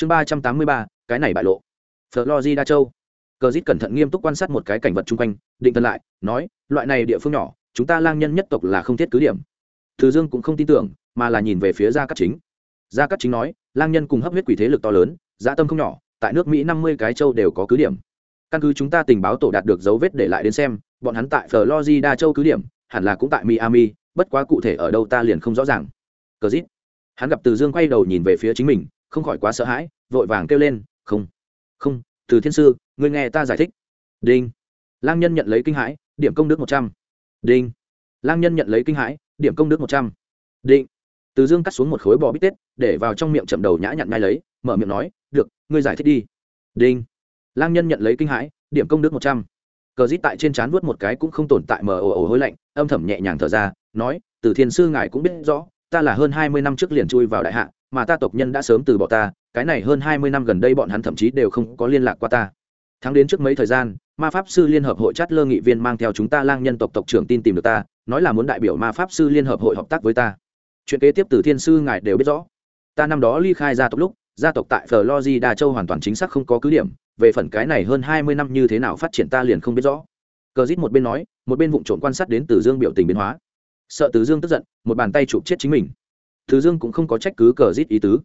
chương ba trăm tám mươi ba, cái này bại lộ. Florida châu. Cờ dít cẩn thận nghiêm túc quan sát một cái cảnh vật chung quanh, định thân lại, nói, loại này địa phương nhỏ, chúng ta lang nhân nhất tộc là không thiết cứ điểm. Thứ dương cũng không tin tưởng, mà là nhìn về phía gia cát chính. Gia cát chính nói, lang nhân cùng hấp huyết quỷ thế lực to lớn, dã tâm không nhỏ, tại nước mỹ năm mươi cái châu đều có cứ điểm. Căn cứ chúng ta tình báo tổ đạt được dấu vết để lại đến xem, bọn hắn tại florida châu cứ điểm, hẳn là cũng tại miami, bất quá cụ thể ở đâu ta liền không rõ ràng. Cờ dít hắn gặp từ dương quay đầu nhìn về phía chính mình không khỏi quá sợ hãi, vội vàng kêu lên, không không, từ thiên sư, ngươi nghe ta giải thích. Đinh. Lang nhân nhận lấy kinh hãi, điểm công đức một trăm. Đinh. Lang nhân nhận lấy kinh hãi, điểm công đức một trăm. Định từ dương cắt xuống một khối bò bít tết, để vào trong miệng chậm đầu nhã nhặn ngay lấy, mở miệng nói, được, ngươi giải thích đi. Đinh. Lang nhân nhận lấy kinh hãi, điểm công đức một trăm. Cờ dít tại trên trán vuốt một cái cũng không tồn tại mờ ồ ồ hối lạnh, âm thầm nhẹ nhàng thở ra, nói, từ thiên sư ngài cũng biết rõ, ta là hơn hai mươi năm trước liền chui vào đại hạ mà ta tộc nhân đã sớm từ bỏ ta, cái này hơn hai mươi năm gần đây bọn hắn thậm chí đều không có liên lạc qua ta. Tháng đến trước mấy thời gian, ma pháp sư liên hợp hội chát lơ nghị viên mang theo chúng ta lang nhân tộc tộc trưởng tin tìm được ta, nói là muốn đại biểu ma pháp sư liên hợp hội hợp tác với ta. Chuyện kế tiếp từ thiên sư ngài đều biết rõ. Ta năm đó ly khai gia tộc lúc, gia tộc tại florida châu hoàn toàn chính xác không có cứ điểm, về phần cái này hơn hai mươi năm như thế nào phát triển ta liền không biết rõ. Cờ rít một bên nói, một bên vụ trộm quan sát đến từ dương biểu tình biến hóa. Sợ từ dương tức giận, một bàn tay chụp chết chính mình thứ dương cũng không có trách cứ cờ rít ý tứ,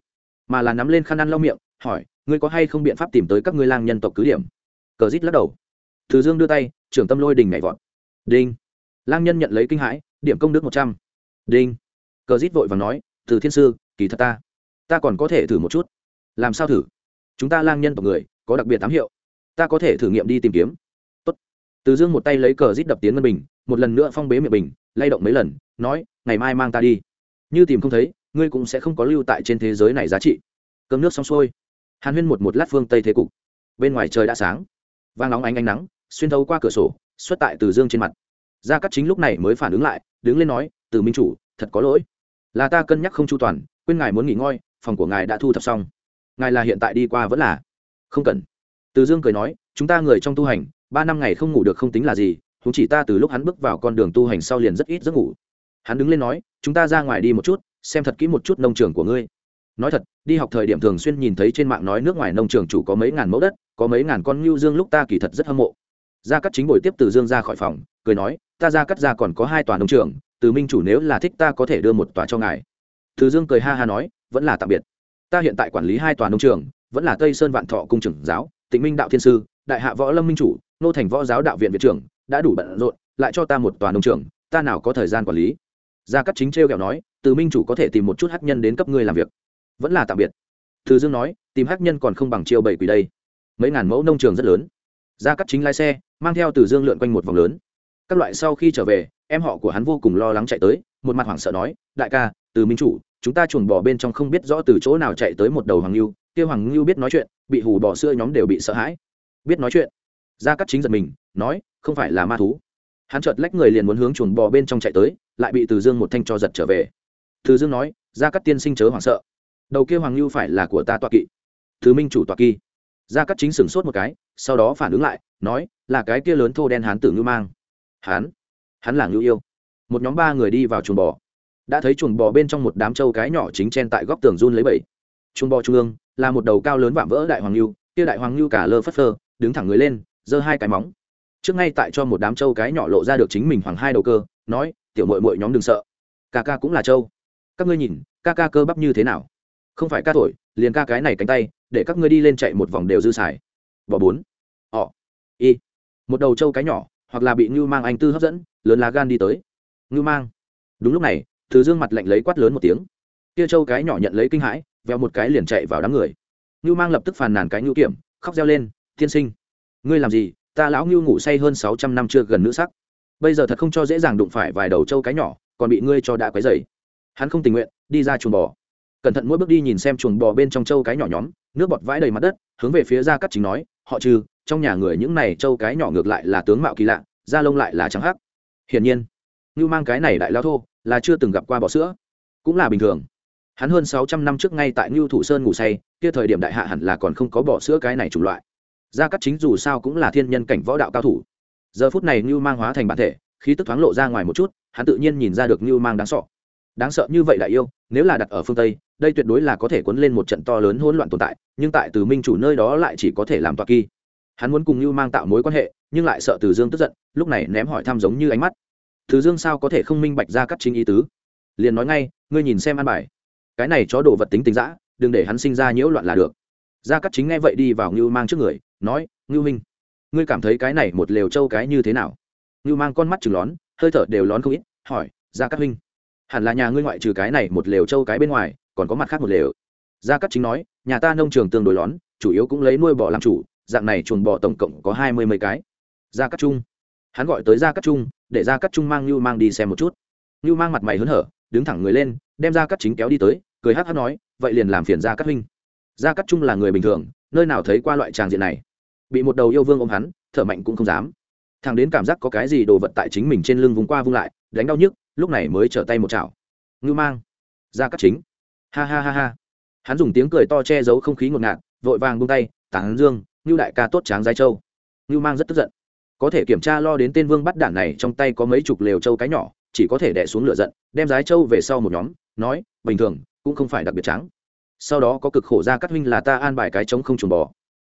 mà là nắm lên khăn ăn lau miệng, hỏi, ngươi có hay không biện pháp tìm tới các ngươi lang nhân tộc cứ điểm? Cờ rít lắc đầu. Thứ dương đưa tay, trưởng tâm lôi đình nhảy vọt. Đinh. Lang nhân nhận lấy kinh hãi, điểm công đức một trăm. Đinh. Cờ rít vội và nói, từ thiên sư, kỳ thật ta ta còn có thể thử một chút. Làm sao thử? Chúng ta lang nhân tộc người, có đặc biệt tám hiệu. Ta có thể thử nghiệm đi tìm kiếm. Tốt. từ dương một tay lấy cờ rít đập tiến ngân bình, một lần nữa phong bế miệng bình, lay động mấy lần, nói, ngày mai mang ta đi như tìm không thấy, ngươi cũng sẽ không có lưu tại trên thế giới này giá trị. Cơm nước xong xuôi. Hàn huyên một một lát phương tây thế cục. Bên ngoài trời đã sáng. Vang nóng ánh ánh nắng, xuyên thấu qua cửa sổ, xuất tại từ dương trên mặt. Gia cắt chính lúc này mới phản ứng lại, đứng lên nói, từ minh chủ, thật có lỗi. Là ta cân nhắc không chu toàn, quên ngài muốn nghỉ ngơi, phòng của ngài đã thu thập xong. Ngài là hiện tại đi qua vẫn là. Không cần. Từ dương cười nói, chúng ta người trong tu hành, ba năm ngày không ngủ được không tính là gì chúng chỉ ta từ lúc hắn bước vào con đường tu hành sau liền rất ít giấc ngủ. Hắn đứng lên nói chúng ta ra ngoài đi một chút, xem thật kỹ một chút nông trường của ngươi. Nói thật, đi học thời điểm thường xuyên nhìn thấy trên mạng nói nước ngoài nông trường chủ có mấy ngàn mẫu đất, có mấy ngàn con ngưu dương lúc ta kỳ thật rất hâm mộ. Gia cắt chính buổi tiếp từ dương ra khỏi phòng, cười nói, ta ra cắt ra còn có hai tòa nông trường, từ minh chủ nếu là thích ta có thể đưa một tòa cho ngài. Từ dương cười ha ha nói, vẫn là tạm biệt. Ta hiện tại quản lý hai tòa nông trường, vẫn là tây sơn vạn thọ cung trưởng giáo, tịnh minh đạo thiên sư, đại hạ võ lâm minh chủ, nô thành võ giáo đạo viện viện trưởng, đã đủ bận rộn, lại cho ta một tòa nông trường, ta nào có thời gian quản lý? Gia cắt chính t r kẹo nói, từ minh chủ có thể tìm một chút hát nhân đến cấp ngươi làm việc. Vẫn là tạm biệt. Từ dương nói, tìm hát nhân còn không bằng chiêu bảy quỷ đây. Mấy ngàn mẫu nông trường rất lớn. Gia cắt chính lái xe, mang theo từ dương lượn quanh một vòng lớn. Các loại sau khi trở về, em họ của hắn vô cùng lo lắng chạy tới, một mặt hoảng sợ nói, đại ca, từ minh chủ, chúng ta chuồn bò bên trong không biết rõ từ chỗ nào chạy tới một đầu hoàng lưu kia hoàng lưu biết nói chuyện, bị hù bò sữa nhóm đều bị sợ hãi. Biết nói chuyện? Gia cắt chính giật mình, nói, không phải là ma thú. Hắn chợt lách người liền muốn hướng chuồn bò bên trong chạy tới lại bị từ dương một thanh cho giật trở về. Từ dương nói, gia cắt tiên sinh chớ hoảng sợ. Đầu kia hoàng lưu phải là của ta tọa kỵ. Thứ minh chủ tọa kỵ. Gia cắt chính sửng sốt một cái, sau đó phản ứng lại, nói, là cái kia lớn thô đen hán tử ngưu mang. Hắn hắn là ngưu yêu. Một nhóm ba người đi vào chuồng bò. Đã thấy chuồng bò bên trong một đám trâu cái nhỏ chính chen tại góc tường run lấy bẫy. Chuồng bò trung ương, là một đầu cao lớn vạm vỡ đại hoàng lưu kia đại hoàng lưu cả lơ phất phơ, đứng thẳng người lên, giơ hai cái móng. Trước ngay tại cho một đám trâu cái nhỏ lộ ra được chính mình khoảng hai đầu cơ, nói tiểu mội mội nhóm đừng sợ. Ca ca cũng là trâu. Các ngươi nhìn, ca ca cơ bắp như thế nào? Không phải ca thổi, liền ca cái này cánh tay, để các ngươi đi lên chạy một vòng đều dư xài. Bỏ bốn. Ọ. Y. Một đầu trâu cái nhỏ, hoặc là bị ngưu mang anh tư hấp dẫn, lớn lá gan đi tới. Ngưu mang. Đúng lúc này thứ dương mặt lạnh lấy quát lớn một tiếng. Kia trâu cái nhỏ nhận lấy kinh hãi, veo một cái liền chạy vào đám người. Ngưu mang lập tức phàn nàn cái ngưu kiểm, khóc reo lên, tiên sinh, ngươi làm gì? Ta lão ngưu ngủ say hơn sáu trăm năm chưa gần nữ sắc bây giờ thật không cho dễ dàng đụng phải vài đầu trâu cái nhỏ, còn bị ngươi cho đã quấy dày hắn không tình nguyện, đi ra chuồng bò. Cẩn thận mỗi bước đi nhìn xem chuồng bò bên trong trâu cái nhỏ nhóm, nước bọt vãi đầy mặt đất, hướng về phía ra cắt chính nói, họ trừ, trong nhà người những này trâu cái nhỏ ngược lại là tướng mạo kỳ lạ, da lông lại là trắng hắc. Hiển nhiên như mang cái này đại lao thô, là chưa từng gặp qua bò sữa. Cũng là bình thường. Hắn hơn sáu trăm năm trước ngay tại ngưu thủ sơn ngủ say, kia thời điểm đại hạ hẳn là còn không có bò sữa cái này chủng loại. Gia cắt chính dù sao cũng là thiên nhân cảnh võ đạo cao thủ giờ phút này như mang hóa thành bản thể, khí tức thoáng lộ ra ngoài một chút, hắn tự nhiên nhìn ra được như mang đáng sợ. Đáng sợ như vậy đại yêu, nếu là đặt ở phương tây, đây tuyệt đối là có thể cuốn lên một trận to lớn hỗn loạn tồn tại, nhưng tại từ minh chủ nơi đó lại chỉ có thể làm toa kỳ. Hắn muốn cùng lưu mang tạo mối quan hệ, nhưng lại sợ từ dương tức giận, lúc này ném hỏi thăm giống như ánh mắt. Từ dương sao có thể không minh bạch ra cắt chính ý tứ? Liền nói ngay, ngươi nhìn xem ăn bài. Cái này chó đồ vật tính tính dã, đừng để hắn sinh ra nhiễu loạn là được. Gia cắt chính nghe vậy đi vào ngưu mang trước người, nói, ngưu minh ngươi cảm thấy cái này một lều trâu cái như thế nào? Ngưu mang con mắt chừng lón, hơi thở đều lón không ít, hỏi ra các huynh, hẳn là nhà ngươi ngoại trừ cái này một lều trâu cái bên ngoài, còn có mặt khác một lều? Gia cắt chính nói, nhà ta nông trường tương đối lón, chủ yếu cũng lấy nuôi bò làm chủ, dạng này chuồng bò tổng cộng có hai mươi mấy cái. Gia cắt trung, hắn gọi tới gia cắt trung, để gia cắt trung mang ngưu mang đi xem một chút. Ngưu mang mặt mày hớn hở, đứng thẳng người lên, đem gia cắt chính kéo đi tới, cười hát hát nói, vậy liền làm phiền gia cắt huynh. Gia cắt trung là người bình thường, nơi nào thấy qua loại tràng diện này? Bị một đầu yêu vương ôm hắn, thở mạnh cũng không dám. Thằng đến cảm giác có cái gì đồ vật tại chính mình trên lưng vùng qua vung lại, đánh đau nhức, lúc này mới trở tay một chảo. Ngưu mang. Ra cắt chính. Ha ha ha ha. Hắn dùng tiếng cười to che giấu không khí ngột ngạt, vội vàng bung tay tán dương, ngưu đại ca tốt tráng giai châu. Ngưu mang rất tức giận. Có thể kiểm tra lo đến tên vương bắt đản này trong tay có mấy chục lều châu cái nhỏ, chỉ có thể đẻ xuống lửa giận, đem giái châu về sau một nhóm, nói, bình thường, cũng không phải đặc biệt trắng sau đó có cực khổ ra cắt huynh là ta an bài cái trống không trùng bò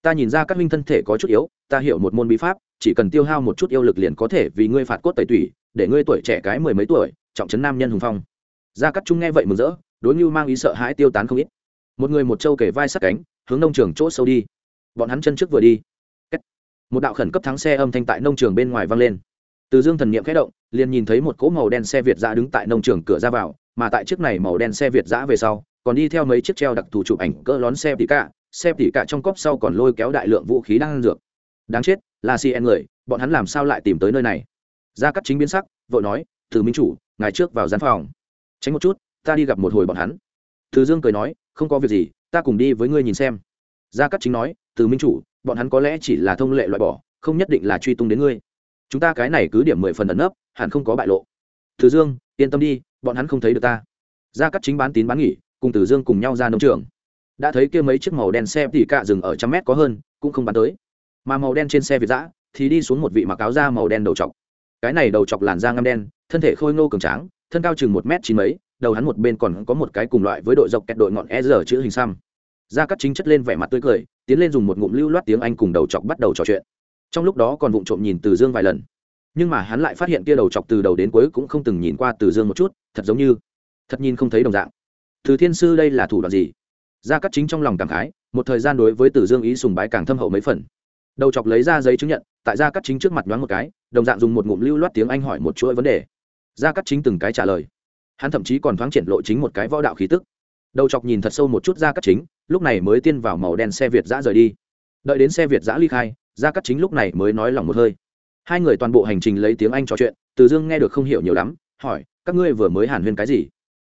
ta nhìn ra các huynh thân thể có chút yếu, ta hiểu một môn bí pháp, chỉ cần tiêu hao một chút yêu lực liền có thể vì ngươi phạt cốt tẩy tủy, để ngươi tuổi trẻ cái mười mấy tuổi, trọng trấn nam nhân hùng phong. Gia cắt trung nghe vậy mừng rỡ, đối như mang ý sợ hãi tiêu tán không ít. Một người một trâu kể vai sát cánh, hướng nông trường chỗ sâu đi. Bọn hắn chân trước vừa đi. Một đạo khẩn cấp thắng xe âm thanh tại nông trường bên ngoài vang lên. Từ dương thần niệm khẽ động, liền nhìn thấy một cỗ màu đen xe việt giã đứng tại nông trường cửa ra vào, mà tại chiếc này màu đen xe việt giã về sau, còn đi theo mấy chiếc treo đặc thù chụp ảnh cỡ lón xe tỉ cả xem tỉ cả trong cốc sau còn lôi kéo đại lượng vũ khí đang ăn dược. Đáng chết, là cn người, bọn hắn làm sao lại tìm tới nơi này? Gia cắt chính biến sắc, vội nói, từ minh chủ, ngài trước vào gian phòng. Tránh một chút, ta đi gặp một hồi bọn hắn. Từ dương cười nói, không có việc gì, ta cùng đi với ngươi nhìn xem. Gia cắt chính nói, từ minh chủ, bọn hắn có lẽ chỉ là thông lệ loại bỏ, không nhất định là truy tung đến ngươi. Chúng ta cái này cứ điểm mười phần ẩn nấp, hẳn không có bại lộ. Từ dương, yên tâm đi, bọn hắn không thấy được ta. Gia cắt chính bán tín bán nghỉ cùng từ dương cùng nhau ra nông trường đã thấy kia mấy chiếc màu đen xe tỉ cạ dừng ở trăm mét có hơn, cũng không bắn tới. Mà màu đen trên xe việt giã thì đi xuống một vị mặc áo da màu đen đầu chọc cái này đầu chọc làn da ngăm đen, thân thể khôi ngô cường tráng, thân cao chừng một m chín mấy, đầu hắn một bên còn có một cái cùng loại với đội dọc kẹt đội ngọn e rờ chữ hình xăm. Da cắt chính chất lên vẻ mặt tươi cười, tiến lên dùng một ngụm lưu loát tiếng anh cùng đầu chọc bắt đầu trò chuyện. Trong lúc đó còn vụng trộm nhìn từ dương vài lần. Nhưng mà hắn lại phát hiện kia đầu chọc từ đầu đến cuối cũng không từng nhìn qua từ dương một chút, thật giống như, thật nhìn không thấy đồng dạng. Từ thiên sư đây là thủ đoạn gì? Gia cắt chính trong lòng cảm khái, một thời gian đối với từ dương ý sùng bái càng thâm hậu mấy phần. Đầu chọc lấy ra giấy chứng nhận, tại gia cắt chính trước mặt nhoáng một cái, đồng dạng dùng một ngụm lưu loát tiếng anh hỏi một chuỗi vấn đề. Gia cắt chính từng cái trả lời. Hắn thậm chí còn thoáng triển lộ chính một cái võ đạo khí tức. Đầu chọc nhìn thật sâu một chút gia cắt chính, lúc này mới tiên vào màu đen xe việt giã rời đi. Đợi đến xe việt giã ly khai, gia cắt chính lúc này mới nói lòng một hơi. Hai người toàn bộ hành trình lấy tiếng anh trò chuyện từ dương nghe được không hiểu nhiều lắm, hỏi, các ngươi vừa mới hàn huyên cái gì?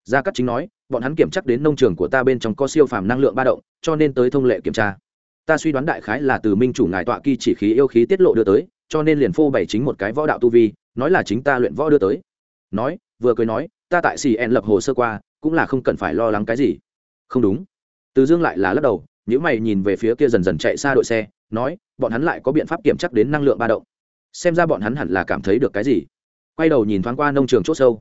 Gia cắt chính nói bọn hắn kiểm chắc đến nông trường của ta bên trong có siêu phàm năng lượng ba động, cho nên tới thông lệ kiểm tra. Ta suy đoán đại khái là từ minh chủ ngài tọa kỳ chỉ khí yêu khí tiết lộ đưa tới, cho nên liền phô bày chính một cái võ đạo tu vi, nói là chính ta luyện võ đưa tới. Nói, vừa cười nói, ta tại cn lập hồ sơ qua, cũng là không cần phải lo lắng cái gì. Không đúng. Từ dương lại là lắc đầu nếu mày nhìn về phía kia dần dần chạy xa đội xe, nói, bọn hắn lại có biện pháp kiểm chắc đến năng lượng ba động. Xem ra bọn hắn hẳn là cảm thấy được cái gì. Quay đầu nhìn thoáng qua nông trường c h ỗ sâu.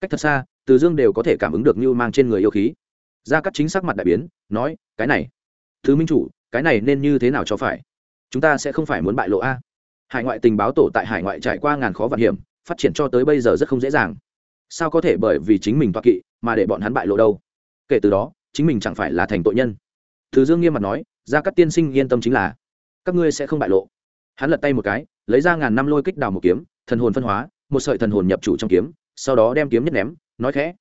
Cách thật xa từ dương đều có thể cảm ứng được như mang trên người yêu khí ra cắt chính xác mặt đại biến nói cái này thứ minh chủ cái này nên như thế nào cho phải chúng ta sẽ không phải muốn bại lộ a hải ngoại tình báo tổ tại hải ngoại trải qua ngàn khó vạn hiểm phát triển cho tới bây giờ rất không dễ dàng sao có thể bởi vì chính mình toa kỵ mà để bọn hắn bại lộ đâu kể từ đó chính mình chẳng phải là thành tội nhân thứ dương nghiêm mặt nói ra các tiên sinh yên tâm chính là các ngươi sẽ không bại lộ hắn lật tay một cái lấy ra ngàn năm lôi kích đào một kiếm thần hồn phân hóa một sợi thần hồn nhập chủ trong kiếm sau đó đem kiếm nhất ném nói khẽ,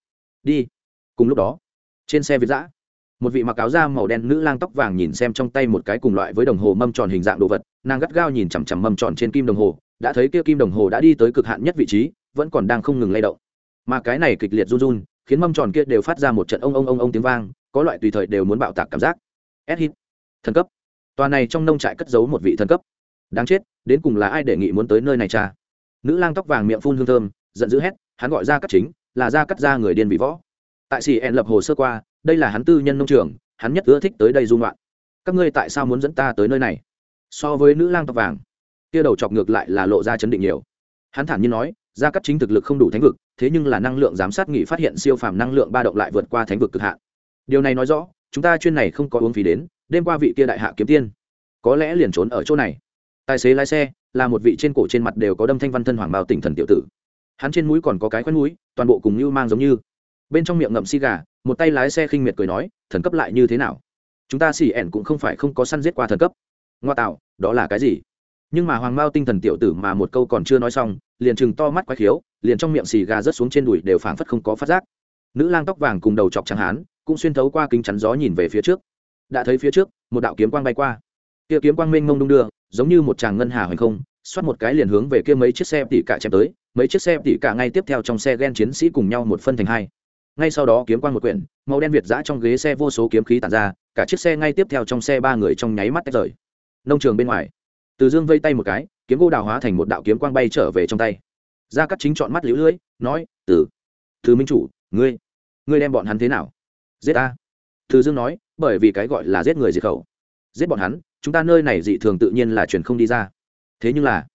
đi. Cùng lúc đó, trên xe việt giã, một vị mặc áo da màu đen nữ lang tóc vàng nhìn xem trong tay một cái cùng loại với đồng hồ mâm tròn hình dạng đồ vật, nàng gắt gao nhìn chằm chằm mâm tròn trên kim đồng hồ, đã thấy kia kim đồng hồ đã đi tới cực hạn nhất vị trí, vẫn còn đang không ngừng lay động. Mà cái này kịch liệt run run, khiến mâm tròn kia đều phát ra một trận ông ông ông ông tiếng vang, có loại tùy thời đều muốn bạo tạc cảm giác. S hit. Thần cấp. Tòa này trong nông trại cất giấu một vị thần cấp. Đáng chết, đến cùng là ai đề nghị muốn tới nơi này cha? Nữ lang tóc vàng miệng phun hương thơm, giận dữ hét, hắn gọi ra các chính là ra cắt ra người điên vị võ. Tại xì ẹn lập hồ sơ qua, đây là hắn tư nhân nông trường, hắn nhất ưa thích tới đây dung loạn các ngươi tại sao muốn dẫn ta tới nơi này? So với nữ lang tóc vàng, kia đầu chọc ngược lại là lộ ra chấn định nhiều. Hắn thản nhiên nói gia cắt chính thực lực không đủ thánh vực, thế nhưng là năng lượng giám sát nghị phát hiện siêu phàm năng lượng ba động lại vượt qua thánh vực cực hạn. Điều này nói rõ, chúng ta chuyên này không có uống phí đến, đêm qua vị kia đại hạ kiếm tiên, có lẽ liền trốn ở chỗ này. Tài xế lái xe, là một vị trên cổ trên mặt đều có đâm thanh văn thân hoàng bao tỉnh thần tiểu tử hắn trên mũi còn có cái khoét mũi, toàn bộ cùng như mang giống như. Bên trong miệng ngậm xi gà, một tay lái xe khinh miệt cười nói, thần cấp lại như thế nào? Chúng ta xì ẻn cũng không phải không có săn giết qua thần cấp. Ngoa tạo, đó là cái gì? Nhưng mà hoàng mao tinh thần tiểu tử mà một câu còn chưa nói xong, liền chừng to mắt quái khiếu, liền trong miệng xì gà rớt xuống trên đùi đều phảng phất không có phát giác. Nữ lang tóc vàng cùng đầu chọc trắng hán, cũng xuyên thấu qua kính chắn gió nhìn về phía trước. Đã thấy phía trước, một đạo kiếm quang bay qua. Kia kiếm quang mênh mông đung đưa, giống như một tràng ngân hà hoành không, xoát một cái liền hướng về kia mấy chiếc xe tỉ cả chém tới mấy chiếc xe tỉ cả ngay tiếp theo trong xe ghen chiến sĩ cùng nhau một phân thành hai. Ngay sau đó kiếm quan một quyển, màu đen việt giã trong ghế xe vô số kiếm khí tàn ra, cả chiếc xe ngay tiếp theo trong xe ba người trong nháy mắt tách rời. Nông trường bên ngoài, từ dương vây tay một cái, kiếm gỗ đào hóa thành một đạo kiếm quang bay trở về trong tay. Gia cắt chính chọn mắt lũ lưỡi nói, từ từ minh chủ, ngươi ngươi đem bọn hắn thế nào? Giết ta? Từ dương nói, bởi vì cái gọi là giết người diệt khẩu. Giết bọn hắn, chúng ta nơi này dị thường tự nhiên là truyền không đi ra. Thế nhưng là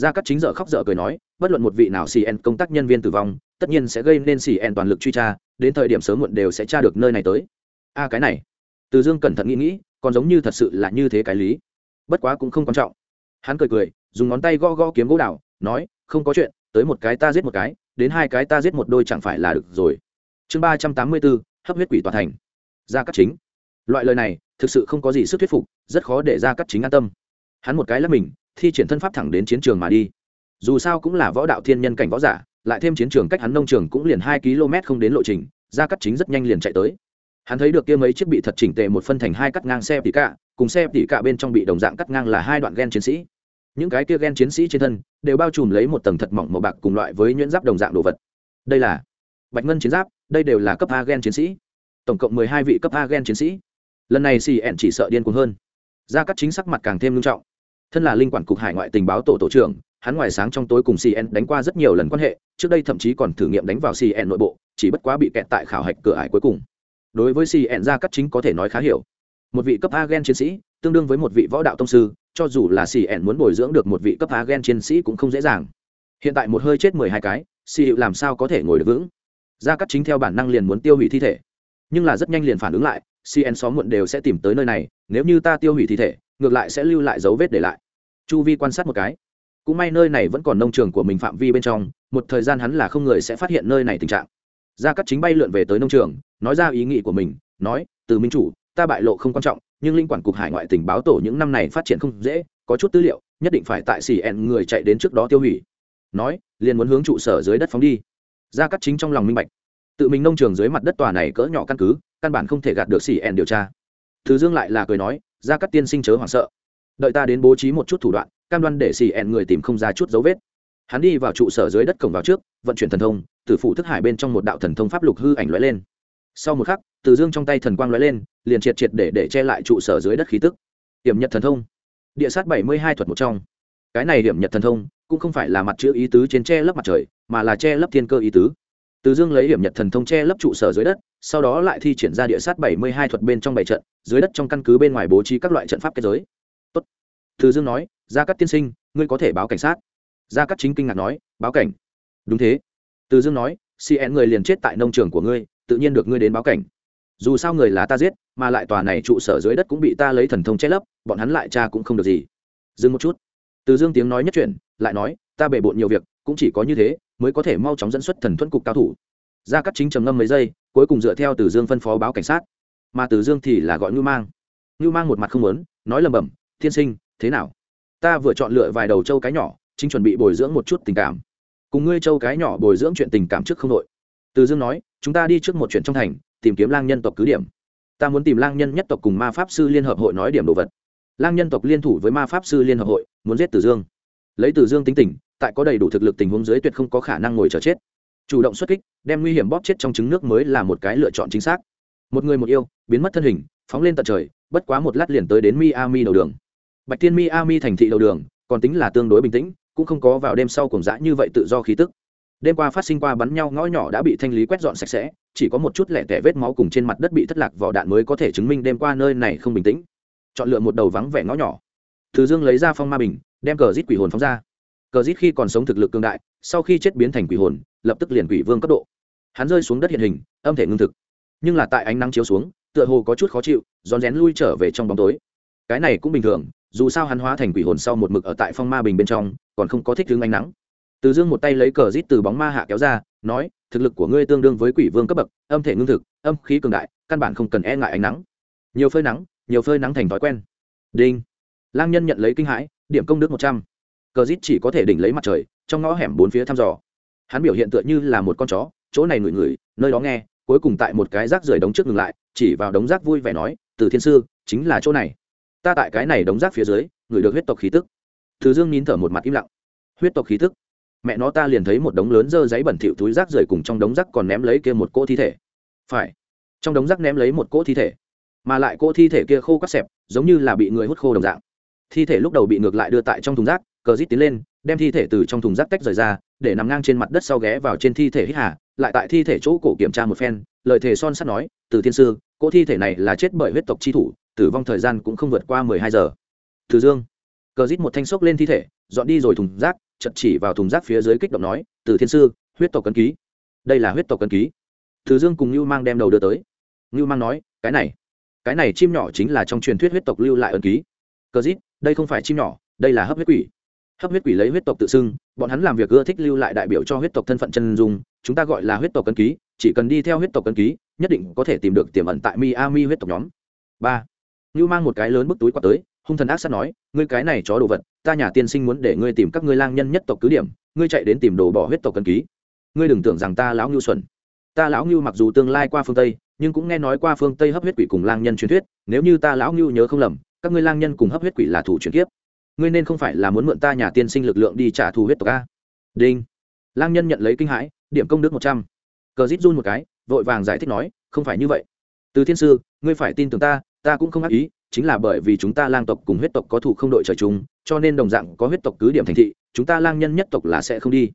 gia cắt chính dở khóc dở cười nói, bất luận một vị nào cn công tác nhân viên tử vong, tất nhiên sẽ gây nên cn toàn lực truy tra, đến thời điểm sớm muộn đều sẽ tra được nơi này tới. A cái này. Từ dương cẩn thận nghĩ nghĩ, còn giống như thật sự là như thế cái lý. Bất quá cũng không quan trọng. Hắn cười cười, dùng ngón tay gõ gõ kiếm gỗ đào, nói, không có chuyện, tới một cái ta giết một cái, đến hai cái ta giết một đôi chẳng phải là được rồi. Chương ba trăm tám mươi bốn, hấp huyết quỷ tòa thành. Gia cắt chính. Loại lời này, thực sự không có gì sức thuyết phục, rất khó để gia cắt chính an tâm. Hắn một cái là mình thi triển thân pháp thẳng đến chiến trường mà đi. Dù sao cũng là võ đạo thiên nhân cảnh võ giả, lại thêm chiến trường cách hắn nông trường cũng liền hai km không đến lộ trình, gia cắt chính rất nhanh liền chạy tới. Hắn thấy được kia mấy chiếc bị thật chỉnh tề một phân thành hai cắt ngang xe tỉ cạ, cùng xe tỉ cạ bên trong bị đồng dạng cắt ngang là hai đoạn ghen chiến sĩ. Những cái kia ghen chiến sĩ trên thân đều bao trùm lấy một tầng thật mỏng màu bạc cùng loại với nhuyễn giáp đồng dạng đồ vật. Đây là bạch ngân chiến giáp, đây đều là cấp a ghen chiến sĩ. Tổng cộng mười hai vị cấp a ghen chiến sĩ. Lần này xì ẹn chỉ sợ điên cuồng hơn. Gia cắt chính sắc mặt càng thêm nghiêm trọng thân là linh quản cục hải ngoại tình báo tổ tổ trưởng, hắn ngoài sáng trong tối cùng cn đánh qua rất nhiều lần quan hệ, trước đây thậm chí còn thử nghiệm đánh vào cn nội bộ, chỉ bất quá bị kẹt tại khảo hạch cửa ải cuối cùng. Đối với cn ra cắt chính có thể nói khá hiểu. Một vị cấp agent chiến sĩ, tương đương với một vị võ đạo tông sư, cho dù là cn muốn bồi dưỡng được một vị cấp agent chiến sĩ cũng không dễ dàng. Hiện tại một hơi chết mười hai cái Si hiệu làm sao có thể ngồi được vững? Ra cắt chính theo bản năng liền muốn tiêu hủy thi thể. Nhưng là rất nhanh liền phản ứng lại cn xóm muộn đều sẽ tìm tới nơi này, nếu như ta tiêu hủy thi thể ngược lại sẽ lưu lại dấu vết để lại. Chu vi quan sát một cái. Cũng may nơi này vẫn còn nông trường của mình phạm vi bên trong, một thời gian hắn là không người sẽ phát hiện nơi này tình trạng. Gia cắt chính bay lượn về tới nông trường, nói ra ý nghĩ của mình, nói, từ minh chủ, ta bại lộ không quan trọng, nhưng linh quản cục hải ngoại tình báo tổ những năm này phát triển không dễ, có chút tư liệu, nhất định phải tại xì ẹn người chạy đến trước đó tiêu hủy. Nói, liền muốn hướng trụ sở dưới đất phóng đi. Gia cắt chính trong lòng minh bạch. Tự mình nông trường dưới mặt đất tòa này cỡ nhỏ căn cứ, căn bản không thể gạt được xì ẹn điều tra. Thứ dương lại là cười nói gia các tiên sinh chớ hoảng sợ. Đợi ta đến bố trí một chút thủ đoạn, cam đoan để xì ẹn người tìm không ra chút dấu vết. Hắn đi vào trụ sở dưới đất cổng vào trước, vận chuyển thần thông từ phụ thức hải bên trong một đạo thần thông pháp lục hư ảnh lóe lên. Sau một khắc, từ dương trong tay thần quang lóe lên, liền triệt triệt để để che lại trụ sở dưới đất khí tức. Điểm nhật thần thông. Địa sát bảy mươi hai thuật một trong. Cái này điểm nhật thần thông cũng không phải là mặt chữ ý tứ trên che lấp mặt trời, mà là che lấp thiên cơ ý tứ từ dương lấy điểm nhật thần thông che lấp trụ sở dưới đất, sau đó lại thi triển ra địa sát bảy mươi hai thuật bên trong bảy trận, dưới đất trong căn cứ bên ngoài bố trí các loại trận pháp kết giới. Tốt. từ dương nói, gia cát tiên sinh, ngươi có thể báo cảnh sát. Gia cát chính kinh ngạc nói, báo cảnh? Đúng thế. Từ dương nói cn người liền chết tại nông trường của ngươi, tự nhiên được ngươi đến báo cảnh. Dù sao người là ta giết, mà lại tòa này trụ sở dưới đất cũng bị ta lấy thần thông che lấp, bọn hắn lại cha cũng không được gì. Dừng một chút. Từ dương tiếng nói nhất chuyển, lại nói, ta bề bộn nhiều việc, cũng chỉ có như thế mới có thể mau chóng dẫn xuất thần thuẫn cục cao thủ. Ra cắt chính trầm ngâm mấy giây, cuối cùng dựa theo từ dương phân phó báo cảnh sát. Mà từ dương thì là gọi ngưu mang. Ngưu mang một mặt không lớn nói lầm bầm thiên sinh, thế nào? Ta vừa chọn lựa vài đầu trâu cái nhỏ, chính chuẩn bị bồi dưỡng một chút tình cảm. Cùng ngươi trâu cái nhỏ bồi dưỡng chuyện tình cảm trước không đội từ dương nói, chúng ta đi trước một chuyện trong thành, tìm kiếm lang nhân tộc cứ điểm. Ta muốn tìm lang nhân nhất tộc cùng ma pháp sư liên hợp hội nói điểm đồ vật. Lang nhân tộc liên thủ với ma pháp sư liên hợp hội, muốn giết từ dương. Lấy từ dương tính tình tại có đầy đủ thực lực tình huống dưới tuyệt không có khả năng ngồi chờ chết. Chủ động xuất kích, đem nguy hiểm bóp chết trong trứng nước mới là một cái lựa chọn chính xác. Một người một yêu, biến mất thân hình, phóng lên tận trời, bất quá một lát liền tới đến miami đầu đường. Bạch tiên miami thành thị đầu đường, còn tính là tương đối bình tĩnh, cũng không có vào đêm sau cùng dã như vậy tự do khí tức. Đêm qua phát sinh qua bắn nhau ngõ nhỏ đã bị thanh lý quét dọn sạch sẽ, chỉ có một chút lẻ tẻ vết máu cùng trên mặt đất bị thất lạc vỏ đạn mới có thể chứng minh đêm qua nơi này không bình tĩnh. Chọn lựa một đầu vắng vẻ ngõ nhỏ. Thứ dương lấy ra phong ma bình, đem cờ rít quỷ hồn phóng ra cờ dít khi còn sống thực lực cương đại, sau khi chết biến thành quỷ hồn, lập tức liền quỷ vương cấp độ. Hắn rơi xuống đất hiện hình, âm thể ngưng thực. Nhưng là tại ánh nắng chiếu xuống, tựa hồ có chút khó chịu, rón rén lui trở về trong bóng tối. Cái này cũng bình thường, dù sao hắn hóa thành quỷ hồn sau một mực ở tại phong ma bình bên trong, còn không có thích hướng ánh nắng. Từ dương một tay lấy cờ rít từ bóng ma hạ kéo ra, nói, thực lực của ngươi tương đương với quỷ vương cấp bậc, âm thể ngưng thực, âm khí cường đại, căn bản không cần e ngại ánh nắng. Nhiều phơi nắng, nhiều phơi nắng thành thói quen. Đinh. Lang nhân nhận lấy kinh hãi, điểm công đức một trăm cờ rít chỉ có thể đỉnh lấy mặt trời, trong ngõ hẻm bốn phía thăm dò. Hắn biểu hiện tựa như là một con chó, chỗ này ngửi ngửi, nơi đó nghe, cuối cùng tại một cái rác rưởi đống trước ngừng lại, chỉ vào đống rác vui vẻ nói, từ thiên sư, chính là chỗ này. Ta tại cái này đống rác phía dưới, ngửi được huyết tộc khí tức. Thứ dương nín thở một mặt im lặng. Huyết tộc khí tức? Mẹ nó ta liền thấy một đống lớn dơ giấy bẩn thỉu túi rác rưởi cùng trong đống rác còn ném lấy kia một cỗ thi thể. Phải. Trong đống rác ném lấy một cỗ thi thể, mà lại cỗ thi thể kia khô quắt xẹp, giống như là bị người hút khô đồng dạng. Thi thể lúc đầu bị ngược lại đưa tại trong thùng rác cờ rít tiến lên, đem thi thể từ trong thùng rác tách rời ra, để nằm ngang trên mặt đất sau ghé vào trên thi thể hít hà, lại tại thi thể chỗ cổ kiểm tra một phen, lời thề son sắt nói, từ thiên sư, cỗ thi thể này là chết bởi huyết tộc chi thủ, tử vong thời gian cũng không vượt qua mười hai giờ. Từ dương, cờ rít một thanh xốc lên thi thể, dọn đi rồi thùng rác, chật chỉ vào thùng rác phía dưới kích động nói, từ thiên sư, huyết tộc cân ký. Đây là huyết tộc cân ký. Từ dương cùng lưu mang đem đầu đưa tới. Lưu mang nói, cái này cái này chim nhỏ chính là trong truyền thuyết huyết tộc lưu lại ân ký. Cờ rít, đây không phải chim nhỏ, đây là hấp huyết quỷ hấp huyết quỷ lấy huyết tộc tự xưng, bọn hắn làm việc ưa thích lưu lại đại biểu cho huyết tộc thân phận chân dung, chúng ta gọi là huyết tộc cân ký, chỉ cần đi theo huyết tộc cân ký, nhất định có thể tìm được tiềm ẩn tại miami huyết tộc nhóm. Ba Lưu mang một cái lớn bức túi quạt tới, hung thần ác sát nói, ngươi cái này chó đồ vật, ta nhà tiên sinh muốn để ngươi tìm các ngươi lang nhân nhất tộc cứ điểm, ngươi chạy đến tìm đồ bỏ huyết tộc cân ký. Ngươi đừng tưởng rằng ta lão ngưu xuẩn. Ta lão ngưu mặc dù tương lai qua phương tây, nhưng cũng nghe nói qua phương tây hấp huyết quỷ cùng lang nhân truyền thuyết, nếu như ta lão ngưu nhớ không lầm, các ngươi lang nhân cùng hấp huyết quỷ là thủ truyền kiếp ngươi nên không phải là muốn mượn ta nhà tiên sinh lực lượng đi trả thù huyết tộc a. Đinh. Lang nhân nhận lấy kinh hãi, điểm công đức một trăm. Cờ rít run một cái, vội vàng giải thích nói, không phải như vậy. Từ thiên sư, ngươi phải tin tưởng ta ta cũng không ác ý, chính là bởi vì chúng ta lang tộc cùng huyết tộc có thủ không đội trời chung, cho nên đồng dạng có huyết tộc cứ điểm thành thị, chúng ta lang nhân nhất tộc là sẽ không đi.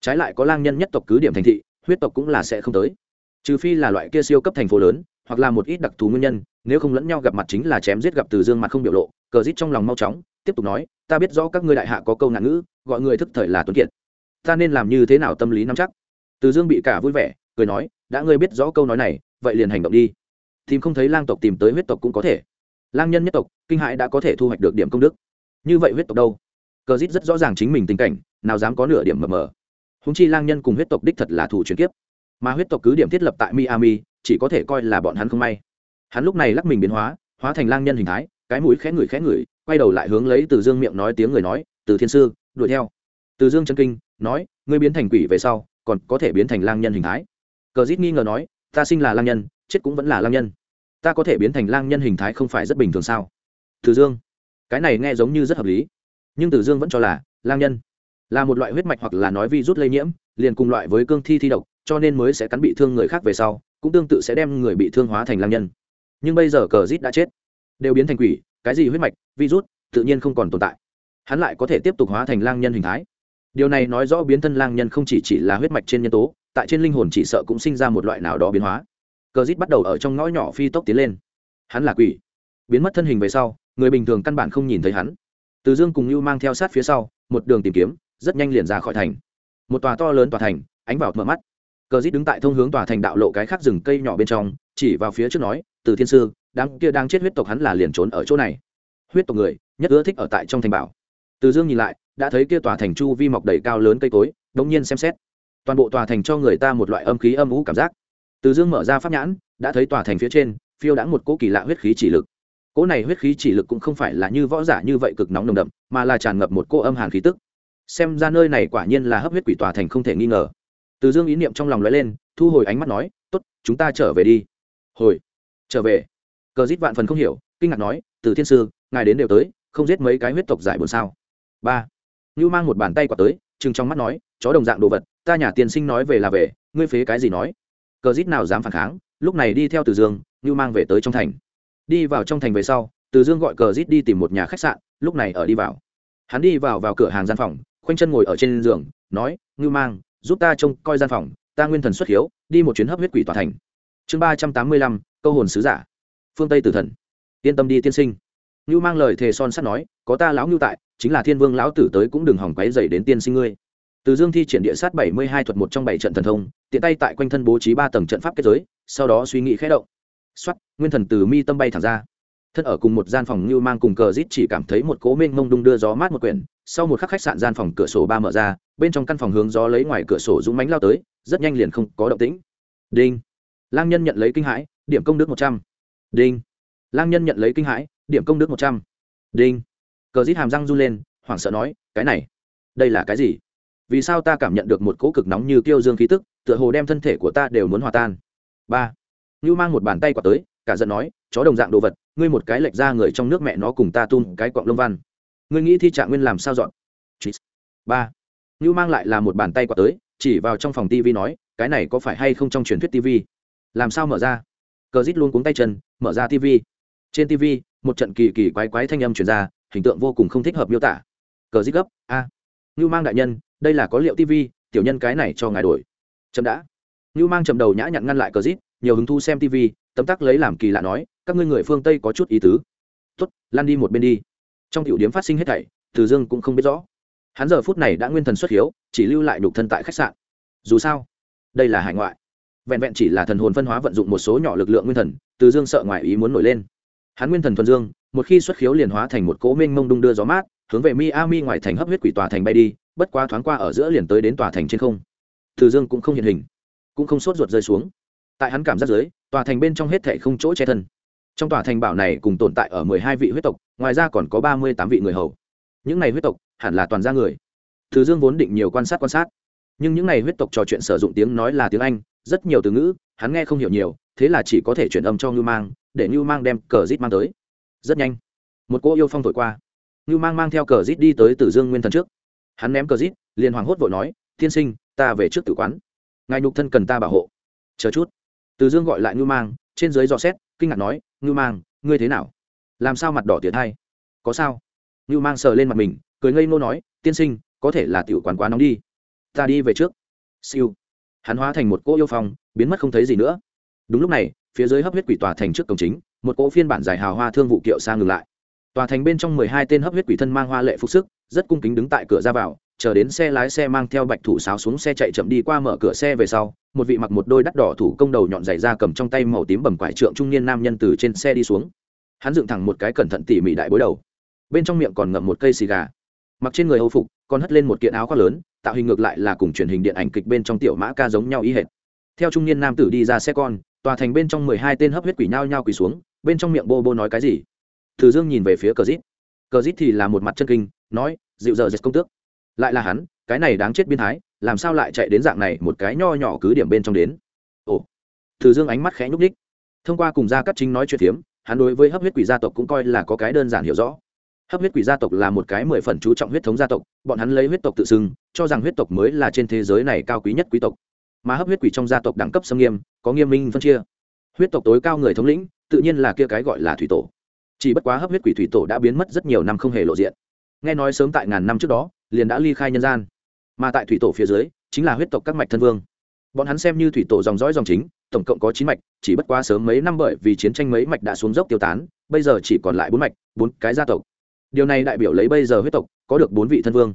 Trái lại có lang nhân nhất tộc cứ điểm thành thị, huyết tộc cũng là sẽ không tới. Trừ phi là loại kia siêu cấp thành phố lớn, hoặc là một ít đặc thù nguyên nhân, nếu không lẫn nhau gặp mặt chính là chém giết gặp từ dương mặt không biểu lộ, cờ rít trong lòng mau chóng tiếp tục nói, ta biết rõ các ngươi đại hạ có câu ngạn ngữ, gọi người thức thời là tuấn kiệt. Ta nên làm như thế nào tâm lý nắm chắc? Từ dương bị cả vui vẻ, cười nói, đã ngươi biết rõ câu nói này, vậy liền hành động đi. Tìm không thấy lang tộc tìm tới huyết tộc cũng có thể. Lang nhân nhất tộc, kinh hãi đã có thể thu hoạch được điểm công đức. Như vậy huyết tộc đâu? Cờ dít rất rõ ràng chính mình tình cảnh, nào dám có nửa điểm mờ mờ. Húng chi lang nhân cùng huyết tộc đích thật là thủ chuyển kiếp. Mà huyết tộc cứ điểm thiết lập tại miami, chỉ có thể coi là bọn hắn không may. Hắn lúc này lắc mình biến hóa hóa thành lang nhân hình thái, cái mũi khẽ ngửi khẽ ngửi quay đầu lại hướng lấy từ dương miệng nói tiếng người nói, từ thiên sư, đuổi theo. Từ dương chân kinh, nói, ngươi biến thành quỷ về sau, còn có thể biến thành lang nhân hình thái. Cờ dít nghi ngờ nói, ta sinh là lang nhân, chết cũng vẫn là lang nhân. Ta có thể biến thành lang nhân hình thái không phải rất bình thường sao? Từ dương, cái này nghe giống như rất hợp lý, nhưng từ dương vẫn cho là lang nhân là một loại huyết mạch hoặc là nói vi rút lây nhiễm, liền cùng loại với cương thi thi độc, cho nên mới sẽ cắn bị thương người khác về sau, cũng tương tự sẽ đem người bị thương hóa thành lang nhân. Nhưng bây giờ cờ rít đã chết, đều biến thành quỷ cái gì huyết mạch, virus, tự nhiên không còn tồn tại. Hắn lại có thể tiếp tục hóa thành lang nhân hình thái. Điều này nói rõ biến thân lang nhân không chỉ chỉ là huyết mạch trên nhân tố, tại trên linh hồn chỉ sợ cũng sinh ra một loại nào đó biến hóa. Cờ rít bắt đầu ở trong ngõ nhỏ phi tốc tiến lên. Hắn là quỷ. Biến mất thân hình về sau, người bình thường căn bản không nhìn thấy hắn. Từ dương cùng lưu mang theo sát phía sau, một đường tìm kiếm, rất nhanh liền ra khỏi thành. Một tòa to lớn tòa thành, ánh vào mở mắt. Cờ rít đứng tại thông hướng tòa thành đạo lộ cái khác rừng cây nhỏ bên trong, chỉ vào phía trước nói, từ thiên sư đám kia đang chết huyết tộc hắn là liền trốn ở chỗ này. Huyết tộc người, nhất ưa thích ở tại trong thành bảo. Từ dương nhìn lại, đã thấy kia tòa thành chu vi mọc đầy cao lớn cây cối, đống nhiên xem xét. Toàn bộ tòa thành cho người ta một loại âm khí âm ú cảm giác. Từ dương mở ra pháp nhãn, đã thấy tòa thành phía trên, phiêu đã một cỗ kỳ lạ huyết khí chỉ lực. Cỗ này huyết khí chỉ lực cũng không phải là như võ giả như vậy cực nóng nồng đậm, mà là tràn ngập một cỗ âm hàn khí tức. Xem ra nơi này quả nhiên là hấp huyết quỷ tòa thành không thể nghi ngờ. Từ dương ý niệm trong lòng lóe lên, thu hồi ánh mắt nói, tốt, chúng ta trở về đi. Hồi, trở về? Cờ dít vạn phần không hiểu, kinh ngạc nói, từ thiên sư, ngài đến đều tới, không giết mấy cái huyết tộc giải buồn sao? Ba. Như mang một bàn tay quả tới chừng trong mắt nói, chó đồng dạng đồ vật, ta nhà tiên sinh nói về là về, ngươi phế cái gì nói? Cờ dít nào dám phản kháng, lúc này đi theo từ dương như mang về tới trong thành. Đi vào trong thành về sau, từ dương gọi cờ dít đi tìm một nhà khách sạn, lúc này ở đi vào. Hắn đi vào vào cửa hàng gian phòng, khoanh chân ngồi ở trên giường, nói, ngưu mang, giúp ta trông coi gian phòng, ta nguyên thần xuất hiếu, đi một chuyến hấp huyết quỷ tòa thành. Chương ba trăm tám mươi lăm, câu hồn sứ giả phương tây tử thần yên tâm đi tiên sinh ngưu mang lời thề son sắt nói có ta lão ngưu tại chính là thiên vương lão tử tới cũng đừng hỏng quấy dày đến tiên sinh ngươi từ dương thi triển địa sát bảy mươi hai thuật một trong bảy trận thần thông tiện tay tại quanh thân bố trí ba tầng trận pháp kết giới sau đó suy nghĩ khẽ động xuất nguyên thần từ mi tâm bay thẳng ra thân ở cùng một gian phòng như mang cùng cờ rít chỉ cảm thấy một cố mênh mông đung đưa gió mát một quyển sau một khắc khách sạn gian phòng cửa sổ ba mở ra bên trong căn phòng hướng gió lấy ngoài cửa sổ dũng mánh lao tới rất nhanh liền không có động tĩnh đinh lang nhân nhận lấy kinh hãi điểm công đức một trăm đinh. Lang nhân nhận lấy kinh hãi, điểm công đức một trăm. Đinh. Cờ rít hàm răng run lên, hoảng sợ nói, cái này, đây là cái gì? Vì sao ta cảm nhận được một cỗ cực nóng như kiêu dương khí tức, tựa hồ đem thân thể của ta đều muốn hòa tan? Ba. Ngưu mang một bàn tay quả tới, cả giận nói, chó đồng dạng đồ vật, ngươi một cái lệch ra người trong nước mẹ nó cùng ta tung cái quạng lông văn. Ngươi nghĩ thi trạng nguyên làm sao dọn? Ba. Ngưu mang lại là một bàn tay quả tới, chỉ vào trong phòng tv nói, cái này có phải hay không trong truyền thuyết tv làm sao mở ra? Cờ rít luôn cuống tay chân, mở ra tv trên tv một trận kỳ kỳ quái quái thanh âm truyền ra, hình tượng vô cùng không thích hợp miêu tả. Cờ rít gấp, a à. như mang đại nhân, đây là có liệu tv tiểu nhân cái này cho ngài đổi. Chậm đã. Ngưu mang chậm đầu nhã nhặn ngăn lại cờ rít, nhiều hứng thu xem tv tấm tắc lấy làm kỳ lạ nói, các ngươi người phương tây có chút ý tứ. Tuất lan đi một bên đi. Trong tiểu điểm phát sinh hết thảy, từ dương cũng không biết rõ. Hắn giờ phút này đã nguyên thần xuất hiếu, chỉ lưu lại nhục thân tại khách sạn. Dù sao, đây là hải ngoại vẹn vẹn chỉ là thần hồn phân hóa vận dụng một số nhỏ lực lượng nguyên thần, từ dương sợ ngoài ý muốn nổi lên. Hắn nguyên thần thuần dương, một khi xuất khiếu liền hóa thành một cỗ mênh mông đung đưa gió mát, hướng về miami ngoài thành hấp huyết quỷ tòa thành bay đi, bất quá thoáng qua ở giữa liền tới đến tòa thành trên không. Từ dương cũng không hiện hình, cũng không sốt ruột rơi xuống. Tại hắn cảm giác dưới, tòa thành bên trong hết thệ không chỗ che thân. Trong tòa thành bảo này cùng tồn tại ở mười hai vị huyết tộc, ngoài ra còn có ba mươi tám vị người hầu. Những này huyết tộc hẳn là toàn gia người. Từ dương vốn định nhiều quan sát quan sát, nhưng những này huyết tộc trò chuyện sử dụng tiếng nói là tiếng anh rất nhiều từ ngữ, hắn nghe không hiểu nhiều, thế là chỉ có thể chuyển âm cho ngưu mang, để ngưu mang đem cờ rít mang tới. Rất nhanh, một cô yêu phong thổi qua. Ngưu mang mang theo cờ rít đi tới tử dương nguyên thần trước. Hắn ném cờ rít, liền hoảng hốt vội nói, tiên sinh, ta về trước tử quán. Ngài nhục thân cần ta bảo hộ. Chờ chút. Từ dương gọi lại ngưu mang, trên dưới dò xét, kinh ngạc nói, ngưu mang, ngươi thế nào? Làm sao mặt đỏ tiệt hay? Có sao? Ngưu mang sờ lên mặt mình, cười ngây ngô nói, tiên sinh, có thể là tiểu quán quá nóng đi. Ta đi về trước. Siêu hắn hóa thành một cỗ yêu phong, biến mất không thấy gì nữa. Đúng lúc này, phía dưới hấp huyết quỷ tòa thành trước cổng chính, một cỗ phiên bản giải hào hoa thương vụ kiệu sang ngừng lại. Tòa thành bên trong mười hai tên hấp huyết quỷ thân mang hoa lệ phục sức, rất cung kính đứng tại cửa ra vào, chờ đến xe lái xe mang theo bạch thủ sáo xuống xe chạy chậm đi qua mở cửa xe về sau, một vị mặc một đôi đắt đỏ thủ công đầu nhọn dày ra cầm trong tay màu tím bầm quải trượng trung niên nam nhân từ trên xe đi xuống. Hắn dựng thẳng một cái cẩn thận tỉ mỉ đại bối đầu. Bên trong miệng còn ngậm một cây xì gà. Mặc trên người âu phục, còn hất lên một kiện áo khoác lớn tạo hình ngược lại là cùng truyền hình điện ảnh kịch bên trong tiểu mã ca giống nhau ý hệt. Theo trung niên nam tử đi ra xe con, tòa thành bên trong mười hai tên hấp huyết quỷ nhao nhao quỳ xuống, bên trong miệng bô bô nói cái gì? Từ dương nhìn về phía cờ dít. Cờ dít thì là một mặt chân kinh, nói, dịu dở giật công tước. Lại là hắn, cái này đáng chết biên thái, làm sao lại chạy đến dạng này một cái nho nhỏ cứ điểm bên trong đến? Ồ. Từ dương ánh mắt khẽ nhúc ních thông qua cùng gia cắt chính nói chuyện phiếm, hắn đối với hấp huyết quỷ gia tộc cũng coi là có cái đơn giản hiểu rõ hấp huyết quỷ gia tộc là một cái mười phần chú trọng huyết thống gia tộc, bọn hắn lấy huyết tộc tự xưng, cho rằng huyết tộc mới là trên thế giới này cao quý nhất quý tộc. Mà hấp huyết quỷ trong gia tộc đẳng cấp xâm nghiêm, có nghiêm minh phân chia. Huyết tộc tối cao người thống lĩnh, tự nhiên là kia cái gọi là thủy tổ. Chỉ bất quá hấp huyết quỷ thủy tổ đã biến mất rất nhiều năm không hề lộ diện. Nghe nói sớm tại ngàn năm trước đó, liền đã ly khai nhân gian. Mà tại thủy tổ phía dưới, chính là huyết tộc các mạch thân vương. Bọn hắn xem như thủy tổ dòng dõi dòng chính, tổng cộng có chín mạch, chỉ bất quá sớm mấy năm bởi vì chiến tranh mấy mạch đã xuống dốc tiêu tán, bây giờ chỉ còn lại bốn mạch, bốn cái gia tộc điều này đại biểu lấy bây giờ huyết tộc có được bốn vị thân vương,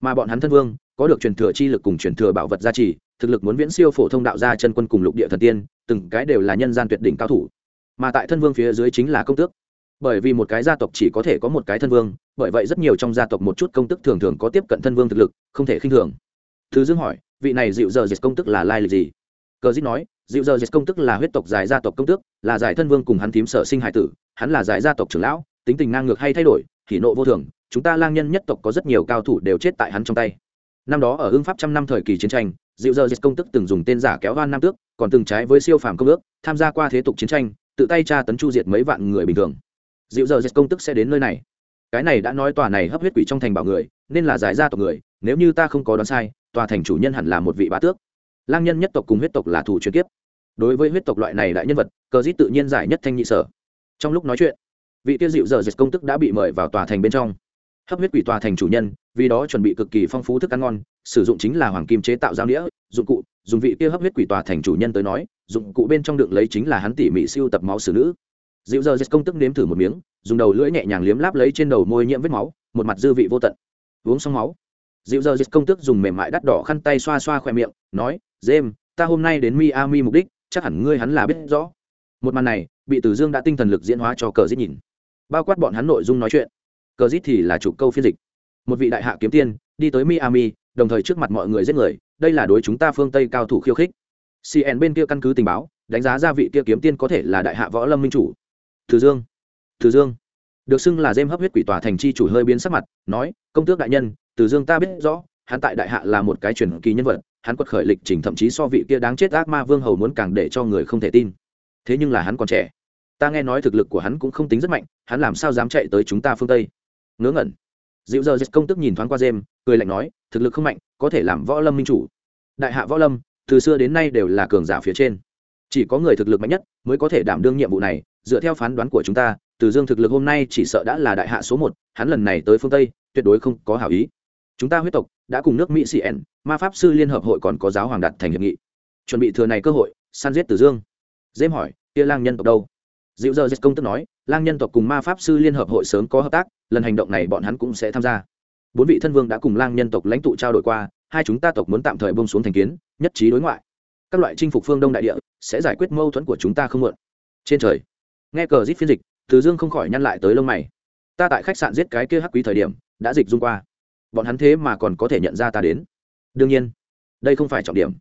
mà bọn hắn thân vương có được truyền thừa chi lực cùng truyền thừa bảo vật gia trì, thực lực muốn viễn siêu phổ thông đạo gia chân quân cùng lục địa thần tiên, từng cái đều là nhân gian tuyệt đỉnh cao thủ. Mà tại thân vương phía dưới chính là công tước. Bởi vì một cái gia tộc chỉ có thể có một cái thân vương, bởi vậy rất nhiều trong gia tộc một chút công tức thường thường có tiếp cận thân vương thực lực, không thể khinh thường. Thứ dương hỏi, vị này dịu giờ dịch công tức là lai lịch gì? Cờ dít nói, dịu giờ dịch công tức là huyết tộc giải gia tộc công tước, là giải thân vương cùng hắn thím sở sinh hải tử, hắn là giải gia tộc trưởng lão, tính tình ngang ngược hay thay đổi hỉ nộ vô thường, chúng ta lang nhân nhất tộc có rất nhiều cao thủ đều chết tại hắn trong tay. Năm đó ở hưng pháp trăm năm thời kỳ chiến tranh dịu giờ diệt công tức từng dùng tên giả kéo van nam tước, còn từng trái với siêu phàm công ước, tham gia qua thế tục chiến tranh, tự tay tra tấn chu diệt mấy vạn người bình thường. Dịu giờ diệt công tức sẽ đến nơi này. Cái này đã nói tòa này hấp huyết quỷ trong thành bảo người, nên là giải ra tộc người, nếu như ta không có đoán sai, tòa thành chủ nhân hẳn là một vị bá tước. Lang nhân nhất tộc cùng huyết tộc là thủ truyền kiếp. Đối với huyết tộc loại này đại nhân vật, cờ dít tự nhiên giải nhất thanh nhị sở. Trong lúc nói chuyện vị tiêu dịu giờ diệt công tức đã bị mời vào tòa thành bên trong. Hấp huyết quỷ tòa thành chủ nhân, vì đó chuẩn bị cực kỳ phong phú thức ăn ngon, sử dụng chính là hoàng kim chế tạo giao đĩa dụng cụ, dùng vị kia hấp huyết quỷ tòa thành chủ nhân tới nói, dụng cụ bên trong đựng lấy chính là hắn tỉ mỉ siêu tập máu xử nữ. Dịu giờ giết công tức nếm thử một miếng, dùng đầu lưỡi nhẹ nhàng liếm láp lấy trên đầu môi nhiễm vết máu, một mặt dư vị vô tận. Uống xong máu. Dịu giờ giết công tức dùng mềm mại đắt đỏ khăn tay xoa xoa khoe miệng, nói, dêm, ta hôm nay đến miami mục đích, chắc hẳn ngươi hắn là biết rõ. Một màn này, bị tử dương đã tinh thần lực diễn hóa cho cờ giết nhìn bao quát bọn hắn nội dung nói chuyện. Cờ dít thì là chủ câu phiên dịch. Một vị đại hạ kiếm tiên, đi tới miami, đồng thời trước mặt mọi người giết người, đây là đối chúng ta phương tây cao thủ khiêu khích. Cn bên kia căn cứ tình báo, đánh giá ra vị kia kiếm tiên có thể là đại hạ võ lâm minh chủ. Từ dương. Từ dương. Được xưng là dêm hấp huyết quỷ tòa thành chi chủ hơi biến sắc mặt, nói, công tước đại nhân, từ dương ta biết rõ, hắn tại đại hạ là một cái truyền kỳ nhân vật, hắn quật khởi lịch trình thậm chí so vị kia đáng chết ác ma vương hầu muốn càng để cho người không thể tin. Thế nhưng là hắn còn trẻ ta nghe nói thực lực của hắn cũng không tính rất mạnh, hắn làm sao dám chạy tới chúng ta phương tây? Ngớ ngẩn. Dịu giờ dịch công tức nhìn thoáng qua dêm cười lạnh nói, thực lực không mạnh, có thể làm võ lâm minh chủ. Đại hạ võ lâm, từ xưa đến nay đều là cường giả phía trên. Chỉ có người thực lực mạnh nhất mới có thể đảm đương nhiệm vụ này, dựa theo phán đoán của chúng ta, từ dương thực lực hôm nay chỉ sợ đã là đại hạ số một, hắn lần này tới phương tây, tuyệt đối không có hảo ý. Chúng ta huyết tộc đã cùng nước mỹ cn ma pháp sư liên hợp hội còn có giáo hoàng đặt thành hiệp nghị. Chuẩn bị thừa này cơ hội, săn giết từ dương. Dêm hỏi, kia lang nhân tộc đâu? Dịu giờ giết công tức nói, lang nhân tộc cùng ma pháp sư liên hợp hội sớm có hợp tác, lần hành động này bọn hắn cũng sẽ tham gia. Bốn vị thân vương đã cùng lang nhân tộc lãnh tụ trao đổi qua, hai chúng ta tộc muốn tạm thời bông xuống thành kiến, nhất trí đối ngoại. Các loại chinh phục phương đông đại địa, sẽ giải quyết mâu thuẫn của chúng ta không mượn trên trời, nghe cờ giết phiên dịch, từ dương không khỏi nhăn lại tới lông mày. Ta tại khách sạn giết cái kia hắc quý thời điểm, đã dịch dung qua. Bọn hắn thế mà còn có thể nhận ra ta đến. Đương nhiên, đây không phải trọng điểm.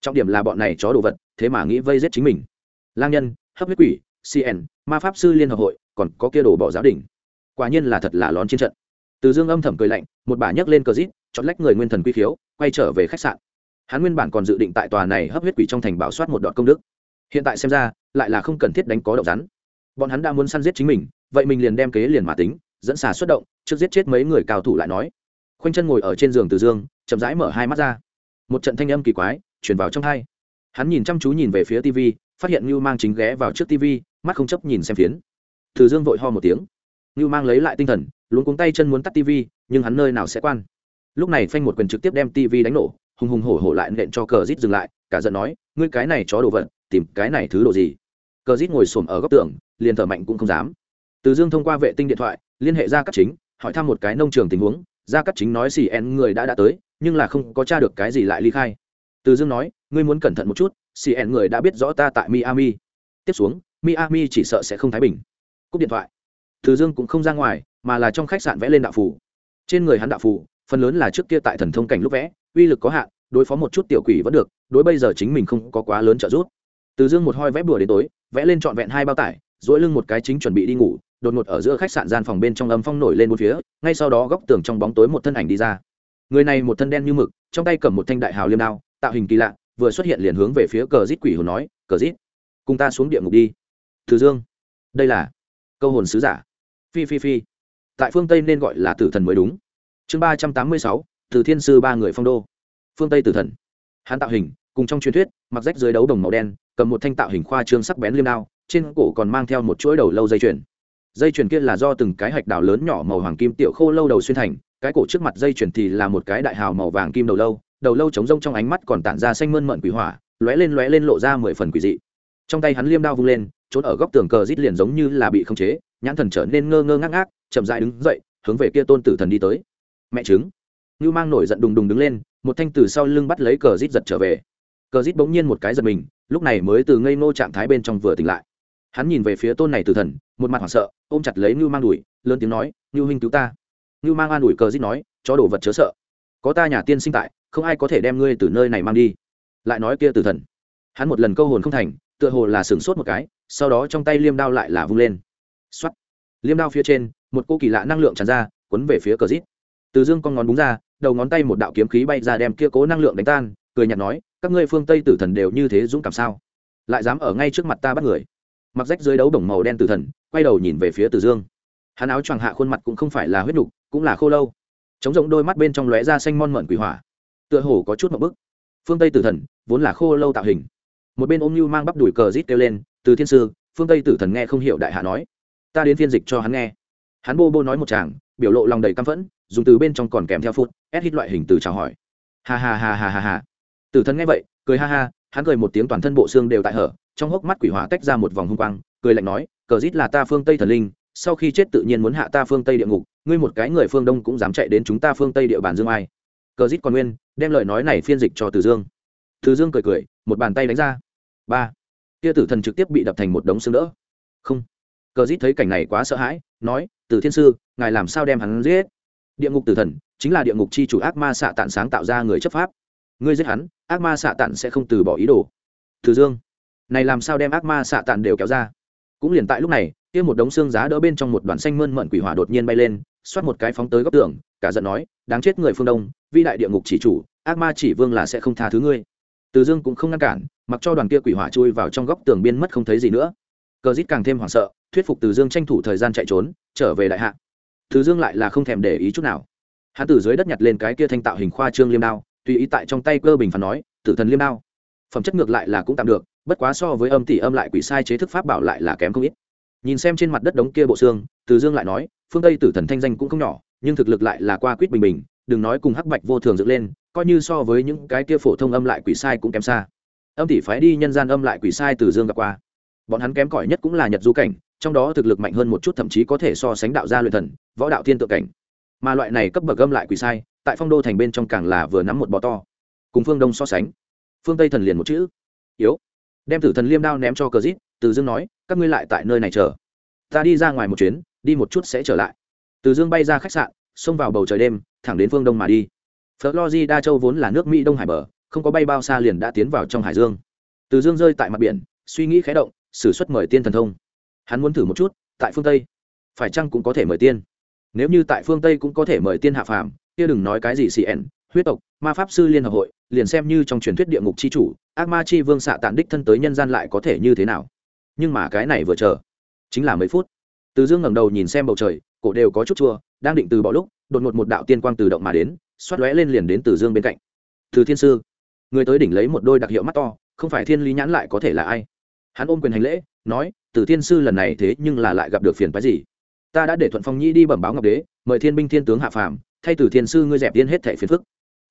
Trọng điểm là bọn này chó đồ vật, thế mà nghĩ vây giết chính mình. Lang nhân, hấp huyết quỷ cn ma pháp sư liên hợp hội, còn có kia đồ bỏ giáo đình. Quả nhiên là thật là lón chiến trận. Từ dương âm thầm cười lạnh, một bà nhấc lên cờ rít, chọn lách người nguyên thần quy khiếu, quay trở về khách sạn. Hắn nguyên bản còn dự định tại tòa này hấp huyết quỷ trong thành bảo soát một đoạn công đức. Hiện tại xem ra, lại là không cần thiết đánh có động rắn. Bọn hắn đã muốn săn giết chính mình, vậy mình liền đem kế liền mà tính, dẫn xà xuất động, trước giết chết mấy người cao thủ lại nói. Khoanh chân ngồi ở trên giường từ dương, chậm rãi mở hai mắt ra. Một trận thanh âm kỳ quái chuyển vào trong hai hắn nhìn chăm chú nhìn về phía tv phát hiện Nưu mang chính ghé vào trước tv mắt không chấp nhìn xem phiến. Từ dương vội ho một tiếng. Nưu mang lấy lại tinh thần, luống cuống tay chân muốn tắt tv nhưng hắn nơi nào sẽ quan? Lúc này phanh một quyền trực tiếp đem tv đánh nổ, hùng hùng hổ hổ lại nện cho cờ rít dừng lại, cả giận nói, ngươi cái này chó đồ vật, tìm cái này thứ đồ gì? Cờ rít ngồi xổm ở góc tường, liền thở mạnh cũng không dám. Từ dương thông qua vệ tinh điện thoại, liên hệ ra các chính, hỏi thăm một cái nông trường tình huống. Ra các chính nói xì en người đã đã tới, nhưng là không có tra được cái gì lại ly khai. Từ dương nói ngươi muốn cẩn thận một chút cn người đã biết rõ ta tại miami. Tiếp xuống, miami chỉ sợ sẽ không thái bình. Cúp điện thoại. Từ dương cũng không ra ngoài, mà là trong khách sạn vẽ lên đạo phủ trên người hắn đạo phủ phần lớn là trước kia tại thần thông cảnh lúc vẽ, uy lực có hạn, đối phó một chút tiểu quỷ vẫn được, đối bây giờ chính mình không có quá lớn trợ giúp. Từ dương một hoi vẽ bừa đến tối, vẽ lên trọn vẹn hai bao tải dỗi lưng một cái chính chuẩn bị đi ngủ, đột ngột ở giữa khách sạn gian phòng bên trong âm phong nổi lên một phía, ngay sau đó góc tường trong bóng tối một thân ảnh đi ra. Người này một thân đen như mực, trong tay cầm một thanh đại hào liêm đao, tạo hình kỳ lạ vừa xuất hiện liền hướng về phía cờ rít quỷ hồn nói, cờ rít, cùng ta xuống địa ngục đi. Từ dương, đây là câu hồn sứ giả. Phi phi phi. Tại phương tây nên gọi là tử thần mới đúng. Chương ba trăm tám mươi sáu, từ thiên sư ba người phong đô. Phương tây tử thần. Hắn tạo hình, cùng trong truyền thuyết, mặc rách dưới đấu đồng màu đen, cầm một thanh tạo hình khoa trương sắc bén liêm đao, trên cổ còn mang theo một chuỗi đầu lâu dây chuyền. Dây chuyền kia là do từng cái hạch đào lớn nhỏ màu hoàng kim tiểu khô lâu đầu xuyên thành, cái cổ trước mặt dây chuyền thì là một cái đại hào màu vàng kim đầu lâu đầu lâu trống rông trong ánh mắt còn tản ra xanh mơn mận quỷ hỏa, lóe lên lóe lên lộ ra mười phần quỷ dị. Trong tay hắn liêm đao vung lên, trốn ở góc tường cờ rít liền giống như là bị khống chế, nhãn thần trở nên ngơ ngơ ngác ngác, chậm dại đứng dậy, hướng về kia tôn tử thần đi tới. Mẹ chứng ngưu mang nổi giận đùng đùng đứng lên, một thanh từ sau lưng bắt lấy cờ rít giật trở về. Cờ rít bỗng nhiên một cái giật mình, lúc này mới từ ngây ngô trạng thái bên trong vừa tỉnh lại. Hắn nhìn về phía tôn này tử thần, một mặt hoảng sợ, ôm chặt lấy ngưu mang đùi lớn tiếng nói, ngưu huynh cứu ta. Ngưu mang an ủi cờ rít nói cho đổ vật chớ sợ có ta nhà tiên sinh tại, không ai có thể đem ngươi từ nơi này mang đi. Lại nói kia tử thần. Hắn một lần câu hồn không thành, tựa hồ là sửng sốt một cái, sau đó trong tay liêm đao lại là vung lên. X o á t liêm đao phía trên, một cô kỳ lạ năng lượng tràn ra quấn về phía cờ rít. Từ dương con ngón búng ra, đầu ngón tay một đạo kiếm khí bay ra đem kia cố năng lượng đánh tan, cười nhạt nói, các ngươi phương tây tử thần đều như thế dũng cảm sao? Lại dám ở ngay trước mặt ta bắt người. Mặc rách dưới đấu bổng màu đen tử thần, quay đầu nhìn về phía từ dương. Hắn áo choàng hạ khuôn mặt cũng không phải là huyết nục cũng là khô lâu chống rỗng đôi mắt bên trong lóe ra xanh mon mận quỷ hỏa. Tựa hồ có chút một bức. Phương tây tử thần vốn là khô lâu tạo hình. Một bên ôm như mang bắp đùi cờ rít kêu lên, từ thiên sư, phương tây tử thần nghe không hiểu đại hạ nói. Ta đến phiên dịch cho hắn nghe. Hắn bô bô nói một chàng biểu lộ lòng đầy căm phẫn, dùng từ bên trong còn kèm theo phút, ép hít loại hình từ chào hỏi. Ha ha ha ha ha ha. Tử thần nghe vậy, cười ha ha, hắn cười một tiếng toàn thân bộ xương đều tại hở, trong hốc mắt quỷ hỏa tách ra một vòng hung quang, cười lạnh nói, cờ rít là ta phương tây thần linh sau khi chết tự nhiên muốn hạ ta phương tây địa ngục, ngươi một cái người phương đông cũng dám chạy đến chúng ta phương tây địa bàn dương ai. Cờ dít còn nguyên, đem lời nói này phiên dịch cho từ dương. Từ dương cười cười, một bàn tay đánh ra. Ba. Kia tử thần trực tiếp bị đập thành một đống xương đỡ. Không. Cờ dít thấy cảnh này quá sợ hãi, nói, từ thiên sư, ngài làm sao đem hắn giết? Địa ngục tử thần, chính là địa ngục chi chủ ác ma xạ tạn sáng tạo ra người chấp pháp. Ngươi giết hắn, ác ma xạ tạn sẽ không từ bỏ ý đồ. Từ dương, này làm sao đem ác ma xạ tạn đều kéo ra? Cũng liền tại lúc này kia một đống xương giá đỡ bên trong một đoàn xanh mơn mận quỷ hỏa đột nhiên bay lên, xoát một cái phóng tới góc tường, cả giận nói, đáng chết người phương đông vi đại địa ngục chỉ chủ, ác ma chỉ vương là sẽ không tha thứ ngươi. Từ dương cũng không ngăn cản, mặc cho đoàn kia quỷ hỏa chui vào trong góc tường biên mất không thấy gì nữa. Cờ dít càng thêm hoảng sợ, thuyết phục từ dương tranh thủ thời gian chạy trốn, trở về đại hạ. Từ dương lại là không thèm để ý chút nào. Hắn từ dưới đất nhặt lên cái kia thanh tạo hình khoa trương liêm đao, tùy ý tại trong tay cơ bình phán nói, tử thần liêm đao. Phẩm chất ngược lại là cũng tạm được, bất quá so với âm tỷ âm lại quỷ sai chế thức pháp bảo lại là kém không ít nhìn xem trên mặt đất đống kia bộ xương, từ dương lại nói, phương tây tử thần thanh danh cũng không nhỏ, nhưng thực lực lại là qua quýt bình bình, đừng nói cùng hắc bạch vô thường dựng lên, coi như so với những cái kia phổ thông âm lại quỷ sai cũng kém xa. Âm tỷ phái đi nhân gian âm lại quỷ sai từ dương gặp qua. Bọn hắn kém cỏi nhất cũng là nhật du cảnh, trong đó thực lực mạnh hơn một chút thậm chí có thể so sánh đạo gia luyện thần, võ đạo thiên tượng cảnh. Mà loại này cấp bậc âm lại quỷ sai, tại phong đô thành bên trong càng là vừa nắm một bò to. Cùng phương đông so sánh, phương tây thần liền một chữ. Yếu. Đem tử thần liêm đao ném cho cờ dít, từ dương nói các ngươi lại tại nơi này chờ. Ta đi ra ngoài một chuyến, đi một chút sẽ trở lại. Từ dương bay ra khách sạn, xông vào bầu trời đêm, thẳng đến phương đông mà đi. Đa châu vốn là nước mỹ đông hải bờ, không có bay bao xa liền đã tiến vào trong hải dương. Từ dương rơi tại mặt biển, suy nghĩ khé động s ử suất mời tiên thần thông. Hắn muốn thử một chút, tại phương tây. Phải chăng cũng có thể mời tiên? Nếu như tại phương tây cũng có thể mời tiên hạ phàm, kia đừng nói cái gì cn huyết tộc, ma pháp sư liên hợp hội, liền xem như trong truyền thuyết địa ngục c h i chủ, ác ma chi vương xạ tản đích thân tới nhân gian lại có thể như thế nào? Nhưng mà cái này vừa chờ. Chính là mấy phút. Từ dương ngẩng đầu nhìn xem bầu trời, cổ đều có chút chua, đang định từ bỏ lúc, đột ngột một đạo tiên quang từ động mà đến, xoát lóe lên liền đến từ dương bên cạnh. Từ thiên sư, người tới đỉnh lấy một đôi đặc hiệu mắt to, không phải thiên lý nhãn lại có thể là ai? Hắn ôm quyền hành lễ, nói, từ thiên sư lần này thế nhưng là lại gặp được phiền phái gì? Ta đã để thuận phong nhi đi bẩm báo ngọc đế, mời thiên binh thiên tướng hạ phàm, thay từ thiên sư ngươi dẹp tiên hết thẻ phiền phức.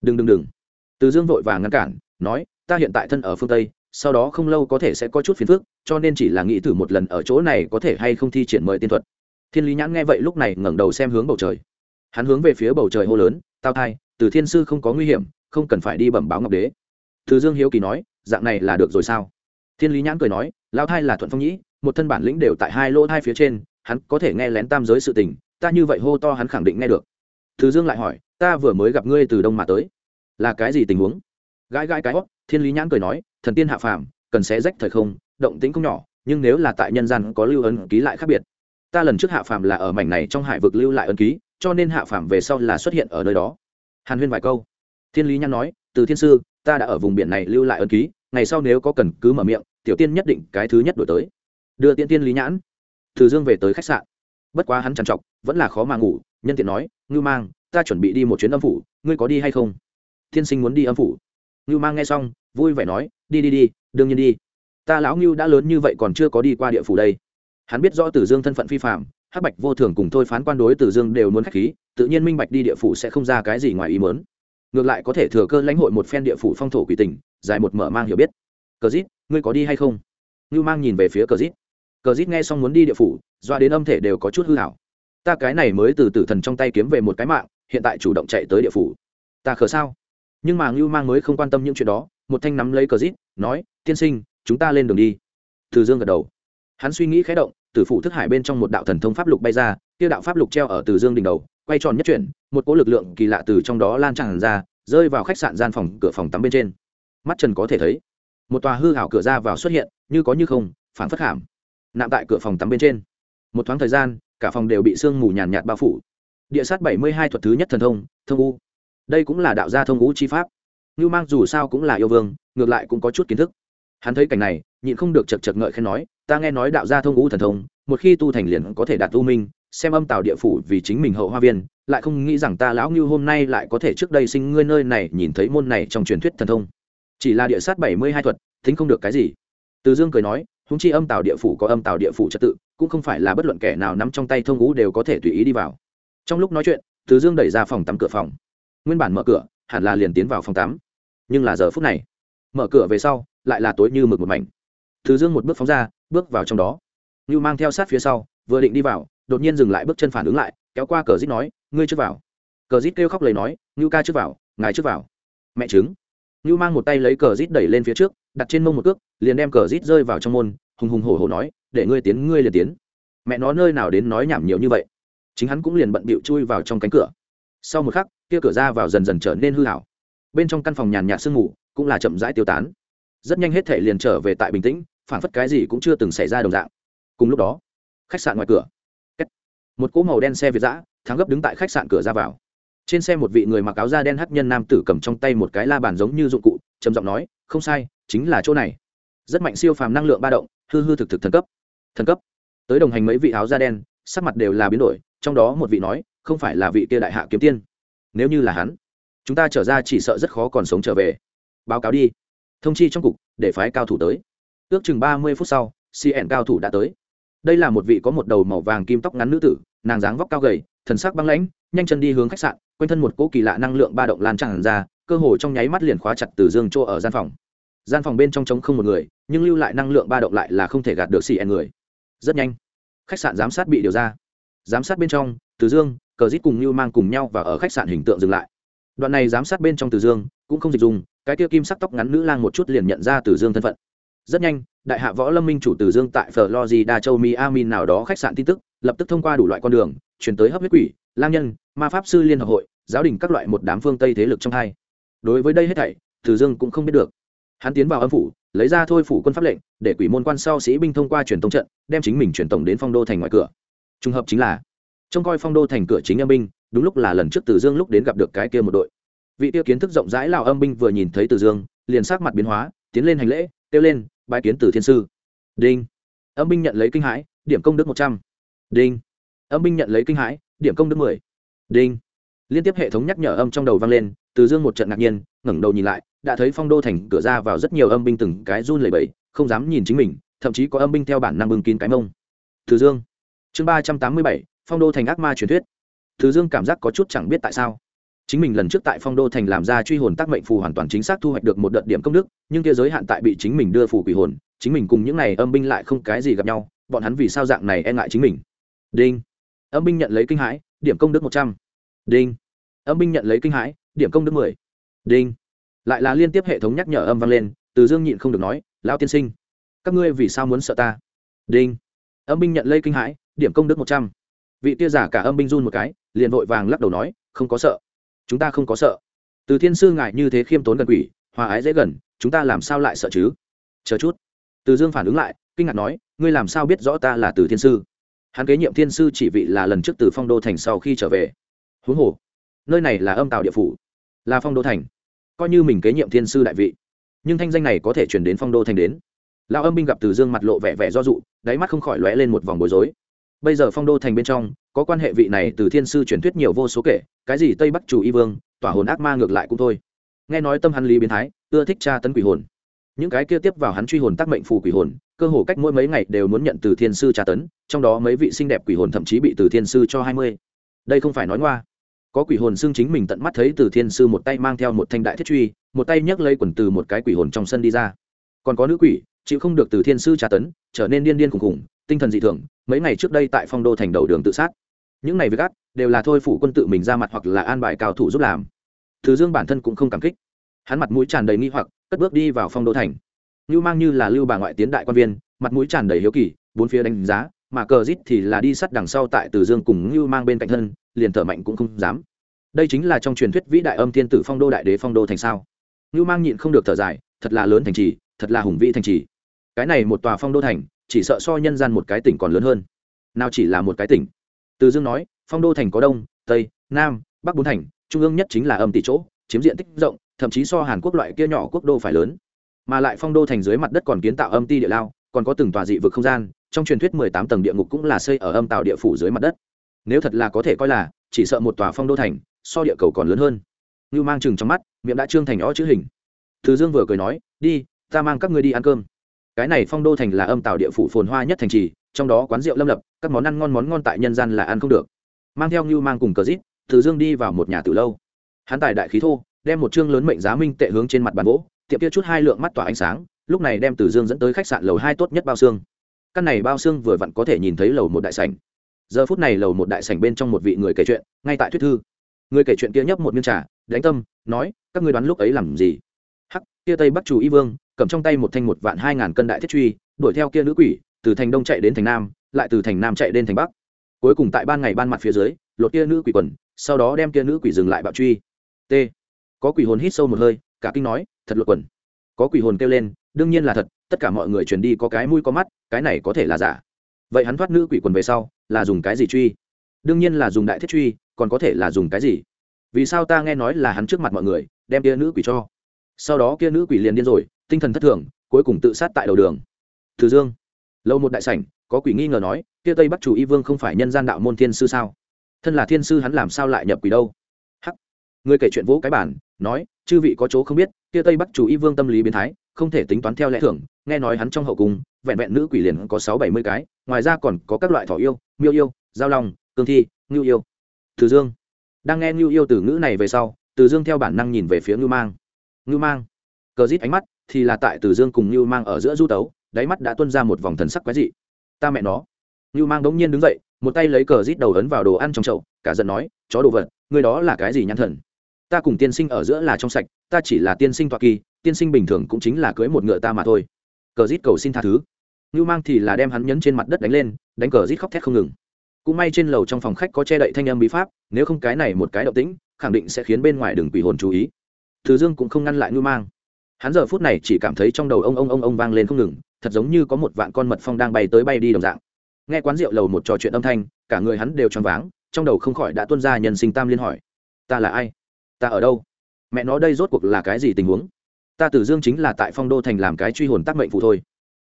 Đừng đừng đừng. Từ dương vội vàng ngăn cản, nói, ta hiện tại thân ở phương tây sau đó không lâu có thể sẽ có chút phiền phức, cho nên chỉ là nghĩ thử một lần ở chỗ này có thể hay không thi triển mời tiên thuật. Thiên lý nhãn nghe vậy lúc này ngẩng đầu xem hướng bầu trời. Hắn hướng về phía bầu trời hô lớn, tao thai, từ thiên sư không có nguy hiểm, không cần phải đi bẩm báo ngọc đế. Từ dương hiếu kỳ nói, dạng này là được rồi sao? Thiên lý nhãn cười nói lao thai là thuận phong nhĩ, một thân bản lĩnh đều tại hai lỗ thai phía trên, hắn có thể nghe lén tam giới sự tình, ta như vậy hô to hắn khẳng định nghe được. Từ dương lại hỏi, ta vừa mới gặp ngươi từ đông mà tới, là cái gì tình huống? Gãi gãi cái hót thiên lý nhãn cười nói, thần tiên hạ phàm, cần sẽ rách thời không, động tĩnh không nhỏ, nhưng nếu là tại nhân gian có lưu ấn ký lại khác biệt. Ta lần trước hạ phàm là ở mảnh này trong hải vực lưu lại ấn ký, cho nên hạ phàm về sau là xuất hiện ở nơi đó. Hàn huyên vài câu. Thiên lý nhãn nói, từ thiên sư, ta đã ở vùng biển này lưu lại ấn ký, ngày sau nếu có cần cứ mở miệng, tiểu tiên nhất định cái thứ nhất đổi tới. Đưa tiên tiên lý nhãn. Từ dương về tới khách sạn. Bất quá hắn trằn trọc, vẫn là khó mà ngủ, nhân tiện nói, ngưu mang, ta chuẩn bị đi một chuyến âm phủ, ngươi có đi hay không? Thiên sinh muốn đi âm phủ ngưu mang nghe xong, vui vẻ nói, đi đi đi, đương nhiên đi. Ta lão ngưu đã lớn như vậy còn chưa có đi qua địa phủ đây. Hắn biết rõ tử dương thân phận phi phạm hắc bạch vô thường cùng thôi phán quan đối tử dương đều muốn khách khí, tự nhiên minh bạch đi địa phủ sẽ không ra cái gì ngoài ý mớn ngược lại có thể thừa cơ lãnh hội một phen địa phủ phong thổ quỷ tình, giải một mở mang hiểu biết. Cờ dít, ngươi có đi hay không? Ngưu mang nhìn về phía cờ dít. Cờ dít nghe xong muốn đi địa phủ, doa đến âm thể đều có chút hư hảo ta cái này mới từ tử thần trong tay kiếm về một cái mạng, hiện tại chủ động chạy tới địa phủ. Ta khờ sao? Nhưng mà ngưu mang mới không quan tâm những chuyện đó, một thanh nắm lấy cờ rít, nói, tiên sinh, chúng ta lên đường đi. Từ dương gật đầu. Hắn suy nghĩ khé động, từ phủ thức hải bên trong một đạo thần thông pháp lục bay ra tiêu đạo pháp lục treo ở từ dương đỉnh đầu, quay tròn nhất chuyển, một cỗ lực lượng kỳ lạ từ trong đó lan tràn ra, rơi vào khách sạn gian phòng, cửa phòng tắm bên trên. Mắt trần có thể thấy, một tòa hư hảo cửa ra vào xuất hiện, như có như không, phản phất hàm nạm tại cửa phòng tắm bên trên. Một thoáng thời gian, cả phòng đều bị sương mù nhàn nhạt bao phủ. Địa sát bảy mươi hai thuật thứ nhất thần thông thông u đây cũng là đạo gia thông ngũ chi pháp. Ngưu mang dù sao cũng là yêu vương, ngược lại cũng có chút kiến thức. Hắn thấy cảnh này, nhịn không được chật chật ngợi khen nói, ta nghe nói đạo gia thông ngũ thần thông, một khi tu thành liền có thể đạt tu minh, xem âm tạo địa phủ vì chính mình hậu hoa viên, lại không nghĩ rằng ta lão ngưu hôm nay lại có thể trước đây sinh ngươi nơi này nhìn thấy môn này trong truyền thuyết thần thông. Chỉ là địa sát bảy mươi hai thuật, tính không được cái gì. Từ dương cười nói húng chi âm tạo địa phủ có âm tạo địa phủ trật tự, cũng không phải là bất luận kẻ nào nắm trong tay thông ngũ đều có thể tùy ý đi vào. Trong lúc nói chuyện, từ dương đẩy ra phòng tắm cửa phòng nguyên bản mở cửa, hẳn là liền tiến vào phòng tắm. Nhưng là giờ phút này, mở cửa về sau, lại là tối như mực một mảnh. Thứ dương một bước phóng ra, bước vào trong đó. Như mang theo sát phía sau, vừa định đi vào, đột nhiên dừng lại bước chân phản ứng lại, kéo qua cờ dít nói, ngươi trước vào. Cờ dít kêu khóc lấy nói, ngưu ca trước vào, ngài trước vào. Mẹ chứng ngưu mang một tay lấy cờ dít đẩy lên phía trước, đặt trên mông một cước, liền đem cờ dít rơi vào trong môn, hùng hùng hổ hổ nói, để ngươi tiến, ngươi liền tiến. Mẹ nó nơi nào đến nói nhảm nhiều như vậy. Chính hắn cũng liền bận bịu chui vào trong cánh cửa. Sau một khắc kia cửa ra vào dần dần trở nên hư hảo bên trong căn phòng nhàn nhạt sương mù cũng là chậm rãi tiêu tán. Rất nhanh hết thể liền trở về tại bình tĩnh, phản phất cái gì cũng chưa từng xảy ra đồng dạng. Cùng lúc đó, khách sạn ngoài cửa. Một cỗ màu đen xe việt giã thắng gấp đứng tại khách sạn cửa ra vào. Trên xe một vị người mặc áo da đen hắc nhân nam tử cầm trong tay một cái la bàn giống như dụng cụ, trầm giọng nói, không sai, chính là chỗ này. Rất mạnh siêu phàm năng lượng ba động, hư hư thực thực thần cấp. Thần cấp. Tới đồng hành mấy vị áo da đen, sắc mặt đều là biến đổi, trong đó một vị nói, không phải là vị kia đại hạ kiếm tiên nếu như là hắn, chúng ta trở ra chỉ sợ rất khó còn sống trở về. Báo cáo đi. Thông chi trong cục, để phái cao thủ tới. Ước chừng ba mươi phút sau cn cao thủ đã tới. Đây là một vị có một đầu màu vàng kim tóc ngắn nữ tử, nàng dáng vóc cao gầy, thần sắc băng lãnh, nhanh chân đi hướng khách sạn, quanh thân một cỗ kỳ lạ năng lượng ba động lan tràn ra, cơ hồ trong nháy mắt liền khóa chặt từ dương chỗ ở gian phòng. Gian phòng bên trong trống không một người, nhưng lưu lại năng lượng ba động lại là không thể gạt được cn người. Rất nhanh, khách sạn giám sát bị điều ra. Giám sát bên trong, từ dương cờ dít cùng như mang cùng nhau và ở khách sạn hình tượng dừng lại. Đoạn này giám sát bên trong từ dương cũng không dịch dùng cái kia kim sắc tóc ngắn nữ lang một chút liền nhận ra từ dương thân phận. Rất nhanh, đại hạ võ lâm minh chủ từ dương tại florida, châu miami nào đó khách sạn tin tức, lập tức thông qua đủ loại con đường, chuyển tới hấp huyết quỷ, lang nhân, ma pháp sư liên hợp hội, giáo đình các loại một đám phương tây thế lực trong hai. Đối với đây hết thảy, từ dương cũng không biết được. Hắn tiến vào âm phủ, lấy ra thôi phủ quân pháp lệnh, để quỷ môn quan sau sĩ binh thông qua truyền tống trận, đem chính mình truyền tổng đến phong đô thành ngoài cửa. Trùng hợp chính là trông coi phong đô thành cửa chính âm binh, đúng lúc là lần trước từ dương lúc đến gặp được cái kia một đội. Vị tiêu kiến thức rộng rãi lào âm binh vừa nhìn thấy từ dương, liền sắc mặt biến hóa, tiến lên hành lễ, kêu lên bãi kiến từ thiên sư. Đinh. Âm binh nhận lấy kinh hãi, điểm công đức một trăm. Đinh. Âm binh nhận lấy kinh hãi, điểm công đức mười. Đinh. Liên tiếp hệ thống nhắc nhở âm trong đầu vang lên, từ dương một trận ngạc nhiên, ngẩng đầu nhìn lại, đã thấy phong đô thành cửa ra vào rất nhiều âm binh từng cái run lẩy bẩy, không dám nhìn chính mình, thậm chí có âm binh theo bản năng bưng kín cái mông. Từ dương. Chương ba trăm tám mươi bảy phong đô thành ác ma truyền thuyết. Từ dương cảm giác có chút chẳng biết tại sao. Chính mình lần trước tại phong đô thành làm ra truy hồn tác mệnh phù hoàn toàn chính xác thu hoạch được một đợt điểm công đức, nhưng kia giới hạn tại bị chính mình đưa phù quỷ hồn, chính mình cùng những này âm binh lại không cái gì gặp nhau, bọn hắn vì sao dạng này e ngại chính mình? Đinh. Âm binh nhận lấy kinh hãi, điểm công đức một trăm. Đinh. Âm binh nhận lấy kinh hãi, điểm công đức mười. Đinh. Lại là liên tiếp hệ thống nhắc nhở âm vang lên, từ dương nhịn không được nói, lão tiên sinh, các ngươi vì sao muốn sợ ta? Đinh. Âm binh nhận lấy kinh hãi, điểm công đức một trăm vị tia giả cả âm binh run một cái, liền vội vàng lắc đầu nói, không có sợ. Chúng ta không có sợ. Từ thiên sư ngại như thế khiêm tốn gần quỷ, hòa ái dễ gần, chúng ta làm sao lại sợ chứ? Chờ chút. Từ dương phản ứng lại, kinh ngạc nói, ngươi làm sao biết rõ ta là từ thiên sư? Hắn kế nhiệm thiên sư chỉ vị là lần trước từ phong đô thành sau khi trở về. Huống hồ, nơi này là âm tàu địa phủ, là phong đô thành, coi như mình kế nhiệm thiên sư đại vị. Nhưng thanh danh này có thể chuyển đến phong đô thành đến. Lão âm binh gặp từ dương mặt lộ vẻ vẻ do dụ đáy mắt không khỏi lóe lên một vòng bối rối bây giờ phong đô thành bên trong, có quan hệ vị này từ thiên sư truyền thuyết nhiều vô số kể, cái gì tây bắc chủ y vương, tỏa hồn ác ma ngược lại cũng thôi. Nghe nói tâm hắn lý biến thái, ưa thích tra tấn quỷ hồn. Những cái kia tiếp vào hắn truy hồn tác mệnh phù quỷ hồn, cơ hồ cách mỗi mấy ngày đều muốn nhận từ thiên sư tra tấn, trong đó mấy vị xinh đẹp quỷ hồn thậm chí bị từ thiên sư cho hai mươi. Đây không phải nói ngoa. Có quỷ hồn xưng chính mình tận mắt thấy từ thiên sư một tay mang theo một thanh đại thiết truy, một tay nhấc lấy quần từ một cái quỷ hồn trong sân đi ra. Còn có nữ quỷ chịu không được từ thiên sư tra tấn, trở nên điên điên khùng khùng tinh thần dị thường, mấy ngày trước đây tại phong đô thành đầu đường tự sát. Những này với gắt đều là thôi phủ quân tự mình ra mặt hoặc là an bài cao thủ giúp làm. Thứ dương bản thân cũng không cảm kích. Hắn mặt mũi tràn đầy nghi hoặc, cất bước đi vào phong đô thành. Lưu mang như là lưu bà ngoại tiến đại quan viên, mặt mũi tràn đầy hiếu kỳ, bốn phía đánh giá, mà cờ rít thì là đi sắt đằng sau tại từ dương cùng lưu mang bên cạnh thân, liền thở mạnh cũng không dám. Đây chính là trong truyền thuyết vĩ đại âm thiên tử phong đô đại đế phong đô thành sao? Lưu mang nhịn không được thở dài, thật là lớn thành trì, thật là hùng vĩ thành trì cái này một tòa phong đô thành, chỉ sợ so nhân gian một cái tỉnh còn lớn hơn. Nào chỉ là một cái tỉnh. Từ dương nói, phong đô thành có đông, tây, nam, bắc bốn thành, trung ương nhất chính là âm tỷ chỗ, chiếm diện tích rộng, thậm chí so hàn quốc loại kia nhỏ quốc đô phải lớn. Mà lại phong đô thành dưới mặt đất còn kiến tạo âm ti địa lao, còn có từng tòa dị vực không gian, trong truyền thuyết mười tám tầng địa ngục cũng là xây ở âm tạo địa phủ dưới mặt đất. Nếu thật là có thể coi là, chỉ sợ một tòa phong đô thành, so địa cầu còn lớn hơn. Như mang chừng trong mắt, miệng đã trương thành ó chữ hình. Từ dương vừa cười nói, đi, ta mang các ngươi đi ăn cơm cái này phong đô thành là âm tạo địa phủ phồn hoa nhất thành trì, trong đó quán rượu lâm lập, các món ăn ngon món ngon tại nhân gian là ăn không được. Mang theo như mang cùng cờ rít từ dương đi vào một nhà từ lâu. Hắn tài đại khí thô, đem một chương lớn mệnh giá minh tệ hướng trên mặt bàn gỗ tiệm kia chút hai lượng mắt tỏa ánh sáng, lúc này đem từ dương dẫn tới khách sạn lầu hai tốt nhất bao xương. Căn này bao xương vừa vặn có thể nhìn thấy lầu một đại sảnh. Giờ phút này lầu một đại sảnh bên trong một vị người kể chuyện, ngay tại thuyết thư. Người kể chuyện kia nhấp một miếng trà, đánh tâm, nói, các ngươi đoán lúc ấy làm gì? Hắc, kia tây bắc chủ y vương cầm trong tay một thanh một vạn hai ngàn cân đại thiết truy, đuổi theo kia nữ quỷ, từ thành đông chạy đến thành nam, lại từ thành nam chạy đến thành bắc. Cuối cùng tại ban ngày ban mặt phía dưới, lột kia nữ quỷ quần, sau đó đem kia nữ quỷ dừng lại bạo truy. T. Có quỷ hồn hít sâu một hơi, cả kinh nói, thật lột quần. Có quỷ hồn kêu lên, đương nhiên là thật, tất cả mọi người truyền đi có cái mũi có mắt, cái này có thể là giả. Vậy hắn thoát nữ quỷ quần về sau, là dùng cái gì truy? Đương nhiên là dùng đại thiết truy, còn có thể là dùng cái gì? Vì sao ta nghe nói là hắn trước mặt mọi người, đem kia nữ quỷ cho? Sau đó kia nữ quỷ liền điên rồi, tinh thần thất thường, cuối cùng tự sát tại đầu đường. Từ dương, lâu một đại sảnh, có quỷ nghi ngờ nói, kia tây bắc chủ y vương không phải nhân gian đạo môn thiên sư sao? Thân là thiên sư hắn làm sao lại nhập quỷ đâu? Hắc, người kể chuyện vỗ cái bản nói, chư vị có chỗ không biết, kia tây bắc chủ y vương tâm lý biến thái, không thể tính toán theo lẽ thường, nghe nói hắn trong hậu cung, vẹn vẹn nữ quỷ liền có sáu bảy mươi cái, ngoài ra còn có các loại thỏ yêu, miêu yêu, giao long, cương thi, ngưu yêu. Từ dương, đang nghe ngưu yêu từ ngữ này về sau, từ dương theo bản năng nhìn về phía ngưu mang ngưu mang. Cờ rít ánh mắt thì là tại từ dương cùng ngưu mang ở giữa du tấu, đáy mắt đã tuân ra một vòng thần sắc quái dị. Ta mẹ nó. Ngưu mang đống nhiên đứng dậy, một tay lấy cờ rít đầu ấn vào đồ ăn trong chậu, cả giận nói, chó đồ vật người đó là cái gì nhãn thần? Ta cùng tiên sinh ở giữa là trong sạch, ta chỉ là tiên sinh toa kỳ, tiên sinh bình thường cũng chính là cưới một ngựa ta mà thôi. Cờ rít cầu xin tha thứ. Ngưu mang thì là đem hắn nhấn trên mặt đất đánh lên, đánh cờ rít khóc thét không ngừng. Cũng may trên lầu trong phòng khách có che đậy thanh âm bí pháp, nếu không cái này một cái động tĩnh, khẳng định sẽ khiến bên ngoài đường quỷ hồn chú ý. Từ dương cũng không ngăn lại ngưu mang. Hắn giờ phút này chỉ cảm thấy trong đầu ông ông ông ông vang lên không ngừng, thật giống như có một vạn con mật phong đang bay tới bay đi đồng dạng. Nghe quán rượu lầu một trò chuyện âm thanh, cả người hắn đều choáng váng, trong đầu không khỏi đã tuân ra nhân sinh tam liên hỏi. Ta là ai? Ta ở đâu? Mẹ nó đây rốt cuộc là cái gì tình huống? Ta tử dương chính là tại phong đô thành làm cái truy hồn tác mệnh phụ thôi.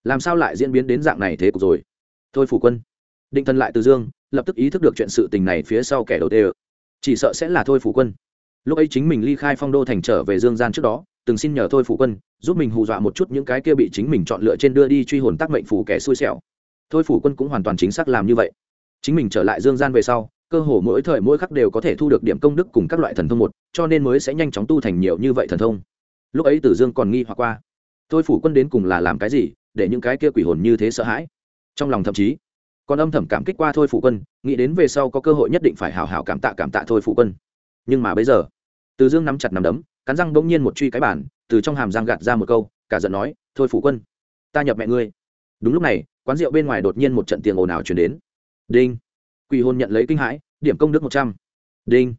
Làm sao lại diễn biến đến dạng này thế cục rồi? Thôi phủ quân. Định thân lại từ dương, lập tức ý thức được chuyện sự tình này phía sau kẻ đầu tê chỉ sợ sẽ là thôi phủ quân lúc ấy chính mình ly khai phong đô thành trở về dương gian trước đó, từng xin nhờ thôi phủ quân, giúp mình hù dọa một chút những cái kia bị chính mình chọn lựa trên đưa đi truy hồn tác mệnh phủ kẻ xui xẻo. Thôi phủ quân cũng hoàn toàn chính xác làm như vậy. Chính mình trở lại dương gian về sau, cơ hồ mỗi thời mỗi khắc đều có thể thu được điểm công đức cùng các loại thần thông một, cho nên mới sẽ nhanh chóng tu thành nhiều như vậy thần thông. Lúc ấy tử dương còn nghi hoặc qua, thôi phủ quân đến cùng là làm cái gì, để những cái kia quỷ hồn như thế sợ hãi? Trong lòng thậm chí, còn âm thầm cảm kích qua thôi phủ quân, nghĩ đến về sau có cơ hội nhất định phải hào hào cảm tạ cảm tạ thôi phủ quân. Nhưng mà bây giờ từ dương nắm chặt nằm đấm, cắn răng bỗng nhiên một truy cái bản từ trong hàm răng gạt ra một câu, cả giận nói, thôi phủ quân, ta nhập mẹ ngươi. Đúng lúc này, quán rượu bên ngoài đột nhiên một trận tiền ồn ào chuyển đến. Đinh. Quỷ hồn nhận lấy kinh hãi, điểm công đức một trăm. Đinh.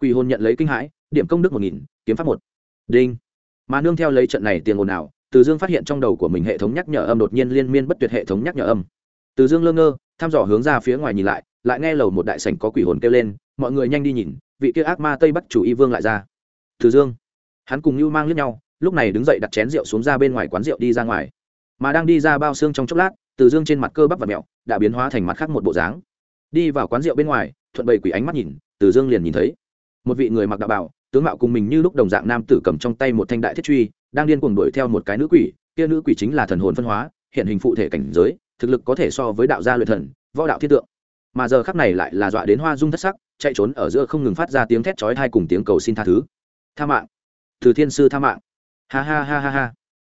Quỷ hồn nhận lấy kinh hãi, điểm công đức một nghìn, kiếm pháp một. Đinh. Mà nương theo lấy trận này tiền ồn ào, từ dương phát hiện trong đầu của mình hệ thống nhắc nhở âm đột nhiên liên miên bất tuyệt hệ thống nhắc nhở âm. Từ dương lơ ngơ, thăm dò hướng ra phía ngoài nhìn lại lại nghe lầu một đại sảnh có quỷ hồn kêu lên, mọi người nhanh đi nhìn vị kia ác ma tây bắc chủ y vương lại ra. Từ dương, hắn cùng lưu mang lướt nhau, lúc này đứng dậy đặt chén rượu xuống ra bên ngoài quán rượu đi ra ngoài. Mà đang đi ra bao xương trong chốc lát, từ dương trên mặt cơ bắp và mẹo đã biến hóa thành mặt khác một bộ dáng. Đi vào quán rượu bên ngoài, thuận bầy quỷ ánh mắt nhìn, từ dương liền nhìn thấy một vị người mặc đạo bảo, tướng mạo cùng mình như lúc đồng dạng nam tử cầm trong tay một thanh đại thiết truy, đang điên cuồng đuổi theo một cái nữ quỷ. Kia nữ quỷ chính là thần hồn phân hóa, hiện hình phụ thể cảnh giới, thực lực có thể so với đạo gia luyện thần, võ đạo thiết tượng. Mà giờ khắc này lại là dọa đến hoa dung thất sắc chạy trốn ở giữa không ngừng phát ra tiếng thét chói tai cùng tiếng cầu xin tha thứ. Tha mạng. Từ thiên sư tha mạng. Ha ha ha ha ha.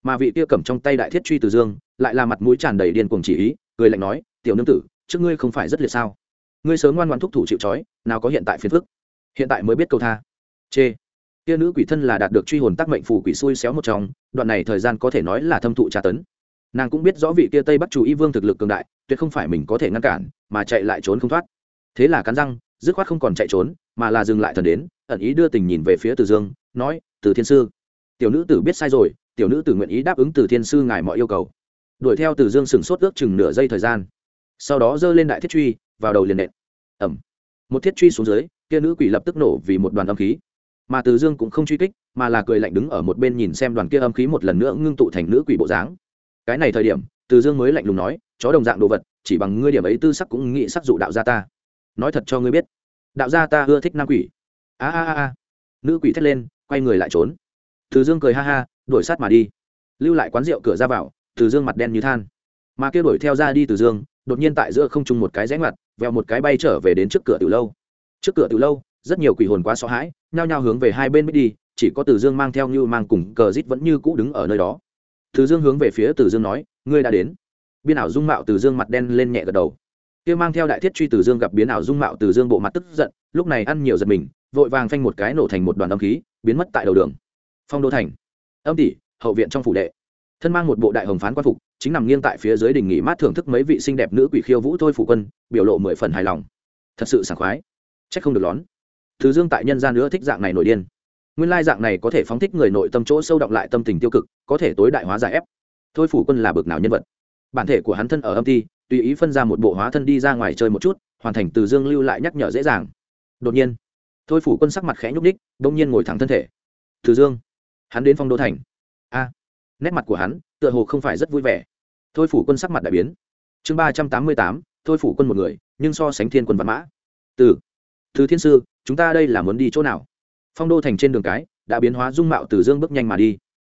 Mà vị kia cầm trong tay đại thiết truy từ dương, lại là mặt mũi tràn đầy điên cuồng chỉ ý, cười lạnh nói, tiểu nương tử, trước ngươi không phải rất liệt sao? Ngươi sớm ngoan ngoan thúc thủ chịu trói, nào có hiện tại phiền phức. Hiện tại mới biết câu tha. Chê. Kia nữ quỷ thân là đạt được truy hồn tác mệnh phù quỷ xui xéo một trong, đoạn này thời gian có thể nói là thâm thụ tra tấn. Nàng cũng biết rõ vị kia tây bắc chủ y vương thực lực cường đại, tuyệt không phải mình có thể ngăn cản, mà chạy lại trốn không thoát. Thế là cắn răng dứt khoát không còn chạy trốn, mà là dừng lại thần đến, ẩn ý đưa tình nhìn về phía từ dương, nói, từ thiên sư, tiểu nữ tử biết sai rồi, tiểu nữ tử nguyện ý đáp ứng từ thiên sư ngài mọi yêu cầu. Đuổi theo từ dương sừng sốt ước chừng nửa giây thời gian. Sau đó giơ lên đại thiết truy, vào đầu liền nện. Ẩm một thiết truy xuống dưới, kia nữ quỷ lập tức nổ vì một đoàn âm khí. Mà từ dương cũng không truy kích, mà là cười lạnh đứng ở một bên nhìn xem đoàn kia âm khí một lần nữa ngưng tụ thành nữ quỷ bộ dáng. Cái này thời điểm, từ dương mới lạnh lùng nói, chó đồng dạng đồ vật, chỉ bằng ngươi điểm ấy tư sắc cũng nghĩ sắc dụ đạo ra ta nói thật cho ngươi biết, đạo gia ta ưa thích nam quỷ. A a a a. Nữ quỷ thét lên, quay người lại trốn. Từ dương cười ha ha, đuổi sát mà đi. Lưu lại quán rượu cửa ra vào, từ dương mặt đen như than. Mà kia đuổi theo ra đi từ dương, đột nhiên tại giữa không trung một cái rẽ ngoặt, vèo một cái bay trở về đến trước cửa từ lâu. Trước cửa từ lâu, rất nhiều quỷ hồn quá sợ hãi, nhao nhao hướng về hai bên mới đi, chỉ có từ dương mang theo như mang cùng cờ rít vẫn như cũ đứng ở nơi đó. Từ dương hướng về phía từ dương nói, ngươi đã đến. Biên ảo dung mạo từ dương mặt đen lên nhẹ gật đầu kia mang theo đại thiết truy từ dương gặp biến ảo dung mạo từ dương bộ mặt tức giận, lúc này ăn nhiều giật mình, vội vàng phanh một cái nổ thành một đoàn âm khí, biến mất tại đầu đường. Phong đô thành. Âm tỷ, hậu viện trong phủ đệ. Thân mang một bộ đại hồng phán quan phục, chính nằm nghiêng tại phía dưới đình nghỉ mát thưởng thức mấy vị xinh đẹp nữ quỷ khiêu vũ thôi phủ quân, biểu lộ mười phần hài lòng. Thật sự sảng khoái. C h ắ c không được lón. Thứ dương tại nhân gian nữa thích dạng này nổi điên. Nguyên lai dạng này có thể phóng thích người nội tâm chỗ sâu động lại tâm tình tiêu cực, có thể tối đại hóa giải ép. Thôi phủ quân là bực nào nhân vật. Bản thể của hắn thân ở âm ti tùy ý phân ra một bộ hóa thân đi ra ngoài chơi một chút, hoàn thành từ dương lưu lại nhắc nhở dễ dàng. Đột nhiên, thôi phủ quân sắc mặt khẽ nhúc ních đông nhiên ngồi thẳng thân thể. Từ dương, hắn đến phong đô thành. A. Nét mặt của hắn tựa hồ không phải rất vui vẻ. Thôi phủ quân sắc mặt đại biến. Chương ba trăm tám mươi tám, thôi phủ quân một người, nhưng so sánh thiên quân văn mã. Từ thứ thiên sư, chúng ta đây là muốn đi chỗ nào? Phong đô thành trên đường cái đã biến hóa dung mạo từ dương bước nhanh mà đi.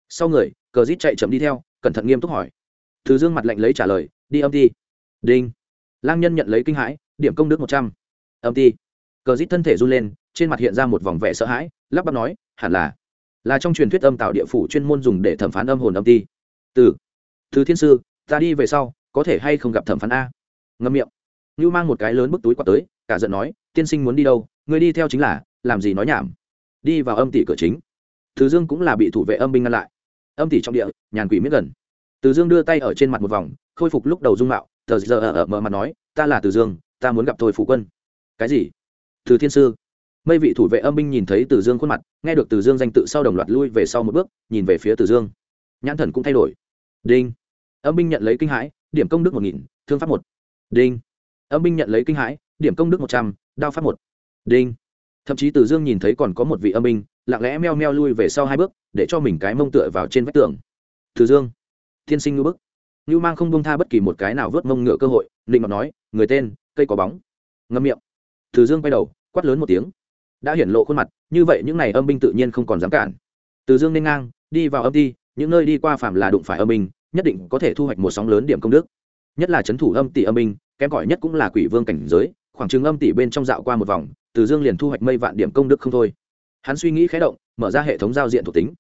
Sau người, cờ rít chạy chậm đi theo, cẩn thận nghiêm túc hỏi. Từ dương mặt lạnh lấy trả lời, đi âm đi đinh. Lang nhân nhận lấy kinh hãi, điểm công đức một trăm. Âm ti. Cờ dít thân thể run lên, trên mặt hiện ra một vòng vẻ sợ hãi, lắp bắp nói, hẳn là là trong truyền thuyết âm tạo địa phủ chuyên môn dùng để thẩm phán âm hồn âm ti. Từ từ thiên sư, ta đi về sau, có thể hay không gặp thẩm phán a? Ngâm miệng. Như mang một cái lớn bức túi quạt tới, cả giận nói, tiên sinh muốn đi đâu, người đi theo chính là, làm gì nói nhảm. Đi vào âm tỷ cửa chính. Từ dương cũng là bị thủ vệ âm binh ngăn lại. Âm tỷ trong địa, nhàn quỷ miết gần. Từ dương đưa tay ở trên mặt một vòng, khôi phục lúc đầu dung mạo tờ giờ ở mở mặt nói, ta là từ dương, ta muốn gặp thôi phủ quân. Cái gì? Từ thiên sư. Mây vị thủ vệ âm binh nhìn thấy từ dương khuôn mặt, nghe được từ dương danh tự sau đồng loạt lui về sau một bước, nhìn về phía từ dương. Nhãn thần cũng thay đổi. Đinh. Âm binh nhận lấy kinh hãi, điểm công đức một nghìn, thương pháp một. Đinh. Âm binh nhận lấy kinh hãi, điểm công đức một trăm, đao pháp một. Đinh. Thậm chí từ dương nhìn thấy còn có một vị âm binh, lặng lẽ meo meo lui về sau hai bước, để cho mình cái mông tựa vào trên vách tường. Từ dương. Thiên sinh ngư bức. Nưu mang không buông tha bất kỳ một cái nào vớt mông ngựa cơ hội định mà nói, người tên, cây có bóng. Ngậm miệng. Từ dương quay đầu, quát lớn một tiếng. Đã hiển lộ khuôn mặt, như vậy những này âm binh tự nhiên không còn dám cản. Từ dương nên ngang, đi vào âm ti, những nơi đi qua phạm là đụng phải âm binh, nhất định có thể thu hoạch một sóng lớn điểm công đức. Nhất là trấn thủ âm tỷ âm binh, kém cỏi nhất cũng là quỷ vương cảnh giới, khoảng chừng âm tỷ bên trong dạo qua một vòng, từ dương liền thu hoạch mây vạn điểm công đức không thôi. Hắn suy nghĩ khẽ động, mở ra hệ thống giao diện thuộc tính.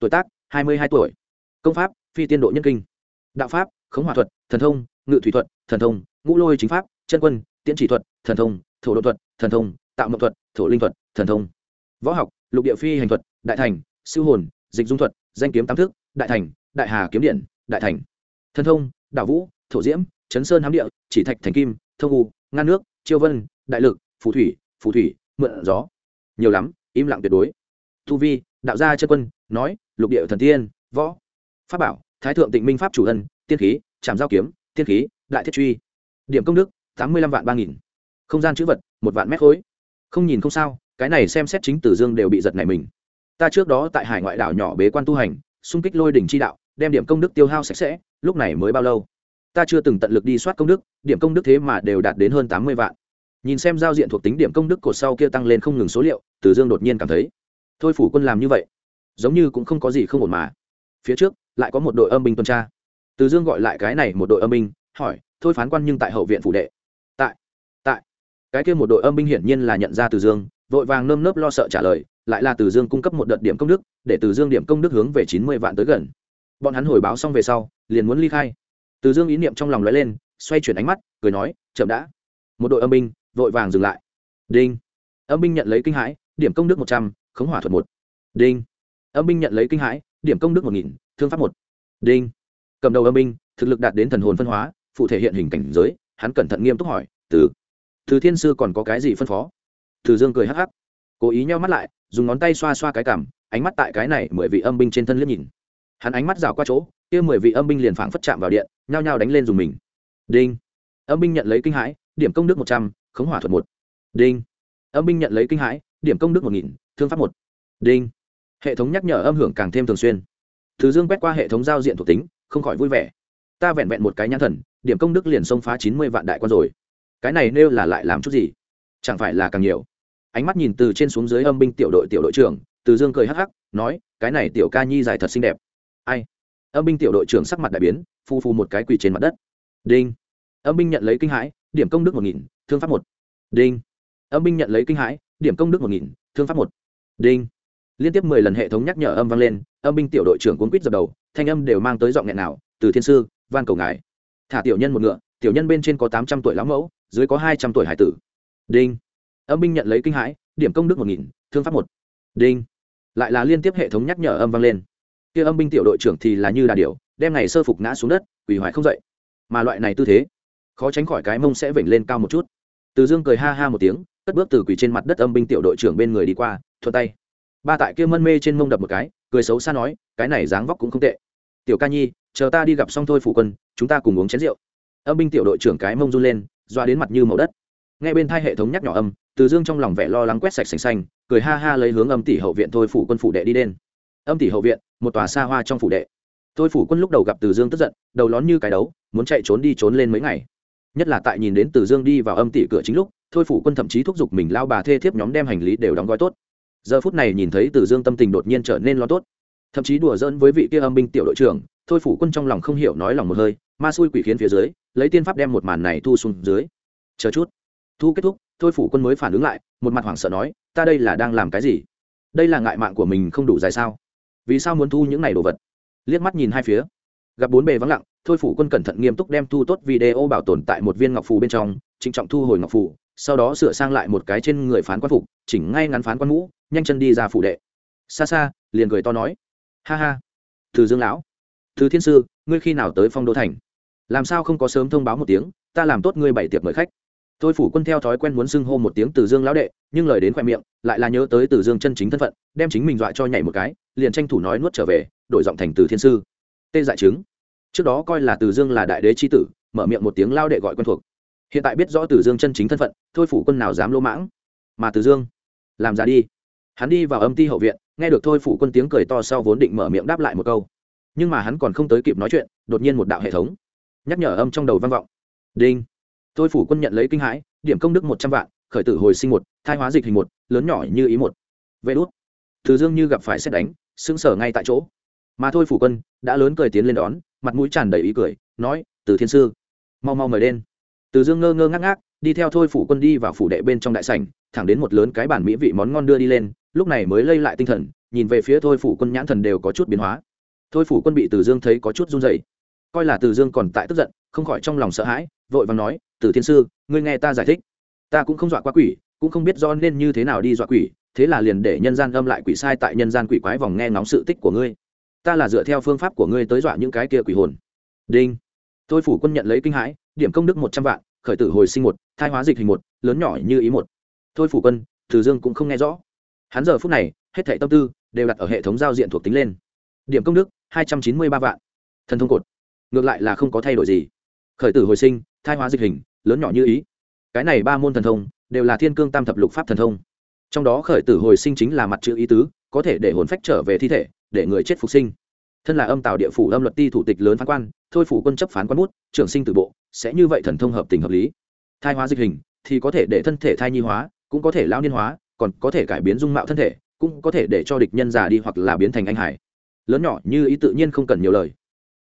Tuổi tác, hai mươi hai tuổi. Công pháp, phi tiên độ nhân kinh đạo pháp, khống hòa thuật, thần thông, ngự thủy thuật, thần thông, ngũ lôi chính pháp, chân quân, tiễn chỉ thuật, thần thông, thổ độ thuật, thần thông, tạo mậu thuật, thổ linh thuật, thần thông. Võ học, lục địa phi hành thuật, đại thành siêu hồn, dịch dung thuật, danh kiếm tam thức, đại thành, đại hà kiếm điện, đại thành. Thần thông, đạo vũ, thổ diễm, chấn sơn hám địa, chỉ thạch thành kim, thông u, ngăn nước, chiêu vân, đại lực, phù thủy phù thủy, mượn gió. Nhiều lắm, im lặng tuyệt đối. Tu vi, đạo gia chân quân, nói, lục địa thần tiên, võ. Pháp bảo thái thượng tịnh minh pháp chủ ân, tiên khí, trảm giao kiếm, tiên khí, đại thiết truy. Điểm công đức, tám mươi lăm vạn ba nghìn. Không gian chữ vật, một vạn mét khối. Không nhìn không sao, cái này xem xét chính tử dương đều bị giật này mình. Ta trước đó tại hải ngoại đảo nhỏ bế quan tu hành, xung kích lôi đỉnh chi đạo, đem điểm công đức tiêu hao sạch sẽ, lúc này mới bao lâu? Ta chưa từng tận lực đi soát công đức, điểm công đức thế mà đều đạt đến hơn tám mươi vạn. Nhìn xem giao diện thuộc tính điểm công đức cột sau kia tăng lên không ngừng số liệu, tử dương đột nhiên cảm thấy, thôi phủ quân làm như vậy, giống như cũng không có gì không ổn mà. Phía trước lại có một đội âm binh tuần tra. Từ dương gọi lại cái này một đội âm binh, hỏi, thôi phán quan nhưng tại hậu viện phủ đệ. Tại tại. Cái kia một đội âm binh hiển nhiên là nhận ra từ dương, vội vàng nơm nớp lo sợ trả lời, lại là từ dương cung cấp một đợt điểm công đức, để từ dương điểm công đức hướng về chín mươi vạn tới gần. Bọn hắn hồi báo xong về sau, liền muốn ly khai. Từ dương ý niệm trong lòng lóe lên, xoay chuyển ánh mắt, cười nói, chậm đã. Một đội âm binh vội vàng dừng lại. Đinh. Âm binh nhận lấy kinh hãi, điểm công đức một trăm, khống hỏa thuật một. Đinh. Âm binh nhận lấy kinh hãi, điểm công đức một nghìn thương pháp một. Đinh. Cầm đầu âm binh, thực lực đạt đến thần hồn phân hóa, phụ thể hiện hình cảnh giới, hắn cẩn thận nghiêm túc hỏi, từ từ thiên sư còn có cái gì phân phó? Từ dương cười hắc hắc, cố ý nheo mắt lại, dùng ngón tay xoa xoa cái cảm, ánh mắt tại cái này mười vị âm binh trên thân liếc nhìn. Hắn ánh mắt rào qua chỗ, kia mười vị âm binh liền phảng phất chạm vào điện, nhao nhao đánh lên dùng mình. Đinh. Âm binh nhận lấy kinh hãi, điểm công đức một trăm, khống hỏa thuật một. Đinh. Âm binh nhận lấy kinh hãi, điểm công đức một nghìn, thương pháp một. Đinh. Hệ thống nhắc nhở âm hưởng càng thêm thường xuyên thứ dương quét qua hệ thống giao diện thuộc tính, không khỏi vui vẻ. Ta vẹn vẹn một cái nhãn thần, điểm công đức liền xông phá chín mươi vạn đại quan rồi. Cái này nêu là lại làm chút gì? Chẳng phải là càng nhiều? Ánh mắt nhìn từ trên xuống dưới âm binh tiểu đội tiểu đội trưởng, từ dương cười hắc hắc, nói, cái này tiểu ca nhi dài thật xinh đẹp. Ai? Âm binh tiểu đội trưởng sắc mặt đại biến, phu phu một cái quỳ trên mặt đất. Đinh. Âm binh nhận lấy kinh hãi, điểm công đức một nghìn, thương pháp một. Đinh. Âm binh nhận lấy kinh hãi, điểm công đức một nghìn, thương pháp một. Đinh. Liên tiếp mười lần hệ thống nhắc nhở âm vang lên âm binh tiểu đội trưởng cuốn quýt dập đầu thanh âm đều mang tới giọng nghẹn nào từ thiên sư van cầu ngài. Thả tiểu nhân một ngựa tiểu nhân bên trên có tám trăm tuổi lão mẫu dưới có hai trăm tuổi hải tử. Đinh. Âm binh nhận lấy kinh hãi điểm công đức một nghìn thương pháp một. Đinh. Lại là liên tiếp hệ thống nhắc nhở âm vang lên. Kia âm binh tiểu đội trưởng thì là như đà điều, đem ngày sơ phục ngã xuống đất quỷ hoại không dậy. Mà loại này tư thế khó tránh khỏi cái mông sẽ vểnh lên cao một chút. Từ dương cười ha ha một tiếng cất bước từ quỷ trên mặt đất âm binh tiểu đội trưởng bên người đi qua thuận tay. Ba tại kia mân mê trên mông đập một cái cười xấu xa nói, cái này dáng vóc cũng không tệ. Tiểu ca nhi, chờ ta đi gặp xong thôi phủ quân, chúng ta cùng uống chén rượu. Âm binh tiểu đội trưởng cái mông run lên, doa đến mặt như màu đất. Nghe bên thai hệ thống nhắc nhỏ âm, từ dương trong lòng vẻ lo lắng quét sạch sành xanh, cười ha ha lấy hướng âm tỷ hậu viện thôi phủ quân phủ đệ đi lên. âm tỷ hậu viện, một tòa xa hoa trong phủ đệ. Thôi phủ quân lúc đầu gặp từ dương tức giận, đầu lón như cái đấu, muốn chạy trốn đi trốn lên mấy ngày. Nhất là tại nhìn đến từ dương đi vào âm tỷ cửa chính lúc, thôi phủ quân thậm chí thúc giục mình lao bà thê thiếp nhóm đem hành lý đều đóng gói tốt giờ phút này nhìn thấy từ dương tâm tình đột nhiên trở nên lo tốt. Thậm chí đùa dỡn với vị kia âm binh tiểu đội trưởng, thôi phủ quân trong lòng không hiểu nói lòng một hơi, ma xui quỷ khiến phía dưới, lấy tiên pháp đem một màn này thu xuống dưới. Chờ chút. Thu kết thúc, thôi phủ quân mới phản ứng lại, một mặt hoảng sợ nói, ta đây là đang làm cái gì? Đây là ngại mạng của mình không đủ dài sao? Vì sao muốn thu những này đồ vật? Liếc mắt nhìn hai phía. Gặp bốn bề vắng lặng, thôi phủ quân cẩn thận nghiêm túc đem thu tốt video bảo tồn tại một viên ngọc phù bên trong, trịnh trọng thu hồi ngọc phù sau đó sửa sang lại một cái trên người phán quan phục, chỉnh ngay ngắn phán quan mũ, nhanh chân đi ra phủ đệ. Xa xa, liền cười to nói, ha ha, từ dương lão, từ thiên sư, ngươi khi nào tới phong đô thành? Làm sao không có sớm thông báo một tiếng, ta làm tốt ngươi bảy tiệc mời khách. Tôi phủ quân theo thói quen muốn xưng hô một tiếng từ dương lão đệ, nhưng lời đến khoe miệng, lại là nhớ tới từ dương chân chính thân phận, đem chính mình dọa cho nhảy một cái, liền tranh thủ nói nuốt trở về, đổi giọng thành từ thiên sư. Tê dại chứng. Trước đó coi là từ dương là đại đế c h i tử, mở miệng một tiếng lao đệ gọi quen thuộc hiện tại biết rõ từ dương chân chính thân phận, thôi phủ quân nào dám lỗ mãng? Mà từ dương, làm ra đi. Hắn đi vào âm ti hậu viện, nghe được thôi phủ quân tiếng cười to sau vốn định mở miệng đáp lại một câu. Nhưng mà hắn còn không tới kịp nói chuyện, đột nhiên một đạo hệ thống nhắc nhở âm trong đầu vang vọng. Đinh! Thôi phủ quân nhận lấy kinh hãi, điểm công đức một trăm vạn, khởi tử hồi sinh một, thai hóa dịch hình một, lớn nhỏ như ý một. Vê đốt từ dương như gặp phải xét đánh, sững sờ ngay tại chỗ. Mà thôi phủ quân đã lớn cười tiến lên đón, mặt mũi tràn đầy ý cười, nói, từ thiên sư, mau mau mời lên từ dương ngơ ngơ ngác ngác, đi theo thôi phủ quân đi vào phủ đệ bên trong đại sảnh, thẳng đến một lớn cái bản mỹ vị món ngon đưa đi lên, lúc này mới lây lại tinh thần, nhìn về phía thôi phủ quân nhãn thần đều có chút biến hóa. Thôi phủ quân bị từ dương thấy có chút run dày coi là từ dương còn tại tức giận, không khỏi trong lòng sợ hãi, vội vàng nói, từ thiên sư, ngươi nghe ta giải thích. Ta cũng không dọa qua quỷ, cũng không biết do nên như thế nào đi dọa quỷ, thế là liền để nhân gian âm lại quỷ sai tại nhân gian quỷ quái vòng nghe ngóng sự tích của ngươi. Ta là dựa theo phương pháp của ngươi tới dọa những cái kia quỷ hồn. Đinh. Thôi phủ quân nhận lấy kinh hãi, điểm công đức một trăm vạn, khởi tử hồi sinh một, thai hóa dịch hình một, lớn nhỏ như ý một. Thôi phủ quân, từ dương cũng không nghe rõ. Hắn giờ phút này, hết thảy tâm tư, đều đặt ở hệ thống giao diện thuộc tính lên. Điểm công đức, hai trăm chín mươi ba vạn. Thần thông cột. Ngược lại là không có thay đổi gì. Khởi tử hồi sinh, thai hóa dịch hình, lớn nhỏ như ý. Cái này ba môn thần thông, đều là thiên cương tam thập lục pháp thần thông. Trong đó khởi tử hồi sinh chính là mặt chữ ý tứ, có thể để hồn phách trở về thi thể, để người chết phục sinh. Thân là âm tạo địa phủ âm luật ti thủ tịch lớn phán quan thôi phủ quân chấp phán quán bút, trưởng sinh tự bộ, sẽ như vậy thần thông hợp tình hợp lý. Thai hóa dịch hình thì có thể để thân thể thai nhi hóa, cũng có thể lao niên hóa, còn có thể cải biến dung mạo thân thể, cũng có thể để cho địch nhân già đi hoặc là biến thành anh hải. Lớn nhỏ như ý tự nhiên không cần nhiều lời.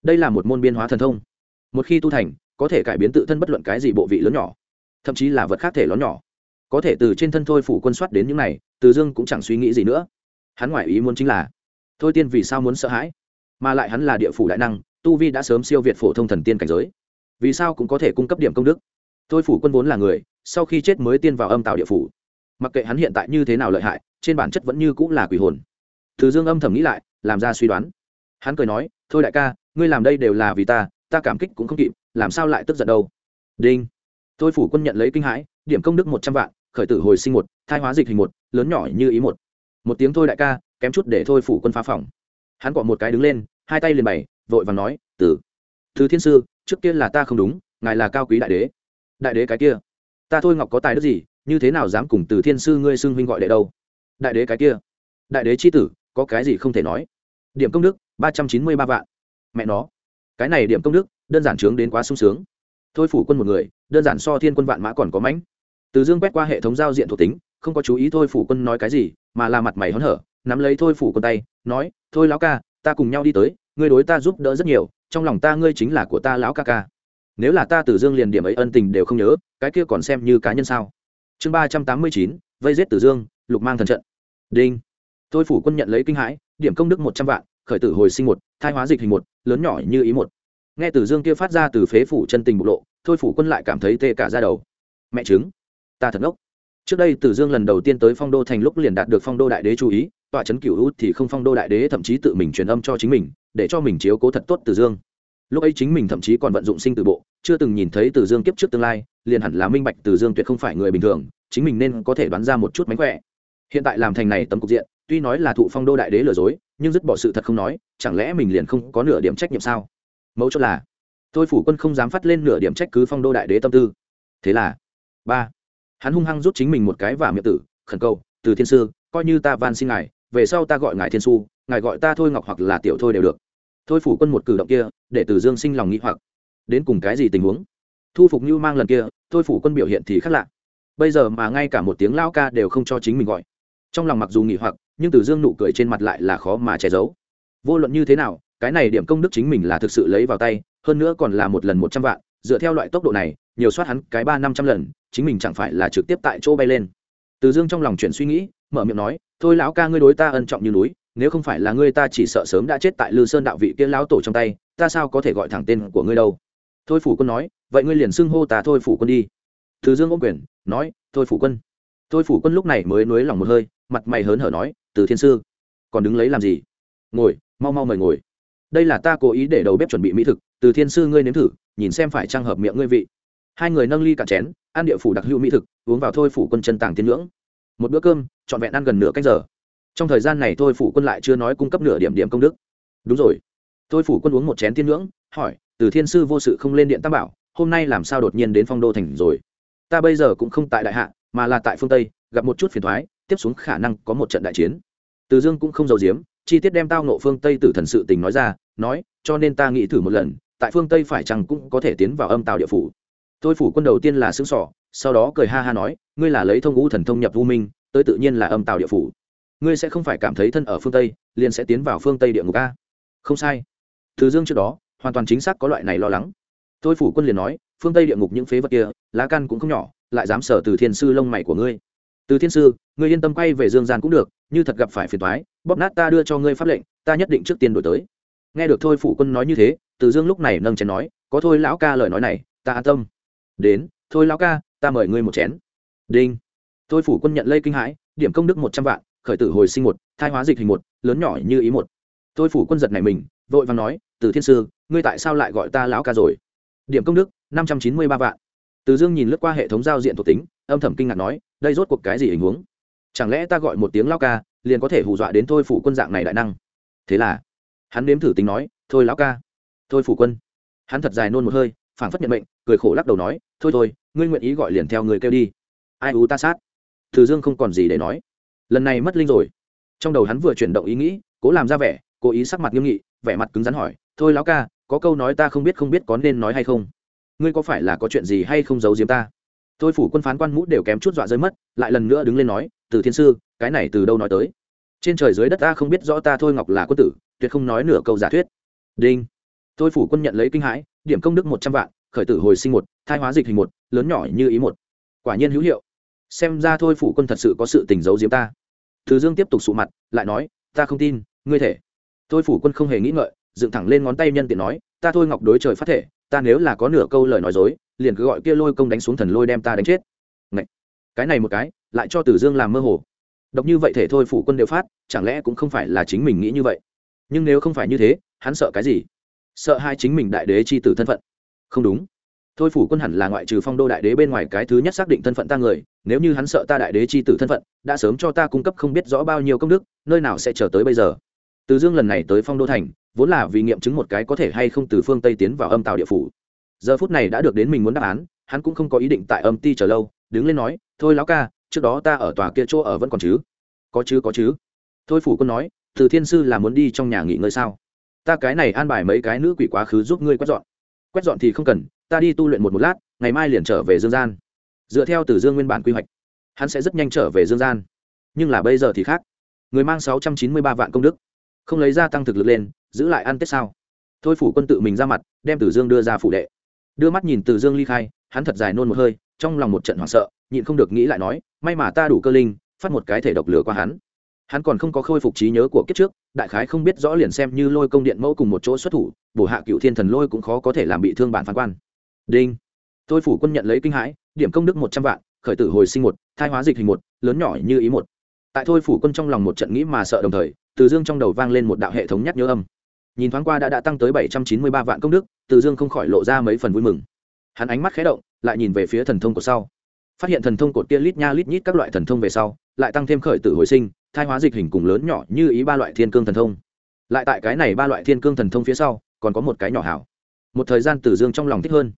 Đây là một môn biên hóa thần thông. Một khi tu thành, có thể cải biến tự thân bất luận cái gì bộ vị lớn nhỏ, thậm chí là vật khác thể lớn nhỏ. Có thể từ trên thân thôi phủ quân soát đến những này, từ dương cũng chẳng suy nghĩ gì nữa. Hắn ngoại ý muốn chính là, thôi tiên vì sao muốn sợ hãi? Mà lại hắn là địa phủ đại năng tu vi đã sớm siêu việt phổ thông thần tiên cảnh giới. Vì sao cũng có thể cung cấp điểm công đức? Thôi phủ quân vốn là người, sau khi chết mới tiên vào âm tạo địa phủ. Mặc kệ hắn hiện tại như thế nào lợi hại, trên bản chất vẫn như cũng là quỷ hồn. Từ dương âm thầm nghĩ lại, làm ra suy đoán. Hắn cười nói, thôi đại ca, ngươi làm đây đều là vì ta ta cảm kích cũng không kịp, làm sao lại tức giận đâu? Đinh. Thôi phủ quân nhận lấy kinh hãi, điểm công đức một trăm vạn, khởi tử hồi sinh một, thai hóa dịch hình một, lớn nhỏ như ý một. Một tiếng thôi đại ca, kém chút để thôi phủ quân phá phòng. Hắn cọ một cái đứng lên, hai tay liền bày vội và nói, từ thứ thiên sư, trước kia là ta không đúng, ngài là cao quý đại đế. Đại đế cái kia? Ta thôi ngọc có tài đức gì, như thế nào dám cùng từ thiên sư ngươi xưng huynh gọi đệ đâu? Đại đế cái kia? Đại đế c h i tử, có cái gì không thể nói? Điểm công đức, ba trăm chín mươi ba vạn. Mẹ nó, cái này điểm công đức, đơn giản trướng đến quá sung sướng. Thôi phủ quân một người, đơn giản so thiên quân vạn mã còn có mãnh. Từ dương quét qua hệ thống giao diện thuộc tính, không có chú ý thôi phủ quân nói cái gì, mà là mặt mày hớn hở, nắm lấy thôi phủ quân tay, nói, thôi lão ca, ta cùng nhau đi tới ngươi đối ta giúp đỡ rất nhiều, trong lòng ta ngươi chính là của ta lão ca ca. Nếu là ta từ dương liền điểm ấy ân tình đều không nhớ, cái kia còn xem như cá nhân sao? Chương ba trăm tám mươi chín, vây giết tử dương, lục mang thần trận. Đinh. Thôi phủ quân nhận lấy kinh hãi, điểm công đức một trăm vạn, khởi tử hồi sinh một, thai hóa dịch hình một, lớn nhỏ như ý một. Nghe tử dương kia phát ra từ phế phủ chân tình bộc lộ, thôi phủ quân lại cảm thấy tê cả ra đầu. Mẹ chứng ta thật ngốc. Trước đây tử dương lần đầu tiên tới phong đô thành lúc liền đạt được phong đô đại đế chú ý, tọa trấn cửu út thì không phong đô đại đế thậm chí tự mình truyền âm cho chính mình để cho mình chiếu cố thật tốt từ dương. Lúc ấy chính mình thậm chí còn vận dụng sinh từ bộ, chưa từng nhìn thấy từ dương kiếp trước tương lai, liền hẳn là minh bạch từ dương tuyệt không phải người bình thường, chính mình nên có thể đoán ra một chút mánh khỏe. Hiện tại làm thành này tấm cục diện, tuy nói là thụ phong đô đại đế lừa dối, nhưng dứt bỏ sự thật không nói, chẳng lẽ mình liền không có nửa điểm trách nhiệm sao? Mẫu chốt là, tôi phủ quân không dám phát lên nửa điểm trách cứ phong đô đại đế tâm tư. Thế là, ba, hắn hung hăng rút chính mình một cái và miệng tử, khẩn cầu, từ thiên sư, coi như ta van xin ngài, về sau ta gọi ngài thiên su ngài gọi ta thôi ngọc hoặc là tiểu thôi đều được. Thôi phủ quân một cử động kia, để từ dương sinh lòng nghĩ hoặc. Đến cùng cái gì tình huống? Thu phục như mang lần kia, thôi phủ quân biểu hiện thì khác lạ. Bây giờ mà ngay cả một tiếng lao ca đều không cho chính mình gọi. Trong lòng mặc dù nghỉ hoặc, nhưng từ dương nụ cười trên mặt lại là khó mà che giấu. Vô luận như thế nào, cái này điểm công đức chính mình là thực sự lấy vào tay, hơn nữa còn là một lần một trăm vạn, dựa theo loại tốc độ này, nhiều soát hắn cái ba năm trăm lần, chính mình chẳng phải là trực tiếp tại chỗ bay lên. Từ dương trong lòng chuyển suy nghĩ, mở miệng nói, thôi lão ca ngươi đối ta ân trọng như núi nếu không phải là ngươi ta chỉ sợ sớm đã chết tại lư sơn đạo vị kia lão tổ trong tay, ta sao có thể gọi thẳng tên của ngươi đâu? Thôi phủ quân nói, vậy ngươi liền xưng hô ta thôi phủ quân đi. Từ dương ôm quyền, nói, thôi phủ quân. Thôi phủ quân lúc này mới nuối lòng một hơi, mặt mày hớn hở nói, từ thiên sư, còn đứng lấy làm gì? Ngồi, mau mau mời ngồi. Đây là ta cố ý để đầu bếp chuẩn bị mỹ thực, từ thiên sư ngươi nếm thử, nhìn xem phải trang hợp miệng ngươi vị. Hai người nâng ly cả chén, ăn địa phủ đặc hữu mỹ thực, uống vào thôi phủ quân chân tàng tiên ngưỡng. Một bữa cơm, trọn vẹn ăn gần nửa cách giờ trong thời gian này thôi phủ quân lại chưa nói cung cấp nửa điểm điểm công đức. Đúng rồi. Thôi phủ quân uống một chén tiên ngưỡng hỏi, từ thiên sư vô sự không lên điện tam bảo, hôm nay làm sao đột nhiên đến phong đô thành rồi? Ta bây giờ cũng không tại đại hạ, mà là tại phương tây, gặp một chút phiền thoái, tiếp xuống khả năng có một trận đại chiến. Từ dương cũng không giấu giếm, chi tiết đem tao nộ phương tây tử thần sự tình nói ra, nói, cho nên ta nghĩ thử một lần, tại phương tây phải chăng cũng có thể tiến vào âm tàu địa phủ. Tôi phủ quân đầu tiên là xứng sỏ sau đó cười ha ha nói, ngươi là lấy thông ngũ thần thông nhập vô minh, tới tự nhiên là âm tàu địa phủ ngươi sẽ không phải cảm thấy thân ở phương tây, liền sẽ tiến vào phương tây địa ngục a. Không sai. Từ dương trước đó, hoàn toàn chính xác có loại này lo lắng. Tôi phủ quân liền nói, phương tây địa ngục những phế vật kia, lá căn cũng không nhỏ, lại dám sở từ thiên sư lông mày của ngươi. Từ thiên sư, ngươi yên tâm quay về dương gian cũng được, như thật gặp phải phiền thoái bóp nát ta đưa cho ngươi pháp lệnh, ta nhất định trước tiên đổi tới. Nghe được thôi phủ quân nói như thế, từ dương lúc này nâng chén nói, có thôi lão ca lời nói này, ta an tâm. Đến, thôi lão ca, ta mời ngươi một chén. Đinh. Thôi phủ quân nhận lây kinh hãi, điểm công đức một trăm vạn khởi tử hồi sinh một, thai hóa dịch hình một, lớn nhỏ như ý một. Tôi phủ quân giật này mình, vội vàng nói, từ thiên sư, ngươi tại sao lại gọi ta lão ca rồi? Điểm công đức, năm trăm chín mươi ba vạn. Từ dương nhìn lướt qua hệ thống giao diện thuộc tính, âm thầm kinh ngạc nói, đây rốt cuộc cái gì hình huống? Chẳng lẽ ta gọi một tiếng lão ca, liền có thể hù dọa đến thôi phủ quân dạng này đại năng? Thế là, hắn nếm thử tính nói, thôi lão ca, thôi phủ quân. Hắn thật dài nôn một hơi, phảng phất nhận mệnh, cười khổ lắc đầu nói, thôi thôi, ngươi nguyện ý gọi liền theo người kêu đi. Ai ú ta sát? Từ dương không còn gì để nói lần này mất linh rồi. Trong đầu hắn vừa chuyển động ý nghĩ, cố làm ra vẻ, cố ý sắc mặt nghiêm nghị, vẻ mặt cứng rắn hỏi, thôi lão ca, có câu nói ta không biết không biết có nên nói hay không? Ngươi có phải là có chuyện gì hay không giấu giếm ta? Thôi phủ quân phán quan mũ đều kém chút dọa rơi mất, lại lần nữa đứng lên nói, từ thiên sư, cái này từ đâu nói tới? Trên trời dưới đất ta không biết rõ ta thôi ngọc là quân tử, tuyệt không nói nửa câu giả thuyết. Đinh. Thôi phủ quân nhận lấy kinh hãi, điểm công đức một trăm vạn, khởi tử hồi sinh một, thai hóa dịch hình một, lớn nhỏ như ý một. Quả nhiên hữu hiệu. Xem ra thôi phủ quân thật sự có sự tình giấu diếm ta từ dương tiếp tục sụ mặt, lại nói, ta không tin, ngươi thể. Thôi phủ quân không hề nghĩ ngợi, dựng thẳng lên ngón tay nhân tiện nói, ta thôi ngọc đối trời phát thể, ta nếu là có nửa câu lời nói dối, liền cứ gọi kia lôi công đánh xuống thần lôi đem ta đánh chết. Ngậy! cái này một cái, lại cho tử dương làm mơ hồ. Độc như vậy thể thôi phủ quân đều phát, chẳng lẽ cũng không phải là chính mình nghĩ như vậy? Nhưng nếu không phải như thế, hắn sợ cái gì? Sợ hai chính mình đại đế c h i tử thân phận. Không đúng. Thôi phủ quân hẳn là ngoại trừ phong đô đại đế bên ngoài cái thứ nhất xác định thân phận ta người nếu như hắn sợ ta đại đế c h i tử thân phận, đã sớm cho ta cung cấp không biết rõ bao nhiêu công đức, nơi nào sẽ chờ tới bây giờ? Từ dương lần này tới phong đô thành, vốn là vì nghiệm chứng một cái có thể hay không từ phương tây tiến vào âm tàu địa phủ. Giờ phút này đã được đến mình muốn đáp án, hắn cũng không có ý định tại âm ti chờ lâu, đứng lên nói, thôi lão ca, trước đó ta ở tòa kia chỗ ở vẫn còn chứ? Có chứ có chứ. Thôi phủ quân nói, từ thiên sư là muốn đi trong nhà nghỉ ngơi sao? Ta cái này an bài mấy cái nữ quỷ quá khứ giúp ngươi quét dọn. Quét dọn thì không cần, ta đi tu luyện một một lát, ngày mai liền trở về dương gian dựa theo từ dương nguyên bản quy hoạch, hắn sẽ rất nhanh trở về dương gian. Nhưng là bây giờ thì khác. Người mang sáu trăm chín mươi ba vạn công đức, không lấy ra tăng thực lực lên, giữ lại ăn tết sao? Thôi phủ quân tự mình ra mặt, đem tử dương đưa ra phủ đệ. Đưa mắt nhìn tử dương ly khai, hắn thật dài nôn một hơi, trong lòng một trận hoảng sợ, nhịn không được nghĩ lại nói, may mà ta đủ cơ linh, phát một cái thể độc lửa qua hắn. Hắn còn không có khôi phục trí nhớ của kiếp trước, đại khái không biết rõ liền xem như lôi công điện mẫu cùng một chỗ xuất thủ, bổ hạ cựu thiên thần lôi cũng khó có thể làm bị thương bản phán quan. Đinh. Tôi phủ quân nhận lấy kinh hãi điểm công đức một trăm vạn, khởi tử hồi sinh một, thai hóa dịch hình một, lớn nhỏ như ý một. Tại thôi phủ quân trong lòng một trận nghĩ mà sợ đồng thời, từ dương trong đầu vang lên một đạo hệ thống nhắc nhớ âm. Nhìn thoáng qua đã đã tăng tới bảy trăm chín mươi ba vạn công đức, từ dương không khỏi lộ ra mấy phần vui mừng. Hắn ánh mắt khé động, lại nhìn về phía thần thông của sau. Phát hiện thần thông cột kia lít nha lít nhít các loại thần thông về sau, lại tăng thêm khởi tử hồi sinh, thai hóa dịch hình cùng lớn nhỏ như ý ba loại thiên cương thần thông. Lại tại cái này ba loại thiên cương thần thông phía sau, còn có một cái nhỏ hảo. Một thời gian tử dương trong lòng thích hơn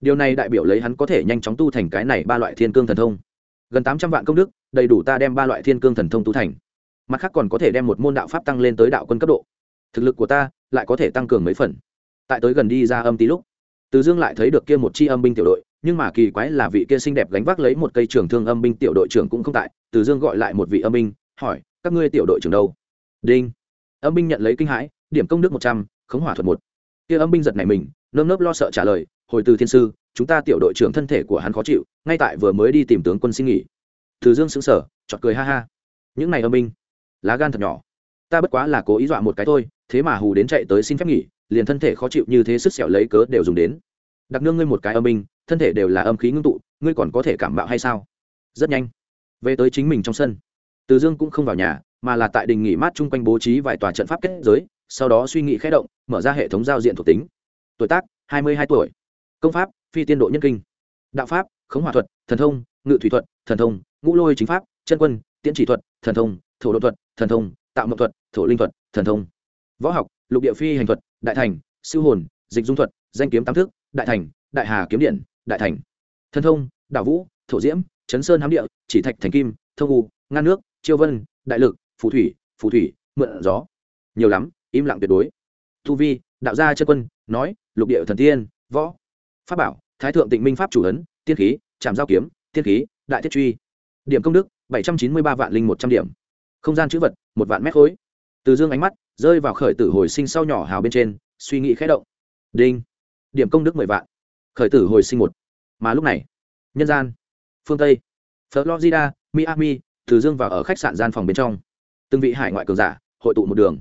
điều này đại biểu lấy hắn có thể nhanh chóng tu thành cái này ba loại thiên cương thần thông. Gần tám trăm vạn công đức, đầy đủ ta đem ba loại thiên cương thần thông tu thành. Mặt khác còn có thể đem một môn đạo pháp tăng lên tới đạo quân cấp độ. Thực lực của ta lại có thể tăng cường mấy phần. Tại tới gần đi ra âm tí lúc, từ dương lại thấy được kia một chi âm binh tiểu đội, nhưng mà kỳ quái là vị kia xinh đẹp gánh vác lấy một cây trường thương âm binh tiểu đội trưởng cũng không tại. Từ dương gọi lại một vị âm binh, hỏi, các ngươi tiểu đội trưởng đâu? Đinh. Âm binh nhận lấy kinh hãi, điểm công đức một trăm, khống hỏa thuật một. Kia âm binh giật này mình, nơm nớp lo sợ trả lời hồi từ thiên sư, chúng ta tiểu đội trưởng thân thể của hắn khó chịu, ngay tại vừa mới đi tìm tướng quân xin nghỉ. Từ dương xứng sở chọt cười ha ha. Những này âm minh lá gan thật nhỏ. Ta bất quá là cố ý dọa một cái thôi, thế mà hù đến chạy tới xin phép nghỉ, liền thân thể khó chịu như thế sức sẹo lấy cớ đều dùng đến. Đặc nương ngươi một cái âm minh thân thể đều là âm khí ngưng tụ, ngươi còn có thể cảm bạo hay sao? Rất nhanh, về tới chính mình trong sân. Từ dương cũng không vào nhà, mà là tại đình nghỉ mát chung quanh bố trí vài tòa trận pháp kết giới, sau đó suy nghĩ khé động, mở ra hệ thống giao diện thuộc tính. Tuổi tác, hai mươi hai tuổi công pháp, phi tiên độ nhân kinh. Đạo pháp, khống hỏa thuật, thần thông, ngự thủy thuật, thần thông, ngũ lôi chính pháp, chân quân, tiễn chỉ thuật, thần thông, thổ độ thuật, thần thông, tạo mậu thuật, thổ linh thuật, thần thông. Võ học, lục địa phi hành thuật, đại thành siêu hồn, dịch dung thuật, danh kiếm tam thức, đại thành, đại hà kiếm điện, đại thành. Thần thông đạo vũ, thổ diễm, chấn sơn hám địa, chỉ thạch thành kim, thông u, ngăn nước, chiêu vân, đại lực, phù thủy phù thủy, mượn gió. Nhiều lắm, im lặng tuyệt đối. Tu vi, đạo gia chân quân, nói, lục địa thần tiên, võ pháp bảo, thái thượng tịnh minh pháp chủ ấn, tiên khí trạm giao kiếm, tiên khí, đại thiết truy. Điểm công đức, bảy trăm chín mươi ba vạn linh một trăm điểm. Không gian chữ vật, một vạn mét khối. Từ dương ánh mắt, rơi vào khởi tử hồi sinh sau nhỏ hào bên trên, suy nghĩ khẽ động. Đinh. Điểm công đức mười vạn. Khởi tử hồi sinh một. Mà lúc này, nhân gian, phương tây, florida, miami, từ dương vào ở khách sạn gian phòng bên trong. Từng vị hải ngoại cường giả, hội tụ một đường.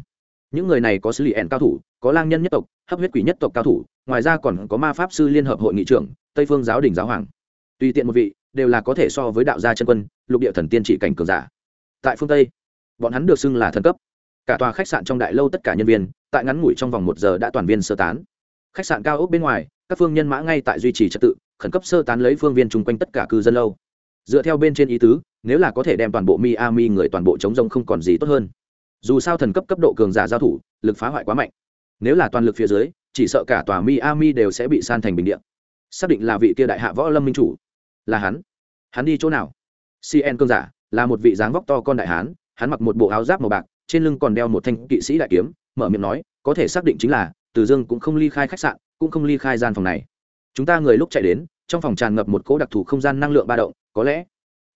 Những người này có sứ lì ẻn cao thủ, có lang nhân nhất tộc, hấp huyết quỷ nhất tộc cao thủ ngoài ra còn có ma pháp sư liên hợp hội nghị trưởng, tây phương giáo đình giáo hoàng. Tùy tiện một vị, đều là có thể so với đạo gia chân quân, lục địa thần tiên trị cảnh cường giả. Tại phương tây, bọn hắn được xưng là thần cấp. Cả tòa khách sạn trong đại lâu tất cả nhân viên, tại ngắn ngủi trong vòng một giờ đã toàn viên sơ tán. Khách sạn cao ốc bên ngoài, các phương nhân mã ngay tại duy trì trật tự, khẩn cấp sơ tán lấy phương viên chung quanh tất cả cư dân lâu. Dựa theo bên trên ý tứ, nếu là có thể đem toàn bộ miami người toàn bộ chống rông không còn gì tốt hơn. Dù sao thần cấp cấp độ cường giả giao thủ, lực phá hoại quá mạnh. Nếu là toàn lực phía dưới chỉ sợ cả tòa miami đều sẽ bị san thành bình địa. xác định là vị kia đại hạ võ lâm minh chủ. Là hắn. Hắn đi chỗ nào? Cn cương giả, là một vị dáng vóc to con đại hán, hắn mặc một bộ áo giáp màu bạc, trên lưng còn đeo một thanh kỵ sĩ đại kiếm, mở miệng nói, có thể xác định chính là, từ dương cũng không ly khai khách sạn, cũng không ly khai gian phòng này. Chúng ta người lúc chạy đến, trong phòng tràn ngập một cỗ đặc thù không gian năng lượng ba động, có lẽ,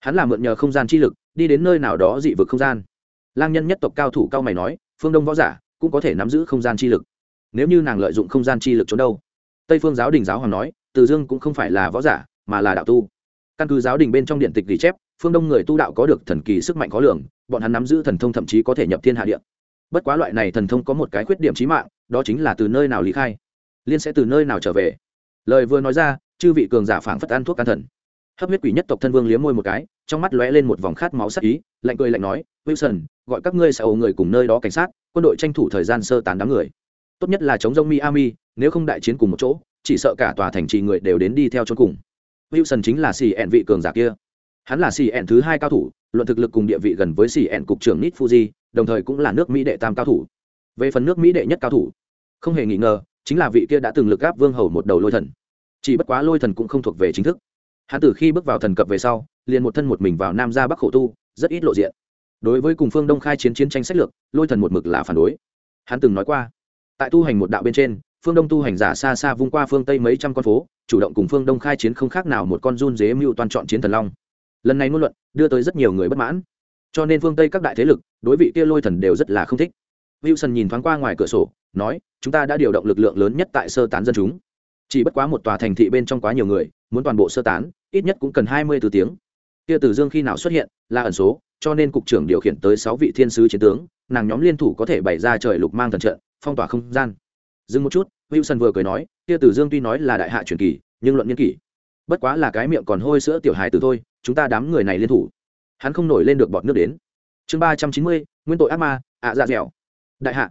hắn là mượn nhờ không gian chi lực, đi đến nơi nào đó dị vực không gian. Lang nhân nhất tộc cao thủ cao mày nói, phương đông võ giả cũng có thể nắm giữ không gian chi lực nếu như nàng lợi dụng không gian chi lực trốn đâu. Tây phương giáo đình giáo hoàng nói, từ dương cũng không phải là võ giả, mà là đạo tu. Căn cứ giáo đình bên trong điện tịch ghi chép, phương đông người tu đạo có được thần kỳ sức mạnh khó lường, bọn hắn nắm giữ thần thông thậm chí có thể nhập thiên hạ điện bất quá loại này thần thông có một cái khuyết điểm trí mạng, đó chính là từ nơi nào lý khai, liên sẽ từ nơi nào trở về. Lời vừa nói ra, chư vị cường giả phảng phất ăn thuốc can thần. Hấp huyết quỷ nhất tộc thân vương liếm môi một cái, trong mắt lóe lên một vòng khát máu sắc ý, lạnh cười lạnh nói, wilson, gọi các ngươi sẽ ổ người cùng nơi đó cảnh sát, quân đội tranh thủ thời gian sơ tán đám người tốt nhất là chống rông miami, nếu không đại chiến cùng một chỗ, chỉ sợ cả tòa thành trì người đều đến đi theo cho cùng. Wilson chính là xì ẹn vị cường giả kia. Hắn là xì ẹn thứ hai cao thủ, luận thực lực cùng địa vị gần với xì ẹn cục trưởng nít fuji, đồng thời cũng là nước mỹ đệ tam cao thủ. Về phần nước mỹ đệ nhất cao thủ, không hề nghi ngờ, chính là vị kia đã từng lực gáp vương hầu một đầu lôi thần. Chỉ bất quá lôi thần cũng không thuộc về chính thức. Hắn từ khi bước vào thần cập về sau, liền một thân một mình vào nam ra bắc khổ tu, rất ít lộ diện. Đối với cùng phương đông khai chiến chiến tranh sách lược, lôi thần một mực là phản đối. Hắn từng nói qua tại tu hành một đạo bên trên, phương đông tu hành giả xa xa vung qua phương tây mấy trăm con phố, chủ động cùng phương đông khai chiến không khác nào một con run dế mưu toàn chọn chiến thần long. Lần này ngôn luận đưa tới rất nhiều người bất mãn. Cho nên phương tây các đại thế lực, đối vị kia lôi thần đều rất là không thích. Wilson nhìn thoáng qua ngoài cửa sổ, nói, chúng ta đã điều động lực lượng lớn nhất tại sơ tán dân chúng. Chỉ bất quá một tòa thành thị bên trong quá nhiều người, muốn toàn bộ sơ tán, ít nhất cũng cần hai mươi từ tiếng. Kia từ dương khi nào xuất hiện, là ẩn số, cho nên cục trưởng điều khiển tới sáu vị thiên sứ chiến tướng, nàng nhóm liên thủ có thể bày ra trời lục mang thần trận phong tỏa không gian. Dừng một chút, wilson vừa cười nói, kia tử dương tuy nói là đại hạ truyền kỳ, nhưng luận nhân kỷ. Bất quá là cái miệng còn hôi sữa tiểu hài từ thôi, chúng ta đám người này liên thủ. Hắn không nổi lên được bọt nước đến. Chương ba trăm chín mươi, nguyên tội ác ma, ạ dạ dẻo. Đại hạ.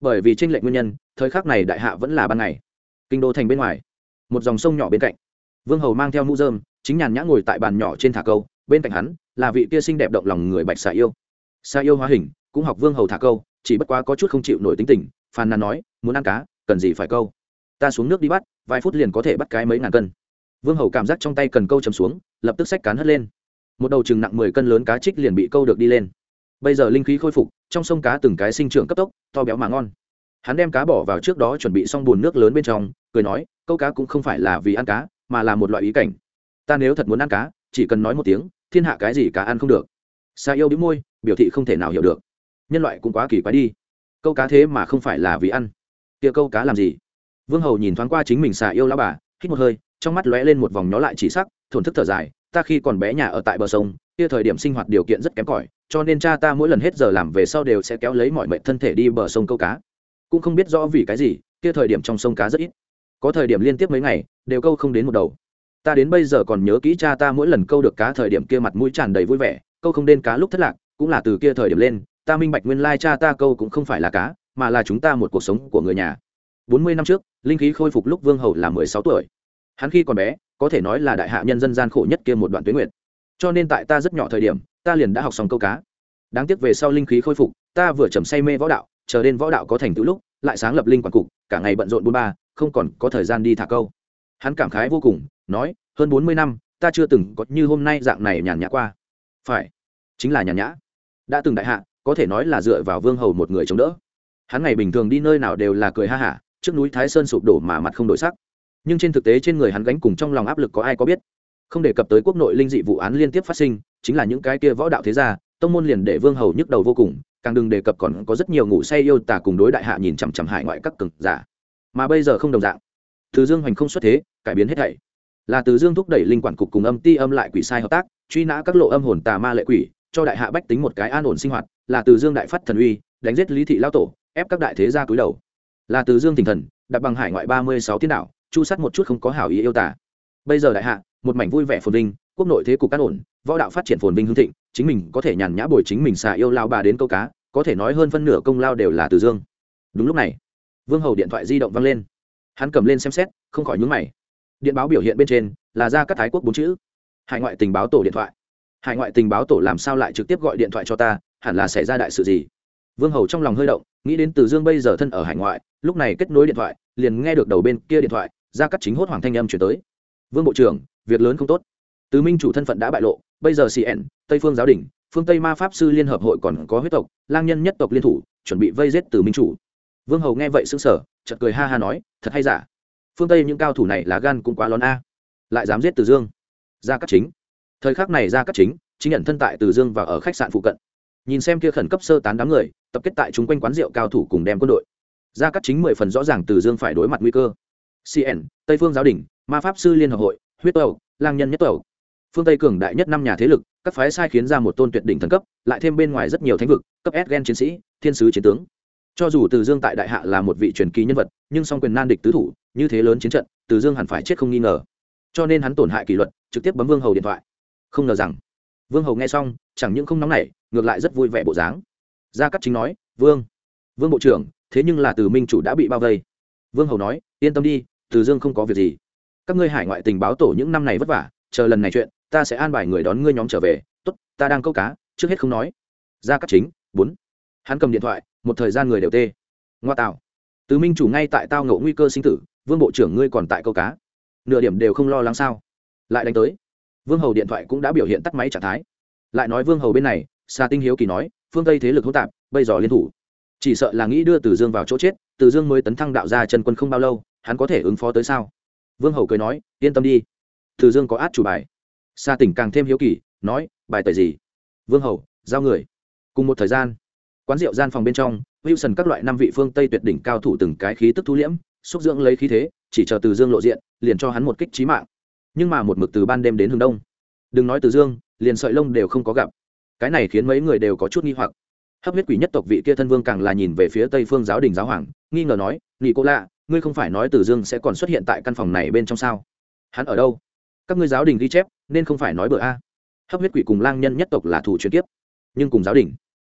Bởi vì tranh lệch nguyên nhân, thời khắc này đại hạ vẫn là ban ngày. Kinh đô thành bên ngoài. Một dòng sông nhỏ bên cạnh. Vương hầu mang theo mũ dơm chính nhàn nhã ngồi tại bàn nhỏ trên thả câu, bên cạnh hắn là vị kia xinh đẹp động lòng người bạch xà yêu. Xà yêu hóa hình, cũng học vương hầu thả câu, chỉ bất quá có chút không chịu nổi tính tình phàn nàn nói, muốn ăn cá, cần gì phải câu? Ta xuống nước đi bắt, vài phút liền có thể bắt cái mấy ngàn cân. Vương hầu cảm giác trong tay cần câu chầm xuống, lập tức xách cán hất lên. Một đầu chừng nặng mười cân lớn cá trích liền bị câu được đi lên. Bây giờ linh khí khôi phục, trong sông cá từng cái sinh trưởng cấp tốc, to béo mà ngon. Hắn đem cá bỏ vào trước đó chuẩn bị xong bùn nước lớn bên trong, cười nói, câu cá cũng không phải là vì ăn cá, mà là một loại ý cảnh. Ta nếu thật muốn ăn cá, chỉ cần nói một tiếng, thiên hạ cái gì cá ăn không được. Xa yêu đĩu môi, biểu thị không thể nào hiểu được. Nhân loại cũng quá kỳ quái đi câu cá thế mà không phải là vì ăn. Kia câu cá làm gì? Vương hầu nhìn thoáng qua chính mình xà yêu lão bà, hít một hơi, trong mắt lóe lên một vòng nhó lại chỉ sắc, thổn thức thở dài, ta khi còn bé nhà ở tại bờ sông, kia thời điểm sinh hoạt điều kiện rất kém cỏi, cho nên cha ta mỗi lần hết giờ làm về sau đều sẽ kéo lấy mọi mệnh thân thể đi bờ sông câu cá. Cũng không biết rõ vì cái gì, kia thời điểm trong sông cá rất ít. Có thời điểm liên tiếp mấy ngày, đều câu không đến một đầu. Ta đến bây giờ còn nhớ kỹ cha ta mỗi lần câu được cá thời điểm kia mặt mũi tràn đầy vui vẻ, câu không đến cá lúc thất lạc, cũng là từ kia thời điểm lên ta minh bạch nguyên lai cha ta câu cũng không phải là cá, mà là chúng ta một cuộc sống của người nhà. Bốn mươi năm trước, linh khí khôi phục lúc vương hầu là mười sáu tuổi. Hắn khi còn bé, có thể nói là đại hạ nhân dân gian khổ nhất kia một đoạn tuyến nguyện cho nên tại ta rất nhỏ thời điểm, ta liền đã học xong câu cá. Đáng tiếc về sau linh khí khôi phục, ta vừa trầm say mê võ đạo, chờ đến võ đạo có thành tựu lúc, lại sáng lập linh quản cục, cả ngày bận rộn bôn ba, không còn có thời gian đi thả câu. Hắn cảm khái vô cùng, nói, hơn bốn mươi năm, ta chưa từng có như hôm nay dạng này nhàn nhã qua. Phải, chính là nhàn nhã. Đã từng đại hạ có thể nói là dựa vào vương hầu một người chống đỡ. Hắn ngày bình thường đi nơi nào đều là cười ha hả, trước núi thái sơn sụp đổ mà mặt không đổi sắc. Nhưng trên thực tế trên người hắn gánh cùng trong lòng áp lực có ai có biết. Không đề cập tới quốc nội linh dị vụ án liên tiếp phát sinh, chính là những cái kia võ đạo thế gia, tông môn liền để vương hầu nhức đầu vô cùng, càng đừng đề cập còn có rất nhiều ngủ say yêu tả cùng đối đại hạ nhìn chằm chằm hải ngoại các cực giả. Mà bây giờ không đồng dạng. Từ dương hoành không xuất thế, cải biến hết thảy. Là từ dương thúc đẩy linh quản cục cùng âm ti âm lại quỷ sai hợp tác, truy nã các lộ âm hồn tà ma lệ quỷ cho đại hạ bách tính một cái an ổn sinh hoạt, là từ dương đại phát thần uy, đánh giết lý thị lao tổ, ép các đại thế gia cúi đầu. Là từ dương thỉnh thần, đặt bằng hải ngoại ba mươi sáu tiên đạo, chu sát một chút không có hảo ý yêu tả bây giờ đại hạ, một mảnh vui vẻ phồn vinh, quốc nội thế cục an ổn, võ đạo phát triển phồn vinh hương thịnh, chính mình có thể nhàn nhã bồi chính mình xà yêu lao bà đến câu cá, có thể nói hơn phân nửa công lao đều là từ dương. Đúng lúc này, vương hầu điện thoại di động văng lên. Hắn cầm lên xem xét, không khỏi nhúng mày. Điện báo biểu hiện bên trên, là ra các thái quốc bốn chữ. Hải ngoại tình báo tổ điện thoại hải ngoại tình báo tổ làm sao lại trực tiếp gọi điện thoại cho ta, hẳn là xảy ra đại sự gì? Vương hầu trong lòng hơi động, nghĩ đến từ dương bây giờ thân ở hải ngoại, lúc này kết nối điện thoại, liền nghe được đầu bên kia điện thoại, ra cắt chính hốt hoàng thanh âm chuyển tới. Vương bộ trưởng, việc lớn không tốt. Từ minh chủ thân phận đã bại lộ, bây giờ cn tây phương giáo đình, phương tây ma pháp sư liên hợp hội còn có huyết tộc, lang nhân nhất tộc liên thủ, chuẩn bị vây giết từ minh chủ. Vương hầu nghe vậy xứng sở chợt cười ha ha nói, thật hay giả? Phương tây những cao thủ này lá gan cũng quá lón a. Lại dám giết từ dương? Ra cắt chính thời khắc này ra cắt chính chính nhận thân tại từ dương và ở khách sạn phụ cận. Nhìn xem kia khẩn cấp sơ tán đám người, tập kết tại chúng quanh quán rượu cao thủ cùng đem quân đội. Ra cắt chính mười phần rõ ràng từ dương phải đối mặt nguy cơ. Cn tây phương giáo đình, ma pháp sư liên hợp hội, huyết tàu lang nhân nhất tàu phương tây cường đại nhất năm nhà thế lực, các phái sai khiến ra một tôn tuyệt đỉnh thần cấp, lại thêm bên ngoài rất nhiều thánh vực, cấp s gen chiến sĩ, thiên sứ chiến tướng. Cho dù từ dương tại đại hạ là một vị truyền kỳ nhân vật, nhưng song quyền nan địch tứ thủ, như thế lớn chiến trận, từ dương hẳn phải chết không nghi ngờ. Cho nên hắn tổn hại kỷ luật, trực tiếp bấm vương hầu điện thoại không ngờ rằng vương hầu nghe xong chẳng những không nóng nảy, ngược lại rất vui vẻ bộ dáng. Gia cắt chính nói, vương vương bộ trưởng, thế nhưng là từ minh chủ đã bị bao vây. Vương hầu nói, yên tâm đi, từ dương không có việc gì. Các ngươi hải ngoại tình báo tổ những năm này vất vả, chờ lần này chuyện, ta sẽ an bài người đón ngươi nhóm trở về. Tốt, ta đang câu cá, trước hết không nói. Gia cắt chính, bốn. Hắn cầm điện thoại, một thời gian người đều tê. Ngoa tạo. Từ minh chủ ngay tại tao ngộ nguy cơ sinh tử, vương bộ trưởng, ngươi còn tại câu cá. Nửa điểm đều không lo lắng sao? Lại đánh tới vương hầu điện thoại cũng đã biểu hiện tắt máy trạng thái lại nói vương hầu bên này xa tinh hiếu kỳ nói phương tây thế lực hỗn tạp bây giờ liên thủ chỉ sợ là nghĩ đưa từ dương vào chỗ chết từ dương mới tấn thăng đạo ra chân quân không bao lâu hắn có thể ứng phó tới sao vương hầu cười nói yên tâm đi từ dương có át chủ bài xa tỉnh càng thêm hiếu kỳ nói bài tời gì vương hầu giao người cùng một thời gian quán rượu gian phòng bên trong wilson các loại năm vị phương tây tuyệt đỉnh cao thủ từng cái khí tức thu liễm xúc dưỡng lấy khí thế chỉ chờ từ dương lộ diện liền cho hắn một kích trí mạng nhưng mà một mực từ ban đêm đến hướng đông. Đừng nói từ dương, liền sợi lông đều không có gặp. Cái này khiến mấy người đều có chút nghi hoặc. Hấp huyết quỷ nhất tộc vị kia thân vương càng là nhìn về phía tây phương giáo đình giáo hoàng, nghi ngờ nói nghị cô lạ ngươi không phải nói từ dương sẽ còn xuất hiện tại căn phòng này bên trong sao? Hắn ở đâu? Các ngươi giáo đình ghi chép, nên không phải nói bừa a. Hấp huyết quỷ cùng lang nhân nhất tộc là thủ truyền tiếp nhưng cùng giáo đình,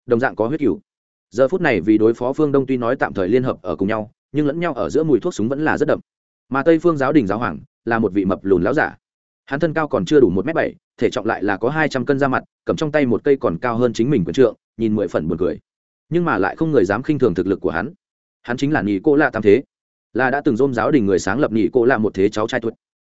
đồng dạng có huyết cửu. Giờ phút này vì đối phó phương đông tuy nói tạm thời liên hợp ở cùng nhau, nhưng lẫn nhau ở giữa mùi thuốc súng vẫn là rất đậm. Mà tây phương giáo đình giáo hoàng là một vị mập lùn lão giả. Hắn thân cao còn chưa đủ một m bảy, thể trọng lại là có hai trăm cân da mặt, cầm trong tay một cây còn cao hơn chính mình quần trượng, nhìn mười phần buồn cười. Nhưng mà lại không người dám khinh thường thực lực của hắn. Hắn chính là nhị cô lạ tam thế. Là đã từng dôm giáo đình người sáng lập nhị cô lạ một thế cháu trai thuật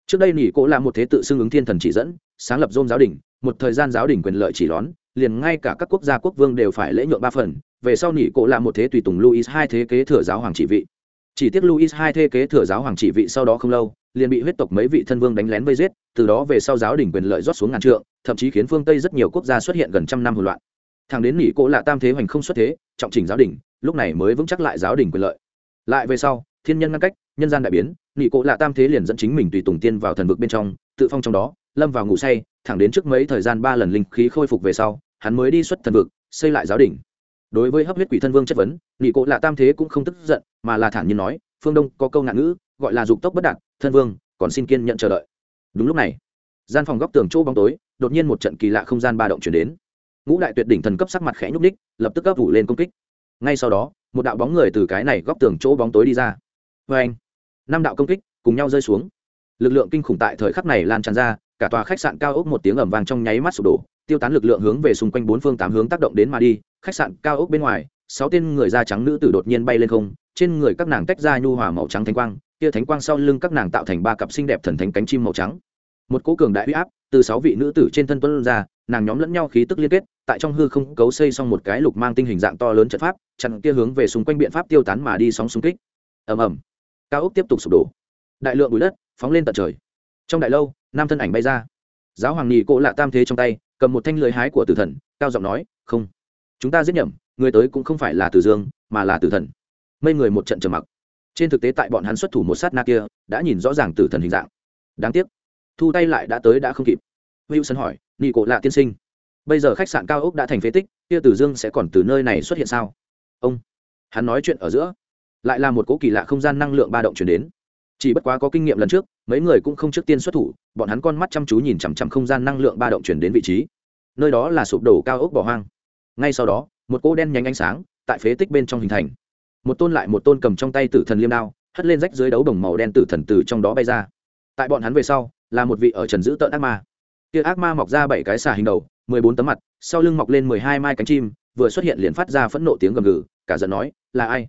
trước đây nhị cô lạ một thế tự xưng ứng thiên thần chỉ dẫn, sáng lập dôm giáo đình một thời gian giáo đình quyền lợi chỉ đón liền ngay cả các quốc gia quốc vương đều phải lễ nhượng ba phần, về sau nhị cô lạ một thế tùy tùng luis hai thế kế thừa giáo hoàng trị vị. Chỉ tiếc luis hai thế kế thừa giáo hoàng trị vị sau đó không lâu liền bị huyết tộc mấy vị thân vương đánh lén vây giết, từ đó về sau giáo đình quyền lợi rót xuống ngàn trượng, thậm chí khiến phương tây rất nhiều quốc gia xuất hiện gần trăm năm hỗn loạn. Thằng đến nỉ cỗ lạ tam thế hoành không xuất thế, trọng chỉnh giáo đình, lúc này mới vững chắc lại giáo đình quyền lợi. Lại về sau, thiên nhân ngăn cách, nhân gian đại biến, nỉ cỗ lạ tam thế liền dẫn chính mình tùy tùng tiên vào thần vực bên trong, tự phong trong đó, lâm vào ngủ say, thẳng đến trước mấy thời gian ba lần linh khí khôi phục về sau, hắn mới đi xuất thần vực, xây lại giáo đình. Đối với hấp huyết quỷ thân vương chất vấn, nỉ cỗ lạ tam thế cũng không tức giận, mà là thản nhiên nói, phương đông, có câu ngạn ngữ gọi là dục tốc bất đạt, thân vương, còn xin kiên nhận chờ đợi. Đúng lúc này, gian phòng góc tường chỗ bóng tối, đột nhiên một trận kỳ lạ không gian ba động chuyển đến. Ngũ đại tuyệt đỉnh thần cấp sắc mặt khẽ nhúc ních lập tức gấp vũ lên công kích. Ngay sau đó, một đạo bóng người từ cái này góc tường chỗ bóng tối đi ra. Vê anh, năm đạo công kích cùng nhau rơi xuống. Lực lượng kinh khủng tại thời khắc này lan tràn ra, cả tòa khách sạn cao ốc một tiếng ẩm vàng trong nháy mắt sụp đổ, tiêu tán lực lượng hướng về xung quanh bốn phương tám hướng tác động đến mà đi. Khách sạn cao ốc bên ngoài, sáu tên người da trắng nữ tử đột nhiên bay lên không, trên người các nàng tách ra nhu hòa màu trắng thanh quang kia thánh quang sau lưng các nàng tạo thành ba cặp xinh đẹp thần thánh cánh chim màu trắng. Một cỗ cường đại huy áp từ sáu vị nữ tử trên thân tuấn ra, nàng nhóm lẫn nhau khí tức liên kết, tại trong hư không cấu xây xong một cái lục mang tinh hình dạng to lớn trận pháp, chặn kia hướng về xung quanh biện pháp tiêu tán mà đi sóng xung kích. Ầm ầm. Cao ốc tiếp tục sụp đổ. Đại lượng bụi đất phóng lên tận trời. Trong đại lâu, nam thân ảnh bay ra. Giáo hoàng nhị cỗ lạ tam thế trong tay, cầm một thanh lưới hái của tử thần, cao giọng nói, không. Chúng ta giết nhầm, người tới cũng không phải là tử dương, mà là tử thần. Mây người một trận trầm mặc trên thực tế tại bọn hắn xuất thủ một sát na kia, đã nhìn rõ ràng tử thần hình dạng. Đáng tiếc, thu tay lại đã tới đã không kịp. Wilson hỏi nhị cổ lạ tiên sinh, bây giờ khách sạn cao ốc đã thành phế tích, kia tử dương sẽ còn từ nơi này xuất hiện sao? Ông, hắn nói chuyện ở giữa, lại là một cố kỳ lạ không gian năng lượng ba động chuyển đến. Chỉ bất quá có kinh nghiệm lần trước, mấy người cũng không trước tiên xuất thủ, bọn hắn con mắt chăm chú nhìn chằm chằm không gian năng lượng ba động chuyển đến vị trí. Nơi đó là sụp đổ cao ốc bỏ hoang. Ngay sau đó, một cô đen nhánh ánh sáng tại phế tích bên trong hình thành một tôn lại một tôn cầm trong tay tử thần liêm đao, hất lên rách dưới đấu đồng màu đen tử thần từ trong đó bay ra. Tại bọn hắn về sau, là một vị ở trần giữ tợn ác ma. Kia ác ma mọc ra bảy cái xà hình đầu, mười bốn tấm mặt, sau lưng mọc lên mười hai mai cánh chim, vừa xuất hiện liền phát ra phẫn nộ tiếng gầm gừ, cả giận nói, là ai?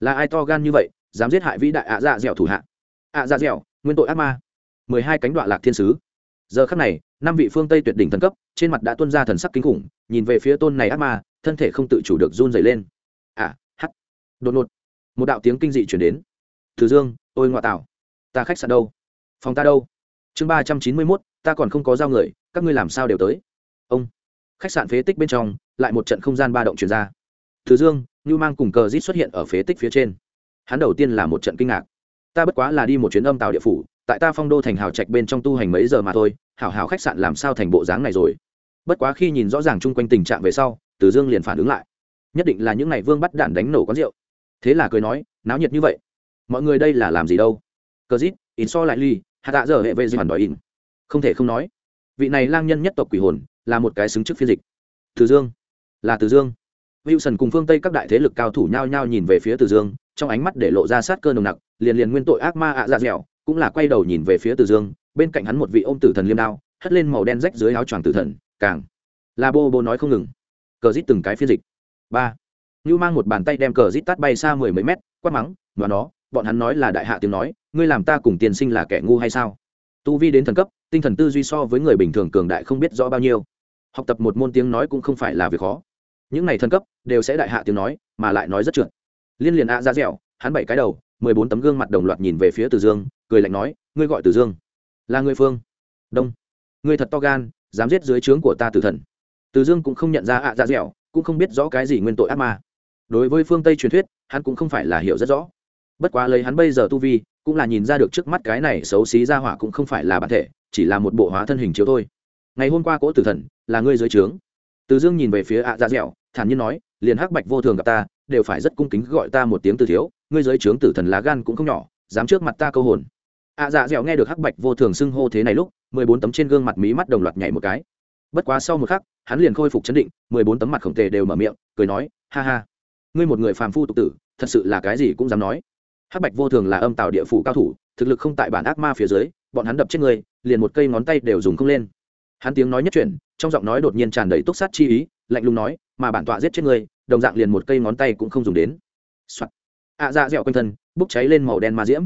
Là ai to gan như vậy, dám giết hại vĩ đại ạ dạ dẻo thủ hạ? Ạ dạ dẻo, nguyên tội ác ma. Mười hai cánh đoạn lạc thiên sứ. Giờ khắc này, năm vị phương tây tuyệt đỉnh thần cấp, trên mặt đã tuân ra thần sắc kinh khủng, nhìn về phía tôn này ác ma, thân thể không tự chủ được run dày lên đột ngột. Một đạo tiếng kinh dị chuyển đến. Từ dương ôi ngoại tảo. Ta khách sạn đâu? Phòng ta đâu? Chương ba trăm chín mươi mốt, ta còn không có giao người, các ngươi làm sao đều tới? Ông. Khách sạn phế tích bên trong, lại một trận không gian ba động chuyển ra. Từ dương như mang cùng cờ rít xuất hiện ở phế tích phía trên. Hắn đầu tiên là một trận kinh ngạc. Ta bất quá là đi một chuyến âm tàu địa phủ, tại ta phong đô thành hào trạch bên trong tu hành mấy giờ mà thôi, hảo hảo khách sạn làm sao thành bộ dáng này rồi? Bất quá khi nhìn rõ ràng chung quanh tình trạng về sau, từ dương liền phản ứng lại. Nhất định là những ngày vương bắt đạn đánh nổ quán rượu thế là cười nói, náo nhiệt như vậy? Mọi người đây là làm gì đâu? Cờ dít in so lại ly, hạ tạ giờ hệ vệ di hoàn đòi in. Không thể không nói, vị này lang nhân nhất tộc quỷ hồn là một cái xứng chức phiên dịch. Từ dương, là từ dương. Wilson cùng phương tây các đại thế lực cao thủ nhao nhao nhìn về phía từ dương, trong ánh mắt để lộ ra sát cơ nồng nặc, liền liền nguyên tội ác ma ạ dạ dẻo, cũng là quay đầu nhìn về phía từ dương, bên cạnh hắn một vị ôm tử thần liêm đao, hất lên màu đen rách dưới áo choàng tử thần, càng là bô bô nói không ngừng. Cờ rít từng cái phiên dịch. Ba. Nưu mang một bàn tay đem cờ rít tát bay xa mười mấy mét, quát mắng "Nó nó, bọn hắn nói là đại hạ tiếng nói, ngươi làm ta cùng tiền sinh là kẻ ngu hay sao? Tu vi đến thần cấp, tinh thần tư duy so với người bình thường cường đại không biết rõ bao nhiêu. Học tập một môn tiếng nói cũng không phải là việc khó. Những này thần cấp đều sẽ đại hạ tiếng nói, mà lại nói rất trượt. Liên liền ạ ra dẻo, hắn bảy cái đầu, mười bốn tấm gương mặt đồng loạt nhìn về phía từ dương, cười lạnh nói, ngươi gọi từ dương? Là người phương? Đông. Ngươi thật to gan, dám giết dưới trướng của ta tử thần. Từ dương cũng không nhận ra ạ ra dẻo, cũng không biết rõ cái gì nguyên tội ác ma đối với phương tây truyền thuyết, hắn cũng không phải là hiểu rất rõ. Bất quá lấy hắn bây giờ tu vi, cũng là nhìn ra được trước mắt cái này xấu xí ra hỏa cũng không phải là bản thể, chỉ là một bộ hóa thân hình chiếu thôi. Ngày hôm qua cỗ tử thần, là ngươi dưới trướng. Từ dương nhìn về phía ạ dạ dẻo thản nhiên nói, liền hắc bạch vô thường gặp ta, đều phải rất cung kính gọi ta một tiếng từ thiếu, ngươi dưới trướng tử thần lá gan cũng không nhỏ, dám trước mặt ta câu hồn. Ạ dạ dẻo nghe được hắc bạch vô thường xưng hô thế này lúc, mười bốn tấm trên gương mặt mí mắt đồng loạt nhảy một cái. Bất quá sau một khắc, hắn liền khôi phục chấn định, mười bốn tấm mặt khổng tề đều mở miệng, cười nói, ha ha ngươi một người phàm phu tục tử, thật sự là cái gì cũng dám nói. Hắc bạch vô thường là âm tạo địa phủ cao thủ, thực lực không tại bản ác ma phía dưới, bọn hắn đập chết ngươi, liền một cây ngón tay đều dùng không lên. Hắn tiếng nói nhất chuyển, trong giọng nói đột nhiên tràn đầy túc sát chi ý, lạnh lùng nói, mà bản tọa giết chết ngươi, đồng dạng liền một cây ngón tay cũng không dùng đến、Soạn. ạ dạ dẹo quanh thân, bốc cháy lên màu đen ma diễm.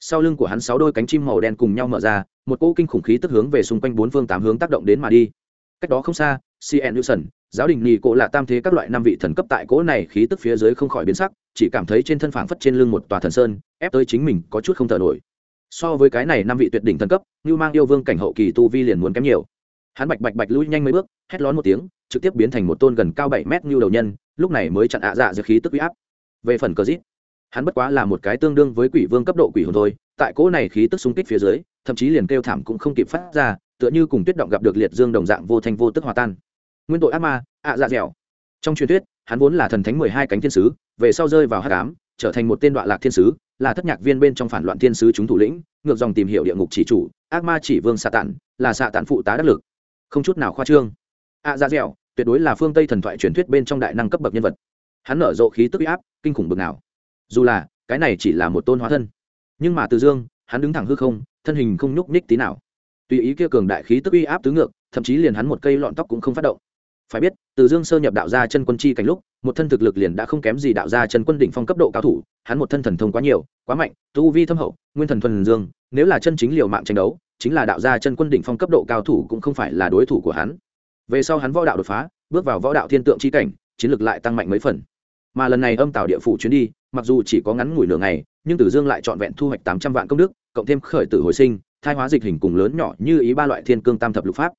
Sau lưng của hắn sáu đôi cánh chim màu đen cùng nhau mở ra, một cỗ kinh khủng khí tức hướng về xung quanh bốn phương tám hướng tác động đến mà đi. Cách đó không xa cn wilson giáo đình nhì cỗ là tam thế các loại năm vị thần cấp tại cỗ này khí tức phía dưới không khỏi biến sắc, chỉ cảm thấy trên thân phảng phất trên lưng một tòa thần sơn, ép tới chính mình có chút không thở nổi. So với cái này năm vị tuyệt đỉnh thần cấp như mang yêu vương cảnh hậu kỳ tu vi liền muốn kém nhiều. Hắn bạch bạch bạch lui nhanh mấy bước, hét lón một tiếng, trực tiếp biến thành một tôn gần cao bảy mét như đầu nhân, lúc này mới chặn ạ dạ giữa khí tức huy áp. Về phần cờ dít, hắn bất quá là một cái tương đương với quỷ vương cấp độ quỷ hồn thôi, tại cỗ này khí tức xung kích phía dưới, thậm chí liền kêu thảm cũng không kịp phát ra, tựa như cùng tuyết động gặp được liệt dương đồng dạng vô thanh vô tức hòa tan nguyên tội ác ma, ạ dạ dẻo. Trong truyền thuyết, hắn vốn là thần thánh mười hai cánh thiên sứ, về sau rơi vào hát cám trở thành một tên đoạn lạc thiên sứ, là thất nhạc viên bên trong phản loạn thiên sứ chúng thủ lĩnh, ngược dòng tìm hiểu địa ngục chỉ chủ, ác ma chỉ vương xạ tản, là xạ tản phụ tá đắc lực. Không chút nào khoa trương. Ạ dạ dẻo, tuyệt đối là phương tây thần thoại truyền thuyết bên trong đại năng cấp bậc nhân vật. Hắn nở rộ khí tức uy áp, kinh khủng bực nào. Dù là, cái này chỉ là một tôn hóa thân. Nhưng mà từ dương, hắn đứng thẳng hư không, thân hình không nhúc nhích tí nào. Tùy ý kia cường đại khí tức uy áp tứ ngược, thậm chí liền hắn một cây lọn tóc cũng không phát động phải biết, từ dương sơ nhập đạo gia chân quân chi cảnh lúc, một thân thực lực liền đã không kém gì đạo gia chân quân đỉnh phong cấp độ cao thủ, hắn một thân thần thông quá nhiều, quá mạnh, tu vi thâm hậu, nguyên thần thuần dương, nếu là chân chính liều mạng tranh đấu, chính là đạo gia chân quân đỉnh phong cấp độ cao thủ cũng không phải là đối thủ của hắn. Về sau hắn võ đạo đột phá, bước vào võ đạo thiên tượng chi cảnh, chiến lực lại tăng mạnh mấy phần. Mà lần này âm tạo địa phủ chuyến đi, mặc dù chỉ có ngắn ngủi nửa ngày, nhưng tử dương lại trọn vẹn thu hoạch tám trăm vạn công đức, cộng thêm khởi tử hồi sinh, thai hóa dịch hình cùng lớn nhỏ như ý ba loại thiên cương tam thập lục pháp.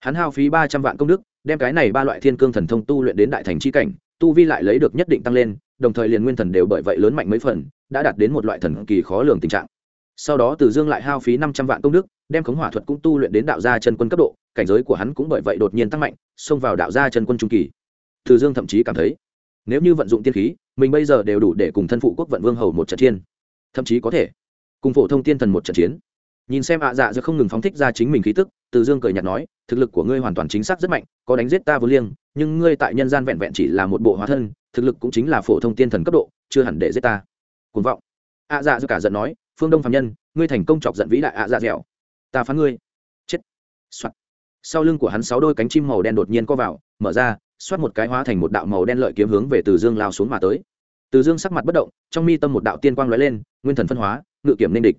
Hắn hao phí ba trăm vạn công đức đem cái này ba loại thiên cương thần thông tu luyện đến đại thành chi cảnh, tu vi lại lấy được nhất định tăng lên, đồng thời liền nguyên thần đều bởi vậy lớn mạnh mấy phần, đã đạt đến một loại thần kỳ khó lường tình trạng. Sau đó Từ dương lại hao phí năm trăm vạn công đức, đem khống hỏa thuật cũng tu luyện đến đạo gia chân quân cấp độ, cảnh giới của hắn cũng bởi vậy đột nhiên tăng mạnh, xông vào đạo gia chân quân trung kỳ. Từ dương thậm chí cảm thấy, nếu như vận dụng tiên khí, mình bây giờ đều đủ để cùng thân phụ quốc vận vương hầu một trận chiến. Thậm chí có thể cùng phổ thông tiên thần một trận chiến nhìn xem ạ dạ giờ không ngừng phóng thích ra chính mình khí tức, từ dương cười nhạt nói, thực lực của ngươi hoàn toàn chính xác rất mạnh, có đánh giết ta vô liêng, nhưng ngươi tại nhân gian vẹn vẹn chỉ là một bộ hóa thân, thực lực cũng chính là phổ thông tiên thần cấp độ, chưa hẳn để giết ta. Cuồng vọng. Ạ dạ giờ cả giận nói, phương đông phạm nhân, ngươi thành công chọc giận vĩ đại ạ dạ dẻo. Ta phán ngươi. Chết、Soạn. Sau lưng của hắn sáu đôi cánh chim màu đen đột nhiên co vào, mở ra, xoát một cái hóa thành một đạo màu đen lợi kiếm hướng về từ dương lao xuống mà tới. Từ dương sắc mặt bất động, trong mi tâm một đạo tiên quang lóe lên, nguyên thần phân hóa, ngự kiểm nên địch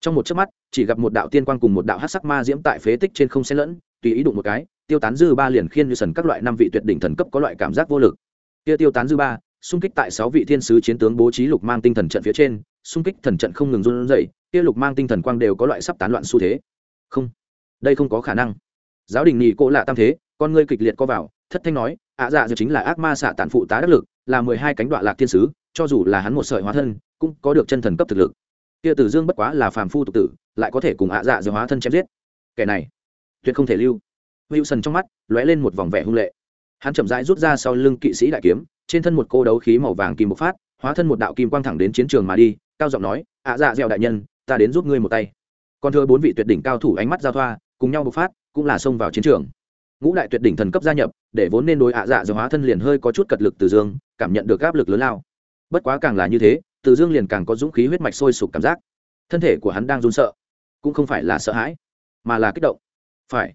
trong một chớp mắt, chỉ gặp một đạo tiên quang cùng một đạo hát sắc ma diễm tại phế tích trên không xen lẫn, tùy ý đụng một cái, tiêu tán dư ba liền khiên như sần các loại năm vị tuyệt đỉnh thần cấp có loại cảm giác vô lực. Kia tiêu tán dư ba, xung kích tại sáu vị thiên sứ chiến tướng bố trí lục mang tinh thần trận phía trên, xung kích thần trận không ngừng run rẩy, kia lục mang tinh thần quang đều có loại sắp tán loạn xu thế. Không, đây không có khả năng. Giáo đình nhị cỗ lạ tam thế, con ngươi kịch liệt co vào, thất thanh nói, ạ dạ giờ chính là ác ma xạ tản phụ tá đắc lực, là mười hai cánh đoạn lạc thiên sứ, cho dù là hắn một sợi hóa thân, cũng có được chân thần cấp thực lực kia tử dương bất quá là phàm phu tục tử, lại có thể cùng ạ dạ giờ hóa thân chém giết. Kẻ này, tuyệt không thể lưu. Wilson trong mắt lóe lên một vòng vẻ hung lệ. Hắn chậm rãi rút ra sau lưng kỵ sĩ đại kiếm, trên thân một cô đấu khí màu vàng kim bộc phát, hóa thân một đạo kim quang thẳng đến chiến trường mà đi, cao giọng nói, ạ dạ dẹo đại nhân, ta đến giúp ngươi một tay. Còn thưa bốn vị tuyệt đỉnh cao thủ ánh mắt giao thoa, cùng nhau bộc phát, cũng là xông vào chiến trường. Ngũ đại tuyệt đỉnh thần cấp gia nhập, để vốn nên đối ạ dạ dẹo hóa thân liền hơi có chút cật lực từ dương, cảm nhận được áp lực lớn lao. Bất quá càng là như thế từ dương liền càng có dũng khí huyết mạch sôi sục cảm giác. Thân thể của hắn đang run sợ, cũng không phải là sợ hãi, mà là kích động. Phải,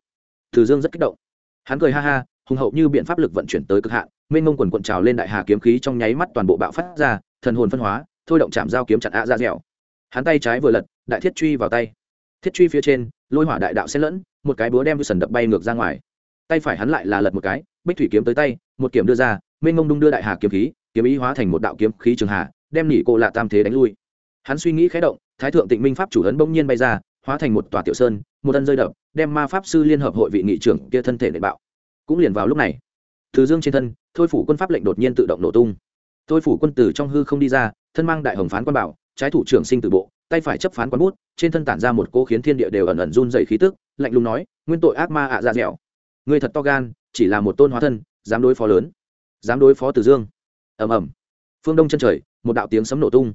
từ dương rất kích động. Hắn cười ha ha, hùng hậu như biện pháp lực vận chuyển tới cực hạn, mênh mông quần quận trào lên đại hà kiếm khí trong nháy mắt toàn bộ bạo phát ra, thần hồn phân hóa, thôi động chạm dao kiếm chặt ạ ra dẻo. Hắn tay trái vừa lật, đại thiết truy vào tay. Thiết truy phía trên, lôi hỏa đại đạo xen lẫn, một cái búa đem sần đập bay ngược ra ngoài. Tay phải hắn lại là lật một cái, bích thủy kiếm tới tay, một kiểm đưa ra, mênh mông đung đưa đại hà kiếm khí, kiếm ý hóa thành một đạo kiếm khí trường hà đem nỉ cô lạ tam thế đánh lui. Hắn suy nghĩ khé động, thái thượng tịnh minh pháp chủ ấn bỗng nhiên bay ra, hóa thành một tòa tiểu sơn, một tân rơi đập, đem ma pháp sư liên hợp hội vị nghị trưởng kia thân thể nệ bạo. Cũng liền vào lúc này, từ dương trên thân, thôi phủ quân pháp lệnh đột nhiên tự động nổ tung. Thôi phủ quân tử trong hư không đi ra, thân mang đại hồng phán quan bảo, trái thủ trưởng sinh từ bộ, tay phải chấp phán quán bút, trên thân tản ra một cô khiến thiên địa đều ẩn ẩn run dày khí tức, lạnh lùng nói, nguyên tội ác ma ạ à ra dẻo. Người thật to gan, chỉ là một tôn hóa thân, dám đối phó lớn. Dám đối phó từ dương. Ầm ầm. Phương đông chân trời một đạo tiếng sấm nổ tung.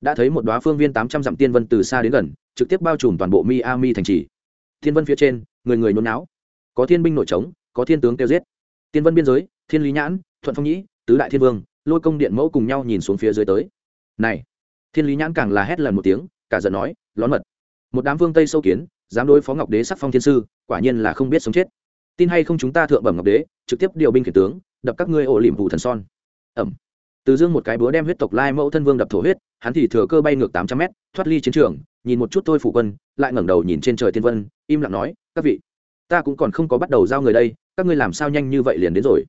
Đã thấy một đoá phương viên tám trăm dặm tiên vân từ xa đến gần, trực tiếp bao trùm toàn bộ miami thành trì. Thiên vân phía trên, người người nôn não có thiên binh nổi trống, có thiên tướng kêu giết. Tiên vân biên giới, thiên lý nhãn, thuận phong nhĩ, tứ đại thiên vương, lôi công điện mẫu cùng nhau nhìn xuống phía dưới tới. Này, thiên lý nhãn càng là hét lần một tiếng, cả giận nói, lón mật. Một đám vương tây sâu kiến, dám đối phó ngọc đế sắc phong thiên sư, quả nhiên là không biết sống chết. Tin hay không chúng ta thượng bẩm ngọc đế, trực tiếp điều binh khiển tướng, đập các ngươi ổ liềm vụ thần son. Ẩm từ dương một cái búa đem huyết tộc lai mẫu thân vương đập thổ huyết, hắn thì thừa cơ bay ngược tám trăm mét, thoát ly chiến trường, nhìn một chút thôi phủ quân, lại ngẩng đầu nhìn trên trời thiên vân, im lặng nói, các vị, ta cũng còn không có bắt đầu giao người đây, các ngươi làm sao nhanh như vậy liền đến rồi?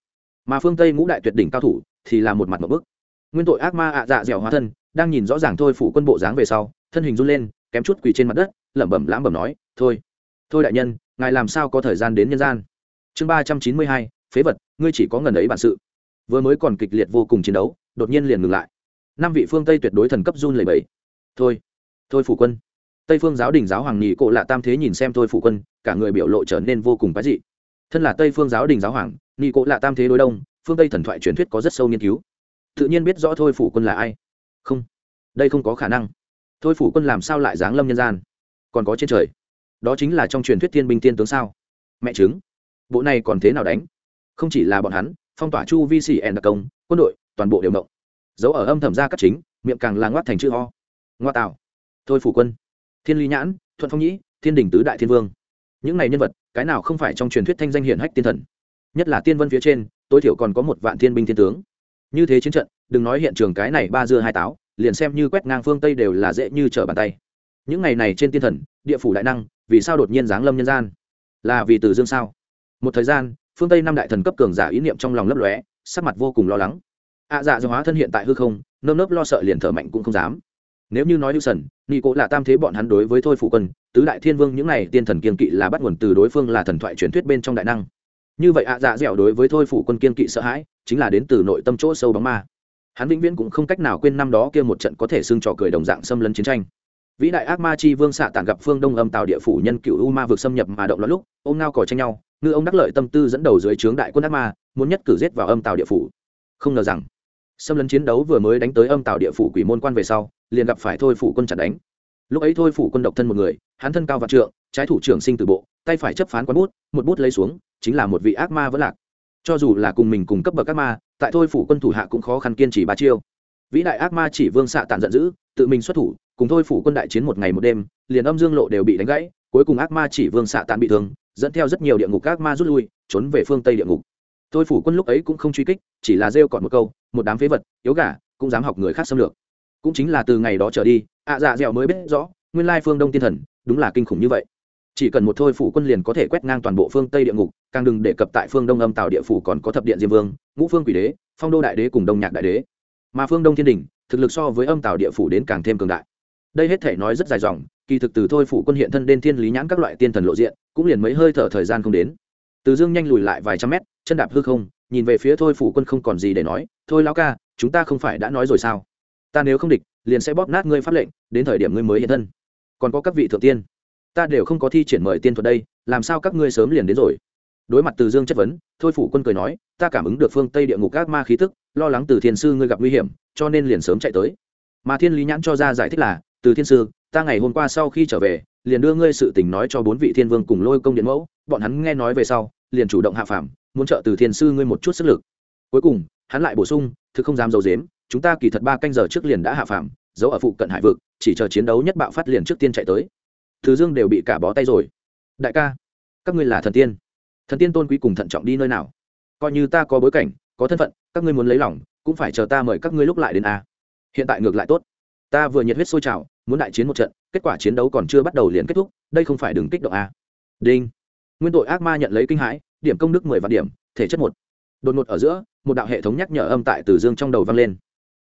Mà phương tây ngũ đại tuyệt đỉnh cao thủ thì là một mặt một bức. Nguyên tội ác ma ạ dạ dẻo hóa thân, đang nhìn rõ ràng thôi phủ quân bộ dáng về sau, thân hình run lên, kém chút quỳ trên mặt đất, lẩm bẩm lãm bẩm nói, thôi thôi đại nhân, ngài làm sao có thời gian đến nhân gian? Chương ba trăm chín mươi hai, phế vật, ngươi chỉ có ngần ấy bản sự. Vừa mới còn kịch liệt vô cùng chiến đấu đột nhiên liền ngừng lại. Năm vị phương tây tuyệt đối thần cấp run lẩy bẩy. Thôi thôi phủ quân. Tây phương giáo đình giáo hoàng nhị cộ lạ tam thế nhìn xem thôi phủ quân, cả người biểu lộ trở nên vô cùng quái dị. Thân là tây phương giáo đình giáo hoàng nhị cộ lạ tam thế đối đông, phương tây thần thoại truyền thuyết có rất sâu nghiên cứu. Tự nhiên biết rõ thôi phủ quân là ai. Không, đây không có khả năng. Thôi phủ quân làm sao lại giáng lâm nhân gian? Còn có trên trời. Đó chính là trong truyền thuyết thiên binh tiên tướng sao? Mẹ chứng. Bộ này còn thế nào đánh? Không chỉ là bọn hắn, phong tỏa chu vi xì ẻn đặc công, quân đội toàn bộ đều động. Giấu ở âm thầm ra các chính, miệng càng là ngoát thành chữ ho ngoa tạo. Thôi phủ quân. Thiên ly nhãn, thuận phong nhĩ, thiên đình tứ đại thiên vương. Những này nhân vật, cái nào không phải trong truyền thuyết thanh danh hiển hách tiên thần? Nhất là tiên vân phía trên, tối thiểu còn có một vạn thiên binh thiên tướng. Như thế chiến trận, đừng nói hiện trường cái này ba dưa hai táo, liền xem như quét ngang phương tây đều là dễ như trở bàn tay. Những ngày này trên tiên thần, địa phủ đại năng, vì sao đột nhiên giáng lâm nhân gian? Là vì từ dương sao? Một thời gian, phương tây năm đại thần cấp cường giả ý niệm trong lòng lấp lóe, sắc mặt vô cùng lo lắng ạ dạ do hóa thân hiện tại hư không nơm nớp lo sợ liền thở mạnh cũng không dám. Nếu như nói lưu sần nghi cố là tam thế bọn hắn đối với thôi phụ quân tứ đại thiên vương những này tiên thần kiên kỵ là bắt nguồn từ đối phương là thần thoại truyền thuyết bên trong đại năng. Như vậy ạ à, dạ dẻo đối với thôi phụ quân kiên kỵ sợ hãi chính là đến từ nội tâm chỗ sâu bóng ma. Hắn vĩnh viễn cũng không cách nào quên năm đó kia một trận có thể xưng trò cười đồng dạng xâm lấn chiến tranh. Vĩ đại ác ma chi vương xạ tản gặp phương đông âm tào địa phủ nhân cựu u ma vực xâm nhập mà động loạn lúc ôm ngao cỏ tranh nhau ngư ông đắc lợi tâm tư dẫn đầu dưới trướng đại quân ác ma muốn nhất cử giết vào âm tào địa phủ. Không ngờ rằng xâm lấn chiến đấu vừa mới đánh tới âm tạo địa phủ quỷ môn quan về sau, liền gặp phải thôi phủ quân chặt đánh. Lúc ấy thôi phủ quân độc thân một người, hắn thân cao vạn trượng, trái thủ trưởng sinh từ bộ, tay phải chấp phán quán bút, một bút lấy xuống, chính là một vị ác ma vẫn lạc. Cho dù là cùng mình cùng cấp bậc ác ma, tại thôi phủ quân thủ hạ cũng khó khăn kiên trì ba chiêu. Vĩ đại ác ma chỉ vương xạ tàn giận dữ, tự mình xuất thủ, cùng thôi phủ quân đại chiến một ngày một đêm, liền âm dương lộ đều bị đánh gãy, cuối cùng ác ma chỉ vương xạ tàn bị thương, dẫn theo rất nhiều địa ngục ác ma rút lui, trốn về phương tây địa ngục. Thôi phủ quân lúc ấy cũng không truy kích, chỉ là rêu còn một câu một đám phế vật, yếu gà, cũng dám học người khác xâm lược. Cũng chính là từ ngày đó trở đi, ạ dạ dẻo mới biết rõ, nguyên lai phương đông tiên thần, đúng là kinh khủng như vậy. Chỉ cần một thôi phủ quân liền có thể quét ngang toàn bộ phương tây địa ngục, càng đừng đề cập tại phương đông âm tạo địa phủ còn có thập điện diêm vương, ngũ phương quỷ đế, phong đô đại đế cùng đông nhạc đại đế. Mà phương đông thiên đình, thực lực so với âm tạo địa phủ đến càng thêm cường đại. Đây hết thể nói rất dài dòng, kỳ thực từ thôi phủ quân hiện thân đến thiên lý nhãn các loại tiên thần lộ diện, cũng liền mấy hơi thở thời gian không đến. Từ dương nhanh lùi lại vài trăm mét, chân đạp hư không, nhìn về phía thôi phủ quân không còn gì để nói thôi lão ca, chúng ta không phải đã nói rồi sao? Ta nếu không địch, liền sẽ bóp nát ngươi pháp lệnh, đến thời điểm ngươi mới hiện thân. Còn có các vị thượng tiên, ta đều không có thi triển mời tiên thuật đây, làm sao các ngươi sớm liền đến rồi? Đối mặt từ dương chất vấn, thôi phủ quân cười nói, ta cảm ứng được phương tây địa ngục các ma khí tức, lo lắng từ thiên sư ngươi gặp nguy hiểm, cho nên liền sớm chạy tới. Mà thiên lý nhãn cho ra giải thích là, từ thiên sư, ta ngày hôm qua sau khi trở về, liền đưa ngươi sự tình nói cho bốn vị thiên vương cùng lôi công điện mẫu, bọn hắn nghe nói về sau, liền chủ động hạ phàm, muốn trợ từ thiên sư ngươi một chút sức lực. Cuối cùng hắn lại bổ sung thứ không dám d i dếm chúng ta kỳ thật ba canh giờ trước liền đã hạ phàm, giấu ở phụ cận hải vực, chỉ chờ chiến đấu nhất bạo phát liền trước tiên chạy tới. Thứ dương đều bị cả bó tay rồi. Đại ca, các ngươi là thần tiên. Thần tiên tôn quý cùng thận trọng đi nơi nào? Coi như ta có bối cảnh, có thân phận, các ngươi muốn lấy lòng, cũng phải chờ ta mời các ngươi lúc lại đến a. Hiện tại ngược lại tốt. Ta vừa nhiệt huyết sôi trào, muốn đại chiến một trận, kết quả chiến đấu còn chưa bắt đầu liền kết thúc, đây không phải đừng kích động a. Đinh. Nguyên tội ác ma nhận lấy kinh hãi, điểm công đức mười vạn điểm, thể chất một đột ngột ở giữa, một đạo hệ thống nhắc nhở âm tại từ dương trong đầu vang lên.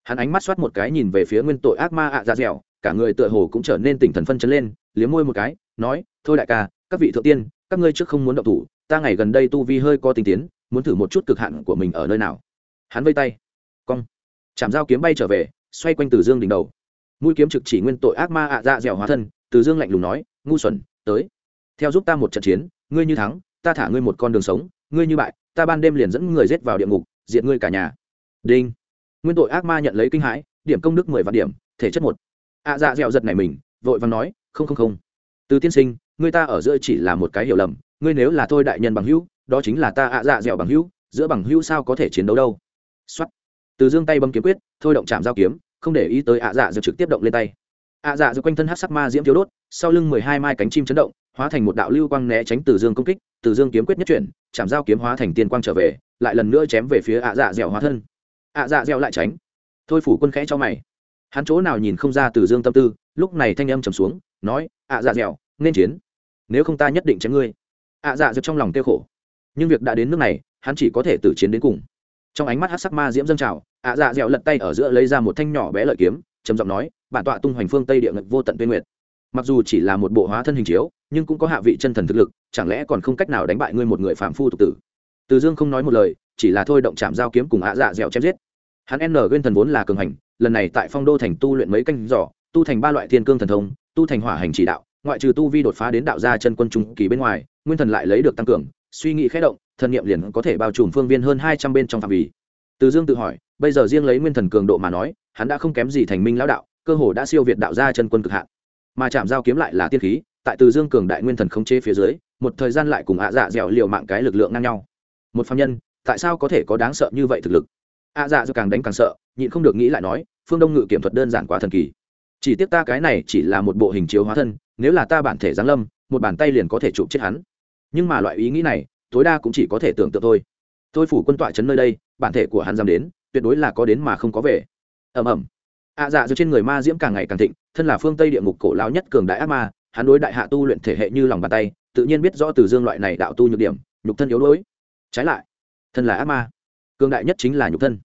Hắn ánh mắt xoát một cái nhìn về phía nguyên tội ác ma ạ ra dẻo, cả người tựa hồ cũng trở nên tỉnh thần phân chấn lên, liếm môi một cái, nói, thôi đại ca, các vị thượng tiên, các ngươi trước không muốn động thủ, ta ngày gần đây tu vi hơi có tinh tiến, muốn thử một chút cực hạn của mình ở nơi nào. Hắn vây tay. Cong. Chạm dao kiếm bay trở về, xoay quanh từ dương đỉnh đầu. Mũi kiếm trực chỉ nguyên tội ác ma ạ dạ dẻo hóa thân, từ dương lạnh lùng nói, ngu xuẩn, tới. Theo giúp ta một trận chiến, ngươi như thắng, ta thả ngươi một con đường sống, ngươi như bại ta ban đêm liền dẫn người giết vào địa ngục, diệt ngươi cả nhà. Đinh. Nguyên tội ác ma nhận lấy kinh hãi, điểm công đức mười vạn điểm, thể chất một. Ạ dạ dẻo giật này mình, vội vàng nói, không không không. Từ tiên sinh ngươi ta ở giữa chỉ là một cái hiểu lầm, ngươi nếu là thôi đại nhân bằng hữu, đó chính là ta ạ dạ dẻo bằng hữu, giữa bằng hữu sao có thể chiến đấu đâu? Xuất từ dương tay bấm kiếm quyết, thôi động chạm giao kiếm, không để ý tới ạ dạ dẻo trực tiếp động lên tay. Ạ dạ dẻo quanh thân hát sắc ma diễm thiếu đốt, sau lưng mười hai mai cánh chim chấn động, hóa thành một đạo lưu quang né tránh từ dương công kích từ dương kiếm quyết nhất chuyển, chạm giao kiếm hóa thành tiên quang trở về, lại lần nữa chém về phía ạ dạ dẻo hóa thân. ạ dạ dẻo lại tránh. Thôi phủ quân khẽ cho mày. Hắn chỗ nào nhìn không ra từ dương tâm tư, lúc này thanh âm trầm xuống, nói, ạ dạ dẻo, nên chiến. Nếu không ta nhất định chém ngươi. Ạ dạ dẻo trong lòng kêu khổ. Nhưng việc đã đến nước này, hắn chỉ có thể tử chiến đến cùng. Trong ánh mắt hát sắc ma diễm dâng trào, ạ dạ dẻo lật tay ở giữa lấy ra một thanh nhỏ bé lợi kiếm, trầm giọng nói, bản tọa tung hoành phương tây địa ngực vô tận tuyên nguyệt. Mặc dù chỉ là một bộ hóa thân hình chiếu nhưng cũng có hạ vị chân thần thực lực, chẳng lẽ còn không cách nào đánh bại ngươi một người phạm phu tục tử? Từ dương không nói một lời, chỉ là thôi động chạm giao kiếm cùng ạ dạ dẻo chém giết. Hắn n nguyên thần vốn là cường hành, lần này tại phong đô thành tu luyện mấy canh giỏ tu thành ba loại thiên cương thần thông, tu thành hỏa hành chỉ đạo, ngoại trừ tu vi đột phá đến đạo gia chân quân trung kỳ bên ngoài, nguyên thần lại lấy được tăng cường, suy nghĩ khẽ động, thần niệm liền có thể bao trùm phương viên hơn hai trăm bên trong phạm vi. Từ dương tự hỏi, bây giờ riêng lấy nguyên thần cường độ mà nói, hắn đã không kém gì thành minh lão đạo, cơ hồ đã siêu việt đạo gia chân quân cực hạn. Mà chạm giao kiếm lại là tiên khí tại từ dương cường đại nguyên thần khống chế phía dưới, một thời gian lại cùng ạ dạ dẻo liều mạng cái lực lượng ngang nhau. Một phạm nhân, tại sao có thể có đáng sợ như vậy thực lực? Ạ dạ dẻo càng đánh càng sợ, nhịn không được nghĩ lại nói, phương đông ngự kiểm thuật đơn giản quá thần kỳ. Chỉ tiếc ta cái này chỉ là một bộ hình chiếu hóa thân, nếu là ta bản thể giáng lâm, một bàn tay liền có thể chụp chết hắn. Nhưng mà loại ý nghĩ này, tối đa cũng chỉ có thể tưởng tượng thôi. Tôi phủ quân tọa trấn nơi đây, bản thể của hắn dám đến, tuyệt đối là có đến mà không có về. Ầm ầm. Ạ dạ dẻo trên người ma diễm càng ngày càng thịnh, thân là phương tây địa ngục cổ lao nhất cường đại ác ma hắn đối đại hạ tu luyện thể hệ như lòng bàn tay, tự nhiên biết rõ từ dương loại này đạo tu nhược điểm, nhục thân yếu đuối. Trái lại, thân là ác ma, cường đại nhất chính là nhục thân.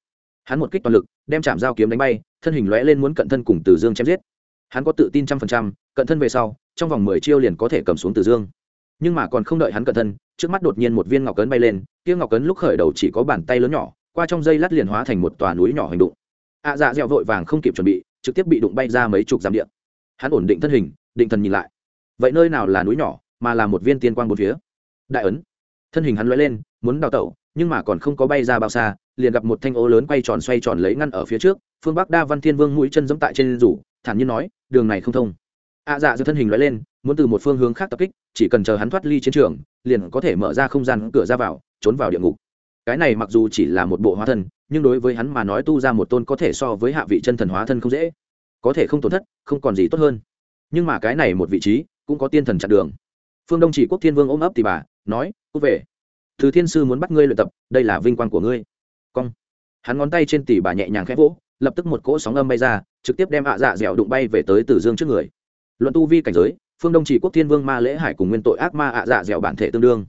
Hắn một kích toàn lực, đem chạm dao kiếm đánh bay, thân hình lóe lên muốn cận thân cùng từ dương chém giết. Hắn có tự tin trăm phần trăm, cận thân về sau, trong vòng mười chiêu liền có thể cầm xuống từ dương. Nhưng mà còn không đợi hắn cận thân, trước mắt đột nhiên một viên ngọc cấn bay lên, kia ngọc cấn lúc khởi đầu chỉ có bàn tay lớn nhỏ, qua trong dây lát liền hóa thành một tòa núi nhỏ hành đụng. Ạ dạ dẹo vội vàng không kịp chuẩn bị, trực tiếp bị đụng bay ra mấy chục dặm điện hắn ổn định thân hình định thần nhìn lại. Vậy nơi nào là núi nhỏ, mà là một viên tiên quang bốn phía? Đại ấn. Thân hình hắn lóe lên, muốn đào tẩu, nhưng mà còn không có bay ra bao xa, liền gặp một thanh ô lớn quay tròn xoay tròn lấy ngăn ở phía trước, phương bắc đa văn thiên vương mũi chân giẫm tại trên rủ, thản nhiên nói, đường này không thông. Ạ dạ giữa thân hình lóe lên, muốn từ một phương hướng khác tập kích, chỉ cần chờ hắn thoát ly chiến trường, liền có thể mở ra không gian cửa ra vào, trốn vào địa ngục. Cái này mặc dù chỉ là một bộ hóa thân, nhưng đối với hắn mà nói tu ra một tôn có thể so với hạ vị chân thần hóa thân không dễ. Có thể không tổn thất, không còn gì tốt hơn nhưng mà cái này một vị trí cũng có tiên thần chặn đường. Phương đông chỉ quốc thiên vương ôm ấp thì bà, nói cút về. Thứ thiên sư muốn bắt ngươi luyện tập, đây là vinh quang của ngươi. Cong. Hắn ngón tay trên tỷ bà nhẹ nhàng khẽ vỗ, lập tức một cỗ sóng âm bay ra, trực tiếp đem ạ dạ dẻo đụng bay về tới tử dương trước người. Luận tu vi cảnh giới, phương đông chỉ quốc thiên vương ma lễ hải cùng nguyên tội ác ma ạ dạ dẻo bản thể tương đương.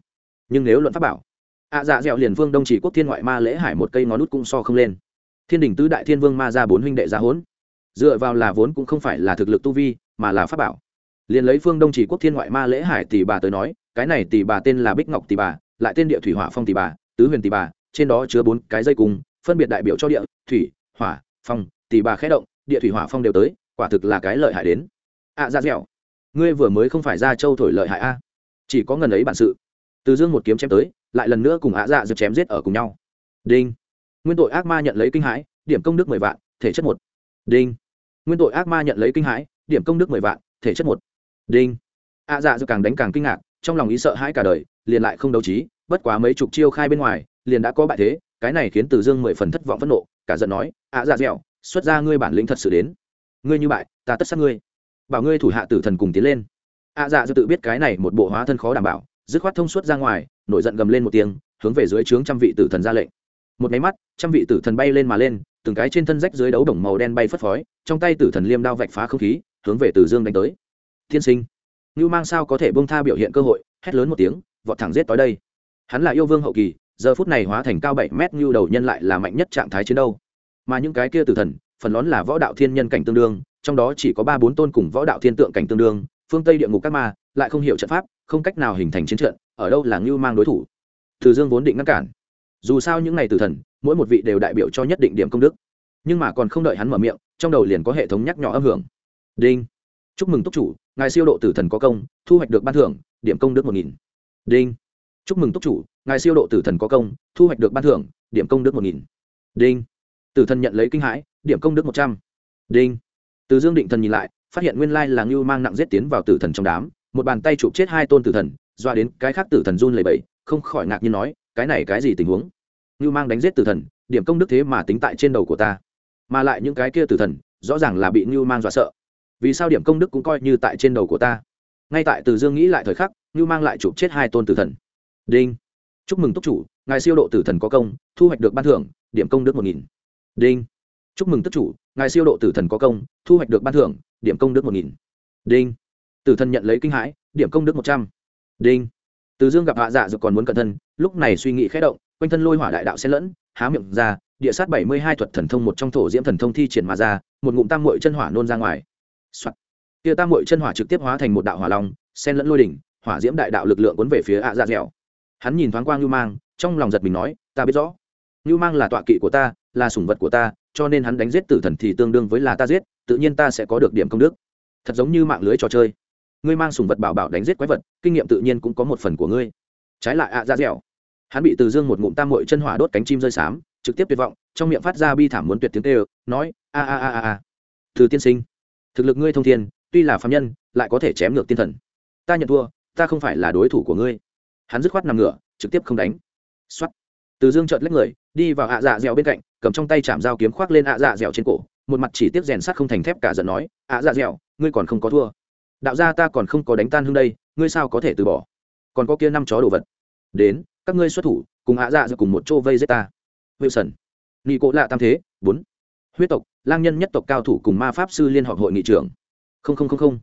Nhưng nếu luận pháp bảo, ạ dạ dẻo liền phương đông chỉ quốc thiên ngoại ma lễ hải một cây ngón nút cũng so không lên. Thiên đình tứ đại thiên vương ma ra bốn huynh đệ ra hỗn dựa vào là vốn cũng không phải là thực lực tu vi mà là pháp bảo. Liền lấy phương đông chỉ quốc thiên ngoại ma lễ hải tỷ bà tới nói cái này tỷ bà tên là bích ngọc tỷ bà lại tên địa thủy hỏa phong tỷ bà tứ huyền tỷ bà trên đó chứa bốn cái dây cung phân biệt đại biểu cho địa thủy hỏa phong tỷ bà khẽ động địa thủy hỏa phong đều tới quả thực là cái lợi hại đến. Ạ à, ra dẻo ngươi vừa mới không phải ra châu thổi lợi hại a? Chỉ có ngần ấy bản sự. Từ dương một kiếm chém tới lại lần nữa cùng ạ dạ dược chém giết ở cùng nhau. Đinh. Nguyên tội ác ma nhận lấy kinh hãi điểm công đức mười vạn thể chất một. Đinh. Nguyên tội ác ma nhận lấy kinh hãi điểm công đức mười vạn, thể chất một. Đinh. Ạ dạ dược càng đánh càng kinh ngạc, trong lòng ý sợ hãi cả đời, liền lại không đấu trí, bất quá mấy chục chiêu khai bên ngoài, liền đã có bại thế, cái này khiến từ dương mười phần thất vọng phẫn nộ, cả giận nói ạ dạ dẻo xuất ra ngươi bản lĩnh thật sự đến. Ngươi như bại, ta tất sát ngươi. Bảo ngươi thủ hạ tử thần cùng tiến lên. Ạ dạ dẻo tự biết cái này một bộ hóa thân khó đảm bảo, dứt khoát thông suốt ra ngoài, nổi giận gầm lên một tiếng, hướng về dưới trướng trăm vị tử thần ra lệnh. Một máy mắt, trăm vị tử thần bay lên mà lên, từng cái trên thân rách dưới đấu đồng màu đen bay phất phói trong tay tử thần liêm đao vạch phá không khí hướng về từ dương đánh tới. Tiên sinh, ngưu mang sao có thể bông tha biểu hiện cơ hội? hét lớn một tiếng, vọt thẳng giết tới đây. Hắn là yêu vương hậu kỳ, giờ phút này hóa thành cao bảy mét, ngưu đầu nhân lại là mạnh nhất trạng thái chiến đâu mà những cái kia tử thần, phần lớn là võ đạo thiên nhân cảnh tương đương, trong đó chỉ có ba bốn tôn cùng võ đạo thiên tượng cảnh tương đương, phương tây địa ngục các ma, lại không hiểu trận pháp, không cách nào hình thành chiến trận, ở đâu là ngưu mang đối thủ? Từ dương vốn định ngăn cản. Dù sao những ngày tử thần, mỗi một vị đều đại biểu cho nhất định điểm công đức. Nhưng mà còn không đợi hắn mở miệng, trong đầu liền có hệ thống nhắc nhỏ âm hưởng đinh. Chúc mừng túc chủ, ngài siêu độ tử thần có công, thu hoạch được ban thưởng, điểm công đức một nghìn. Đinh. Chúc mừng túc chủ, ngài siêu độ tử thần có công, thu hoạch được ban thưởng, điểm công đức một nghìn. Đinh. Tử thần nhận lấy kinh hãi, điểm công đức một trăm. Đinh. Từ dương định thần nhìn lại, phát hiện nguyên lai là ngưu mang nặng giết tiến vào tử thần trong đám, một bàn tay chụp chết hai tôn tử thần doa đến cái khác tử thần run lầy bẫy không khỏi ngạc nhiên nói, cái này cái gì tình huống? Ngưu mang đánh giết tử thần, điểm công đức thế mà tính tại trên đầu của ta, mà lại những cái kia tử thần, rõ ràng là bị ngưu mang dọa sợ vì sao điểm công đức cũng coi như tại trên đầu của ta? Ngay tại từ dương nghĩ lại thời khắc như mang lại chụp chết hai tôn tử thần. Đinh. Chúc mừng túc chủ, ngài siêu độ tử thần có công, thu hoạch được ban thưởng, điểm công đức một nghìn. Đinh. Chúc mừng túc chủ, ngài siêu độ tử thần có công, thu hoạch được ban thưởng, điểm công đức một nghìn. Đinh. Tử thần nhận lấy kinh hãi, điểm công đức một trăm. Đinh. Từ dương gặp hạ dạ dược còn muốn cẩn thân lúc này suy nghĩ khẽ động, quanh thân lôi hỏa đại đạo xen lẫn, há miệng ra, địa sát bảy mươi hai thuật thần thông một trong thổ diễm thần thông thi triển mà ra, một ngụm tam mội chân hỏa nôn ra ngoài、Soạt. kia tam muội chân hỏa trực tiếp hóa thành một đạo hỏa long, xen lẫn lôi đỉnh, hỏa diễm đại đạo lực lượng cuốn về phía ạ dạ dẻo. Hắn nhìn thoáng qua ngưu mang, trong lòng giật mình nói, ta biết rõ. Ngưu mang là tọa kỵ của ta, là sủng vật của ta, cho nên hắn đánh giết tử thần thì tương đương với là ta giết, tự nhiên ta sẽ có được điểm công đức. Thật giống như mạng lưới trò chơi. Ngươi mang sủng vật bảo bảo đánh giết quái vật, kinh nghiệm tự nhiên cũng có một phần của ngươi. Trái lại ạ à dẻo, hắn bị từ dương một ngụm tam muội chân hỏa đốt cánh chim rơi xám, trực tiếp tuyệt vọng, trong miệng phát ra bi thảm muốn tuyệt tiếng tê nói, a a a a a. Từ tiên sinh thực lực ngươi thông thiên, tuy là phạm nhân, lại có thể chém ngược tiên thần. Ta nhận thua, ta không phải là đối thủ của ngươi. Hắn dứt khoát nằm ngửa, trực tiếp không đánh. X từ dương trợt lách người, đi vào ạ dạ dẻo bên cạnh, cầm trong tay chạm dao kiếm khoác lên ạ dạ dẻo trên cổ, một mặt chỉ tiếp rèn sắt không thành thép cả giận nói, ạ dạ dẻo, ngươi còn không có thua. Đạo gia ta còn không có đánh tan hương đây, ngươi sao có thể từ bỏ? Còn có kia năm chó đồ vật. Đến, các ngươi xuất thủ, cùng ạ dạ dẻo cùng một chỗ vây giết ta. Wilson. Nghi cỗ lạ tam thế, bốn huyết tộc, lang nhân nhất tộc cao thủ cùng ma pháp sư liên họp hội nghị trưởng. Không không không không.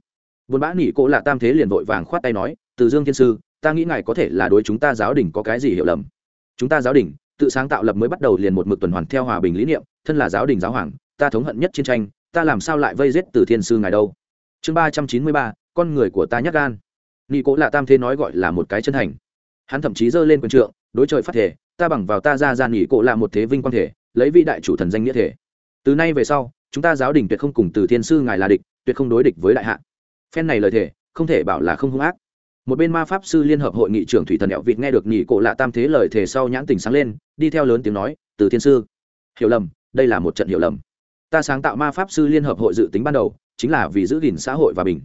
Buồn bã nỉ cô lạ tam thế liền vội vàng khoát tay nói, từ dương thiên sư, ta nghĩ ngài có thể là đối chúng ta giáo đình có cái gì hiểu lầm. Chúng ta giáo đình, tự sáng tạo lập mới bắt đầu liền một mực tuần hoàn theo hòa bình lý niệm, thân là giáo đình giáo hoàng, ta thống hận nhất chiến tranh, ta làm sao lại vây giết từ thiên sư ngài đâu? Chương ba trăm chín mươi ba, con người của ta nhắc gan. Nghi cố là tam thế nói gọi là một cái chân thành. Hắn thậm chí giơ lên quần trượng, đối trời phát thể ta bằng vào ta ra ra nghỉ cố là một thế vinh quang thể, lấy vị đại chủ thần danh nghĩa thể từ nay về sau, chúng ta giáo đình tuyệt không cùng từ thiên sư ngài là địch, tuyệt không đối địch với đại hạ. Phen này lời thể không thể bảo là không hung ác. Một bên ma pháp sư liên hợp hội nghị trưởng thủy thần ẹo vịt nghe được nhị cổ lạ tam thế lời thề sau nhãn tình sáng lên, đi theo lớn tiếng nói, từ thiên sư, hiểu lầm, đây là một trận hiểu lầm. Ta sáng tạo ma pháp sư liên hợp hội dự tính ban đầu, chính là vì giữ gìn xã hội và bình.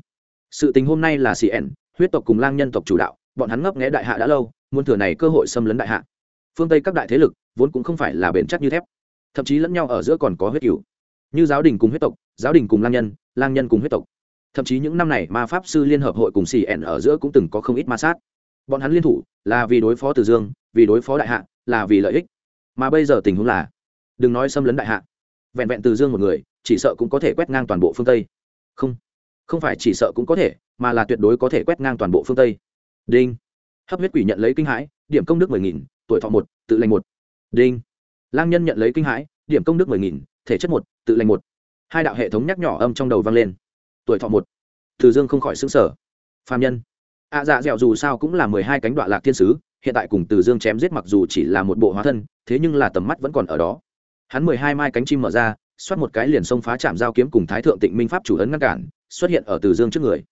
Sự tình hôm nay là cn huyết tộc cùng lang nhân tộc chủ đạo, bọn hắn ngấp nghé đại hạ đã lâu, muốn thừa này cơ hội xâm lấn đại hạ. Phương tây các đại thế lực, vốn cũng không phải là bền chắc như thép thậm chí lẫn nhau ở giữa còn có huyết cửu. Như giáo đình cùng huyết tộc, giáo đình cùng lang nhân lang nhân cùng huyết tộc. Thậm chí những năm này ma pháp sư liên hợp hội cùng xì ẻn ở giữa cũng từng có không ít ma sát. Bọn hắn liên thủ là vì đối phó từ dương, vì đối phó đại hạ, là vì lợi ích. Mà bây giờ tình huống là, đừng nói xâm lấn đại hạ, vẹn vẹn từ dương một người, chỉ sợ cũng có thể quét ngang toàn bộ phương tây. Không không phải chỉ sợ cũng có thể, mà là tuyệt đối có thể quét ngang toàn bộ phương tây. Đinh. Hấp huyết quỷ nhận lấy kinh hãi, điểm công đức mười nghìn, tuổi thọ một, tự lành một. Đinh lang nhân nhận lấy kinh hãi điểm công đức mười nghìn thể chất một tự lành một. Hai đạo hệ thống nhắc nhỏ âm trong đầu vang lên. Tuổi thọ một. Từ dương không khỏi xứng sở phạm nhân. Ạ à, dạ dẻo dù sao cũng là mười hai cánh đoạn lạc thiên sứ hiện tại cùng từ dương chém giết mặc dù chỉ là một bộ hóa thân thế nhưng là tầm mắt vẫn còn ở đó. Hắn mười hai mai cánh chim mở ra xoát một cái liền xông phá chạm giao kiếm cùng thái thượng tịnh minh pháp chủ ấn ngăn cản xuất hiện ở từ dương trước người.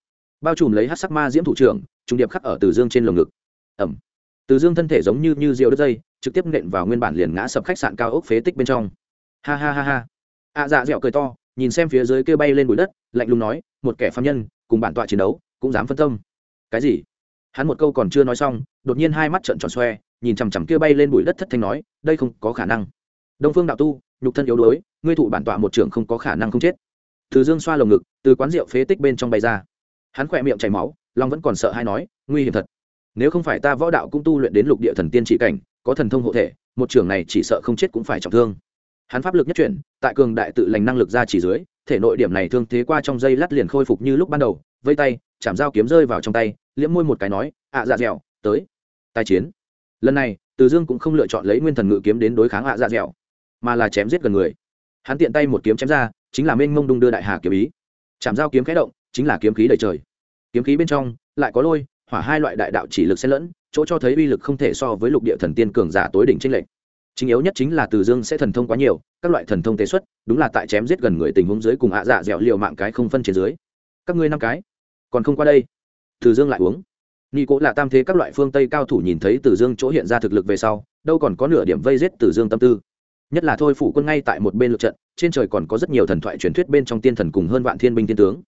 Bao trùm lấy hát sắc ma diễm thủ trưởng trung điệp khắc ở từ dương trên lồng ngực. Ẩm từ dương thân thể giống như như rượu đất dây, trực tiếp nện vào nguyên bản liền ngã sập khách sạn cao ốc phế tích bên trong. Ha ha ha ha. Ạ dạ dẻo cười to, nhìn xem phía dưới kêu bay lên bụi đất, lạnh lùng nói, một kẻ phạm nhân, cùng bản tọa chiến đấu, cũng dám phân tâm. Cái gì? Hắn một câu còn chưa nói xong, đột nhiên hai mắt trợn tròn xoe, nhìn chằm chằm kia bay lên bụi đất thất thanh nói, đây không có khả năng. Đông phương đạo tu, nhục thân yếu đuối, ngươi thụ bản tọa một trưởng không có khả năng không chết. Từ dương xoa lồng ngực, từ quán rượu phế tích bên trong bay ra. Hắn khỏe miệng chảy máu long vẫn còn sợ hay nói, nguy hiểm thật nếu không phải ta võ đạo cũng tu luyện đến lục địa thần tiên trị cảnh, có thần thông hộ thể, một trường này chỉ sợ không chết cũng phải trọng thương. Hắn pháp lực nhất chuyển, tại cường đại tự lành năng lực ra chỉ dưới, thể nội điểm này thương thế qua trong dây lát liền khôi phục như lúc ban đầu, vây tay, chạm dao kiếm rơi vào trong tay liễm môi một cái nói, ạ dạ dẻo, tới. Tai chiến. Lần này, từ dương cũng không lựa chọn lấy nguyên thần ngự kiếm đến đối kháng ạ dạ dẻo, mà là chém giết gần người. Hắn tiện tay một kiếm chém ra, chính là mênh mông đung đưa đại hà kiếm ý. Chạm dao kiếm khẽ động, chính là kiếm khí đầy trời. Kiếm khí bên trong, lại có lôi hỏa hai loại đại đạo chỉ lực xen lẫn, chỗ cho thấy uy lực không thể so với lục địa thần tiên cường giả tối đỉnh tranh lệch. Chính yếu nhất chính là từ dương sẽ thần thông quá nhiều, các loại thần thông tế xuất, đúng là tại chém giết gần người tình huống dưới cùng ạ dạ dẻo liều mạng cái không phân trên dưới. Các ngươi năm cái, còn không qua đây. Từ dương lại uống. Nghi cố là tam thế các loại phương tây cao thủ nhìn thấy từ dương chỗ hiện ra thực lực về sau, đâu còn có nửa điểm vây giết từ dương tâm tư. Nhất là thôi phủ quân ngay tại một bên lượt trận, trên trời còn có rất nhiều thần thoại truyền thuyết bên trong tiên thần cùng hơn vạn thiên binh thiên tướng.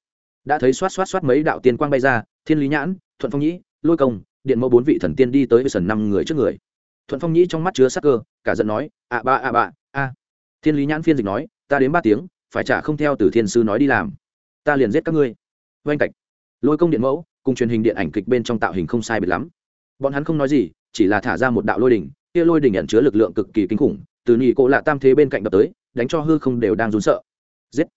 Đã thấy xoát xoát xoát mấy đạo tiên quang bay ra, thiên lý nhãn thuận phong nhĩ, lôi công, điện mẫu bốn vị thần tiên đi tới với sần năm người trước người. Thuận phong nhĩ trong mắt chứa sắc cơ, cả giận nói ạ ba ạ ba, a. Thiên lý nhãn phiên dịch nói, ta đến ba tiếng, phải trả không theo từ thiên sư nói đi làm. Ta liền giết các ngươi. Oanh cạch. Lôi công điện mẫu, cùng truyền hình điện ảnh kịch bên trong tạo hình không sai biệt lắm. Bọn hắn không nói gì, chỉ là thả ra một đạo lôi đỉnh, kia lôi đỉnh nhận chứa lực lượng cực kỳ kinh khủng, từ nhị cỗ lạ tam thế bên cạnh đập tới, đánh cho hư không đều đang run sợ. Giết.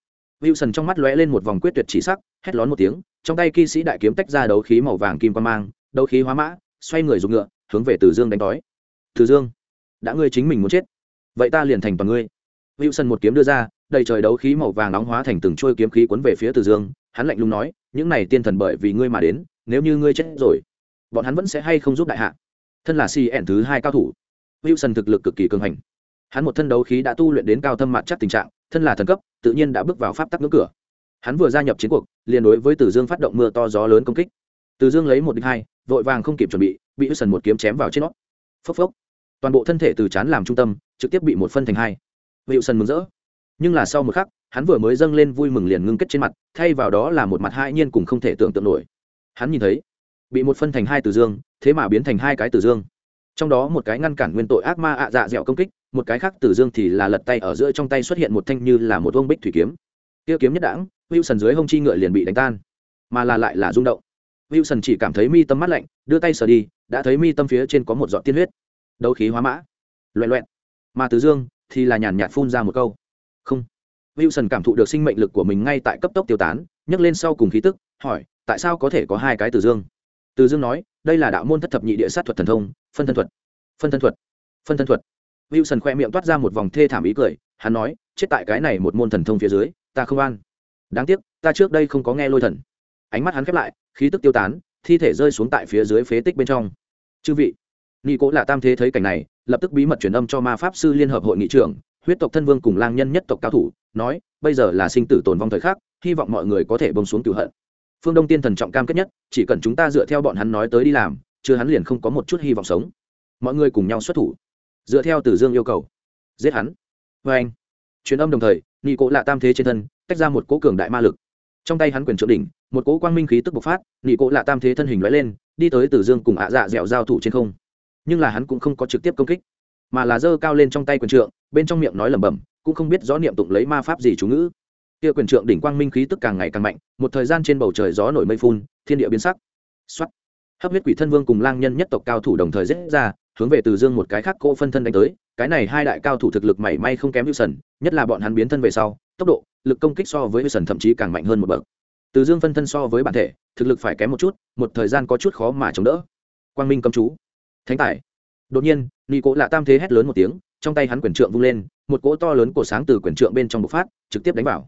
Wilson trong mắt lóe lên một vòng quyết tuyệt chỉ sắc, hét lớn một tiếng, trong tay kỵ sĩ đại kiếm tách ra đấu khí màu vàng kim quang mang, đấu khí hóa mã, xoay người dùng ngựa, hướng về Từ Dương đánh đói. Từ Dương, đã ngươi chính mình muốn chết, vậy ta liền thành toàn ngươi. Wilson một kiếm đưa ra, đầy trời đấu khí màu vàng nóng hóa thành từng chuôi kiếm khí cuốn về phía Từ Dương, hắn lạnh lùng nói, những này tiên thần bởi vì ngươi mà đến, nếu như ngươi chết rồi, bọn hắn vẫn sẽ hay không giúp đại hạ. Thân là CN thứ hai cao thủ, Wilson thực lực cực kỳ cường hành. Hắn một thân đấu khí đã tu luyện đến cao thâm mặt chắc tình trạng, thân là thần cấp, tự nhiên đã bước vào pháp tắc ngưỡng cửa. Hắn vừa gia nhập chiến cuộc, liền đối với Từ Dương phát động mưa to gió lớn công kích. Từ Dương lấy một đích hai, vội vàng không kịp chuẩn bị, bị Wilson một kiếm chém vào trên nó. Phốc phốc. Toàn bộ thân thể từ chán làm trung tâm, trực tiếp bị một phân thành hai. Wilson mừng rỡ. Nhưng là sau một khắc, hắn vừa mới dâng lên vui mừng liền ngưng kết trên mặt, thay vào đó là một mặt hai nhiên cùng không thể tưởng tượng nổi. Hắn nhìn thấy, bị một phân thành hai Từ Dương, thế mà biến thành hai cái Từ Dương. Trong đó một cái ngăn cản nguyên tội ác ma ạ dạ dẻo công kích, một cái khác Từ Dương thì là lật tay ở giữa trong tay xuất hiện một thanh như là một vông bích thủy kiếm. Tiêu kiếm nhất đãng, Wilson dưới hông chi ngựa liền bị đánh tan, mà là lại là rung động. Wilson chỉ cảm thấy mi tâm mắt lạnh, đưa tay sờ đi, đã thấy mi tâm phía trên có một giọt tiên huyết. Đấu khí hóa mã. Loẹt loẹn Mà Từ Dương thì là nhàn nhạt phun ra một câu. Không. Wilson cảm thụ được sinh mệnh lực của mình ngay tại cấp tốc tiêu tán, nhấc lên sau cùng khí tức, hỏi, tại sao có thể có hai cái Từ Dương? Từ Dương nói, đây là đạo môn thất thập nhị địa sát thuật thần thông, phân thân thuật. Phân thân thuật. Phân thân thuật. Wilson khoe miệng toát ra một vòng thê thảm ý cười, hắn nói, chết tại cái này một môn thần thông phía dưới, ta không an. Đáng tiếc, ta trước đây không có nghe lôi thần. Ánh mắt hắn khép lại, khí tức tiêu tán, thi thể rơi xuống tại phía dưới phế tích bên trong. Chư vị, Nghị Cố là tam thế thấy cảnh này, lập tức bí mật truyền âm cho ma pháp sư liên hợp hội nghị trưởng, huyết tộc thân vương cùng lang nhân nhất tộc cao thủ, nói, bây giờ là sinh tử tồn vong thời khắc, hy vọng mọi người có thể bông xuống tử hận. Phương Đông Tiên thần trọng cam kết nhất, chỉ cần chúng ta dựa theo bọn hắn nói tới đi làm, chưa hắn liền không có một chút hy vọng sống. Mọi người cùng nhau xuất thủ dựa theo tử dương yêu cầu. Giết hắn. Vê anh. Truyền âm đồng thời nghi cố lạ tam thế trên thân, tách ra một cố cường đại ma lực. Trong tay hắn quyền trượng đỉnh, một cố quang minh khí tức bộc phát nghi cố lạ tam thế thân hình lóe lên, đi tới tử dương cùng ạ dạ dẻo giao thủ trên không. Nhưng là hắn cũng không có trực tiếp công kích, mà là giơ cao lên trong tay quyền trượng, bên trong miệng nói lẩm bẩm, cũng không biết rõ niệm tụng lấy ma pháp gì chú ngữ. Kia quyền trượng đỉnh quang minh khí tức càng ngày càng mạnh, một thời gian trên bầu trời gió nổi mây phun, thiên địa biến sắc. Xuất hấp huyết quỷ thân vương cùng lang nhân nhất tộc cao thủ đồng thời giết ra hướng về từ dương một cái khác cô phân thân đánh tới, cái này hai đại cao thủ thực lực mảy may không kém hữu sần nhất là bọn hắn biến thân về sau, tốc độ, lực công kích so với hữu sần thậm chí càng mạnh hơn một bậc. Từ dương phân thân so với bản thể, thực lực phải kém một chút, một thời gian có chút khó mà chống đỡ. Quang minh cầm chú. Thánh tài. Đột nhiên nghi cỗ lạ tam thế hét lớn một tiếng, trong tay hắn quyển trượng vung lên, một cỗ to lớn cổ sáng từ quyển trượng bên trong bộc phát, trực tiếp đánh vào.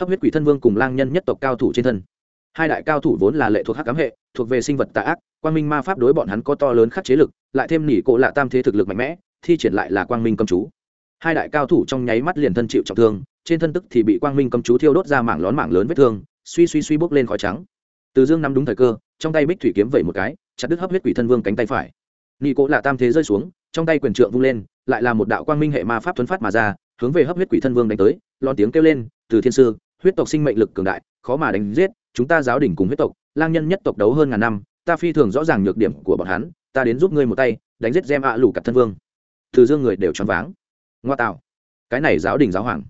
Hấp huyết quỷ thân vương cùng lang nhân nhất tộc cao thủ trên thân hai đại cao thủ vốn là lệ thuộc hắc cám hệ, thuộc về sinh vật tà ác, quang minh ma pháp đối bọn hắn có to lớn khắc chế lực, lại thêm nỉ cộ lạ tam thế thực lực mạnh mẽ, thi triển lại là quang minh cầm chú. Hai đại cao thủ trong nháy mắt liền thân chịu trọng thương, trên thân tức thì bị quang minh cầm chú thiêu đốt ra mảng lón mảng lớn vết thương, suy suy suy bốc lên khói trắng. Từ dương nắm đúng thời cơ, trong tay bích thủy kiếm vẩy một cái, chặt đứt hấp huyết quỷ thân vương cánh tay phải. Nỉ cộ lạ tam thế rơi xuống, trong tay quyền trượng vung lên, lại là một đạo quang minh hệ ma pháp thuấn phát mà ra, hướng về hấp huyết quỷ thân vương đánh tới lon tiếng kêu lên, từ thiên sư, huyết tộc sinh mệnh lực cường đại, khó mà đánh giết chúng ta giáo đình cùng huyết tộc, lang nhân nhất tộc đấu hơn ngàn năm, ta phi thường rõ ràng nhược điểm của bọn hắn, ta đến giúp ngươi một tay, đánh giết gem ạ lù cặp thân vương. Từ dương người đều choáng váng. Ngoa tạo. Cái này giáo đình giáo hoàng.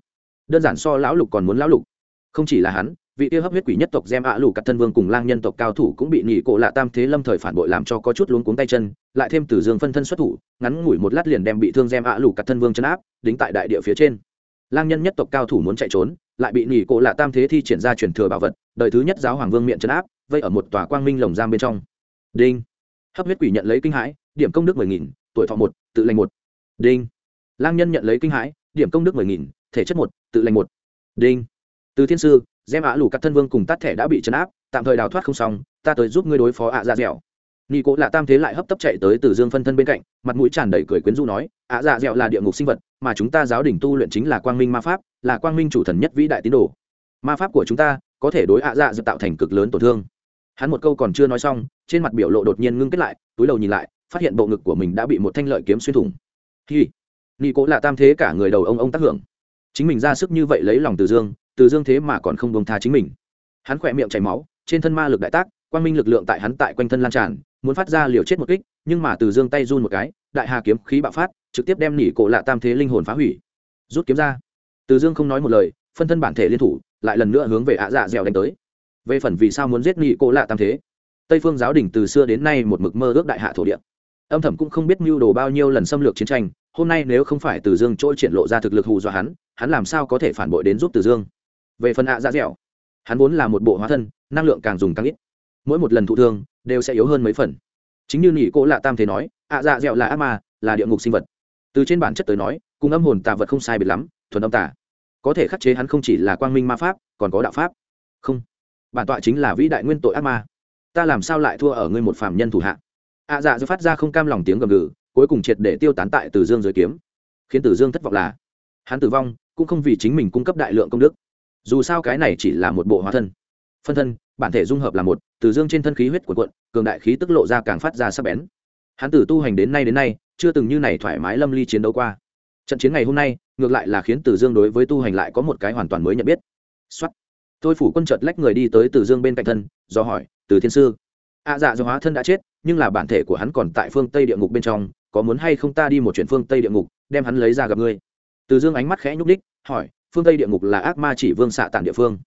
Đơn giản so lão lục còn muốn lão lục. Không chỉ là hắn, vị tiêu hấp huyết quỷ nhất tộc gem ạ lù cặp thân vương cùng lang nhân tộc cao thủ cũng bị nhị cộ lạ tam thế lâm thời phản bội làm cho có chút luống cuống tay chân, lại thêm từ dương phân thân xuất thủ, ngắn ngủi một lát liền đem bị thương gem ạ lù cặp thân vương chấn áp, đính tại đại địa phía trên. Lang nhân nhất tộc cao thủ muốn chạy trốn lại bị nhị cổ lạ tam thế thi triển ra truyền thừa bảo vật, đời thứ nhất giáo hoàng vương miệng chấn áp, vây ở một tòa quang minh lồng giam bên trong. Đinh. Hấp huyết quỷ nhận lấy kinh hãi, điểm công đức mười nghìn, tuổi thọ một, tự lành một. Đinh. Lang nhân nhận lấy kinh hãi, điểm công đức mười nghìn, thể chất một, tự lành một. Đinh. Từ thiên sư, gem ạ lù các thân vương cùng tát thẻ đã bị chấn áp, tạm thời đào thoát không xong, ta tới giúp ngươi đối phó ạ ra dẻo nghi cố lạ tam thế lại hấp tấp chạy tới từ dương phân thân bên cạnh, mặt mũi tràn đầy cười quyến rũ nói, ạ dạ dẻo là địa ngục sinh vật, mà chúng ta giáo đình tu luyện chính là quang minh ma pháp, là quang minh chủ thần nhất vĩ đại tín đồ. Ma pháp của chúng ta có thể đối ạ dạ dẻo tạo thành cực lớn tổn thương. Hắn một câu còn chưa nói xong, trên mặt biểu lộ đột nhiên ngưng kết lại, túi đầu nhìn lại, phát hiện bộ ngực của mình đã bị một thanh lợi kiếm xuyên thủng. Hi. Nghi cố là tam thế cả người đầu ông ông tác hưởng. Chính mình ra sức như vậy lấy lòng từ dương từ dương thế mà còn không bông tha chính mình. Hắn khỏe miệng chảy máu, trên thân ma lực đại tác quang minh lực lượng tại hắn tại quanh thân lan tràn, muốn phát ra liều chết một kích, nhưng mà từ dương tay run một cái, đại hà kiếm khí bạo phát, trực tiếp đem nỉ cổ lạ tam thế linh hồn phá hủy. Rút kiếm ra. Từ dương không nói một lời, phân thân bản thể liên thủ, lại lần nữa hướng về ạ dạ dẻo đánh tới. Về phần vì sao muốn giết nỉ cổ lạ tam thế? Tây phương giáo đình từ xưa đến nay một mực mơ ước đại hạ thổ địa. Âm thầm cũng không biết mưu đồ bao nhiêu lần xâm lược chiến tranh, hôm nay nếu không phải từ dương trôi triển lộ ra thực lực hù dọa hắn hắn làm sao có thể phản bội đến giúp từ dương? Về phần ạ dạ dẻo, hắn vốn là một bộ hóa thân, năng lượng càng dùng càng ít mỗi một lần thụ thương đều sẽ yếu hơn mấy phần. Chính như nhị cô lạ tam thế nói ạ dạ dẻo là ác ma, là địa ngục sinh vật. Từ trên bản chất tới nói, cùng âm hồn tà vật không sai biệt lắm, thuần âm tà. Có thể khắc chế hắn không chỉ là quang minh ma pháp, còn có đạo pháp. Không. Bản tọa chính là vĩ đại nguyên tội ác ma. Ta làm sao lại thua ở ngươi một phàm nhân thủ hạ? Ạ dạ dư phát ra không cam lòng tiếng gầm gừ, cuối cùng triệt để tiêu tán tại từ dương dưới kiếm. Khiến tử dương thất vọng là, hắn tử vong cũng không vì chính mình cung cấp đại lượng công đức. Dù sao cái này chỉ là một bộ hóa thân. Phân thân bản thể dung hợp là một từ dương trên thân khí huyết của quận cường đại khí tức lộ ra càng phát ra sắc bén. Hắn tử tu hành đến nay đến nay chưa từng như này thoải mái lâm ly chiến đấu qua. Trận chiến ngày hôm nay ngược lại là khiến từ dương đối với tu hành lại có một cái hoàn toàn mới nhận biết. Xuất tôi phủ quân chợt lách người đi tới từ dương bên cạnh thân do hỏi từ thiên sư a à, dạ do hóa thân đã chết nhưng là bản thể của hắn còn tại phương tây địa ngục bên trong có muốn hay không ta đi một chuyện phương tây địa ngục đem hắn lấy ra gặp ngươi? Từ dương ánh mắt khẽ nhúc đích hỏi phương tây địa ngục là ác ma chỉ vương xạ tản địa phương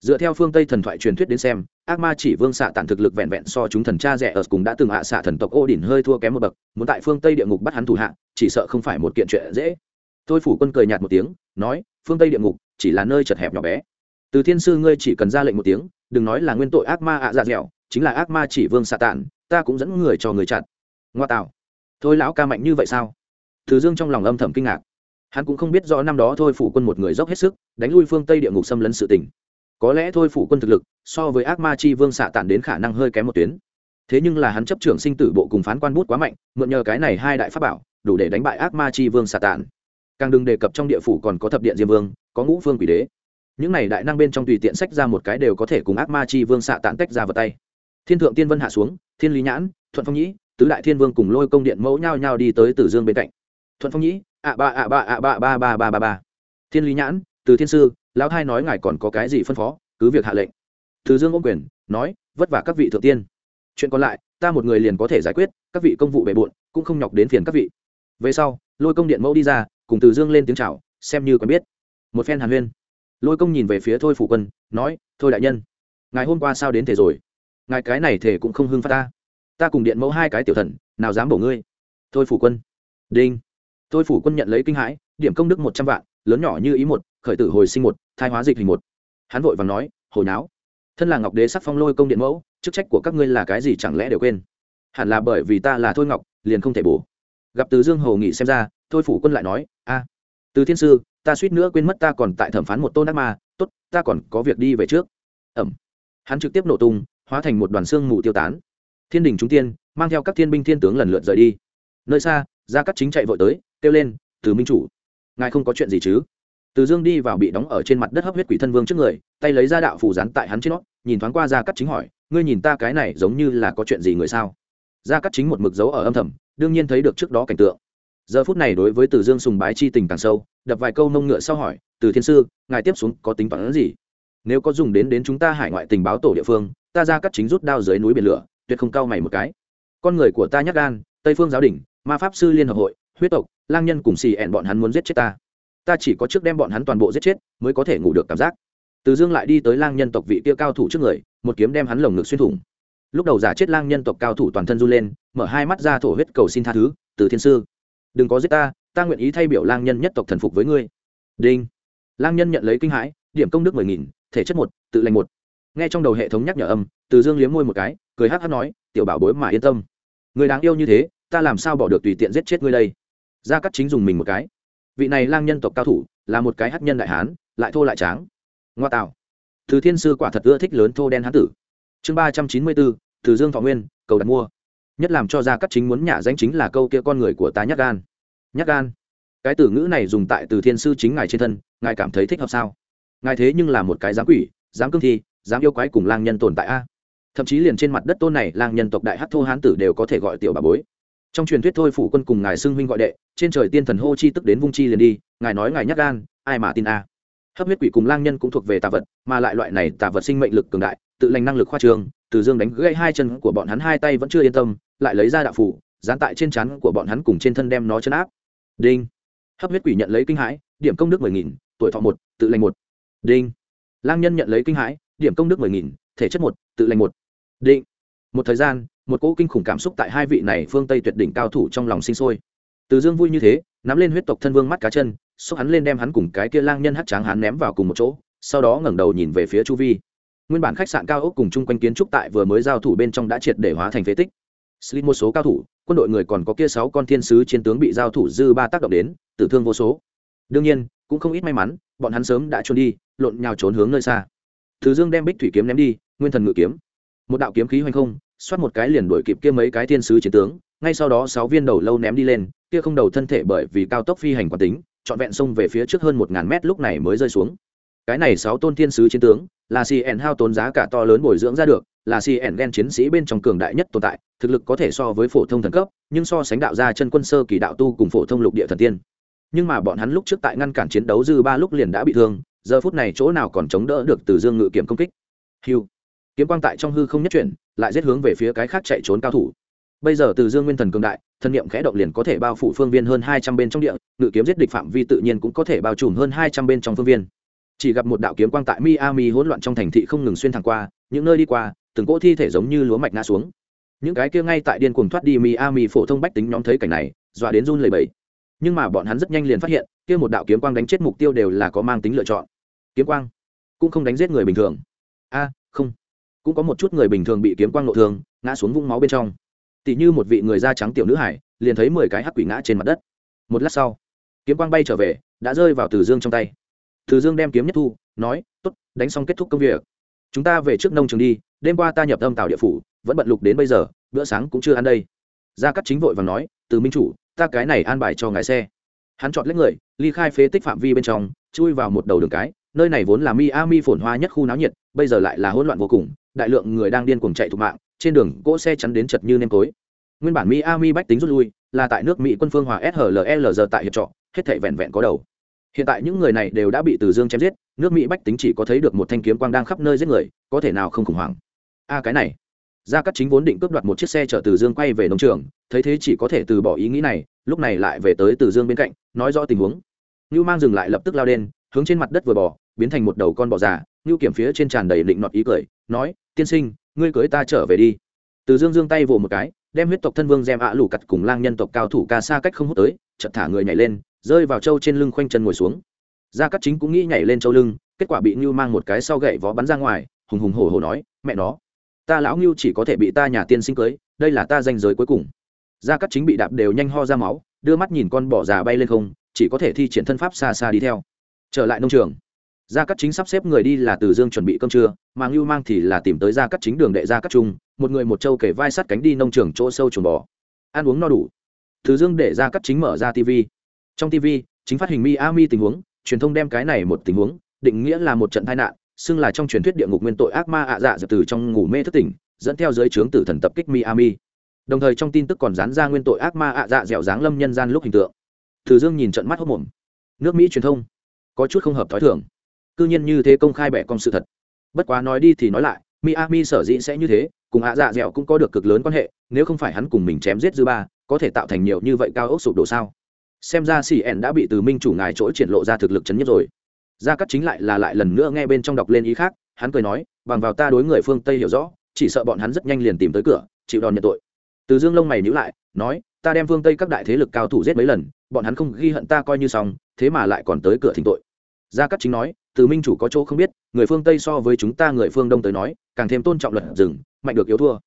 dựa theo phương tây thần thoại truyền thuyết đến xem, ác ma chỉ vương xạ tản thực lực vẹn vẹn so chúng thần cha rẻ ở cùng đã từng hạ xạ thần tộc ô đỉnh hơi thua kém một bậc, muốn tại phương tây địa ngục bắt hắn thủ hạ, chỉ sợ không phải một kiện chuyện dễ. Tôi phủ quân cười nhạt một tiếng, nói, phương tây địa ngục chỉ là nơi chật hẹp nhỏ bé. Từ thiên sư ngươi chỉ cần ra lệnh một tiếng, đừng nói là nguyên tội ác ma ạ dạ dẻo, chính là ác ma chỉ vương xạ tản, ta cũng dẫn người cho người chặt ngoa tạo. Thôi lão ca mạnh như vậy sao? Từ dương trong lòng âm thầm kinh ngạc. Hắn cũng không biết rõ năm đó thôi phủ quân một người dốc hết sức, đánh lui phương tây địa ngục xâm lấn sự tỉnh có lẽ thôi phủ quân thực lực, so với ác ma chi vương xạ tản đến khả năng hơi kém một tuyến. Thế nhưng là hắn chấp trưởng sinh tử bộ cùng phán quan bút quá mạnh, mượn nhờ cái này hai đại pháp bảo, đủ để đánh bại ác ma chi vương xạ tản. Càng đừng đề cập trong địa phủ còn có thập điện diêm vương, có ngũ vương quỷ đế. Những này đại năng bên trong tùy tiện sách ra một cái đều có thể cùng ác ma chi vương xạ tản tách ra vào tay. Thiên thượng tiên vân hạ xuống, thiên lý nhãn, thuận phong nhĩ, tứ đại thiên vương cùng lôi công điện mẫu nhau nhau đi tới tử dương bên cạnh. Thuận phong nhĩ, ạ ba ạ ba ạ ba ba ba ba ba ba. Thiên lý nhãn, từ thiên sư lão hai nói ngài còn có cái gì phân phó, cứ việc hạ lệnh. Từ dương ôm quyền, nói, vất vả các vị thượng tiên. Chuyện còn lại, ta một người liền có thể giải quyết, các vị công vụ bề bộn, cũng không nhọc đến phiền các vị. Về sau, lôi công điện mẫu đi ra, cùng từ dương lên tiếng c h à o xem như quen biết. Một phen hàn huyên. Lôi công nhìn về phía thôi phủ quân, nói, thôi đại nhân, ngài hôm qua sao đến thể rồi? Ngài cái này thể cũng không hưng phát ta. Ta cùng điện mẫu hai cái tiểu thần, nào dám bổ ngươi? Thôi phủ quân, đinh. Thôi phủ quân nhận lấy kinh hãi điểm công đức một trăm vạn, lớn nhỏ như ý một, khởi tử hồi sinh một, thai hóa dịch hình một. Hắn vội và nói, hồi náo. Thân là ngọc đế sắc phong lôi công điện mẫu, chức trách của các ngươi là cái gì chẳng lẽ đều quên? Hẳn là bởi vì ta là thôi ngọc, liền không thể bổ. Gặp từ dương hầu nghị xem ra, thôi phủ quân lại nói, a, từ thiên sư, ta suýt nữa quên mất ta còn tại thẩm phán một tôn ác ma t ố t ta còn có việc đi về trước. Ẩm. Hắn trực tiếp nổ tung, hóa thành một đoàn xương mù tiêu tán. Thiên đình trung tiên, mang theo các thiên binh thiên tướng lần lượt rời đi. Nơi xa, gia cắt chính chạy vội tới, kêu lên, từ minh chủ ngài không có chuyện gì chứ? Từ dương đi vào bị đóng ở trên mặt đất hấp huyết quỷ thân vương trước người, tay lấy ra đạo phủ rán tại hắn trên nó nhìn thoáng qua Ra cắt chính hỏi, ngươi nhìn ta cái này giống như là có chuyện gì người sao? Ra cắt chính một mực dấu ở âm thầm, đương nhiên thấy được trước đó cảnh tượng. Giờ phút này đối với từ dương sùng bái chi tình càng sâu, đập vài câu nông ngựa sau hỏi, từ thiên sư, ngài tiếp xuống có tính toán gì? Nếu có dùng đến đến chúng ta hải ngoại tình báo tổ địa phương, ta ra cắt chính rút đao dưới núi biển lửa, tuyệt không cao mày một cái. Con người của ta nhắc gan, tây phương giáo đình ma pháp sư liên hợp hội huyết tộc, lang nhân cùng xì ẹn bọn hắn muốn giết chết ta. Ta chỉ có trước đem bọn hắn toàn bộ giết chết, mới có thể ngủ được cảm giác. Từ dương lại đi tới lang nhân tộc vị kia cao thủ trước người, một kiếm đem hắn lồng ngực xuyên thủng. Lúc đầu giả chết lang nhân tộc cao thủ toàn thân run lên, mở hai mắt ra thổ huyết cầu xin tha thứ, từ thiên sư, đừng có giết ta ta nguyện ý thay biểu lang nhân nhất tộc thần phục với ngươi. Đinh. Lang nhân nhận lấy kinh hãi, điểm công đức mười nghìn, thể chất một, tự lành một. Nghe trong đầu hệ thống nhắc nhở âm, từ dương liếm môi một cái, cười hát hát nói, tiểu bảo bối mà yên tâm. Người đáng yêu như thế, ta làm sao bỏ được tùy tiện giết chết ngươi đây? Gia cắt chính dùng mình một cái. Vị này lang nhân tộc cao thủ, là một cái hát nhân đại hán, lại thô lại tráng. Ngoa tạo. Thứ thiên sư quả thật ưa thích lớn thô đen hán tử. Chương ba trăm chín mươi bốn, từ dương thọ nguyên, cầu đặt mua. Nhất làm cho gia cắt chính muốn nhả danh chính là câu kia con người của ta nhắc gan. Nhắc gan. Cái từ ngữ này dùng tại từ thiên sư chính ngài trên thân, ngài cảm thấy thích hợp sao? Ngài thế nhưng là một cái dám quỷ dám cương thi dám yêu quái cùng lang nhân tồn tại a. Thậm chí liền trên mặt đất tôn này lang nhân tộc đại hát thô hán tử đều có thể gọi tiểu bà bối trong truyền thuyết thôi phủ quân cùng ngài xưng huynh gọi đệ, trên trời tiên thần hô chi tức đến vung chi liền đi, ngài nói ngài nhắc gan, ai mà tin a? Hấp huyết quỷ cùng lang nhân cũng thuộc về tà vật, mà lại loại này tà vật sinh mệnh lực cường đại, tự lành năng lực khoa trường, từ dương đánh gãy hai chân của bọn hắn hai tay vẫn chưa yên tâm, lại lấy ra đạo phủ, dán tại trên chắn của bọn hắn cùng trên thân đem nó chấn áp. Đinh. Hấp huyết quỷ nhận lấy kinh hãi, điểm công đức mười nghìn, tuổi thọ một, tự lành một. Đinh. Lang nhân nhận lấy kinh hãi, điểm công đức mười nghìn, thể chất một, tự lành một. Định một thời gian một cỗ kinh khủng cảm xúc tại hai vị này phương tây tuyệt đỉnh cao thủ trong lòng sinh sôi từ dương vui như thế nắm lên huyết tộc thân vương mắt cá chân xúc hắn lên đem hắn cùng cái kia lang nhân hát tráng hắn ném vào cùng một chỗ sau đó ngẩng đầu nhìn về phía chu vi nguyên bản khách sạn cao ốc cùng chung quanh kiến trúc tại vừa mới giao thủ bên trong đã triệt để hóa thành phế tích Slit một số cao thủ, quân đội người còn có kia sáu con thiên sứ chiến tướng bị giao thủ dư ba tác động đến, tử thương vô số. Đương nhiên, cũng không ít may mắn, bọn hắn sớm đã trốn đi, lộn nhào trốn hướng nơi xa. Thứ Dương đem Bích thủy kiếm ném đi, nguyên thần ngự kiếm. Một đạo kiếm khí hoành không, xoát một cái liền đuổi kịp kia mấy cái thiên sứ chiến tướng, ngay sau đó sáu viên đầu lâu ném đi lên, kia không đầu thân thể bởi vì cao tốc phi hành quán tính, trọn vẹn xông về phía trước hơn một ngàn mét lúc này mới rơi xuống. Cái này sáu tôn thiên sứ chiến tướng, là CN hao tốn giá cả to lớn bồi dưỡng ra được, là CN gen chiến sĩ bên trong cường đại nhất tồn tại, thực lực có thể so với phổ thông thần cấp, nhưng so sánh đạo gia chân quân sơ kỳ đạo tu cùng phổ thông lục địa thần tiên. Nhưng mà bọn hắn lúc trước tại ngăn cản chiến đấu dư ba lúc liền đã bị thương, giờ phút này chỗ nào còn chống đỡ được Từ Dương ngự kiếm công kích. Hugh, Kiếm quang tại trong hư không nhất chuyển, lại giết hướng về phía cái khác chạy trốn cao thủ. Bây giờ Từ Dương nguyên thần cường đại, thân niệm khẽ động liền có thể bao phủ phương viên hơn hai trăm bên trong địa, ngự kiếm giết địch phạm vi tự nhiên cũng có thể bao trùm hơn hai trăm bên trong phương viên. Chỉ gặp một đạo kiếm quang tại miami hỗn loạn trong thành thị không ngừng xuyên thẳng qua những nơi đi qua từng cỗ thi thể giống như lúa mạch ngã xuống. Những cái kia ngay tại điên cuồng thoát đi miami phổ thông bách tính nhóm thấy cảnh này dọa đến run lầy bẫy nhưng mà bọn hắn rất nhanh liền phát hiện kia một đạo kiếm quang đánh chết mục tiêu đều là có mang tính lựa chọn. Kiếm quang cũng không đánh giết người bình thường. A không cũng có một chút người bình thường bị kiếm quang nộ thương, ngã xuống vũng máu bên trong. Tỷ như một vị người da trắng tiểu nữ hải, liền thấy mười cái hắc quỷ ngã trên mặt đất. Một lát sau, kiếm quang bay trở về, đã rơi vào từ dương trong tay. Từ dương đem kiếm nhất thu, nói, tốt, đánh xong kết thúc công việc. Chúng ta về trước nông trường đi, đêm qua ta nhập âm tàu địa phủ, vẫn bận lục đến bây giờ, bữa sáng cũng chưa ăn đây. Gia cắt chính vội và nói, từ minh chủ, ta cái này an bài cho ngài xe. Hắn chọn lấy người, ly khai phế tích phạm vi bên trong, chui vào một đầu đường cái, nơi này vốn là mi ami phồn hoa nhất khu náo nhiệt, bây giờ lại là hỗn loạn vô cùng đại lượng người đang điên cuồng chạy thục mạng, trên đường cỗ xe chắn đến chật như nêm tối. Nguyên bản miami bách tính rút lui, là tại nước mỹ quân phương hòa shll tại hiệp trọ, hết thảy vẹn vẹn có đầu. Hiện tại những người này đều đã bị từ dương chém giết, nước mỹ bách tính chỉ có thấy được một thanh kiếm quang đang khắp nơi giết người, có thể nào không khủng hoảng. A, cái này. Gia cắt chính vốn định cướp đoạt một chiếc xe chở từ dương quay về nông trường, thấy thế chỉ có thể từ bỏ ý nghĩ này, lúc này lại về tới từ dương bên cạnh, nói rõ tình huống. Ngưu mang dừng lại lập tức lao lên, hướng trên mặt đất vừa bỏ biến thành một đầu con bò già ngưu kiểm phía trên tràn đầy định nọt ý cười, nói, tiên sinh, ngươi cưới ta trở về đi. Từ dương dương tay vồ một cái, đem huyết tộc thân vương gem ạ lủ cặt cùng lang nhân tộc cao thủ ca xa cách không hút tới chật thả người nhảy lên, rơi vào châu trên lưng khoanh chân ngồi xuống. Gia cắt chính cũng nghĩ nhảy lên châu lưng, kết quả bị ngưu mang một cái sau gậy vó bắn ra ngoài, hùng hùng hổ hổ nói, mẹ nó, ta lão ngưu chỉ có thể bị ta nhà tiên sinh cưới, đây là ta danh giới cuối cùng. Gia cắt chính bị đạp đều nhanh ho ra máu, đưa mắt nhìn con bỏ già bay lên không, chỉ có thể thi triển thân pháp xa xa đi theo. Trở lại nông trường gia cắt chính sắp xếp người đi là từ dương chuẩn bị cơm trưa, mà ngưu mang thì là tìm tới gia cắt chính đường đệ gia cắt trung, một người một châu kể vai sắt cánh đi nông trường chỗ sâu chuồng bò. Ăn uống no đủ. Từ dương để gia cắt chính mở ra tv trong tv chính phát hình miami tình huống, truyền thông đem cái này một tình huống, định nghĩa là một trận tai nạn, xưng là trong truyền thuyết địa ngục nguyên tội ác ma ạ dạ từ trong ngủ mê thất tỉnh, dẫn theo giới trướng tử thần tập kích miami đồng thời trong tin tức còn dán ra nguyên tội ác ma ạ dạ dẻo dáng lâm nhân gian lúc hình tượng. Từ dương nhìn trận mắt hốc mồm. Nước mỹ truyền thông. Có chút không hợp thói thường cư nhiên như thế công khai bẻ con sự thật. Bất quá nói đi thì nói lại, miami sở dĩ sẽ như thế, cùng ạ dạ dẻo cũng có được cực lớn quan hệ, nếu không phải hắn cùng mình chém giết dư ba, có thể tạo thành nhiều như vậy cao ốc sụp đổ sao? Xem ra cn đã bị từ minh chủ ngài chỗ triển lộ ra thực lực chấn nhất rồi. Gia cắt chính lại là lại lần nữa nghe bên trong đọc lên ý khác, hắn cười nói, bằng vào ta đối người phương tây hiểu rõ, chỉ sợ bọn hắn rất nhanh liền tìm tới cửa, chịu đòn nhận tội. Từ dương lông mày nhữ lại, nói, ta đem phương tây các đại thế lực cao thủ giết mấy lần, bọn hắn không ghi hận ta coi như xong, thế mà lại còn tới cửa thỉnh tội. Gia cắt chính nói từ minh chủ có chỗ không biết, người phương tây so với chúng ta người phương đông tới nói, càng thêm tôn trọng luật rừng, mạnh được yếu thua.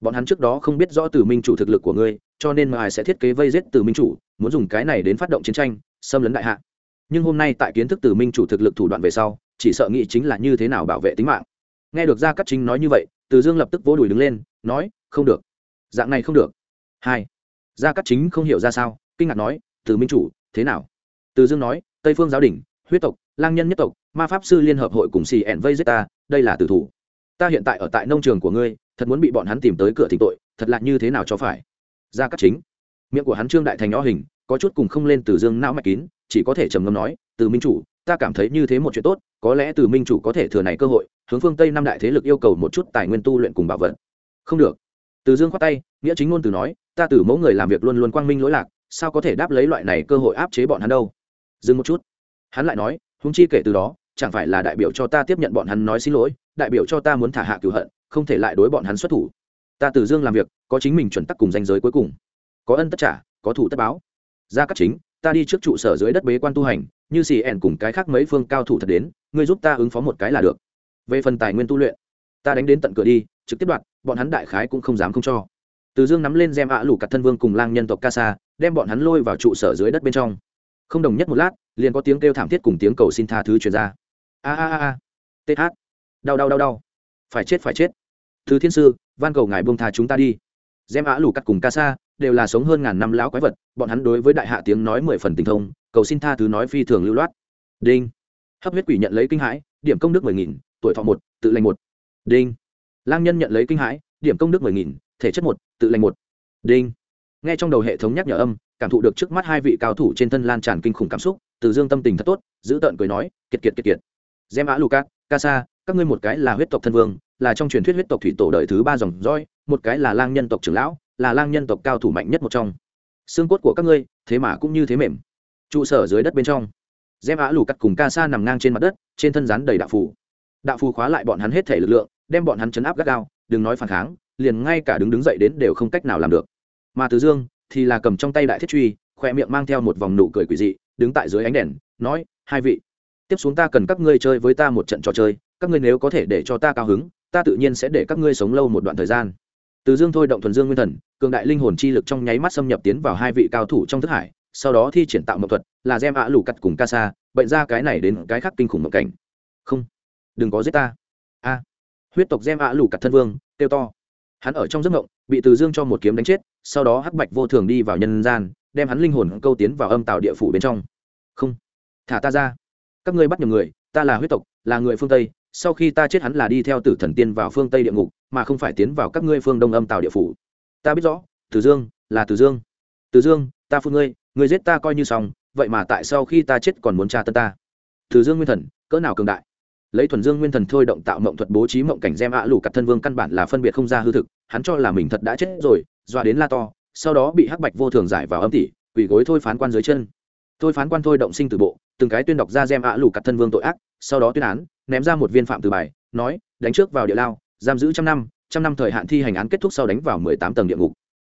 Bọn hắn trước đó không biết rõ từ minh chủ thực lực của ngươi, cho nên mà ai sẽ thiết kế vây giết từ minh chủ, muốn dùng cái này đến phát động chiến tranh, xâm lấn đại hạ. Nhưng hôm nay tại kiến thức từ minh chủ thực lực thủ đoạn về sau, chỉ sợ nghĩ chính là như thế nào bảo vệ tính mạng. Nghe được gia cắt chính nói như vậy, từ dương lập tức vỗ đùi đứng lên, nói, không được. Dạng này không được. Hai. Gia cắt chính không hiểu ra sao, kinh ngạc nói, từ minh chủ, thế nào? Từ dương nói, tây phương giáo đình huyết tộc lang nhân nhất tộc, ma pháp sư liên hợp hội cùng xì ẻn vây giết ta, đây là tử thủ. Ta hiện tại ở tại nông trường của ngươi, thật muốn bị bọn hắn tìm tới cửa thỉnh tội, thật là như thế nào cho phải? Ra cắt chính. Miệng của hắn trương đại thành nhỏ hình, có chút cùng không lên từ dương não mạch kín, chỉ có thể trầm ngâm nói, từ minh chủ, ta cảm thấy như thế một chuyện tốt, có lẽ từ minh chủ có thể thừa này cơ hội, hướng phương tây năm đại thế lực yêu cầu một chút tài nguyên tu luyện cùng bảo vật. Không được. Từ dương khoát tay, nghĩa chính ngôn từ nói, ta từ mẫu người làm việc luôn luôn quang minh lỗi lạc, sao có thể đáp lấy loại này cơ hội áp chế bọn hắn đâu? Dừng một chút. Hắn lại nói húng chi kể từ đó, chẳng phải là đại biểu cho ta tiếp nhận bọn hắn nói xin lỗi, đại biểu cho ta muốn thả hạ cửu hận, không thể lại đối bọn hắn xuất thủ. Ta từ dương làm việc, có chính mình chuẩn tắc cùng danh giới cuối cùng. Có ân tất trả, có thủ tất báo. Ra các chính, ta đi trước trụ sở dưới đất bế quan tu hành, như xì ẻn cùng cái khác mấy phương cao thủ thật đến, ngươi giúp ta ứng phó một cái là được. Về phần tài nguyên tu luyện, ta đánh đến tận cửa đi, trực tiếp đoạt, bọn hắn đại khái cũng không dám không cho. Từ dương nắm lên gem ạ lủ cặt thân vương cùng lang nhân tộc ca sa, đem bọn hắn lôi vào trụ sở dưới đất bên trong. Không đồng nhất một lát liền có tiếng kêu thảm thiết cùng tiếng cầu xin tha thứ truyền ra. A a a a. Th đau đau đau đau. Phải chết phải chết. Thứ thiên sư, van cầu ngài buông tha chúng ta đi. Gem á lù cắt cùng ca sa đều là sống hơn ngàn năm lão quái vật, bọn hắn đối với đại hạ tiếng nói mười phần tình thông, cầu xin tha thứ nói phi thường lưu loát. Đinh. Hấp huyết quỷ nhận lấy kinh hãi, điểm công đức mười nghìn, tuổi thọ một, tự lành một. Đinh. Lang nhân nhận lấy kinh hãi, điểm công đức mười nghìn, thể chất một, tự lành một. Đinh. Nghe trong đầu hệ thống nhắc nhở âm, cảm thụ được trước mắt hai vị cao thủ trên thân lan tràn kinh khủng cảm xúc từ dương tâm tình thật tốt, giữ tợn cười nói, kiệt kiệt kiệt kiệt. Gem á luka, casa, các ngươi một cái là huyết tộc thân vương, là trong truyền thuyết huyết tộc thủy tổ đời thứ ba dòng roi một cái là lang nhân tộc trưởng lão, là lang nhân tộc cao thủ mạnh nhất một trong. Xương cốt của các ngươi, thế mà cũng như thế mềm. Trụ sở dưới đất bên trong, gem á lucas cùng ca sa nằm ngang trên mặt đất, trên thân rắn đầy đạo phù. Đạo phù khóa lại bọn hắn hết thể lực lượng, đem bọn hắn chấn áp gắt gao, đừng nói phản kháng, liền ngay cả đứng đứng dậy đến đều không cách nào làm được. Mà từ dương thì là cầm trong tay đại thiết truy khoe miệng mang theo một vòng nụ cười quỷ dị, đứng tại dưới ánh đèn, nói, hai vị, tiếp xuống ta cần các ngươi chơi với ta một trận trò chơi, các ngươi nếu có thể để cho ta cao hứng, ta tự nhiên sẽ để các ngươi sống lâu một đoạn thời gian. Từ dương thôi động thuần dương nguyên thần, cường đại linh hồn chi lực trong nháy mắt xâm nhập tiến vào hai vị cao thủ trong thức hải, sau đó thi triển tạo mậu thuật, là gem ạ lù cắt cùng ca sa, bệnh ra cái này đến cái khác kinh khủng mộng cảnh. Không, đừng có giết ta. A, huyết tộc gem ạ lù cắt thân vương, kêu to. Hắn ở trong giấc mộng, bị từ dương cho một kiếm đánh chết, sau đó hắc bạch vô thường đi vào nhân gian đem hắn linh hồn câu tiến vào âm tạo địa phủ bên trong. Không. Thả ta ra. Các ngươi bắt nhầm người, ta là huyết tộc, là người phương tây, sau khi ta chết hắn là đi theo tử thần tiên vào phương tây địa ngục, mà không phải tiến vào các ngươi phương đông âm tàu địa phủ. Ta biết rõ từ dương, là từ dương. Từ dương, ta phương ngươi ngươi giết ta coi như xong, vậy mà tại sao khi ta chết còn muốn tra tân ta. Từ dương nguyên thần, cỡ nào cường đại? Lấy thuần dương nguyên thần thôi động tạo mộng thuật bố trí mộng cảnh gem ạ lủ cặp thân vương căn bản là phân biệt không ra hư thực, hắn cho là mình thật đã chết rồi, dọa đến la to sau đó bị hắc bạch vô thường giải vào âm tỷ quỷ gối thôi phán quan dưới chân. Thôi phán quan thôi động sinh từ bộ, từng cái tuyên đọc ra gem ạ lủ cặt thân vương tội ác, sau đó tuyên án, ném ra một viên phạm từ bài, nói, đánh trước vào địa lao, giam giữ trăm năm trăm năm thời hạn thi hành án kết thúc sau đánh vào mười tám tầng địa ngục.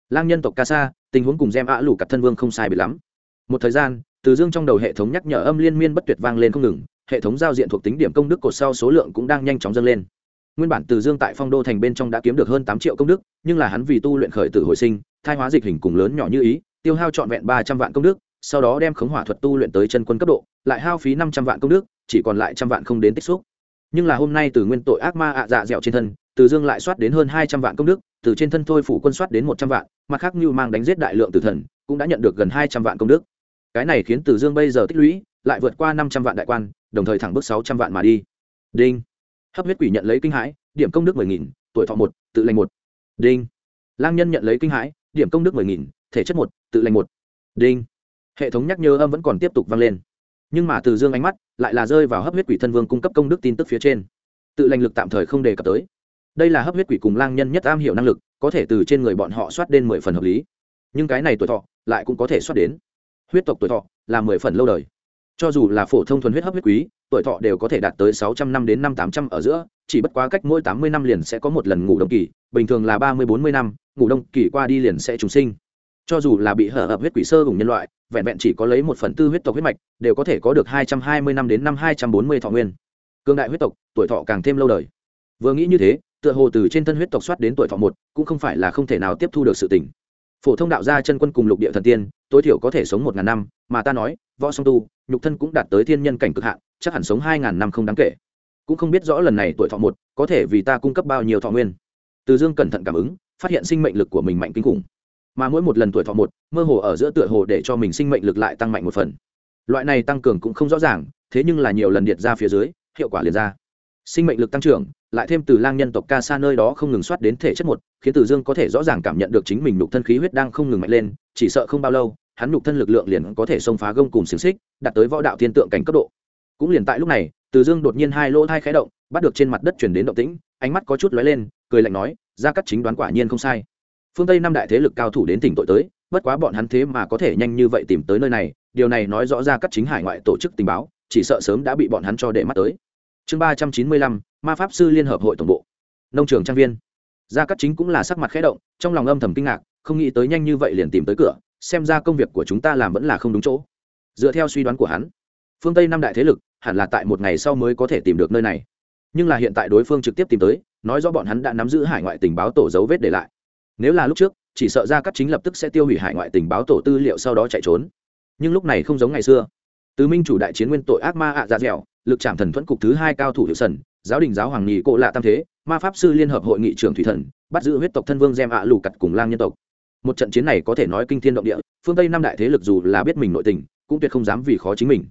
Lang nhân tộc ca sa, tình huống cùng gem ạ lủ cặt thân vương không sai bị lắm. Một thời gian, từ dương trong đầu hệ thống nhắc nhở âm liên miên bất tuyệt vang lên không ngừng, hệ thống giao diện thuộc tính điểm công đức cột sau số lượng cũng đang nhanh chóng dâng lên nguyên bản từ dương tại phong đô thành bên trong đã kiếm được hơn tám triệu công đức, nhưng là hắn vì tu luyện khởi tử hồi sinh, thai hóa dịch hình cùng lớn nhỏ như ý, tiêu hao trọn vẹn ba trăm vạn công đức, sau đó đem khống hỏa thuật tu luyện tới chân quân cấp độ, lại hao phí năm trăm vạn công đức, chỉ còn lại trăm vạn không đến tích xúc. Nhưng là hôm nay từ nguyên tội ác ma ạ dạ dẹo trên thân, từ dương lại soát đến hơn hai trăm vạn công đức, từ trên thân thôi phủ quân soát đến một trăm vạn, mặt khác như mang đánh giết đại lượng tử thần, cũng đã nhận được gần hai trăm vạn công đức. Cái này khiến từ dương bây giờ tích lũy lại vượt qua năm trăm vạn đại quan, đồng thời thẳng bước sáu trăm vạn mà đi. Đinh hấp huyết quỷ nhận lấy kinh hãi, điểm công đức mười nghìn, tuổi thọ một, tự lành một. Đinh. Lang nhân nhận lấy kinh hãi, điểm công đức mười nghìn, thể chất một, tự lành một. Đinh. Hệ thống nhắc nhớ âm vẫn còn tiếp tục vang lên. Nhưng mà từ dương ánh mắt, lại là rơi vào hấp huyết quỷ thân vương cung cấp công đức tin tức phía trên. Tự lành lực tạm thời không đề cập tới. Đây là hấp huyết quỷ cùng lang nhân nhất am hiểu năng lực, có thể từ trên người bọn họ soát đến mười phần hợp lý. Nhưng cái này tuổi thọ, lại cũng có thể soát đến. Huyết tộc tuổi thọ, là mười phần lâu đời. Cho dù là phổ thông thuần huyết hấp huyết quý tuổi thọ đều có thể đạt tới sáu trăm năm đến năm tám trăm ở giữa, chỉ bất quá cách mỗi tám mươi năm liền sẽ có một lần ngủ đông kỳ, bình thường là ba mươi bốn mươi năm, ngủ đông kỳ qua đi liền sẽ trùng sinh. Cho dù là bị hở hợp huyết quỷ sơ cùng nhân loại, vẹn vẹn chỉ có lấy một phần tư huyết tộc huyết mạch, đều có thể có được hai trăm hai mươi năm đến năm hai trăm bốn mươi thọ nguyên. Cương đại huyết tộc, tuổi thọ càng thêm lâu đời. Vừa nghĩ như thế, tựa hồ từ trên thân huyết tộc soát đến tuổi thọ một, cũng không phải là không thể nào tiếp thu được sự tỉnh phổ thông đạo gia chân quân cùng lục địa thần tiên, tối thiểu có thể sống một ngàn năm, mà ta nói, võ song tu, nhục thân cũng đạt tới thiên nhân cảnh cực hạn chắc hẳn sống hai ngàn năm không đáng kể. Cũng không biết rõ lần này tuổi thọ một, có thể vì ta cung cấp bao nhiêu thọ nguyên. Từ dương cẩn thận cảm ứng, phát hiện sinh mệnh lực của mình mạnh kinh khủng. Mà mỗi một lần tuổi thọ một, mơ hồ ở giữa tựa hồ để cho mình sinh mệnh lực lại tăng mạnh một phần. Loại này tăng cường cũng không rõ ràng, thế nhưng là nhiều lần điện ra phía dưới, hiệu quả liền ra. Sinh mệnh lực tăng trưởng, lại thêm từ lang nhân tộc ca sa nơi đó không ngừng soát đến thể chất một, khiến từ dương có thể rõ ràng cảm nhận được chính mình nhục thân khí huyết đang không ngừng mạnh lên, chỉ sợ không bao lâu, hắn nhục thân lực lượng liền có thể xông phá gông cùng xiềng xích, đạt tới võ đạo thiên tượng cảnh cấp độ cũng liền tại lúc này, từ dương đột nhiên hai lỗ thai khẽ động, bắt được trên mặt đất chuyển đến động tĩnh, ánh mắt có chút lóe lên, cười lạnh nói ra cắt chính đoán quả nhiên không sai. Phương tây năm đại thế lực cao thủ đến tỉnh tội tới, bất quá bọn hắn thế mà có thể nhanh như vậy tìm tới nơi này, điều này nói rõ ra cắt chính hải ngoại tổ chức tình báo, chỉ sợ sớm đã bị bọn hắn cho để mắt tới. Chương ba trăm chín mươi lăm, ma pháp sư liên hợp hội tổng bộ. Nông trường trang viên. Gia cắt chính cũng là sắc mặt khẽ động, trong lòng âm thầm kinh ngạc, không nghĩ tới nhanh như vậy liền tìm tới cửa, xem ra công việc của chúng ta làm vẫn là không đúng chỗ. Dựa theo suy đoán của hắn, phương tây năm đại thế lực hẳn là tại một ngày sau mới có thể tìm được nơi này. Nhưng là hiện tại đối phương trực tiếp tìm tới, nói rõ bọn hắn đã nắm giữ hải ngoại tình báo tổ dấu vết để lại. Nếu là lúc trước, chỉ sợ ra các chính lập tức sẽ tiêu hủy hải ngoại tình báo tổ tư liệu sau đó chạy trốn. Nhưng lúc này không giống ngày xưa. Tứ minh chủ đại chiến nguyên tội ác ma ạ à dạ dẻo, lực trảm thần thuẫn cục thứ hai cao thủ hiệu sần, giáo đình giáo hoàng nghị cộ lạ tam thế, ma pháp sư liên hợp hội nghị trưởng thủy thần, bắt giữ huyết tộc thân vương gem ạ lù cặt cùng lang nhân tộc. Một trận chiến này có thể nói kinh thiên động địa, phương tây năm đại thế lực dù là biết mình nội tình, cũng tuyệt không dám vì khó chính mình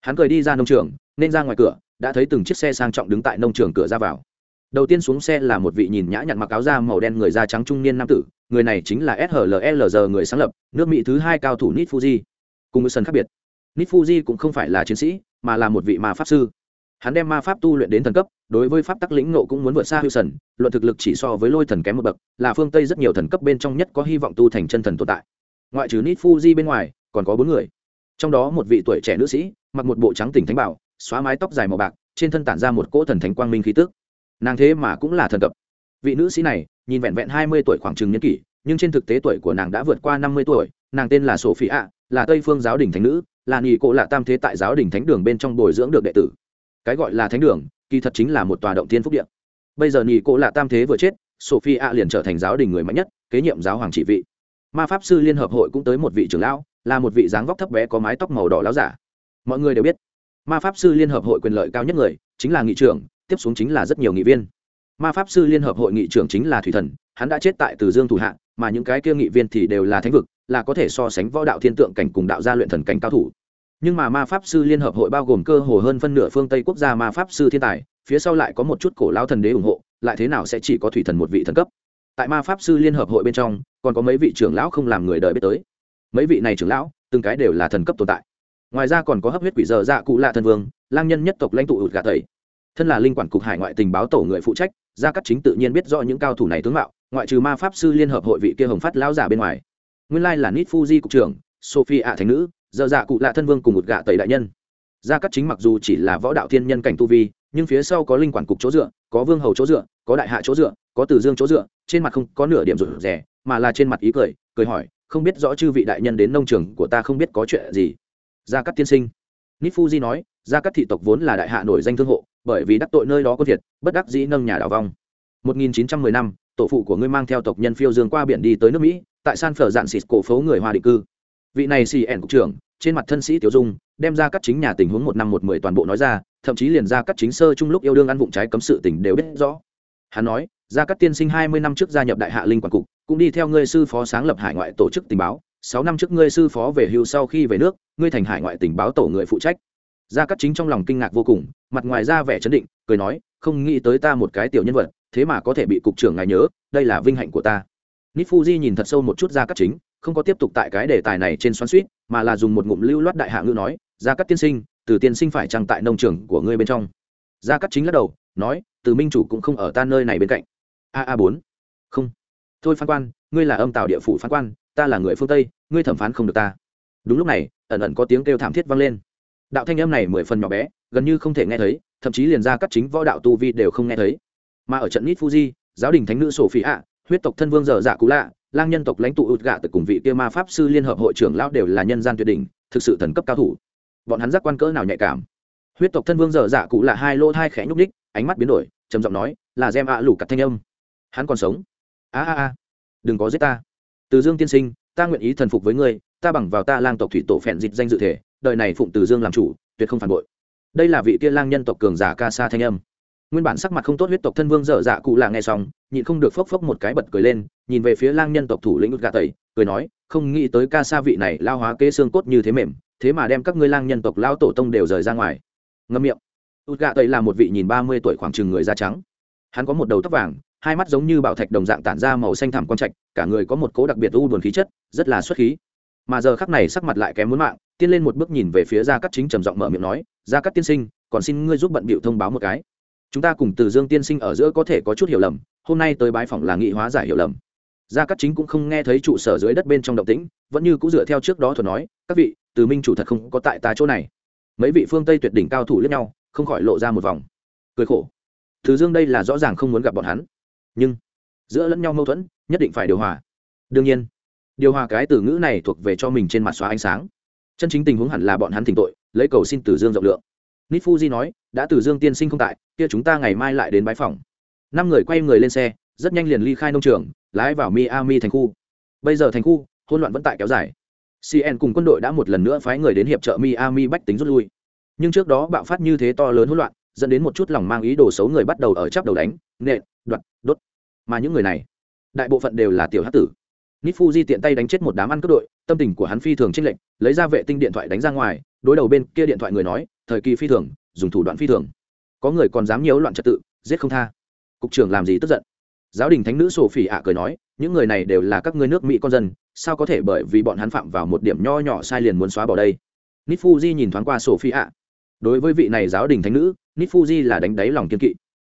hắn cười đi ra nông trường, nên ra ngoài cửa, đã thấy từng chiếc xe sang trọng đứng tại nông trường cửa ra vào. Đầu tiên xuống xe là một vị nhìn nhã nhặn mặc áo da màu đen người da trắng trung niên nam tử, người này chính là shllg người sáng lập, nước mỹ thứ hai cao thủ nit fuji cùng với sân khác biệt. Nit fuji cũng không phải là chiến sĩ, mà là một vị ma pháp sư. Hắn đem ma pháp tu luyện đến thần cấp, đối với pháp tắc lĩnh nộ cũng muốn vượt xa hữu sần, luận thực lực chỉ so với lôi thần kém một bậc, là phương tây rất nhiều thần cấp bên trong nhất có hy vọng tu thành chân thần tồn tại. Ngoại trừ nit fuji bên ngoài, còn có bốn người trong đó một vị tuổi trẻ nữ sĩ, mặc một bộ trắng tỉnh thánh bảo, xóa mái tóc dài màu bạc, trên thân tản ra một cỗ thần thánh quang minh khí tức. Nàng thế mà cũng là thần cấp vị nữ sĩ này, nhìn vẹn vẹn hai mươi tuổi khoảng chừng nhân kỷ, nhưng trên thực tế tuổi của nàng đã vượt qua năm mươi tuổi, nàng tên là sophie ạ là tây phương giáo đình thánh nữ, là nghỉ cộ lạ tam thế tại giáo đình thánh đường bên trong bồi dưỡng được đệ tử. Cái gọi là thánh đường, kỳ thật chính là một tòa động thiên phúc điện bây giờ nghỉ cộ lạ tam thế vừa chết sophie ạ liền trở thành giáo đình người mạnh nhất, kế nhiệm giáo hoàng trị vị ma pháp sư liên hợp hội cũng tới một vị trưởng lão, là một vị dáng vóc thấp bé có mái tóc màu đỏ láo giả. Mọi người đều biết, ma pháp sư liên hợp hội quyền lợi cao nhất người chính là nghị trưởng, tiếp xuống chính là rất nhiều nghị viên. Ma pháp sư liên hợp hội nghị trưởng chính là thủy thần, hắn đã chết tại từ dương thủ hạ, mà những cái kia nghị viên thì đều là thánh vực, là có thể so sánh võ đạo thiên tượng cảnh cùng đạo gia luyện thần cảnh cao thủ. Nhưng mà ma pháp sư liên hợp hội bao gồm cơ hồ hơn phân nửa phương tây quốc gia ma pháp sư thiên tài, phía sau lại có một chút cổ lao thần đế ủng hộ, lại thế nào sẽ chỉ có thủy thần một vị thần cấp? Tại ma pháp sư liên hợp hội bên trong, còn có mấy vị trưởng lão không làm người đời biết tới. Mấy vị này trưởng lão, từng cái đều là thần cấp tồn tại. Ngoài ra còn có hấp huyết quỷ dơ dạ cụ lạ thần vương, lang nhân nhất tộc lãnh tụ ụt gà tẩy. Thân là linh quản cục hải ngoại tình báo tổ người phụ trách, gia cắt chính tự nhiên biết rõ những cao thủ này tướng mạo, ngoại trừ ma pháp sư liên hợp hội vị kia hồng phát lão giả bên ngoài. Nguyên lai là nít fuji cục trưởng sophie ạ thành nữ dơ dạ cụ lạ thân vương cùng một gạ tẩy đại nhân. Gia cắt chính mặc dù chỉ là võ đạo thiên nhân cảnh tu vi, nhưng phía sau có linh quản cục chỗ dựa, có vương hầu chỗ dựa có đại hạ chỗ dựa, có từ dương chỗ dựa, trên mặt không có nửa điểm rụt rẻ mà là trên mặt ý cười cười hỏi, không biết rõ chư vị đại nhân đến nông trường của ta không biết có chuyện gì? Gia cát tiên sinh. Nít fuji nói, gia cát thị tộc vốn là đại hạ nổi danh thương hộ, bởi vì đắc tội nơi đó có thiệt, bất đắc dĩ nâng nhà đảo vong. 1910 năm tổ phụ của ngươi mang theo tộc nhân phiêu dương qua biển đi tới nước mỹ, tại san phở dạn xịt cổ phố người hoa định cư. Vị này xì ẻn cục trưởng, trên mặt thân sĩ tiểu dung, đem ra các chính nhà tình huống một năm một mười toàn bộ nói ra, thậm chí liền ra các chính sơ chung lúc yêu đương ăn vụng trái cấm sự tình đều biết rõ hắn nói, gia cắt tiên sinh hai mươi năm trước gia nhập đại hạ linh quản cục, cũng đi theo ngươi sư phó sáng lập hải ngoại tổ chức tình báo. Sáu năm trước ngươi sư phó về hưu sau khi về nước, ngươi thành hải ngoại tình báo tổ người phụ trách. Gia cắt chính trong lòng kinh ngạc vô cùng, mặt ngoài ra vẻ chấn định, cười nói, không nghĩ tới ta một cái tiểu nhân vật, thế mà có thể bị cục trưởng ngài nhớ, đây là vinh hạnh của ta. Nít nhìn thật sâu một chút gia cắt chính, không có tiếp tục tại cái đề tài này trên xoắn suýt mà là dùng một ngụm lưu loát đại hạ ngữ nói, gia cắt tiên sinh, từ tiên sinh phải trăng tại nông trường của ngươi bên trong? Gia cắt chính lắc đầu nói, từ minh chủ cũng không ở ta nơi này bên cạnh. A a bốn. Không. Thôi phán quan, ngươi là âm tạo địa phủ phán quan, ta là người phương tây, ngươi thẩm phán không được ta. Đúng lúc này, ẩn ẩn có tiếng kêu thảm thiết vang lên. Đạo thanh âm này mười phần nhỏ bé, gần như không thể nghe thấy, thậm chí liền ra các chính võ đạo tu vi đều không nghe thấy. Mà ở trận nít fuji, giáo đình thánh nữ sổ phi ạ huyết tộc thân vương dở dạ cú lạ, lang nhân tộc lãnh tụ ụt gạ từ cùng vị kia ma pháp sư liên hợp hội trưởng lão đều là nhân gian tuyệt đỉnh, thực sự thần cấp cao thủ. Bọn hắn giác quan cỡ nào nhạy cảm. Huyết tộc thân vương dở dạ cụ là hai lô thai khẽ nhúc ních ánh mắt biến đổi, trầm giọng nói, là gem ạ à lủ cặt thanh âm. Hắn còn sống? A a a, đừng có giết ta. Từ dương tiên sinh, ta nguyện ý thần phục với ngươi, ta bằng vào ta lang tộc thủy tổ phèn dịch danh dự thể, đời này phụng từ dương làm chủ, tuyệt không phản bội. Đây là vị kia lang nhân tộc cường giả ca sa thanh âm. Nguyên bản sắc mặt không tốt huyết tộc thân vương dở dạ cụ là nghe xong, nhịn không được phốc phốc một cái bật cười lên, nhìn về phía lang nhân tộc thủ lĩnh út gà tẩy, cười nói, không nghĩ tới ca sa vị này lao hóa kế xương cốt như thế mềm, thế mà đem các ngươi lang nhân tộc lao tổ tông đều rời ra ngoài. Ngâm miệng út gạ tây là một vị nhìn ba mươi tuổi khoảng chừng người da trắng. Hắn có một đầu tóc vàng, hai mắt giống như bảo thạch đồng dạng tản ra màu xanh thẳm quang trạch, cả người có một cố đặc biệt u buồn khí chất, rất là xuất khí. Mà giờ khắc này sắc mặt lại kém muốn mạng tiên lên một bước nhìn về phía gia cắt chính trầm giọng mở miệng nói, gia cắt tiên sinh, còn xin ngươi giúp bận bịu thông báo một cái. Chúng ta cùng từ dương tiên sinh ở giữa có thể có chút hiểu lầm, hôm nay tới bái phòng là nghị hóa giải hiểu lầm. Gia cát chính cũng không nghe thấy trụ sở dưới đất bên trong động tĩnh, vẫn như cũng dựa theo trước đó thuật nói, các vị, từ minh chủ thật không có tại ta chỗ này. Mấy vị phương tây tuyệt đỉnh cao thủ lẫn nhau không khỏi lộ ra một vòng cười khổ. Thứ dương đây là rõ ràng không muốn gặp bọn hắn. Nhưng, giữa lẫn nhau mâu thuẫn, nhất định phải điều hòa. Đương nhiên, điều hòa cái từ ngữ này thuộc về cho mình trên mặt xóa ánh sáng. Chân chính tình huống hẳn là bọn hắn thỉnh tội, lấy cầu xin Tử dương rộng lượng. Nít fuji nói, đã Tử dương tiên sinh không tại, kia chúng ta ngày mai lại đến bãi phòng. Năm người quay người lên xe, rất nhanh liền ly khai nông trường, lái vào miami thành khu. Bây giờ thành khu, hỗn loạn vẫn tại kéo dài. Cn cùng quân đội đã một lần nữa phái người đến hiệp trợ miami bách tính rút lui nhưng trước đó bạo phát như thế to lớn hỗn loạn, dẫn đến một chút lòng mang ý đồ xấu người bắt đầu ở chắp đầu đánh, nện, đoạt, đốt. Mà những người này, đại bộ phận đều là tiểu hát tử. Nít fuji tiện tay đánh chết một đám ăn cướp đội, tâm tình của hắn phi thường trinh lệnh lấy ra vệ tinh điện thoại đánh ra ngoài, đối đầu bên kia điện thoại người nói, thời kỳ phi thường, dùng thủ đoạn phi thường. Có người còn dám nhiễu loạn trật tự, giết không tha. Cục trưởng làm gì tức giận? Giáo đình thánh nữ sổ phỉ ạ cười nói, những người này đều là các ngươi nước mỹ con dân, sao có thể bởi vì bọn hắn phạm vào một điểm nho nhỏ sai liền muốn xóa bỏ đây? Nít fuji nhìn thoáng qua sổ phỉ ạ đối với vị này giáo đình thánh nữ nít fuji là đánh đáy lòng kiên kỵ.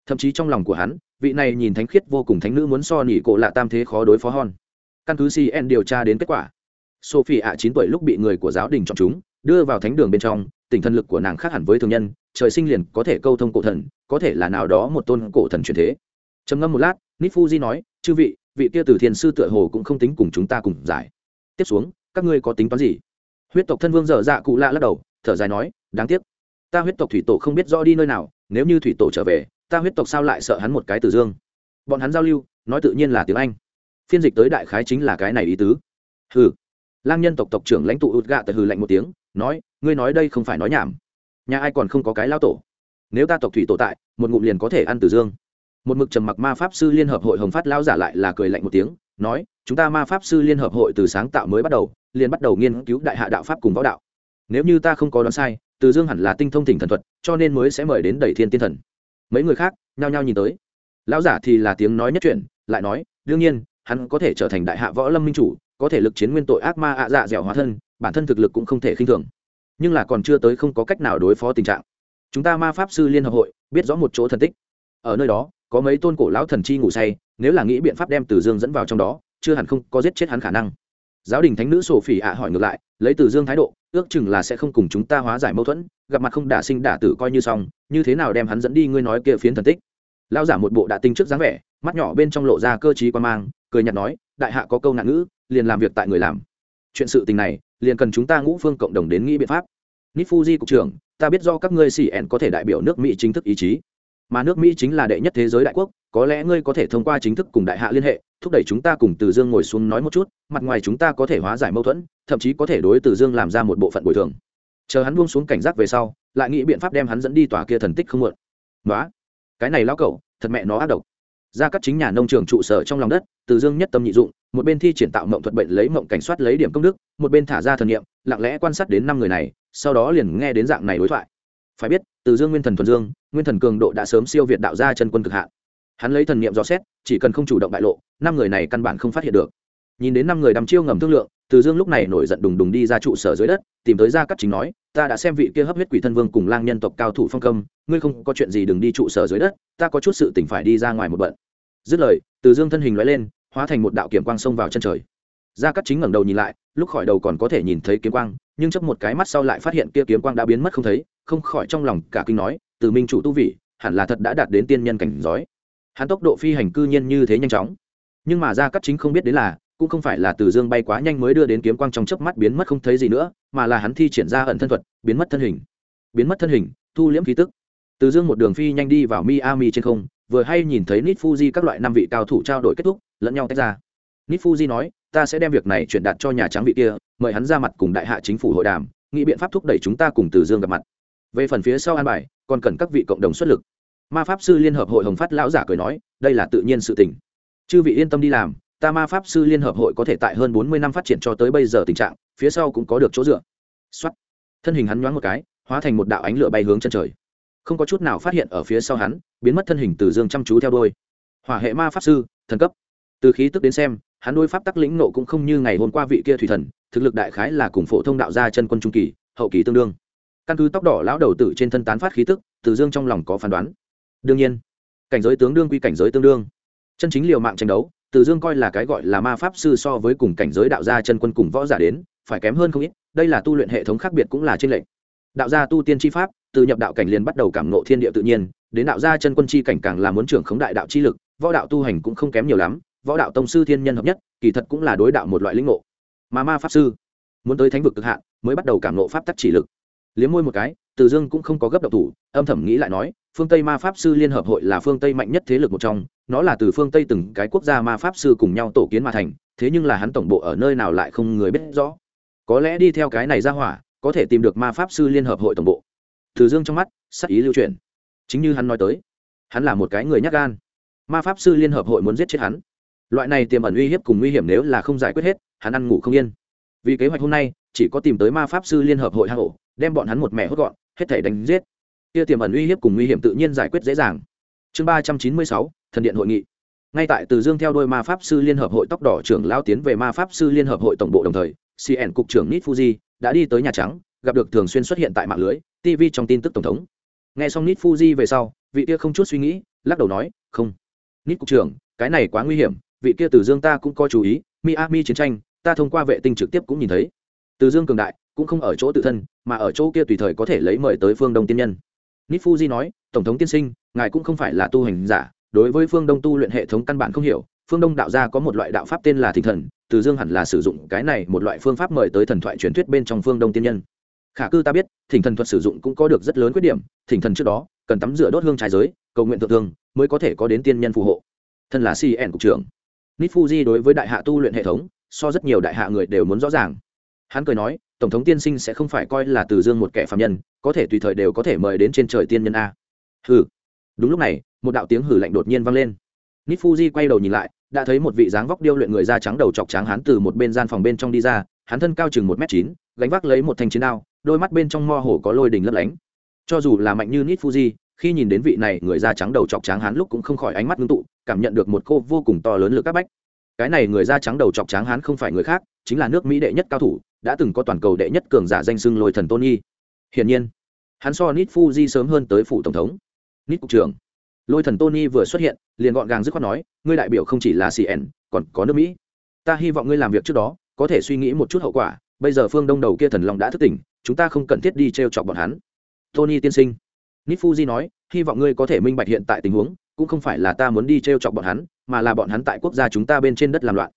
Thậm chí trong lòng của hắn, vị này nhìn thánh khiết vô cùng thánh nữ muốn so nỉ cổ lạ tam thế khó đối phó hon căn cứ cn điều tra đến kết quả sophie ạ chín tuổi lúc bị người của giáo đình chọn chúng, đưa vào thánh đường bên trong tình thân lực của nàng khác hẳn với thường nhân, trời sinh liền có thể câu thông cổ thần, có thể là nào đó một tôn cổ thần truyền thế. Trầm ngâm một lát nít fuji nói, chư vị vị kia từ thiền sư tựa hồ cũng không tính cùng chúng ta cùng giải. Tiếp xuống, các ngươi có tính toán gì? Huyết tộc thân vương dở dạ cụ lạ lắc đầu, thở dài nói, đáng tiếc ta huyết tộc thủy tổ không biết rõ đi nơi nào, nếu như thủy tổ trở về, ta huyết tộc sao lại sợ hắn một cái từ dương? Bọn hắn giao lưu, nói tự nhiên là tiếng anh. Phiên dịch tới đại khái chính là cái này ý tứ. Hừ. Lang nhân tộc tộc trưởng lãnh tụ ụt gạ tờ hừ lạnh một tiếng, nói, ngươi nói đây không phải nói nhảm. Nhà ai còn không có cái lao tổ? Nếu ta tộc thủy tổ tại, một ngụm liền có thể ăn từ dương. Một mực trầm mặc ma pháp sư liên hợp hội hồng phát lao giả lại là cười lạnh một tiếng, nói, chúng ta ma pháp sư liên hợp hội từ sáng tạo mới bắt đầu, liền bắt đầu nghiên cứu đại hạ đạo pháp cùng võ đạo. Nếu như ta không có đoán sai từ dương hẳn là tinh thông thỉnh thần thuật, cho nên mới sẽ mời đến đẩy thiên tiên thần. Mấy người khác nhao nhao nhìn tới. Lão giả thì là tiếng nói nhất chuyện, lại nói, đương nhiên, hắn có thể trở thành đại hạ võ lâm minh chủ, có thể lực chiến nguyên tội ác ma ạ dạ dẻo hóa thân, bản thân thực lực cũng không thể khinh thường. Nhưng là còn chưa tới không có cách nào đối phó tình trạng. Chúng ta ma pháp sư liên hợp hội, biết rõ một chỗ thần tích. Ở nơi đó, có mấy tôn cổ lão thần chi ngủ say, nếu là nghĩ biện pháp đem từ dương dẫn vào trong đó, chưa hẳn không có giết chết hắn khả năng. Giáo đình thánh nữ sổ phỉ ạ hỏi ngược lại, lấy từ dương thái độ ước chừng là sẽ không cùng chúng ta hóa giải mâu thuẫn, gặp mặt không đả sinh đả tử coi như xong, như thế nào đem hắn dẫn đi ngươi nói kia phiến thần tích? Lao giả một bộ đã tinh trước dáng vẻ, mắt nhỏ bên trong lộ ra cơ t quan mang, cười nhạt nói, đại hạ có câu nạn ngữ, liền làm việc tại người làm. Chuyện sự tình này, liền cần chúng ta ngũ phương cộng đồng đến nghĩ biện pháp. Nifuji cục trưởng, ta biết do các ngươi xì ẻn có thể đại biểu nước mỹ chính thức ý chí. Mà nước mỹ chính là đệ nhất thế giới đại quốc, có lẽ ngươi có thể thông qua chính thức cùng đại hạ liên hệ thúc đẩy chúng ta cùng từ dương ngồi xuống nói một chút, mặt ngoài chúng ta có thể hóa giải mâu thuẫn, thậm chí có thể đối từ dương làm ra một bộ phận bồi thường. Chờ hắn buông xuống cảnh giác về sau, lại nghĩ biện pháp đem hắn dẫn đi tòa kia thần tích không muộn. Nói cái này lão cẩu, thật mẹ nó ác độc. Ra các chính nhà nông trường trụ sở trong lòng đất, từ dương nhất tâm nhị dụng, một bên thi triển tạo mộng thuật bệnh lấy mộng cảnh soát lấy điểm công đức, một bên thả ra thần nghiệm lặng lẽ quan sát đến năm người này, sau đó liền nghe đến dạng này đối thoại. Phải biết, từ dương nguyên thần thuần dương, nguyên thần cường độ đã sớm siêu việt đạo ra chân quân cực hạn hắn lấy thần niệm dò xét, chỉ cần không chủ động bại lộ, năm người này căn bản không phát hiện được. Nhìn đến năm người đắm chiêu ngầm thương lượng, từ dương lúc này nổi giận đùng đùng đi ra trụ sở dưới đất, tìm tới gia cắt chính nói, ta đã xem vị kia hấp huyết quỷ thân vương cùng lang nhân tộc cao thủ phong công ngươi không có chuyện gì đừng đi trụ sở dưới đất, ta có chút sự tỉnh phải đi ra ngoài một bận. Dứt lời, từ dương thân hình loại lên, hóa thành một đạo kiểm quang xông vào chân trời. Gia cắt chính ngẩng đầu nhìn lại, lúc khỏi đầu còn có thể nhìn thấy kiếm quang, nhưng chấp một cái mắt sau lại phát hiện kia kiếm quang đã biến mất không thấy, không khỏi trong lòng cả kinh nói, từ minh chủ tu vị, hẳn là thật đã đạt đến tiên nhân cảnh giói hắn tốc độ phi hành cư nhiên như thế nhanh chóng. Nhưng mà gia cắt chính không biết đến là, cũng không phải là từ dương bay quá nhanh mới đưa đến kiếm quang trong chớp mắt biến mất không thấy gì nữa, mà là hắn thi triển ra ẩn thân thuật, biến mất thân hình. Biến mất thân hình, thu liễm khí tức. Từ dương một đường phi nhanh đi vào miami trên không, vừa hay nhìn thấy nít fuji các loại năm vị cao thủ trao đổi kết thúc, lẫn nhau tách ra. Nít fuji nói, ta sẽ đem việc này chuyển đạt cho nhà trắng vị kia, mời hắn ra mặt cùng đại hạ chính phủ hội đàm, nghĩ biện pháp thúc đẩy chúng ta cùng từ dương gặp mặt. Về phần phía sau an bài, còn cần các vị cộng đồng xuất lực ma pháp sư liên hợp hội hồng phát lão giả cười nói, đây là tự nhiên sự tình. Chư vị yên tâm đi làm, ta ma pháp sư liên hợp hội có thể tại hơn bốn mươi năm phát triển cho tới bây giờ tình trạng, phía sau cũng có được chỗ dựa. Xuất thân hình hắn nhoáng một cái, hóa thành một đạo ánh lửa bay hướng chân trời. Không có chút nào phát hiện ở phía sau hắn, biến mất thân hình từ dương chăm chú theo đôi hỏa hệ ma pháp sư, thần cấp. Từ khí tức đến xem, hắn đôi pháp tắc lĩnh nộ cũng không như ngày hôm qua vị kia thủy thần, thực lực đại khái là cùng phổ thông đạo gia chân quân trung kỳ, hậu kỳ tương đương. Căn cứ tóc đỏ lão đầu tử trên thân tán phát khí tức, từ dương trong lòng có phán đoán đương nhiên, cảnh giới tướng đương quy cảnh giới tương đương. Chân chính liều mạng tranh đấu, từ dương coi là cái gọi là ma pháp sư so với cùng cảnh giới đạo gia chân quân cùng võ giả đến, phải kém hơn không ít, đây là tu luyện hệ thống khác biệt cũng là trên lệnh đạo gia tu tiên chi pháp, từ nhập đạo cảnh liền bắt đầu cảm nộ thiên địa tự nhiên, đến đạo gia chân quân chi cảnh càng là muốn trưởng khống đại đạo chi lực, võ đạo tu hành cũng không kém nhiều lắm, võ đạo tông sư thiên nhân hợp nhất, kỳ thật cũng là đối đạo một loại lĩnh ngộ. Mà ma pháp sư, muốn tới thánh vực cực hạn, mới bắt đầu cảm nộ pháp tắc chỉ lực. Liếm môi một cái, từ dương cũng không có gấp độc thủ, âm thầm nghĩ lại nói phương tây ma pháp sư liên hợp hội là phương tây mạnh nhất thế lực một trong, nó là từ phương tây từng cái quốc gia ma pháp sư cùng nhau tổ kiến mà thành, thế nhưng là hắn tổng bộ ở nơi nào lại không người biết rõ. Có lẽ đi theo cái này ra hỏa, có thể tìm được ma pháp sư liên hợp hội tổng bộ. Thử dương trong mắt, sắc ý lưu truyền chính như hắn nói tới, hắn là một cái người nhắc gan. Ma pháp sư liên hợp hội muốn giết chết hắn. Loại này tiềm ẩn uy hiếp cùng nguy hiểm nếu là không giải quyết hết, hắn ăn ngủ không yên. Vì kế hoạch hôm nay, chỉ có tìm tới ma pháp sư liên hợp hội hạ hộ đem bọn hắn một mẹ hốt gọn, hết thể đánh giết kia tiềm ẩn uy hiếp cùng nguy hiểm tự nhiên giải quyết dễ dàng. Chương ba trăm chín mươi sáu, thần điện hội nghị. Ngay tại từ dương theo đôi ma pháp sư liên hợp hội tóc đỏ trưởng lao tiến về ma pháp sư liên hợp hội tổng bộ đồng thời cn cục trưởng nit fuji đã đi tới nhà trắng, gặp được thường xuyên xuất hiện tại mạng lưới tv trong tin tức tổng thống. Nghe xong nit fuji về sau, vị kia không chút suy nghĩ, lắc đầu nói, không. Nít cục trưởng, cái này quá nguy hiểm, vị kia từ dương ta cũng có chú ý, miami chiến tranh, ta thông qua vệ tinh trực tiếp cũng nhìn thấy. Từ dương cường đại, cũng không ở chỗ tự thân, mà ở chỗ kia tùy thời có thể lấy mời tới phương đông tiên nhân nít fuji nói, tổng thống tiên sinh, ngài cũng không phải là tu hành giả, đối với phương đông tu luyện hệ thống căn bản không hiểu. Phương đông đạo gia có một loại đạo pháp tên là thỉnh thần, từ dương hẳn là sử dụng cái này một loại phương pháp mời tới thần thoại truyền thuyết bên trong phương đông tiên nhân. Khả cư ta biết, thỉnh thần thuật sử dụng cũng có được rất lớn khuyết điểm, thỉnh thần trước đó, cần tắm rửa đốt hương trái giới, cầu nguyện thượng thương, mới có thể có đến tiên nhân phù hộ. Thân là cn cục trưởng nít fuji đối với đại hạ tu luyện hệ thống, so rất nhiều đại hạ người đều muốn rõ ràng. Hắn cười nói, tổng thống tiên sinh sẽ không phải coi là từ dương một kẻ phạm nhân có thể tùy thời đều có thể mời đến trên trời tiên nhân a. Hừ. Đúng lúc này, một đạo tiếng hử lạnh đột nhiên vang lên. Nít fuji quay đầu nhìn lại, đã thấy một vị dáng vóc điêu luyện người da trắng đầu chọc trắng hắn từ một bên gian phòng bên trong đi ra, hắn thân cao chừng một m chín, gánh vác lấy một thanh chiến đao, đôi mắt bên trong mo hồ có lôi đình lấp lánh. Cho dù là mạnh như nít fuji khi nhìn đến vị này người da trắng đầu chọc trắng hắn lúc cũng không khỏi ánh mắt ngưng tụ, cảm nhận được một cô vô cùng to lớn lực các bách. Cái này người da trắng đầu chọc trắng hắn không phải người khác, chính là nước mỹ đệ nhất cao thủ, đã từng có toàn cầu đệ nhất cường giả danh xưng lôi thần tôn nghi hiển nhiên, hắn so nít fuji sớm hơn tới phủ tổng thống. Nít cục trưởng. Lôi thần tony vừa xuất hiện, liền gọn gàng dứt khoát nói, ngươi đại biểu không chỉ là cn còn có nước mỹ. Ta hy vọng ngươi làm việc trước đó, có thể suy nghĩ một chút hậu quả. Bây giờ phương đông đầu kia thần long đã thức tỉnh, chúng ta không cần thiết đi t r e o chọc bọn hắn. Tony tiên sinh. Nít fuji nói, hy vọng ngươi có thể minh bạch hiện tại tình huống, cũng không phải là ta muốn đi t r e o chọc bọn hắn, mà là bọn hắn tại quốc gia chúng ta bên trên đất làm loạn.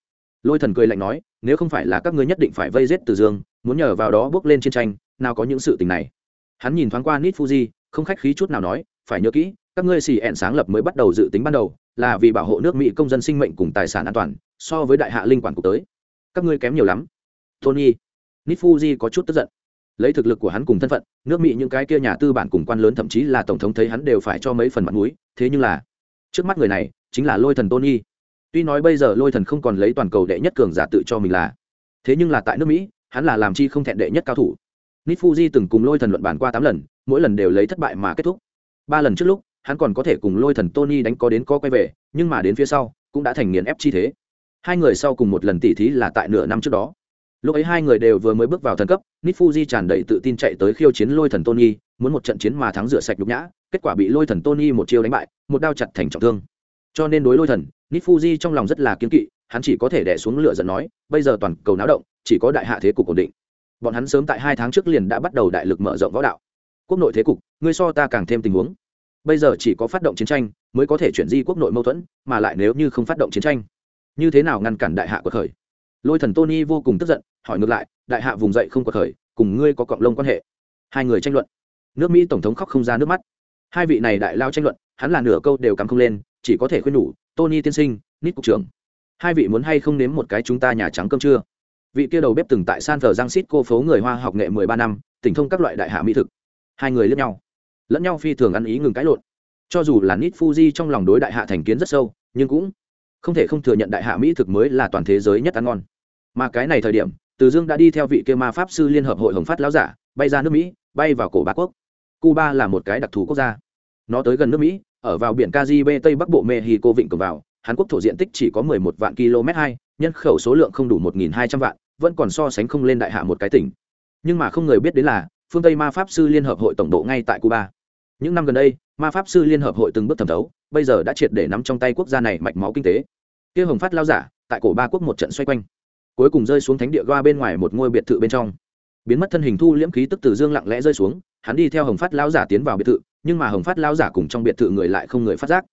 Lôi thần cười lạnh nói, nếu không phải là các ngươi nhất định phải vây rết từ dương, muốn nhờ vào đó bước lên chiến tranh nào có những sự tình này. Hắn nhìn thoáng qua nít fuji không khách khí chút nào nói, phải nhớ kỹ, các ngươi xì ẹn sáng lập mới bắt đầu dự tính ban đầu, là vì bảo hộ nước mỹ công dân sinh mệnh cùng tài sản an toàn, so với đại hạ linh quản cục tới. Các ngươi kém nhiều lắm. Tony nitfuji có chút tức giận. Lấy thực lực của hắn cùng thân phận, nước mỹ những cái kia nhà tư bản cùng quan lớn thậm chí là tổng thống thấy hắn đều phải cho mấy phần mặt mũi, thế nhưng là, trước mắt người này chính là lôi thần tony. Tuy nói bây giờ lôi thần không còn lấy toàn cầu đệ nhất cường giả tự cho mình là, thế nhưng là tại nước mỹ, hắn là làm chi không thẹn đệ nhất cao thủ. Nifuji từng cùng lôi thần luận bàn qua tám lần, mỗi lần đều lấy thất bại mà kết thúc. Ba lần trước lúc, hắn còn có thể cùng lôi thần tony đánh có đến có quay về, nhưng mà đến phía sau, cũng đã thành nghiền ép chi thế. Hai người sau cùng một lần tỉ thí là tại nửa năm trước đó. Lúc ấy hai người đều vừa mới bước vào thần cấp nít fuji tràn đầy tự tin chạy tới khiêu chiến lôi thần tony, muốn một trận chiến mà thắng rửa sạch nhục nhã, kết quả bị lôi thần tony một chiêu đánh bại, một đao chặt thành trọng thương. Cho nên đối lôi thần nít fuji trong lòng rất là kiên kỵ, hắn chỉ có thể đẻ xuống lửa giận nói, bây giờ toàn cầu náo động, chỉ có đại hạ thế cục ổn định bọn hắn sớm tại hai tháng trước liền đã bắt đầu đại lực mở rộng võ đạo. Quốc nội thế cục, ngươi so ta càng thêm tình huống. Bây giờ chỉ có phát động chiến tranh mới có thể chuyển di quốc nội mâu thuẫn, mà lại nếu như không phát động chiến tranh, như thế nào ngăn cản đại hạ của khởi? Lôi thần tony vô cùng tức giận, hỏi ngược lại, đại hạ vùng dậy không có khởi, cùng ngươi có cộng lông quan hệ? Hai người tranh luận. Nước mỹ tổng thống khóc không ra nước mắt. Hai vị này đại lao tranh luận, hắn là nửa câu đều cắm không lên, chỉ có thể khuyên nhủ, tony tiên sinh, nít cục trưởng, hai vị muốn hay không nếm một cái chúng ta nhà trắng cơm chưa? Vị kia đầu bếp từng tại san thờ giang xít cô phố người hoa học nghệ mười ba năm, tỉnh thông các loại đại hạ mỹ thực. Hai người lẫn nhau. Lẫn nhau phi thường ăn ý ngừng cãi lộn. Cho dù là nít fuji trong lòng đối đại hạ thành kiến rất sâu, nhưng cũng không thể không thừa nhận đại hạ mỹ thực mới là toàn thế giới nhất ăn ngon. Mà cái này thời điểm, từ dương đã đi theo vị kia ma pháp sư liên hợp hội hồng phát lão giả, bay ra nước mỹ, bay vào cổ bá quốc. Cuba là một cái đặc thù quốc gia. Nó tới gần nước mỹ, ở vào biển Caribe tây bắc bộ mexico vịnh cầm vào, hàn quốc thổ diện tích chỉ có 11 vạn km 2 nhân khẩu số lượng không đủ 1.200 vạn vẫn còn so sánh không lên đại hạ một cái tỉnh. Nhưng mà không người biết đến là, phương tây ma pháp sư liên hợp hội tổng độ ngay tại cuba. Những năm gần đây, ma pháp sư liên hợp hội từng bước thẩm thấu, bây giờ đã triệt để nắm trong tay quốc gia này mạch máu kinh tế. Kia hồng phát lao giả, tại cổ ba quốc một trận xoay quanh. Cuối cùng rơi xuống thánh địa goa bên ngoài một ngôi biệt thự bên trong. Biến mất thân hình thu liễm khí tức từ dương lặng lẽ rơi xuống, hắn đi theo hồng phát lao giả tiến vào biệt thự, nhưng mà hồng phát lao giả cùng trong biệt thự người lại không người phát giác.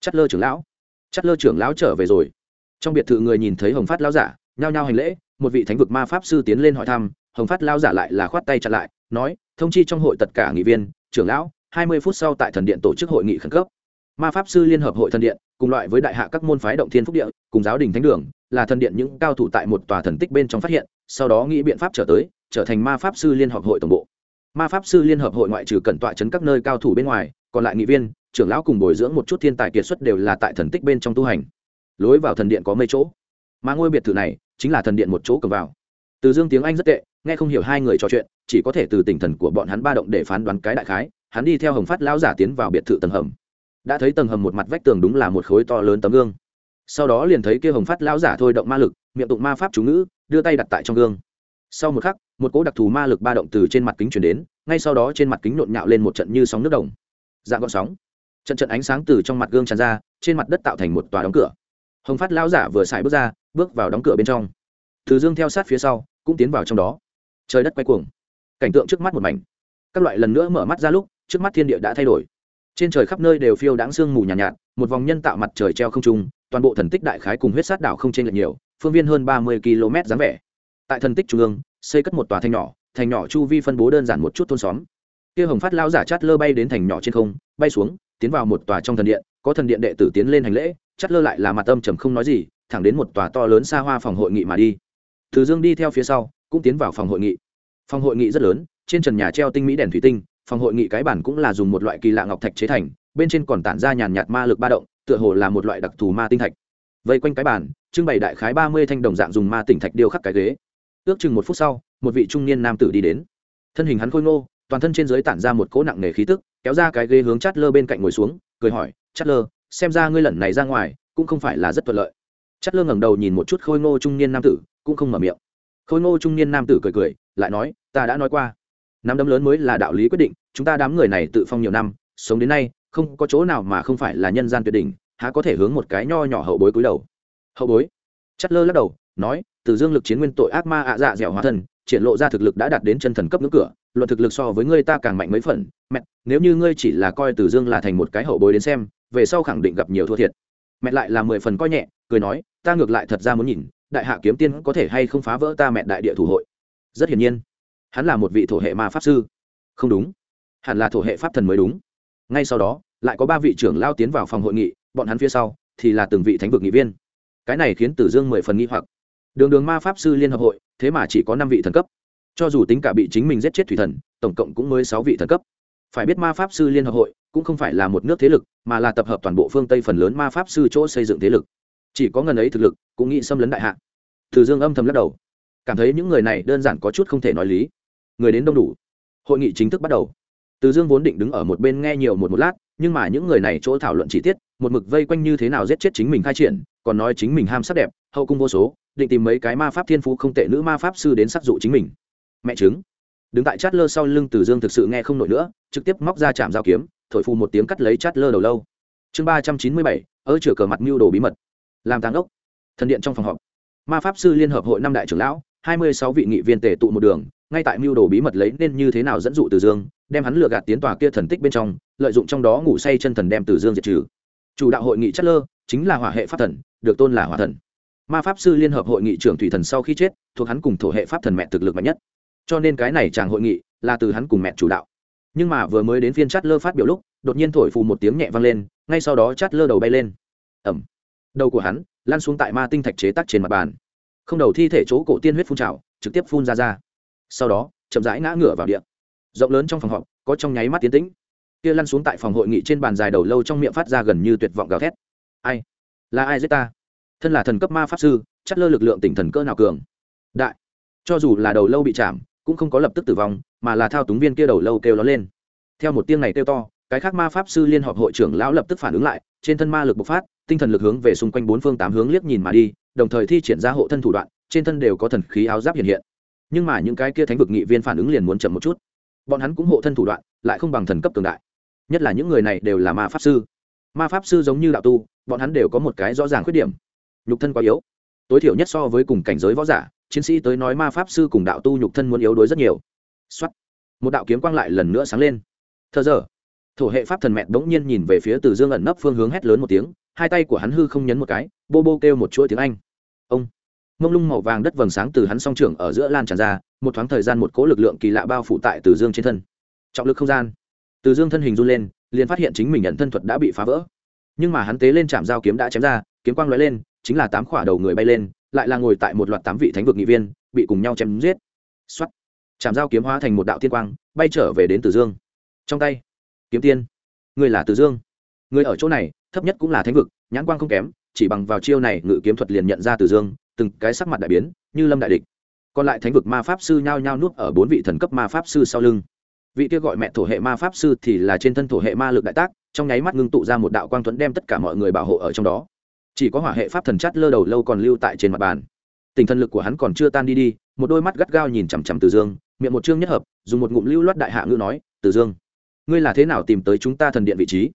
Chất lơ trưởng lão. Chất lơ trưởng lão trở về rồi. Trong biệt thự người nhìn thấy hồng phát lao giả, nhao nhao hành lễ một vị thánh vực ma pháp sư tiến lên hỏi thăm, hồng phát lao giả lại là khoát tay chặn lại, nói, thông chi trong hội tất cả nghị viên, trưởng lão, hai mươi phút sau tại thần điện tổ chức hội nghị khẩn cấp. Ma pháp sư liên hợp hội thần điện, cùng loại với đại hạ các môn phái động thiên phúc địa, cùng giáo đình thánh đường, là thần điện những cao thủ tại một tòa thần tích bên trong phát hiện, sau đó nghĩ biện pháp trở tới, trở thành ma pháp sư liên hợp hội tổng bộ. Ma pháp sư liên hợp hội ngoại trừ cẩn tọa chấn các nơi cao thủ bên ngoài, còn lại nghị viên, trưởng lão cùng bồi dưỡng một chút thiên tài kiệt xuất đều là tại thần tích bên trong tu hành. Lối vào thần điện có mấy chỗ. Mà ngôi biệt thự này chính là thần điện một chỗ cầm vào. Từ dương tiếng anh rất tệ, nghe không hiểu hai người trò chuyện, chỉ có thể từ tinh thần của bọn hắn ba động để phán đoán cái đại khái, hắn đi theo hồng phát lão giả tiến vào biệt thự tầng hầm. Đã thấy tầng hầm một mặt vách tường đúng là một khối to lớn tấm gương. Sau đó liền thấy kia hồng phát lão giả thôi động ma lực, miệng tụng ma pháp chú ngữ, đưa tay đặt tại trong gương. Sau một khắc, một cỗ đặc thù ma lực ba động từ trên mặt kính chuyển đến, ngay sau đó trên mặt kính nhộn nhạo lên một trận như sóng nước đồng. Dạng gọn sóng. Trận trận ánh sáng từ trong mặt gương tràn ra, trên mặt đất tạo thành một tòa đóng cửa. Hồng phát lão giả vừa xài bước ra bước vào đóng cửa bên trong. Từ dương theo sát phía sau cũng tiến vào trong đó. Trời đất quay cuồng. Cảnh tượng trước mắt một mảnh. Các loại lần nữa mở mắt ra lúc trước mắt thiên địa đã thay đổi. Trên trời khắp nơi đều phiêu đáng sương mù nhàn nhạt, nhạt một vòng nhân tạo mặt trời treo không trung toàn bộ thần tích đại khái cùng huyết sát đảo không trên lệch nhiều phương viên hơn ba mươi km dáng vẻ. Tại thần tích trung ương xây cất một tòa thành nhỏ thành nhỏ chu vi phân bố đơn giản một chút thôn xóm. Kia hồng phát lao giả chát lơ bay đến thành nhỏ trên không bay xuống tiến vào một tòa trong thần điện có thần điện đệ tử tiến lên hành lễ chát lơ lại là mặt âm trầm không nói gì thẳng đến một tòa to lớn xa hoa phòng hội nghị mà đi. Từ dương đi theo phía sau, cũng tiến vào phòng hội nghị. Phòng hội nghị rất lớn, trên trần nhà treo tinh mỹ đèn thủy tinh, phòng hội nghị cái bản cũng là dùng một loại kỳ lạ ngọc thạch chế thành, bên trên còn tản ra nhàn nhạt ma lực ba động, tựa hồ là một loại đặc thù ma tinh thạch. Vây quanh cái bản trưng bày đại khái ba mươi thanh đồng dạng dùng ma tỉnh thạch điêu khắc cái ghế. Ước chừng một phút sau, một vị trung niên nam tử đi đến. Thân hình hắn khôi ngô, toàn thân trên dưới tản ra một cỗ nặng nề khí tức, kéo ra cái ghế hướng chát lơ bên cạnh ngồi xuống, cười hỏi chát lơ xem ra ngươi lần này ra ngoài, cũng không phải là rất thuận lợi. Chất lơ ngẩng đầu nhìn một chút khôi ngô trung niên nam tử, cũng không mở miệng. Khôi ngô trung niên nam tử cười cười, lại nói, ta đã nói qua. Nắm đấm lớn mới là đạo lý quyết định, chúng ta đám người này tự phong nhiều năm, sống đến nay, không có chỗ nào mà không phải là nhân gian tuyệt đỉnh, há có thể hướng một cái nho nhỏ hậu bối cúi đầu? Hậu bối? Chất lơ lắc đầu, nói, từ dương lực chiến nguyên tội ác ma ạ dạ dẻo hóa thần, triển lộ ra thực lực đã đạt đến chân thần cấp ngưỡng cửa, luận thực lực so với ngươi ta càng mạnh mấy phần, mẹ, nếu như ngươi chỉ là coi từ dương là thành một cái hậu bối đến xem, về sau khẳng định gặp nhiều thua thiệt mẹ lại là mười phần coi nhẹ, cười nói, ta ngược lại thật ra muốn nhìn, đại hạ kiếm tiên có thể hay không phá vỡ ta mẹ đại địa thủ hội. Rất hiển nhiên, hắn là một vị thổ hệ ma pháp sư. Không đúng, hẳn là thổ hệ pháp thần mới đúng. Ngay sau đó, lại có ba vị trưởng lao tiến vào phòng hội nghị, bọn hắn phía sau thì là từng vị thánh vực nghị viên. Cái này khiến tử dương mười phần nghi hoặc. Đường đường ma pháp sư liên hợp hội, thế mà chỉ có năm vị thần cấp. Cho dù tính cả bị chính mình giết chết thủy thần, tổng cộng cũng mới sáu vị thần cấp. Phải biết ma pháp sư liên hợp hội cũng không phải là một nước thế lực, mà là tập hợp toàn bộ phương tây phần lớn ma pháp sư chỗ xây dựng thế lực. Chỉ có ngần ấy thực lực, cũng nghĩ xâm lấn đại hạ. Từ dương âm thầm lắc đầu. Cảm thấy những người này đơn giản có chút không thể nói lý. Người đến đông đủ. Hội nghị chính thức bắt đầu. Từ dương vốn định đứng ở một bên nghe nhiều một một lát, nhưng mà những người này chỗ thảo luận chi tiết, một mực vây quanh như thế nào giết chết chính mình khai triển, còn nói chính mình ham sắc đẹp, hậu cung vô số, định tìm mấy cái ma pháp thiên phú không tệ nữ ma pháp sư đến sắc dụ chính mình. Mẹ chứng đứng tại chát lơ sau lưng từ dương thực sự nghe không nổi nữa, trực tiếp móc ra chạm dao kiếm thổi phù một tiếng cắt lấy chát lơ đầu lâu. Chương ba trăm chín mươi bảy ở chửa cờ mặt mưu đồ bí mật. Làm tàng ốc. Thần điện trong phòng họp. Ma pháp sư liên hợp hội năm đại trưởng lão, hai mươi sáu vị nghị viên tề tụ một đường, ngay tại mưu đồ bí mật lấy nên như thế nào dẫn dụ từ dương, đem hắn lừa gạt tiến tòa kia thần tích bên trong, lợi dụng trong đó ngủ say chân thần đem từ dương diệt trừ. Chủ đạo hội nghị chất lơ, chính là hỏa hệ pháp thần, được tôn là hỏa thần. Ma pháp sư liên hợp hội nghị trưởng thủy thần sau khi chết, thuộc hắn cùng thổ hệ pháp thần mẹ thực lực mạnh nhất. Cho nên cái này chàng hội nghị là từ hắn cùng mẹ chủ đạo nhưng mà vừa mới đến phiên chát lơ phát biểu lúc, đột nhiên thổi phù một tiếng nhẹ vang lên, ngay sau đó chát lơ đầu bay lên. Ẩm. Đầu của hắn lan xuống tại ma tinh thạch chế tắc trên mặt bàn. Không đầu thi thể chỗ cổ tiên huyết phun trào, trực tiếp phun ra ra. Sau đó, chậm rãi ngã ngửa vào điện rộng lớn trong phòng họp, có trong nháy mắt tiến tĩnh. Kia lăn xuống tại phòng hội nghị trên bàn dài đầu lâu trong miệng phát ra gần như tuyệt vọng gào thét. Ai? Là ai giết ta? Thân là thần cấp ma pháp sư chắc lơ lực lượng tỉnh thần cơ nào cường? Đại. Cho dù là đầu lâu bị chạm, cũng không có lập tức tử vong mà là thao túng viên kia đầu lâu kêu nó lên. Theo một tiếng này kêu to, cái khác ma pháp sư liên hợp hội trưởng lão lập tức phản ứng lại, trên thân ma lực bộc phát, tinh thần lực hướng về xung quanh bốn phương tám hướng liếc nhìn mà đi, đồng thời thi triển ra hộ thân thủ đoạn, trên thân đều có thần khí áo giáp hiện hiện. Nhưng mà những cái kia thánh vực nghị viên phản ứng liền muốn chậm một chút. Bọn hắn cũng hộ thân thủ đoạn, lại không bằng thần cấp cường đại. Nhất là những người này đều là ma pháp sư. Ma pháp sư giống như đạo tu, bọn hắn đều có một cái rõ ràng khuyết điểm. Nhục thân quá yếu. Tối thiểu nhất so với cùng cảnh giới võ giả, chiến sĩ tới nói ma pháp sư cùng đạo tu nhục thân muốn yếu đuối rất nhiều. Soát. một đạo kiếm quang lại lần nữa sáng lên. Thở giờ thổ hệ pháp thần mẹ bỗng nhiên nhìn về phía từ dương ẩn nấp phương hướng hét lớn một tiếng, hai tay của hắn hư không nhấn một cái, bô bô kêu một chuỗi tiếng anh. Ông. Mông lung màu vàng đất vầng sáng từ hắn song trưởng ở giữa lan tràn ra, một thoáng thời gian một cỗ lực lượng kỳ lạ bao phủ tại từ dương trên thân. Trọng lực không gian. Từ dương thân hình run lên, liền phát hiện chính mình nhận thân thuật đã bị phá vỡ. Nhưng mà hắn tế lên chạm dao kiếm đã chém ra, kiếm quang lóe lên, chính là tám khỏa đầu người bay lên, lại là ngồi tại một loạt tám vị thánh vực nghị viên, bị cùng nhau chém giết. Soát chạm dao kiếm hóa thành một đạo tiên quang, bay trở về đến tử dương. Trong tay, kiếm tiên. Người là tử dương. Người ở chỗ này, thấp nhất cũng là thánh vực, nhãn quang không kém, chỉ bằng vào chiêu này, ngự kiếm thuật liền nhận ra tử dương, từng cái sắc mặt đại biến, như lâm đại địch. Còn lại thánh vực ma pháp sư nhao nhao nuốt ở bốn vị thần cấp ma pháp sư sau lưng. Vị kia gọi mẹ thổ hệ ma pháp sư thì là trên thân thổ hệ ma lực đại tác, trong nháy mắt ngưng tụ ra một đạo quang thuẫn đem tất cả mọi người bảo hộ ở trong đó. Chỉ có hỏa hệ pháp thần chắt lơ đầu lâu còn lưu tại trên mặt bàn. Tình thân lực của hắn còn chưa tan đi đi, một đôi mắt gắt gao nhìn chằm chằm từ dương miệng một chương nhất hợp, dùng một ngụm lưu loát đại hạ ngữ nói từ dương, ngươi là thế nào tìm tới chúng ta thần điện vị trí?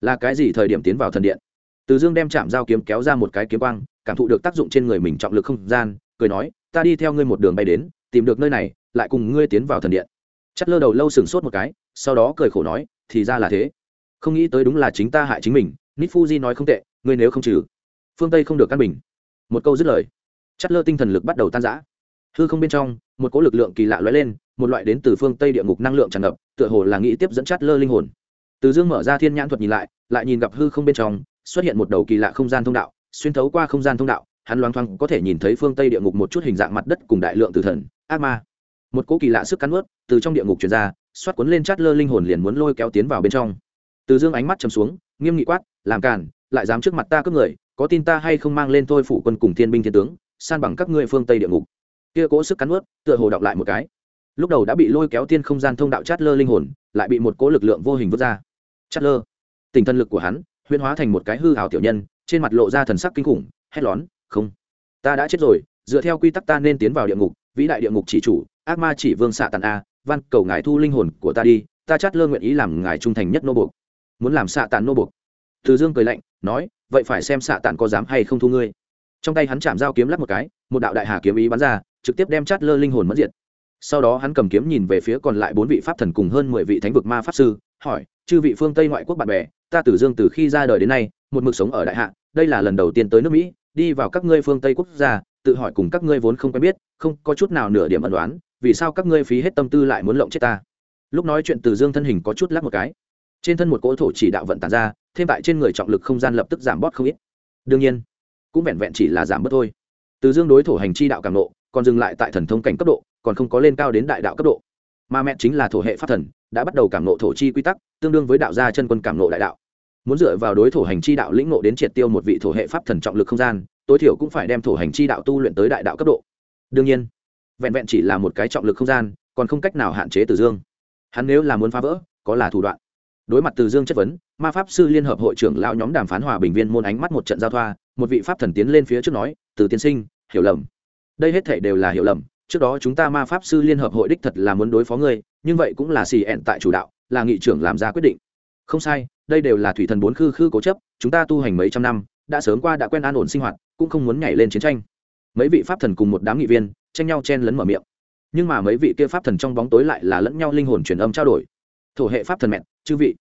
Là cái gì thời điểm tiến vào thần điện? Từ dương đem chạm dao kiếm kéo ra một cái kiếm quang, cảm thụ được tác dụng trên người mình trọng lực không gian, cười nói, ta đi theo ngươi một đường bay đến, tìm được nơi này, lại cùng ngươi tiến vào thần điện. Chắt lơ đầu lâu sừng sốt một cái, sau đó cười khổ nói, thì ra là thế. Không nghĩ tới đúng là chính ta hại chính mình nít fuji nói không tệ, ngươi nếu không trừ, phương tây không được căn bình. Một câu dứt lời, chắt lơ tinh thần lực bắt đầu tan rã hư không bên trong, một cỗ lực lượng kỳ lạ lóe lên, một loại đến từ phương tây địa ngục năng lượng tràn ngập, tựa hồ là nghĩ tiếp dẫn chất lơ linh hồn. Từ dương mở ra thiên nhãn thuật nhìn lại lại nhìn gặp hư không bên trong, xuất hiện một đầu kỳ lạ không gian thông đạo, xuyên thấu qua không gian thông đạo, hắn loang thoang có thể nhìn thấy phương tây địa ngục một chút hình dạng mặt đất cùng đại lượng tử thần, ác ma. Một cỗ kỳ lạ sức cắn ướt từ trong địa ngục truyền ra, xoát cuốn lên chát lơ linh hồn liền muốn lôi kéo tiến vào bên trong. Từ dương ánh mắt chầm xuống, nghiêm nghị quát, làm càn, lại dám trước mặt ta cướp người, có tin ta hay không mang lên thôi phủ quân cùng thiên binh thiên tướng, san bằng các ngươi phương tây địa ngục kia cỗ sức cắn ướt tựa hồ đọc lại một cái. Lúc đầu đã bị lôi kéo tiên không gian thông đạo chát lơ linh hồn, lại bị một cỗ lực lượng vô hình vứt ra. Chát lơ. Tình thân lực của hắn, huyễn hóa thành một cái hư hào tiểu nhân, trên mặt lộ ra thần sắc kinh khủng, hét lón không, ta đã chết rồi, dựa theo quy tắc ta nên tiến vào địa ngục, vĩ đại địa ngục chỉ chủ, ác ma chỉ vương xạ tàn a văn cầu ngài thu linh hồn của ta đi, ta chát lơ nguyện ý làm ngài trung thành nhất nô buộc. Muốn làm xạ tàn nô buộc? Từ dương cười lạnh, nói, vậy phải xem xạ tàn có dám hay không thu ngươi. Trong tay hắn chạm dao kiếm lắp một cái, một đạo đại hà kiếm ý bắn ra trực tiếp đem chát lơ linh hồn mất diệt. Sau đó hắn cầm kiếm nhìn về phía còn lại bốn vị pháp thần cùng hơn mười vị thánh vực ma pháp sư, hỏi, chư vị phương tây ngoại quốc bạn bè, ta tử dương từ khi ra đời đến nay, một mực sống ở đại hạ, đây là lần đầu tiên tới nước mỹ, đi vào các ngươi phương tây quốc gia, tự hỏi cùng các ngươi vốn không quen biết, không có chút nào nửa điểm ẩn đoán vì sao các ngươi phí hết tâm tư lại muốn lộng chết ta? Lúc nói chuyện từ dương thân hình có chút lắc một cái. Trên thân một cỗ thổ chỉ đạo vận tàn ra, thêm tại trên người trọng lực không gian lập tức giảm bót không ít. Đương nhiên, cũng vẹn vẹn chỉ là giảm bớt thôi. Từ dương đối thổ hành chi đạo càng nộ còn dừng lại tại thần thông cảnh cấp độ, còn không có lên cao đến đại đạo cấp độ. Mà mẹ chính là thổ hệ pháp thần, đã bắt đầu cảm nộ thổ chi quy tắc, tương đương với đạo gia chân quân cảm nộ đại đạo. Muốn dựa vào đối thổ hành chi đạo lĩnh nộ đến triệt tiêu một vị thổ hệ pháp thần trọng lực không gian, tối thiểu cũng phải đem thổ hành chi đạo tu luyện tới đại đạo cấp độ. Đương nhiên, vẹn vẹn chỉ là một cái trọng lực không gian, còn không cách nào hạn chế từ dương. Hắn nếu là muốn phá vỡ, có là thủ đoạn. Đối mặt từ dương chất vấn, ma pháp sư liên hợp hội trưởng lao nhóm đàm phán hòa bình viên môn ánh mắt một trận giao thoa, một vị pháp thần tiến lên phía trước nói, từ tiên sinh, hiểu lầm đây hết thể đều là hiểu lầm, trước đó chúng ta ma pháp sư liên hợp hội đích thật là muốn đối phó ngươi, nhưng vậy cũng là xì ẹn tại chủ đạo, là nghị trưởng làm ra quyết định. Không sai, đây đều là thủy thần bốn khư khư cố chấp, chúng ta tu hành mấy trăm năm, đã sớm qua đã quen an ổn sinh hoạt, cũng không muốn nhảy lên chiến tranh. Mấy vị pháp thần cùng một đám nghị viên, tranh nhau chen lấn mở miệng. Nhưng mà mấy vị kia pháp thần trong bóng tối lại là lẫn nhau linh hồn truyền âm trao đổi. Thổ hệ pháp thần mẹn, chư vị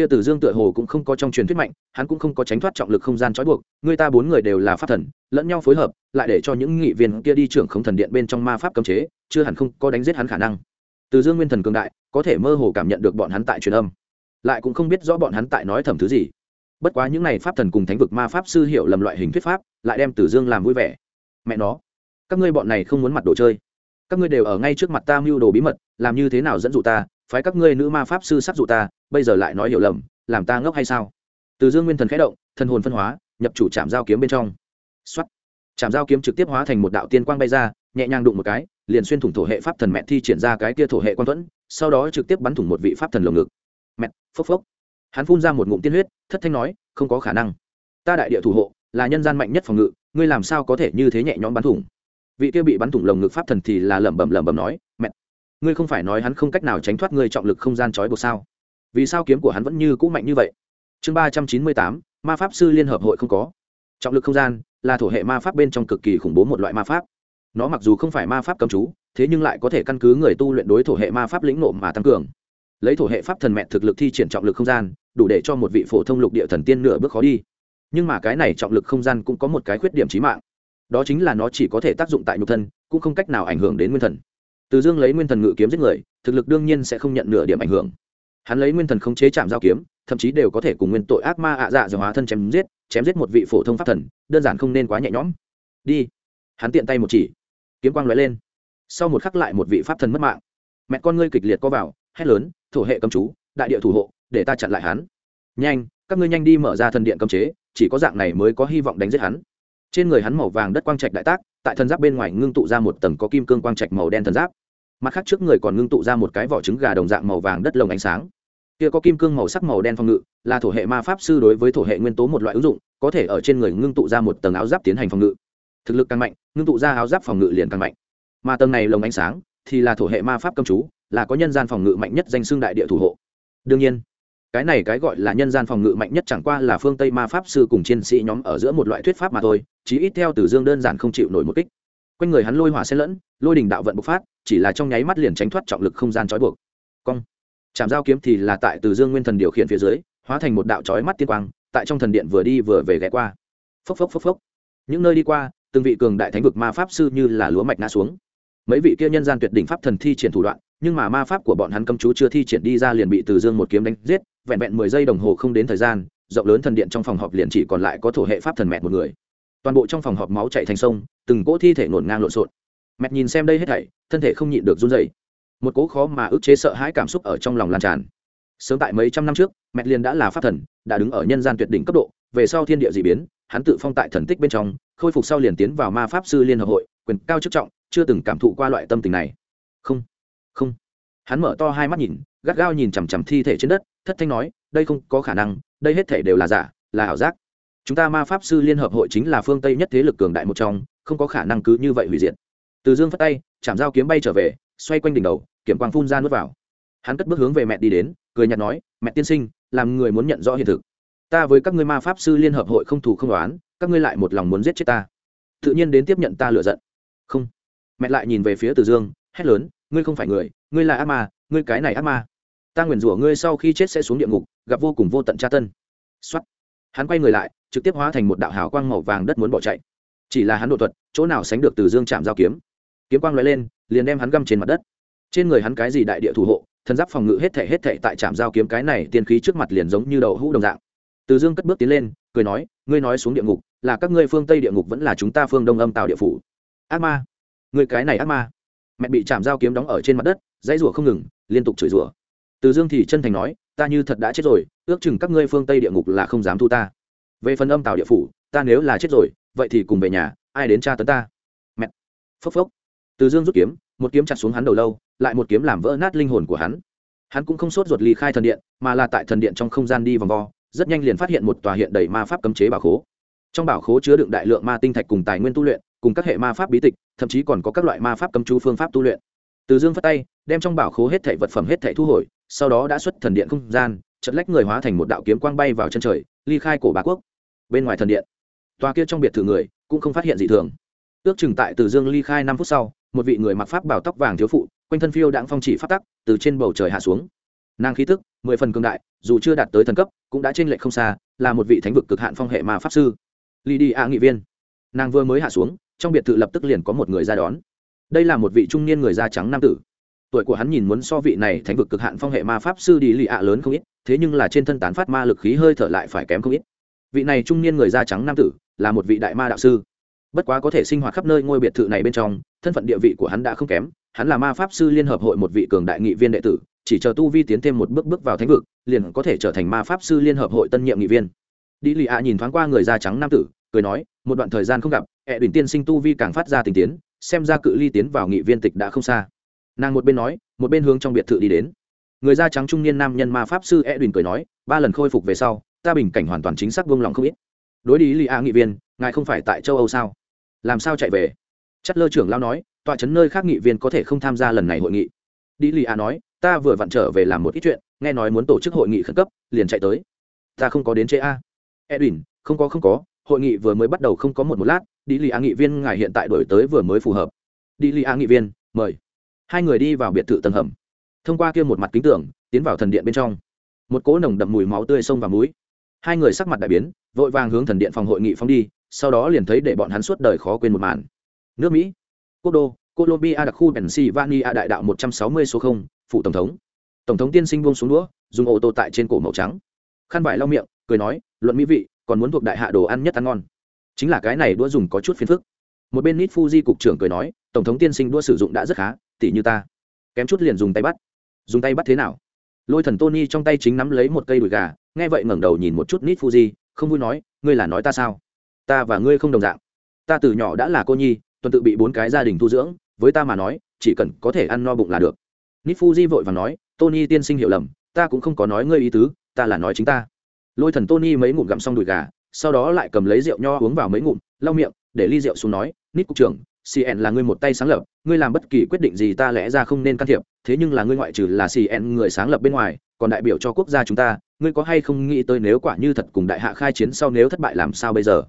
kia tử dương tựa hồ cũng không có trong truyền thuyết mạnh, hắn cũng không có tránh thoát trọng lực không gian trói buộc, người ta bốn người đều là pháp thần, lẫn nhau phối hợp, lại để cho những nghị viên kia đi trưởng không thần điện bên trong ma pháp cấm chế, chưa hẳn không có đánh giết hắn khả năng. Từ dương nguyên thần cường đại, có thể mơ hồ cảm nhận được bọn hắn tại truyền âm. Lại cũng không biết rõ bọn hắn tại nói thầm thứ gì. Bất quá những n à y pháp thần cùng thánh vực ma pháp sư hiểu lầm loại hình thuyết pháp, lại đem tử dương làm vui vẻ. Mẹ nó, các ngươi bọn này không muốn mặt đồ chơi. Các ngươi đều ở ngay trước mặt ta mưu đồ bí mật, làm như thế nào dẫn dụ ta phái các ngươi nữ ma pháp sư sắc dụ ta, bây giờ lại nói hiểu lầm, làm ta ngốc hay sao? Từ dương nguyên thần khẽ động, thần hồn phân hóa, nhập chủ trạm giao kiếm bên trong. Xuất trạm giao kiếm trực tiếp hóa thành một đạo tiên quang bay ra, nhẹ nhàng đụng một cái, liền xuyên thủng thổ hệ pháp thần mẹ thi triển ra cái kia thổ hệ quan thuẫn, sau đó trực tiếp bắn thủng một vị pháp thần lồng ngực. Mẹ, phốc phốc. Hắn phun ra một ngụm tiên huyết, thất thanh nói, không có khả năng. Ta đại địa thủ hộ, là nhân gian mạnh nhất phòng ngự, ngươi làm sao có thể như thế nhẹ nhõm bắn thủng? Vị kia bị bắn thủng lồng ngực pháp thần thì là lẩm bẩm lẩm bẩm nói, mẹ ngươi không phải nói hắn không cách nào tránh thoát ngươi trọng lực không gian trói buộc sao? Vì sao kiếm của hắn vẫn như cũ mạnh như vậy? Chương ba trăm chín mươi tám, ma pháp sư liên hợp hội không có. Trọng lực không gian là thổ hệ ma pháp bên trong cực kỳ khủng bố một loại ma pháp. Nó mặc dù không phải ma pháp cầm chú, thế nhưng lại có thể căn cứ người tu luyện đối thổ hệ ma pháp lĩnh nộ mà tăng cường. Lấy thổ hệ pháp thần mẹ thực lực thi triển trọng lực không gian, đủ để cho một vị phổ thông lục địa thần tiên nửa bước khó đi. Nhưng mà cái này trọng lực không gian cũng có một cái khuyết điểm trí mạng. Đó chính là nó chỉ có thể tác dụng tại nhục thân, cũng không cách nào ảnh hưởng đến nguyên thần từ dương lấy nguyên thần ngự kiếm giết người, thực lực đương nhiên sẽ không nhận nửa điểm ảnh hưởng. Hắn lấy nguyên thần không chế chạm giao kiếm, thậm chí đều có thể cùng nguyên tội ác ma ạ dạ dầu hóa thân chém giết chém giết một vị phổ thông pháp thần, đơn giản không nên quá nhẹ nhõm. Đi. Hắn tiện tay một chỉ. Kiếm quang lóe lên. Sau một khắc lại một vị pháp thần mất mạng. Mẹ con ngươi kịch liệt co vào, hét lớn, thổ hệ cấm chú, đại địa thủ hộ, để ta chặn lại hắn. Nhanh, các ngươi nhanh đi mở ra thần điện cấm chế, chỉ có dạng này mới có hy vọng đánh giết hắn. Trên người hắn màu vàng đất quang trạch đại tác, tại thần giáp bên ngoài ngưng tụ ra một tầng có kim cương quang trạch màu đen thần giáp mặt khác trước người còn ngưng tụ ra một cái vỏ trứng gà đồng dạng màu vàng đất lồng ánh sáng. Kia có kim cương màu sắc màu đen phòng ngự, là thổ hệ ma pháp sư đối với thổ hệ nguyên tố một loại ứng dụng, có thể ở trên người ngưng tụ ra một tầng áo giáp tiến hành phòng ngự. Thực lực càng mạnh, ngưng tụ ra áo giáp phòng ngự liền càng mạnh. Mà tầng này lồng ánh sáng thì là thổ hệ ma pháp công chú, là có nhân gian phòng ngự mạnh nhất danh xương đại địa thủ hộ. Đương nhiên, cái này cái gọi là nhân gian phòng ngự mạnh nhất chẳng qua là phương tây ma pháp sư cùng chiến sĩ nhóm ở giữa một loại thuyết pháp mà thôi, chí ít theo từ dương đơn giản không chịu nổi một kích. Quanh người hắn lôi hỏa xen lẫn, lôi đình đạo vận bộc phát chỉ là trong nháy mắt liền tránh thoát trọng lực không gian trói buộc. Cong. Chạm giao kiếm thì là tại từ dương nguyên thần điều khiển phía dưới, hóa thành một đạo trói mắt tiên quang, tại trong thần điện vừa đi vừa về ghé qua. Phốc phốc phốc phốc. Những nơi đi qua, từng vị cường đại thánh vực ma pháp sư như là lúa mạch ngã xuống. Mấy vị kia nhân gian tuyệt đỉnh pháp thần thi triển thủ đoạn, nhưng mà ma pháp của bọn hắn cấm chú chưa thi triển đi ra liền bị từ dương một kiếm đánh giết, vẹn vẹn mười giây đồng hồ không đến thời gian, rộng lớn thần điện trong phòng họp liền chỉ còn lại có thổ hệ pháp thần mẹ một người. Toàn bộ trong phòng họp máu chạy thành sông, từng cỗ thi thể ngổn ngang lộn xộn. Mẹt nhìn xem đây hết thảy, thân thể không nhịn được run dày một cố khó mà ức chế sợ hãi cảm xúc ở trong lòng lan tràn. Sớm tại mấy trăm năm trước, mẹt liền đã là pháp thần, đã đứng ở nhân gian tuyệt đỉnh cấp độ, về sau thiên địa d ị biến, hắn tự phong tại thần tích bên trong, khôi phục sau liền tiến vào ma pháp sư liên hợp hội, quyền cao chức trọng, chưa từng cảm thụ qua loại tâm tình này. Không không. Hắn mở to hai mắt nhìn, gắt gao nhìn chằm chằm thi thể trên đất, thất thanh nói, đây không có khả năng, đây hết thể đều là giả, là ảo giác. Chúng ta ma pháp sư liên hợp hội chính là phương tây nhất thế lực cường đại một trong, không có khả năng cứ như vậy hủy diệt từ dương phất tay, chạm dao kiếm bay trở về, xoay quanh đỉnh đầu, kiểm quang phun ra nước vào. Hắn cất bước hướng về mẹ đi đến, cười nhạt nói, mẹ tiên sinh, làm người muốn nhận rõ hiện thực. Ta với các ngươi ma pháp sư liên hợp hội không thù không đoán các ngươi lại một lòng muốn giết chết ta. Tự nhiên đến tiếp nhận ta lựa giận. Không. Mẹ lại nhìn về phía từ dương, hét lớn, ngươi không phải người, ngươi là ác ma, ngươi cái này ác ma. Ta nguyền rủa ngươi sau khi chết sẽ xuống địa ngục, gặp vô cùng vô tận tra tân xuất hắn quay người lại, trực tiếp hóa thành một đạo hào quang màu vàng đất muốn bỏ chạy. Chỉ là hắn độ thuật, chỗ nào sánh được từ dương chạm giao kiếm? Kiếm quang lóe lên, liền đem hắn găm trên mặt đất. Trên người hắn cái gì đại địa thủ hộ, thần giáp phòng ngự hết thể hết thể tại trạm giao kiếm cái này tiên khí trước mặt liền giống như đậu hũ đồng dạng. Từ dương cất bước tiến lên, cười nói, ngươi nói xuống địa ngục, là các ngươi phương tây địa ngục vẫn là chúng ta phương đông âm tạo địa phủ. Ác ma. Người cái này ác ma. Mẹ bị chạm dao kiếm đóng ở trên mặt đất, dãy rủa không ngừng, liên tục chửi rủa. Từ dương thì chân thành nói, ta như thật đã chết rồi, ước chừng các ngươi phương tây địa ngục là không dám thu ta. Về phần âm tạo địa phủ, ta nếu là chết rồi, vậy thì cùng về nhà, ai đến tra tấn ta? Mẹ, phốc phốc từ dương rút kiếm, một kiếm chặt xuống hắn đầu lâu, lại một kiếm làm vỡ nát linh hồn của hắn. Hắn cũng không sốt ruột ly khai thần điện, mà là tại thần điện trong không gian đi vòng vo, rất nhanh liền phát hiện một tòa hiện đầy ma pháp cấm chế bảo khố. Trong bảo khố chứa đựng đại lượng ma tinh thạch cùng tài nguyên tu luyện, cùng các hệ ma pháp bí tịch, thậm chí còn có các loại ma pháp cấm chú phương pháp tu luyện. Từ dương phát tay, đem trong bảo khố hết thảy vật phẩm hết thảy thu hồi, sau đó đã xuất thần điện không gian chật lách người hóa thành một đạo kiếm quang bay vào chân trời, ly khai cổ bá quốc. Bên ngoài thần điện, tòa kia trong biệt thự người cũng không phát hiện gì thường. Ước chừng tại từ dương ly khai năm phút sau một vị người mặc pháp bảo tóc vàng thiếu phụ, quanh thân phiêu đãng phong chỉ phát tắc, từ trên bầu trời hạ xuống. Nàng khí tức, mười phần cường đại, dù chưa đạt tới thần cấp, cũng đã trên lệch không xa, là một vị thánh vực cực hạn phong hệ ma pháp sư. Ly đi a nghị viên. Nàng vừa mới hạ xuống, trong biệt thự lập tức liền có một người ra đón. Đây là một vị trung niên người da trắng nam tử. Tuổi của hắn nhìn muốn so vị này thánh vực cực hạn phong hệ ma pháp sư đi lì ạ lớn không ít, thế nhưng là trên thân tán phát ma lực khí hơi thở lại phải kém không ít. Vị này trung niên người da trắng nam tử, là một vị đại ma đạo sư. Bất quá có thể sinh hoạt khắp nơi ngôi biệt thự này bên trong thân phận địa vị của hắn đã không kém, hắn là ma pháp sư liên hợp hội một vị cường đại nghị viên đệ tử, chỉ chờ tu vi tiến thêm một bước bước vào thánh vực, liền có thể trở thành ma pháp sư liên hợp hội tân nhiệm nghị viên. Đi lì ạ nhìn thoáng qua người da trắng nam tử, cười nói, một đoạn thời gian không gặp ẹ đỉnh tiên sinh tu vi càng phát ra tình tiến, xem ra cự ly tiến vào nghị viên tịch đã không xa. Nàng một bên nói, một bên hướng trong biệt thự đi đến. Người da trắng trung niên nam nhân ma pháp sư ẹ đỉnh cười nói, ba lần khôi phục về sau, ta bình cảnh hoàn toàn chính xác vung lòng không ít. Đối đi lì ạ nghị viên, ngài không phải tại châu âu sao? Làm sao chạy về? Chất lơ trưởng lao nói, tọa chấn nơi khác nghị viên có thể không tham gia lần này hội nghị. Đi lì a nói, ta vừa vặn trở về làm một ít chuyện, nghe nói muốn tổ chức hội nghị khẩn cấp, liền chạy tới. Ta không có đến chế a. Edwin, không có không có, hội nghị vừa mới bắt đầu không có một một lát đi lì a nghị viên ngài hiện tại đổi tới vừa mới phù hợp. Đi lì a nghị viên, mời. Hai người đi vào biệt thự tầng hầm. Thông qua kia một mặt kính tưởng, tiến vào thần điện bên trong. Một cỗ nồng đậm mùi máu tươi sông vào mũi. Hai người sắc mặt đại biến, vội vàng hướng thần điện phòng hội nghị phóng đi, sau đó liền thấy để bọn hắn suốt đời khó quên một màn nước mỹ. Quốc đô colombia đặc khu pennsylvania đại đạo một trăm sáu mươi số 0, phụ tổng thống. Tổng thống tiên sinh buông xuống đũa dùng ô tô tại trên cổ màu trắng. Khăn vải lau miệng cười nói luận mỹ vị còn muốn thuộc đại hạ đồ ăn nhất ăn ngon. Chính là cái này đũa dùng có chút phiền phức. Một bên nít fuji cục trưởng cười nói tổng thống tiên sinh đũa sử dụng đã rất khá tỉ như ta. Kém chút liền dùng tay bắt. Dùng tay bắt thế nào? Lôi thần tony trong tay chính nắm lấy một cây đùi gà nghe vậy ngẩng đầu nhìn một chút nít fuji không vui nói ngươi là nói ta sao? Ta và ngươi không đồng dạng. Ta từ nhỏ đã là cô nhi tuần tự bị bốn cái gia đình thu dưỡng, với ta mà nói, chỉ cần có thể ăn no bụng là được. Nifuji vội và nói, tony tiên sinh hiểu lầm, ta cũng không có nói ngươi ý tứ, ta là nói chính ta. Lôi thần tony mấy ngụm gặm xong đùi gà, sau đó lại cầm lấy rượu nho uống vào mấy ngụm, lau miệng, để ly rượu xuống nói, nít cục trưởng cn là ngươi một tay sáng lập, ngươi làm bất kỳ quyết định gì ta lẽ ra không nên can thiệp, thế nhưng là ngươi ngoại trừ là cn người sáng lập bên ngoài, còn đại biểu cho quốc gia chúng ta, ngươi có hay không nghĩ tới nếu quả như thật cùng đại hạ khai chiến sau nếu thất bại làm sao bây giờ?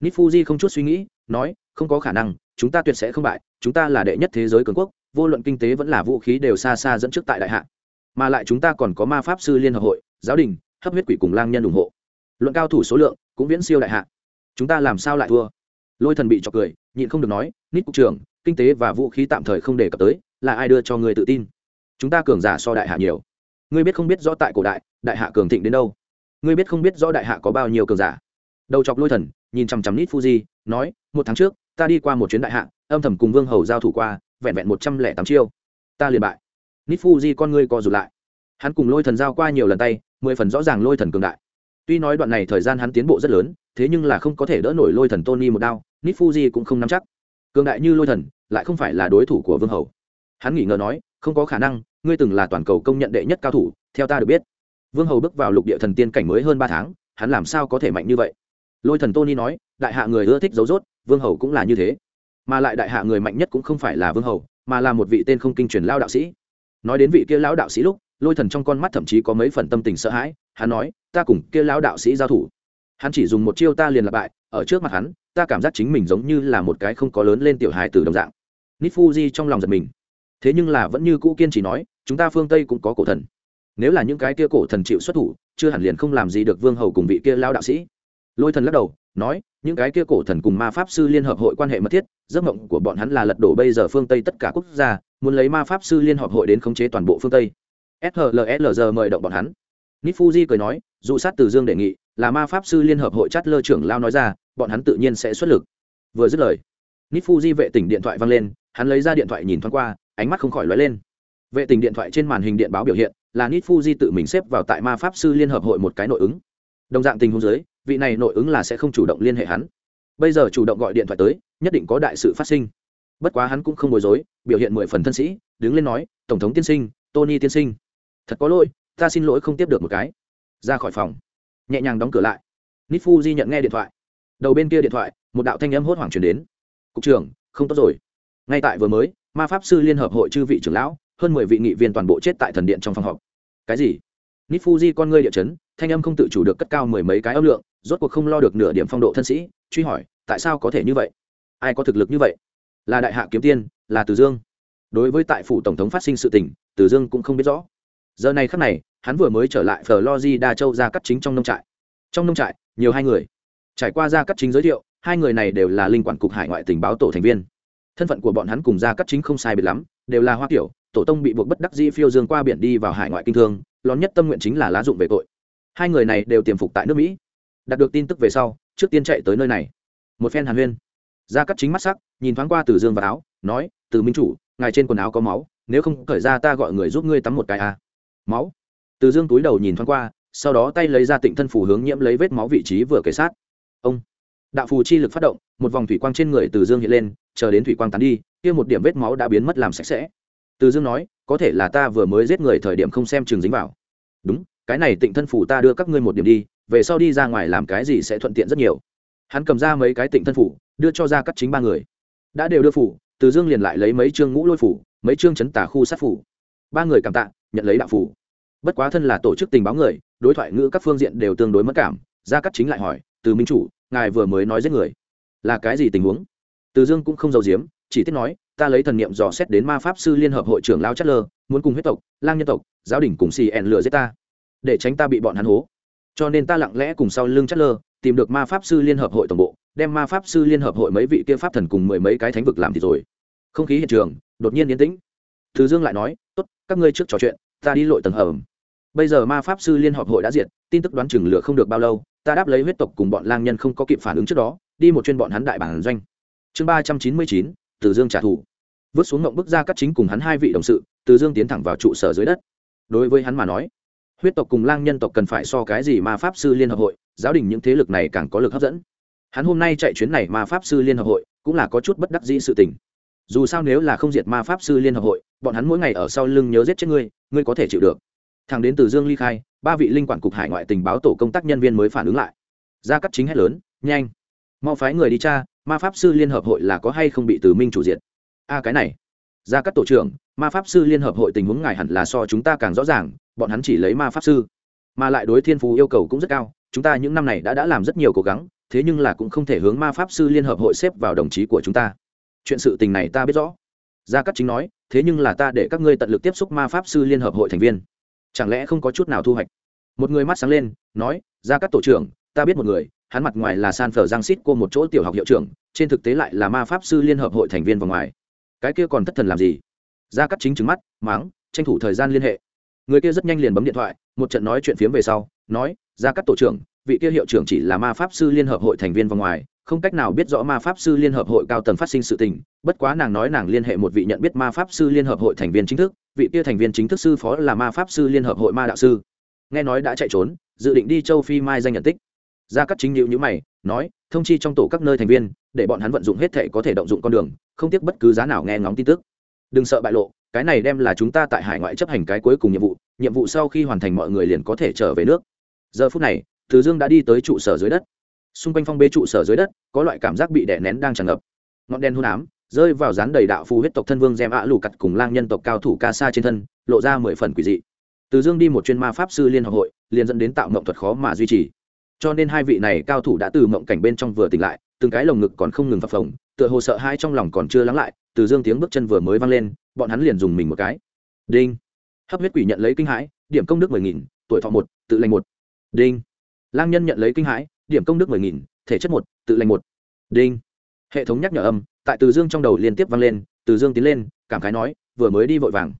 Nít fuji không chút suy nghĩ, nói không có khả năng, chúng ta tuyệt sẽ không bại, chúng ta là đệ nhất thế giới cường quốc, vô luận kinh tế vẫn là vũ khí đều xa xa dẫn trước tại đại hạ. Mà lại chúng ta còn có ma pháp sư liên hợp hội, giáo đình, hấp huyết quỷ cùng lang nhân ủng hộ. Luận cao thủ số lượng, cũng viễn siêu đại hạ. Chúng ta làm sao lại thua? Lôi thần bị trọc cười, nhịn không được nói, nít cục trưởng, kinh tế và vũ khí tạm thời không đề cập tới, là ai đưa cho người tự tin? Chúng ta cường giả so đại hạ nhiều. Ngươi biết không biết rõ tại cổ đại đại hạ cường thịnh đến đâu? Ngươi biết không biết rõ đại hạ có bao nhiêu cường giả? Đầu chọc lôi thần, nhìn chằm chằm nít fuji, nói, một tháng trước ta đi qua một chuyến đại hạ, âm thầm cùng vương hầu giao thủ qua, vẹn vẹn một trăm lẻ tám chiêu. Ta liền bại. Nít fuji con ngươi co rụt lại. Hắn cùng lôi thần giao qua nhiều lần tay, mười phần rõ ràng lôi thần cường đại. Tuy nói đoạn này thời gian hắn tiến bộ rất lớn, thế nhưng là không có thể đỡ nổi lôi thần tony một đao nít fuji cũng không nắm chắc. Cường đại như lôi thần, lại không phải là đối thủ của vương hầu. Hắn nghỉ ngờ nói, không có khả năng, ngươi từng là toàn cầu công nhận đệ nhất cao thủ, theo ta được biết. Vương hầu bước vào lục địa thần tiên cảnh mới hơn ba tháng, hắn làm sao có thể mạnh như vậy? Lôi thần tony nói, đại hạ người ưa thích dấu dốt vương hầu cũng là như thế. Mà lại đại hạ người mạnh nhất cũng không phải là vương hầu, mà là một vị tên không kinh truyền lao đạo sĩ. Nói đến vị kia lão đạo sĩ lúc, lôi thần trong con mắt thậm chí có mấy phần tâm tình sợ hãi, hắn nói, ta cùng kia lão đạo sĩ giao thủ. Hắn chỉ dùng một chiêu ta liền lặp bại, ở trước mặt hắn, ta cảm giác chính mình giống như là một cái không có lớn lên tiểu hài từ đồng dạng. Nifuji trong lòng giật mình. Thế nhưng là vẫn như cũ kiên trì nói, chúng ta phương tây cũng có cổ thần. Nếu là những cái kia cổ thần chịu xuất thủ, chưa hẳn liền không làm gì được vương hầu cùng vị kia lao đạo sĩ lôi thần lắc đầu, nói, những cái kia cổ thần cùng ma pháp sư liên hợp hội quan hệ mật thiết, giấc mộng của bọn hắn là lật đổ bây giờ phương tây tất cả quốc gia, muốn lấy ma pháp sư liên hợp hội đến khống chế toàn bộ phương tây. Shlslg mời động bọn hắn. Nít cười nói, dù sát từ dương đề nghị, là ma pháp sư liên hợp hội chát lơ trưởng lao nói ra, bọn hắn tự nhiên sẽ xuất lực. Vừa dứt lời nít vệ tỉnh điện thoại văng lên, hắn lấy ra điện thoại nhìn thoáng qua, ánh mắt không khỏi lóe lên. Vệ tình điện thoại trên màn hình điện báo biểu hiện là nít fuji tự mình xếp vào tại ma pháp sư liên hợp hội một cái nội ứng. Đồng dạng tình huống giới vị này nội ứng là sẽ không chủ động liên hệ hắn. Bây giờ chủ động gọi điện thoại tới, nhất định có đại sự phát sinh. Bất quá hắn cũng không bối rối, biểu hiện mười phần thân sĩ, đứng lên nói, tổng thống tiên sinh, tony tiên sinh. Thật có lỗi, ta xin lỗi không tiếp được một cái. Ra khỏi phòng, nhẹ nhàng đóng cửa lại. Nít fuji nhận nghe điện thoại. Đầu bên kia điện thoại, một đạo thanh âm hốt hoảng chuyển đến. Cục trưởng, không tốt rồi. Ngay tại vừa mới, ma pháp sư liên hợp hội chư vị trưởng lão, hơn mười vị nghị viên toàn bộ chết tại thần điện trong phòng họp. Cái gì? Nít fuji con ngươi địa chấn, thanh âm không tự chủ được cất cao mười mấy cái âm lượng rốt cuộc không lo được nửa điểm phong độ thân sĩ, truy hỏi, tại sao có thể như vậy? Ai có thực lực như vậy? Là đại hạ kiếm tiên, là từ dương. Đối với tại phủ tổng thống phát sinh sự tình, từ dương cũng không biết rõ. Giờ này khắc này, hắn vừa mới trở lại đa châu ra cắt chính trong nông trại. Trong nông trại, nhiều hai người. Trải qua ra cắt chính giới thiệu, hai người này đều là linh quản cục hải ngoại tình báo tổ thành viên. Thân phận của bọn hắn cùng ra cắt chính không sai biệt lắm, đều là hoa kiểu, tổ tông bị buộc bất đắc dĩ phiêu dương qua biển đi vào hải ngoại kinh thương, lón nhất tâm nguyện chính là lá dụng về tội. Hai người này đều tiềm phục tại nước mỹ đạt được tin tức về sau, trước tiên chạy tới nơi này. Một phen hàn huyên. Ra cắt chính mắt sắc, nhìn thoáng qua từ dương và áo, nói, từ minh chủ, ngài trên quần áo có máu, nếu không khởi ra ta gọi người giúp ngươi tắm một cái à. máu? Từ dương túi đầu nhìn thoáng qua, sau đó tay lấy ra tịnh thân phù hướng nhiễm lấy vết máu vị trí vừa kể sát. Ông. Đạo phù chi lực phát động, một vòng thủy quang trên người từ dương hiện lên, chờ đến thủy quang tán đi, kia một điểm vết máu đã biến mất làm sạch sẽ. Từ dương nói, có thể là ta vừa mới giết người thời điểm không xem chừng dính vào. Đúng, cái này tịnh thân phủ ta đưa các ngươi một điểm đi về sau đi ra ngoài làm cái gì sẽ thuận tiện rất nhiều. Hắn cầm ra mấy cái tịnh thân phủ, đưa cho ra cắt chính ba người. Đã đều đưa phủ, từ dương liền lại lấy mấy chương ngũ lôi phủ, mấy chương chấn tả khu sát phủ. Ba người cảm tạ, nhận lấy đạo phủ. Bất quá thân là tổ chức tình báo người, đối thoại ngữ các phương diện đều tương đối mất cảm, gia cắt chính lại hỏi, từ minh chủ, ngài vừa mới nói giết người, là cái gì tình huống? Từ dương cũng không giấu giếm, chỉ tiết nói, ta lấy thần niệm dò xét đến ma pháp sư liên hợp hội trưởng lao chất lơ, muốn cùng huyết tộc, lang nhân tộc, giáo đình cùng xì ẻn lừa giết ta, để tránh ta bị bọn hắn hố cho nên ta lặng lẽ cùng sau lưng chất lơ tìm được ma pháp sư liên hợp hội tổng bộ, đem ma pháp sư liên hợp hội mấy vị kia pháp thần cùng mười mấy cái thánh vực làm thì rồi. Không khí hiện trường, đột nhiên yên tĩnh. Thứ dương lại nói, tốt, các ngươi trước trò chuyện, ta đi lội tầng hầm. Bây giờ ma pháp sư liên hợp hội đã diệt, tin tức đoán chừng lửa không được bao lâu, ta đáp lấy huyết tộc cùng bọn lang nhân không có kịp phản ứng trước đó, đi một chuyên bọn hắn đại bản doanh. Chương ba trăm chín mươi chín, từ dương trả thù. Vứt xuống ngộng bức ra cắt chính cùng hắn hai vị đồng sự, từ dương tiến thẳng vào trụ sở dưới đất. Đối với hắn mà nói huyết tộc cùng lang nhân tộc cần phải so cái gì mà pháp sư liên hợp hội, giáo đình những thế lực này càng có lực hấp dẫn. Hắn hôm nay chạy chuyến này mà pháp sư liên hợp hội, cũng là có chút bất đắc dĩ sự tình. Dù sao nếu là không diệt ma pháp sư liên hợp hội, bọn hắn mỗi ngày ở sau lưng nhớ giết chết ngươi ngươi có thể chịu được. Thằng đến từ dương ly khai, ba vị linh quản cục hải ngoại tình báo tổ công tác nhân viên mới phản ứng lại. Ra cắt chính hết lớn, nhanh, mau phái người đi cha ma pháp sư liên hợp hội là có hay không bị từ minh chủ diệt? A, cái này. Ra cắt tổ trưởng, ma pháp sư liên hợp hội tình huống ngài hẳn là so chúng ta càng rõ ràng bọn hắn chỉ lấy ma pháp sư. Mà lại đối thiên phú yêu cầu cũng rất cao, chúng ta những năm này đã đã làm rất nhiều cố gắng, thế nhưng là cũng không thể hướng ma pháp sư liên hợp hội xếp vào đồng chí của chúng ta. Chuyện sự tình này ta biết rõ. Gia cát chính nói, thế nhưng là ta để các ngươi tận lực tiếp xúc ma pháp sư liên hợp hội thành viên. Chẳng lẽ không có chút nào thu hoạch? Một người mắt sáng lên, nói, gia cát tổ trưởng, ta biết một người, hắn mặt ngoài là san phở giang xít cô một chỗ tiểu học hiệu trưởng, trên thực tế lại là ma pháp sư liên hợp hội thành viên vào ngoài. Cái kia còn thất thần làm gì? Gia cát chính trứng mắt máng tranh thủ thời gian liên hệ người kia rất nhanh liền bấm điện thoại, một trận nói chuyện phiếm về sau, nói, gia cát tổ trưởng, vị kia hiệu trưởng chỉ là ma pháp sư liên hợp hội thành viên vòng ngoài, không cách nào biết rõ ma pháp sư liên hợp hội cao tầng phát sinh sự tình, bất quá nàng nói nàng liên hệ một vị nhận biết ma pháp sư liên hợp hội thành viên chính thức, vị kia thành viên chính thức sư phó là ma pháp sư liên hợp hội ma đạo sư. Nghe nói đã chạy trốn, dự định đi châu phi mai danh nhận tích. Gia cắt chính nhịu nhữ mày, nói, thông chi trong tổ các nơi thành viên, để bọn hắn vận dụng hết thể có thể động dụng con đường, không tiếc bất cứ giá nào nghe ngóng tin tức. Đừng sợ bại lộ cái này đem là chúng ta tại hải ngoại chấp hành cái cuối cùng nhiệm vụ nhiệm vụ sau khi hoàn thành mọi người liền có thể trở về nước. Giờ phút này, từ dương đã đi tới trụ sở dưới đất. Xung quanh phong bê trụ sở dưới đất, có loại cảm giác bị đè nén đang tràn ngập. Ngọn đen hôn ám, rơi vào rán đầy đạo phù huyết tộc thân vương gem ạ lù cặt cùng lang nhân tộc cao thủ ca sa trên thân, lộ ra mười phần quỷ dị. Từ dương đi một chuyên ma pháp sư liên hợp hội, liền dẫn đến tạo mộng thuật khó mà duy trì. Cho nên hai vị này cao thủ đã từ mộng cảnh bên trong vừa tỉnh lại, từng cái lồng ngực còn không ngừng phập phồng tựa hồ sợ hai trong lòng còn chưa lắng lại, từ dương tiếng bước chân vừa mới vang lên, bọn hắn liền dùng mình một cái. Đinh. Hấp huyết quỷ nhận lấy kinh hãi, điểm công đức mười nghìn, tuổi thọ một, tự lành một. Đinh. Lang nhân nhận lấy kinh hãi, điểm công đức mười nghìn, thể chất một, tự lành một. Đinh. Hệ thống nhắc nhở âm, tại từ dương trong đầu liên tiếp vang lên, từ dương tiến lên, cảm khái nói, vừa mới đi vội vàng.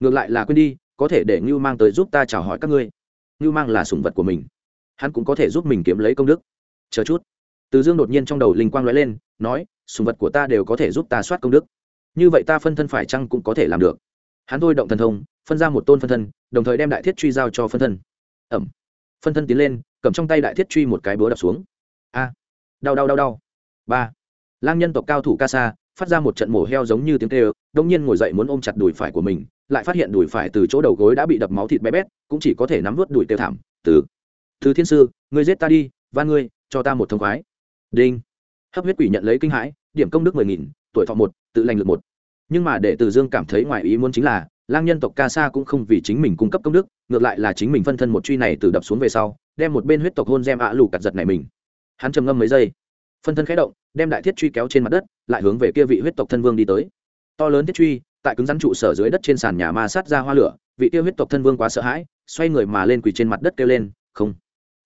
Ngược lại là quên đi, có thể để ngưu mang tới giúp ta chào hỏi các ngươi. Ngưu mang là sủng vật của mình. Hắn cũng có thể giúp mình kiếm lấy công đức. Chờ chút từ dương đột nhiên trong đầu linh quang lóe lên, nói, sùng vật của ta đều có thể giúp ta soát công đức. Như vậy ta phân thân phải chăng cũng có thể làm được? Hắn thôi động thần thông, phân ra một tôn phân thân, đồng thời đem đại thiết truy giao cho phân thân. Ẩm. Phân thân tiến lên, cầm trong tay đại thiết truy một cái búa đập xuống. A. Đau đau đau đau. Ba. Lang nhân tộc cao thủ ca sa, phát ra một trận mổ heo giống như tiếng kêu đông nhiên ngồi dậy muốn ôm chặt đùi phải của mình, lại phát hiện đùi phải từ chỗ đầu gối đã bị đập máu thịt bé bét, cũng chỉ có thể nắm vớt đùi tiêu thảm. Từ. Thứ thiên sư, ngươi giết ta đi, van ngươi, cho ta một thông khoái đinh. Hấp huyết quỷ nhận lấy kinh hãi, điểm công đức mười nghìn, tuổi thọ một, tự lành lực một. Nhưng mà để từ dương cảm thấy ngoài ý muốn chính là, lang nhân tộc ca sa cũng không vì chính mình cung cấp công đức, ngược lại là chính mình phân thân một truy này từ đập xuống về sau, đem một bên huyết tộc hôn gem ạ lù cặt giật này mình. Hắn trầm ngâm mấy giây. Phân thân khẽ động, đem đại thiết truy kéo trên mặt đất, lại hướng về kia vị huyết tộc thân vương đi tới. To lớn thiết truy, tại cứng rắn trụ sở dưới đất trên sàn nhà ma sát ra hoa lửa, vị kia huyết tộc thân vương quá sợ hãi, xoay người mà lên quỳ trên mặt đất kêu lên, không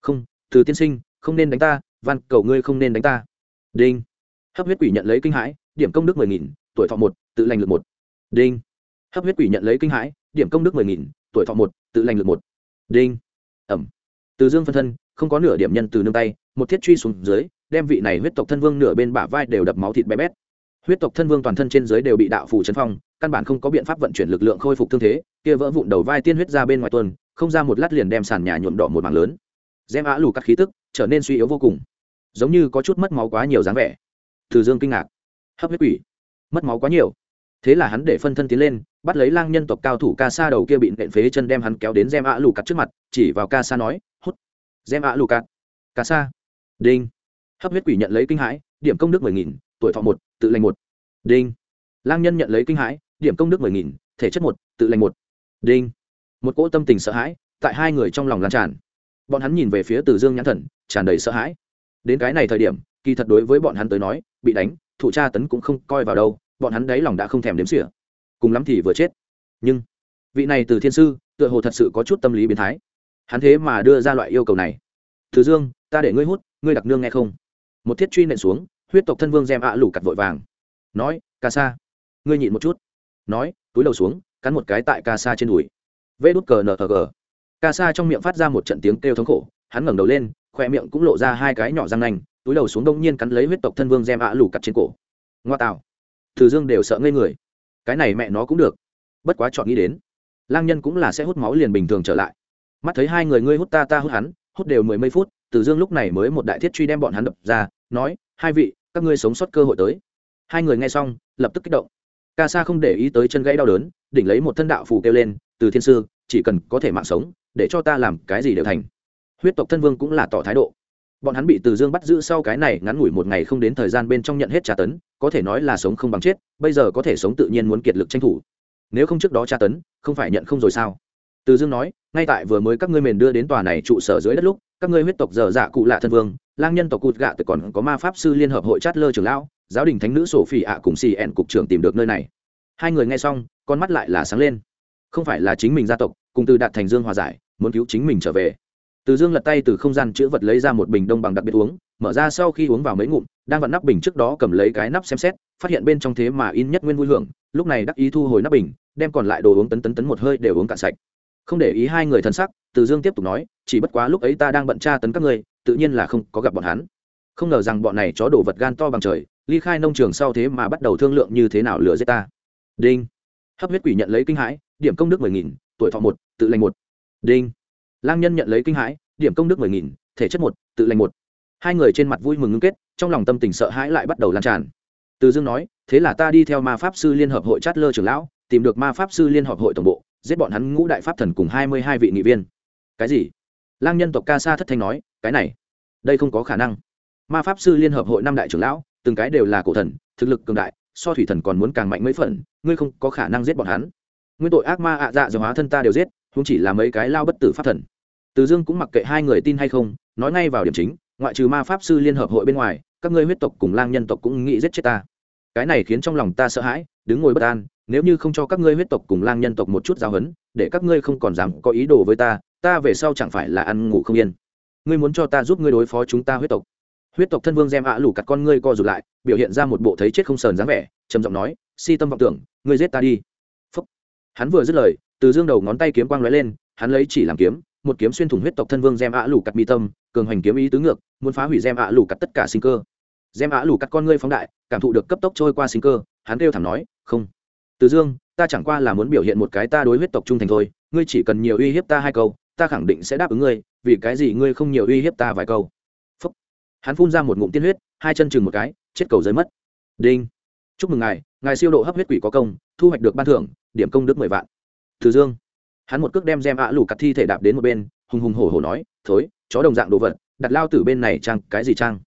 không, từ tiên sinh, không nên đánh ta van cầu ngươi không nên đánh ta. Đinh. Hấp huyết quỷ nhận lấy kinh hãi, điểm công đức mười nghìn, tuổi thọ một, tự lành lực một. Đinh. Hấp huyết quỷ nhận lấy kinh hãi, điểm công đức mười nghìn, tuổi thọ một, tự lành lực một. Đinh. Ẩm. Từ dương phân thân, không có nửa điểm nhân từ nương tay, một thiết truy xuống dưới, đem vị này huyết tộc thân vương nửa bên bả vai đều đập máu thịt bé bét. Huyết tộc thân vương toàn thân trên dưới đều bị đạo phủ chấn phong, căn bản không có biện pháp vận chuyển lực lượng khôi phục thương thế, kia vỡ vụn đầu vai tiên huyết ra bên ngoài tuần, không ra một lát liền đem sàn nhà nhuộm đỏ một mảng lớn. Gem á lù các khí tức, trở nên suy yếu vô cùng giống như có chút mất máu quá nhiều dáng vẻ. Từ dương kinh ngạc. Hấp huyết quỷ. Mất máu quá nhiều. Thế là hắn để phân thân tiến lên, bắt lấy lang nhân tộc cao thủ ca sa đầu kia bị nện phế chân đem hắn kéo đến gem ạ lù cắt trước mặt, chỉ vào ca sa nói, hút. Gem ạ lù cắt ca sa. Đinh. Hấp huyết quỷ nhận lấy kinh hãi, điểm công đức mười nghìn, tuổi thọ một, tự lành một. Đinh. Lang nhân nhận lấy kinh hãi, điểm công đức mười nghìn, thể chất một, tự lành một. Đinh. Một cỗ tâm tình sợ hãi, tại hai người trong lòng lan tràn. Bọn hắn nhìn về phía từ dương nhãn thần, tràn đầy sợ hãi đến cái này thời điểm, kỳ thật đối với bọn hắn tới nói, bị đánh, thủ tra tấn cũng không coi vào đâu, bọn hắn đấy lòng đã không thèm đếm xỉa. Cùng lắm thì vừa chết. Nhưng, vị này từ thiên sư, tựa hồ thật sự có chút tâm lý biến thái. Hắn thế mà đưa ra loại yêu cầu này. Thứ dương, ta để ngươi hút, ngươi đặc nương nghe không? Một thiết truy nện xuống, huyết tộc thân vương gem ạ à lủ cặt vội vàng. Nói, ca sa. Ngươi nhịn một chút. Nói, túi đầu xuống, cắn một cái tại ca sa trên đùi. Vê đút cờ nờ cờ ca sa trong miệng phát ra một trận tiếng kêu thống khổ, hắn ngẩng đầu lên khoe miệng cũng lộ ra hai cái nhỏ răng nanh, túi đầu xuống đông nhiên cắn lấy huyết tộc thân vương gem ạ à lủ cặt trên cổ. Ngoa tạo. Thử dương đều sợ ngây người. Cái này mẹ nó cũng được. Bất quá chọn nghĩ đến, lang nhân cũng là sẽ hút máu liền bình thường trở lại. Mắt thấy hai người ngươi hút ta ta hút hắn, hút đều mười mấy phút, từ dương lúc này mới một đại thiết truy đem bọn hắn đập ra, nói, hai vị, các ngươi sống sót cơ hội tới. Hai người nghe xong, lập tức kích động. Ca sa không để ý tới chân gãy đau đớn, đỉnh lấy một thân đạo phù kêu lên, từ thiên sư, chỉ cần có thể mạng sống, để cho ta làm cái gì đều thành huyết tộc thân vương cũng là tỏ thái độ. Bọn hắn bị từ dương bắt giữ sau cái này ngắn ngủi một ngày không đến thời gian bên trong nhận hết tra tấn, có thể nói là sống không bằng chết, bây giờ có thể sống tự nhiên muốn kiệt lực tranh thủ. Nếu không trước đó tra tấn, không phải nhận không rồi sao? Từ dương nói, ngay tại vừa mới các ngươi mền đưa đến tòa này trụ sở dưới đất lúc, các ngươi huyết tộc dở dạ cụ lạ thân vương, lang nhân tộc cụt gạ tự còn có ma pháp sư liên hợp hội chát lơ trường lão, giáo đình thánh nữ sổ phỉ ạ cùng xì ẹn cục trưởng tìm được nơi này. Hai người nghe xong, con mắt lại là sáng lên. Không phải là chính mình gia tộc, cùng từ đạt thành dương hòa giải, muốn cứu chính mình trở về từ dương lật tay từ không gian chữ vật lấy ra một bình đông bằng đặc biệt uống, mở ra sau khi uống vào mấy ngụm, đang vặn nắp bình trước đó cầm lấy cái nắp xem xét, phát hiện bên trong thế mà in nhất nguyên vui hưởng, lúc này đắc ý thu hồi nắp bình, đem còn lại đồ uống tấn tấn tấn một hơi đều uống cạn sạch. Không để ý hai người thân sắc, từ dương tiếp tục nói, chỉ bất quá lúc ấy ta đang bận tra tấn các ngươi, tự nhiên là không có gặp bọn hắn. Không ngờ rằng bọn này chó đổ vật gan to bằng trời, ly khai nông trường sau thế mà bắt đầu thương lượng như thế nào lừa giết ta. Đinh. Hấp huyết quỷ nhận lấy kinh hãi, điểm công đức mười nghìn, tuổi thọ một, tự lành một. Đinh lang nhân nhận lấy kinh hãi, điểm công đức mười nghìn, thể chất một, tự lành một. Hai người trên mặt vui mừng ngưng kết, trong lòng tâm tình sợ hãi lại bắt đầu lan tràn. Từ dương nói, thế là ta đi theo ma pháp sư liên hợp hội chát lơ trưởng lão, tìm được ma pháp sư liên hợp hội tổng bộ, giết bọn hắn ngũ đại pháp thần cùng hai mươi hai vị nghị viên. Cái gì? Lang nhân tộc ca sa thất thanh nói, cái này, đây không có khả năng. Ma pháp sư liên hợp hội năm đại trưởng lão, từng cái đều là cổ thần, thực lực cường đại, so thủy thần còn muốn càng mạnh mấy phần, ngươi không có khả năng giết bọn hắn. Nguyên tội ác ma ạ dạ dầu hóa thân ta đều giết không chỉ là mấy cái lao bất tử pháp thần. Từ dương cũng mặc kệ hai người tin hay không, nói ngay vào điểm chính, ngoại trừ ma pháp sư liên hợp hội bên ngoài, các ngươi huyết tộc cùng lang nhân tộc cũng nghĩ giết chết ta. Cái này khiến trong lòng ta sợ hãi, đứng ngồi bất an, nếu như không cho các ngươi huyết tộc cùng lang nhân tộc một chút giáo huấn, để các ngươi không còn dám có ý đồ với ta ta về sau chẳng phải là ăn ngủ không yên. Ngươi muốn cho ta giúp ngươi đối phó chúng ta huyết tộc. Huyết tộc thân vương gem ạ lủ cặt con ngươi co rụt lại, biểu hiện ra một bộ thấy chết không sờn dáng vẻ, trầm giọng nói, si tâm vọng tưởng, ngươi giết ta đi. Phúc. hắn vừa dứt lời từ dương đầu ngón tay kiếm quang lóe lên, hắn lấy chỉ làm kiếm, một kiếm xuyên thủng huyết tộc thân vương gem ạ lủ Cắt mi tâm, cường hành kiếm ý tứ ngược, muốn phá hủy gem ạ lủ Cắt tất cả sinh cơ. Gem ạ lủ Cắt con ngươi phóng đại, cảm thụ được cấp tốc trôi qua sinh cơ, hắn kêu thẳng nói, không. Từ dương, ta chẳng qua là muốn biểu hiện một cái ta đối huyết tộc trung thành thôi, ngươi chỉ cần nhiều uy hiếp ta hai câu, ta khẳng định sẽ đáp ứng ngươi, vì cái gì ngươi không nhiều uy hiếp ta vài câu? Phúc. hắn phun ra một ngụm tiên huyết, hai chân chừng một cái, chết cầu giới mất. Đinh. Chúc mừng ngài ngài siêu độ hấp huyết quỷ có công, thu hoạch được ban thưởng, điểm công đức mười vạn từ dương. Hắn một cước đem gem ạ lủ cặt thi thể đạp đến một bên, hùng hùng hổ hổ nói, thối, chó đồng dạng đồ vật, đặt lao từ bên này trang cái gì trang?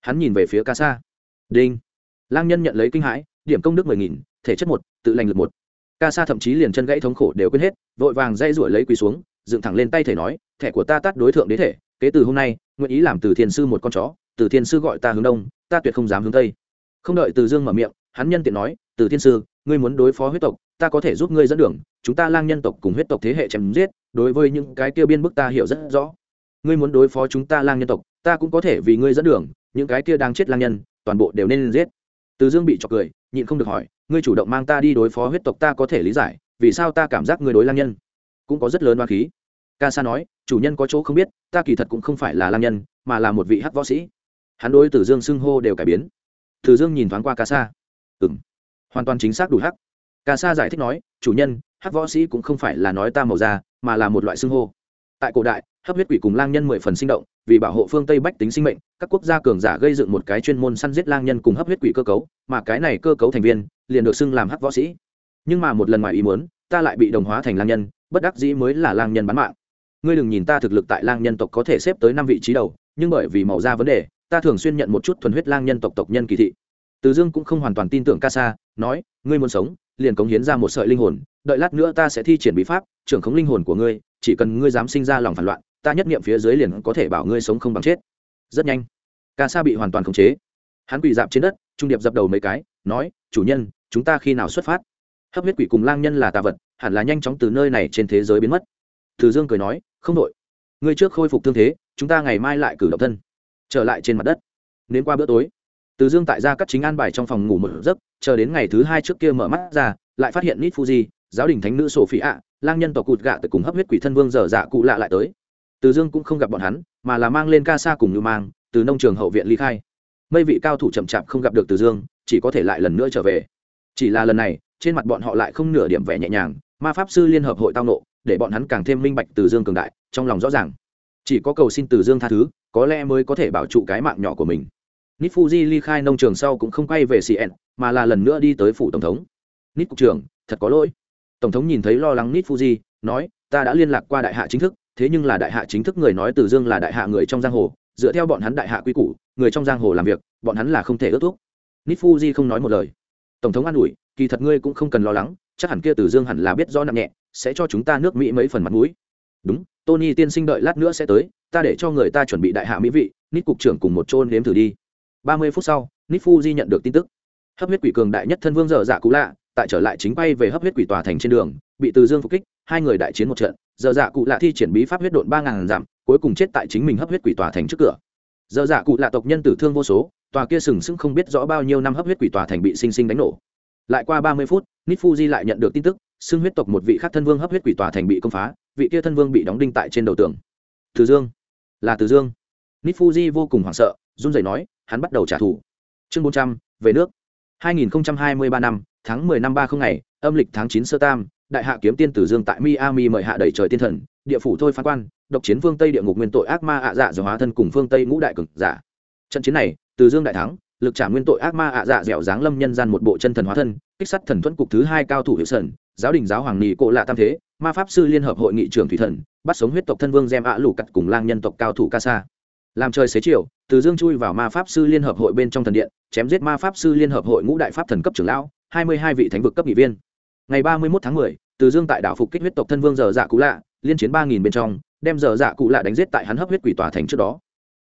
Hắn nhìn về phía ca xa đinh. Lang nhân nhận lấy kinh hãi, điểm công đức mười nghìn, thể chất một, tự lành lực một. Ca sa thậm chí liền chân gãy thống khổ đều quên hết, vội vàng dây ruổi lấy quỳ xuống, dựng thẳng lên tay thể nói, thẻ của ta tắt đối tượng đế thể, kế từ hôm nay, nguyện ý làm từ thiên sư một con chó, từ thiên sư gọi ta hướng đông, ta tuyệt không dám hướng tây. Không đợi từ dương mở miệng, hắn nhân tiện nói, từ thiên sư ngươi muốn đối phó huyết tộc, ta có thể giúp ngươi dẫn đường, chúng ta lang nhân tộc cùng huyết tộc thế hệ chém giết, đối với những cái kia biên bức ta hiểu rất rõ. Ngươi muốn đối phó chúng ta lang nhân tộc, ta cũng có thể vì ngươi dẫn đường, những cái kia đang chết lang nhân, toàn bộ đều nên giết. Từ dương bị chọc cười, nhịn không được hỏi, ngươi chủ động mang ta đi đối phó huyết tộc ta có thể lý giải, vì sao ta cảm giác ngươi đối lang nhân? Cũng có rất lớn hoa khí. Ca sa nói, chủ nhân có chỗ không biết, ta kỳ thật cũng không phải là lang nhân, mà là một vị hắc võ sĩ. Hắn đối tử dương xưng hô đều cải biến. Tử dương nhìn thoáng qua ca sa. Ừ hoàn toàn chính xác đủ hắc. Ca sa giải thích nói, chủ nhân, hắc võ sĩ cũng không phải là nói ta màu da, mà là một loại xưng hô. Tại cổ đại, hấp huyết quỷ cùng lang nhân mười phần sinh động, vì bảo hộ phương tây bách tính sinh mệnh, các quốc gia cường giả gây dựng một cái chuyên môn săn giết lang nhân cùng hấp huyết quỷ cơ cấu, mà cái này cơ cấu thành viên, liền được xưng làm hắc võ sĩ. Nhưng mà một lần ngoài ý muốn, ta lại bị đồng hóa thành lang nhân, bất đắc dĩ mới là lang nhân bán mạng. Ngươi đừng nhìn ta thực lực tại lang nhân tộc có thể xếp tới năm vị trí đầu, nhưng bởi vì màu da vấn đề, ta thường xuyên nhận một chút thuần huyết lang nhân tộc tộc nhân kỳ thị từ dương cũng không hoàn toàn tin tưởng ca sa nói, ngươi muốn sống, liền cống hiến ra một sợi linh hồn, đợi lát nữa ta sẽ thi triển bí pháp, trưởng khống linh hồn của ngươi, chỉ cần ngươi dám sinh ra lòng phản loạn, ta nhất nghiệm phía dưới liền có thể bảo ngươi sống không bằng chết. Rất nhanh ca sa bị hoàn toàn khống chế. Hắn quỳ dạp trên đất, trung điệp dập đầu mấy cái, nói, chủ nhân, chúng ta khi nào xuất phát? Hấp huyết quỷ cùng lang nhân là tà vật, hẳn là nhanh chóng từ nơi này trên thế giới biến mất. Từ dương cười nói, không đội ngươi trước khôi phục thương thế, chúng ta ngày mai lại cử động thân, trở lại trên mặt đất. Đến qua bữa tối từ dương tại gia cắt chính an bài trong phòng ngủ một giấc, chờ đến ngày thứ hai trước kia mở mắt ra, lại phát hiện nít fuji, giáo đình thánh nữ sổ phỉ ạ lang nhân tộc cụt gạ từ cùng hấp huyết quỷ thân vương dở dạ cụ lạ lại tới. Từ dương cũng không gặp bọn hắn, mà là mang lên ca sa cùng như mang, từ nông trường hậu viện ly khai. Mây vị cao thủ chậm chạp không gặp được từ dương, chỉ có thể lại lần nữa trở về. Chỉ là lần này, trên mặt bọn họ lại không nửa điểm vẻ nhẹ nhàng, ma pháp sư liên hợp hội tao nộ, để bọn hắn càng thêm minh bạch từ dương cường đại, trong lòng rõ ràng. Chỉ có cầu xin từ dương tha thứ, có lẽ mới có thể bảo trụ cái mạng nhỏ của mình. Nifuji ly khai nông trường sau cũng không quay về cn mà là lần nữa đi tới phủ tổng thống. Nít cục trưởng thật có lỗi. Tổng thống nhìn thấy lo lắng Nifuji, nói ta đã liên lạc qua đại hạ chính thức thế nhưng là đại hạ chính thức người nói từ dương là đại hạ người trong giang hồ dựa theo bọn hắn đại hạ quy củ người trong giang hồ làm việc bọn hắn là không thể ước thúc. Nifuji không nói một lời. Tổng thống an ủi kỳ thật ngươi cũng không cần lo lắng chắc hẳn kia từ dương hẳn là biết rõ nặng nhẹ sẽ cho chúng ta nước mỹ mấy phần mặt mũi. Đúng tony tiên sinh đợi lát nữa sẽ tới ta để cho người ta chuẩn bị đại hạ mỹ vị nít cục trưởng cùng một chôn nếm thử đi ba mươi phút sau nít fuji nhận được tin tức. Hấp huyết quỷ cường đại nhất thân vương dở dạ cũ lạ, tại trở lại chính bay về hấp huyết quỷ tòa thành trên đường, bị từ dương phục kích, hai người đại chiến một trận. Dở dạ cụ lạ thi triển bí pháp huyết độn ba ngàn giảm, cuối cùng chết tại chính mình hấp huyết quỷ tòa thành trước cửa. Dở dạ cụ lạ tộc nhân tử thương vô số, tòa kia sừng sững không biết rõ bao nhiêu năm hấp huyết quỷ tòa thành bị sinh sinh đánh nổ. Lại qua ba mươi phút nít fuji lại nhận được tin tức, xưng huyết tộc một vị khác thân vương hấp huyết quỷ tòa thành bị công phá, vị kia thân vương bị đóng đinh tại trên đầu tường. Từ dương. Là từ dương. Nít fuji vô cùng hoảng sợ, run rẩy nói hắn bắt đầu trả thù. Chương bốn trăm, về nước. 2023 năm, tháng 10 năm ba không ngày, âm lịch tháng 9 sơ tam, đại hạ kiếm tiên tử dương tại miami mời hạ đẩy trời tiên thần, địa phủ thôi phán quan, độc chiến phương tây địa ngục nguyên tội ác ma ạ dạ dẻo hóa thân cùng phương tây ngũ đại cực giả. Trận chiến này từ dương đại thắng, lực trả nguyên tội ác ma ạ dạ dẻo dáng lâm nhân gian một bộ chân thần hóa thân, kích sát thần thuẫn cục thứ hai cao thủ hiệu sần giáo đình giáo hoàng nghị cộ lạ tam thế, ma pháp sư liên hợp hội nghị trưởng thủy thần, bắt sống huyết tộc thân vương gem ạ lũ cật cùng lang nhân tộc cao thủ ca sa làm trời xế chiều, từ dương chui vào ma pháp sư liên hợp hội bên trong thần điện, chém giết ma pháp sư liên hợp hội ngũ đại pháp thần cấp trưởng lão, hai mươi hai vị thánh vực cấp nghị viên. Ngày ba mươi một tháng mười, từ dương tại đảo phục kích huyết tộc thân vương dở dạ cụ lạ, liên chiến ba nghìn bên trong, đem dở dạ cụ lạ đánh giết tại hắn hấp huyết quỷ tòa thành trước đó.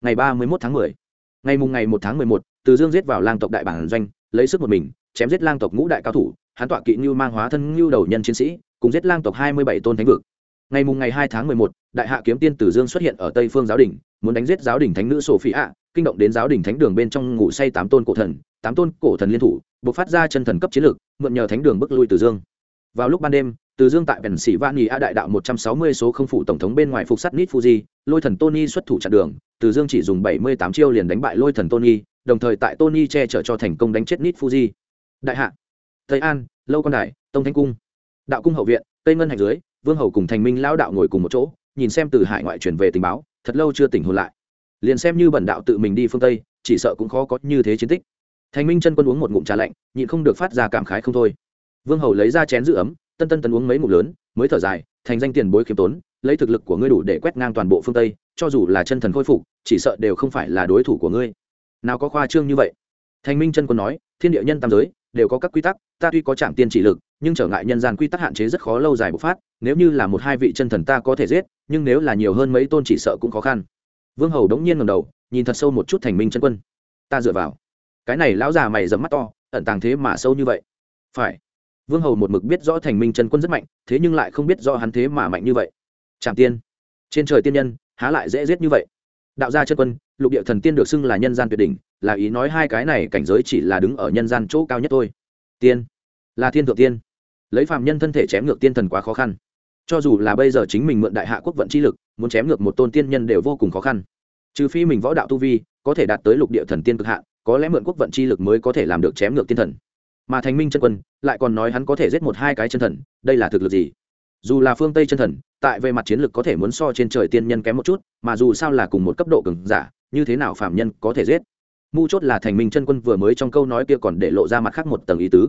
Ngày ba mươi một tháng mười, ngày mùng ngày một tháng mười một, từ dương giết vào lang tộc đại bản doanh, lấy sức một mình, chém giết lang tộc ngũ đại cao thủ, hắn tọa kỵ như mang hóa thân như đầu nhân chiến sĩ, cùng giết lang tộc hai mươi bảy tôn thánh vực. Ngày mùng ngày hai tháng mười một, đại hạ kiếm tiên tử dương xuất hiện ở tây phương giáo đình muốn đánh giết giáo đình thánh nữ sổ phỉ ạ kinh động đến giáo đình thánh đường bên trong ngủ say tám tôn cổ thần, tám tôn cổ thần liên thủ buộc phát ra chân thần cấp chiến lược mượn nhờ thánh đường bức lui từ dương. Vào lúc ban đêm, từ dương tại vần sĩ van nghỉ a đại đạo một trăm sáu mươi số không phụ tổng thống bên ngoài phục sắt nít fuji lôi thần tony xuất thủ chặn đường, từ dương chỉ dùng bảy mươi tám chiêu liền đánh bại lôi thần tony, đồng thời tại tony che chở cho thành công đánh chết nít fuji đại hạ, tây an, lâu con đại tông thanh cung. Đạo cung hậu viện, tây ngân hành dưới, vương hầu cùng thành minh lão đạo ngồi cùng một chỗ nhìn xem từ hải ngoại truyền về tình báo, thật lâu chưa tỉnh hồn lại. Liền xem như bẩn đạo tự mình đi phương tây, chỉ sợ cũng khó có như thế chiến tích. Thành minh chân quân uống một ngụm trà lạnh, nhịn không được phát ra cảm khái không thôi. Vương hầu lấy ra chén giữ ấm, tân tân tân uống mấy ngụm lớn, mới thở dài, thành danh tiền bối khiêm tốn, lấy thực lực của ngươi đủ để quét ngang toàn bộ phương tây, cho dù là chân thần khôi phục, chỉ sợ đều không phải là đối thủ của ngươi. Nào có khoa trương như vậy? Thành minh chân quân nói, thiên địa nhân tam giới, đều có các quy tắc, ta tuy có trạm tiên chỉ lực nhưng trở ngại nhân gian quy tắc hạn chế rất khó lâu dài bộc phát, nếu như là một hai vị chân thần ta có thể giết, nhưng nếu là nhiều hơn mấy tôn chỉ sợ cũng khó khăn. Vương hầu đống nhiên ngầm đầu, nhìn thật sâu một chút thành minh chân quân. Ta dựa vào. Cái này lão già mày dẫm mắt to, ẩn tàng thế mà sâu như vậy. Phải. Vương hầu một mực biết rõ thành minh chân quân rất mạnh, thế nhưng lại không biết rõ hắn thế mà mạnh như vậy. Trạm tiên. Trên trời tiên nhân, há lại dễ giết như vậy? Đạo gia chân quân, lục địa thần tiên được xưng là nhân gian tuyệt đỉnh, là ý nói hai cái này cảnh giới chỉ là đứng ở nhân gian chỗ cao nhất thôi. Tiên. Là thiên thượng tiên lấy phàm nhân thân thể chém ngược tiên thần quá khó khăn. Cho dù là bây giờ chính mình mượn đại hạ quốc vận chi lực, muốn chém ngược một tôn tiên nhân đều vô cùng khó khăn. Trừ phi mình võ đạo tu vi có thể đạt tới lục địa thần tiên cực hạn, có lẽ mượn quốc vận chi lực mới có thể làm được chém ngược tiên thần. Mà thành minh chân quân lại còn nói hắn có thể giết một hai cái chân thần, đây là thực lực gì? Dù là phương tây chân thần, tại về mặt chiến lược có thể muốn so trên trời tiên nhân kém một chút, mà dù sao là cùng một cấp độ cường giả, như thế nào phạm nhân có thể giết? Mu chốt là thành minh chân quân vừa mới trong câu nói kia còn để lộ ra mặt khác một tầng ý tứ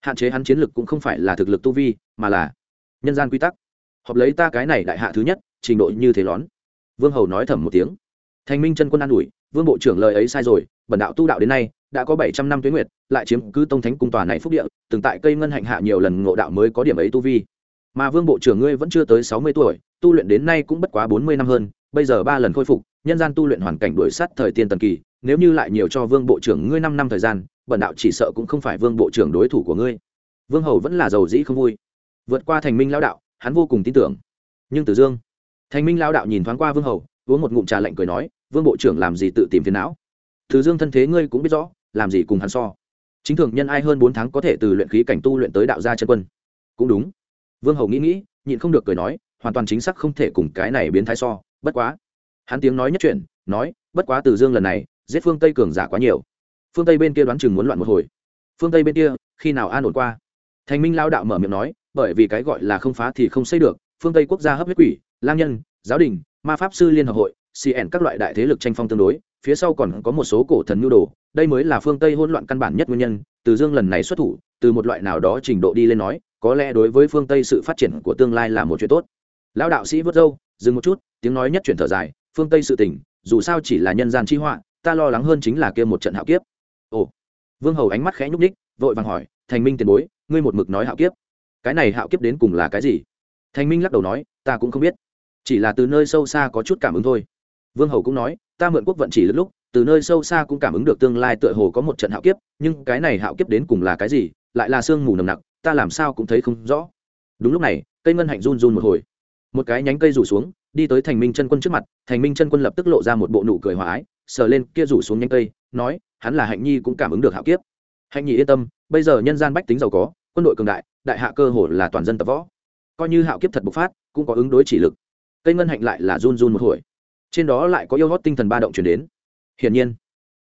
hạn chế hắn chiến lực cũng không phải là thực lực tu vi, mà là nhân gian quy tắc. Họp lấy ta cái này đại hạ thứ nhất, trình độ như thế lón. Vương hầu nói thầm một tiếng. Thành minh chân quân an ủi, vương bộ trưởng lời ấy sai rồi, bần đạo tu đạo đến nay đã có bảy trăm năm tuyến nguyệt, lại chiếm cứ tông thánh cung tòa này phúc địa, từng tại cây ngân hạnh hạ nhiều lần ngộ đạo mới có điểm ấy tu vi. Mà vương bộ trưởng ngươi vẫn chưa tới sáu mươi tuổi, tu luyện đến nay cũng bất quá bốn mươi năm hơn, bây giờ ba lần khôi phục, nhân gian tu luyện hoàn cảnh đuổi sát thời tiên tần kỳ, nếu như lại nhiều cho vương bộ trưởng ngươi năm năm thời gian bần đạo chỉ sợ cũng không phải vương bộ trưởng đối thủ của ngươi. Vương hầu vẫn là giàu dĩ không vui. Vượt qua thành minh lao đạo, hắn vô cùng tin tưởng. Nhưng từ dương, thành minh lao đạo nhìn thoáng qua vương hầu, uống một ngụm trà lạnh cười nói, vương bộ trưởng làm gì tự tìm phiền não? Từ dương thân thế ngươi cũng biết rõ, làm gì cùng hắn so? Chính thường nhân ai hơn bốn tháng có thể từ luyện khí cảnh tu luyện tới đạo gia chân quân. Cũng đúng. Vương hầu nghĩ nghĩ, nhịn không được cười nói, hoàn toàn chính xác không thể cùng cái này biến thái so, bất quá. Hắn tiếng nói nhất chuyện nói, bất quá từ dương lần này, giết phương tây cường giả quá nhiều phương tây bên kia đoán chừng muốn loạn một hồi. Phương tây bên kia, khi nào an ổn qua? Thành minh lao đạo mở miệng nói, bởi vì cái gọi là không phá thì không xây được, phương tây quốc gia hấp huyết quỷ, lang nhân, giáo đình, ma pháp sư liên hợp hội cn các loại đại thế lực tranh phong tương đối, phía sau còn có một số cổ thần nhu đồ, đây mới là phương tây hỗn loạn căn bản nhất nguyên nhân, từ dương lần này xuất thủ, từ một loại nào đó trình độ đi lên nói, có lẽ đối với phương tây sự phát triển của tương lai là một chuyện tốt. Lão đạo sĩ vớt râu, dừng một chút, tiếng nói nhất chuyển thở dài, phương tây sự tỉnh dù sao chỉ là nhân gian chi họa, ta lo lắng hơn chính là kia một trận hạo kiếp ồ. Vương hầu ánh mắt khẽ nhúc ních vội vàng hỏi, thành minh tiền bối, ngươi một mực nói hạo kiếp. Cái này hạo kiếp đến cùng là cái gì? Thành minh lắc đầu nói, ta cũng không biết. Chỉ là từ nơi sâu xa có chút cảm ứng thôi. Vương hầu cũng nói, ta mượn quốc vận chỉ lúc, từ nơi sâu xa cũng cảm ứng được tương lai tựa hồ có một trận hạo kiếp, nhưng cái này hạo kiếp đến cùng là cái gì? Lại là sương mù nồng nặc, ta làm sao cũng thấy không rõ. Đúng lúc này, cây ngân hạnh run run một hồi. Một cái nhánh cây rủ xuống, đi tới thành minh chân quân trước mặt, thành minh chân quân lập tức lộ ra một bộ nụ cười hòa ái, sờ lên kia rủ xuống nhánh cây, nói hắn là hạnh nhi cũng cảm ứng được hạo kiếp. Hạnh nhi yên tâm, bây giờ nhân gian bách tính giàu có, quân đội cường đại đại hạ cơ hồ là toàn dân tập võ. Coi như hạo kiếp thật bộc phát, cũng có ứng đối chỉ lực. Cây ngân hạnh lại là run run một hồi. Trên đó lại có yêu hót tinh thần ba động chuyển đến. Hiển nhiên,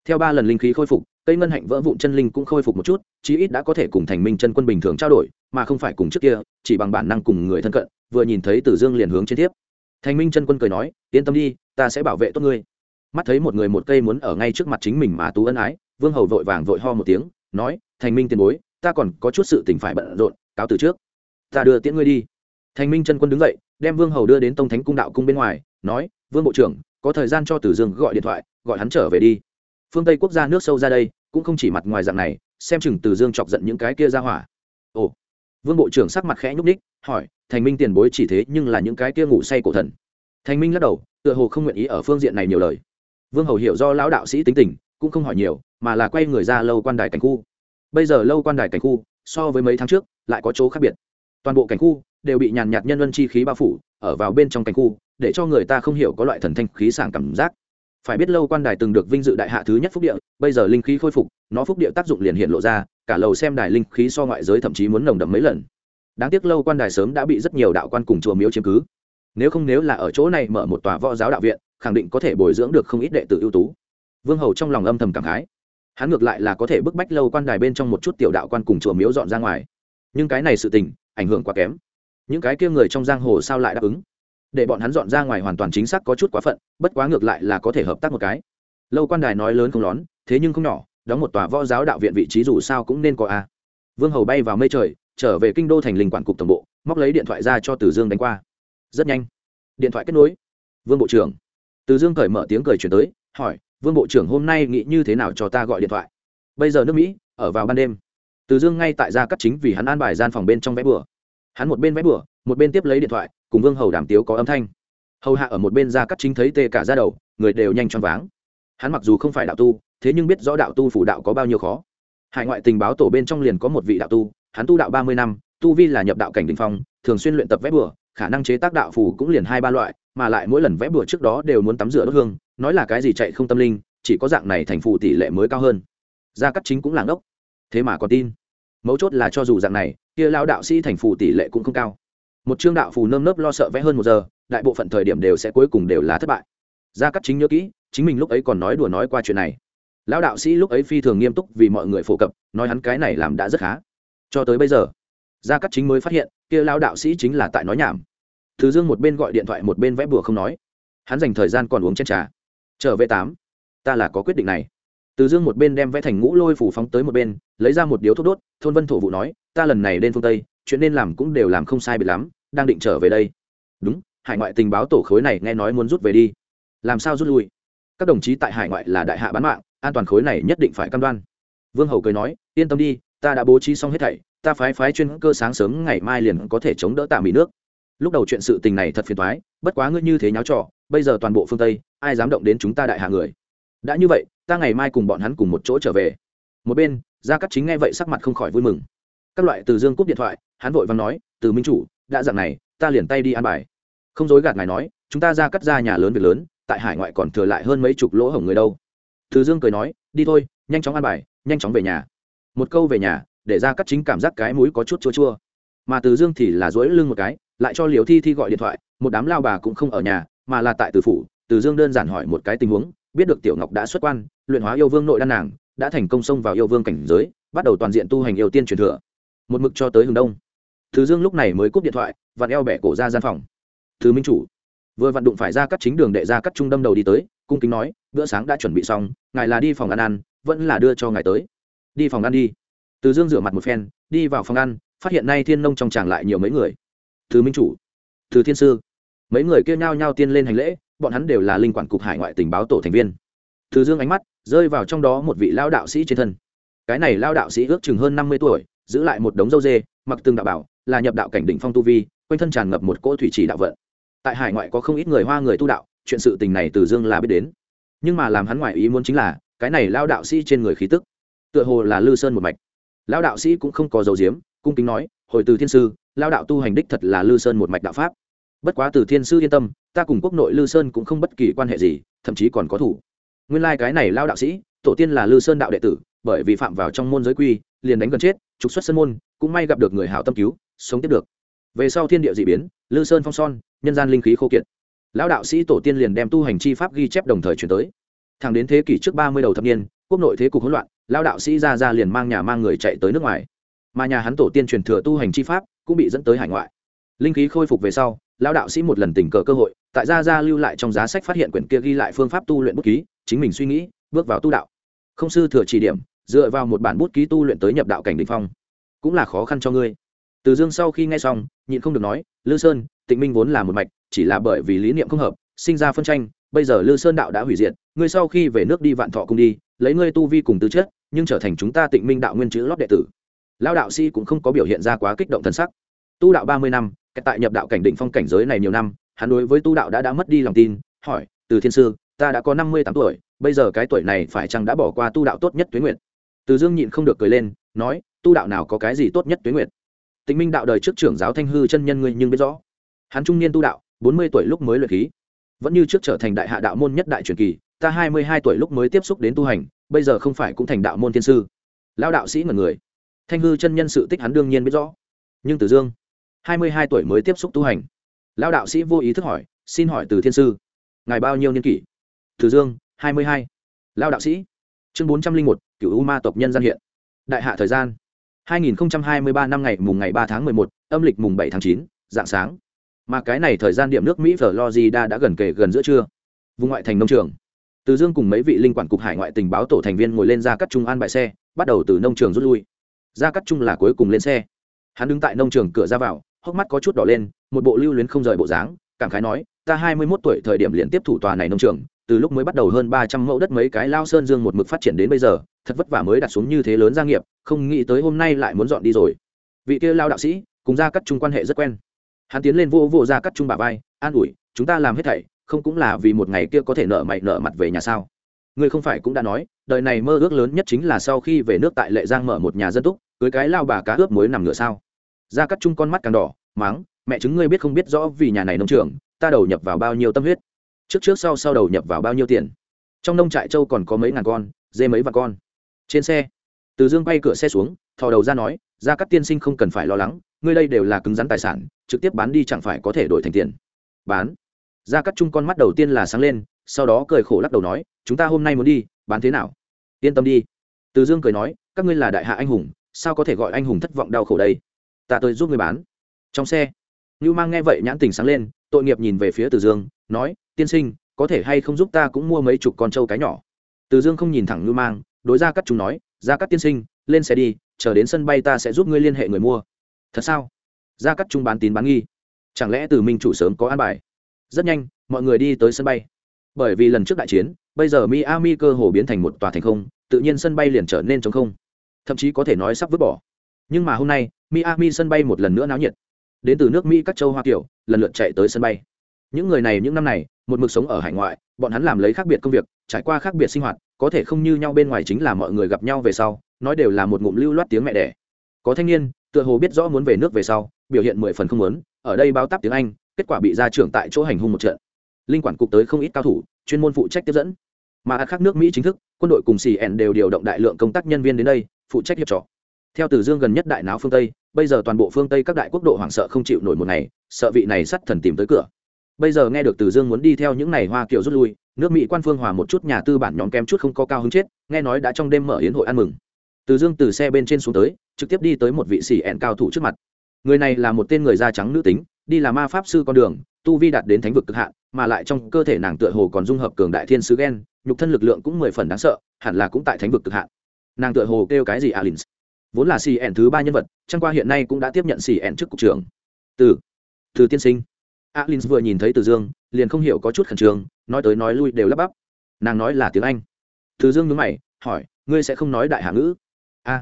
theo ba lần linh khí khôi phục, cây ngân hạnh vỡ vụn chân linh cũng khôi phục một chút, chí ít đã có thể cùng thành minh chân quân bình thường trao đổi, mà không phải cùng trước kia, chỉ bằng bản năng cùng người thân cận, vừa nhìn thấy tử dương liền hướng trên tiếp thành minh chân quân cười nói, yên tâm đi, ta sẽ bảo vệ tốt ngươi mắt thấy một người một cây muốn ở ngay trước mặt chính mình mà tú ân ái, vương hầu vội vàng vội ho một tiếng, nói, thành minh tiền bối, ta còn có chút sự tình phải bận rộn, cáo từ trước. Ta đưa tiễn ngươi đi. Thành minh chân quân đứng dậy, đem vương hầu đưa đến tông thánh cung đạo cung bên ngoài, nói, vương bộ trưởng, có thời gian cho tử dương gọi điện thoại, gọi hắn trở về đi. Phương tây quốc gia nước sâu ra đây, cũng không chỉ mặt ngoài dạng này, xem chừng tử dương chọc giận những cái kia ra hỏa. Ồ. Vương bộ trưởng sắc mặt khẽ nhúc ních hỏi, thành minh tiền bối chỉ thế nhưng là những cái kia ngủ say cổ thần? Thành minh lắc đầu, tựa hồ không nguyện ý ở phương diện này nhiều lời vương hầu hiểu do lão đạo sĩ tính tình, cũng không hỏi nhiều, mà là quay người ra lâu quan đài cảnh khu. Bây giờ lâu quan đài cảnh khu, so với mấy tháng trước, lại có chỗ khác biệt. Toàn bộ cảnh khu đều bị nhàn nhạt nhân luân chi khí bao phủ, ở vào bên trong cảnh khu, để cho người ta không hiểu có loại thần thanh khí sảng cảm giác. Phải biết lâu quan đài từng được vinh dự đại hạ thứ nhất phúc địa, bây giờ linh khí khôi phục, nó phúc địa tác dụng liền hiện lộ ra, cả lầu xem đài linh khí so ngoại giới thậm chí muốn nồng đậm mấy lần. Đáng tiếc lâu quan đài sớm đã bị rất nhiều đạo quan cùng chùa miếu chiếm cứ. Nếu không nếu là ở chỗ này mở một tòa võ giáo đạo viện khẳng định có thể bồi dưỡng được không ít đệ tử ưu tú. Vương hầu trong lòng âm thầm cảm khái. Hắn ngược lại là có thể bức bách lâu quan đài bên trong một chút tiểu đạo quan cùng chùa miếu dọn ra ngoài. Nhưng cái này sự tình, ảnh hưởng quá kém. Những cái kia người trong giang hồ sao lại đáp ứng? Để bọn hắn dọn ra ngoài hoàn toàn chính xác có chút quá phận, bất quá ngược lại là có thể hợp tác một cái. Lâu quan đài nói lớn không lón, thế nhưng không nhỏ, đóng một tòa võ giáo đạo viện vị trí dù sao cũng nên có a. Vương hầu bay vào mây trời, trở về kinh đô thành linh quản cục tổng bộ, móc lấy điện thoại ra cho Tử dương đánh qua. Rất nhanh. Điện thoại kết nối. Vương bộ trưởng từ dương cởi mở tiếng cười chuyển tới, hỏi, vương bộ trưởng hôm nay nghĩ như thế nào cho ta gọi điện thoại? Bây giờ nước mỹ, ở vào ban đêm. Từ dương ngay tại gia cắt chính vì hắn an bài gian phòng bên trong vẽ bừa. Hắn một bên vẽ bừa, một bên tiếp lấy điện thoại, cùng vương hầu đàm tiếu có âm thanh. Hầu hạ ở một bên gia cắt chính thấy tê cả ra đầu, người đều nhanh choáng váng. Hắn mặc dù không phải đạo tu, thế nhưng biết rõ đạo tu phủ đạo có bao nhiêu khó. Hải ngoại tình báo tổ bên trong liền có một vị đạo tu, hắn tu đạo ba mươi năm, tu vi là nhập đạo cảnh đình phong, thường xuyên luyện tập vẽ bừa, khả năng chế tác đạo phủ cũng liền hai ba loại mà lại mỗi lần vẽ bừa trước đó đều muốn tắm rửa đốt hương, nói là cái gì chạy không tâm linh, chỉ có dạng này thành phụ tỷ lệ mới cao hơn. Gia cắt chính cũng làng ốc thế mà còn tin. Mấu chốt là cho dù dạng này, kia lao đạo sĩ thành phụ tỷ lệ cũng không cao. Một chương đạo phù nơm nớp lo sợ vẽ hơn một giờ, đại bộ phận thời điểm đều sẽ cuối cùng đều là thất bại. Gia cắt chính nhớ kỹ, chính mình lúc ấy còn nói đùa nói qua chuyện này. Lão đạo sĩ lúc ấy phi thường nghiêm túc vì mọi người phổ cập, nói hắn cái này làm đã rất khá. Cho tới bây giờ, gia cắt chính mới phát hiện, kia lão đạo sĩ chính là tại nói nhảm thứ dương một bên gọi điện thoại, một bên vẽ bùa không nói. Hắn dành thời gian còn uống chén trà. Trở về tám. Ta là có quyết định này. Từ dương một bên đem vẽ thành ngũ lôi phủ phóng tới một bên, lấy ra một điếu thuốc đốt, thôn vân thổ vụ nói, ta lần này lên phương tây, chuyện nên làm cũng đều làm không sai biệt lắm, đang định trở về đây. Đúng, hải ngoại tình báo tổ khối này nghe nói muốn rút về đi. Làm sao rút lui? Các đồng chí tại hải ngoại là đại hạ bán mạng, an toàn khối này nhất định phải cam đoan. Vương hầu cười nói, yên tâm đi, ta đã bố trí xong hết thảy, ta phái phái chuyên cơ sáng sớm ngày mai liền có thể chống đỡ tạm bị nước lúc đầu chuyện sự tình này thật phiền toái, bất quá ngươi như thế nháo trò, bây giờ toàn bộ phương tây, ai dám động đến chúng ta đại hạ người? Đã như vậy, ta ngày mai cùng bọn hắn cùng một chỗ trở về. Một bên, gia cắt chính nghe vậy sắc mặt không khỏi vui mừng. Các loại từ dương cúp điện thoại, hắn vội vàng nói, từ minh chủ, đã dặn này, ta liền tay đi ăn bài. Không dối gạt ngài nói, chúng ta ra cắt ra nhà lớn việc lớn, tại hải ngoại còn thừa lại hơn mấy chục lỗ hổng người đâu. Từ dương cười nói, đi thôi, nhanh chóng ăn bài, nhanh chóng về nhà. Một câu về nhà, để ra cắt chính cảm giác cái mũi có chút chua chua. Mà từ dương thì là dối lưng một cái lại cho liều thi thi gọi điện thoại, một đám lao bà cũng không ở nhà, mà là tại từ phủ, từ dương đơn giản hỏi một cái tình huống, biết được tiểu ngọc đã xuất quan, luyện hóa yêu vương nội đan nàng, đã thành công xông vào yêu vương cảnh giới, bắt đầu toàn diện tu hành yêu tiên truyền thừa. Một mực cho tới hướng đông. Từ dương lúc này mới cúp điện thoại, vặn eo bẻ cổ ra gian phòng. Thứ minh chủ. Vừa vặn đụng phải ra cắt chính đường đệ ra cắt trung đâm đầu đi tới, cung kính nói, bữa sáng đã chuẩn bị xong, ngài là đi phòng ăn ăn, vẫn là đưa cho ngài tới. Đi phòng ăn đi. Từ dương rửa mặt một phen, đi vào phòng ăn, phát hiện nay thiên nông trong tràng lại nhiều mấy người thứ minh chủ thứ thiên sư. Mấy người kia nhao nhao tiên lên hành lễ, bọn hắn đều là linh quản cục hải ngoại tình báo tổ thành viên. Thứ dương ánh mắt rơi vào trong đó một vị lao đạo sĩ trên thân. Cái này lao đạo sĩ ước chừng hơn năm mươi tuổi, giữ lại một đống dâu dê, mặc từng đạo bảo, là nhập đạo cảnh đỉnh phong tu vi, quanh thân tràn ngập một cỗ thủy chỉ đạo vận. Tại hải ngoại có không ít người hoa người tu đạo, chuyện sự tình này từ dương là biết đến. Nhưng mà làm hắn ngoại ý muốn chính là, cái này lao đạo sĩ trên người khí tức, tựa hồ là lư sơn một mạch. Lao đạo sĩ cũng không có dấu diếm, cung kính nói hồi từ thiên sư lao đạo tu hành đích thật là lư sơn một mạch đạo pháp. Bất quá từ thiên sư yên tâm, ta cùng quốc nội lư sơn cũng không bất kỳ quan hệ gì, thậm chí còn có thủ. Nguyên lai、like、cái này lao đạo sĩ, tổ tiên là lư sơn đạo đệ tử, bởi vì phạm vào trong môn giới quy, liền đánh gần chết, trục xuất sân môn, cũng may gặp được người hảo tâm cứu, sống tiếp được. Về sau thiên địa d ị biến, lư sơn phong son, nhân gian linh khí khô kiệt. Lão đạo sĩ tổ tiên liền đem tu hành chi pháp ghi chép đồng thời chuyển tới. Thẳng đến thế kỷ trước ba mươi đầu thập niên, quốc nội thế cục hỗn loạn, lão đạo sĩ ra ra liền mang nhà mang người chạy tới nước ngoài mà nhà hắn tổ tiên truyền thừa tu hành chi pháp cũng bị dẫn tới hải ngoại. Linh khí khôi phục về sau, lão đạo sĩ một lần tình cờ cơ hội, tại gia gia lưu lại trong giá sách phát hiện quyển kia ghi lại phương pháp tu luyện bút ký, chính mình suy nghĩ, bước vào tu đạo. Không sư thừa chỉ điểm, dựa vào một bản bút ký tu luyện tới nhập đạo cảnh đ ỉ n h phong, cũng là khó khăn cho ngươi. Từ dương sau khi nghe xong, nhịn không được nói, lư sơn, tịnh minh vốn là một mạch, chỉ là bởi vì lý niệm không hợp, sinh ra phân tranh, bây giờ lư sơn đạo đã hủy diệt, ngươi sau khi về nước đi vạn thọ cùng đi, lấy ngươi tu vi cùng tư chất, nhưng trở thành chúng ta tịnh minh đạo nguyên chữ lót đệ tử lao đạo sĩ cũng không có biểu hiện ra quá kích động thân sắc. Tu đạo ba mươi năm tại nhập đạo cảnh định phong cảnh giới này nhiều năm, hắn đối với tu đạo đã đã mất đi lòng tin, hỏi, từ thiên sư, ta đã có năm mươi tám tuổi, bây giờ cái tuổi này phải chăng đã bỏ qua tu đạo tốt nhất tuyến nguyện từ dương nhịn không được cười lên, nói, tu đạo nào có cái gì tốt nhất tuyến nguyện tịnh minh đạo đời trước trưởng giáo thanh hư chân nhân ngươi nhưng biết rõ. Hắn trung niên tu đạo, bốn mươi tuổi lúc mới luyện khí. Vẫn như trước trở thành đại hạ đạo môn nhất đại truyền kỳ, ta hai mươi hai tuổi lúc mới tiếp xúc đến tu hành, bây giờ không phải cũng thành đạo môn thiên sư. Lao đạo sĩ ngần người thanh hư chân nhân sự tích hắn đương nhiên biết rõ. Nhưng từ dương, hai mươi hai tuổi mới tiếp xúc tu hành. Lao đạo sĩ vô ý thức hỏi, xin hỏi từ thiên sư, ngài bao nhiêu niên kỷ? Từ dương, hai mươi hai. Lao đạo sĩ, chương bốn trăm linh một cựu u ma tộc nhân gian hiện. Đại hạ thời gian, hai nghìn hai mươi ba năm ngày mùng ngày ba tháng mười một, âm lịch mùng bảy tháng chín, dạng sáng. Mà cái này thời gian điểm nước mỹ florida đã gần kề gần giữa trưa. Vùng ngoại thành nông trường. Từ dương cùng mấy vị linh quản cục hải ngoại tình báo tổ thành viên ngồi lên ra cắt trung an bài xe, bắt đầu từ nông trường rút lui ra cắt trung là cuối cùng lên xe. Hắn đứng tại nông trường cửa ra vào, hốc mắt có chút đỏ lên, một bộ lưu luyến không rời bộ dáng, cảm khái nói, ta hai mươi mốt tuổi thời điểm liền tiếp thủ tòa này nông trường, từ lúc mới bắt đầu hơn ba trăm mẫu đất mấy cái lao sơn dương một mực phát triển đến bây giờ, thật vất vả mới đặt xuống như thế lớn gia nghiệp, không nghĩ tới hôm nay lại muốn dọn đi rồi. Vị kia lao đạo sĩ, cùng gia cắt chung quan hệ rất quen. Hắn tiến lên vô vô gia cắt chung bà vai, an ủi, chúng ta làm hết thảy, không cũng là vì một ngày kia có thể nợ mày nợ mặt về nhà sao? Ngươi không phải cũng đã nói, đời này mơ ước lớn nhất chính là sau khi về nước tại lệ giang mở một nhà dân túc, cưới cái lao bà cá ướp muối nằm ngựa sao. Gia cắt chung con mắt càng đỏ máng mẹ chứng ngươi biết không biết rõ vì nhà này nông trường, ta đầu nhập vào bao nhiêu tâm huyết. Trước trước sau sau đầu nhập vào bao nhiêu tiền. Trong nông trại châu còn có mấy ngàn con, dê mấy vạn con. Trên xe, từ dương bay cửa xe xuống, thò đầu ra nói ra các tiên sinh không cần phải lo lắng, ngươi đây đều là cứng rắn tài sản, trực tiếp bán đi chẳng phải có thể đổi thành tiền. Bán? Ra cắt chung con mắt đầu tiên là sáng lên sau đó cười khổ lắc đầu nói, chúng ta hôm nay muốn đi, bán thế nào? Yên tâm đi. Từ dương cười nói, các ngươi là đại hạ anh hùng, sao có thể gọi anh hùng thất vọng đau khổ đây? Ta tôi giúp ngươi bán. Trong xe như mang nghe vậy nhãn tình sáng lên, tội nghiệp nhìn về phía từ dương, nói, tiên sinh, có thể hay không giúp ta cũng mua mấy chục con trâu cái nhỏ? Từ dương không nhìn thẳng như mang, đối ra cắt chúng nói ra cắt tiên sinh, lên xe đi, chờ đến sân bay ta sẽ giúp ngươi liên hệ người mua. Thật sao? Ra cắt trung bán tín bán nghi. Chẳng lẽ từ minh chủ sớm có an bài? Rất nhanh, mọi người đi tới sân bay bởi vì lần trước đại chiến, bây giờ miami cơ hồ biến thành một tòa thành không, tự nhiên sân bay liền trở nên trống không. Thậm chí có thể nói sắp vứt bỏ. Nhưng mà hôm nay, miami sân bay một lần nữa náo nhiệt. Đến từ nước mỹ các châu hoa kiểu, lần lượt chạy tới sân bay. Những người này những năm này, một mực sống ở hải ngoại, bọn hắn làm lấy khác biệt công việc, trải qua khác biệt sinh hoạt, có thể không như nhau bên ngoài chính là mọi người gặp nhau về sau, nói đều là một ngụm lưu loát tiếng mẹ đẻ. Có thanh niên, tựa hồ biết rõ muốn về nước về sau, biểu hiện mười phần không muốn, ở đây báo tắp tiếng anh, kết quả bị ra trưởng tại chỗ hành hung một trận linh quản cục tới không ít cao thủ, chuyên môn phụ trách tiếp dẫn. Mà khác nước mỹ chính thức, quân đội cùng cn đều điều động đại lượng công tác nhân viên đến đây, phụ trách hiệp trọ theo từ dương gần nhất đại náo phương tây, bây giờ toàn bộ phương tây các đại quốc độ hoảng sợ không chịu nổi một ngày, sợ vị này sắt thần tìm tới cửa. Bây giờ nghe được từ dương muốn đi theo những này hoa kiều rút lui, nước mỹ quan phương hòa một chút nhà tư bản nhóm kém chút không có cao hứng chết, nghe nói đã trong đêm mở hiến hội ăn mừng. Từ dương từ xe bên trên xuống tới, trực tiếp đi tới một vị sĩ ẹn cao thủ trước mặt. Người này là một tên người da trắng nữ tính, đi là ma pháp sư con đường, tu vi đạt đến thánh vực cực hạn mà lại trong cơ thể nàng tựa hồ còn dung hợp cường đại thiên sứ gen, nhục thân lực lượng cũng mười phần đáng sợ, hẳn là cũng tại thánh vực cực hạn. Nàng tựa hồ kêu cái gì à, alin vốn là cn thứ ba nhân vật, chẳng qua hiện nay cũng đã tiếp nhận cn trước cục trưởng. Từ từ tiên sinh. À, alin vừa nhìn thấy từ dương, liền không hiểu có chút khẩn trương, nói tới nói lui đều lắp bắp. Nàng nói là tiếng anh. Từ dương nhớ mày, hỏi, ngươi sẽ không nói đại hạ ngữ? A.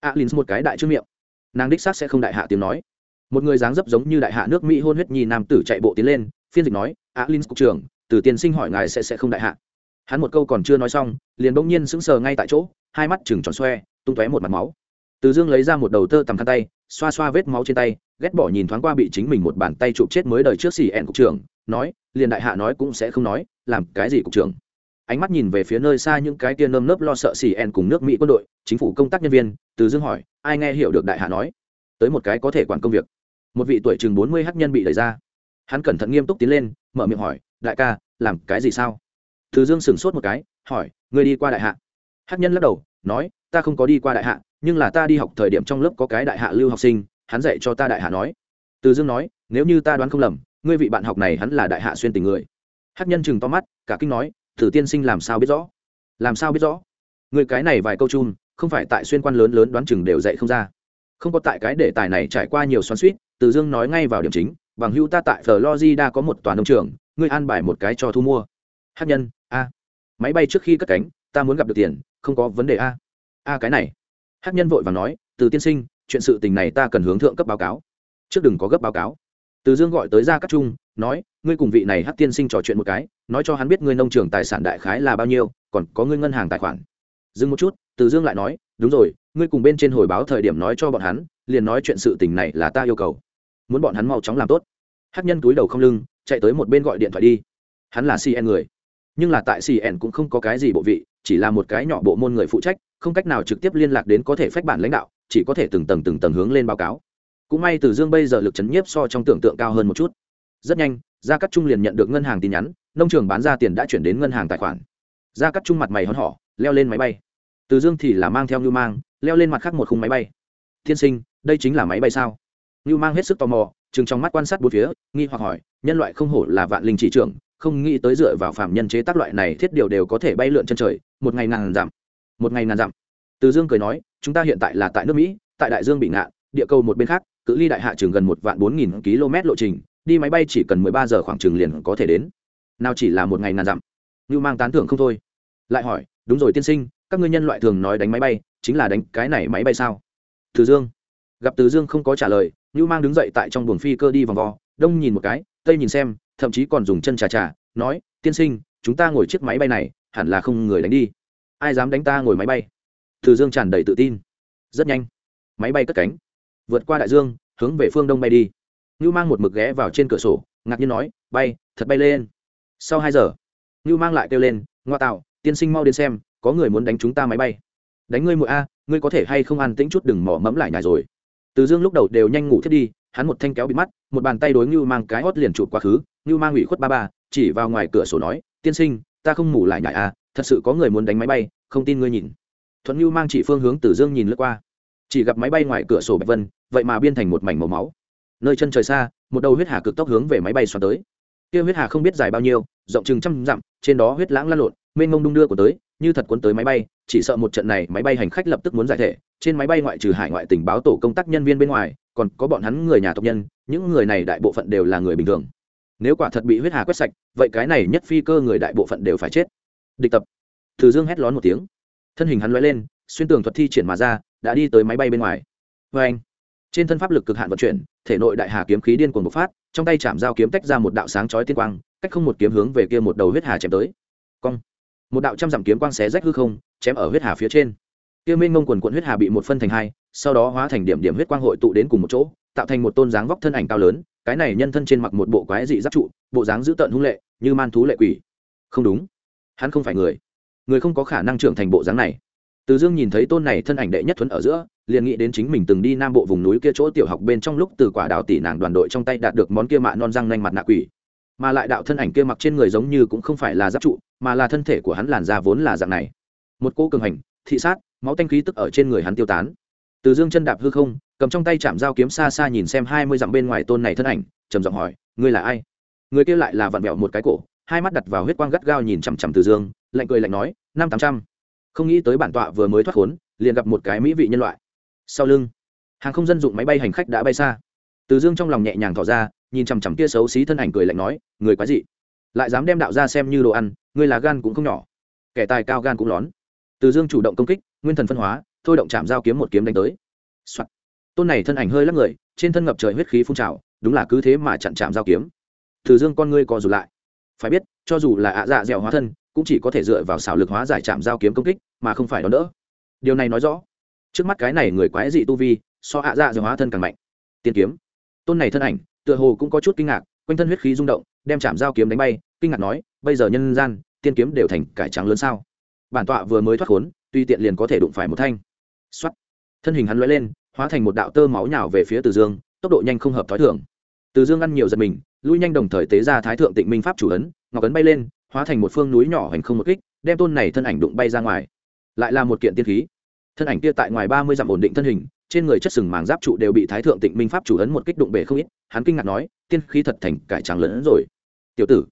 À, alin một cái đại trước miệng. Nàng đích xác sẽ không đại hạ tiếng nói. Một người dáng dấp giống như đại hạ nước mỹ hôn huyết nhi nam tử chạy bộ tiến lên phiên dịch nói alin cục trưởng, từ tiên sinh hỏi ngài sẽ sẽ không đại hạ. Hắn một câu còn chưa nói xong, liền bỗng nhiên sững sờ ngay tại chỗ, hai mắt chừng tròn xoe, tung tóe một mặt máu. Từ dương lấy ra một đầu tơ tằm khăn tay, xoa xoa vết máu trên tay, ghét bỏ nhìn thoáng qua bị chính mình một bàn tay chụp chết mới đời trước xì ẹn cục trưởng, nói, liền đại hạ nói cũng sẽ không nói, làm cái gì cục trưởng? Ánh mắt nhìn về phía nơi xa những cái tia nơm nớp lo sợ xì ẹn cùng nước mỹ quân đội, chính phủ công tác nhân viên, từ dương hỏi, ai nghe hiểu được đại hạ nói? Tới một cái có thể quản công việc. Một vị tuổi chừng bốn mươi hát nhân bị đẩy ra hắn cẩn thận nghiêm túc tiến lên, mở miệng hỏi, đại ca, làm cái gì sao? Từ dương sửng sốt một cái, hỏi người đi qua đại hạ? Hát nhân lắc đầu, nói, ta không có đi qua đại hạ, nhưng là ta đi học thời điểm trong lớp có cái đại hạ lưu học sinh, hắn dạy cho ta đại hạ nói. Từ dương nói, nếu như ta đoán không lầm, ngươi vị bạn học này hắn là đại hạ xuyên tình người. Hát nhân chừng to mắt, cả kinh nói, thử tiên sinh làm sao biết rõ? Làm sao biết rõ? Người cái này vài câu chung không phải tại xuyên quan lớn lớn đoán chừng đều dạy không ra. Không có tại cái đề tài này trải qua nhiều xoắn suýt. Từ dương nói ngay vào điểm chính bằng hữu ta tại florida có một tòa nông trường, ngươi an bài một cái cho thu mua. Hát nhân, a. Máy bay trước khi cất cánh, ta muốn gặp được tiền, không có vấn đề a. A cái này. Hát nhân vội và nói, từ tiên sinh, chuyện sự tình này ta cần hướng thượng cấp báo cáo. Trước đừng có gấp báo cáo. Từ dương gọi tới ra các trung, nói, ngươi cùng vị này hát tiên sinh trò chuyện một cái, nói cho hắn biết ngươi nông trường tài sản đại khái là bao nhiêu, còn có ngươi ngân hàng tài khoản. Dừng một chút, từ dương lại nói, đúng rồi, ngươi cùng bên trên hồi báo thời điểm nói cho bọn hắn, liền nói chuyện sự tình này là ta yêu cầu muốn bọn hắn mau chóng làm tốt. Hát nhân túi đầu không lưng, chạy tới một bên gọi điện thoại đi. Hắn là cn người, nhưng là tại cn cũng không có cái gì bộ vị, chỉ là một cái nhỏ bộ môn người phụ trách, không cách nào trực tiếp liên lạc đến có thể phách bản lãnh đạo, chỉ có thể từng tầng từng tầng hướng lên báo cáo. Cũng may từ dương bây giờ lực chấn nhiếp so trong tưởng tượng cao hơn một chút. Rất nhanh, gia cắt trung liền nhận được ngân hàng tin nhắn, nông trường bán ra tiền đã chuyển đến ngân hàng tài khoản. Gia cắt trung mặt mày hón hỏ leo lên máy bay. Từ dương thì là mang theo ngưu mang, leo lên mặt khác một khung máy bay. Tiên sinh, đây chính là máy bay sao? Nưu mang hết sức tò mò chừng trong mắt quan sát bốn phía, nghi hoặc hỏi, nhân loại không hổ là vạn linh chỉ trưởng, không nghĩ tới dựa vào phàm nhân chế tác loại này thiết điều đều có thể bay lượn chân trời, một ngày ngàn dặm, một ngày ngàn dặm. Từ dương cười nói, chúng ta hiện tại là tại nước mỹ, tại đại dương bị ngạn, địa cầu một bên khác, cự ly đại hạ trường gần một vạn bốn nghìn km lộ trình, đi máy bay chỉ cần mười ba giờ khoảng chừng liền có thể đến. Nào chỉ là một ngày ngàn dặm. Nưu mang tán thưởng không thôi. Lại hỏi, đúng rồi tiên sinh, các ngươi nhân loại thường nói đánh máy bay, chính là đánh cái này máy bay sao? Từ dương. Gặp từ dương không có trả lời Nưu mang đứng dậy tại trong buồng phi cơ đi vòng vo, đông nhìn một cái, tây nhìn xem, thậm chí còn dùng chân trà trà, nói, tiên sinh, chúng ta ngồi chiếc máy bay này, hẳn là không người đánh đi. Ai dám đánh ta ngồi máy bay? Từ dương tràn đầy tự tin. Rất nhanh. Máy bay cất cánh. Vượt qua đại dương, hướng về phương đông bay đi. Ngưu mang một mực ghé vào trên cửa sổ, ngạc nhiên nói, bay, thật bay lên. Sau hai giờ, ngưu mang lại kêu lên, ngoa tạo, tiên sinh mau đến xem, có người muốn đánh chúng ta máy bay. Đánh ngươi muội a, ngươi có thể hay không ăn tĩnh chút đừng mỏ mẫm lại nhà rồi từ dương lúc đầu đều nhanh ngủ thiết đi, hắn một thanh kéo bị mắt, một bàn tay đối ngưu mang cái hót liền chụp quá khứ, ngưu mang ủy khuất ba ba, chỉ vào ngoài cửa sổ nói, tiên sinh, ta không ngủ lại nhại a à, thật sự có người muốn đánh máy bay, không tin ngươi nhìn. Thuận ngưu mang chỉ phương hướng từ dương nhìn lướt qua. Chỉ gặp máy bay ngoài cửa sổ bạch vân, vậy mà biên thành một mảnh màu máu. Nơi chân trời xa, một đầu huyết hà cực tốc hướng về máy bay xoắn tới. Kia huyết hà không biết dài bao nhiêu, rộng chừng trăm dặm, trên đó huyết lãng lăn lộn, mênh mông đung đưa của tới như thật cuốn tới máy bay, chỉ sợ một trận này máy bay hành khách lập tức muốn giải thể. Trên máy bay ngoại trừ hải ngoại tình báo tổ công tác nhân viên bên ngoài, còn có bọn hắn người nhà tộc nhân, những người này đại bộ phận đều là người bình thường. Nếu quả thật bị huyết hà quét sạch, vậy cái này nhất phi cơ người đại bộ phận đều phải chết. Địch tập. Thử dương hét lón một tiếng. Thân hình hắn l lên, xuyên tường thuật thi triển mà ra, đã đi tới máy bay bên ngoài. Vê anh, trên thân pháp lực cực hạn vận chuyển, thể nội đại hà kiếm khí điên cuồng bộc phát, trong tay chạm dao kiếm tách ra một đạo sáng chói tiên quang, cách không một kiếm hướng về kia một đầu huyết hà chém tới. Cong một đạo trăm dặm kiếm quang xé rách hư không, chém ở huyết hà phía trên. Kia minh ngông quần quận huyết hà bị một phân thành hai, sau đó hóa thành điểm điểm huyết quang hội tụ đến cùng một chỗ, tạo thành một tôn dáng vóc thân ảnh cao lớn, cái này nhân thân trên mặc một bộ quái dị giáp trụ, bộ dáng dữ tợn hung lệ, như man thú lệ quỷ. Không đúng. Hắn không phải người. Người không có khả năng trưởng thành bộ dáng này. Từ dương nhìn thấy tôn này thân ảnh đệ nhất thuấn ở giữa, liền nghĩ đến chính mình từng đi nam bộ vùng núi kia chỗ tiểu học bên trong lúc từ quả đào tỷ nàng đoàn đội trong tay đạt được món kia mạ non răng nanh mặt nạ quỷ mà lại đạo thân ảnh kia mặc trên người giống như cũng không phải là giáp trụ, mà là thân thể của hắn làn da vốn là dạng này. Một cô cường hành, thị sát, máu tanh khí tức ở trên người hắn tiêu tán. Từ dương chân đạp hư không, cầm trong tay chạm dao kiếm xa xa nhìn xem hai mươi dặm bên ngoài tôn này thân ảnh, trầm giọng hỏi, ngươi là ai? Người kia lại là vặn vẹo một cái cổ, hai mắt đặt vào huyết quang gắt gao nhìn chằm chằm từ dương, lạnh cười lạnh nói, năm tám trăm. Không nghĩ tới bản tọa vừa mới thoát khốn, liền gặp một cái mỹ vị nhân loại. Sau lưng, hàng không dân dụng máy bay hành khách đã bay xa. Từ dương trong lòng nhẹ nhàng tỏ ra nhìn chằm chằm kia xấu xí thân ảnh cười lạnh nói, người quái dị, lại dám đem đạo ra xem như đồ ăn người là gan cũng không nhỏ. Kẻ tài cao gan cũng lón. Từ dương chủ động công kích, nguyên thần phân hóa, thôi động chạm giao kiếm một kiếm đánh tới、Soạn. tôn này thân ảnh hơi lắc người, trên thân ngập trời huyết khí phun trào, đúng là cứ thế mà chặn chạm giao kiếm. Từ dương con ngươi co rụt lại. Phải biết, cho dù là ạ dạ dẻo hóa thân, cũng chỉ có thể dựa vào xảo lực hóa giải chạm giao kiếm công kích, mà không phải đón đỡ. Điều này nói rõ, trước mắt cái này người quái dị tu vi, so ạ dạ dẻo hóa thân càng mạnh. Tiên kiếm. Tôn này thân ảnh tựa hồ cũng có chút kinh ngạc, quanh thân huyết khí rung động, đem chạm dao kiếm đánh bay, kinh ngạc nói, bây giờ nhân gian, tiên kiếm đều thành cải trắng lớn sao? Bản tọa vừa mới thoát khốn, tuy tiện liền có thể đụng phải một thanh. Xuất thân hình hắn lóe lên, hóa thành một đạo tơ máu nhào về phía từ dương, tốc độ nhanh không hợp thói thường. Từ dương ăn nhiều giật mình, lui nhanh đồng thời tế ra thái thượng tịnh minh pháp chủ ấn, ngọc ấn bay lên, hóa thành một phương núi nhỏ hành không một kích, đem tôn này thân ảnh đụng bay ra ngoài. Lại là một kiện tiên khí thân ảnh kia tại ngoài ba mươi dặm ổn định thân hình, trên người chất sừng màng giáp trụ đều bị thái thượng tịnh minh pháp chủ ấn một kích đụng bể không ít, hắn kinh ngạc nói, tiên khí thật thành cải tràng lớn rồi. Tiểu tử,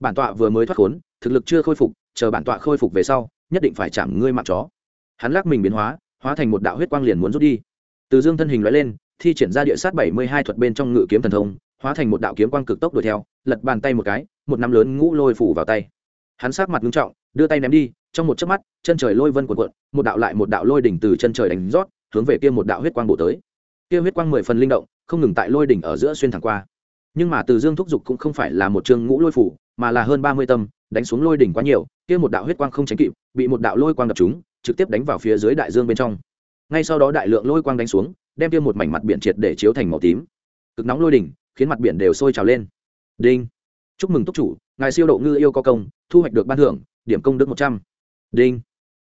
bản tọa vừa mới thoát khốn, thực lực chưa khôi phục, chờ bản tọa khôi phục về sau, nhất định phải chạm ngươi mạng chó. Hắn lắc mình biến hóa hóa thành một đạo huyết quang liền muốn rút đi. Từ dương thân hình loại lên, thi triển ra địa sát bảy mươi hai thuật bên trong ngự kiếm thần thông, hóa thành một đạo kiếm quang cực tốc đuổi theo, lật bàn tay một cái, một nắm lớn ngũ lôi phủ vào tay. Hắn sát mặt nghiêm trọng đưa tay ném đi, trong một chớp mắt, chân trời lôi vân cuộn cuộn, một đạo lại một đạo lôi đỉnh từ chân trời đánh rót, hướng về kia một đạo huyết quang bổ tới. Kia huyết quang mười phần linh động, không ngừng tại lôi đỉnh ở giữa xuyên thẳng qua. Nhưng mà từ dương thúc giục cũng không phải là một chương ngũ lôi phủ, mà là hơn ba mươi tâm, đánh xuống lôi đỉnh quá nhiều, kia một đạo huyết quang không tránh kịp, bị một đạo lôi quang đập chúng trực tiếp đánh vào phía dưới đại dương bên trong. Ngay sau đó đại lượng lôi quang đánh xuống, đem kia một mảnh mặt biển triệt để chiếu thành màu tím. Cực nóng lôi đỉnh, khiến mặt biển đều sôi trào lên. Đinh! Chúc mừng túc chủ, ngài siêu độ ngư yêu có công, thu hoạch được ban thưởng điểm công đức một trăm. Đinh.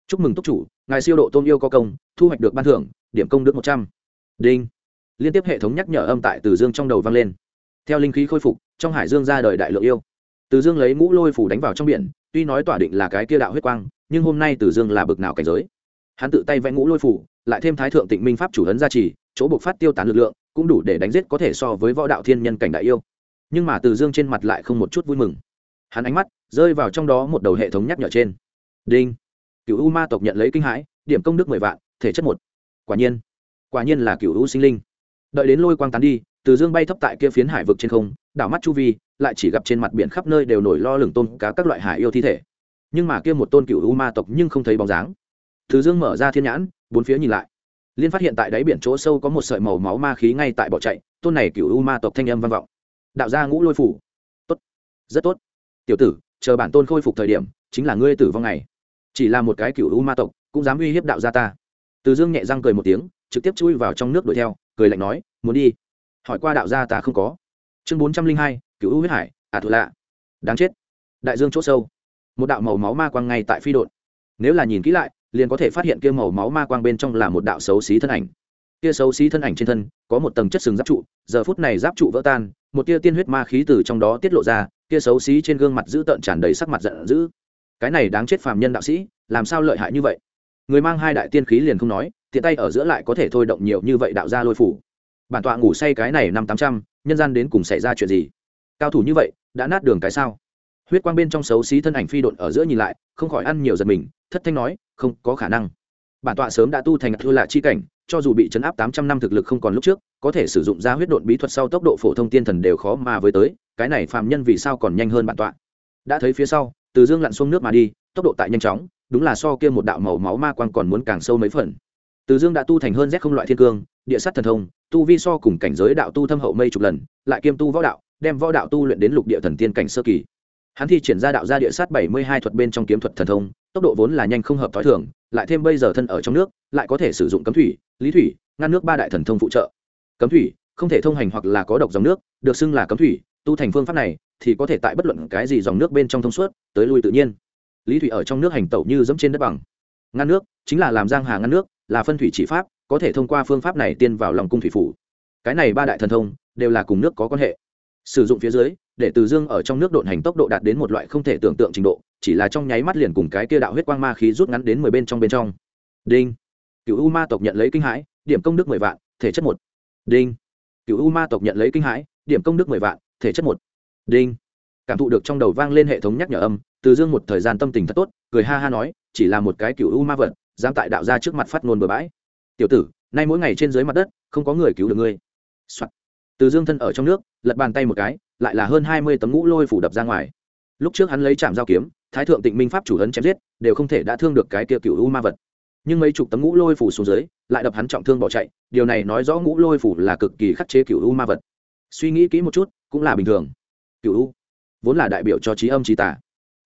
Chúc mừng túc chủ, ngài siêu độ tôm yêu có công, thu hoạch được ban thưởng, điểm công đức một trăm. Đinh. Liên tiếp hệ thống nhắc nhở âm tại từ dương trong đầu vang lên. Theo linh khí khôi phục, trong hải dương ra đời đại lượng yêu. Từ dương lấy mũ lôi phủ đánh vào trong biển, tuy nói tỏa định là cái kia đạo huyết quang, nhưng hôm nay từ dương là bực nào cảnh giới. Hắn tự tay vẽ ngũ lôi phủ, lại thêm thái thượng tịnh minh pháp chủ ấn gia trì, chỗ buộc phát tiêu tán lực lượng, cũng đủ để đánh giết có thể so với võ đạo thiên nhân cảnh đại yêu. Nhưng mà từ dương trên mặt lại không một chút vui mừng. Hắn ánh mắt rơi vào trong đó một đầu hệ thống nhắc nhở trên. Đinh. Cựu u ma tộc nhận lấy kinh hãi, điểm công đức mười vạn, thể chất một. Quả nhiên. Quả nhiên là cựu u sinh linh. Đợi đến lôi quang tán đi, từ dương bay thấp tại kia phiến hải vực trên không, đảo mắt chu vi, lại chỉ gặp trên mặt biển khắp nơi đều nổi lo lửng tôn cá các loại hải yêu thi thể. Nhưng mà kia một tôn cựu u ma tộc nhưng không thấy bóng dáng. Từ dương mở ra thiên nhãn, bốn phía nhìn lại. Liên phát hiện tại đáy biển chỗ sâu có một sợi màu máu ma khí ngay tại bỏ chạy, tôn này cựu u ma tộc thanh âm vang vọng. Đạo gia ngũ lôi phủ. Tốt. Rất tốt. Tiểu tử chờ bản tôn khôi phục thời điểm, chính là ngươi tử vong này chỉ là một cái cựu u ma tộc, cũng dám uy hiếp đạo gia ta. Từ dương nhẹ răng cười một tiếng, trực tiếp chui vào trong nước đuổi theo, cười lạnh nói, muốn đi. Hỏi qua đạo gia ta không có. Chương bốn trăm linh hai, cựu u huyết hải, ả à thù lạ. Đáng chết. Đại dương c h ỗ sâu. Một đạo màu máu ma quang ngay tại phi đội nếu là nhìn kỹ lại, liền có thể phát hiện kia màu máu ma quang bên trong là một đạo xấu xí thân ảnh kia xấu xí thân ảnh trên thân, có một tầng chất sừng giáp trụ, giờ phút này giáp trụ vỡ tan, một tia tiên huyết ma khí từ trong đó tiết lộ ra kia xấu xí trên gương mặt dữ tợn tràn đầy sắc mặt giận dữ. Cái này đáng chết phàm nhân đạo sĩ, làm sao lợi hại như vậy? Người mang hai đại tiên khí liền không nói, tiện tay ở giữa lại có thể thôi động nhiều như vậy đạo ra lôi phủ. Bản tọa ngủ say cái này năm tám trăm, nhân gian đến cùng xảy ra chuyện gì? Cao thủ như vậy, đã nát đường cái sao? Huyết quang bên trong xấu xí thân ảnh phi độn ở giữa nhìn lại, không khỏi ăn nhiều giật mình, thất thanh nói, không có khả năng. Bản tọa sớm đã tu thành thua lạ chi cảnh cho dù bị chấn áp tám trăm năm thực lực không còn lúc trước, có thể sử dụng ra huyết độn bí thuật sau tốc độ phổ thông tiên thần đều khó mà với tới, cái này phàm nhân vì sao còn nhanh hơn bản tọa? Đã thấy phía sau, từ dương lặn xuống nước mà đi, tốc độ tại nhanh chóng, đúng là so kia một đạo màu máu ma quang còn muốn càng sâu mấy phần. Từ dương đã tu thành hơn z không loại thiên cương, địa sát thần thông, tu vi so cùng cảnh giới đạo tu thâm hậu mây chục lần, lại kiêm tu võ đạo, đem võ đạo tu luyện đến lục địa thần tiên cảnh sơ kỳ. Hắn thi triển ra đạo gia địa sát bảy mươi hai thuật bên trong kiếm thuật thần thông, tốc độ vốn là nhanh không hợp t h i thường lại thêm bây giờ thân ở trong nước, lại có thể sử dụng cấm thủy, lý thủy, ngăn nước ba đại thần thông phụ trợ. Cấm thủy, không thể thông hành hoặc là có độc dòng nước, được xưng là cấm thủy, tu thành phương pháp này thì có thể tại bất luận cái gì dòng nước bên trong thông suốt, tới lui tự nhiên. Lý thủy ở trong nước hành tẩu như dẫm trên đất bằng. Ngăn nước, chính là làm giang hà ngăn nước, là phân thủy chỉ pháp, có thể thông qua phương pháp này tiên vào lòng cung thủy phủ. Cái này ba đại thần thông, đều là cùng nước có quan hệ. Sử dụng phía dưới, để từ dương ở trong nước độn hành tốc độ đạt đến một loại không thể tưởng tượng trình độ chỉ là trong nháy mắt liền cùng cái kia đạo huyết quang ma khí rút ngắn đến mười bên trong bên trong. Đinh. Cựu u ma tộc nhận lấy kinh hãi, điểm công đức mười vạn, thể chất một. Đinh. Cựu u ma tộc nhận lấy kinh hãi, điểm công đức mười vạn, thể chất một. Đinh. Cảm thụ được trong đầu vang lên hệ thống nhắc nhở âm, từ dương một thời gian tâm tình thật tốt, cười ha ha nói, chỉ là một cái cựu u ma vật, dám tại đạo ra trước mặt phát ngôn bừa bãi. Tiểu tử, nay mỗi ngày trên dưới mặt đất, không có người cứu được ngươi、Soạn. từ dương thân ở trong nước, lật bàn tay một cái, lại là hơn hai mươi tấm ngũ lôi phủ đập ra ngoài. Lúc trước hắn lấy chạm giao kiếm thái thượng tịnh minh pháp chủ hấn chém giết, đều không thể đã thương được cái kia cựu u ma vật. Nhưng mấy chục tấm ngũ lôi phủ xuống dưới, lại đập hắn trọng thương bỏ chạy, điều này nói rõ ngũ lôi phủ là cực kỳ khắc chế cựu u ma vật. Suy nghĩ kỹ một chút, cũng là bình thường. Cựu u, vốn là đại biểu cho trí âm trí tả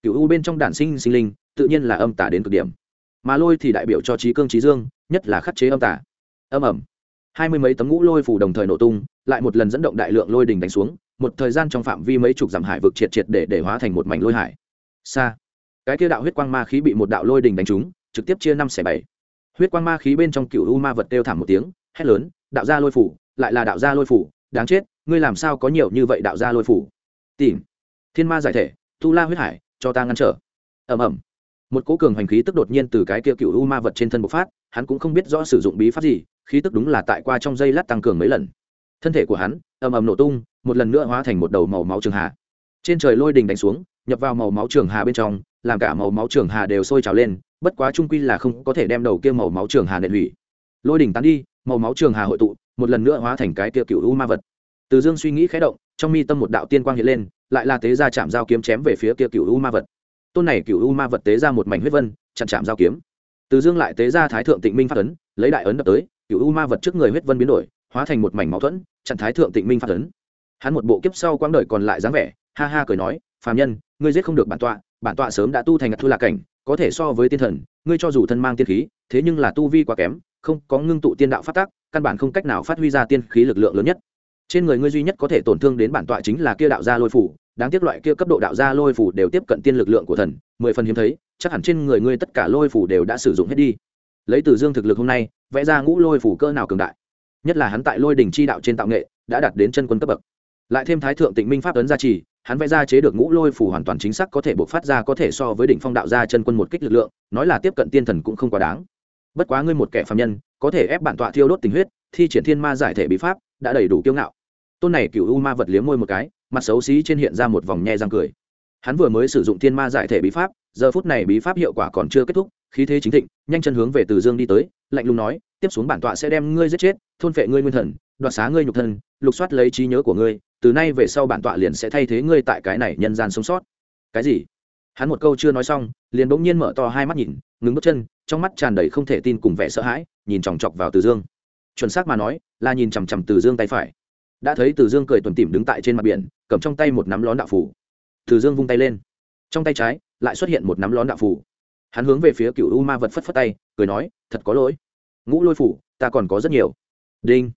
cựu u bên trong đản sinh sinh linh, tự nhiên là âm tả đến cực điểm. Mà lôi thì đại biểu cho trí cương trí dương, nhất là khắc chế âm tả âm ẩm. Hai mươi mấy tấm ngũ lôi phủ đồng thời nổ tung, lại một lần dẫn động đại lượng lôi đình đánh xuống, một thời gian trong phạm vi mấy chục dặm hải vực triệt triệt để để hóa thành một mảnh lôi hải xa. Cái kia đạo huyết quang ma khí bị một đạo lôi đình đánh trúng trực tiếp chia năm xẻ bảy. Huyết quang ma khí bên trong cựu u ma vật kêu thảm một tiếng hét lớn đạo gia lôi phủ lại là đạo gia lôi phủ đáng chết ngươi làm sao có nhiều như vậy đạo gia lôi phủ? Tìm. Thiên ma giải thể tu la huyết hải cho ta ngăn trở. Ầm ầm. Một cố cường hành khí tức đột nhiên từ cái kia cựu u ma vật trên thân bộc phát hắn cũng không biết rõ sử dụng bí pháp gì khí tức đúng là tại qua trong dây lát tăng cường mấy lần. Thân thể của hắn ầm ầm nổ tung một lần nữa hóa thành một đầu màu máu trường hạ, trên trời lôi đình đánh xuống nhập vào màu máu trường hà bên trong, làm cả màu máu trường hà đều sôi trào lên, bất quá trung quy là không có thể đem đầu kia màu máu trường hà nện hủy. Lôi đỉnh tán đi, màu máu trường hà hội tụ, một lần nữa hóa thành cái kia cựu u ma vật. Từ dương suy nghĩ khẽ động, trong mi tâm một đạo tiên quang hiện lên, lại là tế ra chạm dao kiếm chém về phía kia cựu u ma vật. Tôn này cựu u ma vật tế ra một mảnh huyết vân, chặn chạm dao kiếm. Từ dương lại tế ra thái thượng tịnh minh phát ấn, lấy đại ấn đập tới, cựu u ma vật trước người huyết vân biến đổi, hóa thành một mảnh máu thuẫn, chặn thái thượng tịnh minh phát ấn. Hắn một bộ kiếp sau quãng đời còn lại dáng vẻ, ha ha cười nói, phàm nhân ngươi giết không được bản tọa bản tọa sớm đã tu thành ngặt thu lạc cảnh, có thể so với tiên thần, ngươi cho dù thân mang tiên khí, thế nhưng là tu vi quá kém, không có ngưng tụ tiên đạo phát tác, căn bản không cách nào phát huy ra tiên khí lực lượng lớn nhất. Trên người ngươi duy nhất có thể tổn thương đến bản tọa chính là kia đạo gia lôi phủ, đáng tiếc loại kia cấp độ đạo gia lôi phủ đều tiếp cận tiên lực lượng của thần, mười phần hiếm thấy, chắc hẳn trên người ngươi tất cả lôi phủ đều đã sử dụng hết đi. Lấy từ dương thực lực hôm nay, vẽ ra ngũ lôi phủ cơ nào cường đại. Nhất là hắn tại lôi đỉnh chi đạo trên tạo nghệ, đã đạt đến chân quân cấp bậc. Lại thêm thái thượng tịnh minh pháp ấn gia trì hắn vẽ ra chế được ngũ lôi phủ hoàn toàn chính xác có thể bộc phát ra có thể so với đỉnh phong đạo gia chân quân một kích lực lượng, nói là tiếp cận tiên thần cũng không quá đáng. Bất quá ngươi một kẻ phạm nhân, có thể ép bản tọa thiêu đốt tình huyết, thi triển thiên ma giải thể bí pháp, đã đầy đủ kiêu ngạo. Tôn này cựu u ma vật liếm môi một cái, mặt xấu xí trên hiện ra một vòng nhe răng cười. Hắn vừa mới sử dụng thiên ma giải thể bí pháp, giờ phút này bí pháp hiệu quả còn chưa kết thúc, khí thế chính thịnh, nhanh chân hướng về từ dương đi tới, lạnh lùng nói, tiếp xuống bản tọa sẽ đem ngươi giết chết, thôn phệ ngươi nguyên thần, đoạt xá ngươi nhục thân, lục soát lấy trí nhớ của ngươi từ nay về sau bản tọa liền sẽ thay thế ngươi tại cái này nhân gian sống sót. Cái gì? Hắn một câu chưa nói xong, liền bỗng nhiên mở to hai mắt nhìn, ngừng bước chân, trong mắt tràn đầy không thể tin cùng vẻ sợ hãi, nhìn chòng chọc vào từ dương. Chuẩn xác mà nói, là nhìn chằm chằm từ dương tay phải. Đã thấy từ dương cười tuần tìm đứng tại trên mặt biển, cầm trong tay một nắm lón đạo phủ từ dương vung tay lên. Trong tay trái, lại xuất hiện một nắm lón đạo phủ hắn hướng về phía cựu u ma vật phất phất tay, cười nói, thật có lỗi. Ngũ lôi phủ, ta còn có rất nhiều. Đinh.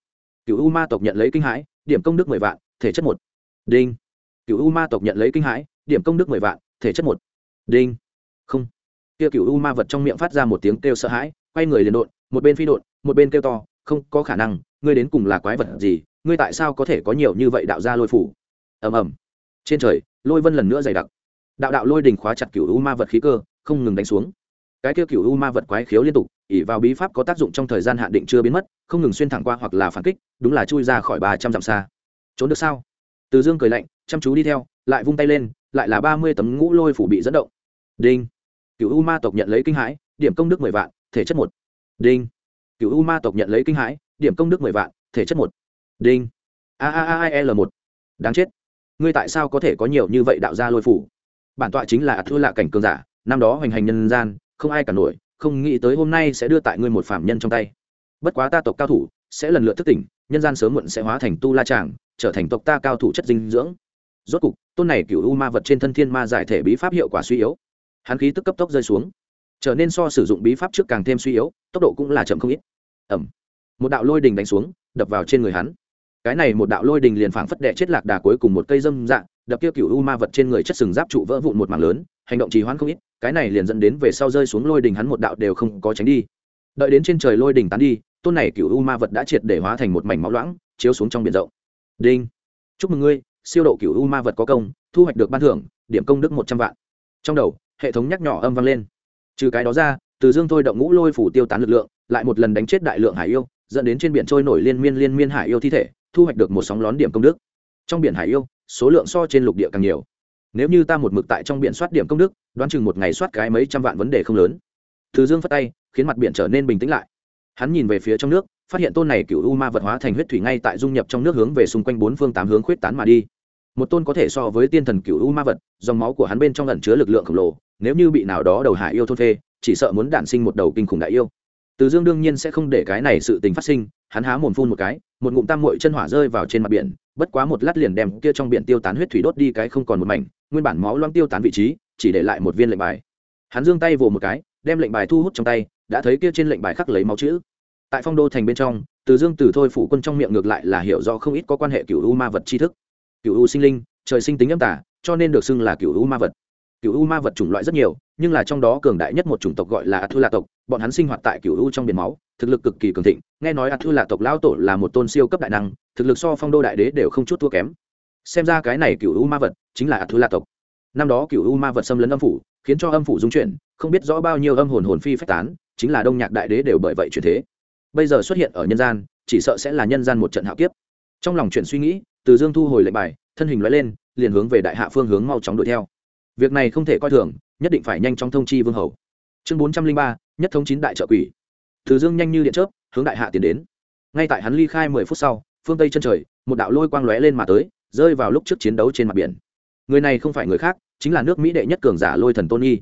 Cựu u ma tộc nhận lấy kinh hãi, điểm công đức mười vạn thể chất một. Đinh. Cựu u ma tộc nhận lấy kinh hãi, điểm công đức mười vạn, thể chất một. Đinh. Không. Kia cựu u ma vật trong miệng phát ra một tiếng kêu sợ hãi, quay người liền đột, một bên phi đột, một bên kêu to, không có khả năng, ngươi đến cùng là quái vật gì, ngươi tại sao có thể có nhiều như vậy đạo gia lôi phủ? Ầm ầm. Trên trời, lôi vân lần nữa dày đặc. Đạo đạo lôi đình khóa chặt cựu u ma vật khí cơ, không ngừng đánh xuống. Cái kia cựu u ma vật quái khiếu liên tục ỉ vào bí pháp có tác dụng trong thời gian hạn định chưa biến mất, không ngừng xuyên thẳng qua hoặc là phản kích, đúng là chui ra khỏi ba trăm dặm xa trốn được sao? Từ dương cười lạnh, chăm chú đi theo, lại vung tay lên, lại là ba mươi tấm ngũ lôi phủ bị dẫn động. Đinh. Cựu u ma tộc nhận lấy kinh hãi, điểm công đức mười vạn, thể chất một. Đinh. Cựu u ma tộc nhận lấy kinh hãi, điểm công đức mười vạn, thể chất một. Đinh. A a a l một. Đáng chết. Ngươi tại sao có thể có nhiều như vậy đạo gia lôi phủ? Bản tọa chính là thua lạ cảnh cường giả, năm đó hoành hành nhân gian, không ai cả nổi, không nghĩ tới hôm nay sẽ đưa tại ngươi một phạm nhân trong tay. Bất quá ta tộc cao thủ, sẽ lần lượt thức tỉnh, nhân gian sớm muộn sẽ hóa thành tu la tràng trở thành tộc ta cao thủ chất dinh dưỡng. Rốt cục, tôn này cựu u ma vật trên thân thiên ma giải thể bí pháp hiệu quả suy yếu. Hắn khí tức cấp tốc rơi xuống. Trở nên so sử dụng bí pháp trước càng thêm suy yếu, tốc độ cũng là chậm không ít. Ẩm một đạo lôi đình đánh xuống, đập vào trên người hắn. Cái này một đạo lôi đình liền phảng phất đệ chết lạc đà cuối cùng một cây dâm dạng đập kia cựu u ma vật trên người chất sừng giáp trụ vỡ vụn một mảng lớn, hành động trì hoãn không ít, cái này liền dẫn đến về sau rơi xuống lôi đình hắn một đạo đều không có tránh đi. Đợi đến trên trời lôi đình tán đi, tôn này cựu u ma vật đã triệt để hóa thành một mảnh máu loãng, chiếu xuống trong biển rộng đinh. Chúc mừng ngươi, siêu độ cựu u ma vật có công, thu hoạch được ban thưởng, điểm công đức một trăm vạn. Trong đầu, hệ thống nhắc nhỏ âm vang lên. Trừ cái đó ra, từ dương thôi động ngũ lôi phủ tiêu tán lực lượng, lại một lần đánh chết đại lượng hải yêu, dẫn đến trên biển trôi nổi liên miên liên miên hải yêu thi thể, thu hoạch được một sóng lón điểm công đức. Trong biển hải yêu, số lượng so trên lục địa càng nhiều. Nếu như ta một mực tại trong biển soát điểm công đức, đoán chừng một ngày soát cái mấy trăm vạn vấn đề không lớn. Từ dương phất tay, khiến mặt biển trở nên bình tĩnh lại. Hắn nhìn về phía trong nước phát hiện tôn này cựu u ma vật hóa thành huyết thủy ngay tại dung nhập trong nước hướng về xung quanh bốn phương tám hướng khuyết tán mà đi. Một tôn có thể so với tiên thần cựu u ma vật, dòng máu của hắn bên trong lẩn chứa lực lượng khổng lồ, nếu như bị nào đó đầu hải yêu thôn phê, chỉ sợ muốn đản sinh một đầu kinh khủng đại yêu. Từ dương đương nhiên sẽ không để cái này sự tình phát sinh, hắn há mồm phun một cái, một ngụm tam mội chân hỏa rơi vào trên mặt biển, bất quá một lát liền đem kia trong biển tiêu tán huyết thủy đốt đi cái không còn một mảnh, nguyên bản máu loang tiêu tán vị trí, chỉ để lại một viên lệnh bài. Hắn giương tay vồ một cái, đem lệnh bài thu hút trong tay, đã thấy kia trên lệnh bài khắc lấy máu chữ tại phong đô thành bên trong, từ dương từ thôi phủ quân trong miệng ngược lại là hiểu rõ không ít có quan hệ cựu u ma vật tri thức. Cựu u sinh linh, trời sinh tính âm tả cho nên được xưng là cựu u ma vật. Cựu u ma vật chủng loại rất nhiều, nhưng là trong đó cường đại nhất một chủng tộc gọi là a thư lạ tộc, bọn hắn sinh hoạt tại cựu u trong biển máu, thực lực cực kỳ cường thịnh, nghe nói a thư lạ tộc lao tổ là một tôn siêu cấp đại năng, thực lực so phong đô đại đế đều không chút thua kém. Xem ra cái này cựu u ma vật chính là a thư lạ tộc. Năm đó cựu u ma vật xâm lấn âm phủ, khiến cho âm phủ dung chuyển, không biết rõ bao nhiêu âm hồn hồn phi phách tán, chính là đông nhạc đại đế đều bởi vậy chuyển thế bây giờ xuất hiện ở nhân gian, chỉ sợ sẽ là nhân gian một trận hạo kiếp. Trong lòng chuyện suy nghĩ, từ dương thu hồi lệnh bài, thân hình loại lên, liền hướng về đại hạ phương hướng mau chóng đuổi theo. Việc này không thể coi thường, nhất định phải nhanh chóng thông chi vương hầu. Chương bốn trăm linh ba, nhất thống chín đại trợ quỷ. Từ dương nhanh như điện chớp, hướng đại hạ tiến đến. Ngay tại hắn ly khai mười phút sau, phương tây chân trời, một đạo lôi quang lóe lên mà tới, rơi vào lúc trước chiến đấu trên mặt biển. Người này không phải người khác, chính là nước mỹ đệ nhất cường giả lôi thần tony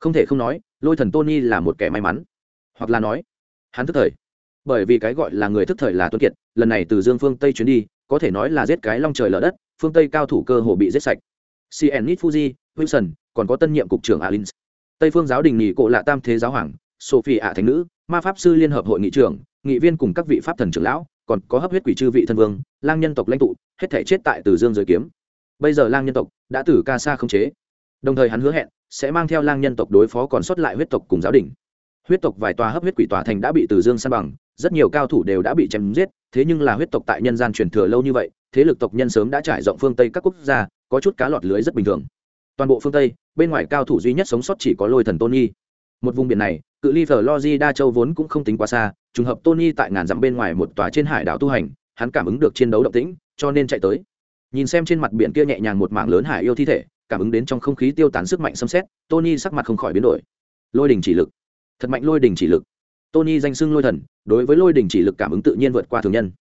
không thể không nói, lôi thần tony là một kẻ may mắn. Hoặc là nói, hắn thức thời bởi vì cái gọi là người thức thời là tuân kiệt, lần này từ dương phương tây chuyến đi, có thể nói là giết cái long trời lở đất, phương tây cao thủ cơ hồ bị giết sạch. Cn nit fuji, wilson, còn có tân nhiệm cục trưởng alins. Tây phương giáo đình nghị cộ lạ tam thế giáo hoàng, sophie ạ thánh nữ, ma pháp sư liên hợp hội nghị trưởng, nghị viên cùng các vị pháp thần trưởng lão, còn có hấp huyết quỷ chư vị thân vương, lang nhân tộc lãnh tụ, hết thể chết tại từ dương giới kiếm. Bây giờ lang nhân tộc đã từ ca sa không chế. Đồng thời hắn hứa hẹn sẽ mang theo lang nhân tộc đối phó còn sót lại huyết tộc cùng giáo đình huyết tộc vài tòa hấp huyết quỷ tòa thành đã bị từ dương san bằng, rất nhiều cao thủ đều đã bị chém giết, thế nhưng là huyết tộc tại nhân gian truyền thừa lâu như vậy, thế lực tộc nhân sớm đã trải rộng phương tây các quốc gia, có chút cá lọt lưới rất bình thường. Toàn bộ phương tây, bên ngoài cao thủ duy nhất sống sót chỉ có lôi thần tony. Một vùng biển này, cự ly Logi đa châu vốn cũng không tính quá xa, trùng hợp tony tại ngàn dặm bên ngoài một tòa trên hải đảo tu hành, hắn cảm ứng được chiến đấu động tĩnh, cho nên chạy tới. Nhìn xem trên mặt biển kia nhẹ nhàng một mảng lớn hải yêu thi thể, cảm ứng đến trong không khí tiêu tán sức mạnh xâm xét, tony sắc mặt không khỏi biến đổi. Lôi đình chỉ lực thật mạnh lôi đình chỉ lực. Tony danh xưng lôi thần, đối với lôi đình chỉ lực cảm ứng tự nhiên vượt qua thường nhân.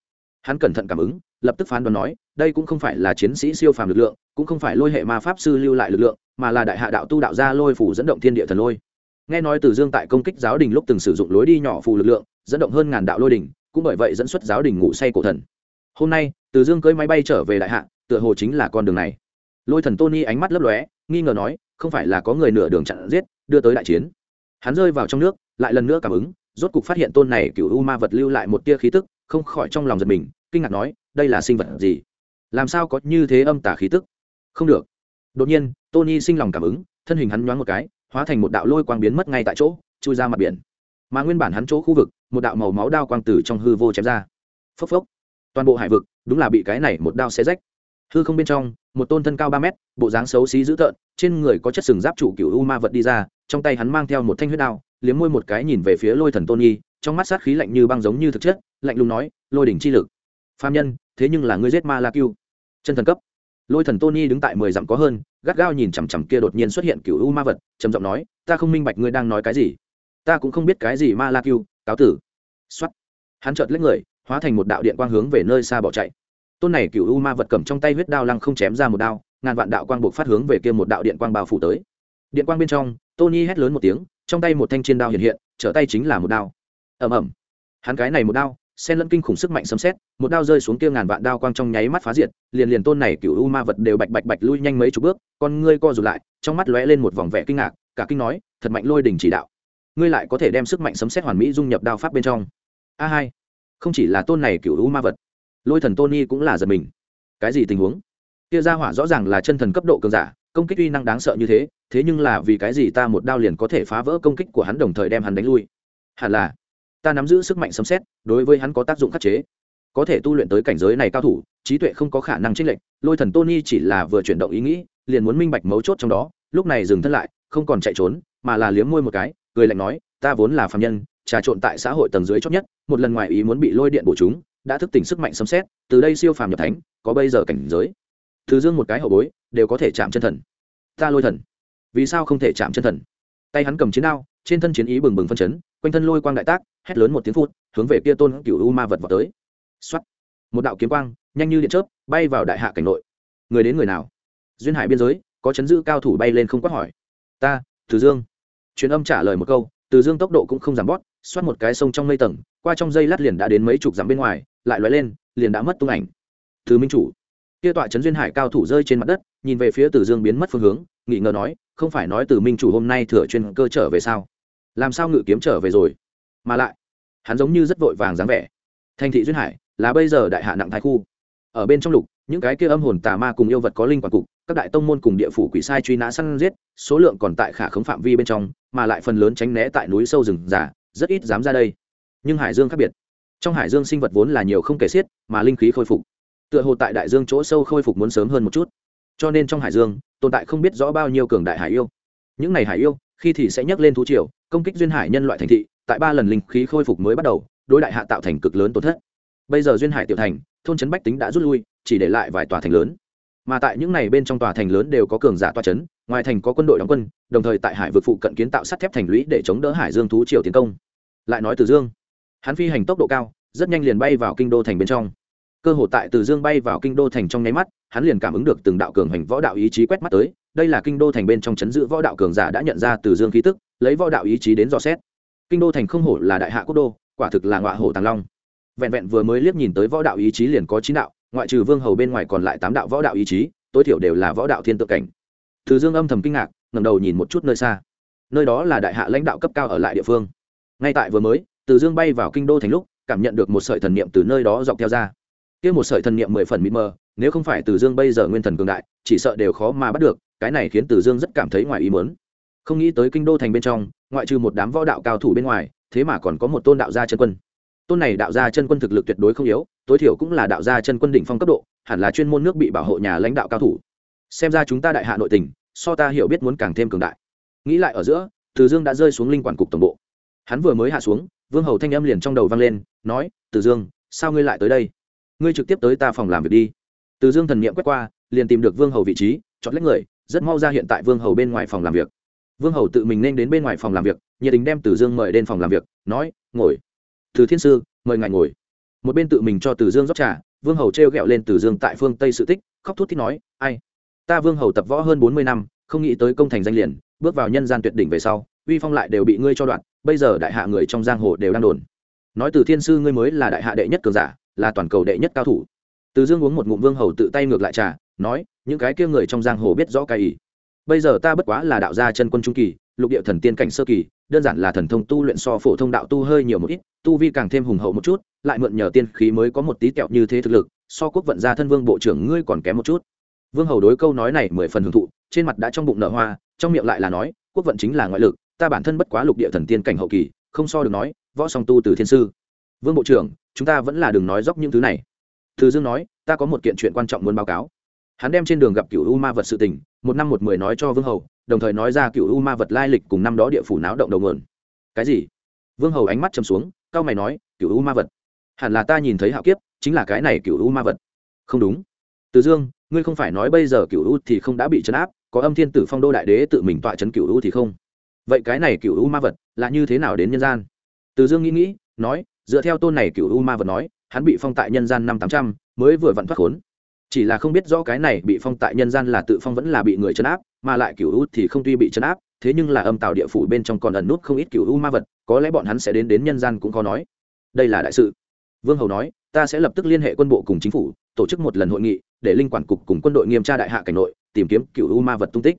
Hắn cẩn thận cảm ứng, lập tức phán đoán nói, đây cũng không phải là chiến sĩ siêu phàm lực lượng, cũng không phải lôi hệ ma pháp sư lưu lại lực lượng, mà là đại hạ đạo tu đạo gia lôi phủ dẫn động thiên địa thần lôi. Nghe nói từ dương tại công kích giáo đình lúc từng sử dụng lối đi nhỏ phù lực lượng, dẫn động hơn ngàn đạo lôi đình, cũng bởi vậy dẫn xuất giáo đình ngủ say cổ thần. Hôm nay, từ dương cưỡi máy bay trở về đại hạ, tựa hồ chính là con đường này. Lôi thần tony ánh mắt lấp lóe, nghi ngờ nói, không phải là có người nửa đường chặn giết, đưa tới đại chiến hắn rơi vào trong nước, lại lần nữa cảm ứng, rốt cục phát hiện tôn này cựu u ma vật lưu lại một tia khí tức, không khỏi trong lòng giật mình, kinh ngạc nói, đây là sinh vật gì? Làm sao có như thế âm tả khí tức? Không được. Đột nhiên, tony sinh lòng cảm ứng, thân hình hắn nhoáng một cái, hóa thành một đạo lôi quang biến mất ngay tại chỗ, chui ra mặt biển. Mà nguyên bản hắn chỗ khu vực, một đạo màu máu đao quang tử trong hư vô chém ra. Phốc phốc. Toàn bộ hải vực, đúng là bị cái này một đao xé rách. Hư không bên trong, một tôn thân cao ba mét, bộ dáng xấu xí dữ tợn, trên người có chất sừng giáp trụ cựu u ma vật đi ra trong tay hắn mang theo một thanh huyết đao, liếm môi một cái nhìn về phía lôi thần tôn nhi, trong mắt sát khí lạnh như băng giống như thực chất, lạnh lùng nói, lôi đỉnh chi lực. Phạm nhân, thế nhưng là ngươi giết ma la cưu. Chân thần cấp. Lôi thần tony đứng tại mười dặm có hơn, gắt gao nhìn chằm chằm kia đột nhiên xuất hiện cựu u ma vật, trầm giọng nói, ta không minh bạch ngươi đang nói cái gì. Ta cũng không biết cái gì ma la cưu, cáo tử. Xuất hắn chợt lấy người, hóa thành một đạo điện quang hướng về nơi xa bỏ chạy. Tôn này cựu u ma vật cầm trong tay huyết đao lăng không chém ra một đao, ngàn vạn đạo quang buộc phát hướng về kia một đạo điện quang bao phủ tới điện quang bên trong, tony hét lớn một tiếng, trong tay một thanh chiên đao hiện hiện, trở tay chính là một đao. Ầm ầm. Hắn cái này một đao, xen lẫn kinh khủng sức mạnh sấm xét một đao rơi xuống kia ngàn vạn đao quang trong nháy mắt phá diệt, liền liền tôn này cựu u ma vật đều bạch bạch bạch lui nhanh mấy chục bước, con ngươi co rụt lại, trong mắt lóe lên một vòng vẻ kinh ngạc, cả kinh nói, thật mạnh lôi đỉnh chỉ đạo. Ngươi lại có thể đem sức mạnh sấm xét hoàn mỹ dung nhập đao pháp bên trong. A hai. Không chỉ là tôn này cựu u ma vật, lôi thần tony cũng là giật mình. Cái gì tình huống? Kia ra hỏa rõ ràng là chân thần cấp độ cường giả công kích uy năng đáng sợ như thế thế nhưng là vì cái gì ta một đao liền có thể phá vỡ công kích của hắn đồng thời đem hắn đánh lui? Hẳn là, ta nắm giữ sức mạnh sấm xét đối với hắn có tác dụng khắc chế. Có thể tu luyện tới cảnh giới này cao thủ, trí tuệ không có khả năng trích lệnh lôi thần tony chỉ là vừa chuyển động ý nghĩ, liền muốn minh bạch mấu chốt trong đó, lúc này dừng thân lại, không còn chạy trốn, mà là liếm môi một cái, cười lạnh nói, ta vốn là phạm nhân, trà trộn tại xã hội tầng dưới chót nhất, một lần ngoài ý muốn bị lôi điện bổ chúng, đã thức tỉnh sức mạnh sấm xét từ đây siêu phàm nhập thánh, có bây giờ cảnh giới. Thứ dương một cái hậu bối, đều có thể chạm chân thần ta lôi thần. Vì sao không thể chạm chân thần? Tay hắn cầm chiến đao, trên thân chiến ý bừng bừng phân chấn, quanh thân lôi quang đại tác, hét lớn một tiếng phút, hướng về kia tôn cựu u ma vật vào tới. Xuất một đạo kiếm quang, nhanh như điện chớp, bay vào đại hạ cảnh nội. Người đến người nào? Duyên hải biên giới, có chấn giữ cao thủ bay lên không quát hỏi. Ta, từ dương. Truyền âm trả lời một câu, từ dương tốc độ cũng không giảm bót xoát một cái sông trong mây tầng, qua trong dây lát liền đã đến mấy chục dặm bên ngoài, lại lóe lên, liền đã mất tung ảnh. Từ minh chủ. Kia tọa trấn duyên hải cao thủ rơi trên mặt đất nhìn về phía từ dương biến mất phương hướng nghị ngờ nói, không phải nói từ minh chủ hôm nay thừa chuyên cơ trở về sao? Làm sao ngự kiếm trở về rồi? Mà lại, hắn giống như rất vội vàng dáng vẻ. Thành thị duyên hải là bây giờ đại hạ nặng thái khu. Ở bên trong lục, những cái kia âm hồn tà ma cùng yêu vật có linh quản cục, các đại tông môn cùng địa phủ quỷ sai truy nã săn giết, số lượng còn tại khả khống phạm vi bên trong, mà lại phần lớn tránh né tại núi sâu rừng già rất ít dám ra đây. Nhưng hải dương khác biệt. Trong hải dương sinh vật vốn là nhiều không kể xiết, mà linh khí khôi phục. Tựa hồ tại đại dương chỗ sâu khôi phục muốn sớm hơn một chút cho nên trong hải dương, tồn tại không biết rõ bao nhiêu cường đại hải yêu. Những này hải yêu, khi thì sẽ nhắc lên thú triều, công kích duyên hải nhân loại thành thị, tại ba lần linh khí khôi phục mới bắt đầu, đối đại hạ tạo thành cực lớn tổn thất. Bây giờ duyên hải tiểu thành, thôn trấn bách tính đã rút lui, chỉ để lại vài tòa thành lớn. Mà tại những này bên trong tòa thành lớn đều có cường giả toa trấn, ngoài thành có quân đội đóng quân, đồng thời tại hải vực phụ cận kiến tạo sắt thép thành lũy để chống đỡ hải dương thú triều tiến công. Lại nói từ dương, hắn phi hành tốc độ cao, rất nhanh liền bay vào kinh đô thành bên trong cơ hội tại từ dương bay vào kinh đô thành trong nháy mắt, hắn liền cảm ứng được từng đạo cường hành võ đạo ý chí quét mắt tới, đây là kinh đô thành bên trong chấn giữ võ đạo cường giả đã nhận ra từ dương khí tức, lấy võ đạo ý chí đến dò xét. Kinh đô thành không hổ là đại hạ quốc đô, quả thực là ngọa hổ tàng long. Vẹn vẹn vừa mới liếc nhìn tới võ đạo ý chí liền có chín đạo, ngoại trừ vương hầu bên ngoài còn lại tám đạo võ đạo ý chí, tối thiểu đều là võ đạo thiên tự cảnh. Từ dương âm thầm kinh ngạc ngầm đầu nhìn một chút nơi xa. Nơi đó là đại hạ lãnh đạo cấp cao ở lại địa phương. Ngay tại vừa mới, từ dương bay vào kinh đô thành lúc, cảm nhận được một sợi thần niệm từ nơi đó dọc theo ra kia một sợi thần niệm mười phần mịt mờ, nếu không phải từ dương bây giờ nguyên thần cường đại, chỉ sợ đều khó mà bắt được, cái này khiến từ dương rất cảm thấy ngoài ý mớn không nghĩ tới kinh đô thành bên trong, ngoại trừ một đám võ đạo cao thủ bên ngoài, thế mà còn có một tôn đạo gia chân quân. Tôn này đạo gia chân quân thực lực tuyệt đối không yếu, tối thiểu cũng là đạo gia chân quân đỉnh phong cấp độ, hẳn là chuyên môn nước bị bảo hộ nhà lãnh đạo cao thủ. Xem ra chúng ta đại hạ nội tình, so ta hiểu biết muốn càng thêm cường đại. Nghĩ lại ở giữa, từ dương đã rơi xuống linh quản cục tổng bộ. Hắn vừa mới hạ xuống, vương hầu thanh âm liền trong đầu vang lên, nói, từ dương, sao ngươi lại tới đây? Ngươi trực tiếp tới ta phòng làm việc đi. Từ dương thần n i ệ m quét qua, liền tìm được vương hầu vị trí, chọn lấy người, rất mau ra hiện tại vương hầu bên ngoài phòng làm việc. Vương hầu tự mình nên đến bên ngoài phòng làm việc, nhiệt tình đem từ dương mời đến phòng làm việc, nói, ngồi. Từ thiên sư, mời ngài ngồi. Một bên tự mình cho từ dương rót trà, vương hầu t r e o g ẹ o lên từ dương tại phương tây sự tích, khóc thút thít nói, ai? Ta vương hầu tập võ hơn bốn mươi năm, không nghĩ tới công thành danh liền, bước vào nhân gian tuyệt đỉnh về sau, uy phong lại đều bị ngươi cho đoạn, bây giờ đại hạ người trong giang hồ đều đang đồn. Nói từ thiên sư, ngươi mới là đại hạ đệ nhất cường giả là toàn cầu đệ nhất cao thủ. Từ dương uống một ngụm vương hầu tự tay ngược lại trà, nói, những cái kia người trong giang hồ biết rõ cái ý. Bây giờ ta bất quá là đạo gia chân quân trung kỳ, lục địa thần tiên cảnh sơ kỳ, đơn giản là thần thông tu luyện so phổ thông đạo tu hơi nhiều một ít, tu vi càng thêm hùng hậu một chút, lại mượn nhờ tiên khí mới có một tí kẹo như thế thực lực, so quốc vận gia thân vương bộ trưởng ngươi còn kém một chút. Vương hầu đối câu nói này mười phần hưởng thụ, trên mặt đã trong bụng nở hoa, trong miệng lại là nói, quốc vận chính là ngoại lực, ta bản thân bất quá lục địa thần tiên cảnh hậu kỳ, không so được nói, võ song tu từ thiên sư vương bộ trưởng, chúng ta vẫn là đừng nói dốc những thứ này. Từ dương nói, ta có một kiện chuyện quan trọng muốn báo cáo. Hắn đem trên đường gặp cựu u ma vật sự tình, một năm một mười nói cho vương hầu, đồng thời nói ra cựu u ma vật lai lịch cùng năm đó địa phủ náo động đầu nguồn. Cái gì? Vương hầu ánh mắt chầm xuống, cao mày nói, cựu u ma vật. Hẳn là ta nhìn thấy hạo kiếp, chính là cái này cựu u ma vật. Không đúng. Từ dương, ngươi không phải nói bây giờ cựu u thì không đã bị chấn áp, có âm thiên tử phong đô đại đế tự mình tọa chấn cựu u thì không? Vậy cái này cựu u ma vật là như thế nào đến nhân gian? Từ dương nghĩ nghĩ, nói dựa theo tôn này cựu u ma vật nói, hắn bị phong tại nhân gian năm tám trăm, mới vừa vặn thoát khốn. Chỉ là không biết rõ cái này bị phong tại nhân gian là tự phong vẫn là bị người chấn áp, mà lại cựu u thì không tuy bị chấn áp, thế nhưng là âm tạo địa phủ bên trong còn ẩn nút không ít cựu u ma vật, có lẽ bọn hắn sẽ đến đến nhân gian cũng có nói. Đây là đại sự. Vương hầu nói, ta sẽ lập tức liên hệ quân bộ cùng chính phủ, tổ chức một lần hội nghị, để linh quản cục cùng quân đội nghiêm tra đại hạ cảnh nội, tìm kiếm cựu u ma vật tung tích.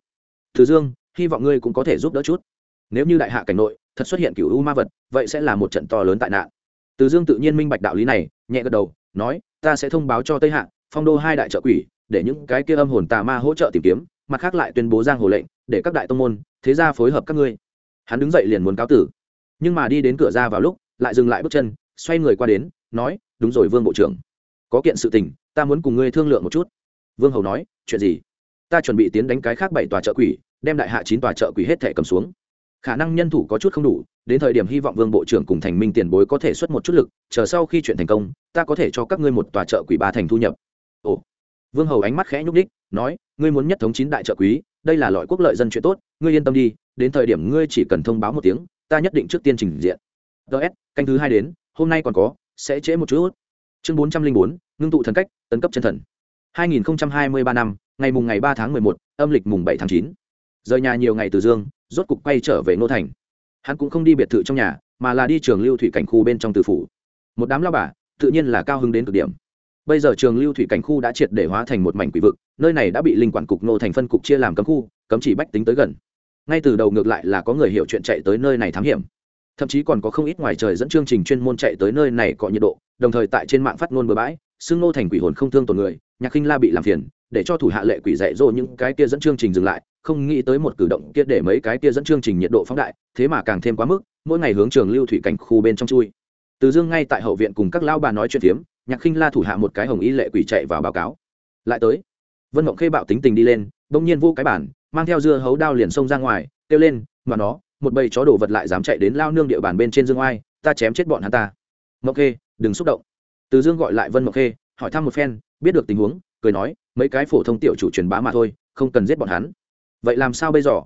Thứ dương, hy vọng ngươi cũng có thể giúp đỡ chút. Nếu như đại hạ cảnh nội thật xuất hiện cựu u ma vật, vậy sẽ là một trận to lớn tại nạn từ dương tự nhiên minh bạch đạo lý này, nhẹ gật đầu, nói, ta sẽ thông báo cho tây hạ, phong đô hai đại trợ quỷ, để những cái kia âm hồn tà ma hỗ trợ tìm kiếm, mặt khác lại tuyên bố giang hồ lệnh, để các đại tông môn, thế gia phối hợp các ngươi. Hắn đứng dậy liền muốn cáo tử. Nhưng mà đi đến cửa ra vào lúc, lại dừng lại bước chân, xoay người qua đến, nói, đúng rồi, vương bộ trưởng. Có kiện sự tình, ta muốn cùng ngươi thương lượng một chút. Vương hầu nói, chuyện gì? Ta chuẩn bị tiến đánh cái khác bảy tòa trợ quỷ, đem đại hạ chín tòa trợ quỷ hết thảy cầm xuống khả năng nhân thủ có chút không đủ, đến thời điểm hy vọng vương bộ trưởng cùng thành minh tiền bối có thể xuất một chút lực, chờ sau khi chuyện thành công, ta có thể cho các ngươi một tòa trợ quỷ ba thành thu nhập. Ồ. Vương hầu ánh mắt khẽ nhúc đích nói, ngươi muốn nhất thống chín đại trợ quý đây là loại quốc lợi dân chuyện tốt, ngươi yên tâm đi, đến thời điểm ngươi chỉ cần thông báo một tiếng, ta nhất định trước tiên trình diện. Ts canh thứ hai đến, hôm nay còn có, sẽ trễ một chút. Chương bốn trăm linh bốn, ngưng tụ thần cách, tấn cấp chân thần. hai nghìn hai mươi ba năm, ngày mùng ngày ba tháng mười một, âm lịch mùng bảy tháng chín. Rời nhà nhiều ngày từ dương rốt cục quay trở về ngô thành. Hắn cũng không đi biệt thự trong nhà, mà là đi trường lưu thủy cảnh khu bên trong từ phủ. Một đám lao bà, tự nhiên là cao hứng đến cực điểm. Bây giờ trường lưu thủy cảnh khu đã triệt để hóa thành một mảnh quỷ vực, nơi này đã bị linh quản cục nô thành phân cục chia làm cấm khu, cấm chỉ bách tính tới gần. Ngay từ đầu ngược lại là có người hiểu chuyện chạy tới nơi này thám hiểm. Thậm chí còn có không ít ngoài trời dẫn chương trình chuyên môn chạy tới nơi này cọ nhiệt độ, đồng thời tại trên mạng phát ngôn bừa bãi, xưng nô thành quỷ hồn không thương tổn người, nhạc khinh la bị làm phiền, để cho thủ hạ lệ quỷ dạy dỗ những cái kia dẫn chương trình dừng lại không nghĩ tới một cử động kia để mấy cái kia dẫn chương trình nhiệt độ phóng đại, thế mà càng thêm quá mức, mỗi ngày hướng trường lưu thủy cảnh khu bên trong chui. Từ dương ngay tại hậu viện cùng các lao bà nói chuyện phiếm, nhạc khinh la thủ hạ một cái hồng y lệ quỷ chạy vào báo cáo. Lại tới. Vân mộng khê bạo tính tình đi lên, bỗng nhiên vô cái bản, mang theo dưa hấu đao liền xông ra ngoài, kêu lên, mà nó, một bầy chó đồ vật lại dám chạy đến lao nương địa bàn bên trên dương oai, ta chém chết bọn hắn ta. Mộng khê, đừng xúc động. Từ dương gọi lại vân mộng khê, hỏi thăm một phen, biết được tình huống, cười nói, mấy cái phổ thông tiểu chủ truyền bá mà thôi, không cần giết bọn hắn vậy làm sao bây giờ?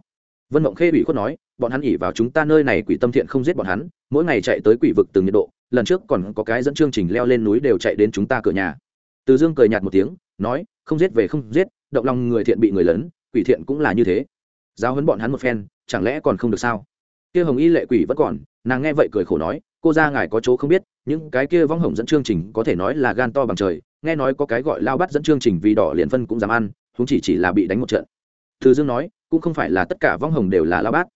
Vân mộng khê ủy khuất nói, bọn hắn ỉ vào chúng ta nơi này quỷ tâm thiện không giết bọn hắn, mỗi ngày chạy tới quỷ vực từng nhiệt độ, lần trước còn có cái dẫn chương trình leo lên núi đều chạy đến chúng ta cửa nhà. Từ dương cười nhạt một tiếng, nói, không giết về không giết, động lòng người thiện bị người lớn, quỷ thiện cũng là như thế. Giáo huấn bọn hắn một phen, chẳng lẽ còn không được sao? Kia hồng y lệ quỷ vẫn còn, nàng nghe vậy cười khổ nói, cô ra ngài có chỗ không biết, những cái kia vong hồng dẫn chương trình có thể nói là gan to bằng trời, nghe nói có cái gọi lao bắt dẫn chương trình vì đỏ liền phân cũng dám ăn chúng chỉ chỉ là bị đánh một trận từ dương nói, cũng không phải là tất cả vong hồng đều là lao bát.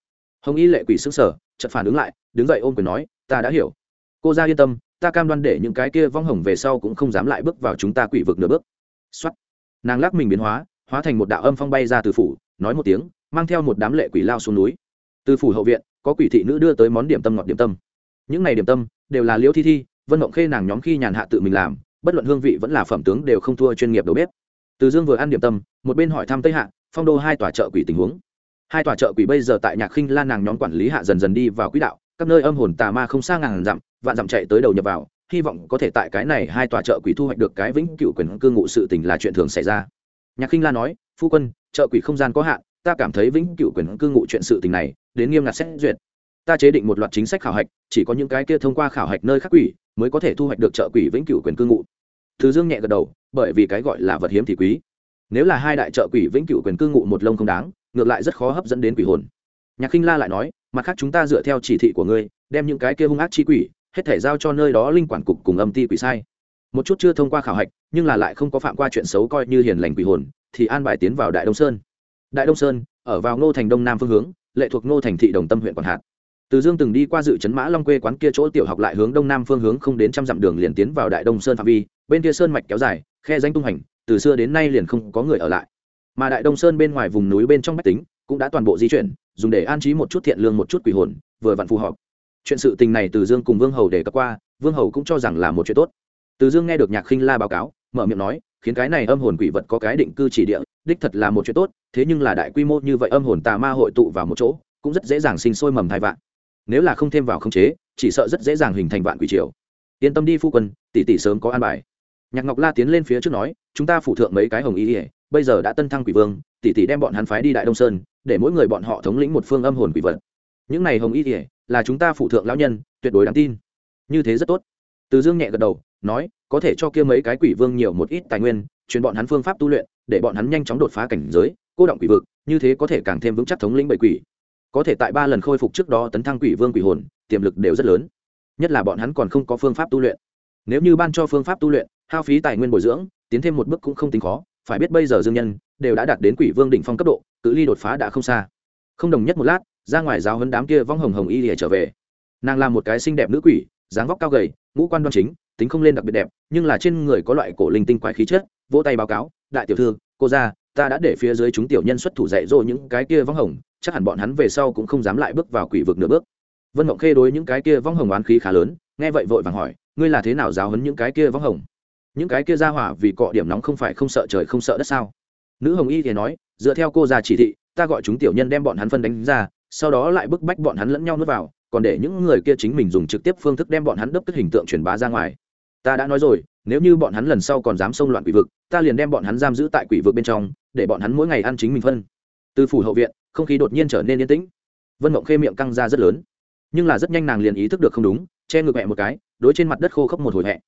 Hồng y lệ quỷ sững sở chợt phản ứng lại, đứng dậy ôm quyền nói, ta đã hiểu. Cô ra yên tâm, ta cam đoan để những cái kia vong hồng về sau cũng không dám lại bước vào chúng ta quỷ vực nửa bước. Xuất nàng lắc mình biến hóa hóa thành một đạo âm phong bay ra từ phủ, nói một tiếng, mang theo một đám lệ quỷ lao xuống núi. Từ phủ hậu viện, có quỷ thị nữ đưa tới món điểm tâm ngọt điểm tâm. Những này điểm tâm, đều là liễu thi thi, vân mộng khê nàng nhóm khi nhàn hạ tự mình làm, bất luận hương vị vẫn là phẩm tướng đều không thua chuyên nghiệp đầu bếp. Từ dương vừa ăn điểm tâm, một bên hỏi thăm tây hạ phong đô hai tòa chợ quỷ tình huống. Hai tòa chợ quỷ bây giờ tại nhạc khinh lan nàng nhóm quản lý hạ dần dần đi vào quỹ đạo, các nơi âm hồn tà ma không xa ngàn dặm, vạn dặm chạy tới đầu nhập vào, hy vọng có thể tại cái này hai tòa chợ quỷ thu hoạch được cái vĩnh cựu quyền cư ngụ sự tình là chuyện thường xảy ra. Nhạc khinh la nói, phu quân, chợ quỷ không gian có hạn, ta cảm thấy vĩnh cựu quyền cư ngụ chuyện sự tình này, đến nghiêm ngặt xét duyệt. Ta chế định một loạt chính sách khảo hạch, chỉ có những cái kia thông qua khảo hạch nơi khác quỷ, mới có thể thu hoạch được chợ quỷ vĩnh cửu quyền cư ngụ. Thứ dương nhẹ gật đầu, bởi vì cái gọi là vật hiếm thì quý nếu là hai đại trợ quỷ vĩnh cửu quyền cư ngụ một lông không đáng, ngược lại rất khó hấp dẫn đến quỷ hồn. Nhạc khinh la lại nói, mặt khác chúng ta dựa theo chỉ thị của ngươi, đem những cái kia hung ác chi quỷ, hết thể giao cho nơi đó linh quản cục cùng âm ti quỷ sai. Một chút chưa thông qua khảo hạch, nhưng là lại không có phạm qua chuyện xấu coi như hiền lành quỷ hồn, thì an bài tiến vào đại đông sơn. Đại đông sơn, ở vào ngô thành đông nam phương hướng, lệ thuộc ngô thành thị đồng tâm huyện quản hạt từ dương từng đi qua dự trấn mã long quê quán kia chỗ tiểu học lại hướng đông nam phương hướng không đến trăm dặm đường liền tiến vào đại đông sơn phạm vi, bên kia sơn mạch kéo dài, khe danh tung hành từ xưa đến nay liền không có người ở lại. Mà đại đông sơn bên ngoài vùng núi bên trong mách tính cũng đã toàn bộ di chuyển, dùng để an trí một chút thiện lương một chút quỷ hồn, vừa vặn phù hợp. Chuyện sự tình này từ dương cùng vương hầu để cập qua, vương hầu cũng cho rằng là một chuyện tốt. Từ dương nghe được nhạc khinh la báo cáo, mở miệng nói, khiến cái này âm hồn quỷ vật có cái định cư chỉ địa, đích thật là một chuyện tốt, thế nhưng là đại quy mô như vậy âm hồn tà ma hội tụ vào một chỗ, cũng rất dễ dàng sinh sôi mầm thai vạn. Nếu là không thêm vào khống chế, chỉ sợ rất dễ dàng hình thành vạn quỷ triều. Yên tâm đi, phu quân, tỷ tỷ sớm có an bài nhạc ngọc la tiến lên phía trước nói, chúng ta phụ thượng mấy cái hồng y ỉa bây giờ đã tân thăng quỷ vương, tỷ tỷ đem bọn hắn phái đi đại đông sơn, để mỗi người bọn họ thống lĩnh một phương âm hồn quỷ vật. Những này hồng y ỉa là chúng ta phụ thượng lão nhân, tuyệt đối đáng tin. Như thế rất tốt. Từ dương nhẹ gật đầu, nói, có thể cho kia mấy cái quỷ vương nhiều một ít tài nguyên, truyền bọn hắn phương pháp tu luyện, để bọn hắn nhanh chóng đột phá cảnh giới, cô động quỷ vực, như thế có thể càng thêm vững chắc thống lĩnh bảy quỷ. Có thể tại ba lần khôi phục trước đó tấn thăng quỷ vương quỷ hồn, tiềm lực đều rất lớn. Nhất là bọn hắn còn không có phương pháp tu luyện. Nếu như ban cho phương pháp tu luyện hao phí tài nguyên bồi dưỡng, tiến thêm một bước cũng không tính khó, phải biết bây giờ dương nhân đều đã đạt đến quỷ vương đỉnh phong cấp độ, cự ly đột phá đã không xa. Không đồng nhất một lát, ra ngoài giáo hấn đám kia vong hồng hồng y lìa trở về. Nàng là một cái xinh đẹp nữ quỷ, dáng vóc cao gầy, ngũ quan đoan chính, tính không lên đặc biệt đẹp, nhưng là trên người có loại cổ linh tinh quái khí chất, vỗ tay báo cáo, đại tiểu thư, cô ra ta đã để phía dưới chúng tiểu nhân xuất thủ dạy dỗ những cái kia vong hồng, chắc hẳn bọn hắn về sau cũng không dám lại bước vào quỷ vực nửa bước. Vân mộng khê đối những cái kia vong hồng oán khí khá lớn, nghe vậy vội vàng hỏi, ngươi là thế nào giáo hấn những cái kia vong hồng? Những cái kia ra hỏa vì cọ điểm nóng không phải không sợ trời không sợ đất sao? Nữ hồng y thì nói, dựa theo cô già chỉ thị, ta gọi chúng tiểu nhân đem bọn hắn phân đánh ra, sau đó lại bức bách bọn hắn lẫn nhau nuốt vào, còn để những người kia chính mình dùng trực tiếp phương thức đem bọn hắn đấp tức hình tượng truyền bá ra ngoài. Ta đã nói rồi, nếu như bọn hắn lần sau còn dám xông loạn quỷ vực, ta liền đem bọn hắn giam giữ tại quỷ vực bên trong, để bọn hắn mỗi ngày ăn chính mình phân. Từ phủ hậu viện, không khí đột nhiên trở nên yên tĩnh. Vân mộng khê miệng căng ra rất lớn. Nhưng là rất nhanh nàng liền ý thức được không đúng, che ngược mẹ một cái, đối trên mặt đất khô khốc một hồi hẹ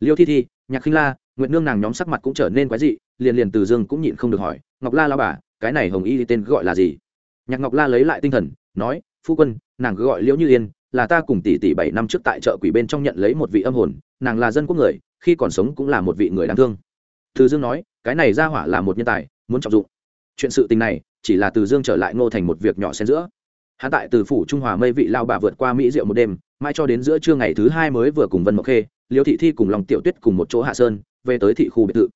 liêu thi thi, nhạc khinh la nguyện nương nàng nhóm sắc mặt cũng trở nên quái dị, liền liền từ dương cũng nhịn không được hỏi, ngọc la lao bà, cái này hồng y tên gọi là gì? Nhạc ngọc la lấy lại tinh thần, nói, phu quân, nàng cứ gọi liễu như yên, là ta cùng tỷ tỷ bảy năm trước tại chợ quỷ bên trong nhận lấy một vị âm hồn, nàng là dân quốc người, khi còn sống cũng là một vị người đáng thương. Từ dương nói, cái này ra hỏa là một nhân tài, muốn trọng dụng. Chuyện sự tình này, chỉ là từ dương trở lại ngô thành một việc nhỏ xen giữa hắn tại từ phủ trung hòa mây vị lao bà vượt qua mỹ diệu một đêm mai cho đến giữa trưa ngày thứ hai mới vừa cùng vân mộc khê, liêu thị thi cùng lòng tiểu tuyết cùng một chỗ hạ sơn, về tới thị khu biệt thự.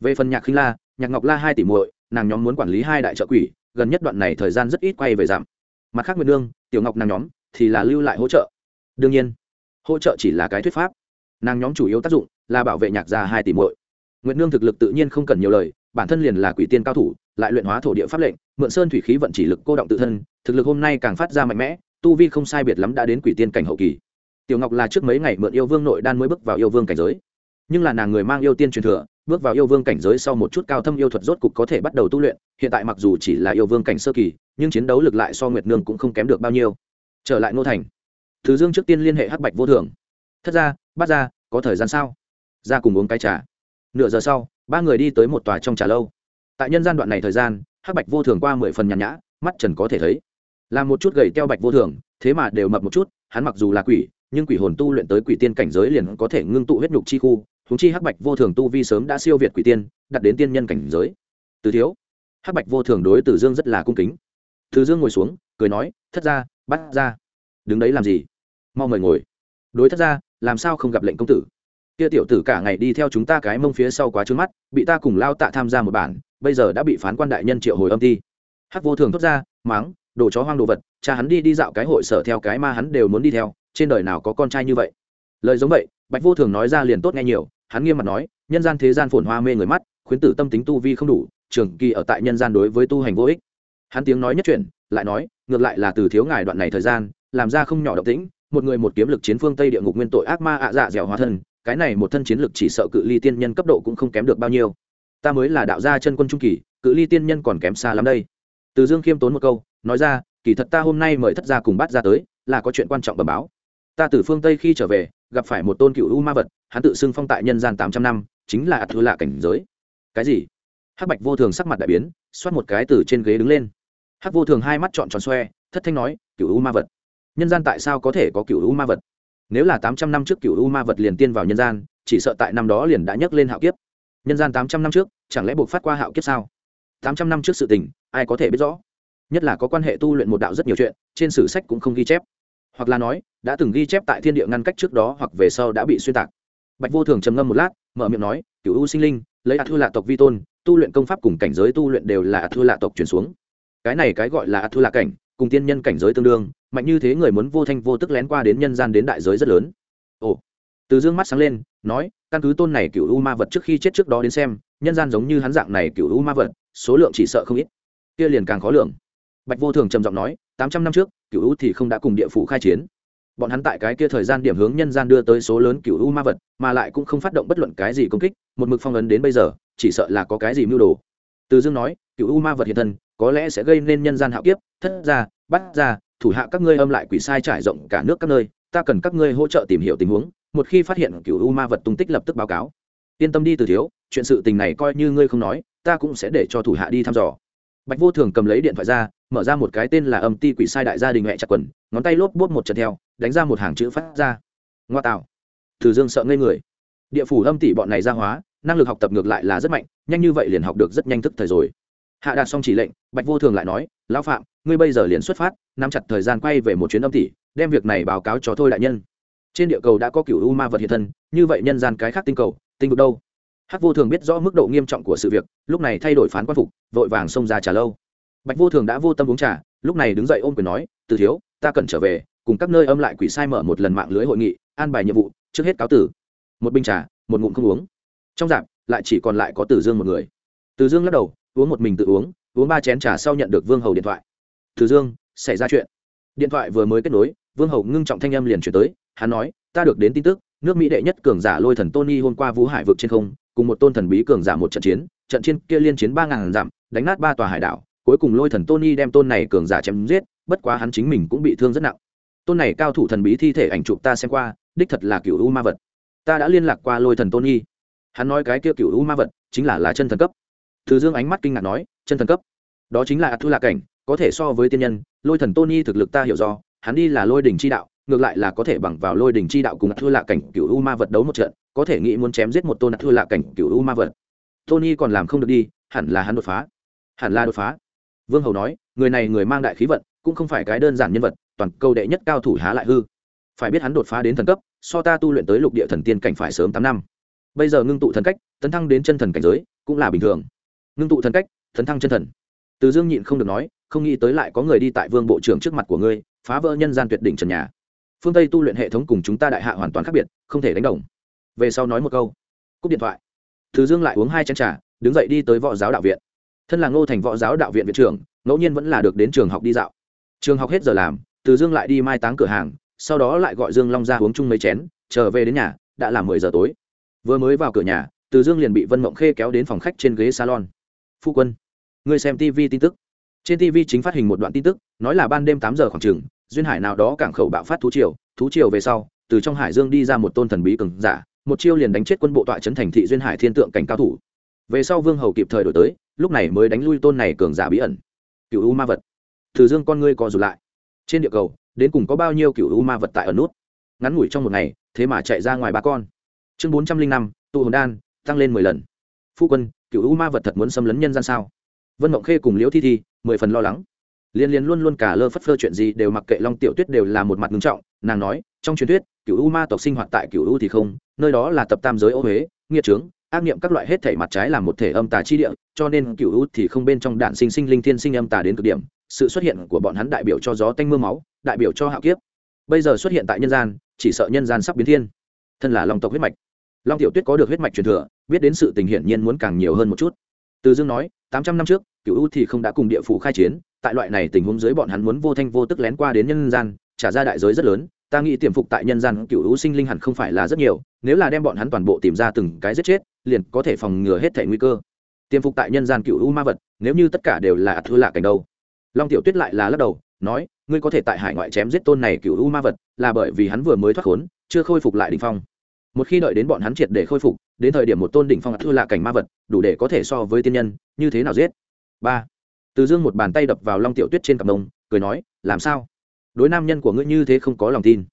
Về phần nhạc khinh la, nhạc ngọc la hai tỷ muội, nàng nhóm muốn quản lý hai đại trợ quỷ, gần nhất đoạn này thời gian rất ít quay về giảm. Mặt khác nguyên đương tiểu ngọc nàng nhóm thì là lưu lại hỗ trợ. Đương nhiên, hỗ trợ chỉ là cái thuyết pháp. Nàng nhóm chủ yếu tác dụng là bảo vệ nhạc gia hai tỷ muội. Nguyệt nương thực lực tự nhiên không cần nhiều lời, bản thân liền là quỷ tiên cao thủ lại luyện hóa thổ địa pháp lệnh, mượn sơn thủy khí vận chỉ lực cô động tự thân, thực lực hôm nay càng phát ra mạnh mẽ, tu vi không sai biệt lắm đã đến quỷ tiên cảnh hậu kỳ. Tiểu ngọc là trước mấy ngày mượn yêu vương nội đan mới bước vào yêu vương cảnh giới. Nhưng là nàng người mang yêu tiên truyền thừa, bước vào yêu vương cảnh giới sau một chút cao thâm yêu thuật rốt cục có thể bắt đầu tu luyện, hiện tại mặc dù chỉ là yêu vương cảnh sơ kỳ, nhưng chiến đấu lực lại so nguyệt nương cũng không kém được bao nhiêu. Trở lại ngô thành. Thứ dương trước tiên liên hệ hắc bạch vô thường. Thất ra bắt ra có thời gian sao? Ra cùng uống cái trà. Nửa giờ sau, ba người đi tới một tòa trong trà lâu tại nhân gian đoạn này thời gian, hắc bạch vô thường qua mười phần nhàn nhã, mắt trần có thể thấy. Là một chút gầy teo bạch vô thường, thế mà đều mập một chút, hắn mặc dù là quỷ, nhưng quỷ hồn tu luyện tới quỷ tiên cảnh giới liền có thể ngưng tụ huyết nhục chi khu húng chi hắc bạch vô thường tu vi sớm đã siêu việt quỷ tiên đặt đến tiên nhân cảnh giới. Từ thiếu, hắc bạch vô thường đối từ dương rất là cung kính. Từ dương ngồi xuống, cười nói, thất ra bắt ra. Đứng đấy làm gì? Mau mời ngồi. Đối thất ra làm sao không gặp lệnh công tử? Kia tiểu tử cả ngày đi theo chúng ta cái mông phía sau quá trướng mắt, bị ta cùng lao tạ tham gia một bản bây giờ đã bị phán quan đại nhân triệu hồi âm ti. Hắc vô thường thốt ra, máng, đồ chó hoang đồ vật, cha hắn đi đi dạo cái hội sở theo cái ma hắn đều muốn đi theo, trên đời nào có con trai như vậy? Lời giống vậy, bạch vô thường nói ra liền tốt nghe nhiều, hắn nghiêm mặt nói, nhân gian thế gian phồn hoa mê người mắt, khuyến tử tâm tính tu vi không đủ trường kỳ ở tại nhân gian đối với tu hành vô ích. Hắn tiếng nói nhất chuyển, lại nói, ngược lại là từ thiếu ngài đoạn này thời gian, làm ra không nhỏ động tĩnh, một người một kiếm lực chiến phương tây địa ngục nguyên tội ác ma ạ dạ dẻo hóa thân, cái này một thân chiến lực chỉ sợ cự ly tiên nhân cấp độ cũng không kém được bao nhiêu ta mới là đạo gia chân quân trung kỳ, cự ly tiên nhân còn kém xa lắm đây. Từ dương khiêm tốn một câu, nói ra, kỳ thật ta hôm nay mời thất gia cùng bắt ra tới, là có chuyện quan trọng bẩm báo. Ta từ phương tây khi trở về, gặp phải một tôn cựu u ma vật, hắn tự xưng phong tại nhân gian tám trăm năm, chính là ạt thứ lạ cảnh giới. Cái gì? Hắc bạch vô thường sắc mặt đại biến, xoát một cái từ trên ghế đứng lên. Hắc vô thường hai mắt trọn tròn xoe, thất thanh nói, cựu u ma vật, nhân gian tại sao có thể có cựu u ma vật? Nếu là tám trăm năm trước cựu u ma vật liền tiên vào nhân gian, chỉ sợ tại năm đó liền đã nhấc lên hạo kiếp nhân gian tám trăm năm trước, chẳng lẽ buộc phát qua hạo kiếp sao? Tám trăm năm trước sự tình, ai có thể biết rõ? Nhất là có quan hệ tu luyện một đạo rất nhiều chuyện, trên sử sách cũng không ghi chép. Hoặc là nói, đã từng ghi chép tại thiên địa ngăn cách trước đó hoặc về sau đã bị xuyên tạc. Bạch vô thường trầm ngâm một lát, mở miệng nói cựu u sinh linh, lấy ạt thư lạ tộc vi tôn, tu luyện công pháp cùng cảnh giới tu luyện đều là ạt thư lạ tộc chuyển xuống. Cái này cái gọi là ạt thư lạ cảnh, cùng tiên nhân cảnh giới tương đương, mạnh như thế người muốn vô thanh vô tức lén qua đến nhân gian đến đại giới rất lớn từ dương mắt sáng lên, nói, căn cứ tôn này cựu u ma vật trước khi chết trước đó đến xem, nhân gian giống như hắn dạng này cựu u ma vật, số lượng chỉ sợ không ít. Kia liền càng khó lượng bạch vô thường trầm giọng nói, tám trăm năm trước cựu u thì không đã cùng địa phủ khai chiến. Bọn hắn tại cái kia thời gian điểm hướng nhân gian đưa tới số lớn cựu u ma vật, mà lại cũng không phát động bất luận cái gì công kích, một mực phong ấn đến bây giờ, chỉ sợ là có cái gì mưu đồ. Từ dương nói cựu u ma vật hiện thân, có lẽ sẽ gây nên nhân gian hạo kiếp, thất ra bắt ra thủ hạ các ngươi âm lại quỷ sai trải rộng cả nước các nơi, ta cần các ngươi hỗ trợ tìm hiểu tình huống một khi phát hiện cựu u ma vật tung tích lập tức báo cáo. Yên tâm đi từ thiếu, chuyện sự tình này coi như ngươi không nói, ta cũng sẽ để cho thủ hạ đi thăm dò. Bạch vô thường cầm lấy điện thoại ra, mở ra một cái tên là âm ti quỷ sai đại gia đình mẹ chặt quần, ngón tay lốp bốt một trận theo, đánh ra một hàng chữ phát ra. Ngoa tạo. Thử dương sợ ngây người. Địa phủ âm tỷ bọn này ra hóa, năng lực học tập ngược lại là rất mạnh, nhanh như vậy liền học được rất nhanh thức thời rồi. Hạ đạt xong chỉ lệnh, bạch vô thường lại nói, lão phạm, ngươi bây giờ liền xuất phát, nắm chặt thời gian quay về một chuyến âm tỷ, đem việc này báo cáo cho thôi đại nhân trên địa cầu đã có cựu u ma vật hiện thân, như vậy nhân gian cái khác tinh cầu, tinh vực đâu? Hắc vô thường biết rõ mức độ nghiêm trọng của sự việc, lúc này thay đổi phán quan phục, vội vàng xông ra trả lâu. Bạch vô thường đã vô tâm uống trà, lúc này đứng dậy ôm quyền nói, từ thiếu, ta cần trở về, cùng các nơi âm lại quỷ sai mở một lần mạng lưới hội nghị, an bài nhiệm vụ, trước hết cáo tử. Một bình trà, một ngụm không uống. Trong dạp, lại chỉ còn lại có tử dương một người. Từ dương lắc đầu, uống một mình tự uống uống ba chén trà sau nhận được vương hầu điện thoại. Từ dương, xảy ra chuyện. Điện thoại vừa mới kết nối, vương hầu ngưng trọng thanh âm liền chuyển tới hắn nói, ta được đến tin tức, nước mỹ đệ nhất cường giả lôi thần tony hôm qua vũ hải vực trên không, cùng một tôn thần bí cường giả một trận chiến trận chiến kia liên chiến ba ngàn dặm, đánh nát ba tòa hải đảo, cuối cùng lôi thần tony đem tôn này cường giả chém giết, bất quá hắn chính mình cũng bị thương rất nặng. Tôn này cao thủ thần bí thi thể ảnh chụp ta xem qua, đích thật là cựu u ma vật. Ta đã liên lạc qua lôi thần tony. Hắn nói cái kia cựu u ma vật chính là là chân thần cấp. Từ dương ánh mắt kinh ngạc nói, chân thần cấp? Đó chính là thu lạc cảnh, có thể so với tiên nhân, lôi thần tony thực lực ta hiểu do, hắn đi là lôi đỉnh chi đạo ngược lại là có thể bằng vào lôi đỉnh chi đạo cùng thua lạ cảnh cựu u ma vật đấu một trận, có thể nghĩ muốn chém giết một tôn thua lạ cảnh cựu u ma vật. Tony còn làm không được đi, hẳn là hắn đột phá. Hẳn là đột phá. Vương hầu nói, người này người mang đại khí vận, cũng không phải cái đơn giản nhân vật, toàn câu đệ nhất cao thủ há lại hư. Phải biết hắn đột phá đến thần cấp, so ta tu luyện tới lục địa thần tiên cảnh phải sớm tám năm. Bây giờ ngưng tụ thần cách, tấn thăng đến chân thần cảnh giới, cũng là bình thường. Ngưng tụ thần cách, tấn thăng chân thần. Từ dương nhịn không được nói, không nghĩ tới lại có người đi tại vương bộ trưởng trước mặt của ngươi, phá vỡ nhân gian tuyệt đỉnh trần nhà phương tây tu luyện hệ thống cùng chúng ta đại hạ hoàn toàn khác biệt, không thể đánh đồng. Về sau nói một câu. Cúp điện thoại. Từ dương lại uống hai chén t r à đứng dậy đi tới võ giáo đạo viện. Thân là ngô thành võ giáo đạo viện viện trưởng, ngẫu nhiên vẫn là được đến trường học đi dạo. Trường học hết giờ làm, từ dương lại đi mai táng cửa hàng, sau đó lại gọi dương long ra uống chung mấy chén, trở về đến nhà, đã là mười giờ tối. Vừa mới vào cửa nhà, từ dương liền bị vân mộng khê kéo đến phòng khách trên ghế salon. Phu quân người xem tv tin tức. Trên tv chính phát hình một đoạn tin tức, nói là ban đêm tám giờ khoảng chừng duyên hải nào đó cảng khẩu bạo phát thú triều thú triều về sau, từ trong hải dương đi ra một tôn thần bí cường giả, một chiêu liền đánh chết quân bộ tọa trấn thành thị duyên hải thiên tượng cảnh cao thủ. Về sau vương hầu kịp thời đổi tới, lúc này mới đánh lui tôn này cường giả bí ẩn. Cựu u ma vật. Thử dương con ngươi co rụt lại. Trên địa cầu, đến cùng có bao nhiêu cựu u ma vật tại ở nút? Ngắn ngủi trong một ngày, thế mà chạy ra ngoài ba con. Chương bốn trăm linh năm, tụ hồn đan, tăng lên mười lần. Phu quân, cựu u ma vật thật muốn xâm lấn nhân gian sao? Vân mộng khê cùng liễu thi thi, mười phần lo lắng liên liên luôn luôn cả lơ phất phơ chuyện gì đều mặc kệ long tiểu tuyết đều là một mặt ngưng trọng. Nàng nói, trong truyền thuyết cựu u ma tộc sinh hoạt tại cựu u thì không, nơi đó là tập tam giới ô huế nghiệt trướng, ác niệm các loại hết thể mặt trái là một thể âm tà chi địa, cho nên cựu u thì không bên trong đạn sinh sinh linh thiên sinh âm tà đến cực điểm. Sự xuất hiện của bọn hắn đại biểu cho gió tanh mưa máu, đại biểu cho hạo kiếp. Bây giờ xuất hiện tại nhân gian, chỉ sợ nhân gian sắp biến thiên. Thân là long tộc huyết mạch. Long tiểu tuyết có được huyết mạch truyền thừa, biết đến sự tình hiển nhiên muốn càng nhiều hơn một chút. Từ dương nói, tám trăm năm trước cựu u thì không đã cùng địa phủ khai chiến tại loại này tình huống dưới bọn hắn muốn vô thanh vô tức lén qua đến nhân gian, trả ra đại giới rất lớn, ta nghĩ tiềm phục tại nhân gian cựu u sinh linh hẳn không phải là rất nhiều, nếu là đem bọn hắn toàn bộ tìm ra từng cái giết chết, liền có thể phòng ngừa hết thể nguy cơ. Tiềm phục tại nhân gian cựu u ma vật, nếu như tất cả đều là thư lạ cảnh đâu. Long tiểu tuyết lại là lắc đầu, nói, ngươi có thể tại hải ngoại chém giết tôn này cựu u ma vật, là bởi vì hắn vừa mới thoát khốn, chưa khôi phục lại đ ỉ n h phong. Một khi đợi đến bọn hắn triệt để khôi phục, đến thời điểm một tôn đỉnh phong thư lạ cảnh ma vật, đủ để có thể so với tiên nhân, như thế nào giết? Ba từ dương một bàn tay đập vào long tiểu tuyết trên cặp mông cười nói, làm sao? Đối nam nhân của ngươi như thế không có lòng tin.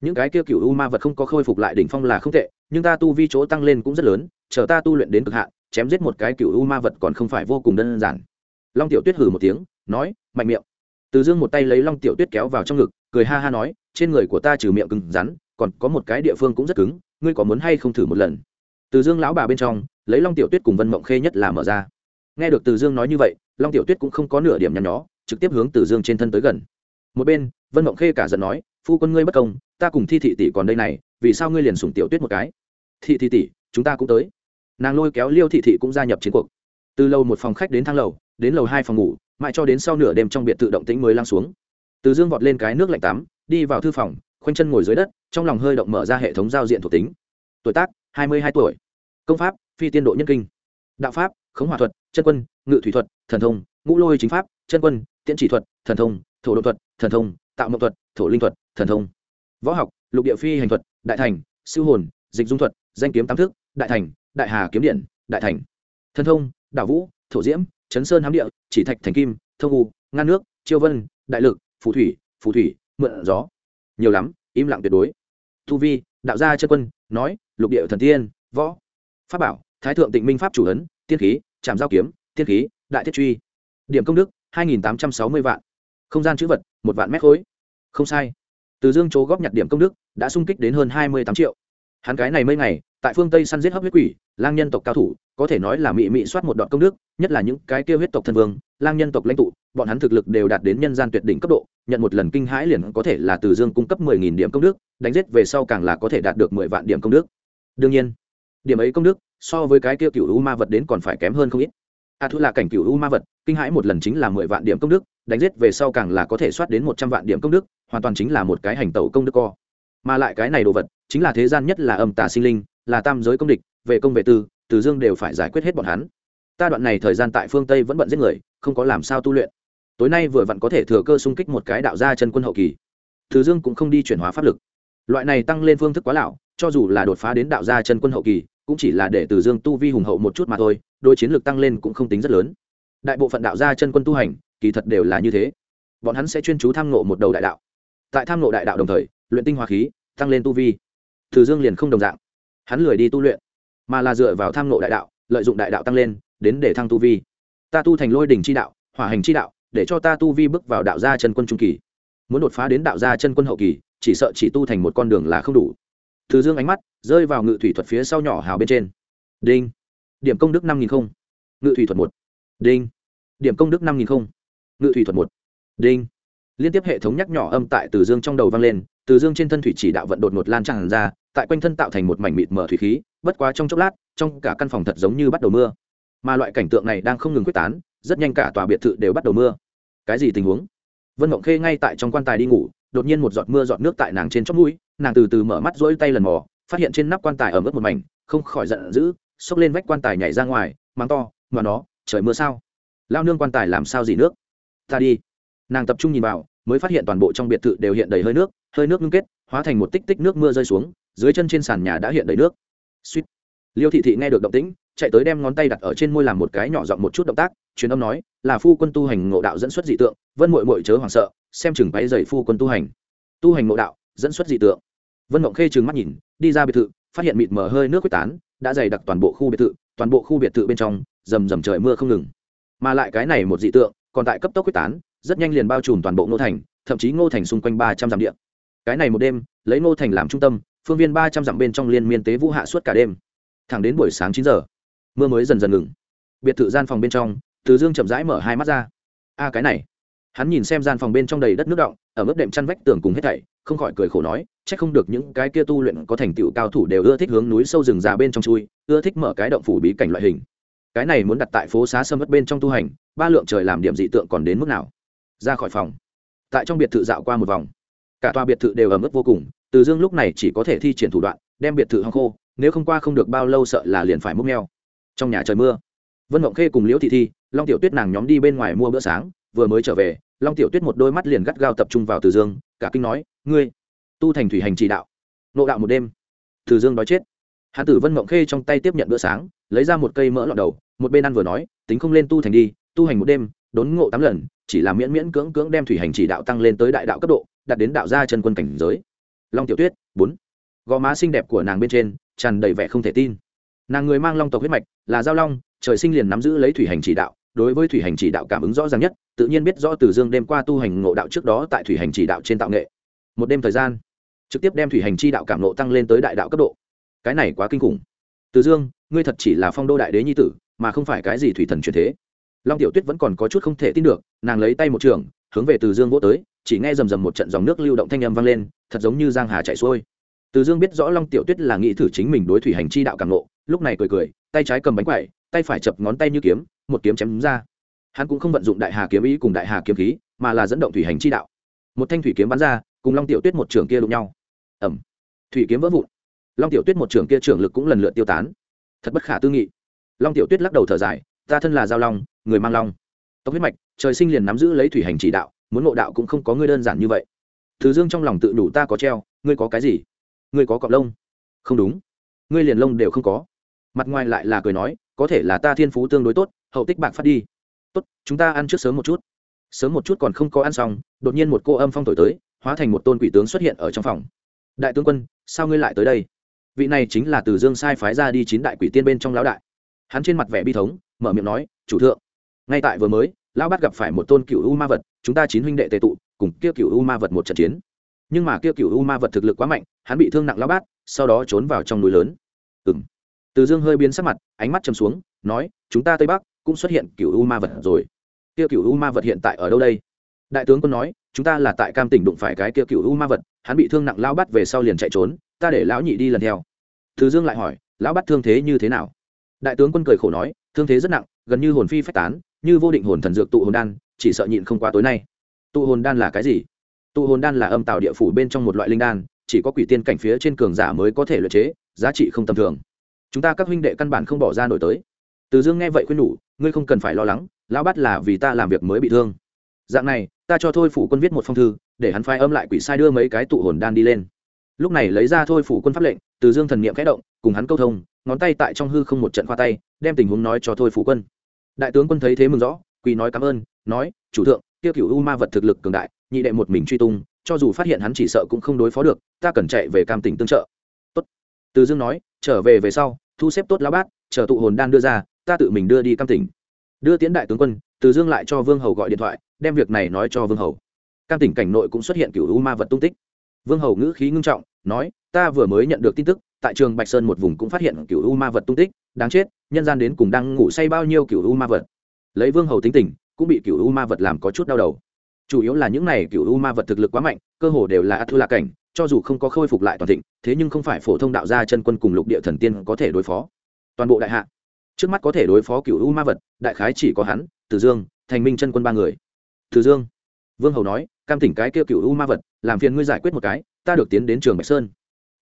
Những cái kia cựu u ma vật không có khôi phục lại đỉnh phong là không tệ, nhưng ta tu vi chỗ tăng lên cũng rất lớn, chờ ta tu luyện đến cực hạn, chém giết một cái cựu u ma vật còn không phải vô cùng đơn giản. Long tiểu tuyết hừ một tiếng, nói, mạnh miệng. Từ dương một tay lấy long tiểu tuyết kéo vào trong ngực, cười ha ha nói, trên người của ta trừ miệng cứng rắn, còn có một cái địa phương cũng rất cứng, ngươi có muốn hay không thử một lần? Từ dương lão bà bên trong, lấy long tiểu tuyết cùng vân mộng khê nhất là mở ra nghe được từ dương nói như vậy, long tiểu tuyết cũng không có nửa điểm nhăn nhó, trực tiếp hướng từ dương trên thân tới gần. Một bên, vân mộng khê cả giận nói, phu quân ngươi bất công, ta cùng thi thị tỷ còn đây này, vì sao ngươi liền sùng tiểu tuyết một cái? Thị thị tỷ, chúng ta cũng tới. Nàng lôi kéo liêu thị thị cũng gia nhập chiến cuộc. Từ lâu một phòng khách đến thang lầu, đến lầu hai phòng ngủ, mãi cho đến sau nửa đêm trong biệt tự động tĩnh mới lăng xuống. Từ dương vọt lên cái nước lạnh tắm, đi vào thư phòng, khoanh chân ngồi dưới đất, trong lòng hơi động mở ra hệ thống giao diện thuộc tính. Tuổi tác, hai mươi hai tuổi. Công pháp, phi tiên độ nhân kinh. Đạo pháp, khống hòa thuật chân quân, ngự thủy thuật, thần thông, ngũ lôi chính pháp, chân quân, tiễn chỉ thuật, thần thông, thổ độ thuật, thần thông, tạo mậu thuật, thổ linh thuật, thần thông. Võ học, lục địa phi hành thuật, đại thành siêu hồn, dịch dung thuật, danh kiếm tam thức, đại thành, đại hà kiếm điện, đại thành. Thần thông, đảo vũ, thổ diễm, chấn sơn hám địa, chỉ thạch thành kim, thông u, ngăn nước, chiêu vân, đại lực, phù thủy phù thủy, mượn gió. Nhiều lắm, im lặng tuyệt đối. Thu vi, đạo gia chân quân, nói, lục địa thần tiên, võ. Pháp bảo, thái thượng tịnh minh pháp chủ ấn tiên khí trạm giao kiếm, tiên khí, đại thiết truy. Điểm công đức, hai nghìn tám trăm sáu mươi vạn. Không gian chữ vật, một vạn mét khối. Không sai. Từ dương chỗ góp nhặt điểm công đức, đã sung kích đến hơn hai mươi tám triệu. Hắn cái này mấy ngày, tại phương tây săn giết hấp huyết quỷ, lang nhân tộc cao thủ, có thể nói là mị mị soát một đoạn công đức, nhất là những cái kêu huyết tộc thân vương, lang nhân tộc lãnh tụ, bọn hắn thực lực đều đạt đến nhân gian tuyệt đỉnh cấp độ, nhận một lần kinh hãi liền có thể là từ dương cung cấp mười nghìn điểm công đức, đánh giết về sau càng là có thể đạt được mười vạn điểm công đức. Đương nhiên, điểm ấy công đức so với cái kia cựu u ma vật đến còn phải kém hơn không ít. A à, thu là cảnh cựu u ma vật kinh hãi một lần chính là mười vạn điểm công đức đánh giết về sau càng là có thể soát đến một trăm vạn điểm công đức hoàn toàn chính là một cái hành tẩu công đức co. Mà lại cái này đồ vật chính là thế gian nhất là âm tà sinh linh là tam giới công địch về công vệ tư từ dương đều phải giải quyết hết bọn hắn. Ta đoạn này thời gian tại phương tây vẫn bận giết người không có làm sao tu luyện. Tối nay vừa vặn có thể thừa cơ xung kích một cái đạo gia chân quân hậu kỳ. Từ dương cũng không đi chuyển hóa pháp lực. Loại này tăng lên phương thức quá lão cho dù là đột phá đến đạo gia chân quân hậu kỳ cũng chỉ là để từ dương tu vi hùng hậu một chút mà thôi đôi chiến lược tăng lên cũng không tính rất lớn. Đại bộ phận đạo gia chân quân tu hành, kỳ thật đều là như thế. Bọn hắn sẽ chuyên chú tham nộ một đầu đại đạo. Tại tham ngộ đại đạo đồng thời, luyện tinh hoa khí, tăng lên tu vi. Từ dương liền không đồng dạng. Hắn lười đi tu luyện, mà là dựa vào tham ngộ đại đạo, lợi dụng đại đạo tăng lên, đến để thăng tu vi. Ta tu thành lôi đình chi đạo, hỏa hành chi đạo, để cho ta tu vi bước vào đạo gia chân quân trung kỳ. Muốn đột phá đến đạo gia chân quân hậu kỳ, chỉ sợ chỉ tu thành một con đường là không đủ từ dương ánh mắt rơi vào ngự thủy thuật phía sau nhỏ hào bên trên. Đinh. Điểm công đức năm nghìn không. Ngự thủy thuật một. Đinh. Điểm công đức năm nghìn không. Ngự thủy thuật một. Đinh. Liên tiếp hệ thống nhắc nhỏ âm tại từ dương trong đầu vang lên, từ dương trên thân thủy chỉ đạo vận đột một lan tràn ra, tại quanh thân tạo thành một mảnh mịt mở thủy khí, bất quá trong chốc lát, trong cả căn phòng thật giống như bắt đầu mưa. Mà loại cảnh tượng này đang không ngừng quyết tán, rất nhanh cả tòa biệt thự đều bắt đầu mưa. Cái gì tình huống? Vân mộng khê ngay tại trong quan tài đi ngủ, đột nhiên một giọt mưa giọt nước tại nàng trên chót mũi nàng từ từ mở mắt rỗi tay lần mò, phát hiện trên nắp quan tài ở mức một mảnh, không khỏi giận dữ, xốc lên vách quan tài nhảy ra ngoài, mắng to, mà nó, trời mưa sao? Lao nương quan tài làm sao gì nước? Ta đi. Nàng tập trung nhìn vào, mới phát hiện toàn bộ trong biệt thự đều hiện đầy hơi nước hơi nước ngưng kết, hóa thành một tích tích nước mưa rơi xuống, dưới chân trên sàn nhà đã hiện đầy nước. Suýt. Liêu thị thị nghe được động tĩnh, chạy tới đem ngón tay đặt ở trên môi làm một cái nhỏ giọng một chút động tác, truyền âm nói, là phu quân tu hành ngộ đạo dẫn xuất dị tượng, vân mội mội chớ hoảng sợ, xem chừng váy dày phu quân tu hành. Tu hành ngộ đạo, dẫn xuất dị tượng vân mộng khê trừng mắt nhìn đi ra biệt thự phát hiện mịt mờ hơi nước quyết tán đã dày đặc toàn bộ khu biệt thự toàn bộ khu biệt thự bên trong rầm rầm trời mưa không ngừng. Mà lại cái này một dị tượng còn tại cấp tốc quyết tán rất nhanh liền bao trùm toàn bộ ngô thành thậm chí ngô thành xung quanh ba trăm dặm điện, cái này một đêm lấy ngô thành làm trung tâm phương viên ba trăm dặm bên trong liên miên tế vũ hạ suốt cả đêm. Thẳng đến buổi sáng chín giờ mưa mới dần dần ngừng. Biệt thự gian phòng bên trong từ dương chậm rãi mở hai mắt ra. A cái này. Hắn nhìn xem gian phòng bên trong đầy đất nước động ở mức đệm chăn vách tường cùng hết thảy không khỏi cười khổ nói chắc không được những cái kia tu luyện có thành tựu cao thủ đều ưa thích hướng núi sâu rừng già bên trong chui, ưa thích mở cái động phủ bí cảnh loại hình. Cái này muốn đặt tại phố xá sâm mất bên trong tu hành, ba lượng trời làm điểm dị tượng còn đến mức nào? Ra khỏi phòng. Tại trong biệt thự dạo qua một vòng. Cả tòa biệt thự đều ấm ức vô cùng, từ dương lúc này chỉ có thể thi triển thủ đoạn, đem biệt thự hong khô, nếu không qua không được bao lâu sợ là liền phải múc neo trong nhà trời mưa, vân mộng khê cùng liễu thị thi, long tiểu tuyết nàng nhóm đi bên ngoài mua bữa sáng, vừa mới trở về, long tiểu tuyết một đôi mắt liền gắt gao tập trung vào từ dương, cả kinh nói, ngươi tu thành thủy hành chỉ đạo. Nộ đạo một đêm, từ dương đói chết. Hãn tử vân mộng khê trong tay tiếp nhận bữa sáng, lấy ra một cây mỡ lọt đầu, một bên ăn vừa nói, tính không lên tu thành đi, tu hành một đêm, đốn ngộ tám lần, chỉ là miễn miễn cưỡng cưỡng đem thủy hành chỉ đạo tăng lên tới đại đạo cấp độ, đạt đến đạo gia chân quân cảnh giới. Long tiểu tuyết, bốn. Gò má xinh đẹp của nàng bên trên, tràn đầy vẻ không thể tin. Nàng người mang long tộc huyết mạch, là giao long, trời sinh liền nắm giữ lấy thủy hành chỉ đạo, đối với thủy hành chỉ đạo cảm ứng rõ ràng nhất, tự nhiên biết rõ từ dương đêm qua tu hành ngộ đạo trước đó tại thủy hành chỉ đạo trên tạo nghệ. Một đêm thời gian trực tiếp đem thủy hành chi đạo cảm nộ tăng lên tới đại đạo cấp độ. Cái này quá kinh khủng. Từ dương, ngươi thật chỉ là phong đô đại đế nhi tử, mà không phải cái gì thủy thần truyền thế. Long tiểu tuyết vẫn còn có chút không thể tin được, nàng lấy tay một trường, hướng về từ dương vỗ tới, chỉ nghe rầm rầm một trận dòng nước lưu động thanh âm vang lên, thật giống như giang hà chạy xuôi. Từ dương biết rõ long tiểu tuyết là nghĩ thử chính mình đối thủy hành chi đạo càng lộ lúc này cười cười, tay trái cầm bánh quậy tay phải chập ngón tay như kiếm, một kiếm chém đúng ra. Hắn cũng không vận dụng đại hà kiếm ý cùng đại hà kiếm khí, mà là dẫn động thủy hành chi đạo. Một thanh thủy kiếm bắn ra, cùng long tiểu tuyết một trường kia đụng nhau ẩm. Thủy kiếm vỡ vụn. Long tiểu tuyết một trường kia trưởng lực cũng lần lượt tiêu tán. Thật bất khả tư nghị. Long tiểu tuyết lắc đầu thở dài, ta thân là giao long, người mang long. Tộc huyết mạch, trời sinh liền nắm giữ lấy thủy hành chỉ đạo, muốn ngộ đạo cũng không có ngươi đơn giản như vậy. Thứ dương trong lòng tự đủ ta có treo, ngươi có cái gì? Ngươi có cọp lông? Không đúng. Ngươi liền lông đều không có. Mặt ngoài lại là cười nói, có thể là ta thiên phú tương đối tốt, hậu tích bạc phát đi. Tốt, chúng ta ăn trước sớm một chút. Sớm một chút còn không có ăn xong, đột nhiên một cô âm phong thổi tới, hóa thành một tôn quỷ tướng xuất hiện ở trong phòng đại tướng quân, sao ngươi lại tới đây? Vị này chính là từ dương sai phái ra đi chín đại quỷ tiên bên trong lão đại. Hắn trên mặt vẻ bi thống, mở miệng nói, chủ thượng, ngay tại vừa mới, lão bát gặp phải một tôn cựu u ma vật, chúng ta chín huynh đệ tề tụ, cùng kia cựu u ma vật một trận chiến. Nhưng mà kia cựu u ma vật thực lực quá mạnh, hắn bị thương nặng lão bát, sau đó trốn vào trong núi lớn. Ừ m từ dương hơi biến sắc mặt, ánh mắt chầm xuống, nói, chúng ta tây bắc cũng xuất hiện cựu u ma vật rồi. Kia cựu u ma vật hiện tại ở đâu đây? Đại tướng quân nói, chúng ta là tại cam tỉnh đụng phải cái kia cựu u ma vật, hắn bị thương nặng lão bắt về sau liền chạy trốn, ta để lão nhị đi lần theo. Từ dương lại hỏi, lão bắt thương thế như thế nào? Đại tướng quân cười khổ nói, thương thế rất nặng, gần như hồn phi phách tán, như vô định hồn thần dược tụ hồn đan, chỉ sợ nhịn không qua tối nay. Tụ hồn đan là cái gì? Tụ hồn đan là âm tạo địa phủ bên trong một loại linh đan, chỉ có quỷ tiên cảnh phía trên cường giả mới có thể luyện chế, giá trị không tầm thường. Chúng ta các huynh đệ căn bản không bỏ ra nổi tới. Từ dương nghe vậy khuyên nhủ, ngươi không cần phải lo lắng, lão bắt là vì ta làm việc mới bị thương dạng này, ta cho thôi phủ quân viết một phong thư, để hắn phai âm lại quỷ sai đưa mấy cái tụ hồn đan đi lên. Lúc này lấy ra thôi phủ quân pháp lệnh, từ dương thần niệm kẽ động, cùng hắn câu thông, ngón tay tại trong hư không một trận khoa tay, đem tình huống nói cho thôi phủ quân. Đại tướng quân thấy thế mừng rõ, quỳ nói cảm ơn, nói, chủ thượng, kia cựu u ma vật thực lực cường đại, nhị đệ một mình truy tung, cho dù phát hiện hắn chỉ sợ cũng không đối phó được, ta cần chạy về cam tỉnh tương trợ. Tốt. Từ dương nói, trở về về sau, thu xếp tốt lá bát, chờ tụ hồn đan đưa ra, ta tự mình đưa đi cam tỉnh. Đưa tiến đại tướng quân, từ dương lại cho vương hầu gọi điện thoại đem việc này nói cho vương hầu. Cam tỉnh cảnh nội cũng xuất hiện cựu u ma vật tung tích. Vương hầu ngữ khí ngưng trọng, nói, ta vừa mới nhận được tin tức, tại trường bạch sơn một vùng cũng phát hiện cựu u ma vật tung tích, đáng chết, nhân gian đến cùng đang ngủ say bao nhiêu cựu u ma vật. Lấy vương hầu tính tình, cũng bị cựu u ma vật làm có chút đau đầu. Chủ yếu là những này cựu u ma vật thực lực quá mạnh, cơ hồ đều là a thư lạc cảnh, cho dù không có khôi phục lại toàn thịnh, thế nhưng không phải phổ thông đạo gia chân quân cùng lục địa thần tiên có thể đối phó. Toàn bộ đại hạ, trước mắt có thể đối phó cựu u ma vật, đại khái chỉ có hắn, tử dương, thành minh chân quân ba người từ dương. Vương hầu nói, cam tỉnh cái kia cựu u ma vật, làm phiền ngươi giải quyết một cái, ta được tiến đến trường bạch sơn.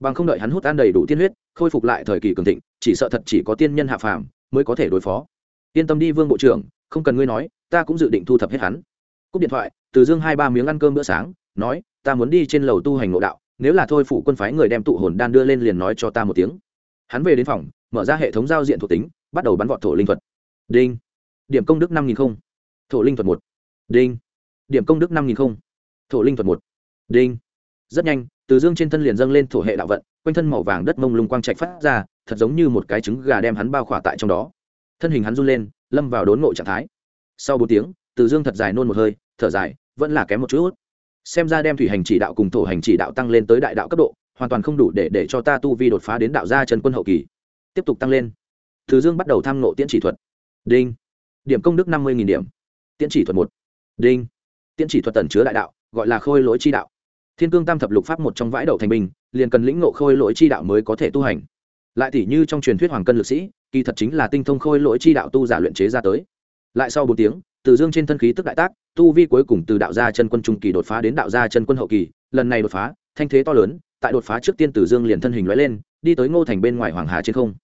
Bằng không đợi hắn hút ăn đầy đủ tiên huyết, khôi phục lại thời kỳ cường thịnh, chỉ sợ thật chỉ có tiên nhân hạ phàm mới có thể đối phó. Yên tâm đi, vương bộ trưởng, không cần ngươi nói, ta cũng dự định thu thập hết hắn. Cúp điện thoại, từ dương hai ba miếng ăn cơm bữa sáng, nói, ta muốn đi trên lầu tu hành ngộ đạo, nếu là thôi phủ quân phái người đem tụ hồn đan đưa lên liền nói cho ta một tiếng. Hắn về đến phòng, mở ra hệ thống giao diện thuộc tính, bắt đầu bắn vọt thổ linh thuật. Đinh. Điểm công đức năm nghìn không. Thổ linh thuật một đinh. Điểm công đức năm nghìn không. Thổ linh thuật một. Đinh. Rất nhanh, từ dương trên thân liền dâng lên thổ hệ đạo vận, quanh thân màu vàng đất mông lung quang trạch phát ra, thật giống như một cái trứng gà đem hắn bao khỏa tại trong đó. Thân hình hắn run lên, lâm vào đốn ngộ trạng thái. Sau bốn tiếng, từ dương thật dài nôn một hơi, thở dài, vẫn là kém một chút. Xem ra đem thủy hành chỉ đạo cùng thổ hành chỉ đạo tăng lên tới đại đạo cấp độ, hoàn toàn không đủ để để cho ta tu vi đột phá đến đạo gia trần quân hậu kỳ. Tiếp tục tăng lên. Từ dương bắt đầu tham nộ tiễn chỉ thuật. Đinh. Điểm công đức năm mươi điểm. Tiễn chỉ thuật một đinh. Tiễn chỉ thuật tần chứa đại đạo, gọi là khôi lỗi chi đạo. Thiên cương tam thập lục pháp một trong vãi đậu thành bình, liền cần lĩnh ngộ khôi lỗi chi đạo mới có thể tu hành. Lại tỷ như trong truyền thuyết hoàng cân lực sĩ, kỳ thật chính là tinh thông khôi lỗi chi đạo tu giả luyện chế ra tới. Lại sau bốn tiếng, từ dương trên thân khí tức đại tác, tu vi cuối cùng từ đạo gia chân quân trung kỳ đột phá đến đạo gia chân quân hậu kỳ, lần này đột phá, thanh thế to lớn, tại đột phá trước tiên từ dương liền thân hình lóe lên, đi tới ngô thành bên ngoài hoàng hà trên không.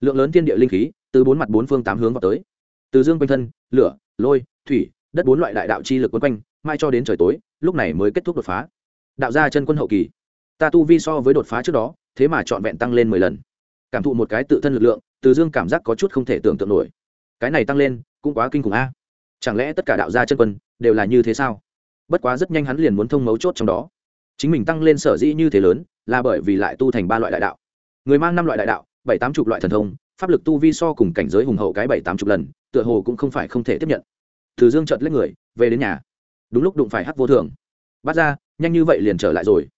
Lượng lớn thiên địa linh khí, từ bốn mặt bốn phương tám hướng vào tới. Từ dương quanh thân, lửa, lôi, thủy đất bốn loại đại đạo chi lực quấn quanh, mai cho đến trời tối, lúc này mới kết thúc đột phá. Đạo gia chân quân hậu kỳ. Ta tu vi so với đột phá trước đó, thế mà trọn vẹn tăng lên mười lần. Cảm thụ một cái tự thân lực lượng, từ dương cảm giác có chút không thể tưởng tượng nổi. Cái này tăng lên, cũng quá kinh khủng a. Chẳng lẽ tất cả đạo gia chân quân đều là như thế sao? Bất quá rất nhanh hắn liền muốn thông mấu chốt trong đó. Chính mình tăng lên sở dĩ như thế lớn, là bởi vì lại tu thành ba loại đại đạo. Người mang năm loại đại đạo, bảy tám chục loại thần thông, pháp lực tu vi so cùng cảnh giới hùng hậu cái bảy tám chục lần, tựa hồ cũng không phải không thể tiếp nhận từ dương chợt lấy người, về đến nhà. Đúng lúc đụng phải hắc vô thường. Bắt ra nhanh như vậy liền trở lại rồi.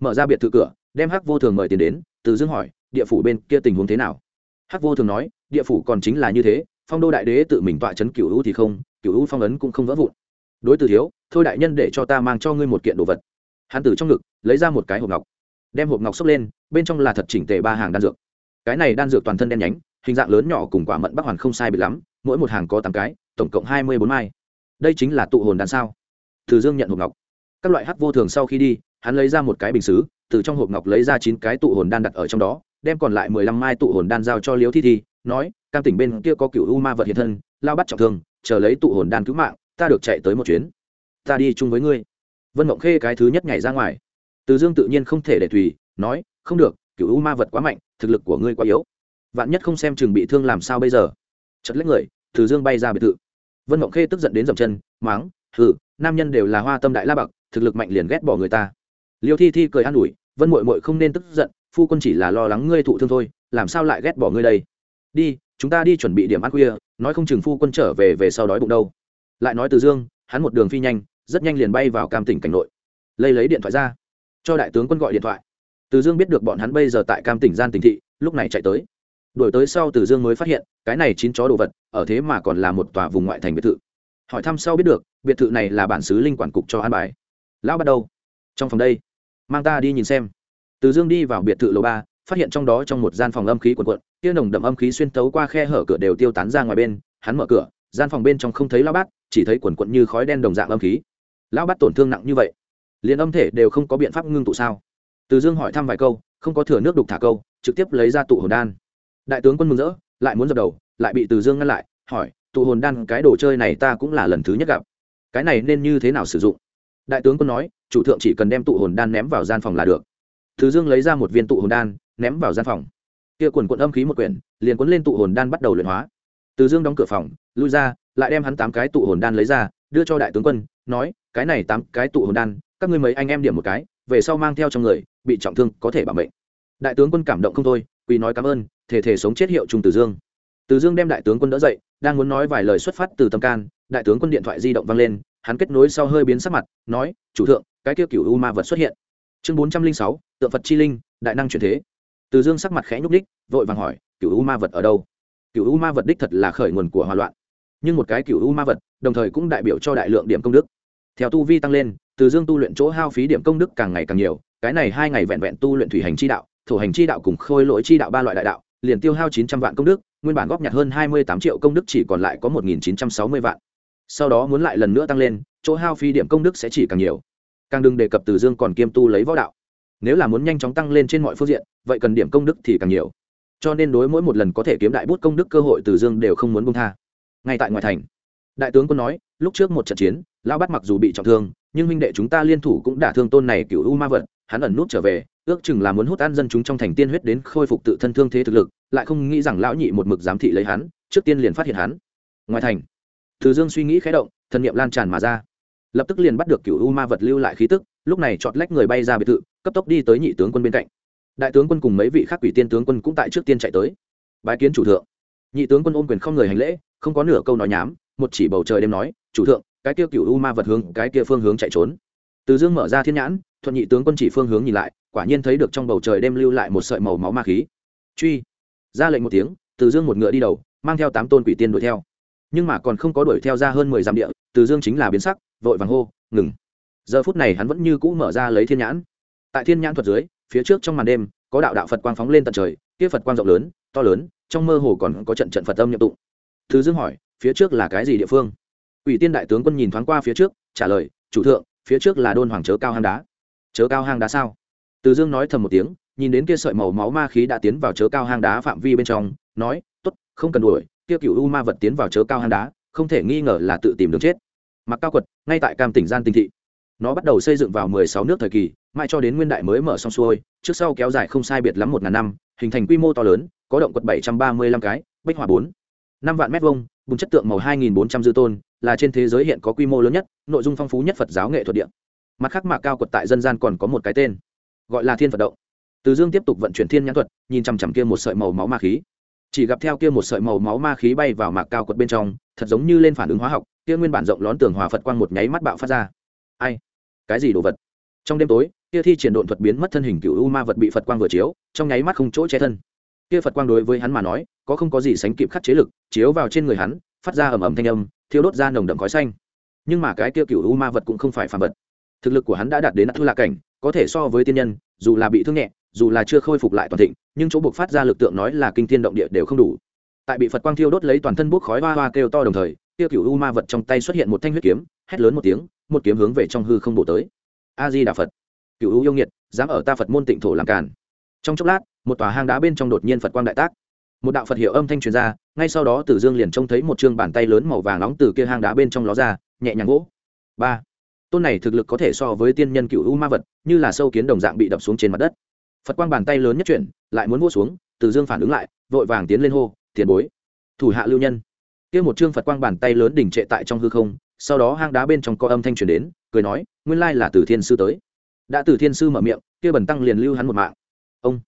Mở ra biệt thự cửa, đem hắc vô thường mời tiền đến, từ dương hỏi, địa phủ bên kia tình huống thế nào? Hắc vô thường nói, địa phủ còn chính là như thế, phong đô đại đế tự mình tọa chấn cửu u thì không, cửu u phong ấn cũng không vỡ vụn. Đối từ thiếu, thôi đại nhân để cho ta mang cho ngươi một kiện đồ vật. Hắn từ trong ngực, lấy ra một cái hộp ngọc. Đem hộp ngọc xốc lên, bên trong là thật chỉnh tề ba hàng đan dược. Cái này đan dược toàn thân đen nhánh, hình dạng lớn nhỏ cùng quả mận bắc hoàn không sai bị lắm, mỗi một hàng có tám cái tổng cộng hai mươi bốn mai. Đây chính là tụ hồn đan sao? Từ dương nhận hộp ngọc. Các loại hắc vô thường sau khi đi, hắn lấy ra một cái bình xứ, từ trong hộp ngọc lấy ra chín cái tụ hồn đan đặt ở trong đó, đem còn lại mười lăm mai tụ hồn đan giao cho liễu thi thi, nói, cam tỉnh bên kia có cựu u ma vật hiện thân, lao bắt trọng thương, chờ lấy tụ hồn đan cứu mạng, ta được chạy tới một chuyến. Ta đi chung với ngươi. Vân mộng khê cái thứ nhất nhảy ra ngoài. Từ dương tự nhiên không thể để tùy, nói, không được, cựu u ma vật quá mạnh, thực lực của ngươi quá yếu. Vạn nhất không xem chừng bị thương làm sao bây giờ. Chật lấy người, từ dương bay ra biệt thự vân mộng khê tức giận đến dậm chân máng hừ, nam nhân đều là hoa tâm đại la bậc thực lực mạnh liền ghét bỏ người ta. Liêu thi thi cười an ủi, vân mội mội không nên tức giận, phu quân chỉ là lo lắng ngươi thụ thương thôi, làm sao lại ghét bỏ ngươi đây? Đi, chúng ta đi chuẩn bị điểm ăn khuya, nói không chừng phu quân trở về về sau đói bụng đâu. Lại nói từ dương, hắn một đường phi nhanh, rất nhanh liền bay vào cam tỉnh cảnh nội. Lây lấy điện thoại ra, cho đại tướng quân gọi điện thoại. Từ dương biết được bọn hắn bây giờ tại cam tỉnh gian tỉnh thị, lúc này chạy tới đổi tới sau từ dương mới phát hiện, cái này chín chó đồ vật, ở thế mà còn là một tòa vùng ngoại thành biệt thự. Hỏi thăm sau biết được, biệt thự này là bản xứ linh quản cục cho an bài. Lão bắt đầu. Trong phòng đây, mang ta đi nhìn xem. Từ dương đi vào biệt thự lầu ba, phát hiện trong đó trong một gian phòng âm khí quần quận kia nồng đậm âm khí xuyên tấu qua khe hở cửa đều tiêu tán ra ngoài bên, hắn mở cửa, gian phòng bên trong không thấy lão bát chỉ thấy quần quận như khói đen đồng dạng âm khí. Lão bát tổn thương nặng như vậy, liền âm thể đều không có biện pháp ngưng tụ sao? Từ dương hỏi thăm vài câu, không có thừa nước đục thả câu, trực tiếp lấy ra tụ hồn đan đại tướng quân mừng rỡ, lại muốn dập đầu, lại bị từ dương ngăn lại, hỏi, tụ hồn đan cái đồ chơi này ta cũng là lần thứ nhất gặp. Cái này nên như thế nào sử dụng? Đại tướng quân nói, chủ thượng chỉ cần đem tụ hồn đan ném vào gian phòng là được. Từ dương lấy ra một viên tụ hồn đan, ném vào gian phòng. Kia quần quận âm khí một quyển, liền quấn lên tụ hồn đan bắt đầu luyện hóa. Từ dương đóng cửa phòng, lui ra, lại đem hắn tám cái tụ hồn đan lấy ra, đưa cho đại tướng quân, nói, cái này tám cái tụ hồn đan, các ngươi mấy anh em điểm một cái, về sau mang theo trong người, bị trọng thương có thể bảo mệnh. Đại tướng quân cảm động không thôi, quỳ nói cảm ơn thể thể sống chết hiệu trung từ dương. Từ dương đem đại tướng quân đỡ dậy, đang muốn nói vài lời xuất phát từ tâm can, đại tướng quân điện thoại di động vang lên, hắn kết nối sau hơi biến sắc mặt, nói, chủ thượng, cái kia cựu u ma vật xuất hiện. Chương bốn trăm linh sáu, tượng phật chi linh, đại năng chuyển thế. Từ dương sắc mặt khẽ nhúc đích vội vàng hỏi cựu u ma vật ở đâu? Cựu u ma vật đích thật là khởi nguồn của hòa loạn. Nhưng một cái cựu u ma vật, đồng thời cũng đại biểu cho đại lượng điểm công đức. Theo tu vi tăng lên, từ dương tu luyện chỗ hao phí điểm công đức càng ngày càng nhiều, cái này hai ngày vẹn vẹn tu luyện thủy hành chi đạo, thổ hành chi đạo cùng khôi lỗi chi đạo ba loại đại đạo liền tiêu hao chín trăm vạn công đức, nguyên bản góp nhặt hơn hai mươi tám triệu công đức chỉ còn lại có một nghìn chín trăm sáu mươi vạn. Sau đó muốn lại lần nữa tăng lên, chỗ hao phí điểm công đức sẽ chỉ càng nhiều. Càng đừng đề cập từ dương còn kiêm tu lấy võ đạo. Nếu là muốn nhanh chóng tăng lên trên mọi phương diện, vậy cần điểm công đức thì càng nhiều. Cho nên đối mỗi một lần có thể kiếm đại bút công đức cơ hội từ dương đều không muốn bông tha. Ngay tại ngoại thành, đại tướng quân nói, lúc trước một trận chiến, lão bắt mặc dù bị trọng thương nhưng huynh đệ chúng ta liên thủ cũng đả thương tôn này cựu u ma vật, hắn ẩn nút trở về, ước chừng là muốn hút an dân chúng trong thành tiên huyết đến khôi phục tự thân thương thế thực lực, lại không nghĩ rằng lão nhị một mực giám thị lấy hắn, trước tiên liền phát hiện hắn. Ngoài thành, từ dương suy nghĩ khé động, thần niệm lan tràn mà ra. Lập tức liền bắt được cựu u ma vật lưu lại khí tức, lúc này chọt lách người bay ra biệt thự, cấp tốc đi tới nhị tướng quân bên cạnh. Đại tướng quân cùng mấy vị khác quỷ tiên tướng quân cũng tại trước tiên chạy tới. Bái kiến chủ thượng. Nhị tướng quân ôm quyền không người hành lễ, không có nửa câu nói nhám một chỉ bầu trời đêm nói, chủ thượng cái kia cựu u ma vật hướng, cái kia phương hướng chạy trốn. Từ dương mở ra thiên nhãn, thuận nhị tướng quân chỉ phương hướng nhìn lại, quả nhiên thấy được trong bầu trời đêm lưu lại một sợi màu máu ma khí. Truy. Ra lệnh một tiếng, từ dương một ngựa đi đầu, mang theo tám tôn quỷ tiên đuổi theo. Nhưng mà còn không có đuổi theo ra hơn mười dặm địa, từ dương chính là biến sắc, vội vàng hô, ngừng. Giờ phút này hắn vẫn như cũ mở ra lấy thiên nhãn. Tại thiên nhãn thuật dưới, phía trước trong màn đêm, có đạo đạo phật quang phóng lên tận trời, kia phật quang rộng lớn, to lớn, trong mơ hồ còn có trận trận phật âm nhậm tụng. Thứ dương hỏi, phía trước là cái gì địa phương? Ủy tiên đại tướng quân nhìn thoáng qua phía trước trả lời chủ thượng phía trước là đôn hoàng chớ cao hang đá. Chớ cao hang đá sao? Từ dương nói thầm một tiếng nhìn đến kia sợi màu máu ma khí đã tiến vào chớ cao hang đá phạm vi bên trong nói tốt, không cần đuổi kia cựu u ma vật tiến vào chớ cao hang đá không thể nghi ngờ là tự tìm đường chết. Mặc cao quật ngay tại cam tỉnh gian tinh thị nó bắt đầu xây dựng vào mười sáu nước thời kỳ mãi cho đến nguyên đại mới mở xong xuôi trước sau kéo dài không sai biệt lắm một ngàn năm hình thành quy mô to lớn có động quật bảy trăm ba mươi lăm cái bích hỏa bốn năm vạn mét vuông bùn chất tượng màu hai nghìn bốn trăm dư tôn, là trên thế giới hiện có quy mô lớn nhất, nội dung phong phú nhất phật giáo nghệ thuật điện mặt khác mạc cao quật tại dân gian còn có một cái tên, gọi là thiên phật động. Từ dương tiếp tục vận chuyển thiên nhãn thuật, nhìn chằm chằm kia một sợi màu máu ma khí. Chỉ gặp theo kia một sợi màu máu ma khí bay vào mạc cao quật bên trong, thật giống như lên phản ứng hóa học, kia nguyên bản rộng lón tường hòa phật quang một nháy mắt bạo phát ra. Ai? Cái gì đồ vật? Trong đêm tối, kia thi triển độn thuật biến mất thân hình cựu u ma vật bị phật quang vừa chiếu, trong nháy mắt không chỗ che thân kia phật quang đối với hắn mà nói, có không có gì sánh kịp khắc chế lực, chiếu vào trên người hắn, phát ra ầm ầm thanh âm, thiêu đốt ra nồng đậm khói xanh. Nhưng mà cái kia cựu u ma vật cũng không phải phàm vật. Thực lực của hắn đã đạt đến thu lạc cảnh, có thể so với tiên nhân, dù là bị thương nhẹ, dù là chưa khôi phục lại toàn thịnh, nhưng chỗ buộc phát ra lực tượng nói là kinh thiên động địa đều không đủ. Tại bị phật quang thiêu đốt lấy toàn thân bốc khói hoa hoa kêu to đồng thời, kia cựu u ma vật trong tay xuất hiện một thanh huyết kiếm, hét lớn một tiếng, một kiếm hướng về trong hư không bổ tới. A di đà phật. Cựu u yêu nghiệt, dám ở ta phật môn tịnh thổ làm càn. Trong chốc lát một tòa hang đá bên trong đột nhiên phật quang đại tác một đạo phật hiệu âm thanh truyền ra ngay sau đó tử dương liền trông thấy một chương bàn tay lớn màu vàng nóng từ kia hang đá bên trong ló ra nhẹ nhàng gỗ ba tôn này thực lực có thể so với tiên nhân cựu u ma vật như là sâu kiến đồng dạng bị đập xuống trên mặt đất phật quang bàn tay lớn nhất chuyển lại muốn vô xuống tử dương phản ứng lại vội vàng tiến lên hô tiền bối thủ hạ lưu nhân kia một chương phật quang bàn tay lớn đỉnh trệ tại trong hư không sau đó hang đá bên trong có âm thanh truyền đến cười nói nguyên lai là từ thiên sư tới đã từ thiên sư mở miệng kia bần tăng liền lưu hắn một mạng ông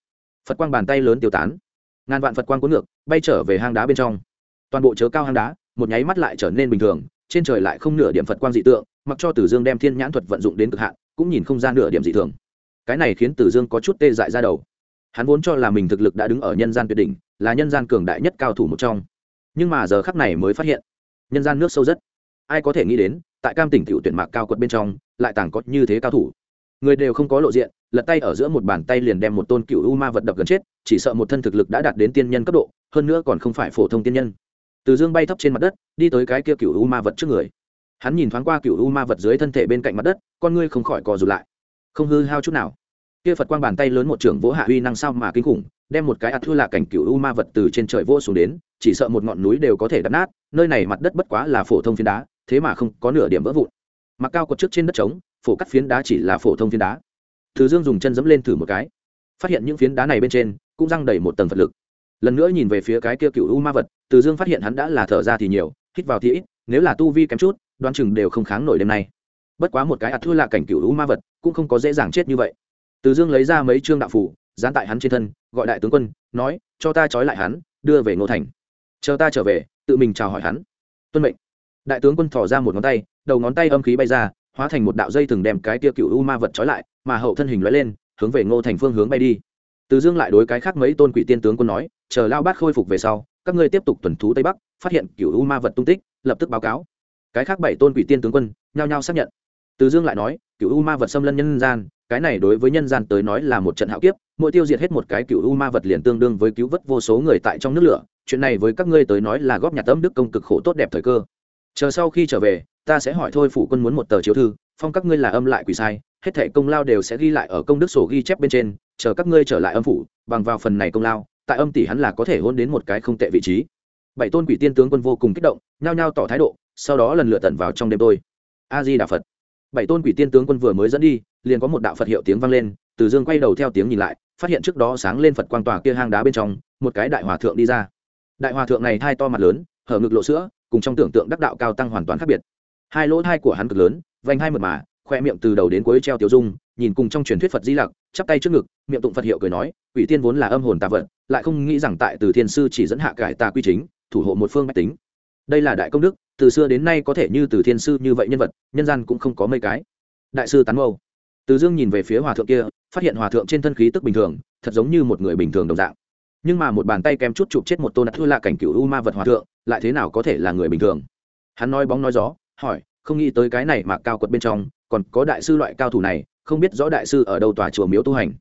phật quang bàn tay lớn tiêu tán. Ngàn vạn phật quang cuốn ngược, bay trở về hang đá bên trong. Toàn bộ chớ cao hang đá, một nháy mắt lại trở nên bình thường, trên trời lại không nửa điểm phật quang dị tượng, mặc cho tử dương đem thiên nhãn thuật vận dụng đến cực hạn, cũng nhìn không ra nửa điểm dị thường. Cái này khiến tử dương có chút tê dại ra đầu. Hắn vốn cho là mình thực lực đã đứng ở nhân gian tuyệt đỉnh, là nhân gian cường đại nhất cao thủ một trong. Nhưng mà giờ khắc này mới phát hiện, nhân gian nước sâu rất. Ai có thể nghĩ đến, tại cam tỉnh tiểu tuyển mạc cao quật bên trong, lại tàng có như thế cao thủ. Người đều không có lộ diện lật tay ở giữa một bàn tay liền đem một tôn cựu u ma vật đập gần chết, chỉ sợ một thân thực lực đã đạt đến tiên nhân cấp độ, hơn nữa còn không phải phổ thông tiên nhân. Từ dương bay thấp trên mặt đất, đi tới cái kia cựu u ma vật trước người. Hắn nhìn thoáng qua cựu u ma vật dưới thân thể bên cạnh mặt đất, con ngươi không khỏi cò rụt lại. Không hư hao chút nào. Kia phật quang bàn tay lớn một trưởng vỗ hạ uy năng sao mà kinh khủng, đem một cái ạt thua là cảnh cựu u ma vật từ trên trời vô xuống đến, chỉ sợ một ngọn núi đều có thể đập nát, nơi này mặt đất bất quá là phổ thông phiến đá, thế mà không có nửa điểm vỡ vụn. Mặc cao cột trước trên đất trống, phổ cắt phiến đá chỉ là phổ thông phiến đá từ dương dùng chân dẫm lên thử một cái. Phát hiện những phiến đá này bên trên cũng răng đầy một tầng vật lực. Lần nữa nhìn về phía cái kia cựu u ma vật, từ dương phát hiện hắn đã là thở ra thì nhiều, hít vào thì ít, nếu là tu vi kém chút, đoán chừng đều không kháng nổi đêm nay. Bất quá một cái ạt thua là cảnh cựu u ma vật cũng không có dễ dàng chết như vậy. Từ dương lấy ra mấy trương đạo phủ dán tại hắn trên thân, gọi đại tướng quân, nói, cho ta trói lại hắn, đưa về ngô thành. Chờ ta trở về, tự mình chào hỏi hắn. Tuân mệnh. Đại tướng quân thỏ ra một ngón tay, đầu ngón tay âm khí bay ra, hóa thành một đạo dây từng đem cái tia cựu u ma vật trói lại mà hậu thân hình lóe lên, hướng về ngô thành phương hướng bay đi. Từ dương lại đối cái khác mấy tôn quỷ tiên tướng quân nói, chờ lao bát khôi phục về sau, các ngươi tiếp tục tuần thú tây bắc, phát hiện cựu u ma vật tung tích, lập tức báo cáo. Cái khác bảy tôn quỷ tiên tướng quân nhao nhao xác nhận. Từ dương lại nói cựu u ma vật xâm lân nhân gian, cái này đối với nhân gian tới nói là một trận hạo kiếp, mỗi tiêu diệt hết một cái cựu u ma vật liền tương đương với cứu vớt vô số người tại trong nước lửa, chuyện này với các ngươi tới nói là góp nhặt âm đức công cực khổ tốt đẹp thời cơ. Chờ sau khi trở về, ta sẽ hỏi thôi phủ quân muốn một tờ chiếu thư, phong các ngươi là âm lại quỷ sai hết thẻ công lao đều sẽ ghi lại ở công đức sổ ghi chép bên trên, chờ các ngươi trở lại âm phủ, bằng vào phần này công lao, tại âm tỷ hắn là có thể hôn đến một cái không tệ vị trí. Bảy tôn quỷ tiên tướng quân vô cùng kích động, nhao nhao tỏ thái độ, sau đó lần lượt tận vào trong đêm tôi. A di đà phật bảy tôn quỷ tiên tướng quân vừa mới dẫn đi, liền có một đạo phật hiệu tiếng vang lên, từ dương quay đầu theo tiếng nhìn lại, phát hiện trước đó sáng lên phật quang tòa kia hang đá bên trong, một cái đại hòa thượng đi ra. Đại hòa thượng này thai to mặt lớn, hở ngực lộ sữa, cùng trong tưởng tượng đắc đạo cao tăng hoàn toàn khác biệt. Hai lỗ thai của hắn cực lớn, vành hai mật mà khoe miệng từ đầu đến cuối treo tiêu dung, nhìn cùng trong truyền thuyết phật di lặc, chắp tay trước ngực, miệng tụng phật hiệu cười nói, quỷ tiên vốn là âm hồn tà vật, lại không nghĩ rằng tại từ thiên sư chỉ dẫn hạ cải tà quy chính, thủ hộ một phương bách tính. Đây là đại công đức, từ xưa đến nay có thể như từ thiên sư như vậy nhân vật, nhân gian cũng không có mấy cái. Đại sư tán mâu. Từ dương nhìn về phía hòa thượng kia, phát hiện hòa thượng trên thân khí tức bình thường, thật giống như một người bình thường đồng dạng. Nhưng mà một bàn tay kèm chút chụp chết một tôn thua là cảnh cựu u ma vật hòa thượng, lại thế nào có thể là người bình thường? Hắn nói bóng nói gió, hỏi không nghĩ tới cái này mà cao quật bên trong, còn có đại sư loại cao thủ này, không biết rõ đại sư ở đâu tòa chùa miếu tu hành.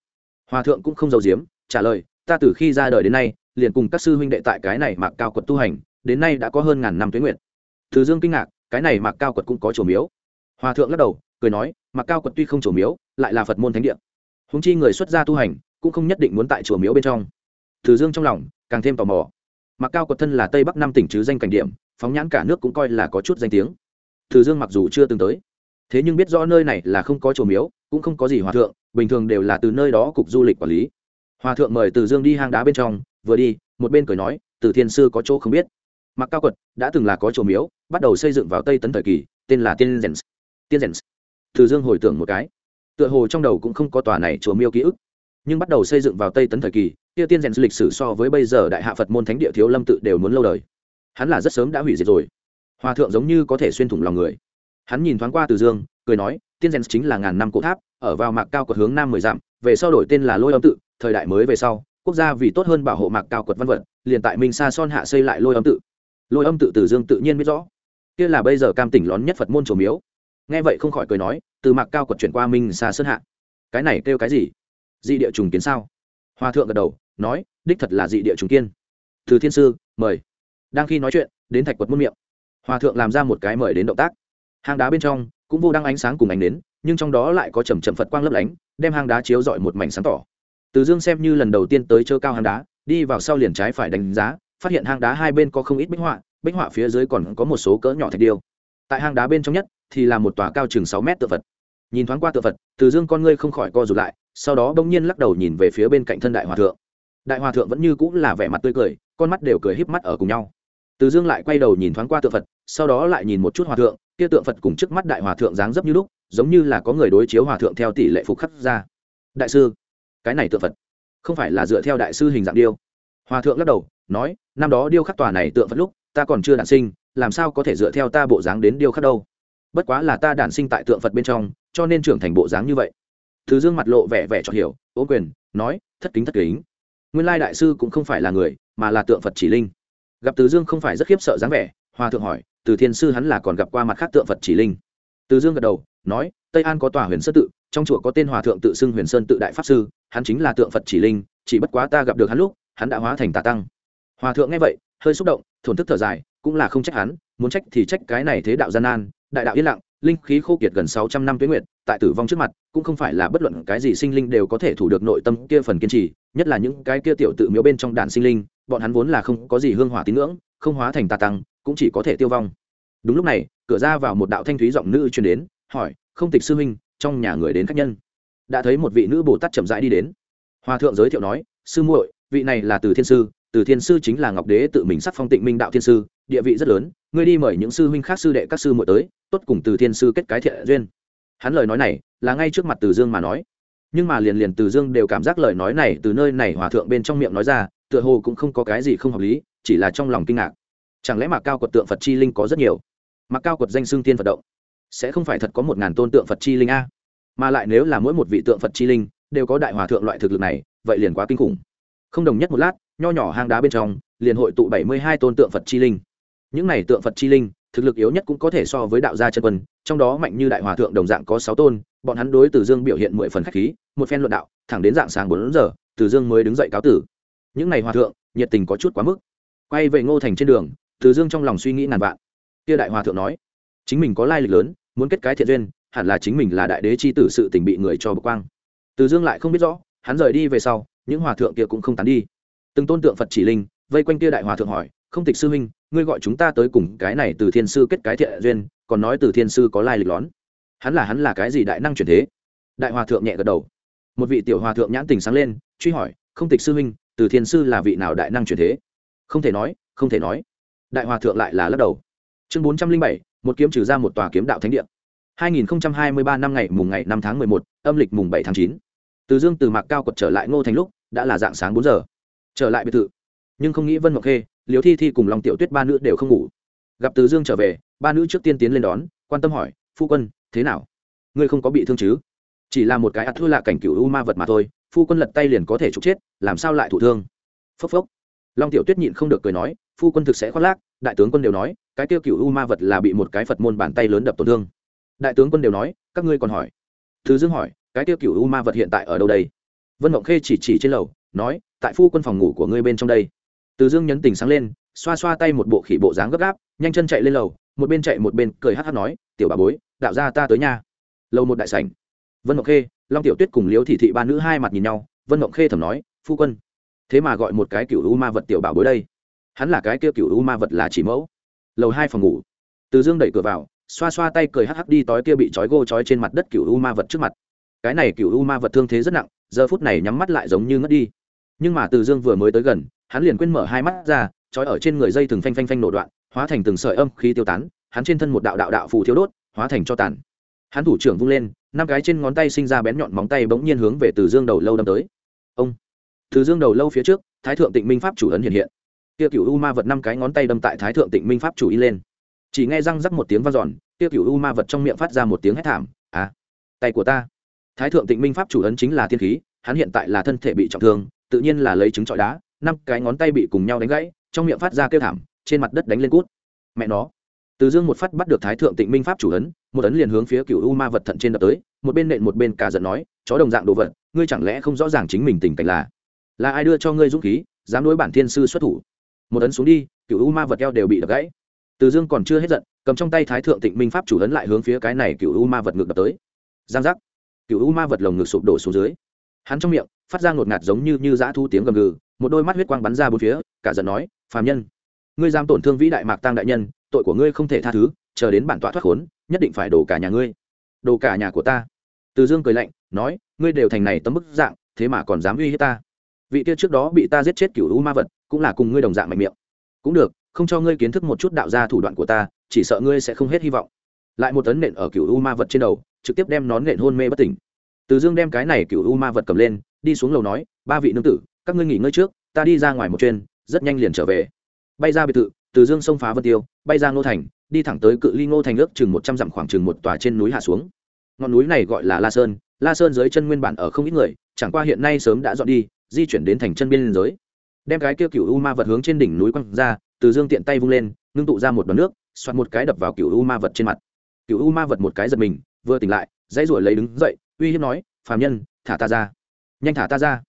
Hòa thượng cũng không giàu diếm trả lời, ta từ khi ra đời đến nay, liền cùng các sư huynh đệ tại cái này mạc cao quật tu hành, đến nay đã có hơn ngàn năm tuyến nguyện từ dương kinh ngạc, cái này mạc cao quật cũng có chùa miếu? Hòa thượng lắc đầu, cười nói mạc cao quật tuy không chùa miếu, lại là phật môn thánh địa. Húng chi người xuất gia tu hành, cũng không nhất định muốn tại chùa miếu bên trong. Từ dương trong lòng càng thêm tò mò. Mạc cao quật thân là tây bắc năm tỉnh chứ danh cảnh điểm, phóng nhãn cả nước cũng coi là có chút danh tiếng từ dương mặc dù chưa từng tới, thế nhưng biết rõ nơi này là không có chùa miếu, cũng không có gì hòa thượng, bình thường đều là từ nơi đó cục du lịch quản lý. Hòa thượng mời từ dương đi hang đá bên trong, vừa đi, một bên cười nói, từ thiên sư có chỗ không biết. Mặc cao quật đã từng là có chùa miếu, bắt đầu xây dựng vào tây tấn thời kỳ, tên là tiên rèn tiên rèn từ dương hồi tưởng một cái, tựa hồ trong đầu cũng không có tòa này chùa miếu ký ức, nhưng bắt đầu xây dựng vào tây tấn thời kỳ, kia tiên rèn lịch sử so với bây giờ đại hạ phật môn thánh địa thiếu lâm tự đều muốn lâu đời. Hắn là rất sớm đã hủy diệt rồi hòa thượng giống như có thể xuyên thủng lòng người. Hắn nhìn thoáng qua từ dương, cười nói, tiên rèn chính là ngàn năm cổ tháp, ở vào mạc cao quật hướng nam mười dặm, về sau đổi tên là lôi âm tự, thời đại mới về sau, quốc gia vì tốt hơn bảo hộ mạc cao quật văn vật, liền tại minh sa son hạ xây lại lôi âm tự. Lôi âm tự từ dương tự nhiên biết rõ. Kia là bây giờ cam tỉnh lón nhất phật môn trổ miếu. Nghe vậy không khỏi cười nói, từ mạc cao quật chuyển qua minh sa sơn hạ. Cái này kêu cái gì? Dị địa trùng kiến sao? Hòa thượng gật đầu, nói, đích thật là dị địa trùng kiên từ thiên sư, mời. Đang khi nói chuyện, đến thạch quật muôn miệng hòa thượng làm ra một cái mời đến động tác. Hang đá bên trong, cũng vô đăng ánh sáng cùng ánh đến nhưng trong đó lại có chầm chậm phật quang lấp lánh, đem hang đá chiếu dọi một mảnh sáng tỏ. Từ dương xem như lần đầu tiên tới chơ cao hang đá, đi vào sau liền trái phải đánh giá, phát hiện hang đá hai bên có không ít bích họa bích họa phía dưới còn có một số cỡ nhỏ thạch điêu. Tại hang đá bên trong nhất, thì là một tòa cao chừng sáu mét tượng phật. Nhìn thoáng qua tượng phật, từ dương con ngươi không khỏi co rụt lại, sau đó bỗng nhiên lắc đầu nhìn về phía bên cạnh thân đại hòa thượng. Đại hòa thượng vẫn như cũng là vẻ mặt tươi cười, con mắt đều cười híp mắt ở cùng nhau từ dương lại quay đầu nhìn thoáng qua tượng phật, sau đó lại nhìn một chút hòa thượng, kia tượng phật cùng trước mắt đại hòa thượng dáng dấp như lúc, giống như là có người đối chiếu hòa thượng theo tỷ lệ phục khắc ra. Đại sư, cái này tượng phật không phải là dựa theo đại sư hình dạng điêu. Hòa thượng lắc đầu, nói, năm đó điêu khắc tòa này tượng phật lúc, ta còn chưa đản sinh, làm sao có thể dựa theo ta bộ dáng đến điêu khắc đâu? Bất quá là ta đản sinh tại tượng phật bên trong, cho nên trưởng thành bộ dáng như vậy. Thứ dương mặt lộ vẻ vẻ cho hiểu ố quyền, nói, thất kính thất kính. Nguyên lai đại sư cũng không phải là người, mà là tượng phật chỉ linh gặp từ dương không phải rất khiếp sợ dáng vẻ, hòa thượng hỏi, từ thiên sư hắn là còn gặp qua mặt khác tượng phật chỉ linh? Từ dương gật đầu, nói, tây an có tòa huyền sơn tự, trong chùa có tên hòa thượng tự xưng huyền sơn tự đại pháp sư, hắn chính là tượng phật chỉ linh, chỉ bất quá ta gặp được hắn lúc, hắn đã hóa thành tà tăng. Hòa thượng nghe vậy, hơi xúc động, thổn thức thở dài, cũng là không trách hắn, muốn trách thì trách cái này thế đạo gian nan, đại đạo yên lặng, linh khí khô kiệt gần sáu trăm năm tuế nguyệt, tại tử vong trước mặt, cũng không phải là bất luận cái gì sinh linh đều có thể thủ được nội tâm kia phần kiên trì, nhất là những cái kia tiểu tự miếu bên trong đàn sinh linh bọn hắn vốn là không có gì hương hỏa tín ngưỡng, không hóa thành tà tăng, cũng chỉ có thể tiêu vong. Đúng lúc này, cửa ra vào một đạo thanh thúy giọng nữ truyền đến, hỏi, không tịch sư huynh, trong nhà người đến khách nhân. Đã thấy một vị nữ bồ tát chậm rãi đi đến. Hòa thượng giới thiệu nói, sư muội, vị này là từ thiên sư, từ thiên sư chính là ngọc đế tự mình sắc phong tịnh minh đạo thiên sư, địa vị rất lớn, ngươi đi mời những sư huynh khác sư đệ các sư muội tới, tốt cùng từ thiên sư kết cái thiện duyên. Hắn lời nói này là ngay trước mặt từ dương mà nói. Nhưng mà liền liền từ dương đều cảm giác lời nói này từ nơi này hòa thượng bên trong miệng nói ra tựa hồ cũng không có cái gì không hợp lý, chỉ là trong lòng kinh ngạc. Chẳng lẽ mạc cao quật tượng phật chi linh có rất nhiều? Mạc cao quật danh xương tiên phật động. Sẽ không phải thật có một ngàn tôn tượng phật chi linh a? Mà lại nếu là mỗi một vị tượng phật chi linh đều có đại hòa thượng loại thực lực này, vậy liền quá kinh khủng. Không đồng nhất một lát, nho nhỏ hang đá bên trong, liền hội tụ bảy mươi hai tôn tượng phật chi linh. Những này tượng phật chi linh, thực lực yếu nhất cũng có thể so với đạo gia chân quân, trong đó mạnh như đại hòa thượng đồng dạng có sáu tôn, bọn hắn đối từ dương biểu hiện mười phần khách khí, một phen luận đạo, thẳng đến dạng sáng bốn giờ, từ dương mới đứng dậy cáo tử những ngày hòa thượng, nhiệt tình có chút quá mức. Quay về ngô thành trên đường, từ dương trong lòng suy nghĩ ngàn vạn. Kia đại hòa thượng nói, chính mình có lai lịch lớn, muốn kết cái thiện duyên, hẳn là chính mình là đại đế c h i tử sự tình bị người cho bực quang. Từ dương lại không biết rõ, hắn rời đi về sau, những hòa thượng kia cũng không tán đi. Từng tôn tượng phật chỉ linh, vây quanh kia đại hòa thượng hỏi, không tịch sư huynh, ngươi gọi chúng ta tới cùng cái này từ thiên sư kết cái thiện duyên, còn nói từ thiên sư có lai lịch lón? Hắn là hắn là cái gì đại năng chuyển thế? Đại hòa thượng nhẹ gật đầu. Một vị tiểu hòa thượng nhãn tình sáng lên, truy hỏi, không tịch sư huynh từ thiên sư là vị nào đại năng chuyển thế không thể nói không thể nói đại hòa thượng lại là lắc đầu chương bốn trăm linh bảy một kiếm trừ ra một tòa kiếm đạo thánh địa 2023 năm ngày mùng ngày 5 tháng 11, âm lịch mùng 7 tháng 9. Từ Dương từ Mạc Cao quật trở lại Ngô Thành lúc, đã là dạng sáng 4 giờ. Trở lại biệt thự, nhưng không nghĩ Vân Ngọc Khê, Liễu Thi Thi cùng Long Tiểu Tuyết ba nữ đều không ngủ. Gặp Từ Dương trở về, ba nữ trước tiên tiến lên đón, quan tâm hỏi, "Phu quân, thế nào? Ngươi không có bị thương chứ?" Chỉ là một cái ắt thua lạ cảnh cửu u ma vật mà thôi, phu quân lật tay liền có thể trục chết, làm sao lại thụ thương? Phốc phốc. Long Tiểu Tuyết nhịn không được cười nói, "Phu quân thực sẽ khoác lác, đại tướng quân đều nói, cái tiêu cửu u ma vật là bị một cái Phật môn bàn tay lớn đập tổn thương." đại tướng quân đều nói các ngươi còn hỏi thứ dương hỏi cái tiêu cựu u ma vật hiện tại ở đâu đây vân mộng khê chỉ chỉ trên lầu nói tại phu quân phòng ngủ của ngươi bên trong đây từ dương nhấn tình sáng lên xoa xoa tay một bộ khỉ bộ dáng gấp gáp nhanh chân chạy lên lầu một bên chạy một bên cười hát hát nói tiểu bà bối đạo ra ta tới nhà lầu một đại sảnh vân mộng khê long tiểu tuyết cùng Liễu thị thị ba nữ hai mặt nhìn nhau, vân mộng khê thầm nói, phu quân, thế mà gọi một cái cựu u ma vật tiểu bảo bối đây. Hắn là cái kia cựu u ma vật là chỉ mẫu. Lầu hai phòng ngủ. Từ dương đẩy cửa vào, xoa xoa tay cười hắc hắc đi tói kia bị trói gô trói trên mặt đất cựu u ma vật trước mặt. Cái này cựu u ma vật thương thế rất nặng, giờ phút này nhắm mắt lại giống như ngất đi. Nhưng mà từ dương vừa mới tới gần, hắn liền quên mở hai mắt ra, trói ở trên người dây từng phanh phanh phanh nổ đoạn, hóa thành từng sợi âm khí tiêu tán, hắn trên thân một đạo đạo đạo phù thiếu đốt, hóa thành cho tàn. Hắn thủ trưởng vung lên năm cái trên ngón tay sinh ra bén nhọn móng tay bỗng nhiên hướng về từ dương đầu lâu đâm tới. Ông, từ dương đầu lâu phía trước, thái thượng tịnh minh pháp chủ ấn hiện hiện. Tiêu cựu u ma vật năm cái ngón tay đâm tại thái thượng tịnh minh pháp chủ y lên. Chỉ nghe răng rắc một tiếng v a n giòn tiêu cựu u ma vật trong miệng phát ra một tiếng hét thảm à tay của ta. Thái thượng tịnh minh pháp chủ ấn chính là thiên khí, hắn hiện tại là thân thể bị trọng thương, tự nhiên là lấy trứng trọi đá, năm cái ngón tay bị cùng nhau đánh gãy, trong miệng phát ra kêu thảm, trên mặt đất đánh lên cút. Mẹ nó từ dương một phát bắt được thái thượng tịnh minh pháp chủ ấn, một ấn liền hướng phía cựu u ma vật thận trên đập tới, một bên nện một bên cả giận nói, chó đồng dạng đồ vật, ngươi chẳng lẽ không rõ ràng chính mình tình cảnh là? Là ai đưa cho ngươi dũng khí, dám đối bản thiên sư xuất thủ? Một ấn xuống đi cựu u ma vật eo đều bị đập gãy. Từ dương còn chưa hết giận, cầm trong tay thái thượng tịnh minh pháp chủ ấn lại hướng phía cái này cựu u ma vật ngược đập tới. Giang giác. Cựu u ma vật lồng ngực sụp đổ xuống dưới. Hắn trong miệng phát ra ngột ngạt giống như như dã thu tiếng gầm gừ, một đôi mắt huyết quang bắn ra bốn phía, cả giận nói, phàm nhân, ngươi dám tổn thương vĩ đại mạc tăng đại nhân tội của ngươi không thể tha thứ, chờ đến bản tọa thoát khốn, nhất định phải đổ cả nhà ngươi. Đổ cả nhà của ta. Từ dương cười lạnh, nói, ngươi đều thành này tấm bức dạng, thế mà còn dám uy hiếp ta. Vị kia trước đó bị ta giết chết cựu u ma vật, cũng là cùng ngươi đồng dạng mạnh miệng. Cũng được, không cho ngươi kiến thức một chút đạo gia thủ đoạn của ta, chỉ sợ ngươi sẽ không hết hy vọng. Lại một tấn nện ở cựu u ma vật trên đầu, trực tiếp đem nón nện hôn mê bất tỉnh. Từ dương đem cái này cựu u ma vật cầm lên, đi xuống lầu nói, ba vị nương tử, các ngươi nghỉ ngơi trước, ta đi ra ngoài một chuyên rất nhanh liền trở về. Bay ra biệt thự từ dương sông phá vân tiêu, bay ra ngô thành, đi thẳng tới cự ly ngô thành ước chừng một trăm dặm khoảng chừng một tòa trên núi hạ xuống. Ngọn núi này gọi là la sơn la sơn dưới chân nguyên bản ở không ít người, chẳng qua hiện nay sớm đã dọn đi, di chuyển đến thành chân biên giới. Đem cái kia cựu u ma vật hướng trên đỉnh núi quăng ra, từ dương tiện tay vung lên, ngưng tụ ra một đoàn nước, xoạt một cái đập vào cựu u ma vật trên mặt. Cựu u ma vật một cái giật mình, vừa tỉnh lại, dãy ruổi lấy đứng dậy, uy hiếp nói, phàm nhân, thả ta ra. Nhanh thả ta ra.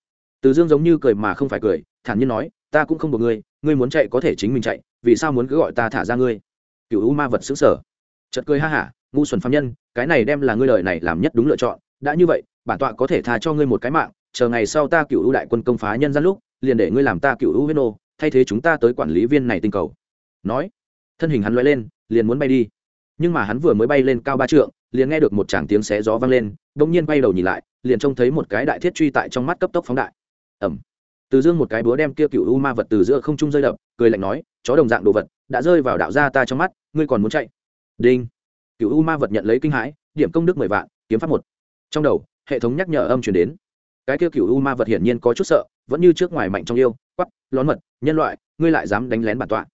Từ dương giống như cười mà không phải cười, thản nhiên nói, ta cũng không buộc ngươi ngươi muốn chạy có thể chính mình chạy vì sao muốn cứ gọi ta thả ra ngươi? Cựu u ma vật xứng sở chật cười ha hả, ngu xuẩn phàm nhân, cái này đem là ngươi lời này làm nhất đúng lựa chọn. Đã như vậy, bản tọa có thể tha cho ngươi một cái mạng, chờ ngày sau ta cựu u đại quân công phá nhân gian lúc, liền để ngươi làm ta cựu u huyết nô, thay thế chúng ta tới quản lý viên này tinh cầu. Nói, thân hình hắn loay lên, liền muốn bay đi. Nhưng mà hắn vừa mới bay lên cao ba trượng, liền nghe được một tràng tiếng xé gió vang lên bỗng nhiên bay đầu nhìn lại, liền trông thấy một cái đại thiết truy tại trong mắt cấp tốc phóng đại. Ẩm từ dương một cái búa đem kia cựu u ma vật từ giữa không trung rơi đập, cười lạnh nói, chó đồng dạng đồ vật, đã rơi vào đạo gia ta trong mắt, ngươi còn muốn chạy? Đinh. Cựu u ma vật nhận lấy kinh hãi, điểm công đức mười vạn, kiếm pháp một. Trong đầu, hệ thống nhắc nhở âm chuyển đến. Cái kia cựu u ma vật hiển nhiên có chút sợ, vẫn như trước ngoài mạnh trong yêu quắp lón mật, nhân loại, ngươi lại dám đánh lén bản tọa.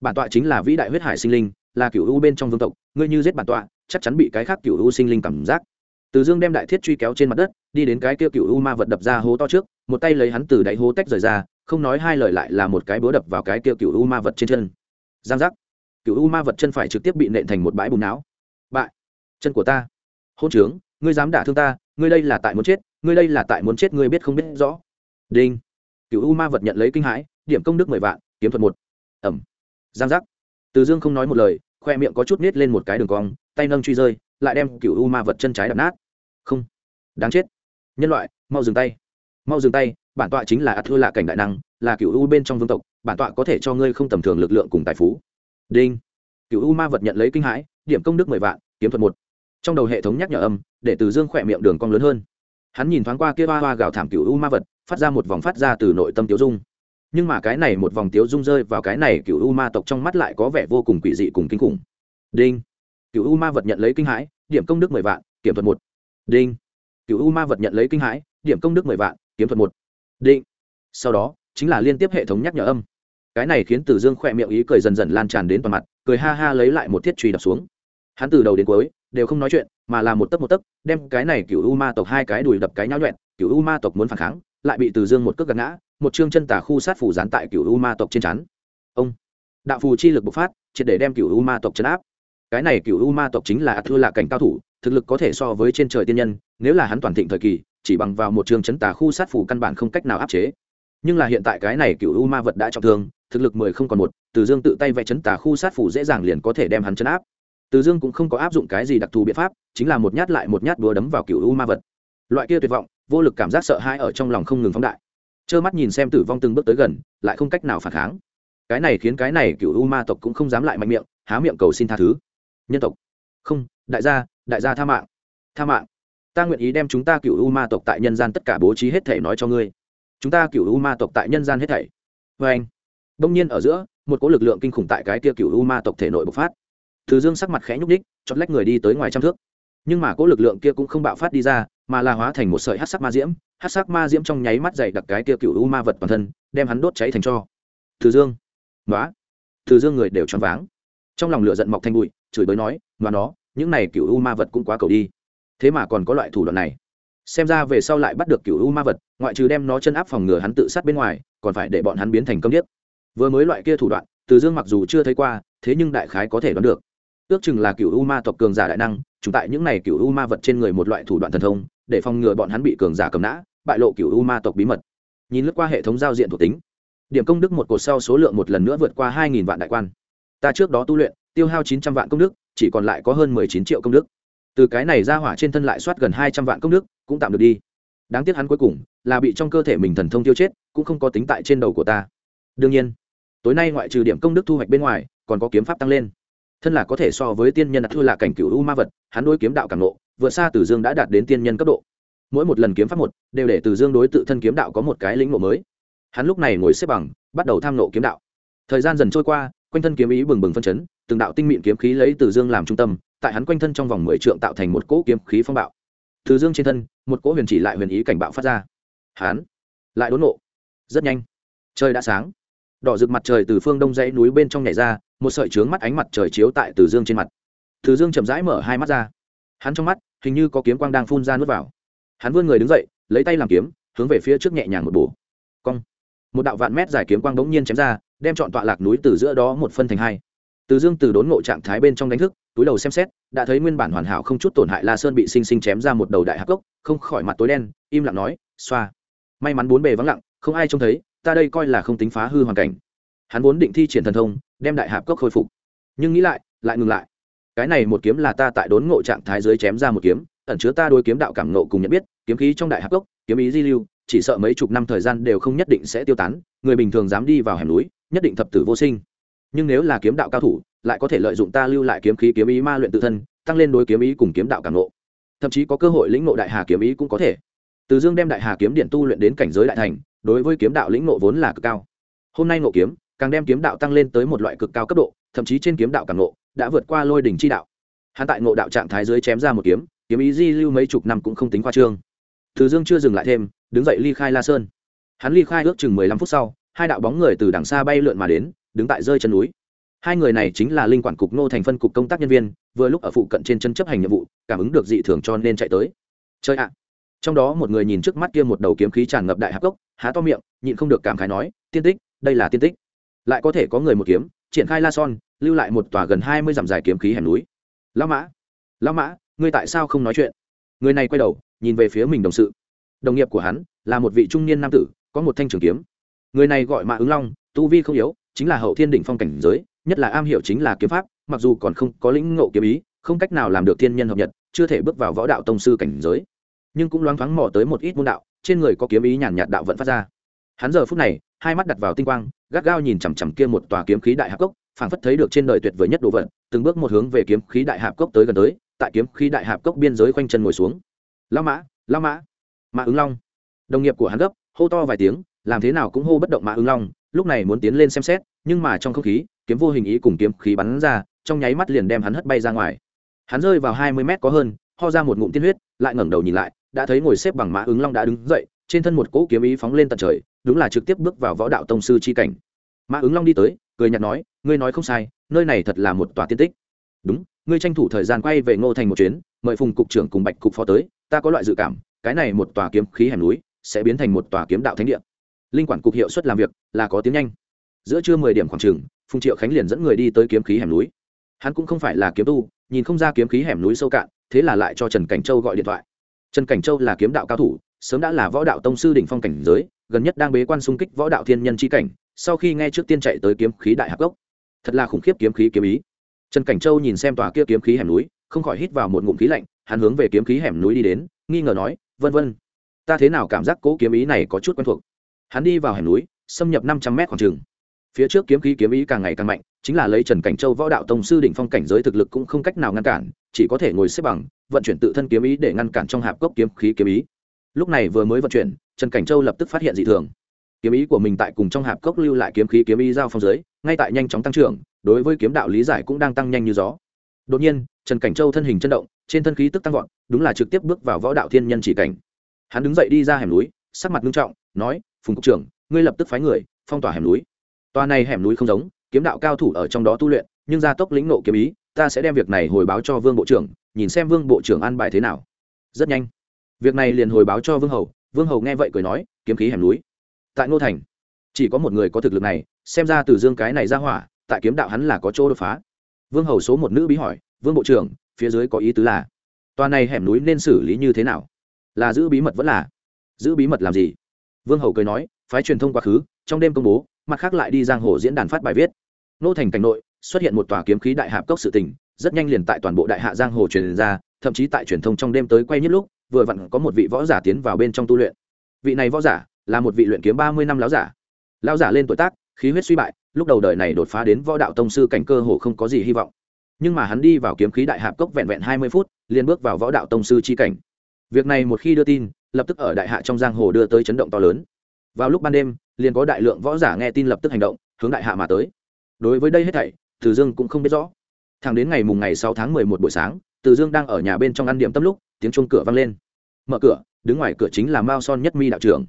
Bản tọa chính là vĩ đại huyết hải sinh linh, là cựu u bên trong vương tộc, ngươi như giết bản tọa, chắc chắn bị cái khác cựu u sinh linh cảm giác từ dương đem đại thiết truy kéo trên mặt đất, đi đến cái kia cựu u ma vật đập ra hố to trước, một tay lấy hắn từ đáy hố tách rời ra, không nói hai lời lại là một cái búa đập vào cái kia cựu u ma vật trên chân. Giang giác. Cựu u ma vật chân phải trực tiếp bị nện thành một bãi bùn não. Bại. Chân của ta. Hôn trướng, ngươi dám đả thương ta, ngươi đây là tại muốn chết, ngươi đây là tại muốn chết, ngươi biết không biết rõ. Đinh. Cựu u ma vật nhận lấy kinh hãi, điểm công đức mười vạn, kiếm thuật một. Ẩm. Giang giác. Từ dương không nói một lời, khoe miệng có chút nít lên một cái đường cong, tay nâng truy rơi lại đem cựu u ma vật chân trái đập nát. Không. Đáng chết. Nhân loại, mau dừng tay. Mau dừng tay, bản tọa chính là ắt thua lạ cảnh đại năng, là cựu u bên trong vương tộc, bản tọa có thể cho ngươi không tầm thường lực lượng cùng tài phú. Đinh. Cựu u ma vật nhận lấy kinh hãi, điểm công đức mười vạn, kiếm thuật một. Trong đầu hệ thống nhắc nhở âm, để từ dương khỏe miệng đường cong lớn hơn. Hắn nhìn thoáng qua kia hoa hoa gào thảm cựu u ma vật, phát ra một vòng phát ra từ nội tâm tiếu dung. Nhưng mà cái này một vòng tiếu dung rơi vào cái này cựu u ma tộc trong mắt lại có vẻ vô cùng quỷ dị cùng kinh khủng. Đinh cựu u ma vật nhận lấy kinh hãi, điểm công đức mười vạn, kiểm thuật một. Đinh. Cựu u ma vật nhận lấy kinh hãi, điểm công đức mười vạn kiếm thuật một. Định. sau đó, chính là liên tiếp hệ thống nhắc nhở âm. Cái này khiến tử dương khỏe miệng ý cười dần dần lan tràn đến toàn mặt, cười ha ha lấy lại một thiết truy đập xuống. Hắn từ đầu đến cuối đều không nói chuyện, mà là một tấc một tấc, đem cái này cựu u ma tộc hai cái đùi đập cái nháo nhuẹn cựu u ma tộc muốn phản kháng, lại bị Tử dương một cước gạt ngã, một chương chân tả khu sát phủ dán tại cựu u ma tộc trên chắn ông. Đạo phù chi lực bộc phát, triệt để đem cựu u ma tộc chấn áp cái này cựu u ma tộc chính là thua là cảnh cao thủ, thực lực có thể so với trên trời tiên nhân, nếu là hắn toàn thịnh thời kỳ, chỉ bằng vào một trường chấn tà khu sát phủ căn bản không cách nào áp chế. Nhưng là hiện tại cái này cựu u ma vật đã trọng thương, thực lực mười không còn một, từ dương tự tay vẽ chấn tà khu sát phủ dễ dàng liền có thể đem hắn chấn áp. Từ dương cũng không có áp dụng cái gì đặc thù biện pháp, chính là một nhát lại một nhát đùa đấm vào cựu u ma vật. Loại kia tuyệt vọng, vô lực cảm giác sợ hãi ở trong lòng không ngừng phóng đại. Trơ mắt nhìn xem tử vong từng bước tới gần, lại không cách nào phản kháng. Cái này khiến cái này cựu u ma tộc cũng không dám lại mạnh miệng, há miệng cầu xin tha thứ nhân tộc. Không, đại gia đại gia tha mạng tha mạng. Ta nguyện ý đem chúng ta cựu u ma tộc tại nhân gian tất cả bố trí hết thể nói cho ngươi. Chúng ta cựu u ma tộc tại nhân gian hết thảy. Vê anh đông nhiên ở giữa, một cỗ lực lượng kinh khủng tại cái kia cựu u ma tộc thể nội bộc phát. Thứ dương sắc mặt khẽ nhúc ních chót lách người đi tới ngoài trăm thước. Nhưng mà cỗ lực lượng kia cũng không bạo phát đi ra, mà là hóa thành một sợi hát sắc ma diễm. Hát sắc ma diễm trong nháy mắt dày đặc cái kia cựu u ma vật toàn thân, đem hắn đốt cháy thành cho. Thứ dương nói thứ dương người đều choáng váng. Trong lòng lửa giận mọc thành bụi chửi bới nói và nó, những này cựu u ma vật cũng quá cầu đi. Thế mà còn có loại thủ đoạn này. Xem ra về sau lại bắt được cựu u ma vật, ngoại trừ đem nó chân áp phòng ngừa hắn tự sát bên ngoài, còn phải để bọn hắn biến thành công điếc. Vừa mới loại kia thủ đoạn, từ dương mặc dù chưa thấy qua, thế nhưng đại khái có thể đoán được. Ước chừng là cựu u ma tộc cường giả đại năng, chúng tại những này cựu u ma vật trên người một loại thủ đoạn thần thông, để phòng ngừa bọn hắn bị cường giả cầm nã, bại lộ cựu u ma tộc bí mật. Nhìn lướt qua hệ thống giao diện thuộc tính, điểm công đức một cột sau số lượng một lần nữa vượt qua hai nghìn vạn đại quan. Ta trước đó tu luyện tiêu hao chín trăm vạn công đức chỉ còn lại có hơn mười chín triệu công đức. Từ cái này ra hỏa trên thân lại soát gần hai trăm vạn công đức cũng tạm được đi. Đáng tiếc hắn cuối cùng là bị trong cơ thể mình thần thông tiêu chết cũng không có tính tại trên đầu của ta. Đương nhiên tối nay ngoại trừ điểm công đức thu hoạch bên ngoài còn có kiếm pháp tăng lên. Thân là có thể so với tiên nhân thua là cảnh cựu u ma vật hắn đối kiếm đạo càng ngộ, vượt xa từ dương đã đạt đến tiên nhân cấp độ. Mỗi một lần kiếm pháp một đều để từ dương đối tự thân kiếm đạo có một cái lĩnh ngộ mới. Hắn lúc này ngồi xếp bằng bắt đầu tham nộ kiếm đạo. Thời gian dần trôi qua quanh thân kiếm ý bừng bừng phân chấn, từng đạo tinh mịn kiếm khí lấy từ dương làm trung tâm, tại hắn quanh thân trong vòng mười trượng tạo thành một cỗ kiếm khí phong bạo. Từ dương trên thân, một cỗ huyền chỉ lại huyền ý cảnh bạo phát ra. Hắn lại đốn nộ rất nhanh, trời đã sáng. Đỏ rực mặt trời từ phương đông dãy núi bên trong nhảy ra, một sợi trướng mắt ánh mặt trời chiếu tại từ dương trên mặt. Từ dương chậm rãi mở hai mắt ra. Hắn trong mắt, hình như có kiếm quang đang phun ra nuốt vào. Hắn vươn người đứng dậy, lấy tay làm kiếm, hướng về phía trước nhẹ nhàng một bổ. Cong. Một đạo vạn mét dài kiếm quang bỗng nhiên chém ra đem chọn tọa lạc núi từ giữa đó một phân thành hai. Từ dương từ đốn ngộ trạng thái bên trong đánh thức, túi đầu xem xét, đã thấy nguyên bản hoàn hảo không chút tổn hại la sơn bị sinh sinh chém ra một đầu đại hạc gốc không khỏi mặt tối đen, im lặng nói, xoa. May mắn bốn bề vắng lặng, không ai trông thấy, ta đây coi là không tính phá hư hoàn cảnh. Hắn vốn định thi triển thần thông, đem đại hạp cốc khôi phục. Nhưng nghĩ lại lại ngừng lại. Cái này một kiếm là ta tại đốn ngộ trạng thái dưới chém ra một kiếm, ẩn chứa ta đôi kiếm đạo cảm ngộ cùng nhận biết, kiếm khí trong đại hạp cốc, kiếm ý di lưu, chỉ sợ mấy chục năm thời gian đều không nhất định sẽ tiêu tán, người bình thường dám đi vào hẻm núi nhất định thập tử vô sinh. Nhưng nếu là kiếm đạo cao thủ, lại có thể lợi dụng ta lưu lại kiếm khí kiếm ý ma luyện tự thân, tăng lên đối kiếm ý cùng kiếm đạo cảm ngộ. Thậm chí có cơ hội lĩnh ngộ đại hà kiếm ý cũng có thể. Từ dương đem đại hà kiếm điện tu luyện đến cảnh giới đại thành, đối với kiếm đạo lĩnh ngộ vốn là cực cao. Hôm nay ngộ kiếm, càng đem kiếm đạo tăng lên tới một loại cực cao cấp độ, thậm chí trên kiếm đạo càng ngộ đã vượt qua lôi đỉnh chi đạo. Hắn tại ngộ đạo trạng thái dưới chém ra một kiếm kiếm ý di lưu mấy chục năm cũng không tính khoa trương. Từ dương chưa dừng lại thêm, đứng dậy ly khai la sơn. Hắn ly khai ước chừng mười lăm phút sau hai đạo bóng người từ đằng xa bay lượn mà đến, đứng tại rơi chân núi. Hai người này chính là linh quản cục nô thành phân cục công tác nhân viên, vừa lúc ở phụ cận trên chân chấp hành nhiệm vụ, cảm ứng được dị thường cho nên chạy tới. Chơi ạ! Trong đó một người nhìn trước mắt kia một đầu kiếm khí tràn ngập đại hạp cốc há to miệng, nhịn không được cảm khái nói, tiên tích, đây là tiên tích. Lại có thể có người một kiếm, triển khai la son, lưu lại một tòa gần hai mươi dặm dài kiếm khí hẻm núi. Lão mã! Lão mã, ngươi tại sao không nói chuyện? Người này quay đầu, nhìn về phía mình đồng sự. Đồng nghiệp của hắn là một vị trung niên nam tử, có một thanh trường kiếm người này gọi mã ứng long, tu vi không yếu, chính là hậu thiên đỉnh phong cảnh giới, nhất là am hiểu chính là kiếm pháp, mặc dù còn không có lĩnh ngộ kiếm ý, không cách nào làm được thiên nhân hợp nhật, chưa thể bước vào võ đạo tông sư cảnh giới. Nhưng cũng loáng thoáng mò tới một ít môn đạo, trên người có kiếm ý nhàn nhạt đạo vẫn phát ra. Hắn giờ phút này, hai mắt đặt vào tinh quang, gắt gao nhìn chằm chằm kia một tòa kiếm khí đại hạp cốc, phảng phất thấy được trên đời tuyệt vời nhất đồ vật, từng bước một hướng về kiếm khí đại hạp cốc tới gần tới, tại kiếm khí đại hạp cốc biên giới quanh chân ngồi xuống. Lao mã lao mã. Mã ứng long. Đồng nghiệp của hắn gấp, hô to vài tiếng làm thế nào cũng hô bất động mã ứng long, lúc này muốn tiến lên xem xét, nhưng mà trong không khí, kiếm vô hình ý cùng kiếm khí bắn ra, trong nháy mắt liền đem hắn hất bay ra ngoài. Hắn rơi vào hai mươi mét có hơn, ho ra một ngụm tiên huyết, lại ngẩng đầu nhìn lại, đã thấy ngồi xếp bằng mã ứng long đã đứng dậy, trên thân một cỗ kiếm ý phóng lên tận trời, đúng là trực tiếp bước vào võ đạo tông sư chi cảnh. Mã ứng long đi tới, cười nhạt nói, ngươi nói không sai, nơi này thật là một tòa tiên tích. Đúng, ngươi tranh thủ thời gian quay về ngô thành một chuyến, mời phùng cục trưởng cùng bạch cục phó tới, ta có loại dự cảm, cái này một tòa kiếm khí hẻm núi sẽ biến thành một tòa kiếm đạo thánh địa linh quản cục hiệu suất làm việc là có tiếng nhanh. Giữa trưa mười điểm khoảng trường phùng triệu khánh liền dẫn người đi tới kiếm khí hẻm núi. Hắn cũng không phải là kiếm tu, nhìn không ra kiếm khí hẻm núi sâu cạn, thế là lại cho trần cảnh châu gọi điện thoại. Trần cảnh châu là kiếm đạo cao thủ, sớm đã là võ đạo tông sư đỉnh phong cảnh giới, gần nhất đang bế quan xung kích võ đạo thiên nhân c h i cảnh, sau khi nghe trước tiên chạy tới kiếm khí đại hạc gốc. Thật là khủng khiếp kiếm khí kiếm ý. Trần cảnh châu nhìn xem tòa kia kiếm khí hẻm núi, không khỏi hít vào một ngụm khí lạnh, hắn hướng về kiếm khí hẻm núi đi đến, nghi ngờ nói, vân vân, ta thế nào cảm giác cố kiếm ý này có chút quen thuộc? Hắn đi vào hẻm núi, xâm nhập năm trăm mét khoảng trường phía trước kiếm khí kiếm ý càng ngày càng mạnh, chính là lấy trần cảnh châu võ đạo tông sư đỉnh phong cảnh giới thực lực cũng không cách nào ngăn cản, chỉ có thể ngồi xếp bằng, vận chuyển tự thân kiếm ý để ngăn cản trong hạp cốc kiếm khí kiếm ý. Lúc này vừa mới vận chuyển, trần cảnh châu lập tức phát hiện dị thường. Kiếm ý của mình tại cùng trong hạp cốc lưu lại kiếm khí kiếm ý giao phong giới ngay tại nhanh chóng tăng trưởng, đối với kiếm đạo lý giải cũng đang tăng nhanh như gió. Đột nhiên, trần cảnh châu thân hình chân động, trên thân khí tức tăng vọt, đúng là trực tiếp bước vào võ đạo thiên nhân chỉ cảnh. Hắn đứng dậy đi ra hẻm núi, sắc mặt nghiêm trọng, nói phùng cục trưởng, ngươi lập tức phái người, phong tỏa hẻm núi. Tòa này hẻm núi không giống, kiếm đạo cao thủ ở trong đó tu luyện, nhưng gia tốc lĩnh nộ kiếm ý, ta sẽ đem việc này hồi báo cho vương bộ trưởng, nhìn xem vương bộ trưởng an bài thế nào. Rất nhanh. Việc này liền hồi báo cho vương hầu vương hầu nghe vậy cười nói, kiếm khí hẻm núi. Tại ngô thành, chỉ có một người có thực lực này, xem ra từ dương cái này ra hỏa, tại kiếm đạo hắn là có chỗ đột phá. Vương hầu số một nữ bí hỏi, vương bộ trưởng, phía dưới có ý tứ là, tòa này hẻm núi nên xử lý như thế nào? Là giữ bí mật vẫn là, giữ bí mật làm gì? Vương hầu cười nói, phái truyền thông quá khứ, trong đêm công bố, mặt khác lại đi giang hồ diễn đàn phát bài viết. Nô thành cảnh nội, xuất hiện một tòa kiếm khí đại hạp cốc sự tình, rất nhanh liền tại toàn bộ đại hạ giang hồ truyền ra, thậm chí tại truyền thông trong đêm tới quay nhất lúc, vừa vặn có một vị võ giả tiến vào bên trong tu luyện. Vị này võ giả, là một vị luyện kiếm ba mươi năm láo giả. Lao giả lên tuổi tác, khí huyết suy bại, lúc đầu đời này đột phá đến võ đạo tông sư cảnh cơ hồ không có gì hy vọng. Nhưng mà hắn đi vào kiếm khí đại hạp cốc vẹn vẹn hai mươi phút, liền bước vào võ đạo tông sư chi cảnh. Việc này một khi đưa tin lập tức ở đại hạ trong giang hồ đưa tới chấn động to lớn. Vào lúc ban đêm, liền có đại lượng võ giả nghe tin lập tức hành động, hướng đại hạ mà tới. Đối với đây hết thảy, từ dương cũng không biết rõ. Thẳng đến ngày mùng ngày sáu tháng mười một buổi sáng, từ dương đang ở nhà bên trong ăn điểm tâm lúc, tiếng chuông cửa vang lên. Mở cửa, đứng ngoài cửa chính là mao son nhất mi đạo trưởng.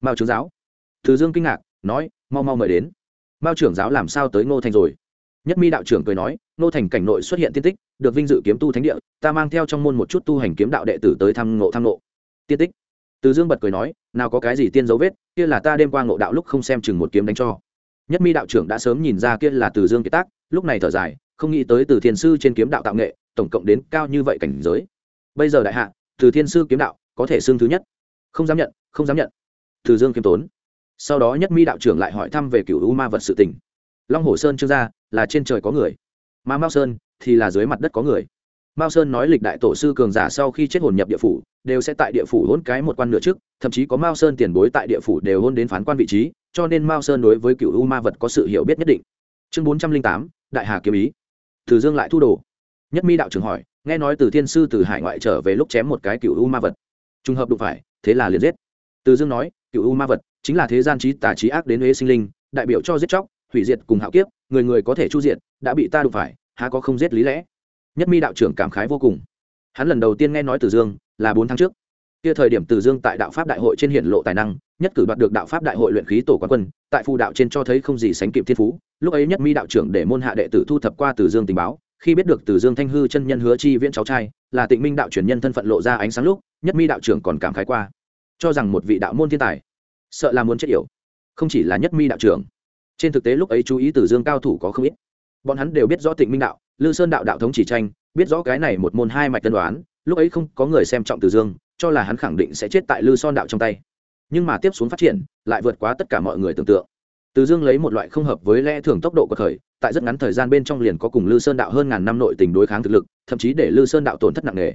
Mao trưởng giáo. Từ dương kinh ngạc, nói, mau mau mời đến. Mao trưởng giáo làm sao tới ngô thành rồi? Nhất mi đạo trưởng cười nói, ngô thành cảnh nội xuất hiện tiên tích, được vinh dự kiếm tu thánh địa, ta mang theo trong môn một chút tu hành kiếm đạo đệ tử tới thăm ngộ thăm ngộ. Tiên tích? Từ dương bật cười nói, nào có cái gì tiên dấu vết, kia là ta đêm qua ngộ đạo lúc không xem chừng một kiếm đánh cho. Nhất mi đạo trưởng đã sớm nhìn ra kia là từ dương kiệt tác, lúc này thở dài, không nghĩ tới từ thiên sư trên kiếm đạo tạo nghệ, tổng cộng đến cao như vậy cảnh giới. Bây giờ đại hạ, từ thiên sư kiếm đạo có thể xưng thứ nhất. Không dám nhận, không dám nhận. Từ dương kiếm tốn. Sau đó nhất mi đạo trưởng lại hỏi thăm về cựu u ma vật sự tình. Long hồ sơn trương gia là trên trời có người. Mà mao sơn thì là dưới mặt đất có người mao sơn nói lịch đại tổ sư cường giả sau khi chết hồn nhập địa phủ, đều sẽ tại địa phủ hôn cái một quan nửa trước, thậm chí có mao sơn tiền bối tại địa phủ đều hôn đến phán quan vị trí, cho nên mao sơn đối với cựu u ma vật có sự hiểu biết nhất định. Chương bốn trăm linh tám, đại hà kiếm ý. Từ dương lại thu đồ. Nhất mi đạo trưởng hỏi, nghe nói từ thiên sư từ hải ngoại trở về lúc chém một cái cựu u ma vật. Trùng hợp đụng phải, thế là liền giết. Từ dương nói, cựu u ma vật chính là thế gian trí, tà trí ác đến huế sinh linh, đại biểu cho giết chóc, hủy diệt cùng hạo kiếp, người người có thể chu diện đã bị ta đụng phải, há có không giết lý lẽ? Nhất mi đạo trưởng cảm khái vô cùng. Hắn lần đầu tiên nghe nói từ dương là bốn tháng trước. Kia thời điểm từ dương tại đạo pháp đại hội trên hiện lộ tài năng, nhất cử đoạt được đạo pháp đại hội luyện khí tổ quán quân, tại phù đạo trên cho thấy không gì sánh kịp thiên phú. Lúc ấy nhất mi đạo trưởng để môn hạ đệ tử thu thập qua từ dương tình báo, khi biết được từ dương thanh hư chân nhân hứa chi viễn cháu trai, là tịnh minh đạo truyền nhân thân phận lộ ra ánh sáng lúc, nhất mi đạo trưởng còn cảm khái qua. Cho rằng một vị đạo môn thiên tài, sợ là muốn chết yểu. Không chỉ là nhất mi đạo trưởng, trên thực tế lúc ấy chú ý từ dương cao thủ có không ít. Bọn hắn đều biết rõ tịnh minh đạo lư sơn đạo đạo thống chỉ tranh biết rõ cái này một môn hai mạch tân đoán lúc ấy không có người xem trọng từ dương cho là hắn khẳng định sẽ chết tại lư son đạo trong tay. Nhưng mà tiếp xuống phát triển lại vượt quá tất cả mọi người tưởng tượng. Từ dương lấy một loại không hợp với lẽ thường tốc độ của thời, tại rất ngắn thời gian bên trong liền có cùng lư sơn đạo hơn ngàn năm nội tình đối kháng thực lực thậm chí để lư sơn đạo tổn thất nặng nề.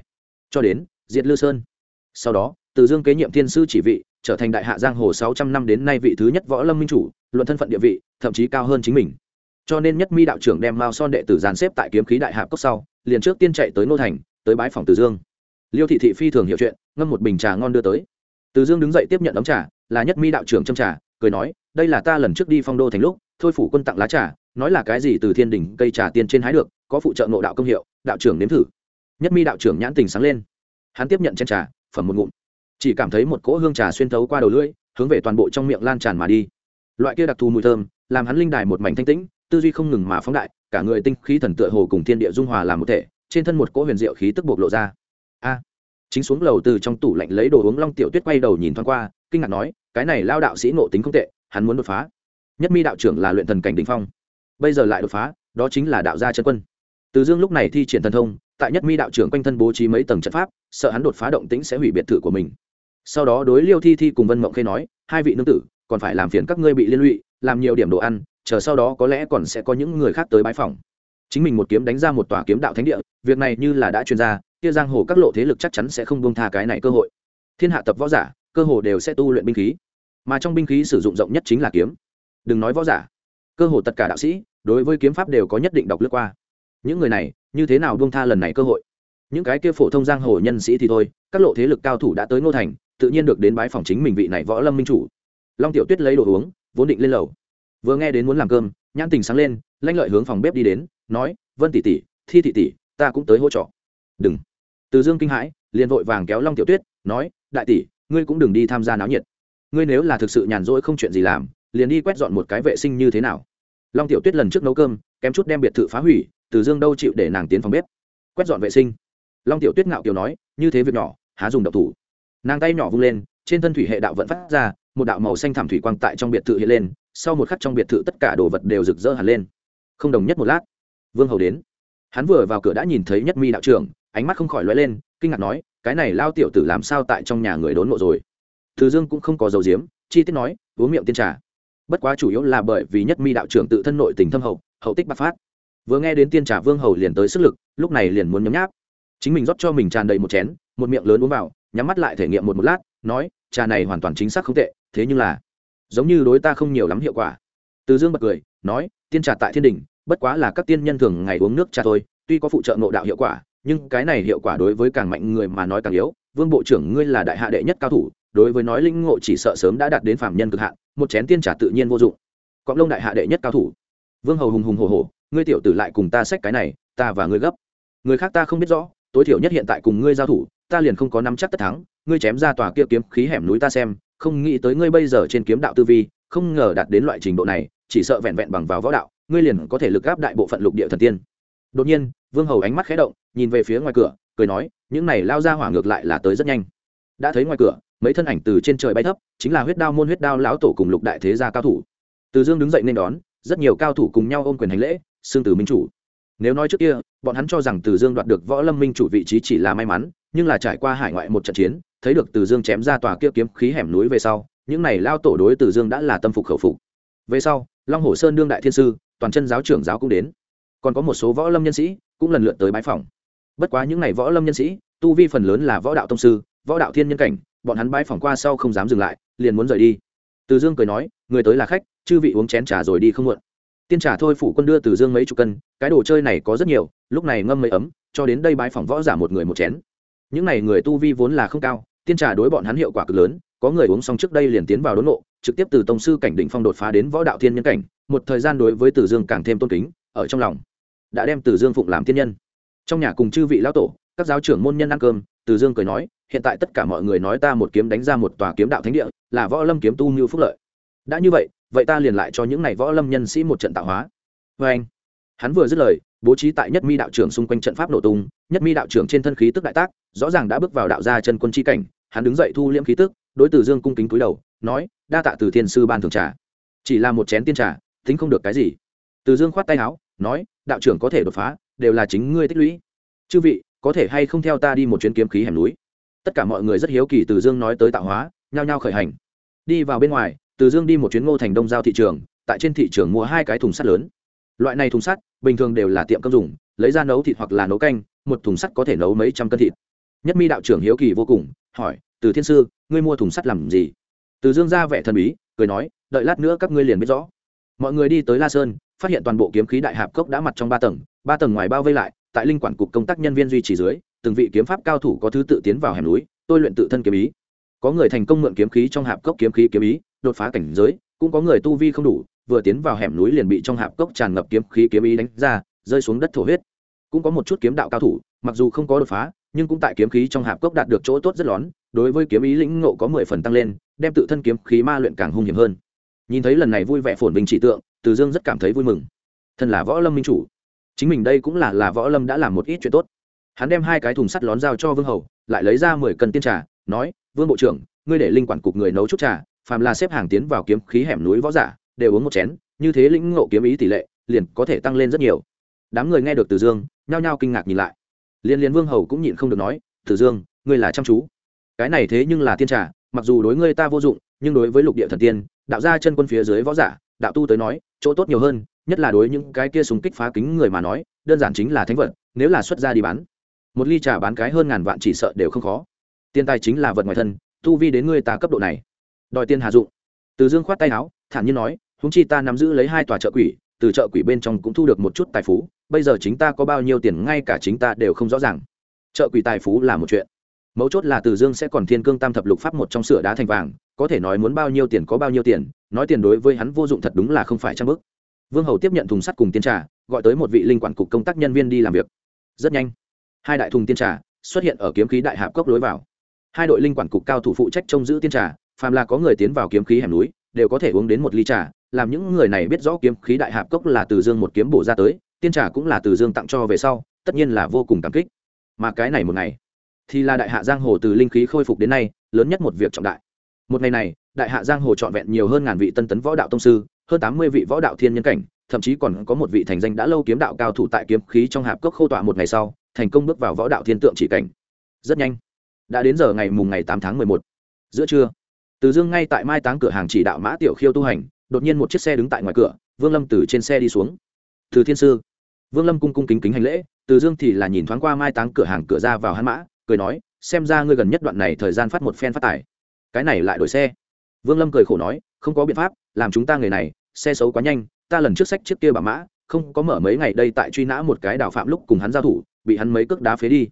Cho đến diệt lư sơn. Sau đó từ dương kế nhiệm thiên sư chỉ vị trở thành đại hạ giang hồ sáu trăm năm đến nay vị thứ nhất võ lâm minh chủ luận thân phận địa vị thậm chí cao hơn chính mình cho nên nhất mi đạo trưởng đem mao son đệ tử dàn xếp tại kiếm khí đại hạ cốc sau, liền trước tiên chạy tới nô thành, tới bái phòng từ dương. Liêu thị thị phi thường hiểu chuyện, ngâm một bình trà ngon đưa tới. Từ dương đứng dậy tiếp nhận ấm trà, là nhất mi đạo trưởng châm trà, cười nói, đây là ta lần trước đi phong đô thành lúc, thôi phủ quân tặng lá trà, nói là cái gì từ thiên đình cây trà tiên trên hái được, có phụ trợ nộ đạo công hiệu, đạo trưởng nếm thử. Nhất mi đạo trưởng nhãn tình sáng lên. Hắn tiếp nhận trên trà, phẩm một ngụm. Chỉ cảm thấy một cỗ hương trà xuyên thấu qua đầu lưỡi, hướng về toàn bộ trong miệng lan tràn mà đi. Loại kia đặc thù mùi thơm, làm hắn linh đài một mảnh thanh tĩnh tư duy không ngừng mà phóng đại, cả người tinh khí thần tựa hồ cùng thiên địa dung hòa làm một thể, trên thân một cỗ huyền diệu khí tức bộc lộ ra. A! Chính xuống lầu từ trong tủ lạnh lấy đồ uống long tiểu tuyết quay đầu nhìn thoáng qua, kinh ngạc nói, cái này lao đạo sĩ ngộ tính không tệ, hắn muốn đột phá. Nhất mi đạo trưởng là luyện thần cảnh đình phong. Bây giờ lại đột phá, đó chính là đạo gia chân quân. Từ dương lúc này thi triển thần thông, tại nhất mi đạo trưởng quanh thân bố trí mấy tầng trận pháp, sợ hắn đột phá động tĩnh sẽ hủy biệt thự của mình. Sau đó đối liêu thi thi cùng vân mộng khê nói, hai vị nương tử, còn phải làm phiền các ngươi bị liên lụy, làm nhiều điểm đồ ăn chờ sau đó có lẽ còn sẽ có những người khác tới bãi phòng chính mình một kiếm đánh ra một tòa kiếm đạo thánh địa, việc này như là đã chuyên gia kia giang hồ các lộ thế lực chắc chắn sẽ không buông tha cái này cơ hội. Thiên hạ tập võ giả, cơ hồ đều sẽ tu luyện binh khí. Mà trong binh khí sử dụng rộng nhất chính là kiếm. Đừng nói võ giả, cơ hồ tất cả đạo sĩ, đối với kiếm pháp đều có nhất định đọc lướt qua. Những người này, như thế nào buông tha lần này cơ hội? Những cái kia phổ thông giang hồ nhân sĩ thì thôi, các lộ thế lực cao thủ đã tới ngô thành, tự nhiên được đến bái phòng chính mình vị này võ lâm minh chủ. Long tiểu tuyết lấy đồ uống, vốn định lên lầu vừa nghe đến muốn làm cơm, nhãn tình sáng lên, lanh lợi hướng phòng bếp đi đến, nói, vân tỷ tỷ, thi thị tỷ, ta cũng tới hỗ trợ. Đừng. Từ dương kinh hãi, liền vội vàng kéo long tiểu tuyết, nói, đại tỷ, ngươi cũng đừng đi tham gia náo nhiệt. Ngươi nếu là thực sự nhàn rỗi không chuyện gì làm, liền đi quét dọn một cái vệ sinh như thế nào? Long tiểu tuyết lần trước nấu cơm, kém chút đem biệt thự phá hủy, từ dương đâu chịu để nàng tiến phòng bếp. Quét dọn vệ sinh. Long tiểu tuyết ngạo kiều nói, như thế việc nhỏ, há dùng độc thủ. Nàng tay nhỏ vung lên, trên thân thủy hệ đạo vẫn phát ra, một đạo màu xanh thảm thủy quang tại trong biệt thự hiện lên sau một khắc trong biệt thự tất cả đồ vật đều rực rỡ hẳn lên. Không đồng nhất một lát, vương hầu đến. Hắn vừa vào cửa đã nhìn thấy nhất mi đạo trưởng, ánh mắt không khỏi lóe lên, kinh ngạc nói, cái này lao tiểu tử làm sao tại trong nhà người đốn mộ rồi? Từ dương cũng không có dầu diếm chi tiết nói, uống miệng tiên trà. Bất quá chủ yếu là bởi vì nhất mi đạo trưởng tự thân nội tình thâm hậu hậu tích bạc phát. Vừa nghe đến tiên trà, vương hầu liền tới sức lực, lúc này liền muốn nhấm nháp. Chính mình rót cho mình tràn đầy một chén, một miệng lớn uống vào, nhắm mắt lại thể nghiệm một một lát, nói, trà này hoàn toàn chính xác không tệ, thế nhưng là giống như đối ta không nhiều lắm hiệu quả. Từ dương bật cười, nói, tiên trà tại thiên đình bất quá là các tiên nhân thường ngày uống nước trà thôi, tuy có phụ trợ ngộ đạo hiệu quả, nhưng cái này hiệu quả đối với càng mạnh người mà nói càng yếu. Vương bộ trưởng ngươi là đại hạ đệ nhất cao thủ, đối với nói linh ngộ chỉ sợ sớm đã đạt đến phạm nhân cực hạn, một chén tiên trà tự nhiên vô dụng. Cọp lông đại hạ đệ nhất cao thủ. Vương hầu hùng hùng hồ hồ ngươi tiểu tử lại cùng ta xách cái này, ta và ngươi gấp. Người khác ta không biết rõ, tối thiểu nhất hiện tại cùng ngươi giao thủ, ta liền không có nắm chắc tất thắng, ngươi chém ra tòa kia kiếm khí hẻm núi ta xem không nghĩ tới ngươi bây giờ trên kiếm đạo tư vi, không ngờ đạt đến loại trình độ này, chỉ sợ vẹn vẹn bằng vào võ đạo, ngươi liền có thể lực gáp đại bộ phận lục địa thần tiên. Đột nhiên, vương hầu ánh mắt khé động, nhìn về phía ngoài cửa, cười nói, những này lao ra hỏa ngược lại là tới rất nhanh. Đã thấy ngoài cửa, mấy thân ảnh từ trên trời bay thấp, chính là huyết đao môn huyết đao lão tổ cùng lục đại thế gia cao thủ. Từ dương đứng dậy nên đón, rất nhiều cao thủ cùng nhau ôm quyền hành lễ xương từ minh chủ. Nếu nói trước kia, bọn hắn cho rằng từ dương đoạt được võ lâm minh chủ vị trí chỉ là may mắn, nhưng là trải qua hải ngoại một trận chiến thấy được từ dương chém ra tòa kia kiếm khí hẻm núi về sau, những này lao tổ đối từ dương đã là tâm phục khẩu phục. Về sau, long hồ sơn đương đại thiên sư, toàn chân giáo trưởng giáo cũng đến. Còn có một số võ lâm nhân sĩ cũng lần lượt tới bái phòng bất quá những n à y võ lâm nhân sĩ, tu vi phần lớn là võ đạo tông sư, võ đạo thiên nhân cảnh, bọn hắn bái phòng qua sau không dám dừng lại, liền muốn rời đi. Từ dương cười nói, người tới là khách, chư vị uống chén trà rồi đi không muộn. Tiên trà thôi phủ quân đưa từ dương mấy chục cân, cái đồ chơi này có rất nhiều, lúc này ngâm mấy ấm, cho đến đây bái phòng võ giả một người một chén. Những n à y người tu vi vốn là không cao tiên trà đối bọn hắn hiệu quả cực lớn, có người uống xong trước đây liền tiến vào đốn nộ trực tiếp từ tông sư cảnh đỉnh phong đột phá đến võ đạo thiên nhân cảnh, một thời gian đối với Tử dương càng thêm tôn kính, ở trong lòng, đã đem Tử dương phụng làm thiên nhân. Trong nhà cùng chư vị lão tổ, các giáo trưởng môn nhân ăn cơm Tử dương cười nói, hiện tại tất cả mọi người nói ta một kiếm đánh ra một tòa kiếm đạo thánh địa, là võ lâm kiếm tu như phúc lợi. Đã như vậy vậy ta liền lại cho những này võ lâm nhân sĩ một trận tạo hóa. Vê anh, hắn vừa dứt lời, bố trí tại nhất mi đạo trưởng xung quanh trận pháp nổ tung, nhất mi đạo trưởng trên thân khí tức đại tác, rõ ràng đã bước vào đạo gia chân quân chi cảnh hắn đứng dậy thu liễm khí tức, đối từ dương cung kính cúi đầu, nói, đa tạ từ thiên sư ban thường trà. Chỉ là một chén tiên trà, tính không được cái gì. Từ dương khoát tay áo, nói, đạo trưởng có thể đột phá, đều là chính ngươi tích lũy. Chư vị, có thể hay không theo ta đi một chuyến kiếm khí hẻm núi? Tất cả mọi người rất hiếu kỳ từ dương nói tới tạo hóa, nhao nhao khởi hành. Đi vào bên ngoài, từ dương đi một chuyến ngô thành đông giao thị trường, tại trên thị trường mua hai cái thùng sắt lớn. Loại này thùng sắt, bình thường đều là tiệm cơm dùng, lấy ra nấu thịt hoặc là nấu canh, một thùng sắt có thể nấu mấy trăm cân thịt nhất mi đạo trưởng hiếu kỳ vô cùng, hỏi, từ thiên sư, ngươi mua thùng sắt làm gì? Từ dương ra vẻ thần bí, cười nói, đợi lát nữa các ngươi liền biết rõ. Mọi người đi tới la sơn, phát hiện toàn bộ kiếm khí đại hạp cốc đã mặt trong ba tầng ba tầng ngoài bao vây lại, tại linh quản cục công tác nhân viên duy trì dưới, từng vị kiếm pháp cao thủ có thứ tự tiến vào hẻm núi, tôi luyện tự thân kiếm ý. Có người thành công mượn kiếm khí trong hạp cốc kiếm khí kiếm ý, đột phá cảnh giới, cũng có người tu vi không đủ, vừa tiến vào hẻm núi liền bị trong hạp cốc tràn ngập kiếm khí kiếm ý đánh ra, rơi xuống đất thổ huyết. Cũng có một chút kiếm đạo cao thủ mặc dù không có đột phá, nhưng cũng tại kiếm khí trong hạp cốc đạt được chỗ tốt rất lớn đối với kiếm ý lĩnh ngộ có mười phần tăng lên, đem tự thân kiếm khí ma luyện càng hung hiểm hơn. Nhìn thấy lần này vui vẻ phồn vinh chỉ tượng, từ dương rất cảm thấy vui mừng. Thân là võ lâm minh chủ, chính mình đây cũng là là võ lâm đã làm một ít chuyện tốt. Hắn đem hai cái thùng sắt lón giao cho vương hầu, lại lấy ra mười cân tiên trà, nói, vương bộ trưởng, ngươi để linh quản cục người nấu chút trà, phàm là xếp hàng tiến vào kiếm khí hẻm núi võ giả, đều uống một chén, như thế lĩnh ngộ kiếm ý tỷ lệ, liền có thể tăng lên rất nhiều. Đám người nghe được từ dương, nhao nhao kinh ngạc nhìn lại liên liên vương hầu cũng nhịn không được nói, Tử dương, ngươi là chăm chú. Cái này thế nhưng là tiên trà, mặc dù đối ngươi ta vô dụng, nhưng đối với lục địa thần tiên, đạo gia chân quân phía dưới võ giả, đạo tu tới nói, chỗ tốt nhiều hơn, nhất là đối những cái kia súng kích phá kính người mà nói, đơn giản chính là thánh vật, nếu là xuất ra đi bán. Một ly trà bán cái hơn ngàn vạn chỉ sợ đều không khó. Tiền tài chính là vật ngoài thân, tu vi đến ngươi ta cấp độ này. Đòi tiền hà dụng. Từ dương khoát tay áo, thản nhiên nói húng chi ta nắm giữ lấy hai tòa chợ quỷ, từ chợ quỷ bên trong cũng thu được một chút tài phú bây giờ chính ta có bao nhiêu tiền ngay cả chính ta đều không rõ ràng. Chợ quỷ tài phú là một chuyện. Mấu chốt là từ dương sẽ còn thiên cương tam thập lục pháp một trong sửa đá thành vàng, có thể nói muốn bao nhiêu tiền có bao nhiêu tiền, nói tiền đối với hắn vô dụng thật đúng là không phải trang bức vương hầu tiếp nhận thùng sắt cùng tiên trà, gọi tới một vị linh quản cục công tác nhân viên đi làm việc. Rất nhanh, hai đại thùng tiên trà xuất hiện ở kiếm khí đại hạp cốc lối vào. Hai đội linh quản cục cao thủ phụ trách trông giữ tiên trà, phàm là có người tiến vào kiếm khí hẻm núi, đều có thể uống đến một ly trà, làm những người này biết rõ kiếm khí đại hạp cốc là từ dương một kiếm bổ ra tới tiên trà cũng là từ dương tặng cho về sau, tất nhiên là vô cùng cảm kích. Mà cái này một ngày, thì là đại hạ giang hồ từ linh khí khôi phục đến nay, lớn nhất một việc trọng đại. Một ngày này, đại hạ giang hồ trọn vẹn nhiều hơn ngàn vị tân tấn võ đạo tông sư, hơn tám mươi vị võ đạo thiên nhân cảnh, thậm chí còn có một vị thành danh đã lâu kiếm đạo cao thủ tại kiếm khí trong hạp cốc khô tọa một ngày sau, thành công bước vào võ đạo thiên tượng chỉ cảnh. Rất nhanh, đã đến giờ ngày mùng ngày tám tháng mười một, giữa trưa, từ dương ngay tại mai táng cửa hàng chỉ đạo mã tiểu khiêu tu hành, đột nhiên một chiếc xe đứng tại ngoài cửa, vương lâm từ trên xe đi xuống. Từ thiên sư vương lâm cung cung kính kính hành lễ từ dương thì là nhìn thoáng qua mai táng cửa hàng cửa ra vào hắn mã cười nói xem ra ngươi gần nhất đoạn này thời gian phát một phen phát tải, cái này lại đổi xe. Vương lâm cười khổ nói không có biện pháp làm chúng ta người này xe xấu quá nhanh ta lần trước sách chiếc kia bà mã không có mở mấy ngày đây tại truy nã một cái đào phạm lúc cùng hắn giao thủ bị hắn mấy cước đá phế đi.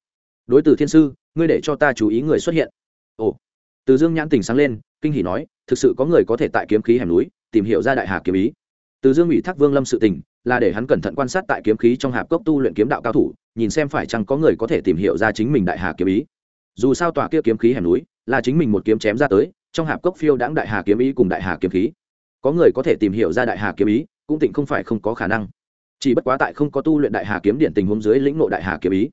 Đối từ thiên sư ngươi để cho ta chú ý người xuất hiện. Ồ. Từ dương nhãn tình sáng lên kinh hỉ nói thực sự có người có thể tại kiếm khí hẻm núi tìm hiểu ra đại hà kiếm ý từ dương ủy thác vương lâm sự tình, là để hắn cẩn thận quan sát tại kiếm khí trong hạp cốc tu luyện kiếm đạo cao thủ, nhìn xem phải chăng có người có thể tìm hiểu ra chính mình đại hà kiếm ý. Dù sao tòa kia kiếm khí hẻm núi, là chính mình một kiếm chém ra tới, trong hạp cốc phiêu đãng đại hà kiếm ý cùng đại hà kiếm khí. Có người có thể tìm hiểu ra đại hà kiếm ý, cũng tịnh không phải không có khả năng. Chỉ bất quá tại không có tu luyện đại hà kiếm điện tình huống dưới lĩnh nộ đại hà kiếm ý.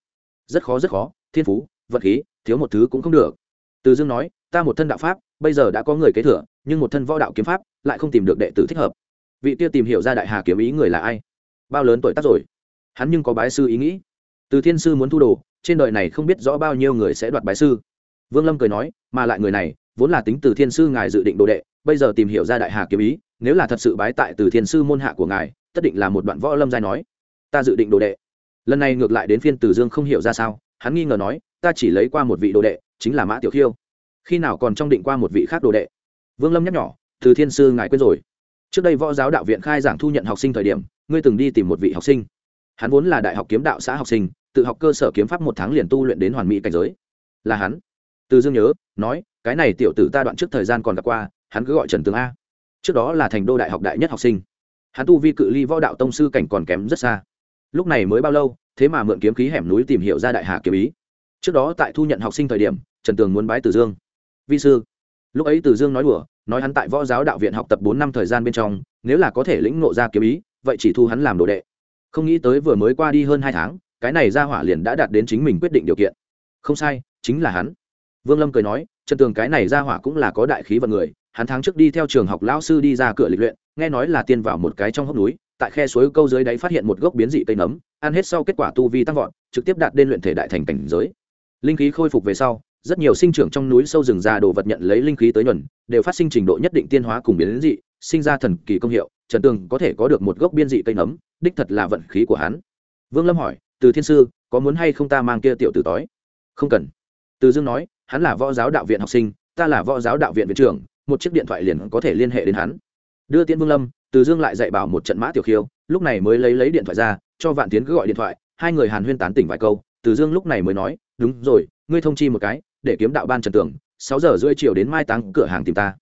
Rất khó rất khó, thiên phú, vật khí, thiếu một thứ cũng không được. Từ dương nói, ta một thân đạo pháp, bây giờ đã có người kế thừa, nhưng một thân võ đạo kiếm pháp, lại không tìm được đệ tử thích hợp vị kia tìm hiểu ra đại hà kiếm ý người là ai? Bao lớn tuổi tác rồi? Hắn nhưng có bái sư ý nghĩ. Từ thiên sư muốn thu đồ, trên đời này không biết rõ bao nhiêu người sẽ đoạt bái sư. Vương lâm cười nói, mà lại người này, vốn là tính từ thiên sư ngài dự định đồ đệ, bây giờ tìm hiểu ra đại hà kiếm ý, nếu là thật sự bái tại từ thiên sư môn hạ của ngài, tất định là một đoạn võ lâm giai nói. Ta dự định đồ đệ. Lần này ngược lại đến phiên từ dương không hiểu ra sao, hắn nghi ngờ nói, ta chỉ lấy qua một vị đồ đệ, chính là mã tiểu khiêu. Khi nào còn trong định qua một vị khác đồ đệ? Vương lâm nhắc nhỏ từ thiên sư ngài quên rồi trước đây võ giáo đạo viện khai giảng thu nhận học sinh thời điểm, ngươi từng đi tìm một vị học sinh. Hắn vốn là đại học kiếm đạo xã học sinh, tự học cơ sở kiếm pháp một tháng liền tu luyện đến hoàn mỹ cảnh giới. Là hắn. Từ dương nhớ, nói, cái này tiểu tử ta đoạn trước thời gian còn gặp qua, hắn cứ gọi trần tướng a. Trước đó là thành đô đại học đại nhất học sinh. Hắn tu vi cự ly võ đạo tông sư cảnh còn kém rất xa. Lúc này mới bao lâu, thế mà mượn kiếm khí hẻm núi tìm hiểu ra đại hà kiếm ý. Trước đó tại thu nhận học sinh thời điểm, trần tường muốn bái từ dương. Vi sư. Lúc ấy từ dương nói đùa nói hắn tại võ giáo đạo viện học tập bốn năm thời gian bên trong, nếu là có thể lĩnh ngộ ra kiếm ý, vậy chỉ thu hắn làm đồ đệ. Không nghĩ tới vừa mới qua đi hơn hai tháng, cái này ra hỏa liền đã đạt đến chính mình quyết định điều kiện. Không sai, chính là hắn. Vương lâm cười nói, trần tường cái này ra hỏa cũng là có đại khí vận người, hắn tháng trước đi theo trường học lão sư đi ra cửa lịch luyện, nghe nói là tiên vào một cái trong hốc núi, tại khe suối câu dưới đáy phát hiện một gốc biến dị cây nấm, ăn hết sau kết quả tu vi tăng vọt, trực tiếp đạt đến luyện thể đại thành cảnh giới. Linh khí khôi phục về sau rất nhiều sinh trưởng trong núi sâu rừng già đồ vật nhận lấy linh khí tới nhuần, đều phát sinh trình độ nhất định tiên hóa cùng biến dị, sinh ra thần kỳ công hiệu, trần tường có thể có được một gốc biên dị cây nấm, đích thật là vận khí của hắn. Vương lâm hỏi, từ thiên sư, có muốn hay không ta mang kia tiểu tử tói không cần. Từ dương nói, hắn là võ giáo đạo viện học sinh, ta là võ giáo đạo viện viện trưởng, một chiếc điện thoại liền có thể liên hệ đến hắn. Đưa tiễn vương lâm, từ dương lại dạy bảo một trận mã tiểu khiêu, lúc này mới lấy lấy điện thoại ra, cho vạn tiến cứ gọi điện thoại, hai người hàn huyên tán tỉnh vài câu, từ dương lúc này mới nói, đúng rồi, ngươi thông chi một cái để kiếm đạo ban trần tưởng sáu giờ rưỡi chiều đến mai táng cửa hàng tìm ta.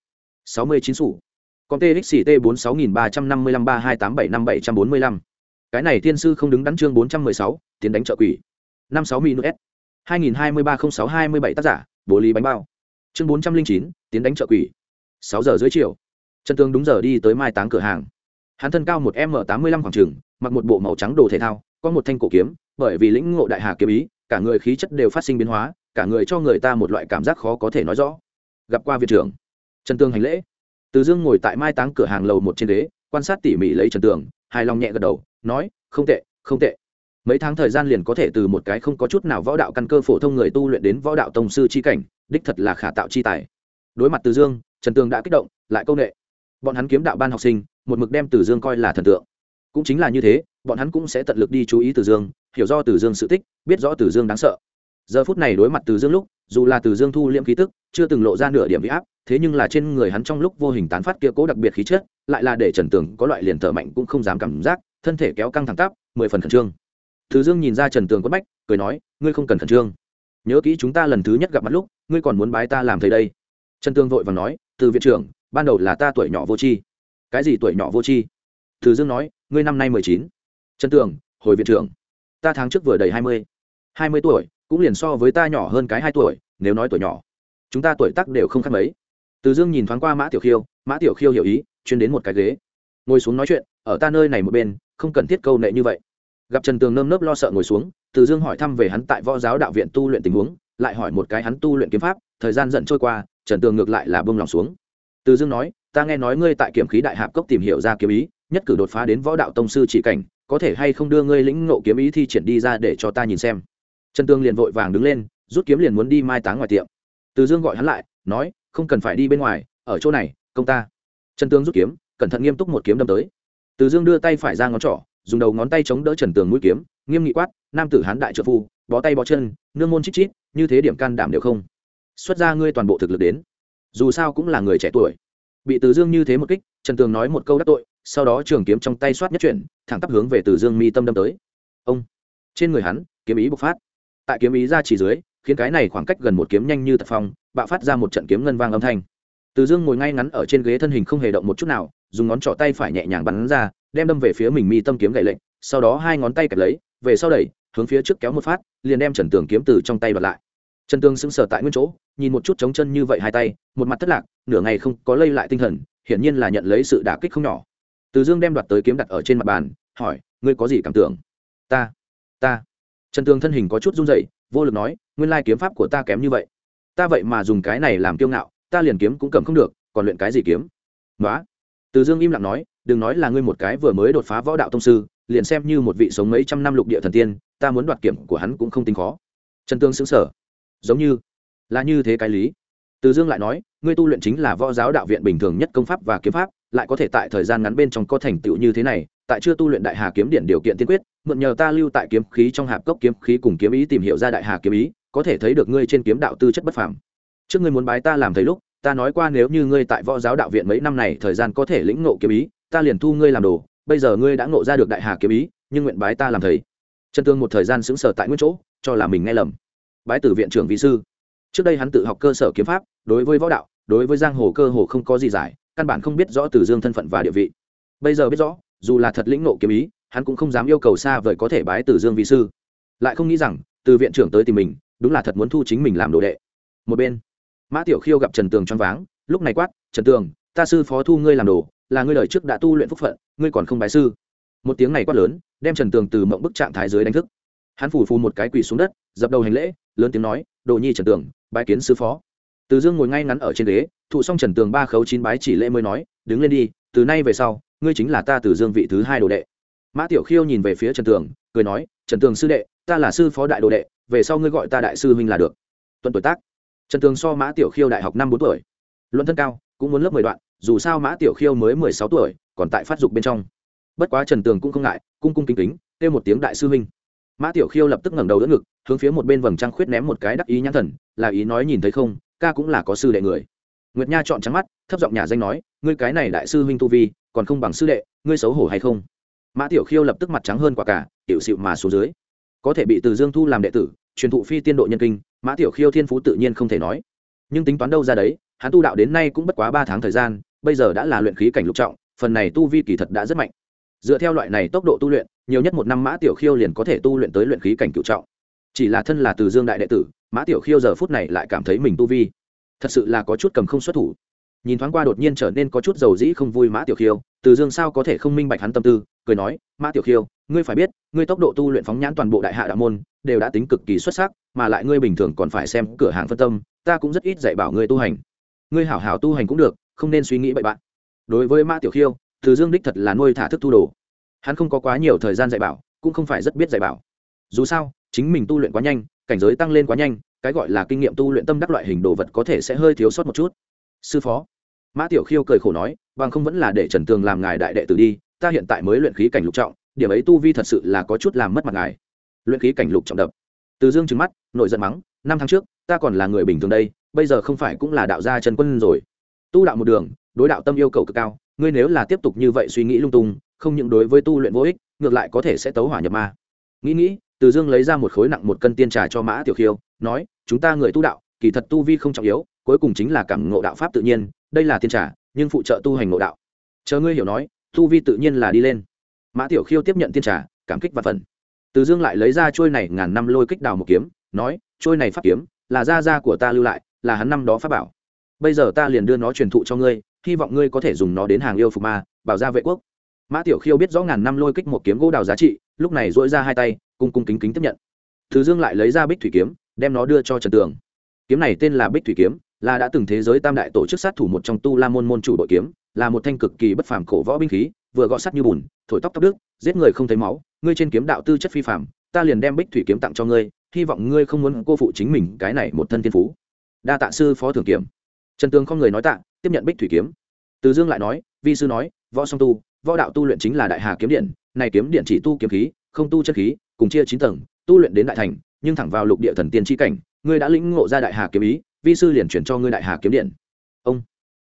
Sáu mươi chín sủ. Con txt bốn sáu nghìn ba trăm năm mươi lăm ba hai tám bảy năm bảy trăm bốn mươi lăm. Cái này tiên sư không đứng đắn chương bốn trăm mười sáu, tiến đánh trợ quỷ. Năm sáu minus s. Hai nghìn hai mươi ba không sáu hai mươi bảy tác giả, bố lý bánh bao. Chương bốn trăm linh chín, tiến đánh trợ quỷ. Sáu giờ rưỡi chiều. Trần tường đúng giờ đi tới mai táng cửa hàng. Hắn thân cao một m tám mươi lăm khoảng trừng mặc một bộ màu trắng đồ thể thao, có một thanh cổ kiếm, bởi vì lĩnh ngộ đại hà kiếm ý, cả người khí chất đều phát sinh biến hóa cả người cho người ta một loại cảm giác khó có thể nói rõ. Gặp qua viện trưởng, trần tương hành lễ. Từ dương ngồi tại mai táng cửa hàng lầu một trên đế quan sát tỉ mỉ lấy trần tường, hài lòng nhẹ gật đầu, nói, không tệ không tệ. Mấy tháng thời gian liền có thể từ một cái không có chút nào võ đạo căn cơ phổ thông người tu luyện đến võ đạo tông sư c h i cảnh, đích thật là khả tạo chi tài. Đối mặt từ dương, trần tường đã kích động, lại công nghệ bọn hắn kiếm đạo ban học sinh, một mực đem từ dương coi là thần tượng. Cũng chính là như thế, bọn hắn cũng sẽ tận lực đi chú ý từ dương, hiểu do từ dương sự tích, biết rõ từ dương đáng sợ giờ phút này đối mặt từ dương lúc, dù là từ dương thu liễm khí tức, chưa từng lộ ra nửa điểm bị áp, thế nhưng là trên người hắn trong lúc vô hình tán phát kia cố đặc biệt khí chất, lại là để trần tường có loại liền thở mạnh cũng không dám cảm giác, thân thể kéo căng thẳng tắp, mười phần khẩn trương. Từ dương nhìn ra trần tường quất bách, cười nói, ngươi không cần khẩn trương. Nhớ kỹ chúng ta lần thứ nhất gặp mặt lúc, ngươi còn muốn bái ta làm thầy đây. Trần tường vội và nói, từ viện trưởng, ban đầu là ta tuổi nhỏ vô tri. Cái gì tuổi nhỏ vô tri? Từ dương nói, ngươi năm nay mười chín. Trần tường, hồi viện trưởng, ta tháng trước vừa đầy hai mươi. Hai mươi tuổi cũng liền so với ta nhỏ hơn cái hai tuổi, nếu nói tuổi nhỏ, chúng ta tuổi tác đều không khác mấy. Từ dương nhìn thoáng qua mã tiểu khiêu, mã tiểu khiêu hiểu ý, chuyên đến một cái ghế. Ngồi xuống nói chuyện, ở ta nơi này một bên, không cần thiết câu nệ như vậy. Gặp trần tường nơm nớp lo sợ ngồi xuống, từ dương hỏi thăm về hắn tại võ giáo đạo viện tu luyện tình huống, lại hỏi một cái hắn tu luyện kiếm pháp, thời gian dần trôi qua, trần tường ngược lại là bông lòng xuống. Từ dương nói, ta nghe nói ngươi tại kiểm khí đại hạp cốc tìm hiểu ra kiếm ý, nhất cử đột phá đến võ đạo tông sư chỉ cảnh, có thể hay không đưa ngươi lĩnh ngộ kiếm ý thi triển đi ra để cho ta nhìn xem? Trần Tương liền vội vàng đứng lên, rút kiếm liền muốn đi mai táng ngoài tiệm. Từ dương gọi hắn lại, nói, không cần phải đi bên ngoài, ở chỗ này, công ta. Trần Tương rút kiếm, cẩn thận nghiêm túc một kiếm đâm tới. Từ dương đưa tay phải ra ngón trỏ, dùng đầu ngón tay chống đỡ trần tường mũi kiếm, nghiêm nghị quát, nam tử hán đại trợ phu, bó tay bó chân, nương môn chít chít, như thế điểm can đảm đều không. Xuất ra ngươi toàn bộ thực lực đến. Dù sao cũng là người trẻ tuổi. Bị từ dương như thế một kích, trần tường nói một câu đắc tội, sau đó trường kiếm trong tay soát nhất chuyển, thẳng tắp hướng về từ dương mi tâm đâm tới. Ông, trên người hắn, kiếm ý bộc phát tại kiếm ý ra chỉ dưới, khiến cái này khoảng cách gần một kiếm nhanh như tật phong, bạo phát ra một trận kiếm ngân vang âm thanh. Từ dương ngồi ngay ngắn ở trên ghế thân hình không hề động một chút nào, dùng ngón trỏ tay phải nhẹ nhàng bắn ra, đem đâm về phía mình mi tâm kiếm gậy lệnh, sau đó hai ngón tay kẹp lấy, về sau đẩy, hướng phía trước kéo một phát, liền đem trần tường kiếm từ trong tay bật lại. Trần tường sững sờ tại nguyên chỗ, nhìn một chút trống chân như vậy hai tay, một mặt thất lạc, nửa ngày không có lây lại tinh thần, hiển nhiên là nhận lấy sự đả kích không nhỏ. Từ dương đem đoạt tới kiếm đặt ở trên mặt bàn, hỏi, ngươi có gì cảm tưởng? Ta ta trần tường thân hình có chút run dậy vô lực nói, nguyên lai kiếm pháp của ta kém như vậy. Ta vậy mà dùng cái này làm kiêu ngạo, ta liền kiếm cũng cầm không được, còn luyện cái gì kiếm? Nói từ dương im lặng nói, đừng nói là ngươi một cái vừa mới đột phá võ đạo tông sư, liền xem như một vị sống mấy trăm năm lục địa thần tiên, ta muốn đoạt kiểm của hắn cũng không tính khó. Trần tương xứng sở giống như, là như thế cái lý. Từ dương lại nói, ngươi tu luyện chính là võ giáo đạo viện bình thường nhất công pháp và kiếm pháp, lại có thể tại thời gian ngắn bên trong có thành tựu như thế này, tại chưa tu luyện đại hà kiếm điện điều kiện tiên quyết mượn nhờ ta lưu tại kiếm khí trong hạp cốc kiếm khí cùng kiếm ý tìm hiểu ra đại hà kiếm ý, có thể thấy được ngươi trên kiếm đạo tư chất bất phàm. Trước ngươi muốn bái ta làm thầy lúc, ta nói qua nếu như ngươi tại võ giáo đạo viện mấy năm này thời gian có thể lĩnh ngộ kiếm ý, ta liền thu ngươi làm đồ, bây giờ ngươi đã ngộ ra được đại hà kiếm ý, nhưng nguyện bái ta làm thầy. Trần tương một thời gian xứng sở tại nguyên chỗ, cho là mình nghe lầm. Bái tử viện trưởng vị sư. Trước đây hắn tự học cơ sở kiếm pháp, đối với võ đạo, đối với giang hồ cơ hồ không có gì giải, căn bản không biết rõ từ dương thân phận và địa vị. Bây giờ biết rõ, dù là thật lĩnh nộ kiếm ý hắn cũng không dám yêu cầu xa vời có thể bái từ dương vị sư. Lại không nghĩ rằng, từ viện trưởng tới tìm mình, đúng là thật muốn thu chính mình làm đồ đệ. Một bên, mã tiểu khiêu gặp trần tường choáng váng, lúc này quát, trần tường, ta sư phó thu ngươi làm đồ, là ngươi đời trước đã tu luyện phúc phận, ngươi còn không bái sư. Một tiếng này quát lớn, đem trần tường từ mộng bức trạng thái dưới đánh thức. Hắn phủ phù một cái quỳ xuống đất, dập đầu hành lễ, lớn tiếng nói, đồ nhi trần tường, bái kiến sư phó. Từ dương ngồi ngay ngắn ở trên ghế, thụ xong trần tường ba khấu chín bái chỉ lễ mới nói, đứng lên đi, từ nay về sau, ngươi chính là ta từ dương vị thứ hai đồ đệ mã tiểu khiêu nhìn về phía trần tường, cười nói, trần tường sư đệ, ta là sư phó đại đồ đệ, về sau ngươi gọi ta đại sư huynh là được. Tuần tuổi tác. Trần tường so mã tiểu khiêu đại học năm bốn tuổi. Luận thân cao, cũng muốn lớp mười đoạn, dù sao mã tiểu khiêu mới mười sáu tuổi, còn tại phát dục bên trong. Bất quá trần tường cũng không ngại, cung cung kính kính, kêu một tiếng đại sư huynh. Mã tiểu khiêu lập tức ngẩng đầu đỡ ngực, hướng phía một bên vầng trăng khuyết ném một cái đắc ý nhãn thần, là ý nói nhìn thấy không, ca cũng là có sư đệ người. Nguyệt nha chọn trắng mắt, thấp giọng nhà danh nói, ngươi cái này đại sư huynh tu vi, còn không bằng sư đệ, ngươi xấu hổ hay không? Mã tiểu khiêu lập tức mặt trắng hơn quả cả, tiểu xịu mà xuống dưới. Có thể bị từ dương thu làm đệ tử, truyền thụ phi tiên độ nhân kinh, mã tiểu khiêu thiên phú tự nhiên không thể nói. Nhưng tính toán đâu ra đấy, hắn tu đạo đến nay cũng bất quá ba tháng thời gian, bây giờ đã là luyện khí cảnh lục trọng, phần này tu vi kỳ thật đã rất mạnh. Dựa theo loại này tốc độ tu luyện, nhiều nhất một năm mã tiểu khiêu liền có thể tu luyện tới luyện khí cảnh cựu trọng. Chỉ là thân là từ dương đại đệ tử, mã tiểu khiêu giờ phút này lại cảm thấy mình tu vi thật sự là có chút cầm không xuất thủ. Nhìn thoáng qua đột nhiên trở nên có chút dầu dĩ không vui mã tiểu khiêu, từ dương sao có thể không minh bạch hắn tâm tư? Cười nói, mã tiểu khiêu, ngươi phải biết, ngươi tốc độ tu luyện phóng nhãn toàn bộ đại hạ đạo môn đều đã tính cực kỳ xuất sắc, mà lại ngươi bình thường còn phải xem cửa hàng phân tâm, ta cũng rất ít dạy bảo ngươi tu hành. Ngươi hảo hảo tu hành cũng được, không nên suy nghĩ bậy bạn. Đối với mã tiểu khiêu, từ dương đích thật là nuôi thả thức thu đồ. Hắn không có quá nhiều thời gian dạy bảo, cũng không phải rất biết dạy bảo. Dù sao, chính mình tu luyện quá nhanh, cảnh giới tăng lên quá nhanh, cái gọi là kinh nghiệm tu luyện tâm đắc loại hình đồ vật có thể sẽ hơi thiếu sót một chút. Sư phó. Mã tiểu khiêu cười khổ nói, bằng không vẫn là để trần tường làm ngài đại đệ tử đi ta hiện tại mới luyện khí cảnh lục trọng, điểm ấy tu vi thật sự là có chút làm mất mặt ngài. Luyện khí cảnh lục trọng đập. Từ dương trừng mắt nội giận mắng, năm tháng trước, ta còn là người bình thường đây, bây giờ không phải cũng là đạo gia trần quân rồi. Tu đạo một đường, đối đạo tâm yêu cầu cực cao, ngươi nếu là tiếp tục như vậy suy nghĩ lung tung, không những đối với tu luyện vô ích, ngược lại có thể sẽ tấu hỏa nhập ma. Nghĩ nghĩ, từ dương lấy ra một khối nặng một cân tiên trà cho mã tiểu khiêu, nói, chúng ta người tu đạo, kỳ thật tu vi không trọng yếu, cuối cùng chính là cảm ngộ đạo pháp tự nhiên, đây là tiên trà, nhưng phụ trợ tu hành ngộ đạo. Chờ ngươi hiểu nói Thu vi tự nhiên là đi lên. Mã tiểu khiêu tiếp nhận tiên trà, cảm kích và phần. Từ dương lại lấy ra trôi này ngàn năm lôi kích đào một kiếm, nói trôi này pháp kiếm, là gia gia của ta lưu lại, là hắn năm đó pháp bảo. Bây giờ ta liền đưa nó truyền thụ cho ngươi, hy vọng ngươi có thể dùng nó đến hàng yêu phục ma, bảo gia vệ quốc. Mã tiểu khiêu biết rõ ngàn năm lôi kích một kiếm gỗ đào giá trị, lúc này dỗi ra hai tay, cung cung kính kính tiếp nhận. Thứ dương lại lấy ra bích thủy kiếm, đem nó đưa cho trần tường. Kiếm này tên là bích thủy kiếm, là đã từng thế giới tam đại tổ chức sát thủ một trong tu la môn môn chủ đội kiếm là một thanh cực kỳ bất phàm cổ võ binh khí, vừa gõ sắt như bùn, thổi tóc tóc đức giết người không thấy máu, ngươi trên kiếm đạo tư chất phi phàm, ta liền đem bích thủy kiếm tặng cho ngươi, hy vọng ngươi không muốn cô phụ chính mình cái này một thân thiên phú. Đa tạ sư phó thường kiếm trần tường không người nói tạ, tiếp nhận bích thủy kiếm. Từ dương lại nói, vi sư nói, võ song tu, võ đạo tu luyện chính là đại hà kiếm điện, này kiếm điện chỉ tu kiếm khí, không tu chân khí, cùng chia chín tầng, tu luyện đến đại thành, nhưng thẳng vào lục địa thần tiên tri cảnh, ngươi đã lĩnh ngộ ra đại hà kiếm ý, vi sư liền chuyển cho ngươi đại hà kiếm điện. Ông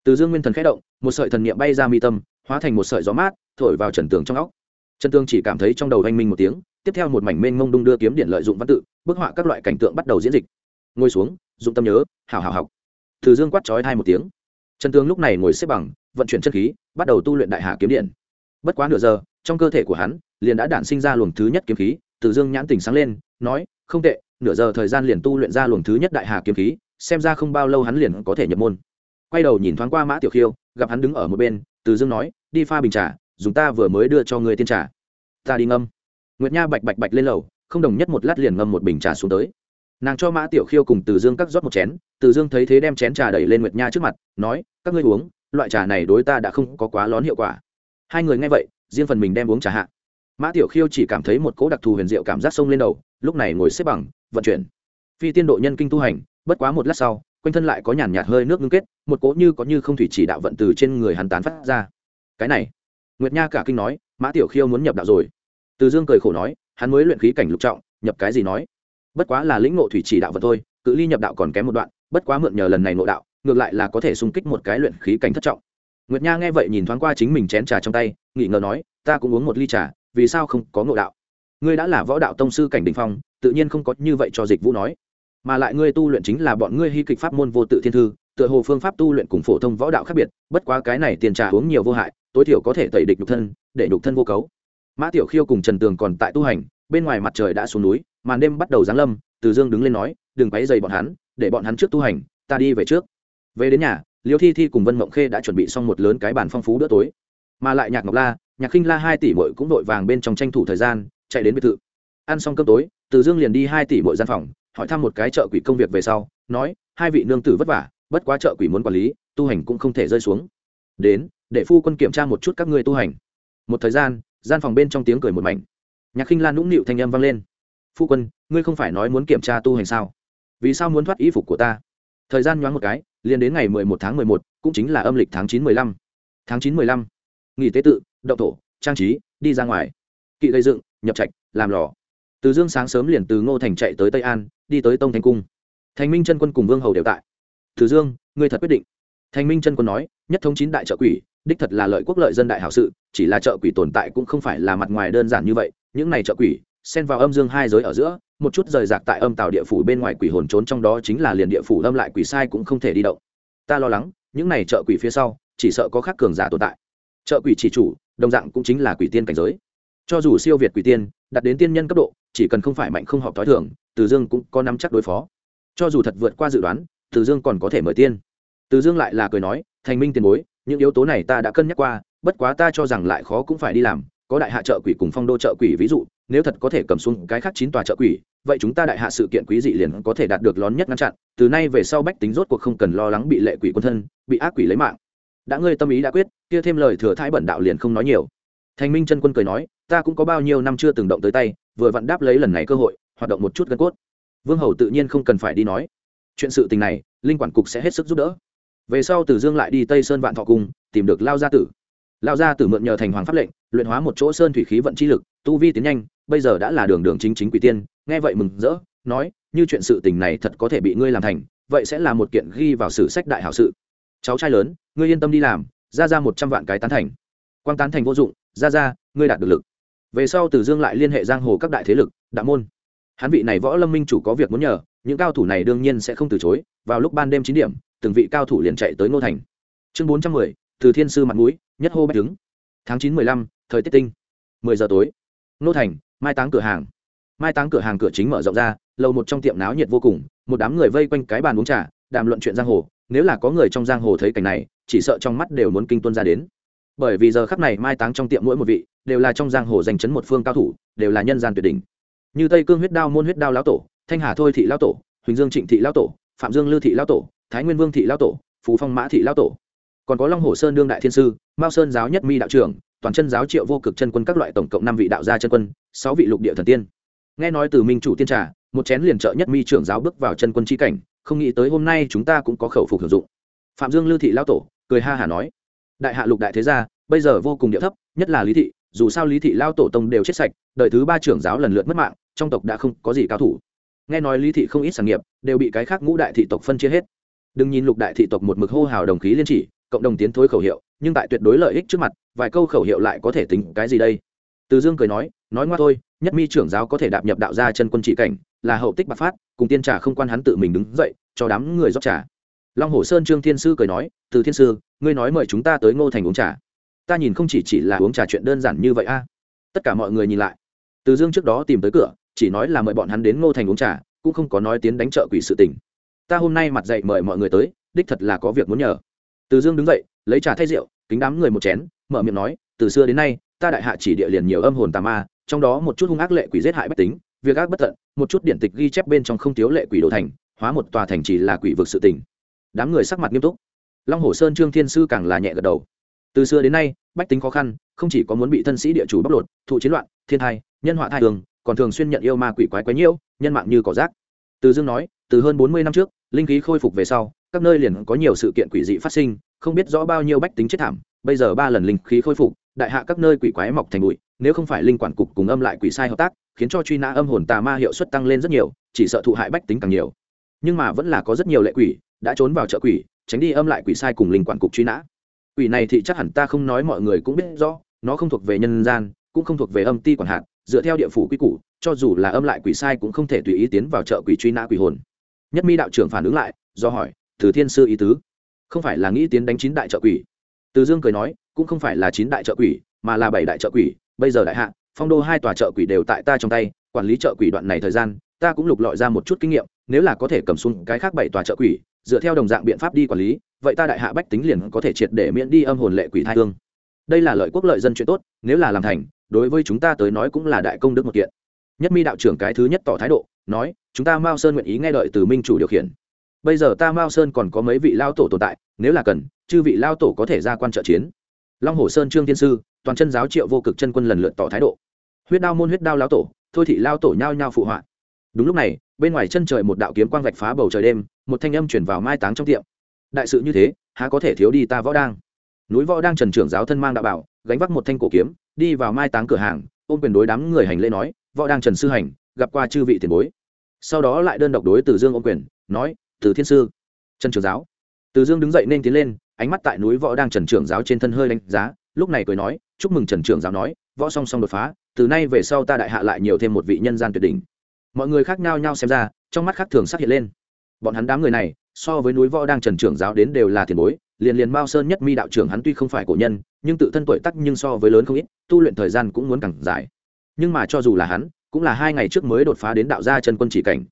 từ dương nguyên thần khẽ động, một sợi thần niệm bay ra mi tâm, hóa thành một sợi gió mát, thổi vào trần tường trong óc. Trần tường chỉ cảm thấy trong đầu oanh minh một tiếng, tiếp theo một mảnh mênh mông đung đưa kiếm điện lợi dụng văn tự, bức họa các loại cảnh tượng bắt đầu diễn dịch. Ngồi xuống, dụng tâm nhớ, hảo hảo học. Từ dương quát trói hai một tiếng. Trần tường lúc này ngồi xếp bằng, vận chuyển chất khí, bắt đầu tu luyện đại hà kiếm điện. Bất quá nửa giờ, trong cơ thể của hắn, liền đã đản sinh ra luồng thứ nhất kiếm khí, từ dương nhãn tỉnh sáng lên, nói, không tệ, nửa giờ thời gian liền tu luyện ra luồng thứ nhất đại hà kiếm khí, xem ra không bao lâu hắn liền có thể nhập môn quay đầu nhìn thoáng qua mã tiểu khiêu, gặp hắn đứng ở một bên, từ dương nói, đi pha bình trà, dùng ta vừa mới đưa cho người tiên trà. Ta đi ngâm. Nguyệt nha bạch bạch bạch lên lầu, không đồng nhất một lát liền ngâm một bình trà xuống tới. Nàng cho mã tiểu khiêu cùng từ dương cắt rót một chén, từ dương thấy thế đem chén trà đẩy lên nguyệt nha trước mặt, nói, các ngươi uống, loại trà này đối ta đã không có quá lón hiệu quả. Hai người nghe vậy, riêng phần mình đem uống trà hạ. Mã tiểu khiêu chỉ cảm thấy một cỗ đặc thù huyền diệu cảm giác sông lên đầu, lúc này ngồi xếp bằng, vận chuyển. Phi tiên độ nhân kinh tu hành, bất quá một lát sau quanh thân lại có nhàn nhạt hơi nước ngưng kết, một cỗ như có như không thủy chỉ đạo vận từ trên người hắn tán phát ra. Cái này, nguyệt nha cả kinh nói, mã tiểu khiêu muốn nhập đạo rồi. Từ dương cười khổ nói, hắn mới luyện khí cảnh lục trọng, nhập cái gì nói? Bất quá là lĩnh ngộ thủy chỉ đạo vận thôi, cự ly nhập đạo còn kém một đoạn, bất quá mượn nhờ lần này ngộ đạo, ngược lại là có thể xung kích một cái luyện khí cảnh thất trọng. Nguyệt nha nghe vậy nhìn thoáng qua chính mình chén trà trong tay nghĩ ngờ nói, ta cũng uống một ly trà, vì sao không có ngộ đạo? Ngươi đã là võ đạo tông sư cảnh đình phong, tự nhiên không có như vậy cho dịch vũ nói mà lại ngươi tu luyện chính là bọn ngươi hy kịch pháp môn vô tự thiên thư, tựa hồ phương pháp tu luyện cùng phổ thông võ đạo khác biệt, bất quá cái này tiền trà uống nhiều vô hại, tối thiểu có thể tẩy địch nhục thân, để nhục thân vô cấu. Mã tiểu khiêu cùng trần tường còn tại tu hành, bên ngoài mặt trời đã xuống núi, màn đêm bắt đầu giáng lâm, từ dương đứng lên nói, đừng quấy dày bọn hắn, để bọn hắn trước tu hành, ta đi về trước. Về đến nhà, liêu thi thi cùng vân mộng khê đã chuẩn bị xong một lớn cái bàn phong phú bữa tối. Mà lại nhạc ngọc la, nhạc khinh la hai tỷ mội cũng đội vàng bên trong tranh thủ thời gian, chạy đến biệt thự. Ăn xong cơm tối, từ dương liền đi hai tỷ mội gian phòng hỏi thăm một cái chợ quỷ công việc về sau, nói, hai vị nương tử vất vả, bất quá chợ quỷ muốn quản lý, tu hành cũng không thể rơi xuống. Đến, để phu quân kiểm tra một chút các ngươi tu hành. Một thời gian gian phòng bên trong tiếng cười một mảnh. Nhạc khinh lan nũng nịu thanh âm vang lên. Phu quân, ngươi không phải nói muốn kiểm tra tu hành sao? Vì sao muốn thoát y phục của ta? Thời gian nhoáng một cái, liền đến ngày mười một tháng mười một, cũng chính là âm lịch tháng chín mười lăm. Tháng chín mười lăm. Nghỉ tế tự, động thổ, trang trí, đi ra ngoài. Kỵ gây dựng, nhập trạch, làm lò từ dương sáng sớm liền từ ngô thành chạy tới tây an, đi tới tông thành cung. Thành minh chân quân cùng vương hầu đều tại. Từ dương, ngươi thật quyết định. Thành minh chân quân nói, nhất thống chín đại trợ quỷ, đích thật là lợi quốc lợi dân đại hảo sự, chỉ là trợ quỷ tồn tại cũng không phải là mặt ngoài đơn giản như vậy, những này trợ quỷ, xen vào âm dương hai giới ở giữa, một chút rời rạc tại âm tàu địa phủ bên ngoài quỷ hồn trốn trong đó chính là liền địa phủ âm lại quỷ sai cũng không thể đi động. Ta lo lắng, những này trợ quỷ phía sau, chỉ sợ có khác cường giả tồn tại. Trợ quỷ chỉ chủ, đồng dạng cũng chính là quỷ tiên cảnh giới cho dù siêu việt quỷ tiên đặt đến tiên nhân cấp độ, chỉ cần không phải mạnh không họp t h ó i thường, từ dương cũng có nắm chắc đối phó. Cho dù thật vượt qua dự đoán, từ dương còn có thể mời tiên. Từ dương lại là cười nói, thành minh tiền bối, những yếu tố này ta đã cân nhắc qua, bất quá ta cho rằng lại khó cũng phải đi làm, có đại hạ trợ quỷ cùng phong đô trợ quỷ ví dụ, nếu thật có thể cầm xuống cái khác chín tòa trợ quỷ, vậy chúng ta đại hạ sự kiện quý dị liền có thể đạt được lón nhất ngăn chặn, từ nay về sau bách tính rốt cuộc không cần lo lắng bị lệ quỷ quân thân, bị ác quỷ lấy mạng. Đã ngươi tâm ý đã quyết, kia thêm lời thừa thái bẩn đạo liền không nói nhiều thành minh chân quân cười nói, ta cũng có bao nhiêu năm chưa từng động tới tay, vừa vặn đáp lấy lần này cơ hội, hoạt động một chút gân cốt. Vương hầu tự nhiên không cần phải đi nói. Chuyện sự tình này, linh quản cục sẽ hết sức giúp đỡ. Về sau tử dương lại đi tây sơn vạn thọ cung, tìm được lao gia tử. Lao gia tử mượn nhờ thành hoàng pháp lệnh, luyện hóa một chỗ sơn thủy khí vận chi lực, tu vi tiến nhanh, bây giờ đã là đường đường chính chính quỷ tiên, nghe vậy mừng rỡ, nói, như chuyện sự tình này thật có thể bị ngươi làm thành, vậy sẽ là một kiện ghi vào sử sách đại hảo sự. Cháu trai lớn, ngươi yên tâm đi làm, ra ra một trăm vạn cái tán thành. Quang tán thành vô dụng ra ra, ngươi đạt được lực. Về sau từ dương lại liên hệ giang hồ các đại thế lực, đạo môn. Hắn vị này võ lâm minh chủ có việc muốn nhờ, những cao thủ này đương nhiên sẽ không từ chối. Vào lúc ban đêm chín điểm, từng vị cao thủ liền chạy tới ngô thành. Chương bốn trăm mười, từ thiên sư mặt mũi, nhất hô bách đứng. Tháng chín mười lăm, thời tiết tinh. mười giờ tối. Ngô thành, mai táng cửa hàng. Mai táng cửa hàng cửa chính mở rộng ra, lầu một trong tiệm náo nhiệt vô cùng, một đám người vây quanh cái bàn uống trà, đàm luận chuyện giang hồ. Nếu là có người trong giang hồ thấy cảnh này, chỉ sợ trong mắt đều muốn kinh tuân ra đến bởi vì giờ khắp này mai táng trong tiệm mỗi một vị đều là trong giang hồ danh chấn một phương cao thủ, đều là nhân gian tuyệt đỉnh. Như tây cương huyết đao, môn huyết đao lão tổ, thanh hà thôi thị lão tổ, huỳnh dương trịnh thị lão tổ, phạm dương lư thị lão tổ, thái nguyên vương thị lão tổ, phú phong mã thị lão tổ. Còn có long hồ sơn đương đại thiên sư, mao sơn giáo nhất mi đạo trưởng, toàn chân giáo triệu vô cực chân quân các loại tổng cộng năm vị đạo gia chân quân, sáu vị lục địa thần tiên. Nghe nói từ minh chủ tiên trà, một chén liền trợ nhất mi trưởng giáo bước vào chân quân tri cảnh, không nghĩ tới hôm nay chúng ta cũng có khẩu phục hưởng dụng. Phạm dương lư thị lão tổ, cười ha hả nói đại hạ lục đại thế gia, bây giờ vô cùng địa thấp, nhất là lý thị, dù sao lý thị lao tổ tông đều chết sạch đợi thứ ba trưởng giáo lần lượt mất mạng, trong tộc đã không có gì cao thủ. Nghe nói lý thị không ít sản nghiệp, đều bị cái khác ngũ đại thị tộc phân chia hết. Đừng nhìn lục đại thị tộc một mực hô hào đồng khí liên chỉ, cộng đồng tiến thối khẩu hiệu, nhưng tại tuyệt đối lợi ích trước mặt, vài câu khẩu hiệu lại có thể tính cái gì đây? Từ dương cười nói nói ngoa thôi, nhất mi trưởng giáo có thể đạp nhập đạo gia chân quân trị cảnh, là hậu tích bạc phát, cùng tiên trà không quan hắn tự mình đứng dậy, cho đám người rót trà. Long hồ sơn trương thiên sư cười nói, từ thiên sư ngươi nói mời chúng ta tới ngô thành uống trà. Ta nhìn không chỉ chỉ là uống trà chuyện đơn giản như vậy a. Tất cả mọi người nhìn lại. Từ dương trước đó tìm tới cửa, chỉ nói là mời bọn hắn đến ngô thành uống trà, cũng không có nói tiến đánh trợ quỷ sự tình. Ta hôm nay mặt dậy mời mọi người tới, đích thật là có việc muốn nhờ. Từ dương đứng dậy, lấy trà thay rượu, kính đám người một chén, mở miệng nói, từ xưa đến nay, ta đại hạ chỉ địa liền nhiều âm hồn tà ma, trong đó một chút hung ác lệ quỷ giết hại bất tính, việc ác bất tận, một chút điện tịch ghi chép bên trong không thiếu lệ quỷ đồ thành, hóa một tòa thành chỉ là quỷ vực sự tình. Đám người sắc mặt nghiêm túc long hồ sơn trương thiên sư càng là nhẹ gật đầu. Từ xưa đến nay, bách tính khó khăn, không chỉ có muốn bị thân sĩ địa chủ bóc lột, thụ chiến loạn, thiên thai, nhân họa thai tường còn thường xuyên nhận yêu ma quỷ quái quái nhiễu, nhân mạng như cỏ rác. Từ dương nói, từ hơn bốn mươi năm trước, linh khí khôi phục về sau, các nơi liền có nhiều sự kiện quỷ dị phát sinh, không biết rõ bao nhiêu bách tính chết thảm, bây giờ ba lần linh khí khôi phục, đại hạ các nơi quỷ quái mọc thành bụi, nếu không phải linh quản cục cùng âm lại quỷ sai hợp tác, khiến cho truy nã âm hồn tà ma hiệu suất tăng lên rất nhiều, chỉ sợ thụ hại bách tính càng nhiều. Nhưng mà vẫn là có rất nhiều lệ quỷ đã trốn vào chợ quỷ tránh đi âm lại quỷ sai cùng linh quản cục truy nã. Quỷ này thì chắc hẳn ta không nói mọi người cũng biết rõ, nó không thuộc về nhân gian, cũng không thuộc về âm ti quản hạt, dựa theo địa phủ quy củ, cho dù là âm lại quỷ sai cũng không thể tùy ý tiến vào chợ quỷ truy nã quỷ hồn. Nhất mi đạo trưởng phản ứng lại, do hỏi, từ thiên sư ý tứ, không phải là nghĩ tiến đánh chín đại chợ quỷ? Từ dương cười nói, cũng không phải là chín đại chợ quỷ, mà là bảy đại chợ quỷ, bây giờ đại hạ, phong đô hai tòa chợ quỷ đều tại ta trong tay, quản lý chợ quỷ đoạn này thời gian, ta cũng lục lọi ra một chút kinh nghiệm, nếu là có thể cầm xuống cái khác bảy tòa chợ quỷ dựa theo đồng dạng biện pháp đi quản lý, vậy ta đại hạ bách tính liền có thể triệt để miễn đi âm hồn lệ quỷ thai thương đây là lợi quốc lợi dân chuyện tốt, nếu là làm thành, đối với chúng ta tới nói cũng là đại công đức một kiện. Nhất mi đạo trưởng cái thứ nhất tỏ thái độ, nói, chúng ta mao sơn nguyện ý nghe đợi từ minh chủ điều khiển. Bây giờ ta mao sơn còn có mấy vị lao tổ tồn tại, nếu là cần, chư vị lao tổ có thể ra quan trợ chiến. Long hồ sơn trương thiên sư, toàn chân giáo triệu vô cực chân quân lần lượt tỏ thái độ. Huyết đao môn huyết đao lao tổ, thôi thị lao tổ nhao nhao phụ họa. Đúng lúc này, bên ngoài chân trời một đạo kiếm quang vạch phá bầu trời đêm một thanh âm chuyển vào mai táng trong tiệm. Đại sự như thế, há có thể thiếu đi ta võ đang? Núi võ đang trần trưởng giáo thân mang đạo bảo, gánh vác một thanh cổ kiếm, đi vào mai táng cửa hàng, ôm quyền đối đám người hành lễ nói, võ đang trần sư hành, gặp qua chư vị tiền bối. Sau đó lại đơn độc đối từ dương ôm quyền, nói, từ thiên sư, trần trưởng giáo. Từ dương đứng dậy nên tiến lên, ánh mắt tại núi võ đang trần trưởng giáo trên thân hơi đánh giá, lúc này cười nói, chúc mừng trần trưởng giáo nói, võ song song đột phá, từ nay về sau ta đại hạ lại nhiều thêm một vị nhân gian tuyệt đỉnh. Mọi người khác nhau nhau xem ra, trong mắt khác thường sắc hiện lên bọn hắn đám người này, so với núi võ đang trần trưởng giáo đến đều là tiền bối, liền liền mao sơn nhất mi đạo trưởng hắn tuy không phải cổ nhân, nhưng tự thân tuổi tắc nhưng so với lớn không ít, tu luyện thời gian cũng muốn càng dài. Nhưng mà cho dù là hắn, cũng là hai ngày trước mới đột phá đến đạo gia trần quân chỉ cảnh.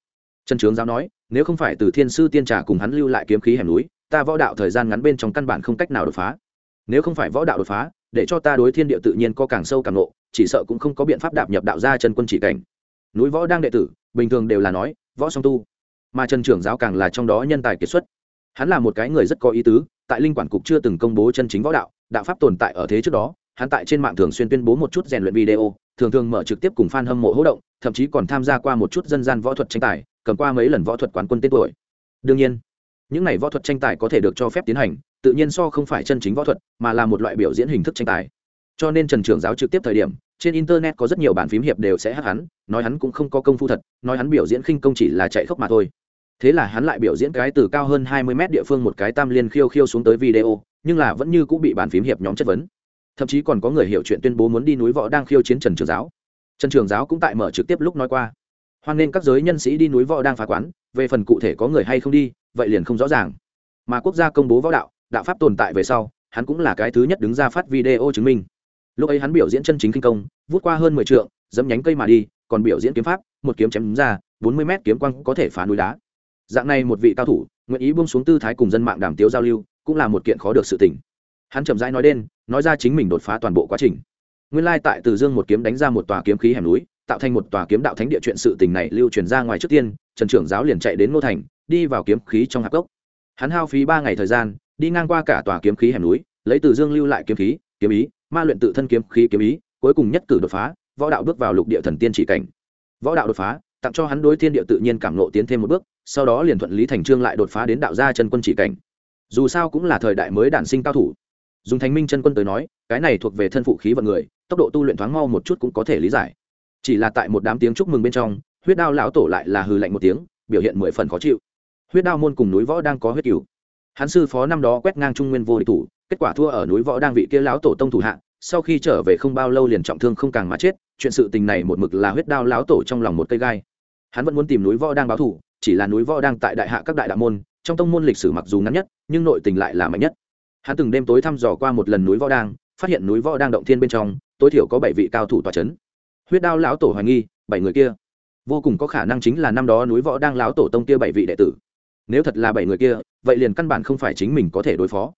Trần trướng giáo nói, nếu không phải từ thiên sư tiên trà cùng hắn lưu lại kiếm khí hẻm núi, ta võ đạo thời gian ngắn bên trong căn bản không cách nào đột phá. Nếu không phải võ đạo đột phá, để cho ta đối thiên địa tự nhiên có càng sâu càng nộ chỉ sợ cũng không có biện pháp đạp nhập đạo gia trần quân chỉ cảnh. Núi võ đang đệ tử, bình thường đều là nói, võ song tu mà trần trưởng giáo càng là trong đó nhân tài kiệt xuất. Hắn là một cái người rất có ý tứ, tại linh quản cục chưa từng công bố chân chính võ đạo đạo pháp tồn tại ở thế trước đó, hắn tại trên mạng thường xuyên tuyên bố một chút rèn luyện video, thường thường mở trực tiếp cùng fan hâm mộ hỗ động, thậm chí còn tham gia qua một chút dân gian võ thuật tranh tài, cầm qua mấy lần võ thuật quán quân tên tuổi. Đương nhiên, những này võ thuật tranh tài có thể được cho phép tiến hành, tự nhiên so không phải chân chính võ thuật, mà là một loại biểu diễn hình thức tranh tài. Cho nên trần trưởng giáo trực tiếp thời điểm, trên internet có rất nhiều bản phím hiệp đều sẽ hát hắn, nói hắn cũng không có công phu thật, nói hắn biểu diễn khinh công chỉ là chạy khốc mà thôi thế là hắn lại biểu diễn cái từ cao hơn hai mươi mét địa phương một cái tam liên khiêu khiêu xuống tới video, nhưng là vẫn như cũng bị bàn phím hiệp nhóm chất vấn. Thậm chí còn có người hiểu chuyện tuyên bố muốn đi núi võ đang khiêu chiến trần trường giáo. Trần trường giáo cũng tại mở trực tiếp lúc nói qua. Hoan nên các giới nhân sĩ đi núi võ đang phá quán, về phần cụ thể có người hay không đi, vậy liền không rõ ràng. Mà quốc gia công bố võ đạo đạo pháp tồn tại về sau, hắn cũng là cái thứ nhất đứng ra phát video chứng minh. Lúc ấy hắn biểu diễn chân chính kinh công, vút qua hơn mười t dẫm nhánh cây mà đi, còn biểu diễn kiếm pháp, một kiếm chém ra, bốn mươi mét kiếm quang có thể phá núi đá dạng này một vị cao thủ, nguyện ý buông xuống tư thái cùng dân mạng đàm tiếu giao lưu, cũng là một kiện khó được sự tình. Hắn chậm rãi nói đen nói ra chính mình đột phá toàn bộ quá trình. Nguyên lai tại từ dương một kiếm đánh ra một tòa kiếm khí hẻm núi, tạo thành một tòa kiếm đạo thánh địa chuyện sự tình này lưu truyền ra ngoài trước tiên, trần trưởng giáo liền chạy đến ngô thành, đi vào kiếm khí trong hạp gốc hắn hao phí ba ngày thời gian, đi ngang qua cả tòa kiếm khí hẻm núi, lấy từ dương lưu lại kiếm khí, kiếm ý, ma luyện tự thân kiếm khí kiếm ý, cuối cùng nhất cử đột phá, võ đạo bước vào lục địa thần tiên chỉ cảnh. Võ đạo đột phá tặng cho hắn đối thiên địa tự nhiên cảm nộ tiến thêm một bước, sau đó liền thuận lý thành trương lại đột phá đến đạo gia chân quân chỉ cảnh. Dù sao cũng là thời đại mới đản sinh cao thủ. Dùng thánh minh chân quân tới nói, cái này thuộc về thân phụ khí vận người, tốc độ tu luyện thoáng mau một chút cũng có thể lý giải. Chỉ là tại một đám tiếng chúc mừng bên trong, huyết đao lão tổ lại là hừ lạnh một tiếng, biểu hiện mười phần khó chịu. Huyết đao môn cùng núi võ đang có huyết cửu. Hắn sư phó năm đó quét ngang trung nguyên vô địch thủ, kết quả thua ở núi võ đang vị kia lão tổ tông thủ hạ, sau khi trở về không bao lâu liền trọng thương không càng mà chết, chuyện sự tình này một mực là huyết đao lão tổ trong lòng một cây gai hắn vẫn muốn tìm núi võ đang báo thủ chỉ là núi võ đang tại đại hạ các đại đạo môn, trong tông môn lịch sử mặc dù ngắn nhất, nhưng nội tình lại là mạnh nhất. Hắn từng đêm tối thăm dò qua một lần núi võ đang, phát hiện núi võ đang động thiên bên trong, tối thiểu có bảy vị cao thủ tòa c h ấ n huyết đao lão tổ hoài nghi, bảy người kia, vô cùng có khả năng chính là năm đó núi võ đang lão tổ tông kia bảy vị đệ tử. Nếu thật là bảy người kia, vậy liền căn bản không phải chính mình có thể đối phó.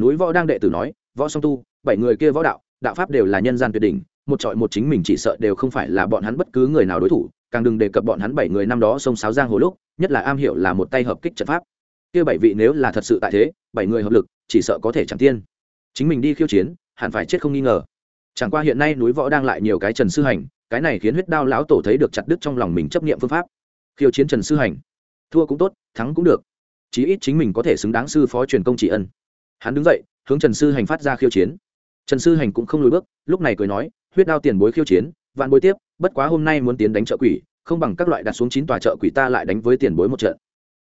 Núi võ đang đệ tử nói, võ song tu, bảy người kia võ đạo đạo pháp đều là nhân gian tuyệt đỉnh, một trọi một chính mình chỉ sợ đều không phải là bọn hắn bất cứ người nào đối thủ càng đừng đề cập bọn hắn bảy người năm đó sông sáo giang hồ lúc, nhất là am hiểu là một tay hợp kích trận pháp. Kia bảy vị nếu là thật sự tại thế, bảy người hợp lực, chỉ sợ có thể chẳng tiên. Chính mình đi khiêu chiến, hẳn phải chết không nghi ngờ. Chẳng qua hiện nay núi võ đang lại nhiều cái trần sư hành, cái này khiến huyết đao lão tổ thấy được chặt đứt trong lòng mình chấp nghiệm phương pháp. Khiêu chiến trần sư hành. Thua cũng tốt, thắng cũng được. Chí ít chính mình có thể xứng đáng sư phó truyền công trị ân. Hắn đứng dậy, hướng trần sư hành phát ra khiêu chiến. Trần sư hành cũng không lùi bước, lúc này cười nói, huyết đao tiền bối khiêu chiến, vạn bối tiếp bất quá hôm nay muốn tiến đánh chợ quỷ, không bằng các loại đặt xuống chín tòa chợ quỷ ta lại đánh với tiền bối một trận.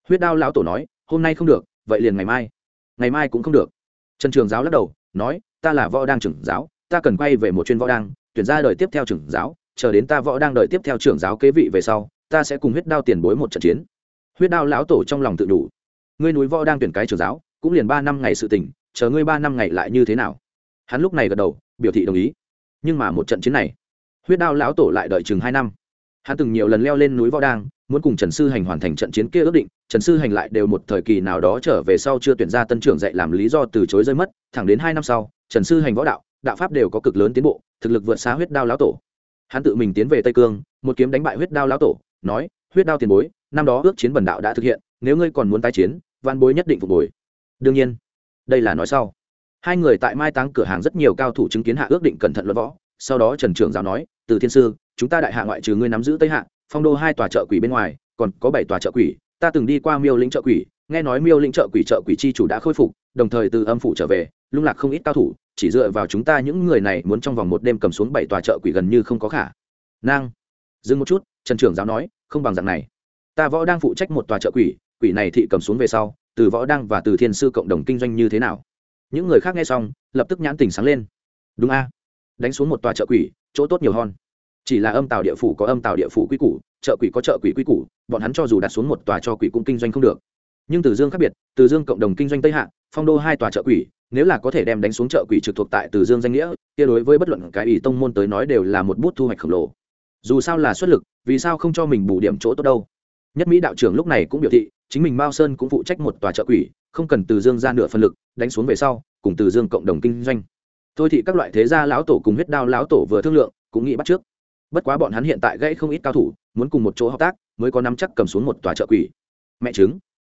Huyết đao lão tổ nói, hôm nay không được, vậy liền ngày mai. Ngày mai cũng không được. Trần trường giáo lắc đầu, nói, ta là võ đang trưởng giáo, ta cần quay về một chuyên võ đang, tuyển ra đời tiếp theo trưởng giáo, chờ đến ta võ đang đợi tiếp theo trưởng giáo kế vị về sau, ta sẽ cùng huyết đao tiền bối một trận chiến. Huyết đao lão tổ trong lòng tự đủ. Ngươi núi võ đang tuyển cái trưởng giáo, cũng liền ba năm ngày sự tình, chờ ngươi ba năm ngày lại như thế nào? Hắn lúc này gật đầu, biểu thị đồng ý. Nhưng mà một trận chiến này huyết đao lão tổ lại đợi chừng hai năm. Hắn từng nhiều lần leo lên núi võ đang, muốn cùng trần sư hành hoàn thành trận chiến kia ước định, trần sư hành lại đều một thời kỳ nào đó trở về sau chưa tuyển ra tân trưởng dạy làm lý do từ chối rơi mất, thẳng đến hai năm sau, trần sư hành võ đạo đạo pháp đều có cực lớn tiến bộ, thực lực vượt xa huyết đao lão tổ. Hắn tự mình tiến về tây cương, một kiếm đánh bại huyết đao lão tổ, nói, huyết đao tiền bối, năm đó ước chiến bần đạo đã thực hiện, nếu ngươi còn muốn tái chiến văn bối nhất định phục hồi. Đương nhiên, đây là nói sau. Hai người tại mai táng cửa hàng rất nhiều cao thủ chứng kiến hạ ước định cẩn thận luận võ, sau đó trần trưởng giáo nói từ thiên sư, chúng ta đại hạ ngoại trừ ngươi nắm giữ tây hạ, phong đô hai tòa chợ quỷ bên ngoài, còn có bảy tòa chợ quỷ, ta từng đi qua miêu lĩnh chợ quỷ, nghe nói miêu lĩnh chợ quỷ chợ quỷ chi chủ đã khôi phục, đồng thời từ âm phủ trở về, lung lạc không ít cao thủ, chỉ dựa vào chúng ta những người này muốn trong vòng một đêm cầm xuống bảy tòa chợ quỷ gần như không có khả năng. Dừng một chút, trần trưởng giáo nói, không bằng dạng này. Ta võ đang phụ trách một tòa chợ quỷ quỷ này thị cầm xuống về sau, từ võ đăng và từ thiên sư cộng đồng kinh doanh như thế nào? Những người khác nghe xong, lập tức nhãn tình sáng lên. Đúng a đánh xuống một tòa chợ quỷ, chỗ tốt nhiều hơn chỉ là âm tàu địa phủ có âm tàu địa phủ quy củ, chợ quỷ có chợ quỷ quy củ, bọn hắn cho dù đặt xuống một tòa cho quỷ cũng kinh doanh không được. Nhưng từ dương khác biệt, từ dương cộng đồng kinh doanh tây hạ, phong đô hai tòa chợ quỷ, nếu là có thể đem đánh xuống chợ quỷ trực thuộc tại từ dương danh nghĩa, kia đối với bất luận cái ủy tông môn tới nói đều là một bút thu hoạch khổng lồ. Dù sao là xuất lực, vì sao không cho mình bù điểm chỗ tốt đâu? Nhất mỹ đạo trưởng lúc này cũng biểu thị, chính mình mao sơn cũng phụ trách một tòa chợ quỷ, không cần từ dương ra nửa phân lực, đánh xuống về sau, cùng từ dương cộng đồng kinh doanh thôi thì các loại thế gia lão tổ cùng huyết đao lão tổ vừa thương lượng, cũng nghĩ bắt trước. Bất quá bọn hắn hiện tại gãy không ít cao thủ, muốn cùng một chỗ hợp tác, mới có nắm chắc cầm xuống một tòa trợ quỷ. Mẹ chứng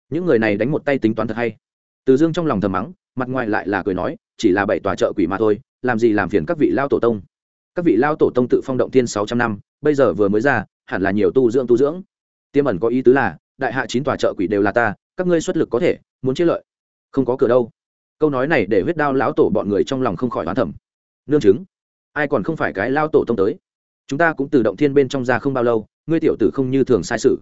những người này đánh một tay tính toán thật hay. Từ dương trong lòng thầm mắng, mặt ngoài lại là cười nói, chỉ là bảy tòa trợ quỷ mà thôi, làm gì làm phiền các vị lao tổ tông. Các vị lao tổ tông tự phong động tiên sáu trăm năm, bây giờ vừa mới ra, hẳn là nhiều tu dưỡng tu dưỡng. Tiêm ẩn có ý tứ là, đại hạ chín tòa trợ quỷ đều là ta, các ngươi xuất lực có thể, muốn chia lợi. Không có cửa đâu câu nói này để huyết đao lão tổ bọn người trong lòng không khỏi hoán thẩm nương chứng, ai còn không phải cái lao tổ tông tới? Chúng ta cũng từ động thiên bên trong ra không bao lâu, ngươi tiểu tử không như thường sai sự.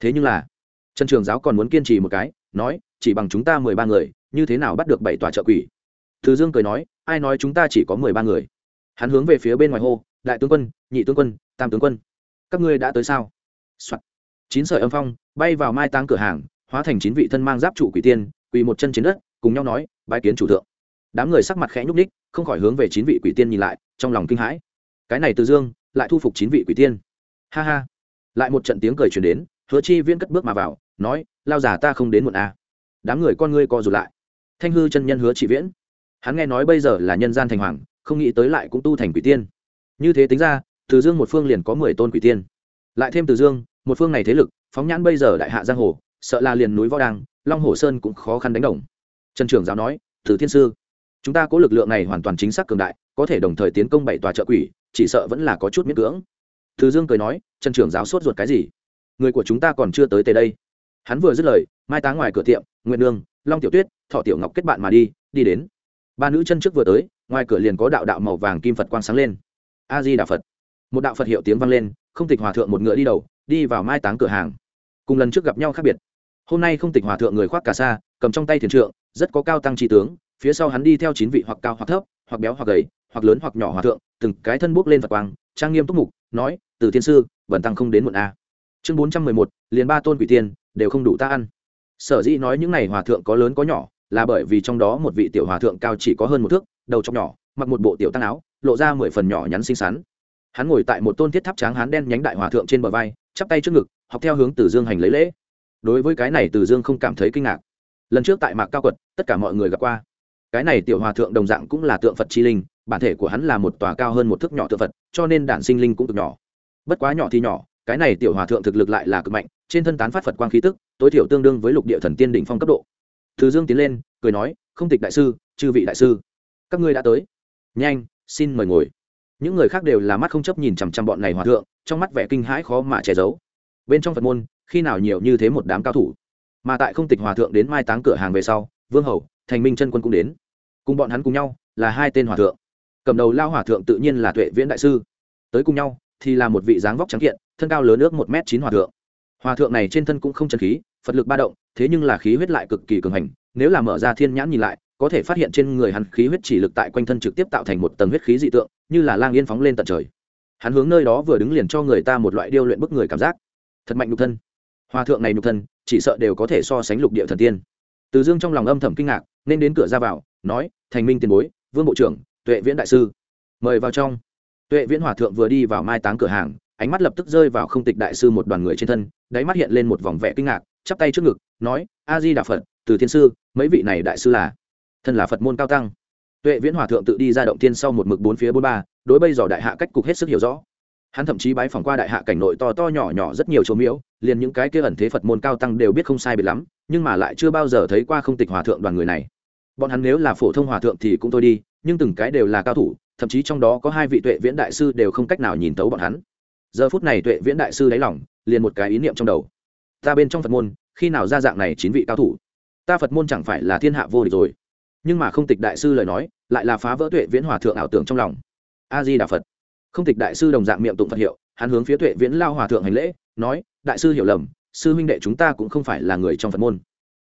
Thế nhưng là, trần trường giáo còn muốn kiên trì một cái, nói, chỉ bằng chúng ta mười ba người, như thế nào bắt được bảy tòa trợ quỷ? Thứ dương cười nói, ai nói chúng ta chỉ có mười ba người? Hắn hướng về phía bên ngoài hô, đại tướng quân, nhị tướng quân, tam tướng quân. Các ngươi đã tới sao? Sao、Soạn. chín sợi âm phong bay vào mai táng cửa hàng, hóa thành chín vị thân mang giáp trụ quỷ tiên, quỳ một chân trên đất cùng nhau nói, bái kiến chủ thượng. Đám người sắc mặt khẽ nhúc ních không khỏi hướng về chín vị quỷ tiên nhìn lại, trong lòng kinh hãi. Cái này từ dương, lại thu phục chín vị quỷ tiên. Ha ha. Lại một trận tiếng cười truyền đến, hứa chi viễn cất bước mà vào, nói, lao giả ta không đến muộn à. đám người con ngươi co rụt lại. Thanh hư chân nhân hứa chi viễn. Hắn nghe nói bây giờ là nhân gian thành hoàng, không nghĩ tới lại cũng tu thành quỷ tiên. Như thế tính ra, từ dương một phương liền có mười tôn quỷ tiên. Lại thêm từ dương, một phương này thế lực, phóng nhãn bây giờ đại hạ giang hồ, sợ là liền núi võ đàng long hồ sơn cũng khó khăn đánh đồng trần trưởng giáo nói, từ thiên sư, chúng ta có lực lượng này hoàn toàn chính xác cường đại, có thể đồng thời tiến công bảy tòa trợ quỷ, chỉ sợ vẫn là có chút miễn cưỡng. Thứ dương cười nói, trần trưởng giáo sốt ruột cái gì? Người của chúng ta còn chưa tới tề đây. Hắn vừa dứt lời, mai táng ngoài cửa tiệm nguyện nương, long tiểu tuyết, thọ tiểu ngọc kết bạn mà đi đi đến. Ba nữ chân trước vừa tới, ngoài cửa liền có đạo đạo màu vàng kim phật quang sáng lên. A di đà phật. Một đạo phật hiệu tiếng vang lên, không tịch hòa thượng một ngựa đi đầu, đi vào mai táng cửa hàng. Cùng lần trước gặp nhau khác biệt. Hôm nay không tịch hòa thượng người khoác cà sa, cầm trong tay thiền trượng rất có cao tăng tri tướng, phía sau hắn đi theo chín vị hoặc cao hoặc thấp, hoặc béo hoặc gầy, hoặc lớn hoặc nhỏ hòa thượng, từng cái thân bốc lên phật quang, trang nghiêm túc mục, nói, từ thiên sư vần tăng không đến muộn a. Chương bốn trăm mười một, liền ba tôn quỷ tiên, đều không đủ ta ăn. Sở dĩ nói những n à y hòa thượng có lớn có nhỏ, là bởi vì trong đó một vị tiểu hòa thượng cao chỉ có hơn một thước, đầu trong nhỏ, mặc một bộ tiểu tăng áo, lộ ra mười phần nhỏ nhắn xinh xắn. Hắn ngồi tại một tôn thiết tháp tráng hán đen nhánh đại hòa thượng trên bờ vai, chắp tay trước ngực, học theo hướng từ dương hành lấy lễ. Đối với cái này từ dương không cảm thấy kinh ngạc lần trước tại mạc cao quật, tất cả mọi người gặp qua. Cái này tiểu hòa thượng đồng dạng cũng là tượng phật chi linh, bản thể của hắn là một tòa cao hơn một thước nhỏ tượng phật, cho nên đản sinh linh cũng cực nhỏ. Bất quá nhỏ thì nhỏ, cái này tiểu hòa thượng thực lực lại là cực mạnh, trên thân tán phát phật quang khí tức, tối thiểu tương đương với lục địa thần tiên đỉnh phong cấp độ. Thứ dương tiến lên, cười nói, không tịch đại sư, chư vị đại sư, các ngươi đã tới. Nhanh, xin mời ngồi. Những người khác đều là mắt không chấp nhìn chằm chằm bọn này hòa thượng, trong mắt vẻ kinh hãi khó mà che giấu. Bên trong phật môn, khi nào nhiều như thế một đám cao thủ? Mà tại không tịch hòa thượng đến mai táng cửa hàng về sau, vương hầu, thành minh chân quân cũng đến. Cùng bọn hắn cùng nhau là hai tên hòa thượng. Cầm đầu lao hòa thượng tự nhiên là tuệ viễn đại sư. Tới cùng nhau thì là một vị dáng vóc trắng kiện, thân cao lớn ước một m chín hòa thượng. Hòa thượng này trên thân cũng không chân khí, phật lực ba động, thế nhưng là khí huyết lại cực kỳ cường hành, nếu là mở ra thiên nhãn nhìn lại, có thể phát hiện trên người hắn khí huyết chỉ lực tại quanh thân trực tiếp tạo thành một tầng huyết khí dị tượng, như là lang yên phóng lên tận trời. Hắn hướng nơi đó vừa đứng liền cho người ta một loại điêu luyện bức người cảm giác. Thật mạnh nhục thân hòa thượng này nhục thân, chỉ sợ đều có thể so sánh lục địa thần tiên. Từ dương trong lòng âm thầm kinh ngạc, nên đến cửa ra vào, nói, thành minh tiền bối, vương bộ trưởng, tuệ viễn đại sư. Mời vào trong. Tuệ viễn hòa thượng vừa đi vào mai táng cửa hàng, ánh mắt lập tức rơi vào không tịch đại sư một đoàn người trên thân, đáy mắt hiện lên một vòng vẻ kinh ngạc, chắp tay trước ngực, nói, a di đà phật, từ thiên sư, mấy vị này đại sư là? Thân là phật môn cao tăng. Tuệ viễn hòa thượng tự đi ra động tiên sau một mực bốn phía bốn ba, đối bây giờ đại hạ cách cục hết sức hiểu rõ hắn thậm chí bái phỏng qua đại hạ cảnh nội to to nhỏ nhỏ rất nhiều chỗ miếu, liền những cái kia ẩn thế phật môn cao tăng đều biết không sai biệt lắm, nhưng mà lại chưa bao giờ thấy qua không tịch hòa thượng đoàn người này. Bọn hắn nếu là phổ thông hòa thượng thì cũng thôi đi, nhưng từng cái đều là cao thủ, thậm chí trong đó có hai vị tuệ viễn đại sư đều không cách nào nhìn tấu bọn hắn. Giờ phút này tuệ viễn đại sư đáy lỏng liền một cái ý niệm trong đầu. Ta bên trong phật môn, khi nào ra dạng này chín vị cao thủ? Ta phật môn chẳng phải là thiên hạ vô địch rồi. Nhưng mà không tịch đại sư lời nói, lại là phá vỡ tuệ viễn hòa thượng ảo tưởng trong lòng. A di đà phật không tịch đại sư đồng dạng miệng tụng phật hiệu, hắn hướng phía tuệ viễn lao hòa thượng hành lễ, nói, đại sư hiểu lầm, sư huynh đệ chúng ta cũng không phải là người trong phật môn.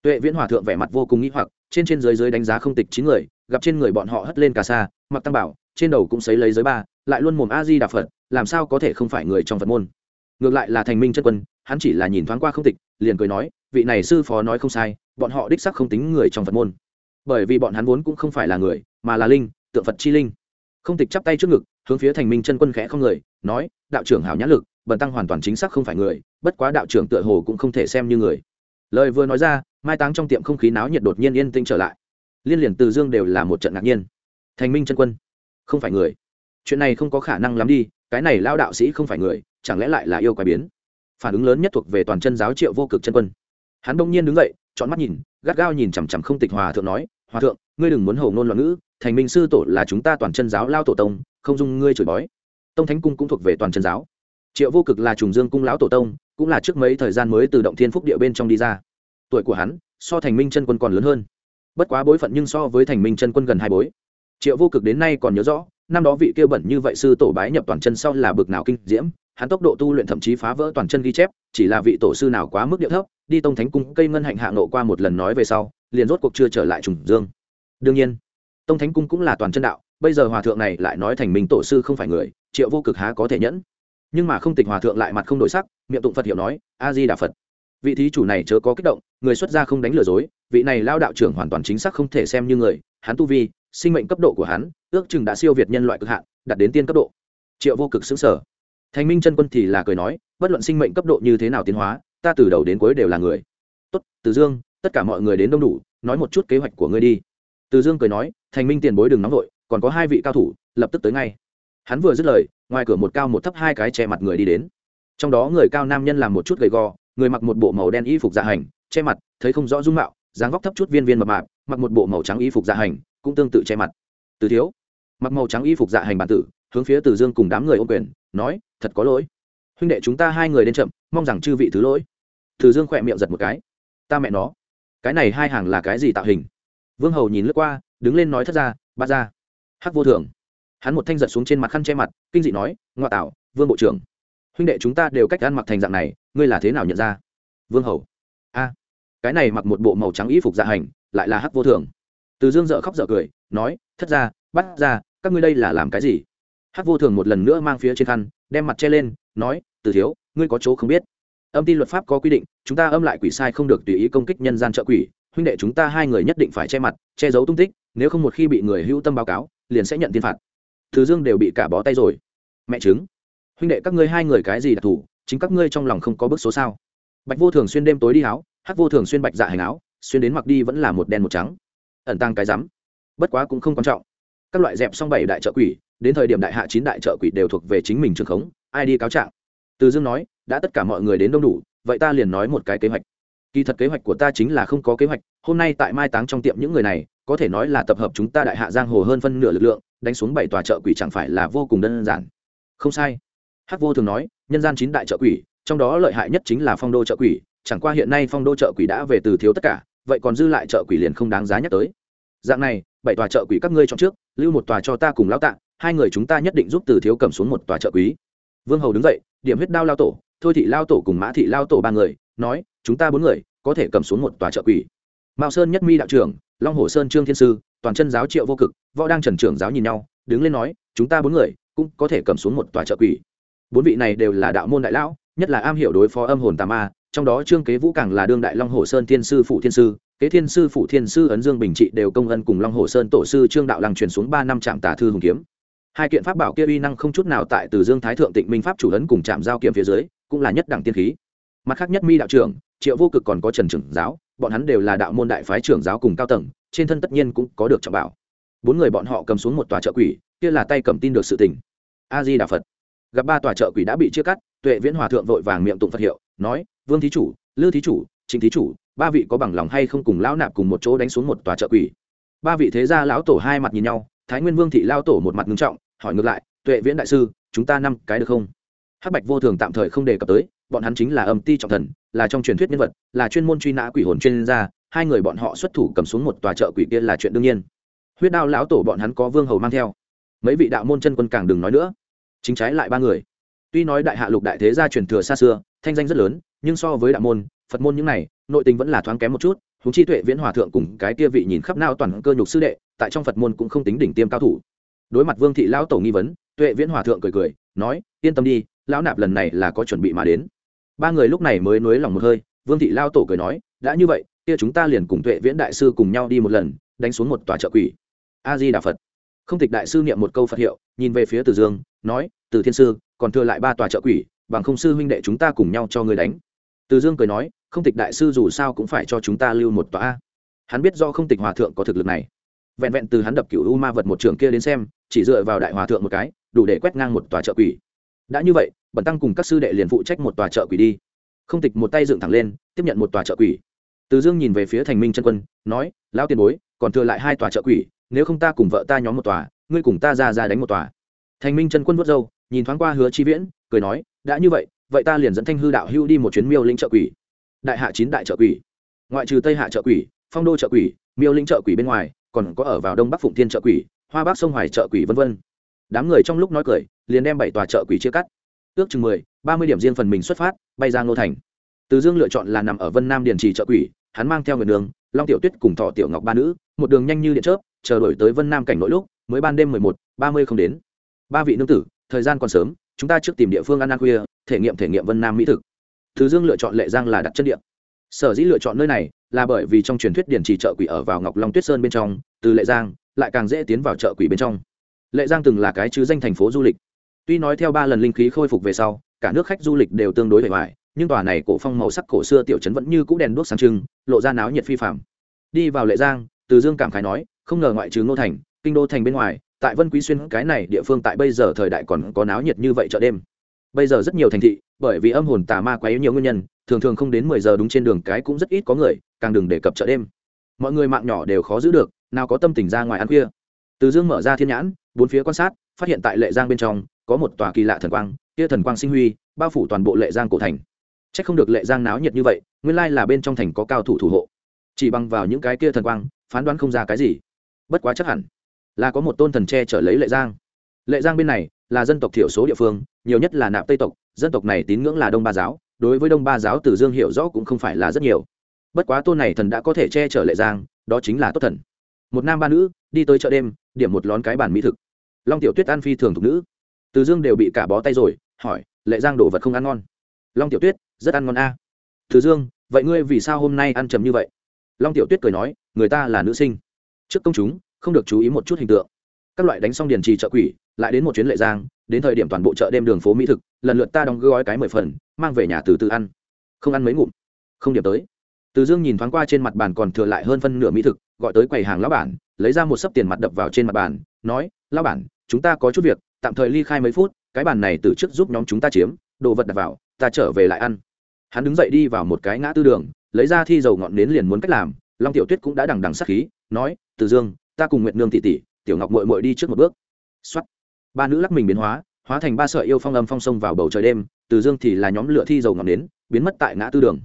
Tuệ viễn hòa thượng vẻ mặt vô cùng nghĩ hoặc, trên trên dưới dưới đánh giá không tịch chín người, gặp trên người bọn họ hất lên cà sa, mặc tăng bảo, trên đầu cũng xấy lấy giới ba, lại luôn mồm a di đà phật, làm sao có thể không phải người trong phật môn? Ngược lại là thành minh chân quân, hắn chỉ là nhìn thoáng qua không tịch, liền cười nói, vị này sư phó nói không sai, bọn họ đích sắc không tính người trong phật môn. Bởi vì bọn hắn vốn cũng không phải là người, mà là linh, tượng phật chi linh. Không tịch chắp tay trước ngực hướng phía thành minh chân quân khẽ không người, nói, đạo trưởng hảo nhã lực, bần tăng hoàn toàn chính xác không phải người, bất quá đạo trưởng tựa hồ cũng không thể xem như người. Lời vừa nói ra, mai táng trong tiệm không khí náo nhiệt đột nhiên yên tĩnh trở lại. Liên liền từ dương đều là một trận ngạc nhiên. Thành minh chân quân, không phải người. Chuyện này không có khả năng lắm đi, cái này lao đạo sĩ không phải người, chẳng lẽ lại là yêu quái biến? Phản ứng lớn nhất thuộc về toàn chân giáo triệu vô cực chân quân. Hắn đông nhiên đứng dậy chọn mắt nhìn, gắt gao nhìn chằm chằm không tịch hòa thượng nói, hòa thượng, ngươi đừng muốn hầu ngôn loạn ngữ thành minh sư tổ là chúng ta toàn chân giáo lao tổ tông, không dung ngươi chửi bói tông thánh cung cũng thuộc về toàn chân giáo. Triệu vô cực là trùng dương cung lão tổ tông, cũng là trước mấy thời gian mới từ động thiên phúc địa bên trong đi ra. Tuổi của hắn, so thành minh chân quân còn lớn hơn. Bất quá bối phận nhưng so với thành minh chân quân gần hai bối. Triệu vô cực đến nay còn nhớ rõ, năm đó vị kia bẩn như vậy sư tổ bái nhập toàn chân sau là bực nào kinh diễm, hắn tốc độ tu luyện thậm chí phá vỡ toàn chân ghi chép, chỉ là vị tổ sư nào quá mức địa thấp, đi tông thánh cung cây ngân hạnh hạ nộ qua một lần nói về sau, liền rốt cuộc chưa trở lại trùng dương. Đương nhiên tông thánh cung cũng là toàn chân đạo, bây giờ hòa thượng này lại nói thành mình tổ sư không phải người, triệu vô cực há có thể nhẫn. Nhưng mà không tịch hòa thượng lại mặt không đổi sắc, miệng tụng phật hiểu nói a di đà phật. Vị thí chủ này chớ có kích động, người xuất gia không đánh lừa dối, vị này lao đạo trưởng hoàn toàn chính xác không thể xem như người, hắn tu vi, sinh mệnh cấp độ của hắn, ước chừng đã siêu việt nhân loại cực hạn, đạt đến tiên cấp độ. Triệu vô cực xứng sở thành minh chân quân thì là cười nói, bất luận sinh mệnh cấp độ như thế nào tiến hóa, ta từ đầu đến cuối đều là người. Tốt, từ dương, tất cả mọi người đến đông đủ, nói một chút kế hoạch của ngươi đi từ dương cười nói, thành minh tiền bối đừng nóng vội, còn có hai vị cao thủ, lập tức tới ngay. Hắn vừa dứt lời, ngoài cửa một cao một thấp hai cái che mặt người đi đến. Trong đó người cao nam nhân làm một chút gầy gò, người mặc một bộ màu đen y phục dạ hành, che mặt, thấy không rõ dung mạo, dáng vóc thấp chút viên viên mập mạp, mặc một bộ màu trắng y phục dạ hành, cũng tương tự che mặt. Từ thiếu. Mặc màu trắng y phục dạ hành bản tử, hướng phía từ dương cùng đám người ô quyền, nói, thật có lỗi. Huynh đệ chúng ta hai người đến chậm, mong rằng chư vị thứ lỗi. Từ dương khỏe miệng giật một cái. Ta mẹ nó. Cái này hai hàng là cái gì tạo hình? Vương hầu nhìn lướt qua, đứng lên nói thất ra, bát ra hắc vô thường hắn một thanh giật xuống trên mặt khăn che mặt, kinh dị nói, ngoa tạo, vương bộ trưởng. Huynh đệ chúng ta đều cách ăn mặc thành dạng này, ngươi là thế nào nhận ra? Vương hầu. A, cái này mặc một bộ màu trắng y phục dạ hành, lại là hắc vô thường từ dương dợ khóc dợ cười, nói, thất ra bắt ra các ngươi đây là làm cái gì? Hắc vô thường một lần nữa mang phía trên khăn, đem mặt che lên, nói, từ thiếu, ngươi có chỗ không biết. Âm ti luật pháp có quy định, chúng ta âm lại quỷ sai không được tùy ý công kích nhân gian trợ quỷ huynh đệ chúng ta hai người nhất định phải che mặt, che giấu tung tích, nếu không một khi bị người hữu tâm báo cáo, liền sẽ nhận tiền phạt. Thứ dương đều bị cả bó tay rồi. Mẹ chứng huynh đệ các ngươi hai người cái gì đặc thù, chính các ngươi trong lòng không có bức số sao? Bạch vô thường xuyên đêm tối đi áo, hắc vô thường xuyên bạch dạ hành áo, xuyên đến mặc đi vẫn là một đen một trắng. Ẩn tăng cái rắm, bất quá cũng không quan trọng. Các loại dẹp xong bảy đại trợ quỷ, đến thời điểm đại hạ chín đại trợ quỷ đều thuộc về chính mình trường khống, ai đi cáo trạng? Từ dương nói, đã tất cả mọi người đến đông đủ, vậy ta liền nói một cái kế hoạch kỳ thật kế hoạch của ta chính là không có kế hoạch, hôm nay tại mai táng trong tiệm những người này, có thể nói là tập hợp chúng ta đại hạ giang hồ hơn phân nửa lực lượng, đánh xuống bảy tòa trợ quỷ chẳng phải là vô cùng đơn giản. Không sai. Hắc vô thường nói, nhân gian chín đại trợ quỷ, trong đó lợi hại nhất chính là phong đô trợ quỷ, chẳng qua hiện nay phong đô trợ quỷ đã về từ thiếu tất cả, vậy còn dư lại trợ quỷ liền không đáng giá nhắc tới. Dạng này, bảy tòa trợ quỷ các ngươi chọn trước, lưu một tòa cho ta cùng lão tạ, hai người chúng ta nhất định giúp từ thiếu cầm xuống một tòa trợ quý vương hầu đứng dậy, điểm huyết đao lao tổ, thôi thị lao tổ cùng mã thị lao tổ ba người nói, chúng ta bốn người có thể cầm xuống một tòa trợ quỷ. Mao sơn nhất mi đạo trưởng, long hồ sơn trương thiên sư, toàn chân giáo triệu vô cực, võ đang trần trưởng giáo nhìn nhau, đứng lên nói, chúng ta bốn người cũng có thể cầm xuống một tòa trợ quỷ. Bốn vị này đều là đạo môn đại lão, nhất là am hiểu đối phó âm hồn tà ma, trong đó trương kế vũ càng là đương đại long hồ sơn thiên sư phụ thiên sư, kế thiên sư phụ thiên sư ấn dương bình trị đều công ân cùng long hồ sơn tổ sư trương đạo lăng truyền xuống ba năm trạm tà thư hùng kiếm. Hai kiện pháp bảo kia uy năng không chút nào tại từ dương thái thượng tịnh minh pháp chủ ấn cùng trạm giao kiếm phía dưới, cũng là nhất đẳng tiên khí mặt khác nhất mi đạo trưởng, triệu vô cực còn có trần trưởng giáo, bọn hắn đều là đạo môn đại phái trưởng giáo cùng cao tầng, trên thân tất nhiên cũng có được trọng bảo. Bốn người bọn họ cầm xuống một tòa trợ quỷ, kia là tay cầm tin được sự tình. A di đà phật. Gặp ba tòa trợ quỷ đã bị chia cắt, tuệ viễn hòa thượng vội vàng miệng tụng phật hiệu, nói, vương thí chủ, lư thí chủ chính thí chủ, ba vị có bằng lòng hay không cùng lão nạp cùng một chỗ đánh xuống một tòa trợ quỷ? Ba vị thế gia lão tổ hai mặt nhìn nhau, thái nguyên vương thị lao tổ một mặt ngưng trọng, hỏi ngược lại, tuệ viễn đại sư, chúng ta năm cái được không? Hắc bạch vô thường tạm thời không đề cập tới, bọn hắn chính là âm ti trọng thần, là trong truyền thuyết nhân vật, là chuyên môn truy nã quỷ hồn chuyên gia, hai người bọn họ xuất thủ cầm xuống một tòa chợ quỷ kia là chuyện đương nhiên. Huyết đao lão tổ bọn hắn có vương hầu mang theo. Mấy vị đạo môn chân quân càng đừng nói nữa. Chính trái lại ba người. Tuy nói đại hạ lục đại thế gia truyền thừa xa xưa, thanh danh rất lớn, nhưng so với đạo môn, phật môn những này, nội tình vẫn là thoáng kém một chút húng chi tuệ viễn hòa thượng cùng cái kia vị nhìn khắp nao toàn cơ nhục sư đệ, tại trong phật môn cũng không tính đỉnh tiêm cao thủ. Đối mặt vương thị lão tổ nghi vấn, tuệ viễn hòa thượng cười cười, nói, yên tâm đi lão nạp lần này là có chuẩn bị mà đến. Ba người lúc này mới nới lòng một hơi, vương thị lao tổ cười nói, đã như vậy, kia chúng ta liền cùng tuệ viễn đại sư cùng nhau đi một lần, đánh xuống một tòa trợ quỷ. A di đà phật. Không tịch đại sư niệm một câu phật hiệu, nhìn về phía từ dương, nói, từ thiên sư, còn thừa lại ba tòa trợ quỷ, bằng không sư huynh đệ chúng ta cùng nhau cho người đánh. Từ dương cười nói, không tịch đại sư dù sao cũng phải cho chúng ta lưu một tòa hắn biết do không tịch hòa thượng có thực lực này. Vẹn vẹn từ hắn đập cựu u ma vật một trường kia đến xem, chỉ dựa vào đại hòa thượng một cái, đủ để quét ngang một tòa trợ quỷ đã như vậy, bẩn tăng cùng các sư đệ liền phụ trách một tòa trợ quỷ đi. Không tịch một tay dựng thẳng lên, tiếp nhận một tòa trợ quỷ. Từ dương nhìn về phía thành minh chân quân, nói, lão tiền bối, còn thừa lại hai tòa trợ quỷ, nếu không ta cùng vợ ta nhóm một tòa, ngươi cùng ta ra ra đánh một tòa. Thành minh chân quân vớt râu, nhìn thoáng qua hứa chi viễn, cười nói, đã như vậy vậy ta liền dẫn thanh hư đạo hưu đi một chuyến miêu linh trợ quỷ. Đại hạ chín đại trợ quỷ. Ngoại trừ tây hạ trợ quỷ, phong đô trợ quỷ, miêu linh trợ quỷ bên ngoài, còn có ở vào đông bắc phụng thiên trợ quỷ, hoa bắc sông hoài trợ quỷ v v đám người trong lúc nói cười liền đem bảy tòa chợ quỷ chia cắt. Ước chừng mười, ba mươi điểm riêng phần mình xuất phát, bay ra ngô thành. Từ dương lựa chọn là nằm ở vân nam điền trì chợ quỷ, hắn mang theo người đường, long tiểu tuyết cùng thọ tiểu ngọc ba nữ, một đường nhanh như điện chớp, chờ đổi tới vân nam cảnh nội lúc, mới ban đêm mười một, ba mươi không đến. Ba vị nương tử, thời gian còn sớm, chúng ta trước tìm địa phương ăn ăn khuya, thể nghiệm thể nghiệm vân nam mỹ thực. Thứ dương lựa chọn lệ giang là đặt chân địa. Sở dĩ lựa chọn nơi này, là bởi vì trong truyền thuyết điển trì chợ quỷ ở vào ngọc long tuyết sơn bên trong, từ lệ giang, lại càng dễ tiến vào chợ quỷ bên trong. Lệ giang từng là cái chứ danh thành phố du lịch tuy nói theo ba lần linh khí khôi phục về sau, cả nước khách du lịch đều tương đối bề ngoài nhưng tòa này cổ phong màu sắc cổ xưa tiểu trấn vẫn như cũ đèn đuốc sáng trưng, lộ ra náo nhiệt phi phạm đi vào lệ giang, từ dương cảm khái nói, không ngờ ngoại trừ ngô thành, kinh đô thành bên ngoài, tại vân quý xuyên, cái này địa phương tại bây giờ thời đại còn có náo nhiệt như vậy chợ đêm. Bây giờ rất nhiều thành thị, bởi vì âm hồn tà ma quá yếu nhiều nguyên nhân, thường thường không đến mười giờ đúng trên đường cái cũng rất ít có người, càng đừng đề cập chợ đêm. Mọi người mạng nhỏ đều khó giữ được, nào có tâm tình ra ngoài ăn khuya. Từ dương mở ra thiên nhãn, bốn phía quan sát, phát hiện tại lệ giang bên trong có một tòa kỳ lạ thần quang, kia thần quang sinh huy, bao phủ toàn bộ lệ giang cổ thành. C h ắ c không được lệ giang náo nhiệt như vậy, nguyên lai là bên trong thành có cao thủ thủ hộ. Chỉ bằng vào những cái kia thần quang, phán đoán không ra cái gì. Bất quá chắc hẳn là có một tôn thần tre trở lấy lệ giang. Lệ giang bên này là dân tộc thiểu số địa phương, nhiều nhất là nạp tây tộc, dân tộc này tín ngưỡng là đông ba giáo, đối với đông ba giáo tử dương hiểu rõ cũng không phải là rất nhiều. Bất quá tôn này thần đã có thể che chở lệ giang, đó chính là tốt thần. Một nam ba nữ, đi tới chợ đêm, điểm một lón cái bản mỹ thực. Long tiểu tuyết ăn phi thường thục nữ từ dương đều bị cả bó tay rồi, hỏi, lệ giang đồ vật không ăn ngon? Long tiểu tuyết, rất ăn ngon a. À. từ dương, vậy ngươi vì sao hôm nay ăn chầm như vậy? Long tiểu tuyết cười nói, người ta là nữ sinh. Trước công chúng, không được chú ý một chút hình tượng. Các loại đánh xong điền trì chợ quỷ, lại đến một chuyến lệ giang, đến thời điểm toàn bộ chợ đêm đường phố mỹ thực, lần lượt ta đóng gói cái mười phần, mang về nhà từ từ ăn. Không ăn mấy ngụm, không điểm tới. Từ dương nhìn thoáng qua trên mặt bàn còn thừa lại hơn phân nửa mỹ thực, gọi tới quầy hàng lão bản, lấy ra một sấp tiền mặt đập vào trên mặt bàn, nói, lão bản, chúng ta có chút việc tạm thời ly khai mấy phút, cái bàn này từ trước giúp nhóm chúng ta chiếm, đồ vật đặt vào, ta trở về lại ăn. Hắn đứng dậy đi vào một cái ngã tư đường, lấy ra thi dầu ngọn nến liền muốn cách làm, long tiểu tuyết cũng đã đằng đằng sắc khí, nói, từ dương, ta cùng Nguyện nương tỷ tỷ, tiểu ngọc mội mội đi trước một bước. Xuất ba nữ lắc mình biến hóa hóa thành ba sợi yêu phong âm phong sông vào bầu trời đêm, từ dương thì là nhóm lửa thi dầu ngọn nến, biến mất tại ngã tư đường.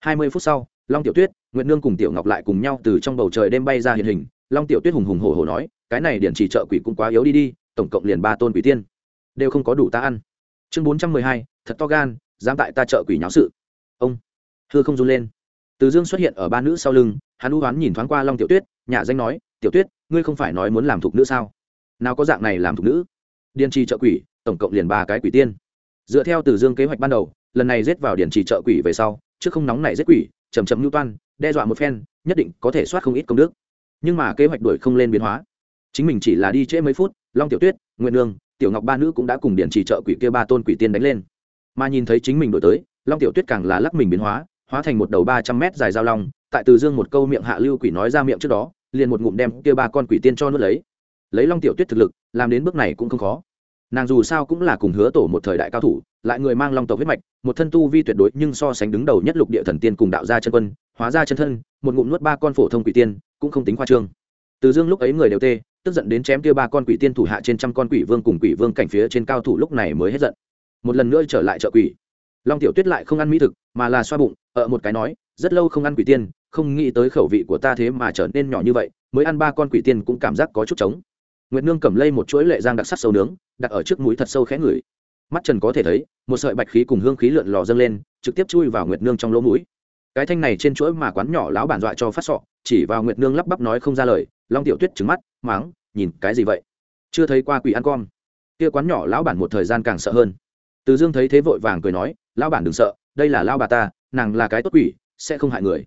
Hai mươi phút sau, long tiểu tuyết Nguyện nương cùng tiểu ngọc lại cùng nhau từ trong bầu trời đêm bay ra hiện hình, long tiểu tuyết hùng hùng hổ hổ nói, cái này điện chỉ trợ quỷ cũng quá yếu đi đi tổng cộng liền ba tôn quỷ tiên, đều không có đủ ta ăn. Chương bốn trăm mười hai, thật to gan, dám tại ta chợ quỷ nháo sự. Ông thưa không run lên. Từ dương xuất hiện ở ba nữ sau lưng, hắn u hoán nhìn thoáng qua long tiểu tuyết nhà danh nói, tiểu tuyết, ngươi không phải nói muốn làm thục nữ sao? Nào có dạng này làm thục nữ? Điền trì trợ quỷ, tổng cộng liền ba cái quỷ tiên. Dựa theo từ dương kế hoạch ban đầu, lần này giết vào điền trì trợ quỷ về sau chứ không nóng này giết quỷ chầm chậm mưu toan, đe dọa một phen, nhất định có thể soát không ít công đức. Nhưng mà kế hoạch đuổi không lên biến hóa. Chính mình chỉ là đi trễ mấy phút long tiểu tuyết nguyện nương, tiểu ngọc ba nữ cũng đã cùng điện chỉ trợ quỷ kia ba tôn quỷ tiên đánh lên. Mà nhìn thấy chính mình đổi tới, long tiểu tuyết càng là lắc mình biến hóa hóa thành một đầu ba trăm mét dài dao long, tại từ dương một câu miệng hạ lưu quỷ nói ra miệng trước đó, liền một ngụm đem kia ba con quỷ tiên cho nuốt lấy. Lấy long tiểu tuyết thực lực, làm đến bước này cũng không khó. Nàng dù sao cũng là cùng hứa tổ một thời đại cao thủ, lại người mang long tộc huyết mạch, một thân tu vi tuyệt đối nhưng so sánh đứng đầu nhất lục địa thần tiên cùng đạo gia chân quân, hóa ra chân thân, một ngụm nuốt ba con phổ thông quỷ tiên, cũng không tính khoa trương. Từ dương lúc ấy người đều tê tức giận đến chém kia ba con quỷ tiên thủ hạ trên trăm con quỷ vương cùng quỷ vương cảnh phía trên cao thủ lúc này mới hết giận. Một lần nữa trở lại chợ quỷ. Long tiểu tuyết lại không ăn mỹ thực, mà là xoa bụng ở một cái nói, rất lâu không ăn quỷ tiên, không nghĩ tới khẩu vị của ta thế mà trở nên nhỏ như vậy, mới ăn ba con quỷ tiên cũng cảm giác có chút trống. Nguyệt nương cầm lây một chuỗi lệ giang đặc sắc sâu nướng, đặt ở trước mũi thật sâu khẽ ngửi. Mắt trần có thể thấy, một sợi bạch khí cùng hương khí lượn lò dâng lên, trực tiếp chui vào nguyệt nương trong lỗ mũi. Cái thanh này trên chuỗi mà quán nhỏ lão bản dọa cho phát sọ, chỉ vào nguyệt nương lắp bắp nói không ra lời, long tiểu tuyết trứng mắt máng nhìn cái gì vậy? Chưa thấy qua quỷ ăn con. Kia quán nhỏ lão bản một thời gian càng sợ hơn. Từ dương thấy thế vội vàng cười nói, lão bản đừng sợ, đây là lao bà ta, nàng là cái tốt quỷ, sẽ không hại người.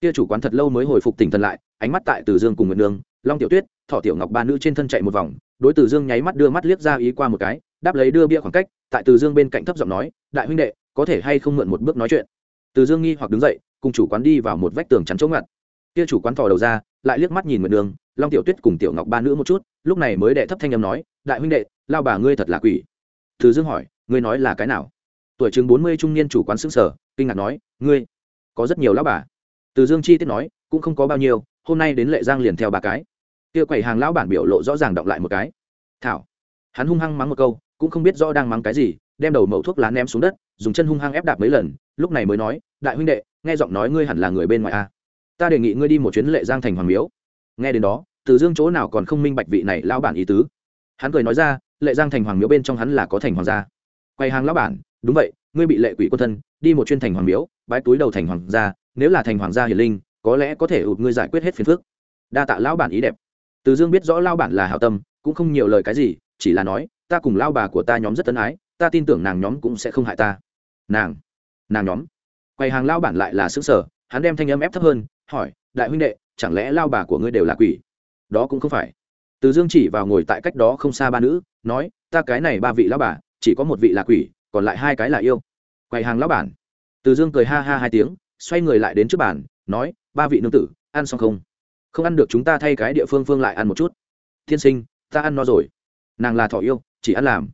Kia chủ quán thật lâu mới hồi phục tỉnh thần lại, ánh mắt tại từ dương cùng nguyệt nương, long tiểu tuyết thọ tiểu ngọc ba nữ trên thân chạy một vòng, đối từ dương nháy mắt đưa mắt liếc ra ý qua một cái, đáp lấy đưa bia khoảng cách, tại từ dương bên cạnh thấp giọng nói, đại huynh đệ, có thể hay không mượn một bước nói chuyện? Từ dương nghi hoặc đứng dậy, cùng chủ quán đi vào một vách tường chắn chống ngặt. Kia chủ quán thò đầu ra, lại liếc mắt nhìn nguyệt đường long tiểu tuyết cùng tiểu ngọc ba nữ một chút, lúc này mới đệ thấp thanh âm nói, đại huynh đệ, lao bà ngươi thật là quỷ. Từ dương hỏi, ngươi nói là cái nào? Tuổi chừng bốn mươi trung niên chủ quán xứng sở kinh ngạc nói, ngươi, có rất nhiều lão bà. Từ dương chi tiết nói, cũng không có bao nhiêu, hôm nay đến lệ giang liền theo ba cái. Kia quầy hàng lão bản biểu lộ rõ ràng động lại một cái. Thảo. Hắn hung hăng mắng một câu, cũng không biết rõ đang mắng cái gì, đem đầu mẩu thuốc lá ném xuống đất, dùng chân hung hăng ép đạp mấy lần, lúc này mới nói, đại huynh đệ, nghe giọng nói ngươi hẳn là người bên ngoài a ta đề nghị ngươi đi một chuyến lệ giang thành hoàng miếu nghe đến đó, từ dương chỗ nào còn không minh bạch vị này lão bản ý tứ. Hắn cười nói ra, lệ giang thành hoàng miếu bên trong hắn là có thành hoàng gia. Quay hàng lão bản, đúng vậy, ngươi bị lệ quỷ quân thân, đi một chuyên thành hoàng miếu, bái túi đầu thành hoàng gia, nếu là thành hoàng gia hiền linh, có lẽ có thể ụt ngươi giải quyết hết phiền phức. Đa tạ lão bản ý đẹp. Từ dương biết rõ lão bản là hảo tâm, cũng không nhiều lời cái gì, chỉ là nói, ta cùng lão bà của ta nhóm rất tân ái, ta tin tưởng nàng nhóm cũng sẽ không hại ta. Nàng nàng nhóm? Quầy hàng lão bản lại là xứ sở hắn đem thanh âm ép thấp hơn, hỏi, đại huynh đệ chẳng lẽ lao bà của ngươi đều là quỷ? Đó cũng không phải. Từ dương chỉ vào ngồi tại cách đó không xa ba nữ, nói, ta cái này ba vị lão bà, chỉ có một vị là quỷ, còn lại hai cái là yêu. Quầy hàng lão bản. Từ dương cười ha ha hai tiếng, xoay người lại đến trước bàn, nói, ba vị nương tử, ăn xong không? Không ăn được chúng ta thay cái địa phương phương lại ăn một chút. Thiên sinh, ta ăn no rồi. Nàng là thỏ yêu, chỉ ăn làm.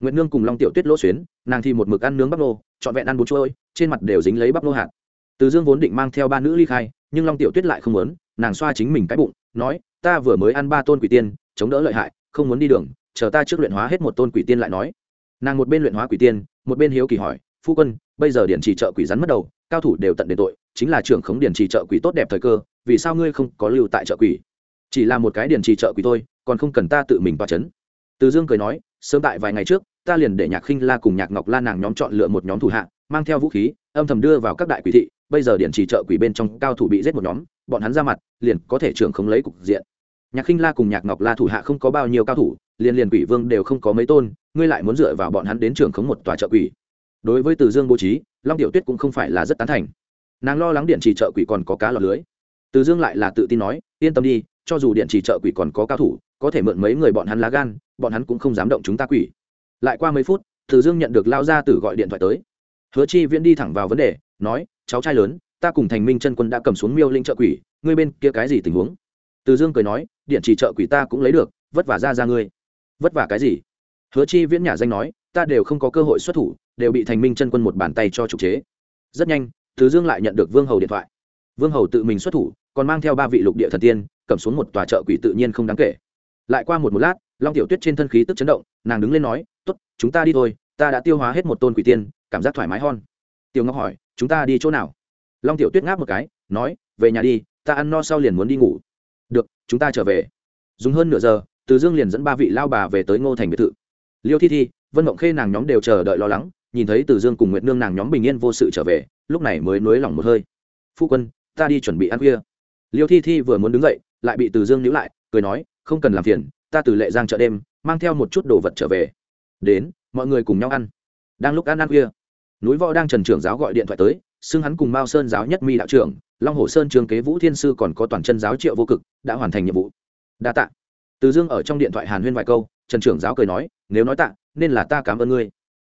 Nguyễn nương cùng long tiểu tuyết lỗ xuyến, nàng thì một mực ăn nướng bắp nô, trọn vẹn ăn bốn chuỗi trên mặt đều dính lấy bắp nô hạt. Từ dương vốn định mang theo ba nữ ly khai, nhưng long tiểu tuyết lại không muốn nàng xoa chính mình cái bụng, nói, ta vừa mới ăn ba tôn quỷ tiên, chống đỡ lợi hại, không muốn đi đường, chờ ta trước luyện hóa hết một tôn quỷ tiên lại nói. Nàng một bên luyện hóa quỷ tiên, một bên hiếu kỳ hỏi, phu quân, bây giờ điện trì trợ quỷ rắn mất đầu, cao thủ đều tận đến tội, chính là trưởng khống điện trì trợ quỷ tốt đẹp thời cơ, vì sao ngươi không có lưu tại trợ quỷ? Chỉ là một cái điện trì trợ quỷ thôi, còn không cần ta tự mình vào chấn. Từ dương cười nói, sớm tại vài ngày trước, ta liền để nhạc khinh la cùng nhạc ngọc la nàng nhóm chọn lựa một nhóm thủ hạ, mang theo vũ khí, âm thầm đưa vào các đại quỷ thị, bây giờ điện chỉ trợ quỷ bên trong cao thủ bị giết một nhóm bọn hắn ra mặt, liền có thể trưởng không lấy cục diện. Nhạc khinh la cùng nhạc ngọc la thủ hạ không có bao nhiêu cao thủ, liền liền quỷ vương đều không có mấy tôn, ngươi lại muốn dựa vào bọn hắn đến trưởng khống một tòa trợ quỷ. Đối với từ dương bố trí, long tiểu tuyết cũng không phải là rất tán thành. Nàng lo lắng điện trì trợ quỷ còn có cá lọt lưới. Từ dương lại là tự tin nói, yên tâm đi, cho dù điện trì trợ quỷ còn có cao thủ, có thể mượn mấy người bọn hắn lá gan, bọn hắn cũng không dám động chúng ta quỷ. Lại qua mấy phút, từ dương nhận được lao gia tử gọi điện thoại tới. Hứa chi viễn đi thẳng vào vấn đề, nói, cháu trai lớn ta cùng thành minh chân quân đã cầm xuống miêu linh trợ quỷ, ngươi bên kia cái gì tình huống? Từ dương cười nói, điện chỉ trợ quỷ ta cũng lấy được, vất vả ra ra ngươi. Vất vả cái gì? Hứa chi viễn nhà danh nói, ta đều không có cơ hội xuất thủ, đều bị thành minh chân quân một bàn tay cho trục chế. Rất nhanh, từ dương lại nhận được vương hầu điện thoại. Vương hầu tự mình xuất thủ, còn mang theo ba vị lục địa thần tiên, cầm xuống một tòa trợ quỷ tự nhiên không đáng kể. Lại qua một một lát, long tiểu tuyết trên thân khí tức chấn động, nàng đứng lên nói t ố t chúng ta đi thôi, ta đã tiêu hóa hết một tôn quỷ tiên, cảm giác thoải mái hon tiểu ngọc hỏi, chúng ta đi chỗ nào? Long tiểu tuyết ngáp một cái, nói, về nhà đi, ta ăn no sau liền muốn đi ngủ. Được, chúng ta trở về. Dùng hơn nửa giờ, từ dương liền dẫn ba vị lao bà về tới ngô thành biệt thự. Liêu thi thi, vân mộng khê nàng nhóm đều chờ đợi lo lắng, nhìn thấy từ dương cùng nguyệt nương nàng nhóm bình yên vô sự trở về, lúc này mới nới lỏng một hơi. Phu quân, ta đi chuẩn bị ăn khuya. Liêu thi thi vừa muốn đứng dậy, lại bị từ dương níu lại, cười nói, không cần làm phiền, ta từ lệ giang chợ đêm, mang theo một chút đồ vật trở về. Đến, mọi người cùng nhau ăn. Đang lúc ăn ăn khuya, núi võ đang trần trưởng giáo gọi điện thoại tới xưng hắn cùng mao sơn giáo nhất mi đạo trưởng, long hồ sơn trường kế vũ thiên sư còn có toàn chân giáo triệu vô cực, đã hoàn thành nhiệm vụ. Đa tạ. Từ dương ở trong điện thoại hàn huyên vài câu, trần trưởng giáo cười nói, nếu nói tạ, nên là ta cảm ơn ngươi.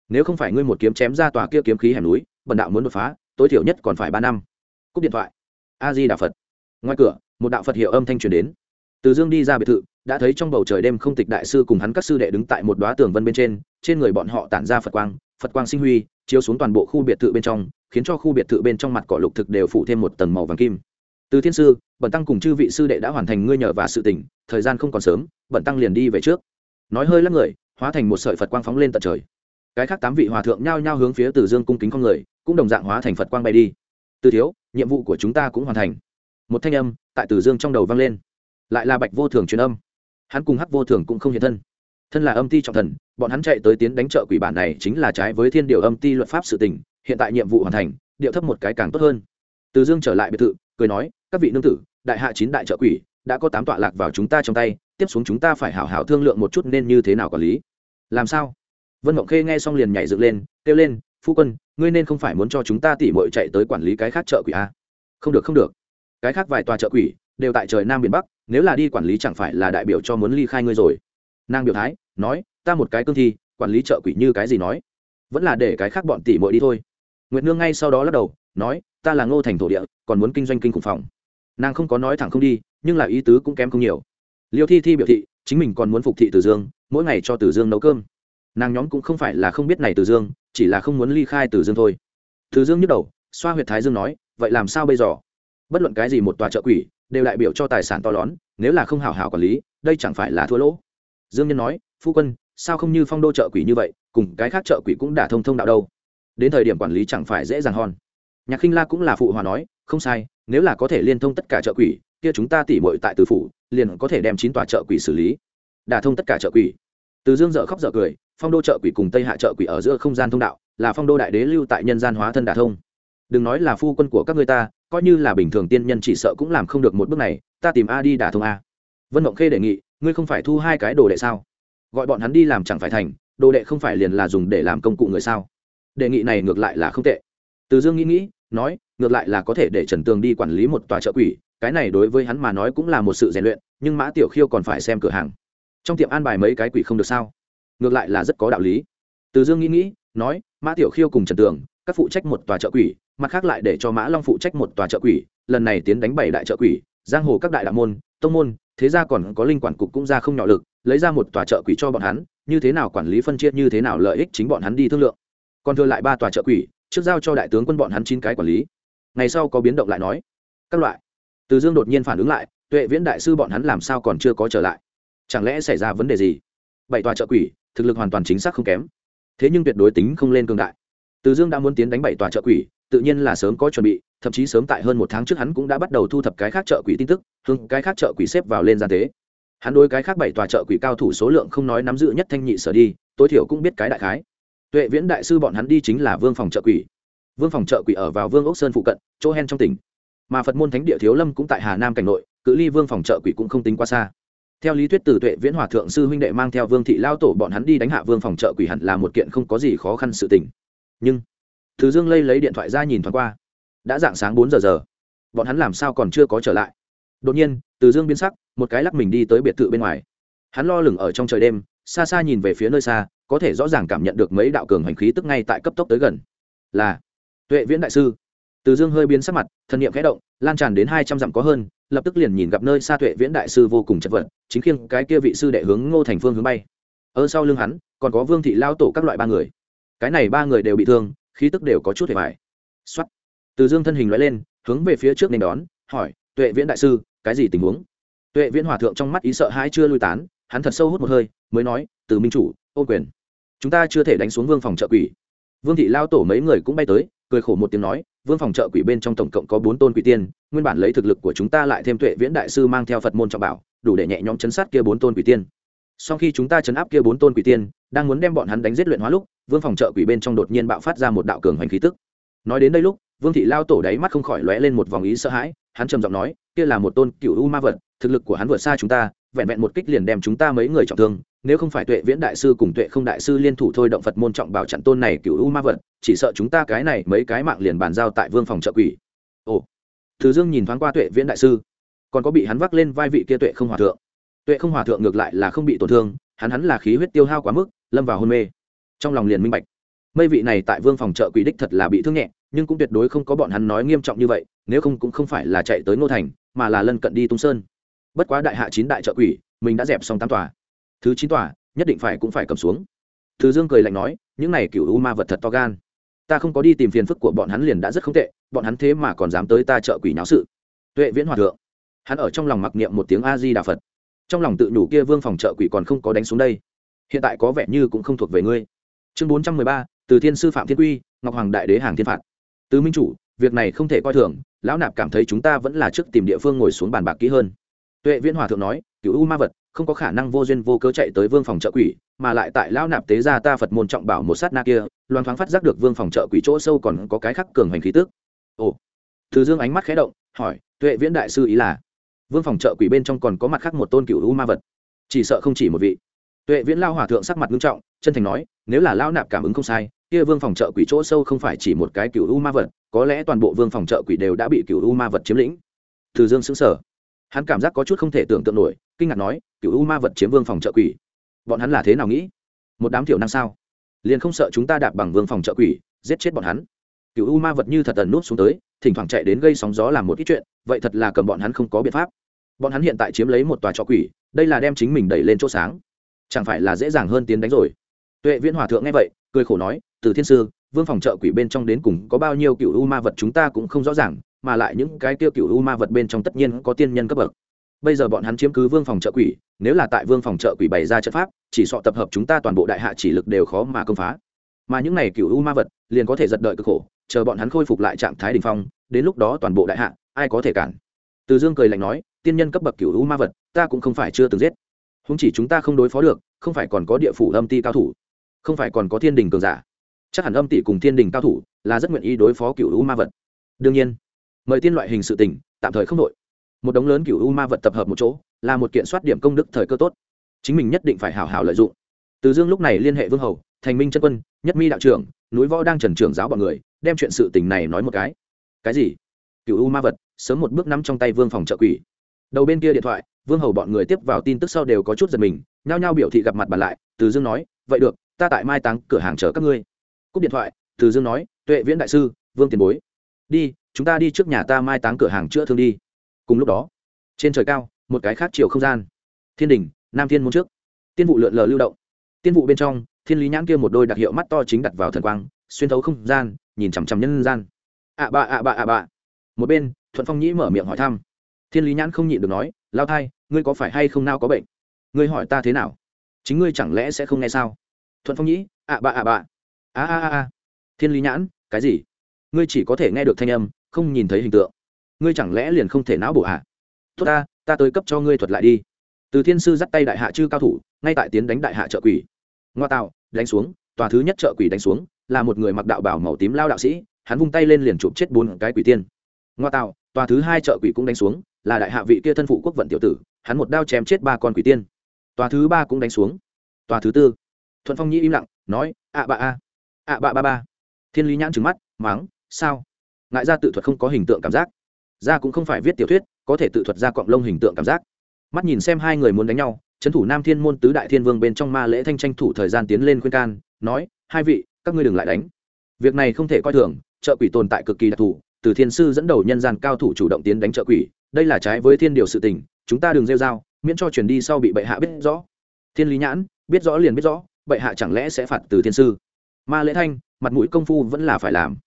Nếu không phải ngươi một kiếm chém ra tòa kia kiếm khí hẻm núi, bần đạo muốn đột phá, tối thiểu nhất còn phải ba năm. Cúp điện thoại. A di đà phật. Ngoài cửa, một đạo phật hiệu âm thanh truyền đến. Từ dương đi ra biệt thự, đã thấy trong bầu trời đêm không tịch đại sư cùng hắn các sư đệ đứng tại một đoá tường vân bên trên trên người bọn họ tản ra phật quang phật quang sinh huy, chiếu xuống toàn bộ khu biệt thự bên trong khiến cho khu biệt thự bên trong mặt cỏ lục thực đều phủ thêm một tầng màu vàng kim. Từ thiên sư bẩn tăng cùng chư vị sư đệ đã hoàn thành ngươi nhờ và sự tỉnh thời gian không còn sớm bẩn tăng liền đi về trước. Nói hơi lắc người, hóa thành một sợi phật quang phóng lên tận trời. Cái khác tám vị hòa thượng nhao nhao hướng phía từ dương cung kính con người, cũng đồng dạng hóa thành phật quang bay đi. Từ thiếu, nhiệm vụ của chúng ta cũng hoàn thành. Một thanh âm tại từ dương trong đầu vang lên. Lại là bạch vô thường truyền âm. Hắn cùng hắc vô thường cũng không hiện thân. Thân là âm ti trọng thần, bọn hắn chạy tới tiến đánh trợ quỷ bản này chính là trái với thiên điều âm ti luật pháp sự tình hiện tại nhiệm vụ hoàn thành, điệu thấp một cái càng tốt hơn. Từ dương trở lại biệt thự, cười nói, các vị nương tử, đại hạ chín đại trợ quỷ, đã có tám tọa lạc vào chúng ta trong tay, tiếp xuống chúng ta phải hảo hảo thương lượng một chút nên như thế nào quản lý. Làm sao? Vân mộng khê nghe xong liền nhảy dựng lên, kêu lên, phu quân, ngươi nên không phải muốn cho chúng ta tỉ mội chạy tới quản lý cái khác chợ quỷ a không được không được. Cái khác vài tòa chợ quỷ đều tại trời nam biển bắc, nếu là đi quản lý chẳng phải là đại biểu cho muốn ly khai ngươi rồi. Nàng biểu thái, nói, ta một cái cương thi, quản lý chợ quỷ như cái gì nói? Vẫn là để cái khác bọn tỉ mội đi thôi nguyệt nương ngay sau đó lắc đầu, nói, ta là ngô thành thổ địa, còn muốn kinh doanh kinh khủng phòng. Nàng không có nói thẳng không đi, nhưng là ý tứ cũng kém không nhiều. Liêu thi thi biểu thị, chính mình còn muốn phục thị từ dương, mỗi ngày cho từ dương nấu cơm. Nàng nhóm cũng không phải là không biết này từ dương, chỉ là không muốn ly khai từ dương thôi. Từ dương nhức đầu, xoa huyệt thái dương nói, vậy làm sao bây giờ? Bất luận cái gì một tòa chợ quỷ, đều đại biểu cho tài sản to lớn, nếu là không hảo hảo quản lý, đây chẳng phải là thua lỗ. Dương nhân nói, phu quân, sao không như phong đô chợ quỷ như vậy, cùng cái khác chợ quỷ cũng đã thông thông đạo đâu? Đến thời điểm quản lý chẳng phải dễ dàng hòn nhạc khinh la cũng là phụ hòa nói, không sai, nếu là có thể liên thông tất cả chợ quỷ, kia chúng ta tỉ mội tại từ phủ, liền có thể đem chín tòa chợ quỷ xử lý. Đả thông tất cả chợ quỷ. Từ dương dợ khóc dợ cười, phong đô chợ quỷ cùng tây hạ chợ quỷ ở giữa không gian thông đạo, là phong đô đại đế lưu tại nhân gian hóa thân đả thông. Đừng nói là phu quân của các ngươi ta, coi như là bình thường tiên nhân chỉ sợ cũng làm không được một bước này, ta tìm a đi đả thông a. Vân mộng khê đề nghị, ngươi không phải thu hai cái đồ đệ sao? Gọi bọn hắn đi làm chẳng phải thành, đồ đệ không phải liền là dùng để làm công cụ người sao? Đề nghị này ngược lại là không tệ. Từ dương nghĩ nghĩ, nói, ngược lại là có thể để trần tường đi quản lý một tòa chợ quỷ, cái này đối với hắn mà nói cũng là một sự rèn luyện, nhưng mã tiểu khiêu còn phải xem cửa hàng. Trong tiệm an bài mấy cái quỷ không được sao? Ngược lại là rất có đạo lý. Từ dương nghĩ nghĩ, nói, mã tiểu khiêu cùng trần tường, các phụ trách một tòa chợ quỷ, mặt khác lại để cho mã long phụ trách một tòa chợ quỷ, lần này tiến đánh bảy đại chợ quỷ, giang hồ các đại đạo môn, tông môn, thế ra còn có linh quản cục cũng ra không nhỏ lực, lấy ra một tòa chợ quỷ cho bọn hắn, như thế nào quản lý phân chia, như thế nào lợi ích chính bọn hắn đi thương lượng còn thừa lại ba tòa chợ quỷ, trước giao cho đại tướng quân bọn hắn chín cái quản lý. Ngày sau có biến động lại nói. Các loại. Từ dương đột nhiên phản ứng lại, tuệ viễn đại sư bọn hắn làm sao còn chưa có trở lại? Chẳng lẽ xảy ra vấn đề gì? Bảy tòa chợ quỷ, thực lực hoàn toàn chính xác không kém. Thế nhưng tuyệt đối tính không lên cường đại. Từ dương đã muốn tiến đánh bảy tòa chợ quỷ, tự nhiên là sớm có chuẩn bị, thậm chí sớm tại hơn một tháng trước hắn cũng đã bắt đầu thu thập cái khác chợ quỷ tin tức hưng cái khác chợ quỷ xếp vào lên gian tế. Hắn đối cái khác bảy tòa chợ quỷ cao thủ số lượng không nói nắm giữ nhất thanh nhị sở đi, tối thiểu cũng biết cái đại khái tuệ viễn đại sư bọn hắn đi chính là vương phòng trợ quỷ. Vương phòng trợ quỷ ở vào vương ốc sơn phụ cận, chỗ hen trong tỉnh. Mà phật môn thánh địa thiếu lâm cũng tại hà nam cảnh nội, cự ly vương phòng trợ quỷ cũng không tính quá xa. Theo lý thuyết từ tuệ viễn hòa thượng sư huynh đệ mang theo vương thị lao tổ bọn hắn đi đánh hạ vương phòng trợ quỷ hẳn là một kiện không có gì khó khăn sự tình. Nhưng, thứ dương lây lấy điện thoại ra nhìn thoáng qua. Đã dạng sáng bốn giờ giờ. Bọn hắn làm sao còn chưa có trở lại? Đột nhiên, từ dương biến sắc, một cái lắc mình đi tới biệt thự bên ngoài. Hắn lo lửng ở trong trời đêm, xa xa nhìn về phía nơi xa có thể rõ ràng cảm nhận được mấy đạo cường hành khí tức ngay tại cấp tốc tới gần. Là, tuệ viễn đại sư. Từ dương hơi biến sắc mặt thân niệm khẽ động, lan tràn đến hai trăm dặm có hơn, lập tức liền nhìn gặp nơi xa tuệ viễn đại sư vô cùng chật vật, chính khiêng cái kia vị sư đệ hướng ngô thành phương hướng bay. Ở sau lưng hắn, còn có vương thị lao tổ các loại ba người. Cái này ba người đều bị thương, khí tức đều có chút hề mại t từ dương thân hình loại lên, hướng về phía trước nên đón, hỏi, tuệ viễn đại sư, cái gì tình huống? Tuệ viễn hòa thượng trong mắt ý sợ hãi chưa lui tán, hắn thật sâu hút một hơi, mới nói, từ minh chủ, ô quyền chúng ta chưa thể đánh xuống vương phòng trợ quỷ. Vương thị lao tổ mấy người cũng bay tới, cười khổ một tiếng nói, vương phòng trợ quỷ bên trong tổng cộng có bốn tôn quỷ tiên, nguyên bản lấy thực lực của chúng ta lại thêm tuệ viễn đại sư mang theo phật môn trọng bảo, đủ để nhẹ nhõm chấn sát kia bốn tôn quỷ tiên. Sau khi chúng ta chấn áp kia bốn tôn quỷ tiên, đang muốn đem bọn hắn đánh giết luyện hóa lúc, vương phòng trợ quỷ bên trong đột nhiên bạo phát ra một đạo cường hoành khí tức. Nói đến đây lúc, vương thị lao tổ đáy mắt không khỏi lóe lên một vòng ý sợ hãi, hắn trầm giọng nói, kia là một tôn cựu u ma vật, thực lực của hắn vượt xa chúng ta, vẹn vẹn một kích liền đem chúng ta mấy người trọng thương nếu không phải tuệ viễn đại sư cùng tuệ không đại sư liên thủ thôi động phật môn trọng bảo chặn tôn này cựu u ma vật, chỉ sợ chúng ta cái này mấy cái mạng liền bàn giao tại vương phòng trợ quỷ. Ồ thứ dương nhìn thoáng qua tuệ viễn đại sư, còn có bị hắn vác lên vai vị kia tuệ không hòa thượng. Tuệ không hòa thượng ngược lại là không bị tổn thương, hắn hắn là khí huyết tiêu hao quá mức, lâm vào hôn mê. Trong lòng liền minh bạch mây vị này tại vương phòng trợ quỷ đích thật là bị thương nhẹ, nhưng cũng tuyệt đối không có bọn hắn nói nghiêm trọng như vậy, nếu không cũng không phải là chạy tới ngô thành, mà là lân cận đi tung sơn. Bất quá đại hạ chín đại trợ quỷ, mình đã dẹp xong tám tòa thứ chín tòa, nhất định phải cũng phải cầm xuống. Thứ dương cười lạnh nói, những này cựu u ma vật thật to gan. Ta không có đi tìm phiền phức của bọn hắn liền đã rất không tệ, bọn hắn thế mà còn dám tới ta trợ quỷ náo sự. Tuệ viễn hòa thượng. Hắn ở trong lòng mặc niệm một tiếng a di đà phật. Trong lòng tự nhủ kia vương phòng trợ quỷ còn không có đánh xuống đây. Hiện tại có vẻ như cũng không thuộc về ngươi. Chương bốn trăm mười ba, từ thiên sư phạm thiên quy, ngọc hoàng đại đế hàng thiên phạt. Tứ minh chủ, việc này không thể coi thường, lão nạp cảm thấy chúng ta vẫn là trước tìm địa phương ngồi xuống bàn bạc kỹ hơn. Tuệ viễn hòa thượng nói cựu u ma vật không có khả năng vô duyên vô cớ chạy tới vương phòng trợ quỷ, mà lại tại lao nạp tế gia ta phật môn trọng bảo một sát na kia, loan thoáng phát giác được vương phòng trợ quỷ chỗ sâu còn có cái khắc cường hành khí tức. Ồ. Từ dương ánh mắt khẽ động, hỏi, tuệ viễn đại sư ý là? Vương phòng trợ quỷ bên trong còn có mặt khác một tôn cựu u ma vật. Chỉ sợ không chỉ một vị. Tuệ viễn lao hòa thượng sắc mặt nghiêm trọng, chân thành nói, nếu là lao nạp cảm ứng không sai, kia vương phòng trợ quỷ chỗ sâu không phải chỉ một cái cựu u ma vật, có lẽ toàn bộ vương phòng trợ quỷ đều đã bị cựu u ma vật chiếm lĩnh. Từ dương xứng sở hắn cảm giác có chút không thể tưởng tượng nổi, kinh ngạc nói cựu u ma vật chiếm vương phòng trợ quỷ. Bọn hắn là thế nào nghĩ? Một đám thiểu năng sao? Liền không sợ chúng ta đạp bằng vương phòng trợ quỷ, giết chết bọn hắn? Cựu u ma vật như thật tần nút xuống tới, thỉnh thoảng chạy đến gây sóng gió làm một ít chuyện, vậy thật là cầm bọn hắn không có biện pháp. Bọn hắn hiện tại chiếm lấy một tòa trọ quỷ, đây là đem chính mình đẩy lên chỗ sáng. Chẳng phải là dễ dàng hơn tiến đánh rồi? Tuệ viễn hòa thượng nghe vậy, cười khổ nói, từ thiên sư, vương phòng trợ quỷ bên trong đến cùng có bao nhiêu cựu u ma vật chúng ta cũng không rõ ràng mà lại những cái tiêu cựu u ma vật bên trong tất nhiên có tiên nhân cấp bậc. Bây giờ bọn hắn chiếm cứ vương phòng trợ quỷ, nếu là tại vương phòng trợ quỷ bày ra trận pháp, chỉ sọ tập hợp chúng ta toàn bộ đại hạ chỉ lực đều khó mà công phá. Mà những này cựu u ma vật, liền có thể giật đợi cực khổ, chờ bọn hắn khôi phục lại trạng thái đ ỉ n h phong, đến lúc đó toàn bộ đại hạ, ai có thể cản? Từ dương cười lạnh nói, tiên nhân cấp bậc cựu u ma vật, ta cũng không phải chưa từng giết. Không chỉ chúng ta không đối phó được, không phải còn có địa phủ âm ti cao thủ, không phải còn có thiên đình cường giả. Chắc hẳn âm tỷ cùng thiên đình cao thủ là rất nguyện ý đối phó cựu u ma vật. Đương nhiên mời tiên loại hình sự tình, tạm thời không đội một đống lớn cựu u ma vật tập hợp một chỗ, là một kiện soát điểm công đức thời cơ tốt. Chính mình nhất định phải hào hào lợi dụng. Từ dương lúc này liên hệ vương hầu, thành minh chân quân, nhất mi đạo trưởng, núi võ đang trần trưởng giáo bọn người, đem chuyện sự tình này nói một cái. Cái gì? Cựu u ma vật, sớm một bước nắm trong tay vương phòng trợ quỷ. Đầu bên kia điện thoại, vương hầu bọn người tiếp vào tin tức sau đều có chút giật mình, nhao nhao biểu thị gặp mặt bàn lại, từ dương nói, vậy được, ta tại mai táng cửa hàng chờ các ngươi. Cúp điện thoại, từ dương nói, tuệ viễn đại sư, vương tiền bối. Đi chúng ta đi trước nhà ta mai táng cửa hàng chữa thương đi. Cùng lúc đó, trên trời cao, một cái khác chiều không gian. Thiên đình, nam thiên môn trước. Tiên vụ lượn lờ lưu động. Tiên vụ bên trong, thiên lý nhãn kia một đôi đặc hiệu mắt to chính đặt vào thần quang, xuyên thấu không gian, nhìn chằm chằm nhân gian. Ạ bạ ạ bạ ạ bạ một bên, thuận phong nhĩ mở miệng hỏi thăm. Thiên lý nhãn không nhịn được nói, lao thai, ngươi có phải hay không nao có bệnh? Ngươi hỏi ta thế nào? Chính ngươi chẳng lẽ sẽ không nghe sao? Thuận phong nhĩ ạ bạ ạ bạ a a a. Thiên lý nhãn, cái gì? Ngươi chỉ có thể nghe được thanh âm không nhìn thấy hình tượng. Ngươi chẳng lẽ liền không thể não bộ hạ tốt ta ta tới cấp cho ngươi thuật lại đi. Từ thiên sư dắt tay đại hạ chư cao thủ, ngay tại tiến đánh đại hạ trợ quỷ. Ngoa tạo, đánh xuống, tòa thứ nhất trợ quỷ đánh xuống, là một người mặc đạo bảo màu tím lao đạo sĩ, hắn vung tay lên liền chụp chết bốn cái quỷ tiên. Ngoa tạo, tòa thứ hai trợ quỷ cũng đánh xuống, là đại hạ vị kia thân phụ quốc vận tiểu tử, hắn một đao chém chết ba con quỷ tiên. Tòa thứ ba cũng đánh xuống. Tòa thứ tư. Thuận phong nhĩ im lặng, nói ạ bạ a ạ bạ ba ba. Thiên lý nhãn trừng mắt mắng sao? Ngại ra tự thuật không có hình tượng cảm giác. Ra cũng không phải viết tiểu thuyết, có thể tự thuật ra cọng lông hình tượng cảm giác. Mắt nhìn xem hai người muốn đánh nhau, trấn thủ nam thiên môn tứ đại thiên vương bên trong ma lễ thanh tranh thủ thời gian tiến lên khuyên can, nói, hai vị, các ngươi đừng lại đánh. Việc này không thể coi thường, trợ quỷ tồn tại cực kỳ đặc thù, từ thiên sư dẫn đầu nhân gian cao thủ chủ động tiến đánh trợ quỷ, đây là trái với thiên điều sự tình, chúng ta đừng rêu r a o miễn cho chuyển đi sau bị bệ hạ biết rõ. Thiên lý nhãn, biết rõ liền biết rõ, bệ hạ chẳng lẽ sẽ phạt từ thiên sư? Ma lễ thanh, mặt mũi công phu vẫn là phải làm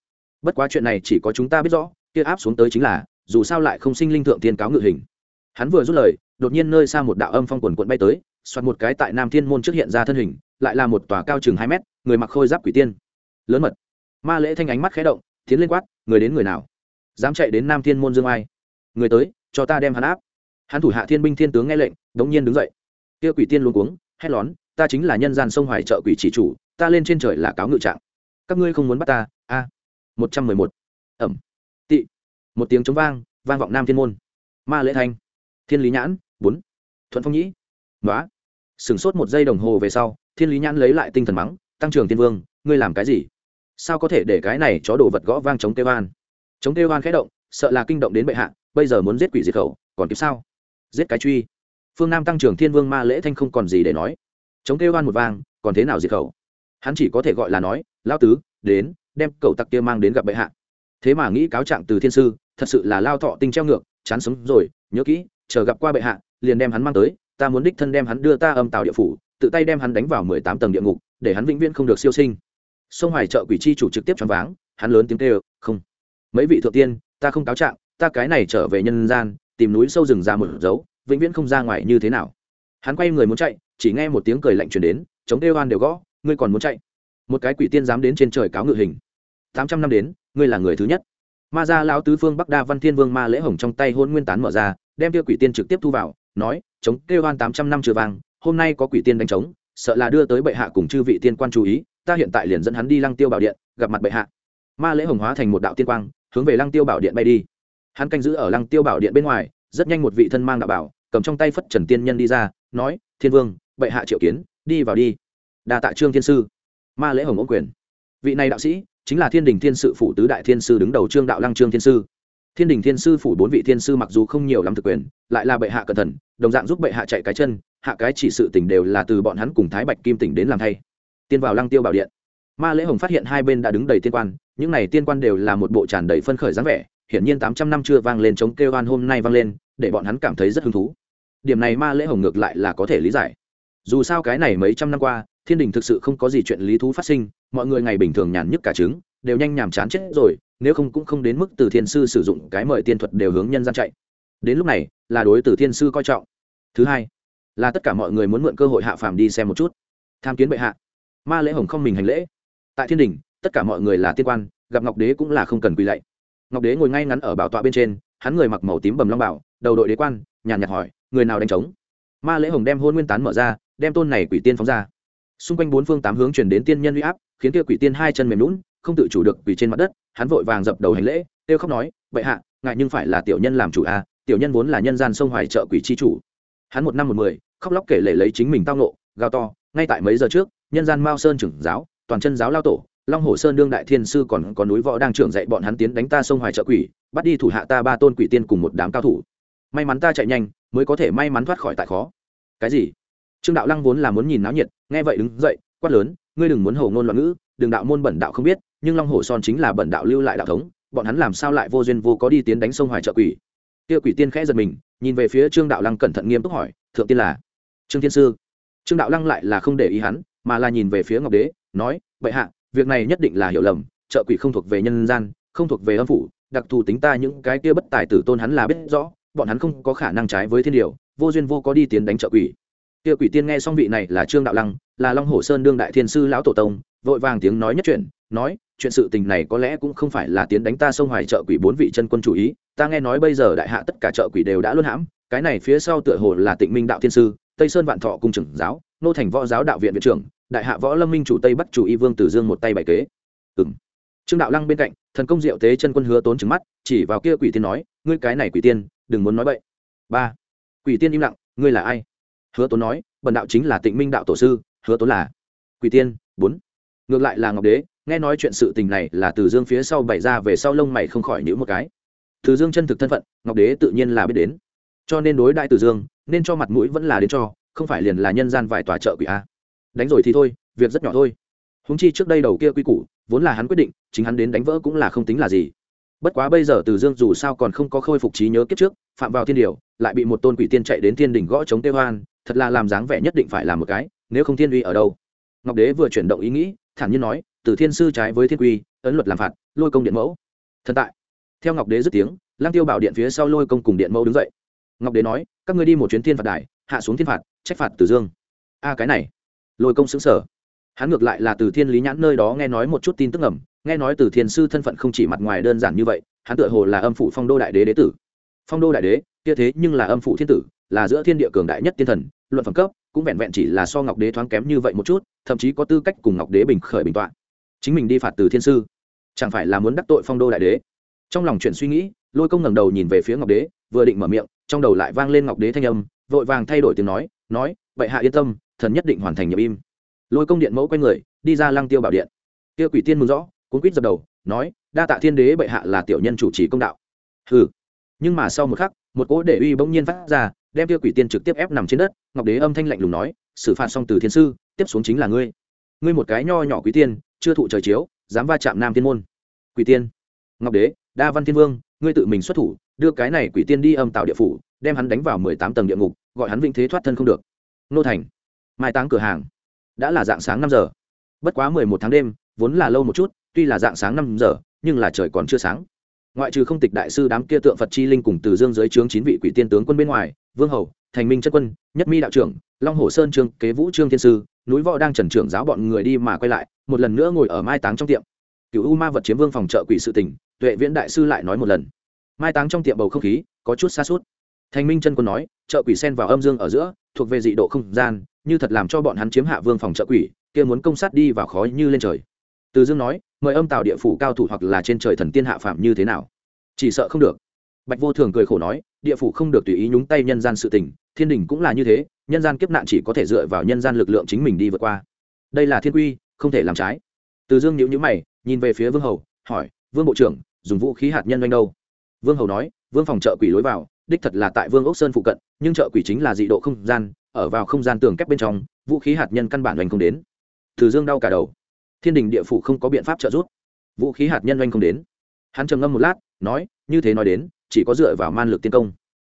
bất quá chuyện này chỉ có chúng ta biết rõ, kia áp xuống tới chính là, dù sao lại không sinh linh thượng tiên cáo ngự hình. Hắn vừa rút lời, đột nhiên nơi xa một đạo âm phong quần quận bay tới xoặt một cái tại nam thiên môn trước hiện ra thân hình, lại là một tòa cao chừng hai mét, người mặc khôi giáp quỷ tiên. Lớn mật. Ma lễ thanh ánh mắt khé động, tiến lên quát, người đến người nào? Dám chạy đến nam thiên môn dương ai? Người tới, cho ta đem hắn áp. Hắn thủ hạ thiên binh thiên tướng nghe lệnh, đống nhiên đứng dậy. Kia quỷ tiên luôn cuống, hét lón ta chính là nhân gian sông hoài trợ quỷ chỉ chủ, ta lên trên trời là cáo ngự trạng. Các ngươi không muốn bắt ta, a một trăm mười một. Ẩm. Tị. Một tiếng chống vang vang vọng nam thiên môn. Ma lễ thanh thiên lý nhãn, bốn. Thuận phong nhĩ. Nói sửng sốt một giây đồng hồ về sau, thiên lý nhãn lấy lại tinh thần mắng, tăng trưởng tiên vương, ngươi làm cái gì? Sao có thể để cái này chó đồ vật gõ vang chống tê van chống tê van khẽ động, sợ là kinh động đến bệ hạ, bây giờ muốn giết quỷ diệt khẩu, còn kịp sao? Giết cái truy. Phương nam tăng trưởng thiên vương ma lễ thanh không còn gì để nói. Chống tê van một vang, còn thế nào diệt khẩu? Hắn chỉ có thể gọi là nói lao tứ, đến đem cậu tặc kia mang đến gặp bệ hạ. Thế mà nghĩ cáo trạng từ thiên sư, thật sự là lao thọ tinh treo ngược, chán sống rồi, nhớ kỹ, chờ gặp qua bệ hạ, liền đem hắn mang tới, ta muốn đích thân đem hắn đưa ta âm tàu địa phủ, tự tay đem hắn đánh vào mười tám tầng địa ngục, để hắn vĩnh viễn không được siêu sinh. Sông hoài trợ quỷ chi chủ trực tiếp choáng váng, hắn lớn tiếng kêu, không, mấy vị thượng tiên, ta không cáo trạng, ta cái này trở về nhân gian, tìm núi sâu rừng ra một dấu, vĩnh viễn không ra ngoài như thế nào. Hắn quay người muốn chạy, chỉ nghe một tiếng cười lạnh truyền đến, chống kêu oan đều gõ, ngươi còn muốn chạy? Một cái quỷ tiên dám đến trên trời cáo ngự hình tám trăm năm đến, ngươi là người thứ nhất. Ma gia lão tứ phương bắc đa văn thiên vương ma lễ hồng trong tay hôn nguyên tán mở ra, đem kia quỷ tiên trực tiếp thu vào, nói, chống kêu hoan tám trăm năm chưa vang, hôm nay có quỷ tiên đánh trống, sợ là đưa tới bệ hạ cùng chư vị tiên quan chú ý, ta hiện tại liền dẫn hắn đi lăng tiêu bảo điện, gặp mặt bệ hạ. Ma lễ hồng hóa thành một đạo tiên quang, hướng về lăng tiêu bảo điện bay đi. Hắn canh giữ ở lăng tiêu bảo điện bên ngoài, rất nhanh một vị thân mang đạo bảo, cầm trong tay phất trần tiên nhân đi ra, nói, thiên vương, bệ hạ triệu kiến, đi vào đi. Đa tạ trương thiên sư. Ma lễ hồng ống quyền. Vị này đạo sĩ chính là thiên đình thiên sự phủ tứ đại thiên sư đứng đầu trương đạo lăng trương thiên sư. Thiên đình thiên sư phủ bốn vị thiên sư mặc dù không nhiều lắm thực quyền, lại là bệ hạ cẩn thận, đồng dạng giúp bệ hạ chạy cái chân, hạ cái chỉ sự tỉnh đều là từ bọn hắn cùng thái bạch kim tỉnh đến làm thay. Tiên vào lăng tiêu bảo điện. Ma lễ hồng phát hiện hai bên đã đứng đầy tiên quan, những này tiên quan đều là một bộ tràn đầy phân khởi dáng vẻ, hiển nhiên tám trăm năm chưa vang lên chống kêu oan hôm nay vang lên, để bọn hắn cảm thấy rất hứng thú. Điểm này ma lễ hồng ngược lại là có thể lý giải. Dù sao cái này mấy trăm năm qua, thiên đình thực sự không có gì chuyện lý thú phát sinh mọi người ngày bình thường nhàn nhức cả trứng, đều nhanh nhàm chán chết rồi, nếu không cũng không đến mức từ thiên sư sử dụng cái mời tiên thuật đều hướng nhân gian chạy. Đến lúc này, là đối từ thiên sư coi trọng. Thứ hai, là tất cả mọi người muốn mượn cơ hội hạ phàm đi xem một chút. Tham kiến bệ hạ. Ma lễ hồng không mình hành lễ. Tại thiên đình, tất cả mọi người là tiên quan, gặp ngọc đế cũng là không cần quỳ lạy. Ngọc đế ngồi ngay ngắn ở bảo tọa bên trên, hắn người mặc màu tím bầm long bảo, đầu đội đế quan, nhàn nhạt hỏi, người nào đánh trống? Ma lễ hồng đem hôn nguyên tán mở ra, đem tôn này quỷ tiên phóng ra. Xung quanh bốn phương tám hướng chuyển đến tiên nhân uy áp khiến kia quỷ tiên hai chân mềm lún không tự chủ được quỳ trên mặt đất hắn vội vàng dập đầu hành lễ kêu khóc nói vậy hạ ngại nhưng phải là tiểu nhân làm chủ a à, tiểu nhân vốn là nhân gian sông hoài trợ quỷ chi chủ. Hắn một năm một mười khóc lóc kể lể lấy chính mình tao nộ gào to ngay tại mấy giờ trước nhân gian mao sơn trưởng giáo toàn chân giáo lao tổ long hồ sơn đương đại thiên sư còn có núi võ đang trưởng dạy bọn hắn tiến đánh ta sông hoài trợ quỷ bắt đi thủ hạ ta ba tôn quỷ tiên cùng một đám cao thủ. May mắn ta chạy nhanh mới có thể may mắn thoát khỏi tại khó. Cái gì? Trương đạo lăng vốn là muốn nhìn náo nhiệt nghe vậy đứng dậy quát lớn ngươi đừng muốn hồ ngôn loạn ngữ đường đạo môn bẩn đạo không biết, nhưng long hồ son chính là bẩn đạo lưu lại đạo thống, bọn hắn làm sao lại vô duyên vô có đi tiến đánh sông hoài trợ quỷ? Kia quỷ tiên khẽ giật mình, nhìn về phía trương đạo lăng cẩn thận nghiêm túc hỏi, thượng tiên là? Trương thiên sư. Trương đạo lăng lại là không để ý hắn, mà là nhìn về phía ngọc đế, nói vậy hạ, việc này nhất định là hiểu lầm, trợ quỷ không thuộc về nhân gian, không thuộc về âm phủ, đặc thù tính ta những cái kia bất tài tử tôn hắn là biết rõ, bọn hắn không có khả năng trái với thiên điều, vô duyên vô có đi tiến đánh trợ quỷ kia quỷ tiên nghe xong vị này là trương đạo lăng, là long hồ sơn đương đại thiên sư lão tổ tông, vội vàng tiếng nói nhất chuyện, nói, chuyện sự tình này có lẽ cũng không phải là tiến đánh ta sông hoài trợ quỷ bốn vị chân quân chủ ý, ta nghe nói bây giờ đại hạ tất cả trợ quỷ đều đã luôn hãm, cái này phía sau tựa hồ là tịnh minh đạo thiên sư, tây sơn vạn thọ cung trưởng giáo, nô thành võ giáo đạo viện viện trưởng, đại hạ võ lâm minh chủ tây bắc chủ y vương tử dương một tay bài kế. Ừng trương đạo lăng bên cạnh, thần công diệu tế chân quân hứa tốn trứng mắt, chỉ vào kia quỷ tiên nói, ngươi cái này quỷ tiên, đừng muốn nói bậy. Ba. Quỷ tiên im lặng, ngươi là ai? Hứa tốn nói, bần đạo chính là tịnh minh đạo tổ sư, hứa tốn là quỷ tiên, bốn. Ngược lại là ngọc đế, nghe nói chuyện sự tình này là từ dương phía sau bày ra về sau lông mày không khỏi nhữ một cái. Từ dương chân thực thân phận, ngọc đế tự nhiên là biết đến. Cho nên đối đại từ dương, nên cho mặt mũi vẫn là đến cho, không phải liền là nhân gian vài tòa chợ quỷ a. Đánh rồi thì thôi, việc rất nhỏ thôi. Húng chi trước đây đầu kia quy củ, vốn là hắn quyết định, chính hắn đến đánh vỡ cũng là không tính là gì. Bất quá bây giờ từ dương dù sao còn không có khôi phục trí nhớ kiếp trước, phạm vào thiên điều, lại bị một tôn quỷ tiên chạy đến thiên đỉnh gõ chống tê hoan thật là làm dáng vẻ nhất định phải làm một cái, nếu không thiên uy ở đâu? Ngọc đế vừa chuyển động ý nghĩ, thản nhiên nói, từ thiên sư trái với thiên quy, ấn luật làm phạt, lôi công điện mẫu. Thần tại. Theo ngọc đế dứt tiếng lang tiêu bảo điện phía sau lôi công cùng điện mẫu đứng dậy. Ngọc đế nói, các ngươi đi một chuyến thiên phạt đài, hạ xuống thiên phạt, trách phạt từ dương. A, cái này. Lôi công xứng sở hắn ngược lại là từ thiên lý nhãn nơi đó nghe nói một chút tin tức ẩm nghe nói từ thiên sư thân phận không chỉ mặt ngoài đơn giản như vậy, hắn tựa hồ là âm phủ phong đô đại đế đế tử. Phong đô đại đế, kia thế nhưng là âm phủ thiên tử, là giữa thiên địa cường đại nhất thiên thần luận phẩm cấp, cũng vẹn vẹn chỉ là so ngọc đế thoáng kém như vậy một chút, thậm chí có tư cách cùng ngọc đế bình khởi bình tọa. Chính mình đi phạt từ thiên sư, chẳng phải là muốn đắc tội phong đô đại đế? Trong lòng chuyện suy nghĩ, lôi công ngẩng đầu nhìn về phía ngọc đế, vừa định mở miệng, trong đầu lại vang lên ngọc đế thanh âm, vội vàng thay đổi tiếng nói nói, bệ hạ yên tâm, thần nhất định hoàn thành nhập im. Lôi công điện mẫu quay người, đi ra lăng tiêu bảo điện. Kia quỷ tiên mừng rõ, cuốn quýt dập đầu, nói, đa tạ thiên đế, bệ hạ là tiểu nhân chủ trì công đạo. Hừ. Nhưng mà sau một khắc một cỗ để uy bỗng nhiên phát ra, đem tiêu quỷ tiên trực tiếp ép nằm trên đất, ngọc đế âm thanh lạnh lùng nói, xử phạt xong từ thiên sư, tiếp xuống chính là ngươi. Ngươi một cái nho nhỏ quỷ tiên, chưa thụ trời chiếu, dám va chạm nam thiên môn. Quỷ tiên? Ngọc đế, đa văn thiên vương, ngươi tự mình xuất thủ, đưa cái này quỷ tiên đi âm tạo địa phủ, đem hắn đánh vào mười tám tầng địa ngục, gọi hắn vĩnh thế thoát thân không được. Nô thành, mai táng cửa hàng. Đã là dạng sáng năm giờ. Bất quá mười một tháng đêm, vốn là lâu một chút, tuy là dạng sáng năm giờ, nhưng là trời còn chưa sáng ngoại trừ không tịch đại sư đám kia tượng phật chi linh cùng từ dương dưới trướng chín vị quỷ tiên tướng quân bên ngoài, vương hầu, thành minh chất quân, nhất mi đạo trưởng, long hồ sơn trương, kế vũ trương thiên sư, núi võ đang trần trưởng giáo bọn người đi mà quay lại, một lần nữa ngồi ở mai táng trong tiệm. Cựu u ma vật chiếm vương phòng trợ quỷ sự tỉnh tuệ viễn đại sư lại nói một lần. Mai táng trong tiệm bầu không khí, có chút xa suốt. Thành minh chân quân nói, trợ quỷ sen vào âm dương ở giữa, thuộc về dị độ không gian, như thật làm cho bọn hắn chiếm hạ vương phòng trợ quỷ, kia muốn công sát đi vào khói như lên trời từ dương nói, mời âm tạo địa phủ cao thủ hoặc là trên trời thần tiên hạ phạm như thế nào? Chỉ sợ không được. Bạch vô thường cười khổ nói, địa phủ không được tùy ý nhúng tay nhân gian sự tình, thiên đình cũng là như thế, nhân gian kiếp nạn chỉ có thể dựa vào nhân gian lực lượng chính mình đi vượt qua. Đây là thiên quy, không thể làm trái. Từ dương nhíu nhíu mày, nhìn về phía vương hầu, hỏi, vương bộ trưởng, dùng vũ khí hạt nhân doanh đâu? Vương hầu nói, vương phòng trợ quỷ lối vào, đích thật là tại vương ốc sơn phụ cận, nhưng trợ quỷ chính là dị độ không gian, ở vào không gian tường kép bên trong, vũ khí hạt nhân căn bản doanh không đến. Từ dương đau cả đầu thiên đình địa phủ không có biện pháp trợ giúp. Vũ khí hạt nhân doanh không đến. Hắn trầm ngâm một lát, nói, như thế nói đến, chỉ có dựa vào man lực tiên công.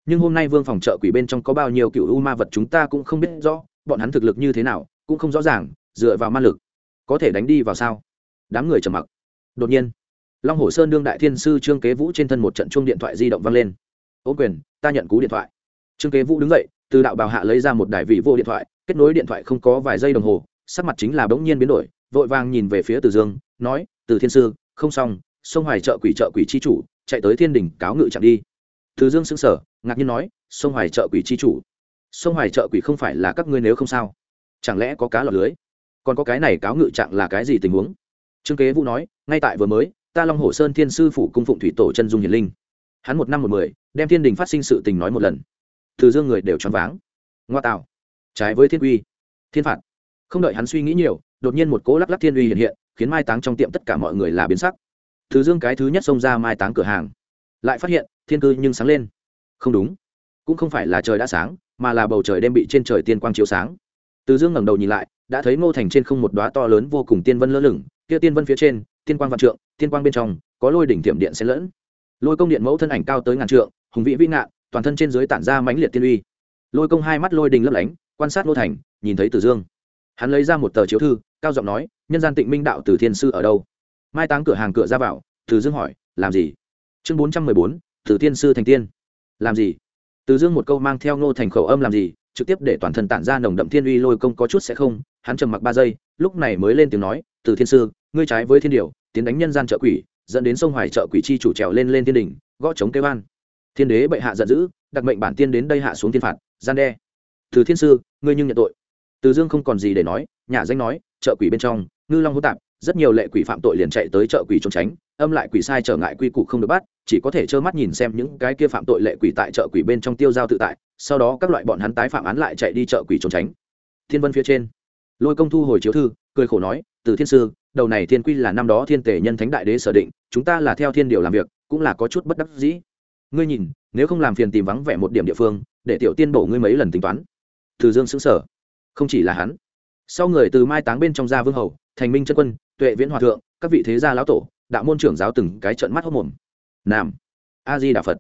Nhưng hôm nay vương phòng trợ quỷ bên trong có bao nhiêu cựu u ma vật chúng ta cũng không biết rõ, bọn hắn thực lực như thế nào, cũng không rõ ràng, dựa vào man lực, có thể đánh đi vào sao? Đám người trầm mặc. Đột nhiên, long hồ sơn đương đại thiên sư trương kế vũ trên thân một trận chuông điện thoại di động vang lên. Ô quyền, ta nhận cú điện thoại. Trương kế vũ đứng dậy, từ đạo bào hạ lấy ra một đài vị vô điện thoại, kết nối điện thoại không có vài giây đồng hồ, sắc mặt chính là bỗng nhiên biến đổi vội vàng nhìn về phía từ dương, nói, từ thiên sư, không xong, sông hoài trợ quỷ trợ quỷ chi chủ, chạy tới thiên đình cáo ngự chạm đi. Từ dương xứng sở ngạc nhiên nói, sông hoài trợ quỷ chi chủ? Sông hoài trợ quỷ không phải là các ngươi nếu không sao? Chẳng lẽ có cá lọt lưới? Còn có cái này cáo ngự trạng là cái gì tình huống? Trương kế vũ nói, ngay tại vừa mới, ta long hồ sơn thiên sư phủ cung phụng thủy tổ chân dung hiền linh. Hắn một năm một mười, đem thiên đình phát sinh sự tình nói một lần. Từ dương người đều choáng váng. Ngoa tạo. Trái với thiên uy thiên phạt. Không đợi hắn suy nghĩ nhiều đột nhiên một cỗ lắc lắc thiên uy hiện hiện, khiến mai táng trong tiệm tất cả mọi người là biến sắc. Từ dương cái thứ nhất xông ra mai táng cửa hàng, lại phát hiện, thiên cư nhưng sáng lên. Không đúng, cũng không phải là trời đã sáng, mà là bầu trời đêm bị trên trời tiên quang chiếu sáng. Từ dương ngẩng đầu nhìn lại, đã thấy ngô thành trên không một đoá to lớn vô cùng tiên vân lơ lửng, kia tiên vân phía trên, tiên quang vạn trượng, tiên quang bên trong, có lôi đỉnh tiệm điện xen lẫn. Lôi công điện mẫu thân ảnh cao tới ngàn trượng, hùng vĩ vĩ ngạn, toàn thân trên dưới tản ra mãnh liệt tiên uy. Lôi công hai mắt lôi đình lấp lánh, quan sát ngô thành, nhìn thấy từ dương hắn lấy ra một tờ chiếu thư, cao giọng nói, nhân gian tịnh minh đạo từ thiên sư ở đâu? Mai táng cửa hàng cửa ra vào, từ dương hỏi, làm gì? Chương bốn trăm mười bốn, từ thiên sư thành tiên. Làm gì? Từ dương một câu mang theo ngô thành khẩu âm làm gì? trực tiếp để toàn thân tản ra nồng đậm thiên uy lôi công có chút sẽ không, hắn trầm mặc ba giây, lúc này mới lên tiếng nói, từ thiên sư, ngươi trái với thiên điều, tiến đánh nhân gian trợ quỷ, dẫn đến sông hoài trợ quỷ chi chủ trèo lên lên thiên đình gõ chống kế ban. thiên đế bệ hạ giận dữ đặc mệnh bản tiên đến đây hạ xuống thiên phạt, gian đe. Từ thiên sư, ngươi nhưng nhận tội từ dương không còn gì để nói, nhà danh nói chợ quỷ bên trong, ngư long hữu tạp, rất nhiều lệ quỷ phạm tội liền chạy tới chợ quỷ trốn tránh, âm lại quỷ sai trở ngại quy củ không được bắt, chỉ có thể trơ mắt nhìn xem những cái kia phạm tội lệ quỷ tại chợ quỷ bên trong tiêu giao tự tại, sau đó các loại bọn hắn tái phạm án lại chạy đi chợ quỷ trốn tránh. Thiên vân phía trên, lôi công thu hồi chiếu thư, cười khổ nói, từ thiên sư, đầu này thiên quy là năm đó thiên tể nhân thánh đại đế sở định, chúng ta là theo thiên điều làm việc, cũng là có chút bất đắc dĩ. Ngươi nhìn, nếu không làm phiền tìm vắng vẻ một điểm địa phương, để tiểu tiên bổ ngươi mấy lần tính toán. Từ dương xứng sở không chỉ là hắn. Sau người từ mai táng bên trong gia vương hầu, thành minh chân quân, tuệ viễn hòa thượng, các vị thế gia lão tổ, đạo môn trưởng giáo từng cái trận mắt hốc mồm. Nam. A di đà phật.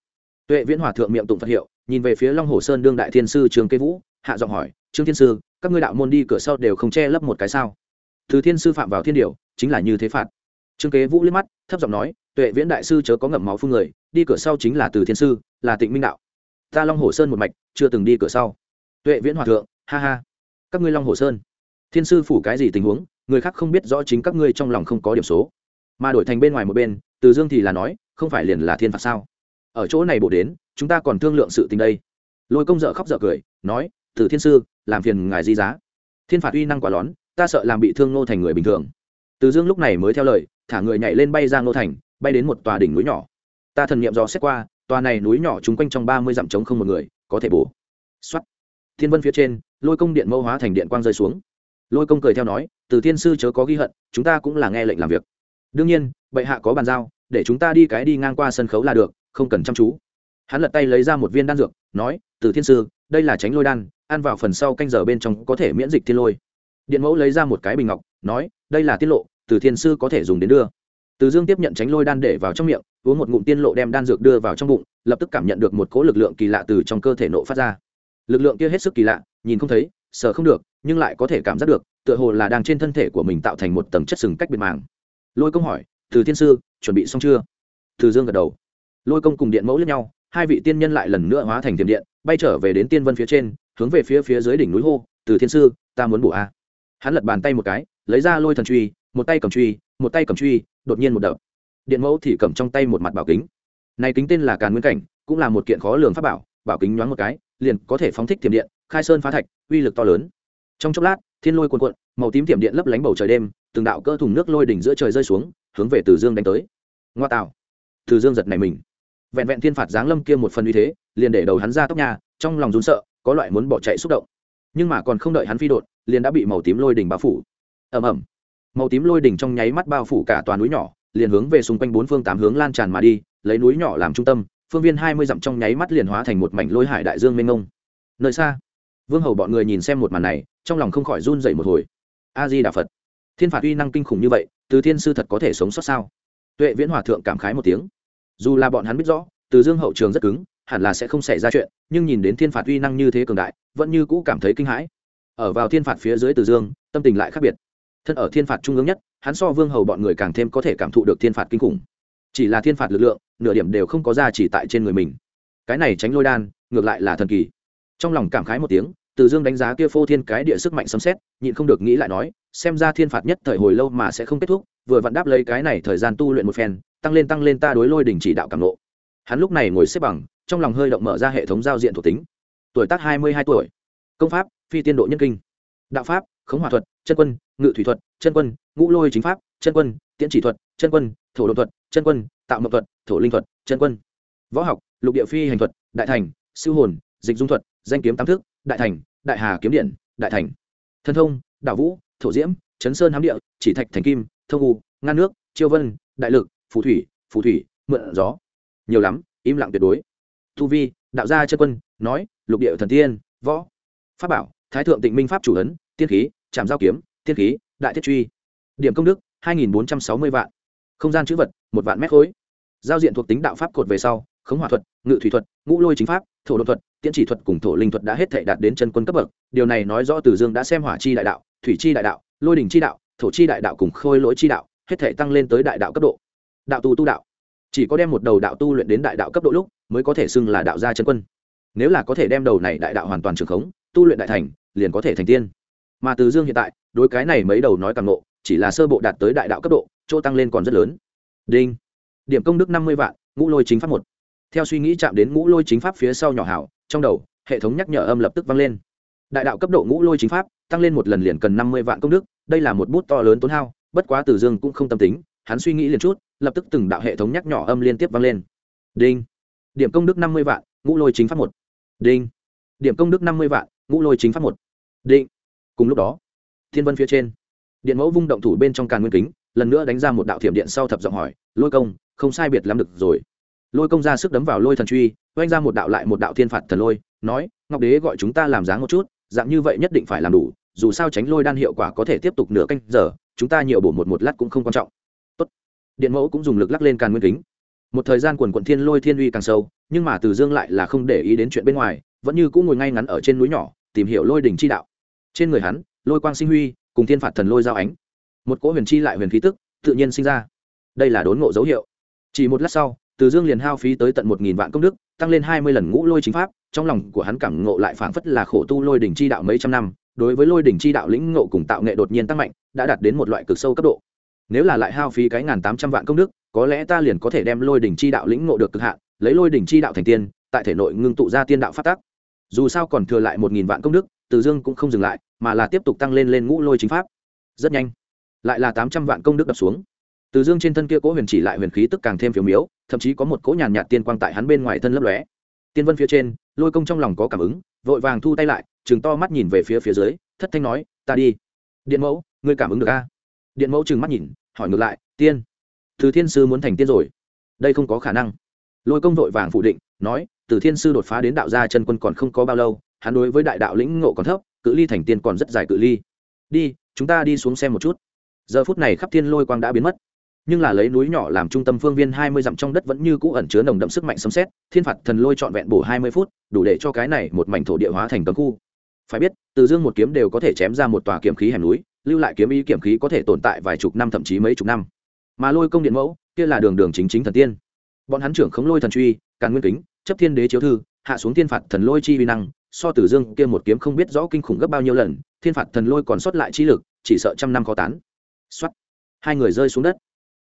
Tuệ viễn hòa thượng miệng tụng phật hiệu, nhìn về phía long hồ sơn đương đại thiên sư trường cây vũ, hạ giọng hỏi, trương thiên sư, các ngươi đạo môn đi cửa sau đều không che lấp một cái sao? Thứ thiên sư phạm vào thiên điều, chính là như thế phạt. Trương kế vũ liếc mắt, thấp giọng nói, tuệ viễn đại sư chớ có ngậm máu phương người, đi cửa sau chính là từ thiên sư, là tịnh minh đạo. Ta long hồ sơn một mạch, chưa từng đi cửa sau. Tuệ viễn hòa thượng, ha ha các ngươi long hồ sơn thiên sư phủ cái gì tình huống người khác không biết rõ chính các ngươi trong lòng không có điểm số mà đổi thành bên ngoài một bên từ dương thì là nói không phải liền là thiên phạt sao ở chỗ này bổ đến chúng ta còn thương lượng sự tình đây lôi công dợ khóc dợ cười nói từ thiên sư làm phiền ngài di giá thiên phạt uy năng quả lón ta sợ làm bị thương ngô thành người bình thường từ dương lúc này mới theo lời thả người nhảy lên bay ra ngô thành bay đến một tòa đỉnh núi nhỏ ta thần nghiệm dò xét qua tòa này núi nhỏ chung quanh trong ba mươi dặm trống không một người có thể bổ. Xuất thiên vân phía trên lôi công điện mâu hóa thành điện quang rơi xuống. Lôi công cười theo nói, từ thiên sư chớ có ghi hận, chúng ta cũng là nghe lệnh làm việc. Đương nhiên, bệ hạ có bàn giao, để chúng ta đi cái đi ngang qua sân khấu là được, không cần chăm chú. Hắn lật tay lấy ra một viên đan dược, nói, từ thiên sư, đây là tránh lôi đan, ăn vào phần sau canh giờ bên trong có thể miễn dịch thiên lôi. Điện mẫu lấy ra một cái bình ngọc, nói, đây là tiết lộ, từ thiên sư có thể dùng đến đưa. Từ dương tiếp nhận tránh lôi đan để vào trong miệng, uống một ngụm tiên lộ đem đan dược đưa vào trong bụng, lập tức cảm nhận được một cỗ lực lượng kỳ lạ từ trong cơ thể nộ phát ra lực lượng kia hết sức kỳ lạ, nhìn không thấy sợ không được, nhưng lại có thể cảm giác được, tựa hồ là đang trên thân thể của mình tạo thành một tầng chất sừng cách biệt màng. Lôi công hỏi, từ thiên sư, chuẩn bị xong chưa? Từ dương gật đầu. Lôi công cùng điện mẫu lẫn nhau, hai vị tiên nhân lại lần nữa hóa thành tiềm điện, bay trở về đến tiên vân phía trên, hướng về phía phía dưới đỉnh núi hô, từ thiên sư, ta muốn bổ a. Hắn lật bàn tay một cái, lấy ra lôi thần truy, một tay cầm truy, một tay cầm truy, đột nhiên một đập. Điện mẫu thì cầm trong tay một mặt bảo kính. Này kính tên là càn nguyên cảnh, cũng là một kiện khó lường pháp bảo bảo kính nhoáng một cái, liền có thể phóng thích thiểm điện, khai sơn phá thạch, uy lực to lớn. Trong chốc lát, thiên lôi cuồn cuộn, màu tím thiểm điện lấp lánh bầu trời đêm, từng đạo cơ thùng nước lôi đỉnh giữa trời rơi xuống, hướng về từ dương đánh tới. Ngoa tạo. Từ dương giật này mình. Vẹn vẹn thiên phạt giáng lâm kia một phần uy thế, liền để đầu hắn ra tóc nhà, trong lòng run sợ, có loại muốn bỏ chạy xúc động. Nhưng mà còn không đợi hắn phi đột, liền đã bị màu tím lôi đỉnh bao phủ. Ầm ầm. Màu tím lôi đỉnh trong nháy mắt bao phủ cả toàn núi nhỏ, liền hướng về xung quanh bốn phương tám hướng lan tràn mà đi, lấy núi nhỏ làm trung tâm phương viên hai mươi dặm trong nháy mắt liền hóa thành một mảnh lôi hải đại dương mênh mông. Nơi xa, vương hầu bọn người nhìn xem một màn này, trong lòng không khỏi run dậy một hồi. A di đà phật. Thiên phạt uy năng kinh khủng như vậy, từ thiên sư thật có thể sống sót sao? Tuệ viễn hòa thượng cảm khái một tiếng. Dù là bọn hắn biết rõ, từ dương hậu trường rất cứng, hẳn là sẽ không xảy ra chuyện, nhưng nhìn đến thiên phạt uy năng như thế cường đại, vẫn như cũ cảm thấy kinh hãi. Ở vào thiên phạt phía dưới từ dương, tâm tình lại khác biệt. Thân ở thiên phạt trung ương nhất, hắn so vương hầu bọn người càng thêm có thể cảm thụ được thiên phạt kinh khủng chỉ là thiên phạt lực lượng, nửa điểm đều không có ra chỉ tại trên người mình. Cái này tránh lôi đan, ngược lại là thần kỳ. Trong lòng cảm khái một tiếng, từ dương đánh giá kia phô thiên cái địa sức mạnh sấm xét nhịn không được nghĩ lại nói, xem ra thiên phạt nhất thời hồi lâu mà sẽ không kết thúc, vừa vặn đáp lấy cái này thời gian tu luyện một phen, tăng lên tăng lên ta đối lôi đỉnh chỉ đạo cảm lộ hắn lúc này ngồi xếp bằng, trong lòng hơi động mở ra hệ thống giao diện thuộc tính. Tuổi tác hai mươi hai tuổi. Công pháp, phi tiên độ nhân kinh. Đạo pháp, khống hòa thuật, chân quân, ngự thủy thuật, chân quân, ngũ lôi chính pháp, chân quân, tiễn chỉ thuật, chân quân thổ đ thuật, chân quân, tạo mộc thuật, thổ linh thuật, chân quân. Võ học, lục địa phi hành thuật, đại thành siêu hồn, dịch dung thuật, danh kiếm tam thức, đại thành, đại hà kiếm điện, đại thành. Thân thông đạo vũ, thổ diễm, chấn sơn hám địa, chỉ thạch thành kim, thông u, ngăn nước, chiêu vân, đại lực, phù thủy phù thủy, mượn gió. Nhiều lắm, im lặng tuyệt đối. Tu vi, đạo gia chân quân, nói, lục địa thần tiên, võ. Pháp bảo, thái thượng tịnh minh pháp chủ ấn, tiên khí trạm giao kiếm, tiên khí, đại thiết truy. Điểm công đức, hai nghìn bốn trăm sáu mươi vạn không gian chữ vật, một vạn mét khối. Giao diện thuộc tính đạo pháp cột về sau, khống hỏa thuật, ngự thủy thuật, ngũ lôi chính pháp, thổ đột thuật, tiễn chỉ thuật cùng thổ linh thuật đã hết thể đạt đến chân quân cấp bậc. Điều này nói rõ từ dương đã xem hỏa chi đại đạo, thủy chi đại đạo, lôi đình chi đạo, thổ chi đại đạo cùng khôi lỗi chi đạo, hết thể tăng lên tới đại đạo cấp độ. Đạo tu tu đạo. Chỉ có đem một đầu đạo tu luyện đến đại đạo cấp độ lúc, mới có thể xưng là đạo gia chân quân. Nếu là có thể đem đầu này đại đạo hoàn toàn trường khống, tu luyện đại thành, liền có thể thành tiên. Mà từ dương hiện tại, đối cái này mấy đầu nói càng ngộ, chỉ là sơ bộ đạt tới đại đạo cấp độ chỗ tăng lên còn rất lớn. Đinh. Điểm công đức năm mươi vạn, ngũ lôi chính pháp một. Theo suy nghĩ chạm đến ngũ lôi chính pháp phía sau nhỏ hảo, trong đầu, hệ thống nhắc nhở âm lập tức vang lên. Đại đạo cấp độ ngũ lôi chính pháp, tăng lên một lần liền cần năm mươi vạn công đức, đây là một bút to lớn tốn hao, bất quá từ dương cũng không tâm tính, hắn suy nghĩ liền chút, lập tức từng đạo hệ thống nhắc nhỏ âm liên tiếp vang lên. Đinh. Điểm công đức năm mươi vạn, ngũ lôi chính pháp một. Đinh. Điểm công đức năm mươi vạn, ngũ lôi chính pháp một. Định cùng lúc đó, thiên vân phía trên, điện mẫu vung động thủ bên trong càn nguyên kính lần nữa đánh ra một đạo thiểm điện sau thập giọng hỏi, lôi công, không sai biệt lắm được rồi. Lôi công ra sức đấm vào lôi thần truy, oanh ra một đạo lại một đạo thiên phạt thần lôi, nói, ngọc đế gọi chúng ta làm dáng một chút, dạng như vậy nhất định phải làm đủ, dù sao tránh lôi đan hiệu quả có thể tiếp tục nửa canh giờ, chúng ta nhiều bổ một một lát cũng không quan trọng. Tốt. điện mẫu cũng dùng lực lắc lên càn nguyên kính. Một thời gian quần quận thiên lôi thiên uy càng sâu, nhưng mà từ dương lại là không để ý đến chuyện bên ngoài, vẫn như cũng ngồi ngay ngắn ở trên núi nhỏ, tìm hiểu lôi đỉnh chi đạo. Trên người hắn, lôi quang sinh huy, cùng thiên phạt thần lôi giao ánh một cỗ huyền chi lại huyền khí tức tự nhiên sinh ra. Đây là đốn ngộ dấu hiệu. Chỉ một lát sau, từ dương liền hao phí tới tận một nghìn vạn công đức, tăng lên hai mươi lần ngũ lôi chính pháp, trong lòng của hắn cảm ngộ lại phảng phất là khổ tu lôi đỉnh chi đạo mấy trăm năm, đối với lôi đỉnh chi đạo lĩnh ngộ cùng tạo nghệ đột nhiên tăng mạnh, đã đạt đến một loại cực sâu cấp độ. Nếu là lại hao phí cái ngàn tám trăm vạn công đức, có lẽ ta liền có thể đem lôi đỉnh chi đạo lĩnh ngộ được cực hạn, lấy lôi đỉnh chi đạo thành tiên, tại thể nội ngưng tụ ra tiên đạo phát tác. Dù sao còn thừa lại một nghìn vạn công đức, từ dương cũng không dừng lại, mà là tiếp tục tăng lên lên ngũ lôi chính pháp. Rất nhanh lại là tám trăm vạn công đức đập xuống. Từ dương trên thân kia cố huyền chỉ lại huyền khí tức càng thêm phiếu miếu, thậm chí có một cỗ nhàn nhạt tiên quang tại hắn bên ngoài thân lấp lóe. Tiên vân phía trên, lôi công trong lòng có cảm ứng, vội vàng thu tay lại chừng to mắt nhìn về phía phía dưới, thất thanh nói, ta đi. Điện mẫu, ngươi cảm ứng được a? Điện mẫu chừng mắt nhìn, hỏi ngược lại, tiên, từ thiên sư muốn thành tiên rồi? Đây không có khả năng. Lôi công vội vàng phủ định, nói, từ thiên sư đột phá đến đạo gia chân quân còn không có bao lâu, hắn đối với đại đạo lĩnh ngộ còn thấp, cự ly thành tiên còn rất dài cự ly. Đi, chúng ta đi xuống xem một chút giờ phút này khắp thiên lôi quang đã biến mất. Nhưng là lấy núi nhỏ làm trung tâm phương viên hai mươi dặm trong đất vẫn như cũ ẩn chứa nồng đậm sức mạnh sấm xét thiên phạt thần lôi trọn vẹn bổ hai mươi phút, đủ để cho cái này một mảnh thổ địa hóa thành cấm khu. Phải biết, từ dương một kiếm đều có thể chém ra một tòa kiếm khí hẻm núi, lưu lại kiếm ý kiếm khí có thể tồn tại vài chục năm thậm chí mấy chục năm. Mà lôi công điện mẫu, kia là đường đường chính chính thần tiên. Bọn hắn trưởng khống lôi thần truy, càn nguyên kính, chấp thiên đế chiếu thư, hạ xuống thiên phạt thần lôi chi vi năng, so tử dương kia một kiếm không biết rõ kinh khủng gấp bao nhiêu lần, thiên phạt thần lôi còn sót lại chi lực, chỉ sợ trăm năm khó tán. Soát. hai người rơi xuống đất.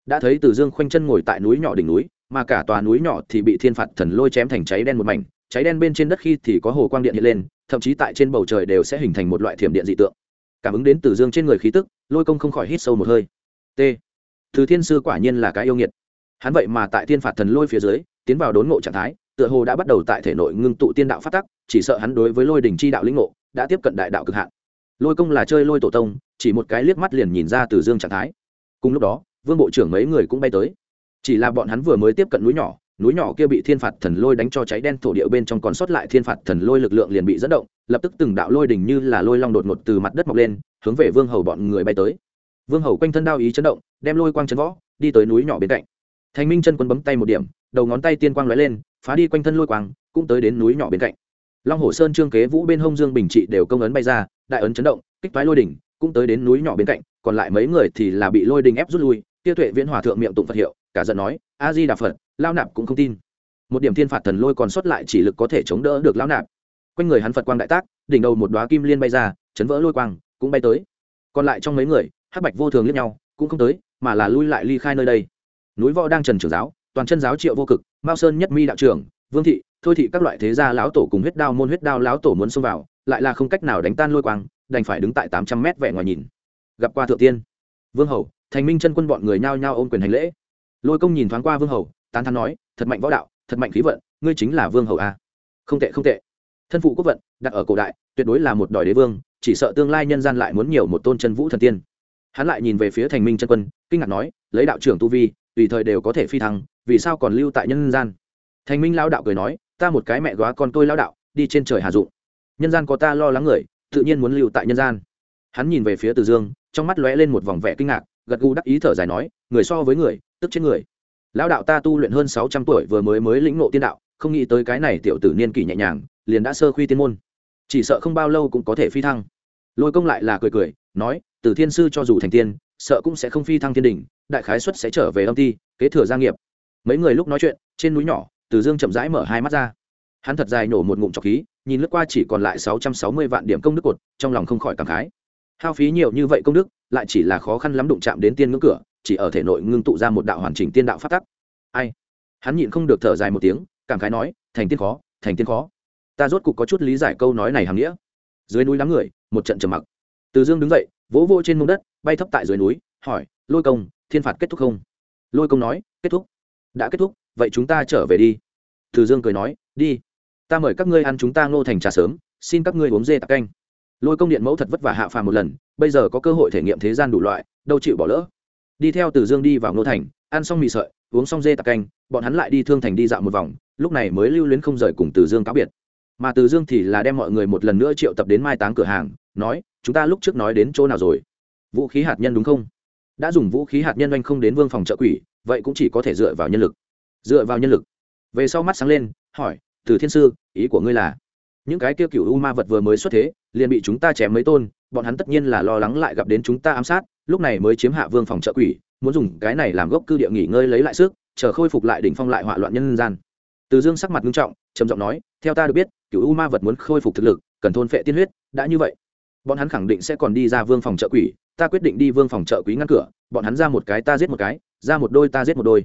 Đã thấy tử dương khoanh chân ngồi tại núi nhỏ đỉnh núi, mà cả tòa núi nhỏ thì bị thiên phạt thần lôi chém thành cháy đen một mảnh. Cháy đen bên trên đất khi thì có hồ quang điện hiện lên, thậm chí tại trên bầu trời đều sẽ hình thành một loại thiểm điện dị tượng. Cảm ứng đến tử dương trên người khí tức, lôi công không khỏi hít sâu một hơi. T. Từ thiên sư quả nhiên là cái yêu nghiệt. Hắn vậy mà tại thiên phạt thần lôi phía dưới, tiến vào đốn ngộ trạng thái, tựa hồ đã bắt đầu tại thể nội ngưng tụ tiên đạo phát tắc, chỉ sợ hắn đối với lôi Đỉnh chi đạo lĩnh ngộ, đã tiếp cận đại đạo cực hạn. Lôi công là chơi lôi tổ tông chỉ một cái liếc mắt liền nhìn ra từ dương trạng thái. Cùng lúc đó, vương bộ trưởng mấy người cũng bay tới. Chỉ là bọn hắn vừa mới tiếp cận núi nhỏ núi nhỏ kia bị thiên phạt thần lôi đánh cho cháy đen thổ địa bên trong còn sót lại thiên phạt thần lôi lực lượng liền bị dẫn động, lập tức từng đạo lôi đỉnh như là lôi long đột ngột từ mặt đất mọc lên, hướng về vương hầu bọn người bay tới. Vương hầu quanh thân đao ý chấn động, đem lôi quang chấn võ, đi tới núi nhỏ bên cạnh. Thành minh chân quân bấm tay một điểm, đầu ngón tay tiên quang lóe lên, phá đi quanh thân lôi quang, cũng tới đến núi nhỏ bên cạnh. Long hồ sơn trương kế vũ bên hông dương bình trị đều công ấn bay ra, đại ấn chấn động, kích toái lôi đỉnh cũng tới đến núi nhỏ bên cạnh, còn lại mấy người thì là bị lôi đình ép rút lui tiêu tuệ viễn hòa thượng miệng tụng phật hiệu, cả giận nói, a di đà phật, lao nạp cũng không tin. Một điểm thiên phạt thần lôi còn sót lại chỉ lực có thể chống đỡ được lão nạp. Quanh người hắn phật quang đại tác, đỉnh đầu một đoá kim liên bay ra, chấn vỡ lôi quang, cũng bay tới. Còn lại trong mấy người, hắc bạch vô thường liếc nhau, cũng không tới, mà là lui lại ly khai nơi đây. Núi võ đang trần trưởng giáo, toàn chân giáo triệu vô cực, mao sơn nhất mi đạo trưởng, vương thị, thôi thị các loại thế gia lão tổ cùng huyết đao môn huyết đao lão tổ muốn xông vào, lại là không cách nào đánh tan lôi quang đành phải đứng tại tám trăm mét vẻ ngoài nhìn. Gặp qua thượng tiên. Vương hầu, thành minh chân quân bọn người nhao nhao ôm quyền hành lễ. Lôi công nhìn thoáng qua vương hầu, tán thán nói, thật mạnh võ đạo, thật mạnh khí vận, ngươi chính là vương hầu a. Không tệ không tệ. Thân phụ quốc vận, đặt ở cổ đại, tuyệt đối là một đòi đế vương, chỉ sợ tương lai nhân gian lại muốn nhiều một tôn chân vũ thần tiên. Hắn lại nhìn về phía thành minh chân quân, kinh ngạc nói, lấy đạo trưởng tu vi, tùy thời đều có thể phi thăng, vì sao còn lưu tại nhân gian? Thành minh lao đạo cười nói, ta một cái mẹ góa con tôi lao đạo, đi trên trời hà dụng. Nhân gian có ta lo lắng người tự nhiên muốn lưu tại nhân gian. Hắn nhìn về phía từ dương, trong mắt lóe lên một vòng vẻ kinh ngạc, gật gù đắc ý thở dài nói, người so với người, tức chết người. Lão đạo ta tu luyện hơn sáu trăm tuổi vừa mới mới lĩnh ngộ tiên đạo, không nghĩ tới cái này tiểu tử niên kỷ nhẹ nhàng, liền đã sơ khuy tiên môn. Chỉ sợ không bao lâu cũng có thể phi thăng. Lôi công lại là cười cười, nói, từ thiên sư cho dù thành tiên, sợ cũng sẽ không phi thăng thiên đình đại khái xuất sẽ trở về âm ty kế thừa gia nghiệp. Mấy người lúc nói chuyện, trên núi nhỏ, từ dương chậm rãi mở hai mắt ra. Hắn thật dài nổ một ngụm trọc khí nhìn lướt qua chỉ còn lại sáu trăm sáu mươi vạn điểm công đức cột, trong lòng không khỏi cảm khái. Hao phí nhiều như vậy công đức, lại chỉ là khó khăn lắm đụng chạm đến tiên ngưỡng cửa, chỉ ở thể nội ngưng tụ ra một đạo hoàn chỉnh tiên đạo pháp tắc. Ai? Hắn nhịn không được thở dài một tiếng, cảm khái nói, thành tiên khó, thành tiên khó. Ta rốt cục có chút lý giải câu nói này hàm nghĩa. Dưới núi đám người, một trận trầm mặc. Từ dương đứng dậy, vỗ vỗ trên mông đất, bay thấp tại dưới núi, hỏi, lôi công, thiên phạt kết thúc không? Lôi công nói, kết thúc. Đã kết thúc, vậy chúng ta trở về đi. Từ dương cười nói, đi ta mời các ngươi ăn chúng ta ngô thành trà sớm, xin các ngươi uống dê tạc canh. Lôi công điện mẫu thật vất vả hạ phàm một lần, bây giờ có cơ hội thể nghiệm thế gian đủ loại, đâu chịu bỏ lỡ. Đi theo từ dương đi vào ngô thành, ăn xong mì sợi, uống xong dê tạc canh, bọn hắn lại đi thương thành đi dạo một vòng, lúc này mới lưu luyến không rời cùng từ dương cáo biệt. Mà từ dương thì là đem mọi người một lần nữa triệu tập đến mai táng cửa hàng, nói, chúng ta lúc trước nói đến chỗ nào rồi? Vũ khí hạt nhân đúng không? Đã dùng vũ khí hạt nhân oanh không đến vương phòng trợ quỷ, vậy cũng chỉ có thể dựa vào nhân lực. Dựa vào nhân lực? Về sau mắt sáng lên, hỏi từ thiên sư, ý của ngươi là, những cái kia cựu u ma vật vừa mới xuất thế, liền bị chúng ta chém mấy tôn, bọn hắn tất nhiên là lo lắng lại gặp đến chúng ta ám sát, lúc này mới chiếm hạ vương phòng trợ quỷ, muốn dùng cái này làm gốc cư địa nghỉ ngơi lấy lại sức, chờ khôi phục lại đỉnh phong lại hỏa loạn nhân gian. Từ dương sắc mặt nghiêm trọng, trầm giọng nói, theo ta được biết cựu u ma vật muốn khôi phục thực lực, cần thôn phệ tiên huyết, đã như vậy, bọn hắn khẳng định sẽ còn đi ra vương phòng trợ quỷ, ta quyết định đi vương phòng trợ quý ngăn cửa, bọn hắn ra một cái ta giết một cái, ra một đôi ta giết một đôi.